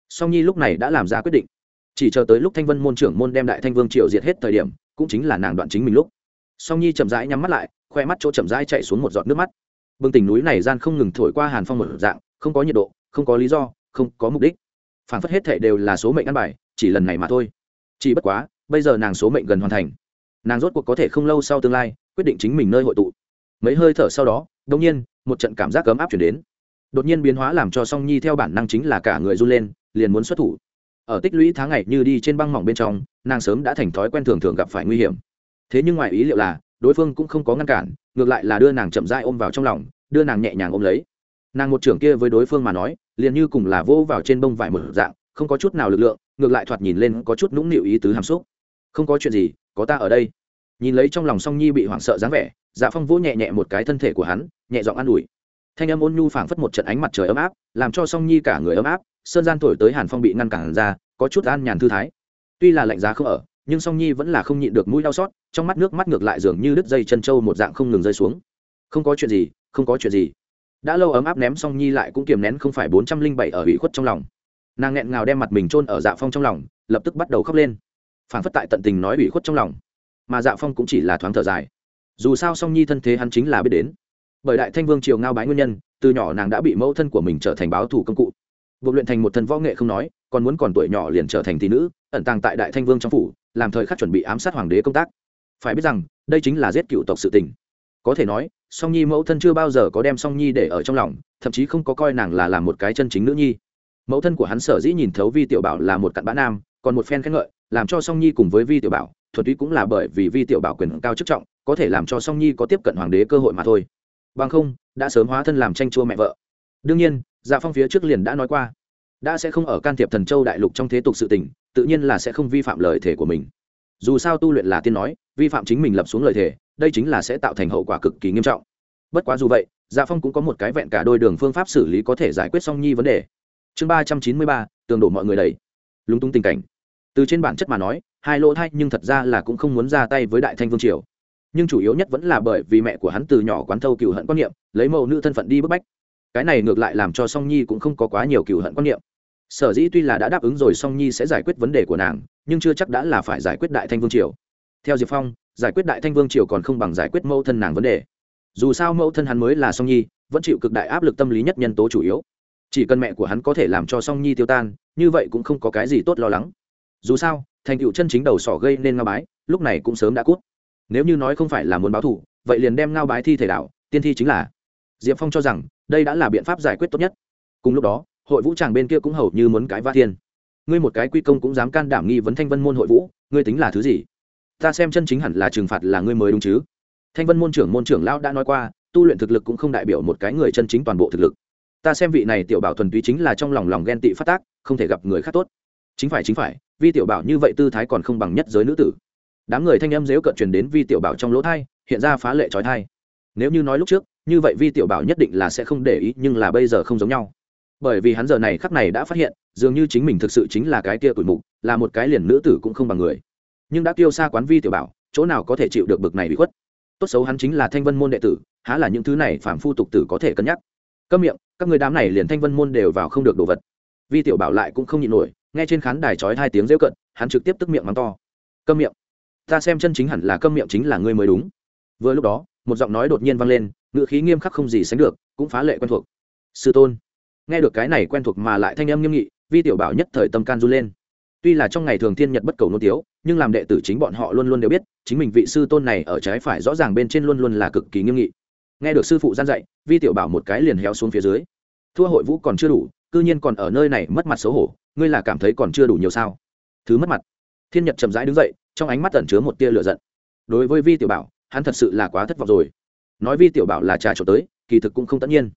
[SPEAKER 1] Song nhi lúc này đã làm ra quyết định. Chỉ chờ tới lúc thanh vân môn trưởng môn đem đại thanh vương triều diệt hết thời điểm, cũng chính là nàng đoạn chính mình lúc. Song nhi chậm rãi nhắm mắt lại, khoe mắt chỗ chậm rãi chạy xuống một giọt nước mắt. Bừng tỉnh núi này gian không ngừng thổi qua hàn phong một dạng, không có nhiệt độ, không có lý do, không có mục đích. Phản phất hết thệ đều là số mệnh ăn bài, chỉ lần này mà thôi. Chỉ bất quá, bây giờ nàng số mệnh gần hoàn thành. Nàng rốt cuộc có thể không lâu sau tương lai, quyết định chính mình nơi hội tụ. Mấy hơi thở sau đó đông nhiên, một trận cảm giác ấm áp chuyển đến. Đột nhiên biến hóa làm cho song nhi theo bản năng chính là cả người run lên, liền muốn xuất thủ. Ở tích lũy tháng ngày như đi trên băng mỏng bên trong, nàng sớm đã thành thói quen thường thường gặp phải nguy hiểm. Thế nhưng ngoài ý liệu là, đối phương cũng không có ngăn cản, ngược lại là đưa nàng chậm dai ôm vào trong lòng, đưa nàng nhẹ nhàng ôm lấy. Nàng một trưởng kia với đối phương mà nói, liền như cùng là vô vào trên bông vải một dạng, không có chút nào lực lượng, ngược lại thoạt nhìn lên có chút nũng nịu ý tứ hàm xúc. Không có chuyện gì, có ta ở đây nhìn lấy trong lòng song nhi bị hoảng sợ dáng vẻ dạ phong vỗ nhẹ nhẹ một cái thân thể của hắn, nhẹ giọng an ủi. Thanh âm ôn nhu phảng phất một trận ánh mặt trời ấm áp, làm cho song nhi cả người ấm áp, sơn gian thổi tới hàn phong bị ngăn cản ra, có chút an nhàn thư thái. Tuy là lạnh giá không ở, nhưng song nhi vẫn là không nhịn được mũi đau xót, trong mắt nước mắt ngược lại dường như đứt dây chân trâu một dạng không ngừng rơi xuống. Không có chuyện gì, không có chuyện gì. Đã lâu ấm áp ném song nhi lại cũng kiềm nén không phải bốn trăm linh bảy ở ủy khuất trong lòng. Nàng nghẹn ngào đem mặt mình chôn ở dạ phong trong lòng, lập tức bắt đầu khóc lên. Phảng phất tại tận tình nói ủy khuất trong lòng mà dạ phong cũng chỉ là thoáng thở dài. Dù sao song nhi thân thế hắn chính là biết đến. Bởi đại thanh vương triều ngao bái nguyên nhân, từ nhỏ nàng đã bị mẫu thân của mình trở thành báo thủ công cụ. Buộc luyện thành một thần võ nghệ không nói, còn muốn còn tuổi nhỏ liền trở thành tỷ nữ, ẩn tàng tại đại thanh vương trong phủ, làm thời khắc chuẩn bị ám sát hoàng đế công tác. Phải biết rằng, đây chính là giết cựu tộc sự tình. Có thể nói, song nhi mẫu thân chưa bao giờ có đem song nhi để ở trong lòng, thậm chí không có coi nàng là làm một cái chân chính nữ nhi. Mẫu thân của hắn sở dĩ nhìn thấu vi tiểu bảo là một cặn bã nam còn một phen khen ngợi, làm cho song nhi cùng với vi tiểu bảo thuật túy cũng là bởi vì vi tiểu bảo quyền cao chức trọng, có thể làm cho song nhi có tiếp cận hoàng đế cơ hội mà thôi. Bằng không, đã sớm hóa thân làm tranh chua mẹ vợ. Đương nhiên dạ phong phía trước liền đã nói qua, đã sẽ không ở can thiệp thần châu đại lục trong thế tục sự tình, tự nhiên là sẽ không vi phạm lời thể của mình. Dù sao tu luyện là tiên nói, vi phạm chính mình lập xuống lời thể đây chính là sẽ tạo thành hậu quả cực kỳ nghiêm trọng. Bất quá dù vậy dạ phong cũng có một cái vẹn cả đôi đường phương pháp xử lý có thể giải quyết song nhi vấn đề. Chương ba trăm chín mươi ba, tường đổ mọi người đầy. Lúng túng tình cảnh từ trên bản chất mà nói, hai lỗ thay nhưng thật ra là cũng không muốn ra tay với đại thanh vương triều. Nhưng chủ yếu nhất vẫn là bởi vì mẹ của hắn từ nhỏ quán thâu cựu hận quan niệm, lấy mẫu nữ thân phận đi bức bách. Cái này ngược lại làm cho song nhi cũng không có quá nhiều cựu hận quan niệm. Sở dĩ tuy là đã đáp ứng rồi song nhi sẽ giải quyết vấn đề của nàng, nhưng chưa chắc đã là phải giải quyết đại thanh vương triều. Theo diệp phong, giải quyết đại thanh vương triều còn không bằng giải quyết mẫu thân nàng vấn đề. Dù sao mẫu thân hắn mới là song nhi, vẫn chịu cực đại áp lực tâm lý nhất nhân tố chủ yếu. Chỉ cần mẹ của hắn có thể làm cho song nhi tiêu tan, như vậy cũng không có cái gì tốt lo lắng dù sao, thành tựu chân chính đầu sỏ gây nên ngao bái, lúc này cũng sớm đã cút. Nếu như nói không phải là muốn báo thù, vậy liền đem ngao bái thi thể đạo tiên thi chính là. Diệp phong cho rằng, đây đã là biện pháp giải quyết tốt nhất. Cùng lúc đó, hội vũ tràng bên kia cũng hầu như muốn cái va thiên. Ngươi một cái quy công cũng dám can đảm nghi vấn thanh vân môn hội vũ, ngươi tính là thứ gì? Ta xem chân chính hẳn là trừng phạt là ngươi mới đúng chứ. Thanh vân môn trưởng môn trưởng lão đã nói qua, tu luyện thực lực cũng không đại biểu một cái người chân chính toàn bộ thực lực. Ta xem vị này tiểu bảo thuần túy chính là trong lòng lòng ghen tị phát tác, không thể gặp người khác tốt. Chính phải chính phải vi tiểu bảo như vậy tư thái còn không bằng nhất giới nữ tử. Đám người thanh âm dếu cận truyền đến vi tiểu bảo trong lỗ thai, hiện ra phá lệ trói thai. Nếu như nói lúc trước, như vậy vi tiểu bảo nhất định là sẽ không để ý, nhưng là bây giờ không giống nhau. Bởi vì hắn giờ này khắc này đã phát hiện, dường như chính mình thực sự chính là cái kia tuổi mục, là một cái liền nữ tử cũng không bằng người. Nhưng đã tiêu xa quán vi tiểu bảo, chỗ nào có thể chịu được bực này bị khuất? Tốt xấu hắn chính là thanh vân môn đệ tử, há là những thứ này phạm phu tục tử có thể cân nhắc. Câm miệng, các người đám này liền thanh vân môn đều vào không được đồ vật. Vi tiểu bảo lại cũng không nhịn nổi nghe trên khán đài trói hai tiếng rêu cận, hắn trực tiếp tức miệng mắng to. Câm miệng. Ta xem chân chính hẳn là câm miệng chính là ngươi mới đúng. Vừa lúc đó, một giọng nói đột nhiên vang lên, ngữ khí nghiêm khắc không gì sánh được, cũng phá lệ quen thuộc. Sư tôn. Nghe được cái này quen thuộc mà lại thanh âm nghiêm nghị, vi tiểu bảo nhất thời tâm can run lên. Tuy là trong ngày thường thiên nhật bất cầu nô tiếu, nhưng làm đệ tử chính bọn họ luôn luôn đều biết, chính mình vị sư tôn này ở trái phải rõ ràng bên trên luôn luôn là cực kỳ nghiêm nghị. Nghe được sư phụ gian dạy, vi tiểu bảo một cái liền héo xuống phía dưới. Thua hội vũ còn chưa đủ cư nhiên còn ở nơi này mất mặt xấu hổ, ngươi là cảm thấy còn chưa đủ nhiều sao? Thứ mất mặt. Thiên nhật chậm rãi đứng dậy, trong ánh mắt tẩn chứa một tia lửa giận. Đối với vi tiểu bảo, hắn thật sự là quá thất vọng rồi. Nói vi tiểu bảo là trà trộn tới, kỳ thực cũng không tất nhiên.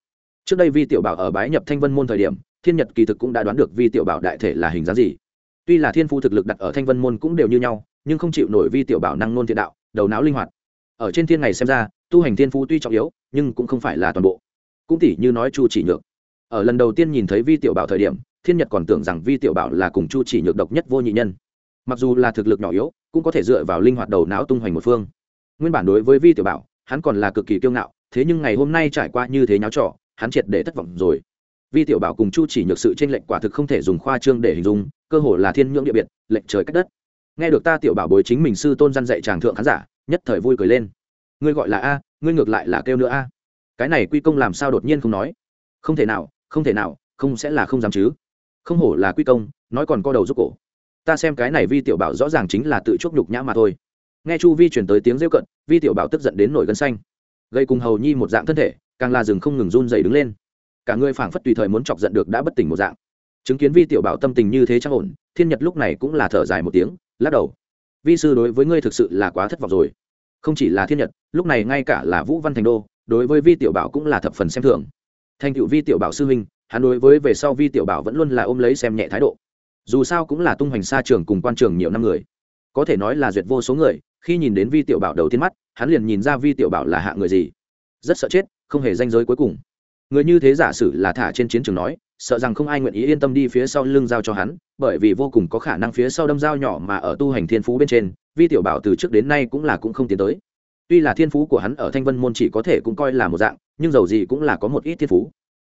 [SPEAKER 1] Trước đây vi tiểu bảo ở bái nhập thanh vân môn thời điểm, thiên nhật kỳ thực cũng đã đoán được vi tiểu bảo đại thể là hình dáng gì. Tuy là thiên phu thực lực đặt ở thanh vân môn cũng đều như nhau, nhưng không chịu nổi vi tiểu bảo năng nôn thiện đạo, đầu não linh hoạt. Ở trên thiên này xem ra, tu hành thiên phu tuy trọng yếu, nhưng cũng không phải là toàn bộ. Cũng tỉ như nói chu chỉ nhược ở lần đầu tiên nhìn thấy vi tiểu bảo thời điểm, thiên nhật còn tưởng rằng vi tiểu bảo là cùng chu chỉ nhược độc nhất vô nhị nhân. Mặc dù là thực lực nhỏ yếu, cũng có thể dựa vào linh hoạt đầu não tung hoành một phương. Nguyên bản đối với vi tiểu bảo, hắn còn là cực kỳ kiêu ngạo, thế nhưng ngày hôm nay trải qua như thế nháo trọ hắn triệt để thất vọng rồi. Vi tiểu bảo cùng chu chỉ nhược sự tranh lệch quả thực không thể dùng khoa trương để hình dung, cơ hồ là thiên nhưỡng địa biệt lệnh trời cách đất. Nghe được ta tiểu bảo bồi chính mình sư tôn gian dạy tràng thượng khán giả, nhất thời vui cười lên. Ngươi gọi là a, ngươi ngược lại là kêu nữa a. Cái này quy công làm sao đột nhiên không nói? Không thể nào không thể nào, không sẽ là không dám chứ. Không hổ là quy công, nói còn co đầu giúp cổ. Ta xem cái này vi tiểu bảo rõ ràng chính là tự chuốc nhục nhã mà thôi. Nghe chu vi chuyển tới tiếng rêu cận, vi tiểu bảo tức giận đến nổi gân xanh. Gây cùng hầu nhi một dạng thân thể, càng là rừng không ngừng run dày đứng lên. Cả người phảng phất tùy thời muốn chọc giận được đã bất tỉnh một dạng. Chứng kiến vi tiểu bảo tâm tình như thế chắc ổn, thiên nhật lúc này cũng là thở dài một tiếng, lắc đầu. Vi sư đối với ngươi thực sự là quá thất vọng rồi. Không chỉ là thiên nhật, lúc này ngay cả là vũ văn thành đô, đối với vi tiểu bảo cũng là thập phần xem thường thành cựu vi tiểu bảo sư huynh, hắn đối với về sau vi tiểu bảo vẫn luôn là ôm lấy xem nhẹ thái độ. Dù sao cũng là tung hoành xa trường cùng quan trường nhiều năm người. Có thể nói là duyệt vô số người, khi nhìn đến vi tiểu bảo đầu tiên mắt, hắn liền nhìn ra vi tiểu bảo là hạ người gì. Rất sợ chết, không hề danh giới cuối cùng. Người như thế giả sử là thả trên chiến trường nói, sợ rằng không ai nguyện ý yên tâm đi phía sau lưng giao cho hắn, bởi vì vô cùng có khả năng phía sau đâm dao nhỏ mà ở tu hành thiên phú bên trên, vi tiểu bảo từ trước đến nay cũng là cũng không tiến tới. Tuy là thiên phú của hắn ở thanh vân môn chỉ có thể cũng coi là một dạng nhưng dầu gì cũng là có một ít thiên phú.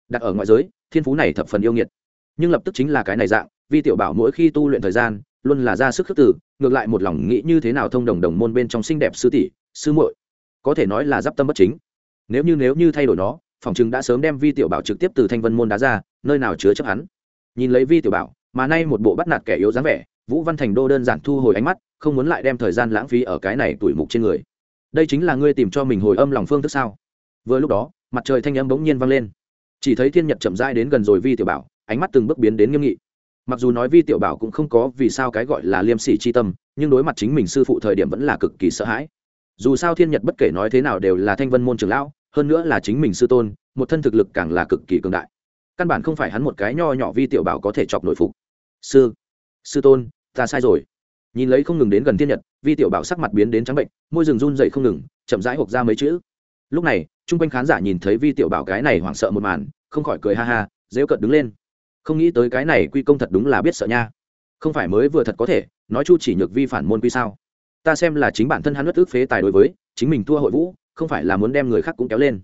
[SPEAKER 1] Đặt ở ngoại giới, thiên phú này thập phần yêu nghiệt. Nhưng lập tức chính là cái này dạng, vi tiểu bảo mỗi khi tu luyện thời gian, luôn là ra sức khước tử ngược lại một lòng nghĩ như thế nào thông đồng đồng môn bên trong xinh đẹp sư tỷ, sư muội. Có thể nói là d i p tâm bất chính. Nếu như nếu như thay đổi nó, phòng chừng đã sớm đem vi tiểu bảo trực tiếp từ thanh vân môn đá ra, nơi nào chứa chấp hắn. Nhìn lấy vi tiểu bảo, mà nay một bộ bắt nạt kẻ yếu dáng vẻ, vũ văn thành đô đơn giản thu hồi ánh mắt, không muốn lại đem thời gian lãng phí ở cái này tuổi mục trên người. Đây chính là ngươi tìm cho mình hồi âm lòng phương thức sao? Vừa lúc đó mặt trời thanh âm bỗng nhiên vang lên. Chỉ thấy thiên nhật chậm rãi đến gần rồi vi tiểu bảo, ánh mắt từng bước biến đến nghiêm nghị. Mặc dù nói vi tiểu bảo cũng không có vì sao cái gọi là liêm sỉ chi tâm, nhưng đối mặt chính mình sư phụ thời điểm vẫn là cực kỳ sợ hãi. Dù sao thiên nhật bất kể nói thế nào đều là thanh vân môn trường lão, hơn nữa là chính mình sư tôn, một thân thực lực càng là cực kỳ cường đại. Căn bản không phải hắn một cái nho nhỏ vi tiểu bảo có thể chọc nội phục. Sư sư tôn, ta sai rồi. Nhìn lấy không ngừng đến gần thiên nhật, vi tiểu bảo sắc mặt biến đến trắng bệnh, môi rừng run dậy không ngừng, chậm rãi hộp ra mấy chữ lúc này, chung quanh khán giả nhìn thấy vi tiểu bảo cái này hoảng sợ một màn, không khỏi cười ha ha dễu cợt đứng lên. Không nghĩ tới cái này quy công thật đúng là biết sợ nha. Không phải mới vừa thật có thể, nói chu chỉ nhược vi phản môn quy sao? Ta xem là chính bản thân hắn bất ước phế tài đối với, chính mình thua hội vũ, không phải là muốn đem người khác cũng kéo lên.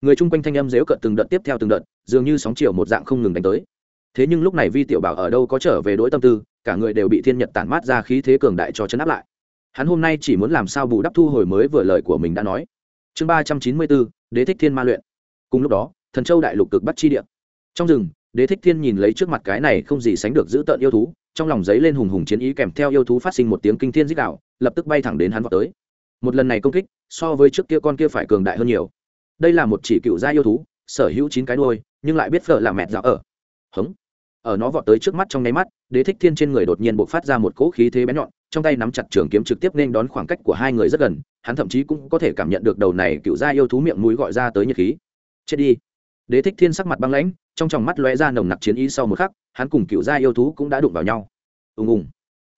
[SPEAKER 1] Người chung quanh thanh âm dễu cợt từng đợt tiếp theo từng đợt, dường như sóng chiều một dạng không ngừng đánh tới. Thế nhưng lúc này vi tiểu bảo ở đâu có trở về đỗi tâm tư, cả người đều bị thiên nhật tản mát ra khí thế cường đại cho chấn áp lại. Hắn hôm nay chỉ muốn làm sao bù đắp thu hồi mới vừa lời của mình đã nói chương ba trăm chín mươi bốn, đế thích thiên ma luyện. Cùng lúc đó, thần châu đại lục cực bắt chi địa. Trong rừng, đế thích thiên nhìn lấy trước mặt cái này không gì sánh được giữ tợn yêu thú, trong lòng giấy lên hùng hùng chiến ý kèm theo yêu thú phát sinh một tiếng kinh thiên dích đạo lập tức bay thẳng đến hắn vào tới. Một lần này công kích, so với trước kia con kia phải cường đại hơn nhiều. Đây là một chỉ cựu gia yêu thú, sở hữu chín cái đôi nhưng lại biết phở là mẹ dạo ở. Hống. Ở nó vọt tới trước mắt trong nháy mắt, đế thích thiên trên người đột nhiên bộc phát ra một cỗ khí thế bén nhọn, trong tay nắm chặt trường kiếm trực tiếp nên đón khoảng cách của hai người rất gần hắn thậm chí cũng có thể cảm nhận được đầu này cựu gia yêu thú miệng mũi gọi ra tới nhiệt khí. Chết đi. Đế thích thiên sắc mặt băng lãnh, trong tròng mắt lóe ra nồng nặc chiến ý sau một khắc, hắn cùng cựu gia yêu thú cũng đã đụng vào nhau. Ùng ùng.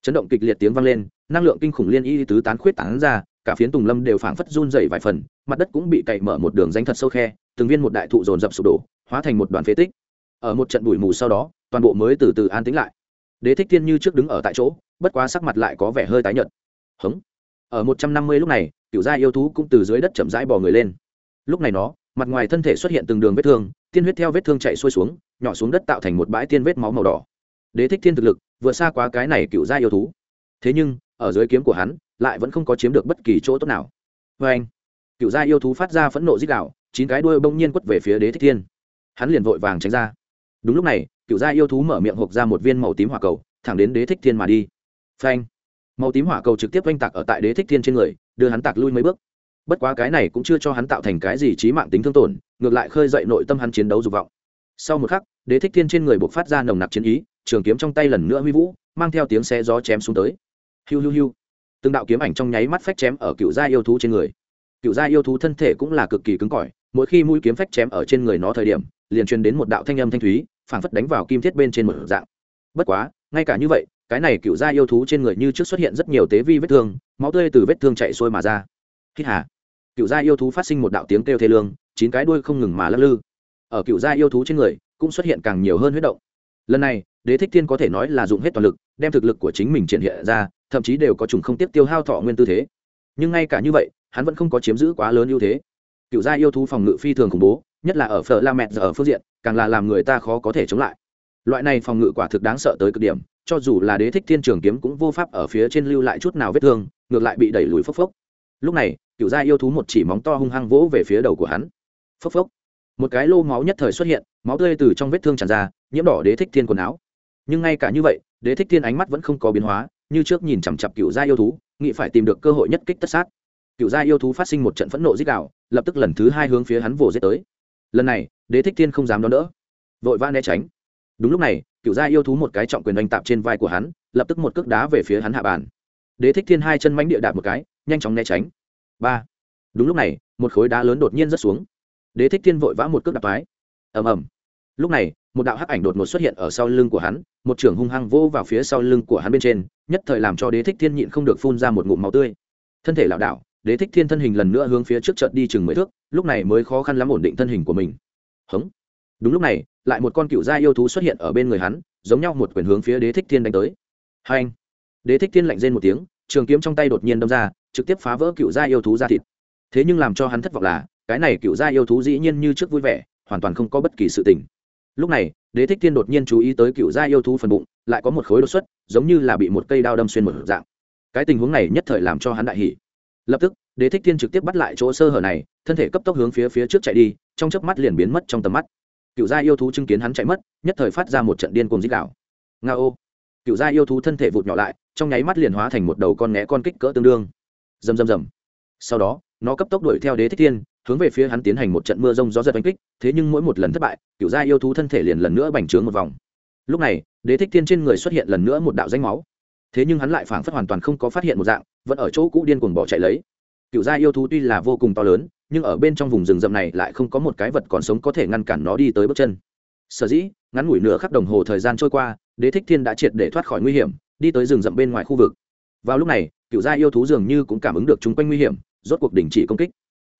[SPEAKER 1] Chấn động kịch liệt tiếng vang lên, năng lượng kinh khủng liên y tứ tán khuyết tán ra, cả phiến tùng lâm đều phảng phất run dày vài phần, mặt đất cũng bị cày mở một đường danh thật sâu khe, từng viên một đại thụ dồn dập sụp đổ, hóa thành một đoàn phế tích. Ở một trận bụi mù sau đó, toàn bộ mới từ từ an tĩnh lại. Đế thích thiên như trước đứng ở tại chỗ, bất quá sắc mặt lại có vẻ hơi tái nhợt. Hống ở một trăm năm mươi lúc này cựu gia yêu thú cũng từ dưới đất chậm rãi bò người lên. Lúc này nó, mặt ngoài thân thể xuất hiện từng đường vết thương, tiên huyết theo vết thương chạy xuôi xuống, nhỏ xuống đất tạo thành một bãi tiên vết máu màu đỏ. Đế thích thiên thực lực, vượt xa quá cái này cựu gia yêu thú. Thế nhưng, ở dưới kiếm của hắn, lại vẫn không có chiếm được bất kỳ chỗ tốt nào. Vê anh, cựu gia yêu thú phát ra phẫn nộ dích đạo chín cái đuôi bỗng nhiên quất về phía đế thích thiên. Hắn liền vội vàng tránh ra. Đúng lúc này, cựu gia yêu thú mở miệng hộp ra một viên màu tím hỏa cầu, thẳng đến đế thích thiên mà đi. Phanh, màu tím hỏa cầu trực tiếp oanh tạc ở tại đế thích thiên trên người đưa hắn tạc lui mấy bước. Bất quá cái này cũng chưa cho hắn tạo thành cái gì trí mạng tính thương tổn, ngược lại khơi dậy nội tâm hắn chiến đấu dục vọng. Sau một khắc, đế thích thiên trên người buộc phát ra nồng nặc chiến ý, trường kiếm trong tay lần nữa huy vũ, mang theo tiếng xe gió chém xuống tới. Hiu hiu hiu. Từng đạo kiếm ảnh trong nháy mắt phách chém ở cựu gia yêu thú trên người. Cựu gia yêu thú thân thể cũng là cực kỳ cứng cỏi, mỗi khi mũi kiếm phách chém ở trên người nó thời điểm, liền truyền đến một đạo thanh âm thanh thúy, phảng phất đánh vào kim thiết bên trên một dạng. Bất quá, ngay cả như vậy, cái này cựu gia yêu thú trên người như trước xuất hiện rất nhiều tế vi vết thương máu tươi từ vết thương chạy xuôi mà ra. Hít hà. Cựu gia yêu thú phát sinh một đạo tiếng kêu thê lương, chín cái đuôi không ngừng mà lắc lư. Ở cựu gia yêu thú trên người, cũng xuất hiện càng nhiều hơn huyết động. Lần này, đế thích thiên có thể nói là dùng hết toàn lực, đem thực lực của chính mình triển hiện ra, thậm chí đều có trùng không tiếp tiêu hao thọ nguyên tư thế. Nhưng ngay cả như vậy, hắn vẫn không có chiếm giữ quá lớn ưu thế. Cựu gia yêu thú phòng ngự phi thường khủng bố, nhất là ở phở la mẹt giờ ở phương diện, càng là làm người ta khó có thể chống lại. Loại này phòng ngự quả thực đáng sợ tới cực điểm cho dù là đế thích thiên trường kiếm cũng vô pháp ở phía trên lưu lại chút nào vết thương, ngược lại bị đẩy lùi phốc phốc. Lúc này, cựu gia yêu thú một chỉ móng to hung hăng vỗ về phía đầu của hắn. Phốc phốc. Một cái lô máu nhất thời xuất hiện, máu tươi từ trong vết thương tràn ra, nhiễm đỏ đế thích thiên quần áo. Nhưng ngay cả như vậy, đế thích thiên ánh mắt vẫn không có biến hóa, như trước nhìn chằm chặp cựu gia yêu thú, nghĩ phải tìm được cơ hội nhất kích tất sát. Cựu gia yêu thú phát sinh một trận phẫn nộ dích đạo lập tức lần thứ hai hướng phía hắn vồ giết tới. Lần này, đế thích thiên không dám đón đỡ, vội vã né tránh. Đúng lúc này cựu gia yêu thú một cái trọng quyền oanh tạp trên vai của hắn, lập tức một cước đá về phía hắn hạ bàn. Đế thích thiên hai chân mánh địa đạp một cái, nhanh chóng né tránh. Ba. Đúng lúc này, một khối đá lớn đột nhiên rớt xuống. Đế thích thiên vội vã một cước đạp mái ầm ầm. Lúc này, một đạo hắc ảnh đột ngột xuất hiện ở sau lưng của hắn, một trưởng hung hăng vô vào phía sau lưng của hắn bên trên, nhất thời làm cho đế thích thiên nhịn không được phun ra một ngụm máu tươi. Thân thể lảo đảo, đế thích thiên thân hình lần nữa hướng phía trước trận đi chừng mười thước, lúc này mới khó khăn lắm ổn định thân hình của mình. Hống. Đúng lúc này lại một con cựu gia yêu thú xuất hiện ở bên người hắn, giống nhau một quyền hướng phía đế thích thiên đánh tới. Hai anh, đế thích thiên lạnh rên một tiếng, trường kiếm trong tay đột nhiên đâm ra, trực tiếp phá vỡ cựu gia yêu thú ra thịt. Thế nhưng làm cho hắn thất vọng là, cái này cựu gia yêu thú dĩ nhiên như trước vui vẻ, hoàn toàn không có bất kỳ sự tình. Lúc này, đế thích thiên đột nhiên chú ý tới cựu gia yêu thú phần bụng, lại có một khối đột xuất, giống như là bị một cây đao đâm xuyên một dạng. Cái tình huống này nhất thời làm cho hắn đại hỉ. Lập tức, đế thích thiên trực tiếp bắt lại chỗ sơ hở này, thân thể cấp tốc hướng phía phía trước chạy đi, trong chớp mắt liền biến mất trong tầm mắt cựu gia yêu thú chứng kiến hắn chạy mất, nhất thời phát ra một trận điên cuồng dích đạo nga ô. Cựu gia yêu thú thân thể vụt nhỏ lại, trong nháy mắt liền hóa thành một đầu con né con kích cỡ tương đương. Rầm rầm rầm. Sau đó, nó cấp tốc đuổi theo đế thích thiên, hướng về phía hắn tiến hành một trận mưa rông gió giật oanh kích, thế nhưng mỗi một lần thất bại, cựu gia yêu thú thân thể liền lần nữa bành trướng một vòng. Lúc này, đế thích thiên trên người xuất hiện lần nữa một đạo danh máu. Thế nhưng hắn lại phảng phất hoàn toàn không có phát hiện một dạng, vẫn ở chỗ cũ điên cuồng bỏ chạy lấy. Cựu gia yêu thú tuy là vô cùng to lớn nhưng ở bên trong vùng rừng rậm này lại không có một cái vật còn sống có thể ngăn cản nó đi tới bước chân. Sở dĩ, ngắn ngủi nửa khắc đồng hồ thời gian trôi qua, đế thích thiên đã triệt để thoát khỏi nguy hiểm, đi tới rừng rậm bên ngoài khu vực. Vào lúc này, cựu gia yêu thú dường như cũng cảm ứng được chung quanh nguy hiểm, rốt cuộc đình chỉ công kích.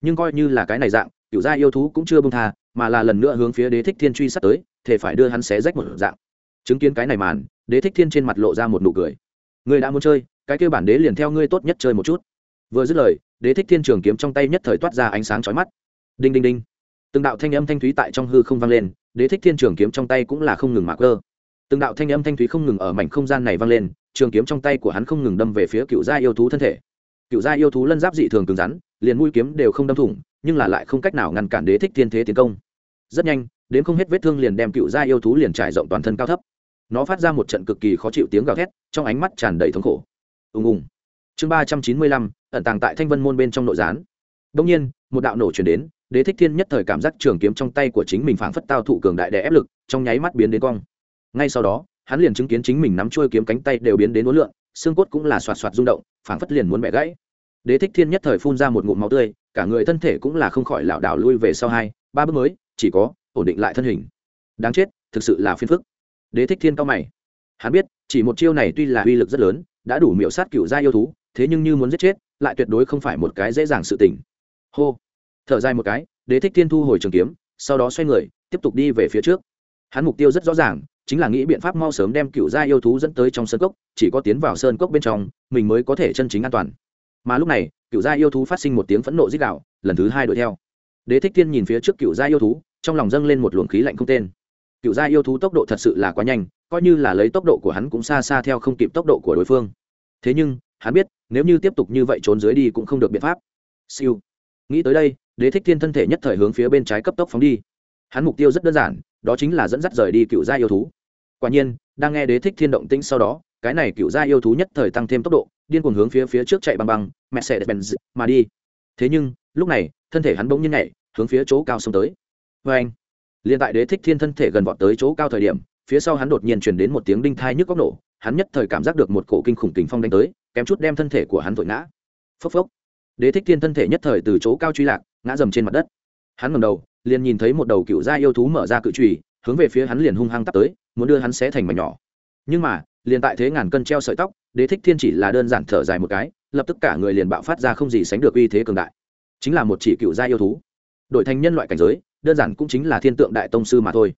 [SPEAKER 1] Nhưng coi như là cái này dạng, cựu gia yêu thú cũng chưa bông tha, mà là lần nữa hướng phía đế thích thiên truy sát tới, thể phải đưa hắn xé rách một dạng. Chứng kiến cái này màn, đế thích thiên trên mặt lộ ra một nụ cười. Người đã muốn chơi, cái kêu bản đế liền theo ngươi tốt nhất chơi một chút vừa dứt lời, đế thích thiên trường kiếm trong tay nhất thời toát ra ánh sáng chói mắt. Đinh đinh đinh. Từng đạo thanh âm thanh thúy tại trong hư không vang lên, đế thích thiên trường kiếm trong tay cũng là không ngừng mạc cơ. Từng đạo thanh âm thanh thúy không ngừng ở mảnh không gian này vang lên, trường kiếm trong tay của hắn không ngừng đâm về phía cựu gia yêu thú thân thể. Cựu gia yêu thú lân giáp dị thường cứng rắn, liền mũi kiếm đều không đâm thủng, nhưng là lại không cách nào ngăn cản đế thích thiên thế tiến công. Rất nhanh, đến không hết vết thương liền đem cựu gia yêu thú liền trải rộng toàn thân cao thấp. Nó phát ra một trận cực kỳ khó chịu tiếng gào thét, trong ánh mắt tràn đầy thống khổ. Ùng ùng chương ba trăm chín mươi lăm, ẩn tàng tại thanh vân môn bên trong nội gián. Đông nhiên, một đạo nổ chuyển đến, đế thích thiên nhất thời cảm giác trường kiếm trong tay của chính mình phảng phất tao thụ cường đại đè ép lực, trong nháy mắt biến đến cong. Ngay sau đó, hắn liền chứng kiến chính mình nắm trôi kiếm cánh tay đều biến đến uốn lượn, xương cốt cũng là xoạt xoạt rung động, phảng phất liền muốn bẻ gãy. Đế thích thiên nhất thời phun ra một ngụm máu tươi, cả người thân thể cũng là không khỏi lảo đảo lui về sau hai, ba bước mới, chỉ có, ổn định lại thân hình. Đáng chết, thực sự là phiền phức. Đế thích thiên cao mày. Hắn biết, chỉ một chiêu này tuy là uy lực rất lớn, đã đủ miểu sát cựu gia yêu thú thế nhưng như muốn giết chết, lại tuyệt đối không phải một cái dễ dàng sự tình. Hô. Thở dài một cái, đế thích thiên thu hồi trường kiếm, sau đó xoay người, tiếp tục đi về phía trước. Hắn mục tiêu rất rõ ràng, chính là nghĩ biện pháp mau sớm đem cựu gia yêu thú dẫn tới trong sơn cốc, chỉ có tiến vào sơn cốc bên trong, mình mới có thể chân chính an toàn. Mà lúc này, cựu gia yêu thú phát sinh một tiếng phẫn nộ dích đạo lần thứ hai đuổi theo. Đế thích thiên nhìn phía trước cựu gia yêu thú, trong lòng dâng lên một luồng khí lạnh không tên. Cựu gia yêu thú tốc độ thật sự là quá nhanh, coi như là lấy tốc độ của hắn cũng xa xa theo không kịp tốc độ của đối phương. Thế nhưng hắn biết, nếu như tiếp tục như vậy trốn dưới đi cũng không được biện pháp. Siêu. Nghĩ tới đây, đế thích thiên thân thể nhất thời hướng phía bên trái cấp tốc phóng đi. Hắn mục tiêu rất đơn giản, đó chính là dẫn dắt rời đi cựu gia yêu thú. Quả nhiên, đang nghe đế thích thiên động tĩnh sau đó, cái này cựu gia yêu thú nhất thời tăng thêm tốc độ, điên cuồng hướng phía phía trước chạy băng băng mẹ sẽ benz mà đi. Thế nhưng, lúc này, thân thể hắn bỗng nhiên nhảy, hướng phía chỗ cao xông tới. Vê anh liền tại đế thích thiên thân thể gần vọt tới chỗ cao thời điểm, phía sau hắn đột nhiên truyền đến một tiếng đinh thai nhức góc nổ hắn nhất thời cảm giác được một cổ kinh khủng tình phong đánh tới, kém chút đem thân thể của hắn vội ngã. Phốc phốc. Đế thích thiên thân thể nhất thời từ chỗ cao truy lạc, ngã dầm trên mặt đất. Hắn ngầm đầu, liền nhìn thấy một đầu cựu gia yêu thú mở ra cự trùy, hướng về phía hắn liền hung hăng tắt tới, muốn đưa hắn xé thành mảnh nhỏ. Nhưng mà, liền tại thế ngàn cân treo sợi tóc, đế thích thiên chỉ là đơn giản thở dài một cái, lập tức cả người liền bạo phát ra không gì sánh được uy thế cường đại. Chính là một chỉ cựu gia yêu thú. Đổi thành nhân loại cảnh giới, đơn giản cũng chính là thiên tượng đại tông sư mà thôi.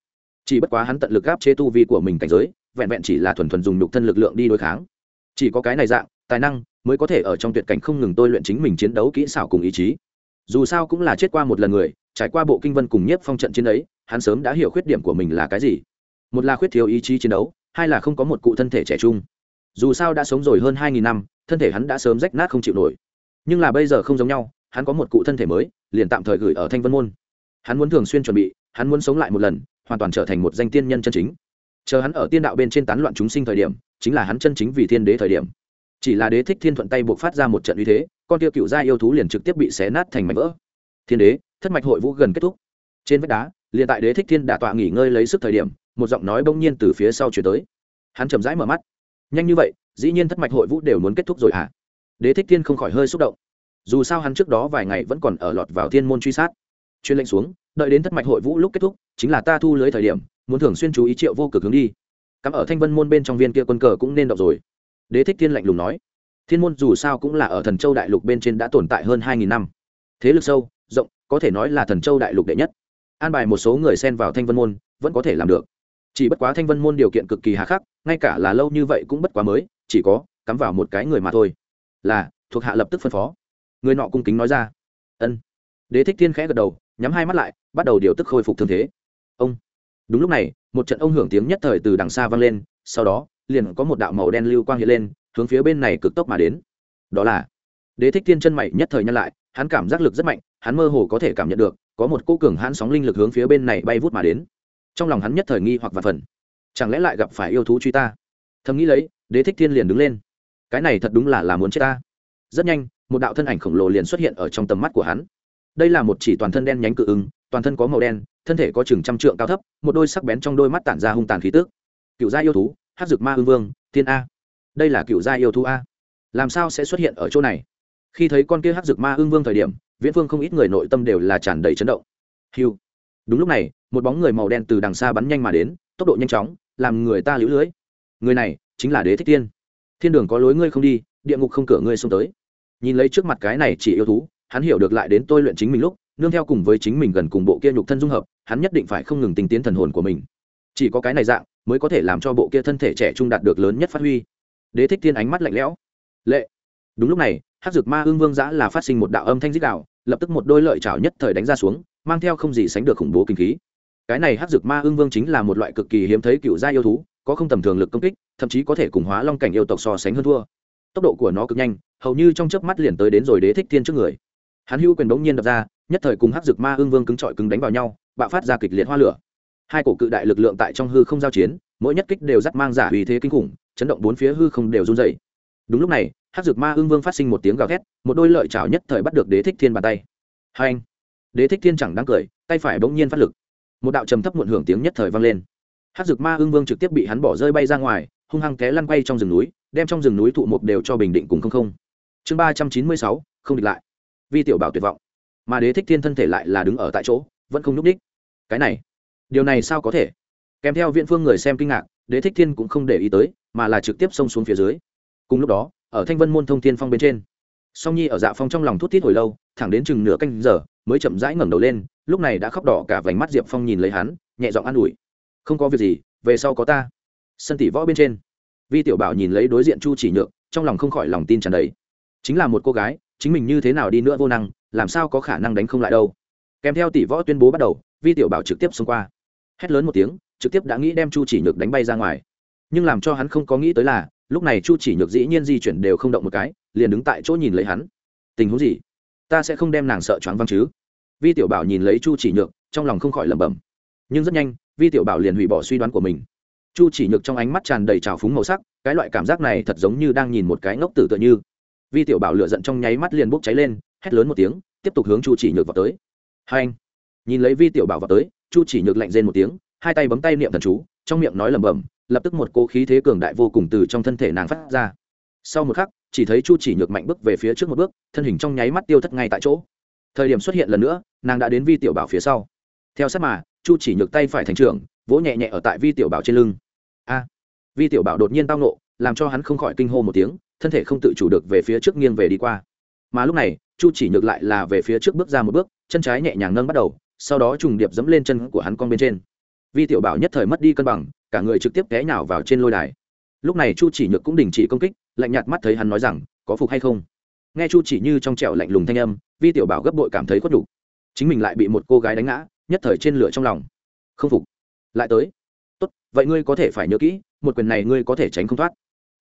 [SPEAKER 1] Chỉ bất quá hắn tận lực gáp chế tu vi của mình cảnh giới vẹn vẹn chỉ là thuần thuần dùng nhục thân lực lượng đi đối kháng. Chỉ có cái này dạng, tài năng mới có thể ở trong tuyệt cảnh không ngừng tôi luyện chính mình chiến đấu kỹ xảo cùng ý chí. Dù sao cũng là chết qua một lần người, trải qua bộ kinh vân cùng nhiếp phong trận chiến ấy, hắn sớm đã hiểu khuyết điểm của mình là cái gì. Một là khuyết thiếu ý chí chiến đấu, hai là không có một cụ thân thể trẻ trung. Dù sao đã sống rồi hơn hai nghìn năm, thân thể hắn đã sớm rách nát không chịu nổi. Nhưng là bây giờ không giống nhau, hắn có một cụ thân thể mới, liền tạm thời gửi ở thanh vân môn. Hắn muốn thường xuyên chuẩn bị, hắn muốn sống lại một lần, hoàn toàn trở thành một danh tiên nhân chân chính chờ hắn ở tiên đạo bên trên tán loạn chúng sinh thời điểm, chính là hắn chân chính vì thiên đế thời điểm. Chỉ là đế thích thiên thuận tay buộc phát ra một trận uy thế, con tiêu cựu gia yêu thú liền trực tiếp bị xé nát thành mảnh vỡ. Thiên đế, thất mạch hội vũ gần kết thúc. Trên vách đá, liền tại đế thích thiên đã tọa nghỉ ngơi lấy sức thời điểm, một giọng nói bỗng nhiên từ phía sau chuyển tới. Hắn chậm rãi mở mắt. Nhanh như vậy, dĩ nhiên thất mạch hội vũ đều muốn kết thúc rồi hả? À? đế thích thiên không khỏi hơi xúc động. Dù sao hắn trước đó vài ngày vẫn còn ở lọt vào thiên môn truy sát. Chuyên lệnh xuống đợi đến thất mạch hội vũ lúc kết thúc, chính là ta thu lưới thời điểm, muốn thường xuyên chú ý triệu vô cực hướng đi. Cắm ở thanh vân môn bên trong viên kia quân cờ cũng nên đọc rồi. Đế thích thiên lạnh lùng nói. Thiên môn dù sao cũng là ở thần châu đại lục bên trên đã tồn tại hơn hai nghìn năm. Thế lực sâu, rộng, có thể nói là thần châu đại lục đệ nhất. An bài một số người xen vào thanh vân môn, vẫn có thể làm được. Chỉ bất quá thanh vân môn điều kiện cực kỳ hà khắc, ngay cả là lâu như vậy cũng bất quá mới, chỉ có cắm vào một cái người mà thôi. Là, thuộc hạ lập tức phân phó. Người nọ cung kính nói ra. Ân đế thích thiên khẽ gật đầu, nhắm hai mắt lại, bắt đầu điều tức khôi phục thương thế. Ông. Đúng lúc này, một trận ông hưởng tiếng nhất thời từ đằng xa vang lên, sau đó, liền có một đạo màu đen lưu quang hiện lên, hướng phía bên này cực tốc mà đến. Đó là, đế thích thiên chân mày nhất thời nhân lại, hắn cảm giác lực rất mạnh, hắn mơ hồ có thể cảm nhận được, có một cô cường hãn sóng linh lực hướng phía bên này bay vút mà đến. Trong lòng hắn nhất thời nghi hoặc và phần. Chẳng lẽ lại gặp phải yêu thú truy ta? Thầm nghĩ lấy, đế thích thiên liền đứng lên. Cái này thật đúng là là muốn chết ta. Rất nhanh, một đạo thân ảnh khổng lồ liền xuất hiện ở trong tầm mắt của hắn đây là một chỉ toàn thân đen nhánh cự ứng, toàn thân có màu đen, thân thể có chừng trăm trượng cao thấp, một đôi sắc bén trong đôi mắt tản ra hung tàn khí tước cựu gia yêu thú hát dược ma ương vương, thiên a. Đây là cựu gia yêu thú a. Làm sao sẽ xuất hiện ở chỗ này? Khi thấy con kia hát dược ma ương vương thời điểm, viễn phương không ít người nội tâm đều là tràn đầy chấn động. Hiu đúng lúc này, một bóng người màu đen từ đằng xa bắn nhanh mà đến, tốc độ nhanh chóng, làm người ta lũ lưới. Người này chính là đế thích tiên thiên đường có lối ngươi không đi, địa ngục không cửa ngươi xông tới. Nhìn lấy trước mặt cái này chỉ yêu thú hắn hiểu được lại đến tôi luyện chính mình lúc, nương theo cùng với chính mình gần cùng bộ kia nhục thân dung hợp, hắn nhất định phải không ngừng tinh tiến thần hồn của mình. Chỉ có cái này dạng, mới có thể làm cho bộ kia thân thể trẻ trung đạt được lớn nhất phát huy. Đế thích thiên ánh mắt lạnh lẽo. Lệ. Đúng lúc này hát dược ma ương vương giã là phát sinh một đạo âm thanh dích đạo lập tức một đôi lợi chảo nhất thời đánh ra xuống, mang theo không gì sánh được khủng bố kinh khí. Cái này hát dược ma ương vương chính là một loại cực kỳ hiếm thấy cựu gia yêu thú, có không tầm thường lực công kích, thậm chí có thể cùng hóa long cảnh yêu tộc so sánh hơn thua. Tốc độ của nó cực nhanh, hầu như trong chớp mắt liền tới đến rồi đế thích thiên trước người hắn hữu quyền đống nhiên đập ra, nhất thời cùng Hắc dược ma ương vương cứng trọi cứng đánh vào nhau, bạo phát ra kịch liệt hoa lửa. Hai cổ cự đại lực lượng tại trong hư không giao chiến, mỗi nhất kích đều dắt mang giả uy thế kinh khủng, chấn động bốn phía hư không đều run dày đúng lúc này, Hắc dược ma ương vương phát sinh một tiếng gào thét, một đôi lợi chảo nhất thời bắt được đế thích thiên bàn tay. Hai anh. Đế thích thiên chẳng đáng cười, tay phải bỗng nhiên phát lực. Một đạo trầm thấp muộn hưởng tiếng nhất thời vang lên. Hắc dược ma ương vương trực tiếp bị hắn bỏ rơi bay ra ngoài, hung hăng té lăn quay trong rừng núi, đem trong rừng núi thụ mục đều cho bình định cùng không không. Chương ba trăm chín mươi sáu, không địch lại vi tiểu bảo tuyệt vọng. Mà đế thích thiên thân thể lại là đứng ở tại chỗ, vẫn không nhúc ních cái này, điều này sao có thể? Kèm theo viện phương người xem kinh ngạc, đế thích thiên cũng không để ý tới, mà là trực tiếp xông xuống phía dưới. Cùng lúc đó, ở thanh vân môn thông thiên phong bên trên, song nhi ở dạ phong trong lòng thút thít hồi lâu, thẳng đến chừng nửa canh giờ, mới chậm rãi ngẩng đầu lên, lúc này đã khóc đỏ cả vành mắt diệp phong nhìn lấy hắn, nhẹ giọng an ủi. Không có việc gì, về sau có ta. Sân tỷ võ bên trên, vi tiểu bảo nhìn lấy đối diện chu chỉ nhượng trong lòng không khỏi lòng tin tràn đầy. Chính là một cô gái chính mình như thế nào đi nữa vô năng, làm sao có khả năng đánh không lại đâu. Kèm theo tỷ võ tuyên bố bắt đầu, vi tiểu bảo trực tiếp xông qua. Hét lớn một tiếng, trực tiếp đã nghĩ đem chu chỉ nhược đánh bay ra ngoài. Nhưng làm cho hắn không có nghĩ tới là, lúc này chu chỉ nhược dĩ nhiên di chuyển đều không động một cái, liền đứng tại chỗ nhìn lấy hắn. Tình huống gì? Ta sẽ không đem nàng sợ choáng văng chứ? Vi tiểu bảo nhìn lấy chu chỉ nhược, trong lòng không khỏi lẩm bẩm. Nhưng rất nhanh, vi tiểu bảo liền hủy bỏ suy đoán của mình. Chu chỉ nhược trong ánh mắt tràn đầy trào phúng màu sắc, cái loại cảm giác này thật giống như đang nhìn một cái ngốc tử tựa như vi tiểu bảo lựa giận trong nháy mắt liền bốc cháy lên, hét lớn một tiếng, tiếp tục hướng chu chỉ nhược vào tới. Hai anh, nhìn lấy vi tiểu bảo vào tới, chu chỉ nhược lạnh rên một tiếng, hai tay bấm tay niệm thần chú, trong miệng nói lẩm bẩm, lập tức một cỗ khí thế cường đại vô cùng từ trong thân thể nàng phát ra. Sau một khắc, chỉ thấy chu chỉ nhược mạnh bước về phía trước một bước, thân hình trong nháy mắt tiêu thất ngay tại chỗ. Thời điểm xuất hiện lần nữa, nàng đã đến vi tiểu bảo phía sau. Theo sát mà, chu chỉ nhược tay phải thành trưởng, vỗ nhẹ nhẹ ở tại vi tiểu bảo trên lưng. A! Vi tiểu bảo đột nhiên tao nộ, làm cho hắn không khỏi kinh hô một tiếng thân thể không tự chủ được về phía trước nghiêng về đi qua. Mà lúc này, chu chỉ nhược lại là về phía trước bước ra một bước, chân trái nhẹ nhàng nâng bắt đầu, sau đó trùng điệp dẫm lên chân của hắn con bên trên. Vi tiểu bảo nhất thời mất đi cân bằng, cả người trực tiếp té nhào vào trên lôi đài. Lúc này chu chỉ nhược cũng đình chỉ công kích, lạnh nhạt mắt thấy hắn nói rằng, có phục hay không? Nghe chu chỉ như trong trẻo lạnh lùng thanh âm, vi tiểu bảo gấp bội cảm thấy khuất đủ chính mình lại bị một cô gái đánh ngã, nhất thời trên lửa trong lòng. Không phục. Lại tới. Tốt, vậy ngươi có thể phải nhớ kỹ, một quyền này ngươi có thể tránh không thoát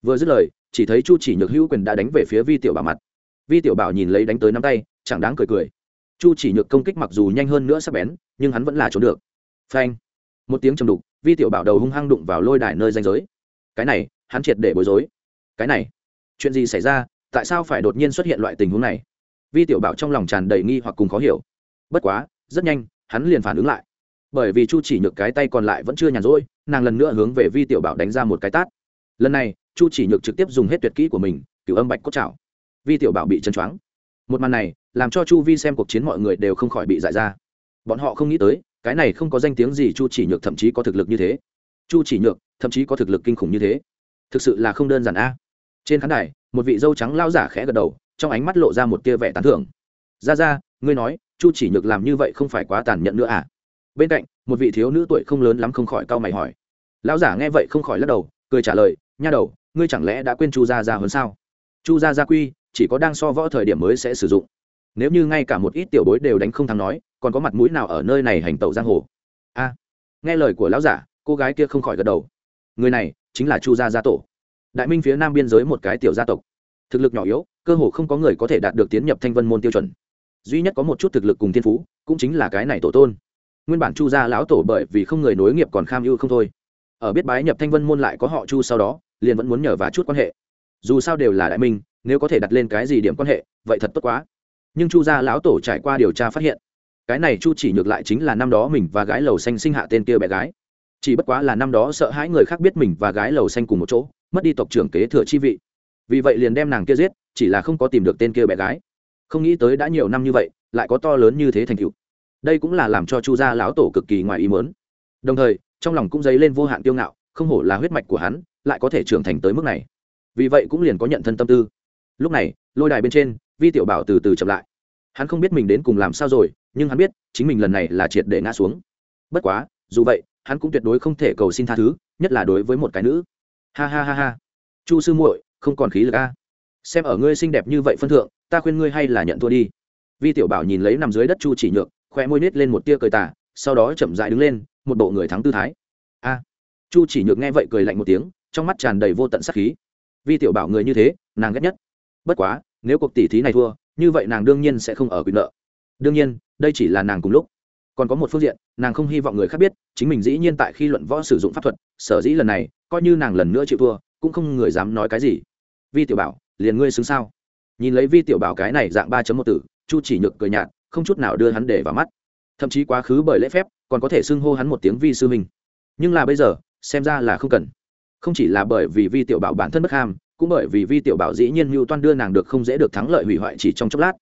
[SPEAKER 1] vừa dứt lời, chỉ thấy chu chỉ nhược hữu quyền đã đánh về phía vi tiểu bảo mặt. Vi tiểu bảo nhìn lấy đánh tới nắm tay, chẳng đáng cười cười. Chu chỉ nhược công kích mặc dù nhanh hơn nữa sắp bén, nhưng hắn vẫn là trốn được. Phanh! Một tiếng trầm đục, vi tiểu bảo đầu hung hăng đụng vào lôi đài nơi danh giới. Cái này, hắn triệt để bối rối. Cái này, chuyện gì xảy ra? Tại sao phải đột nhiên xuất hiện loại tình huống này? Vi tiểu bảo trong lòng tràn đầy nghi hoặc cùng khó hiểu. Bất quá, rất nhanh, hắn liền phản ứng lại. Bởi vì chu chỉ nhược cái tay còn lại vẫn chưa nhàn rỗi, nàng lần nữa hướng về vi tiểu bảo đánh ra một cái tát. Lần này chu chỉ nhược trực tiếp dùng hết tuyệt kỹ của mình cựu âm bạch cốt trào vi tiểu bảo bị chân choáng. Một màn này, làm cho chu vi xem cuộc chiến mọi người đều không khỏi bị dại ra. Bọn họ không nghĩ tới, cái này không có danh tiếng gì chu chỉ nhược thậm chí có thực lực như thế. Chu chỉ nhược thậm chí có thực lực kinh khủng như thế. Thực sự là không đơn giản a. Trên khán đài, một vị dâu trắng lao giả khẽ gật đầu, trong ánh mắt lộ ra một tia vẻ tán thưởng. Ra ra, ngươi nói, chu chỉ nhược làm như vậy không phải quá tàn nhẫn nữa à? Bên cạnh, một vị thiếu nữ tuổi không lớn lắm không khỏi cau mày hỏi. Lão giả nghe vậy không khỏi lắc đầu, cười trả lời, nha đầu ngươi chẳng lẽ đã quên chu gia gia hơn sao? Chu gia gia quy, chỉ có đang so võ thời điểm mới sẽ sử dụng. Nếu như ngay cả một ít tiểu bối đều đánh không thắng nói, còn có mặt mũi nào ở nơi này hành tẩu giang hồ? A. Nghe lời của lão giả, cô gái kia không khỏi gật đầu. Người này chính là chu gia gia tổ. Đại minh phía nam biên giới một cái tiểu gia tộc. Thực lực nhỏ yếu, cơ hồ không có người có thể đạt được tiến nhập thanh vân môn tiêu chuẩn. Duy nhất có một chút thực lực cùng thiên phú, cũng chính là cái này tổ tôn. Nguyên bản chu gia lão tổ bởi vì không người nối nghiệp còn kham ưu không thôi ở biết bái nhập thanh vân môn lại có họ chu sau đó, liền vẫn muốn nhờ vả chút quan hệ. Dù sao đều là đại minh, nếu có thể đặt lên cái gì điểm quan hệ, vậy thật tốt quá. Nhưng chu gia lão tổ trải qua điều tra phát hiện, cái này chu chỉ ngược lại chính là năm đó mình và gái lầu xanh sinh hạ tên kia bé gái. Chỉ bất quá là năm đó sợ hãi người khác biết mình và gái lầu xanh cùng một chỗ, mất đi tộc trưởng kế thừa chi vị. Vì vậy liền đem nàng kia giết, chỉ là không có tìm được tên kia bé gái. Không nghĩ tới đã nhiều năm như vậy, lại có to lớn như thế thành tựu. Đây cũng là làm cho chu gia lão tổ cực kỳ ngoài ý mớn đồng thời trong lòng cũng dấy lên vô hạn kiêu ngạo, không hổ là huyết mạch của hắn, lại có thể trưởng thành tới mức này. Vì vậy cũng liền có nhận thân tâm tư. Lúc này, lôi đài bên trên, vi tiểu bảo từ từ chậm lại. Hắn không biết mình đến cùng làm sao rồi, nhưng hắn biết, chính mình lần này là triệt để ngã xuống. Bất quá, dù vậy, hắn cũng tuyệt đối không thể cầu xin tha thứ, nhất là đối với một cái nữ. Ha ha ha ha. Chu sư muội, không còn khí lực a. Xem ở ngươi xinh đẹp như vậy phân thượng, ta khuyên ngươi hay là nhận thua đi. Vi tiểu bảo nhìn lấy nằm dưới đất chu chỉ nhược khoe môi nít lên một tia cười tả sau đó chậm dại đứng lên một bộ người thắng tư thái. A. Chu chỉ nhược nghe vậy cười lạnh một tiếng, trong mắt tràn đầy vô tận sắc khí. Vi tiểu bảo người như thế, nàng ghét nhất. Bất quá, nếu cuộc tỷ thí này thua, như vậy nàng đương nhiên sẽ không ở quyền nợ. Đương nhiên, đây chỉ là nàng cùng lúc. Còn có một phương diện, nàng không hy vọng người khác biết, chính mình dĩ nhiên tại khi luận võ sử dụng pháp thuật, sở dĩ lần này, coi như nàng lần nữa chịu thua, cũng không người dám nói cái gì. Vi tiểu bảo, liền ngươi xứng sao? Nhìn lấy vi tiểu bảo cái này dạng ba một tử, chu chỉ nhược cười nhạt, không chút nào đưa hắn để vào mắt. Thậm chí quá khứ bởi lễ phép còn có thể xưng hô hắn một tiếng vi sư huynh. Nhưng là bây giờ, xem ra là không cần. Không chỉ là bởi vì vi tiểu bảo bản thân bất ham, cũng bởi vì vi tiểu bảo dĩ nhiên mưu toan đưa nàng được không dễ được thắng lợi hủy hoại chỉ trong chốc lát.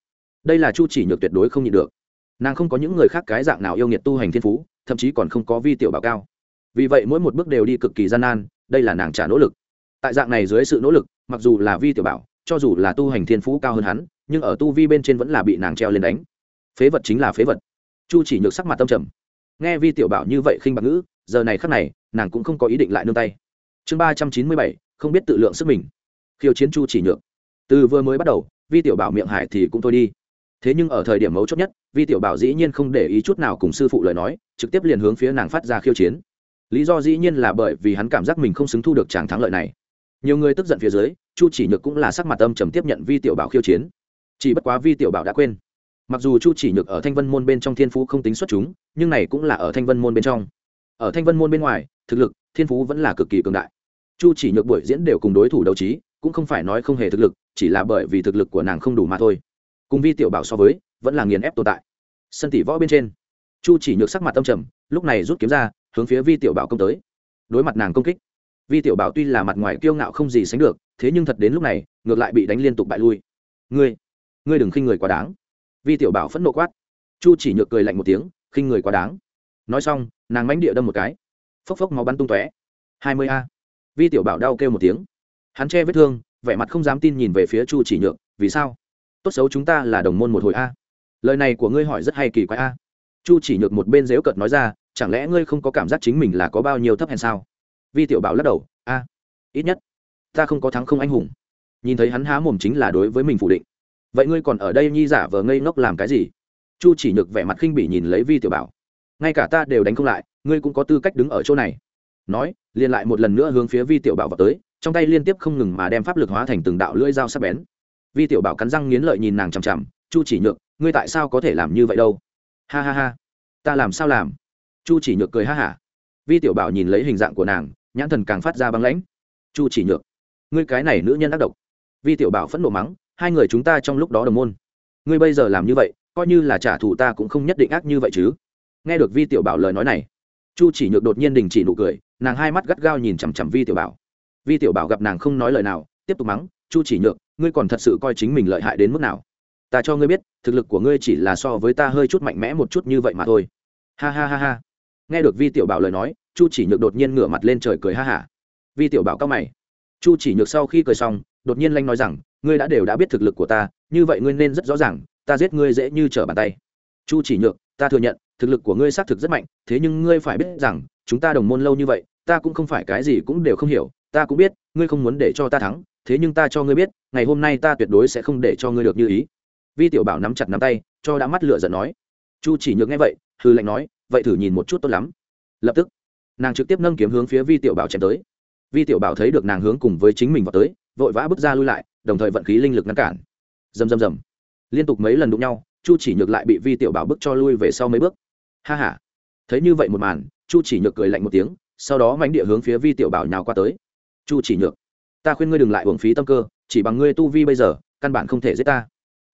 [SPEAKER 1] Đây là chu chỉ nhược tuyệt đối không nhịn được. Nàng không có những người khác cái dạng nào yêu nghiệt tu hành thiên phú, thậm chí còn không có vi tiểu bảo cao. Vì vậy mỗi một bước đều đi cực kỳ gian nan, đây là nàng trả nỗ lực. Tại dạng này dưới sự nỗ lực, mặc dù là vi tiểu bảo, cho dù là tu hành thiên phú cao hơn hắn, nhưng ở tu vi bên trên vẫn là bị nàng treo lên đánh. Phế vật chính là phế vật. Chu chỉ nhược sắc mặt tâm trầm nghe vi tiểu bảo như vậy khinh bạc ngữ, giờ này khắc này, nàng cũng không có ý định lại nương tay. Chương ba trăm chín mươi bảy, không biết tự lượng sức mình. Khiêu chiến chu chỉ nhược. Từ vừa mới bắt đầu, vi tiểu bảo miệng hải thì cũng thôi đi. Thế nhưng ở thời điểm mấu chốt nhất, vi tiểu bảo dĩ nhiên không để ý chút nào cùng sư phụ lời nói, trực tiếp liền hướng phía nàng phát ra khiêu chiến. Lý do dĩ nhiên là bởi vì hắn cảm giác mình không xứng thu được tràng thắng lợi này. Nhiều người tức giận phía dưới, chu chỉ nhược cũng là sắc mặt âm trầm tiếp nhận vi tiểu bảo khiêu chiến. Chỉ bất quá vi tiểu bảo đã quên mặc dù chu chỉ nhược ở thanh vân môn bên trong thiên phú không tính xuất chúng, nhưng này cũng là ở thanh vân môn bên trong. Ở thanh vân môn bên ngoài, thực lực, thiên phú vẫn là cực kỳ cường đại. Chu chỉ nhược buổi diễn đều cùng đối thủ đấu trí, cũng không phải nói không hề thực lực, chỉ là bởi vì thực lực của nàng không đủ mà thôi. Cùng vi tiểu bảo so với, vẫn là nghiền ép tồn tại. Sân tỷ võ bên trên, chu chỉ nhược sắc mặt tâm trầm, lúc này rút kiếm ra, hướng phía vi tiểu bảo công tới. Đối mặt nàng công kích, vi tiểu bảo tuy là mặt ngoài kiêu ngạo không gì sánh được, thế nhưng thật đến lúc này, ngược lại bị đánh liên tục bại lui. Ngươi ngươi đừng khinh người quá đáng vi tiểu bảo phẫn nộ quát. Chu chỉ nhược cười lạnh một tiếng, khinh người quá đáng. Nói xong, nàng mánh địa đâm một cái. Phốc phốc, máu bắn tung tóe. Hai mươi a. Vi tiểu bảo đau kêu một tiếng. Hắn che vết thương, vẻ mặt không dám tin nhìn về phía chu chỉ nhược, vì sao? Tốt xấu chúng ta là đồng môn một hồi a. Lời này của ngươi hỏi rất hay kỳ quái a. Chu chỉ nhược một bên dếu cợt nói ra, chẳng lẽ ngươi không có cảm giác chính mình là có bao nhiêu thấp hèn sao? Vi tiểu bảo lắc đầu, a, ít nhất ta không có thắng không anh hùng. Nhìn thấy hắn há mồm chính là đối với mình phủ định vậy ngươi còn ở đây nhi giả vờ ngây ngốc làm cái gì? Chu chỉ nhược vẻ mặt khinh bỉ nhìn lấy vi tiểu bảo. Ngay cả ta đều đánh không lại, ngươi cũng có tư cách đứng ở chỗ này. Nói, liền lại một lần nữa hướng phía vi tiểu bảo vào tới, trong tay liên tiếp không ngừng mà đem pháp lực hóa thành từng đạo lưỡi dao sắc bén. Vi tiểu bảo cắn răng nghiến lợi nhìn nàng chằm chằm, chu chỉ nhược, ngươi tại sao có thể làm như vậy đâu? Ha ha ha, ta làm sao làm? Chu chỉ nhược cười ha hả. Vi tiểu bảo nhìn lấy hình dạng của nàng, nhãn thần càng phát ra băng lãnh. Chu chỉ nhược, ngươi cái này nữ nhân ác độc. Vi tiểu bảo phẫn nộ mắng hai người chúng ta trong lúc đó đồng môn. Ngươi bây giờ làm như vậy, coi như là trả thù ta cũng không nhất định ác như vậy chứ. Nghe được vi tiểu bảo lời nói này, chu chỉ nhược đột nhiên đình chỉ nụ cười, nàng hai mắt gắt gao nhìn chằm chằm vi tiểu bảo. Vi tiểu bảo gặp nàng không nói lời nào, tiếp tục mắng, chu chỉ nhược, ngươi còn thật sự coi chính mình lợi hại đến mức nào? Ta cho ngươi biết, thực lực của ngươi chỉ là so với ta hơi chút mạnh mẽ một chút như vậy mà thôi. Ha ha ha ha. Nghe được vi tiểu bảo lời nói, chu chỉ nhược đột nhiên ngửa mặt lên trời cười ha hả. Vi tiểu bảo cao mày. Chu chỉ nhược sau khi cười xong, đột nhiên lanh nói rằng ngươi đã đều đã biết thực lực của ta, như vậy ngươi nên rất rõ ràng, ta giết ngươi dễ như trở bàn tay. Chu chỉ nhược, ta thừa nhận, thực lực của ngươi xác thực rất mạnh, thế nhưng ngươi phải biết rằng, chúng ta đồng môn lâu như vậy, ta cũng không phải cái gì cũng đều không hiểu, ta cũng biết, ngươi không muốn để cho ta thắng, thế nhưng ta cho ngươi biết, ngày hôm nay ta tuyệt đối sẽ không để cho ngươi được như ý. Vi tiểu bảo nắm chặt nắm tay, cho đã mắt lửa giận nói. Chu chỉ nhược nghe vậy hư lệnh nói, vậy thử nhìn một chút tốt lắm. Lập tức, nàng trực tiếp nâng kiếm hướng phía vi tiểu bảo chém tới. Vi tiểu bảo thấy được nàng hướng cùng với chính mình vào tới, vội vã bước ra lui lại đồng thời vận khí linh lực ngăn cản. Dầm dầm dầm. Liên tục mấy lần đụng nhau, chu chỉ nhược lại bị vi tiểu bảo bước cho lui về sau mấy bước. Ha h a thấy như vậy một màn, chu chỉ nhược cười lạnh một tiếng, sau đó mánh địa hướng phía vi tiểu bảo nhào qua tới. Chu chỉ nhược, ta khuyên ngươi đừng lại uổng phí tâm cơ, chỉ bằng ngươi tu vi bây giờ, căn bản không thể giết ta.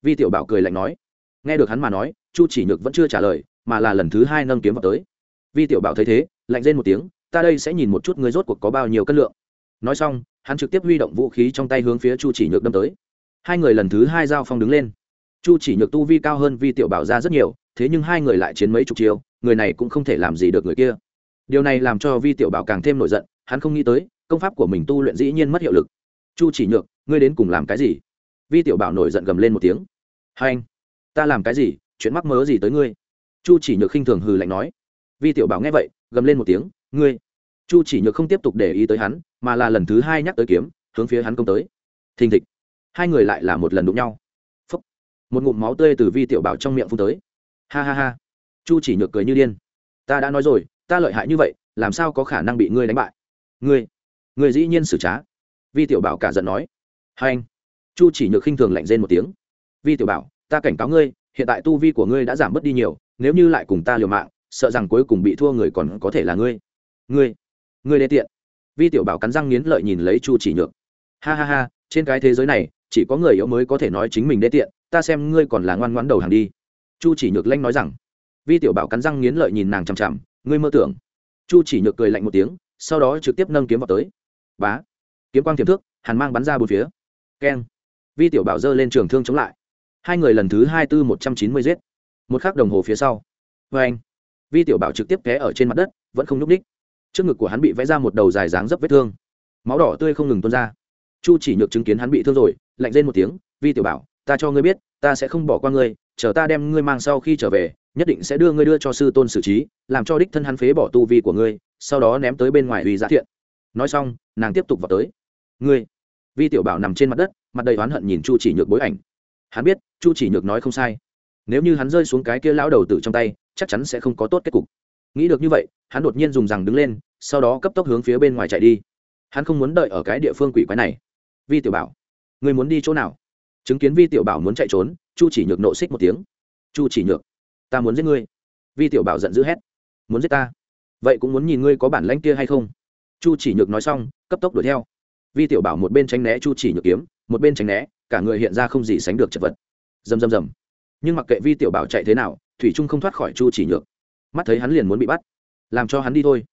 [SPEAKER 1] Vi tiểu bảo cười lạnh nói. Nghe được hắn mà nói, chu chỉ nhược vẫn chưa trả lời, mà là lần thứ hai nâng kiếm vào tới. Vi tiểu bảo thấy thế, lạnh rên một tiếng, ta đây sẽ nhìn một chút ngươi rốt cuộc có bao nhiêu cân lượng. Nói xong hắn trực tiếp huy động vũ khí trong tay hướng phía chu chỉ nhược đâm tới. Hai người lần thứ hai giao phong đứng lên. Chu chỉ nhược tu vi cao hơn vi tiểu bảo ra rất nhiều, thế nhưng hai người lại chiến mấy chục chiêu, người này cũng không thể làm gì được người kia. Điều này làm cho vi tiểu bảo càng thêm nổi giận, hắn không nghĩ tới, công pháp của mình tu luyện dĩ nhiên mất hiệu lực. Chu chỉ nhược, ngươi đến cùng làm cái gì? Vi tiểu bảo nổi giận gầm lên một tiếng. Hai anh, ta làm cái gì? Chuyện mắc mớ gì tới ngươi? Chu chỉ nhược khinh thường hừ lạnh nói. Vi tiểu bảo nghe vậy, gầm lên một tiếng. Ngươi chu chỉ nhược không tiếp tục để ý tới hắn, mà là lần thứ hai nhắc tới kiếm, hướng phía hắn công tới. Thình thịch. Hai người lại là một lần đụng nhau. Phúc. một ngụm máu tươi từ vi tiểu bảo trong miệng phun tới. Ha ha ha. Chu chỉ nhược cười như điên. Ta đã nói rồi, ta lợi hại như vậy, làm sao có khả năng bị ngươi đánh bại? Ngươi ngươi dĩ nhiên xử trá. Vi tiểu bảo cả giận nói. Hai anh. Chu chỉ nhược khinh thường lạnh rên một tiếng. Vi tiểu bảo, ta cảnh cáo ngươi, hiện tại tu vi của ngươi đã giảm bớt đi nhiều, nếu như lại cùng ta liều mạng, sợ rằng cuối cùng bị thua người còn có thể là ngươi. Ngươi ngươi đê tiện. Vi tiểu bảo cắn răng nghiến lợi nhìn lấy chu chỉ nhược. Ha ha ha, trên cái thế giới này, chỉ có người yếu mới có thể nói chính mình đê tiện, ta xem ngươi còn là ngoan ngoãn đầu hàng đi. Chu chỉ nhược lanh nói rằng. Vi tiểu bảo cắn răng nghiến lợi nhìn nàng chằm chằm, ngươi mơ tưởng. Chu chỉ nhược cười lạnh một tiếng, sau đó trực tiếp nâng kiếm vào tới. Bá. Kiếm quang tiềm thước, hàn mang bắn ra bốn phía. Keng. Vi tiểu bảo giơ lên trường thương chống lại. Hai người lần thứ hai tư một trăm chín mươi giết. Một khắc đồng hồ phía sau. Vê anh vi tiểu bảo trực tiếp té ở trên mặt đất, vẫn không n ú c ních trước ngực của hắn bị vẽ ra một đầu dài dáng dấp vết thương. Máu đỏ tươi không ngừng tuôn ra. Chu chỉ nhược chứng kiến hắn bị thương rồi, lạnh lên một tiếng, vi tiểu bảo, ta cho ngươi biết, ta sẽ không bỏ qua ngươi, chờ ta đem ngươi mang sau khi trở về, nhất định sẽ đưa ngươi đưa cho sư tôn xử trí, làm cho đích thân hắn phế bỏ tu vi của ngươi, sau đó ném tới bên ngoài uy giá thiện. Nói xong, nàng tiếp tục vào tới. Ngươi? Vi tiểu bảo nằm trên mặt đất, mặt đầy oán hận nhìn chu chỉ nhược bối ảnh. Hắn biết, chu chỉ nhược nói không sai. Nếu như hắn rơi xuống cái kia lão đầu tử trong tay, chắc chắn sẽ không có tốt kết cục nghĩ được như vậy, hắn đột nhiên dùng rằng đứng lên, sau đó cấp tốc hướng phía bên ngoài chạy đi. Hắn không muốn đợi ở cái địa phương quỷ quái này. Vi tiểu bảo, người muốn đi chỗ nào? Chứng kiến vi tiểu bảo muốn chạy trốn, chu chỉ nhược nộ xích một tiếng. Chu chỉ nhược, ta muốn giết ngươi. Vi tiểu bảo giận dữ hét. Muốn giết ta? Vậy cũng muốn nhìn ngươi có bản lãnh kia hay không? Chu chỉ nhược nói xong, cấp tốc đuổi theo. Vi tiểu bảo một bên tránh né chu chỉ nhược kiếm, một bên tránh né, cả người hiện ra không gì sánh được chật vật. Dầm dầm dầm nhưng mặc kệ vi tiểu bảo chạy thế nào, thủy trung không thoát khỏi chu chỉ nhược mắt thấy hắn liền muốn bị bắt. Làm cho hắn đi thôi.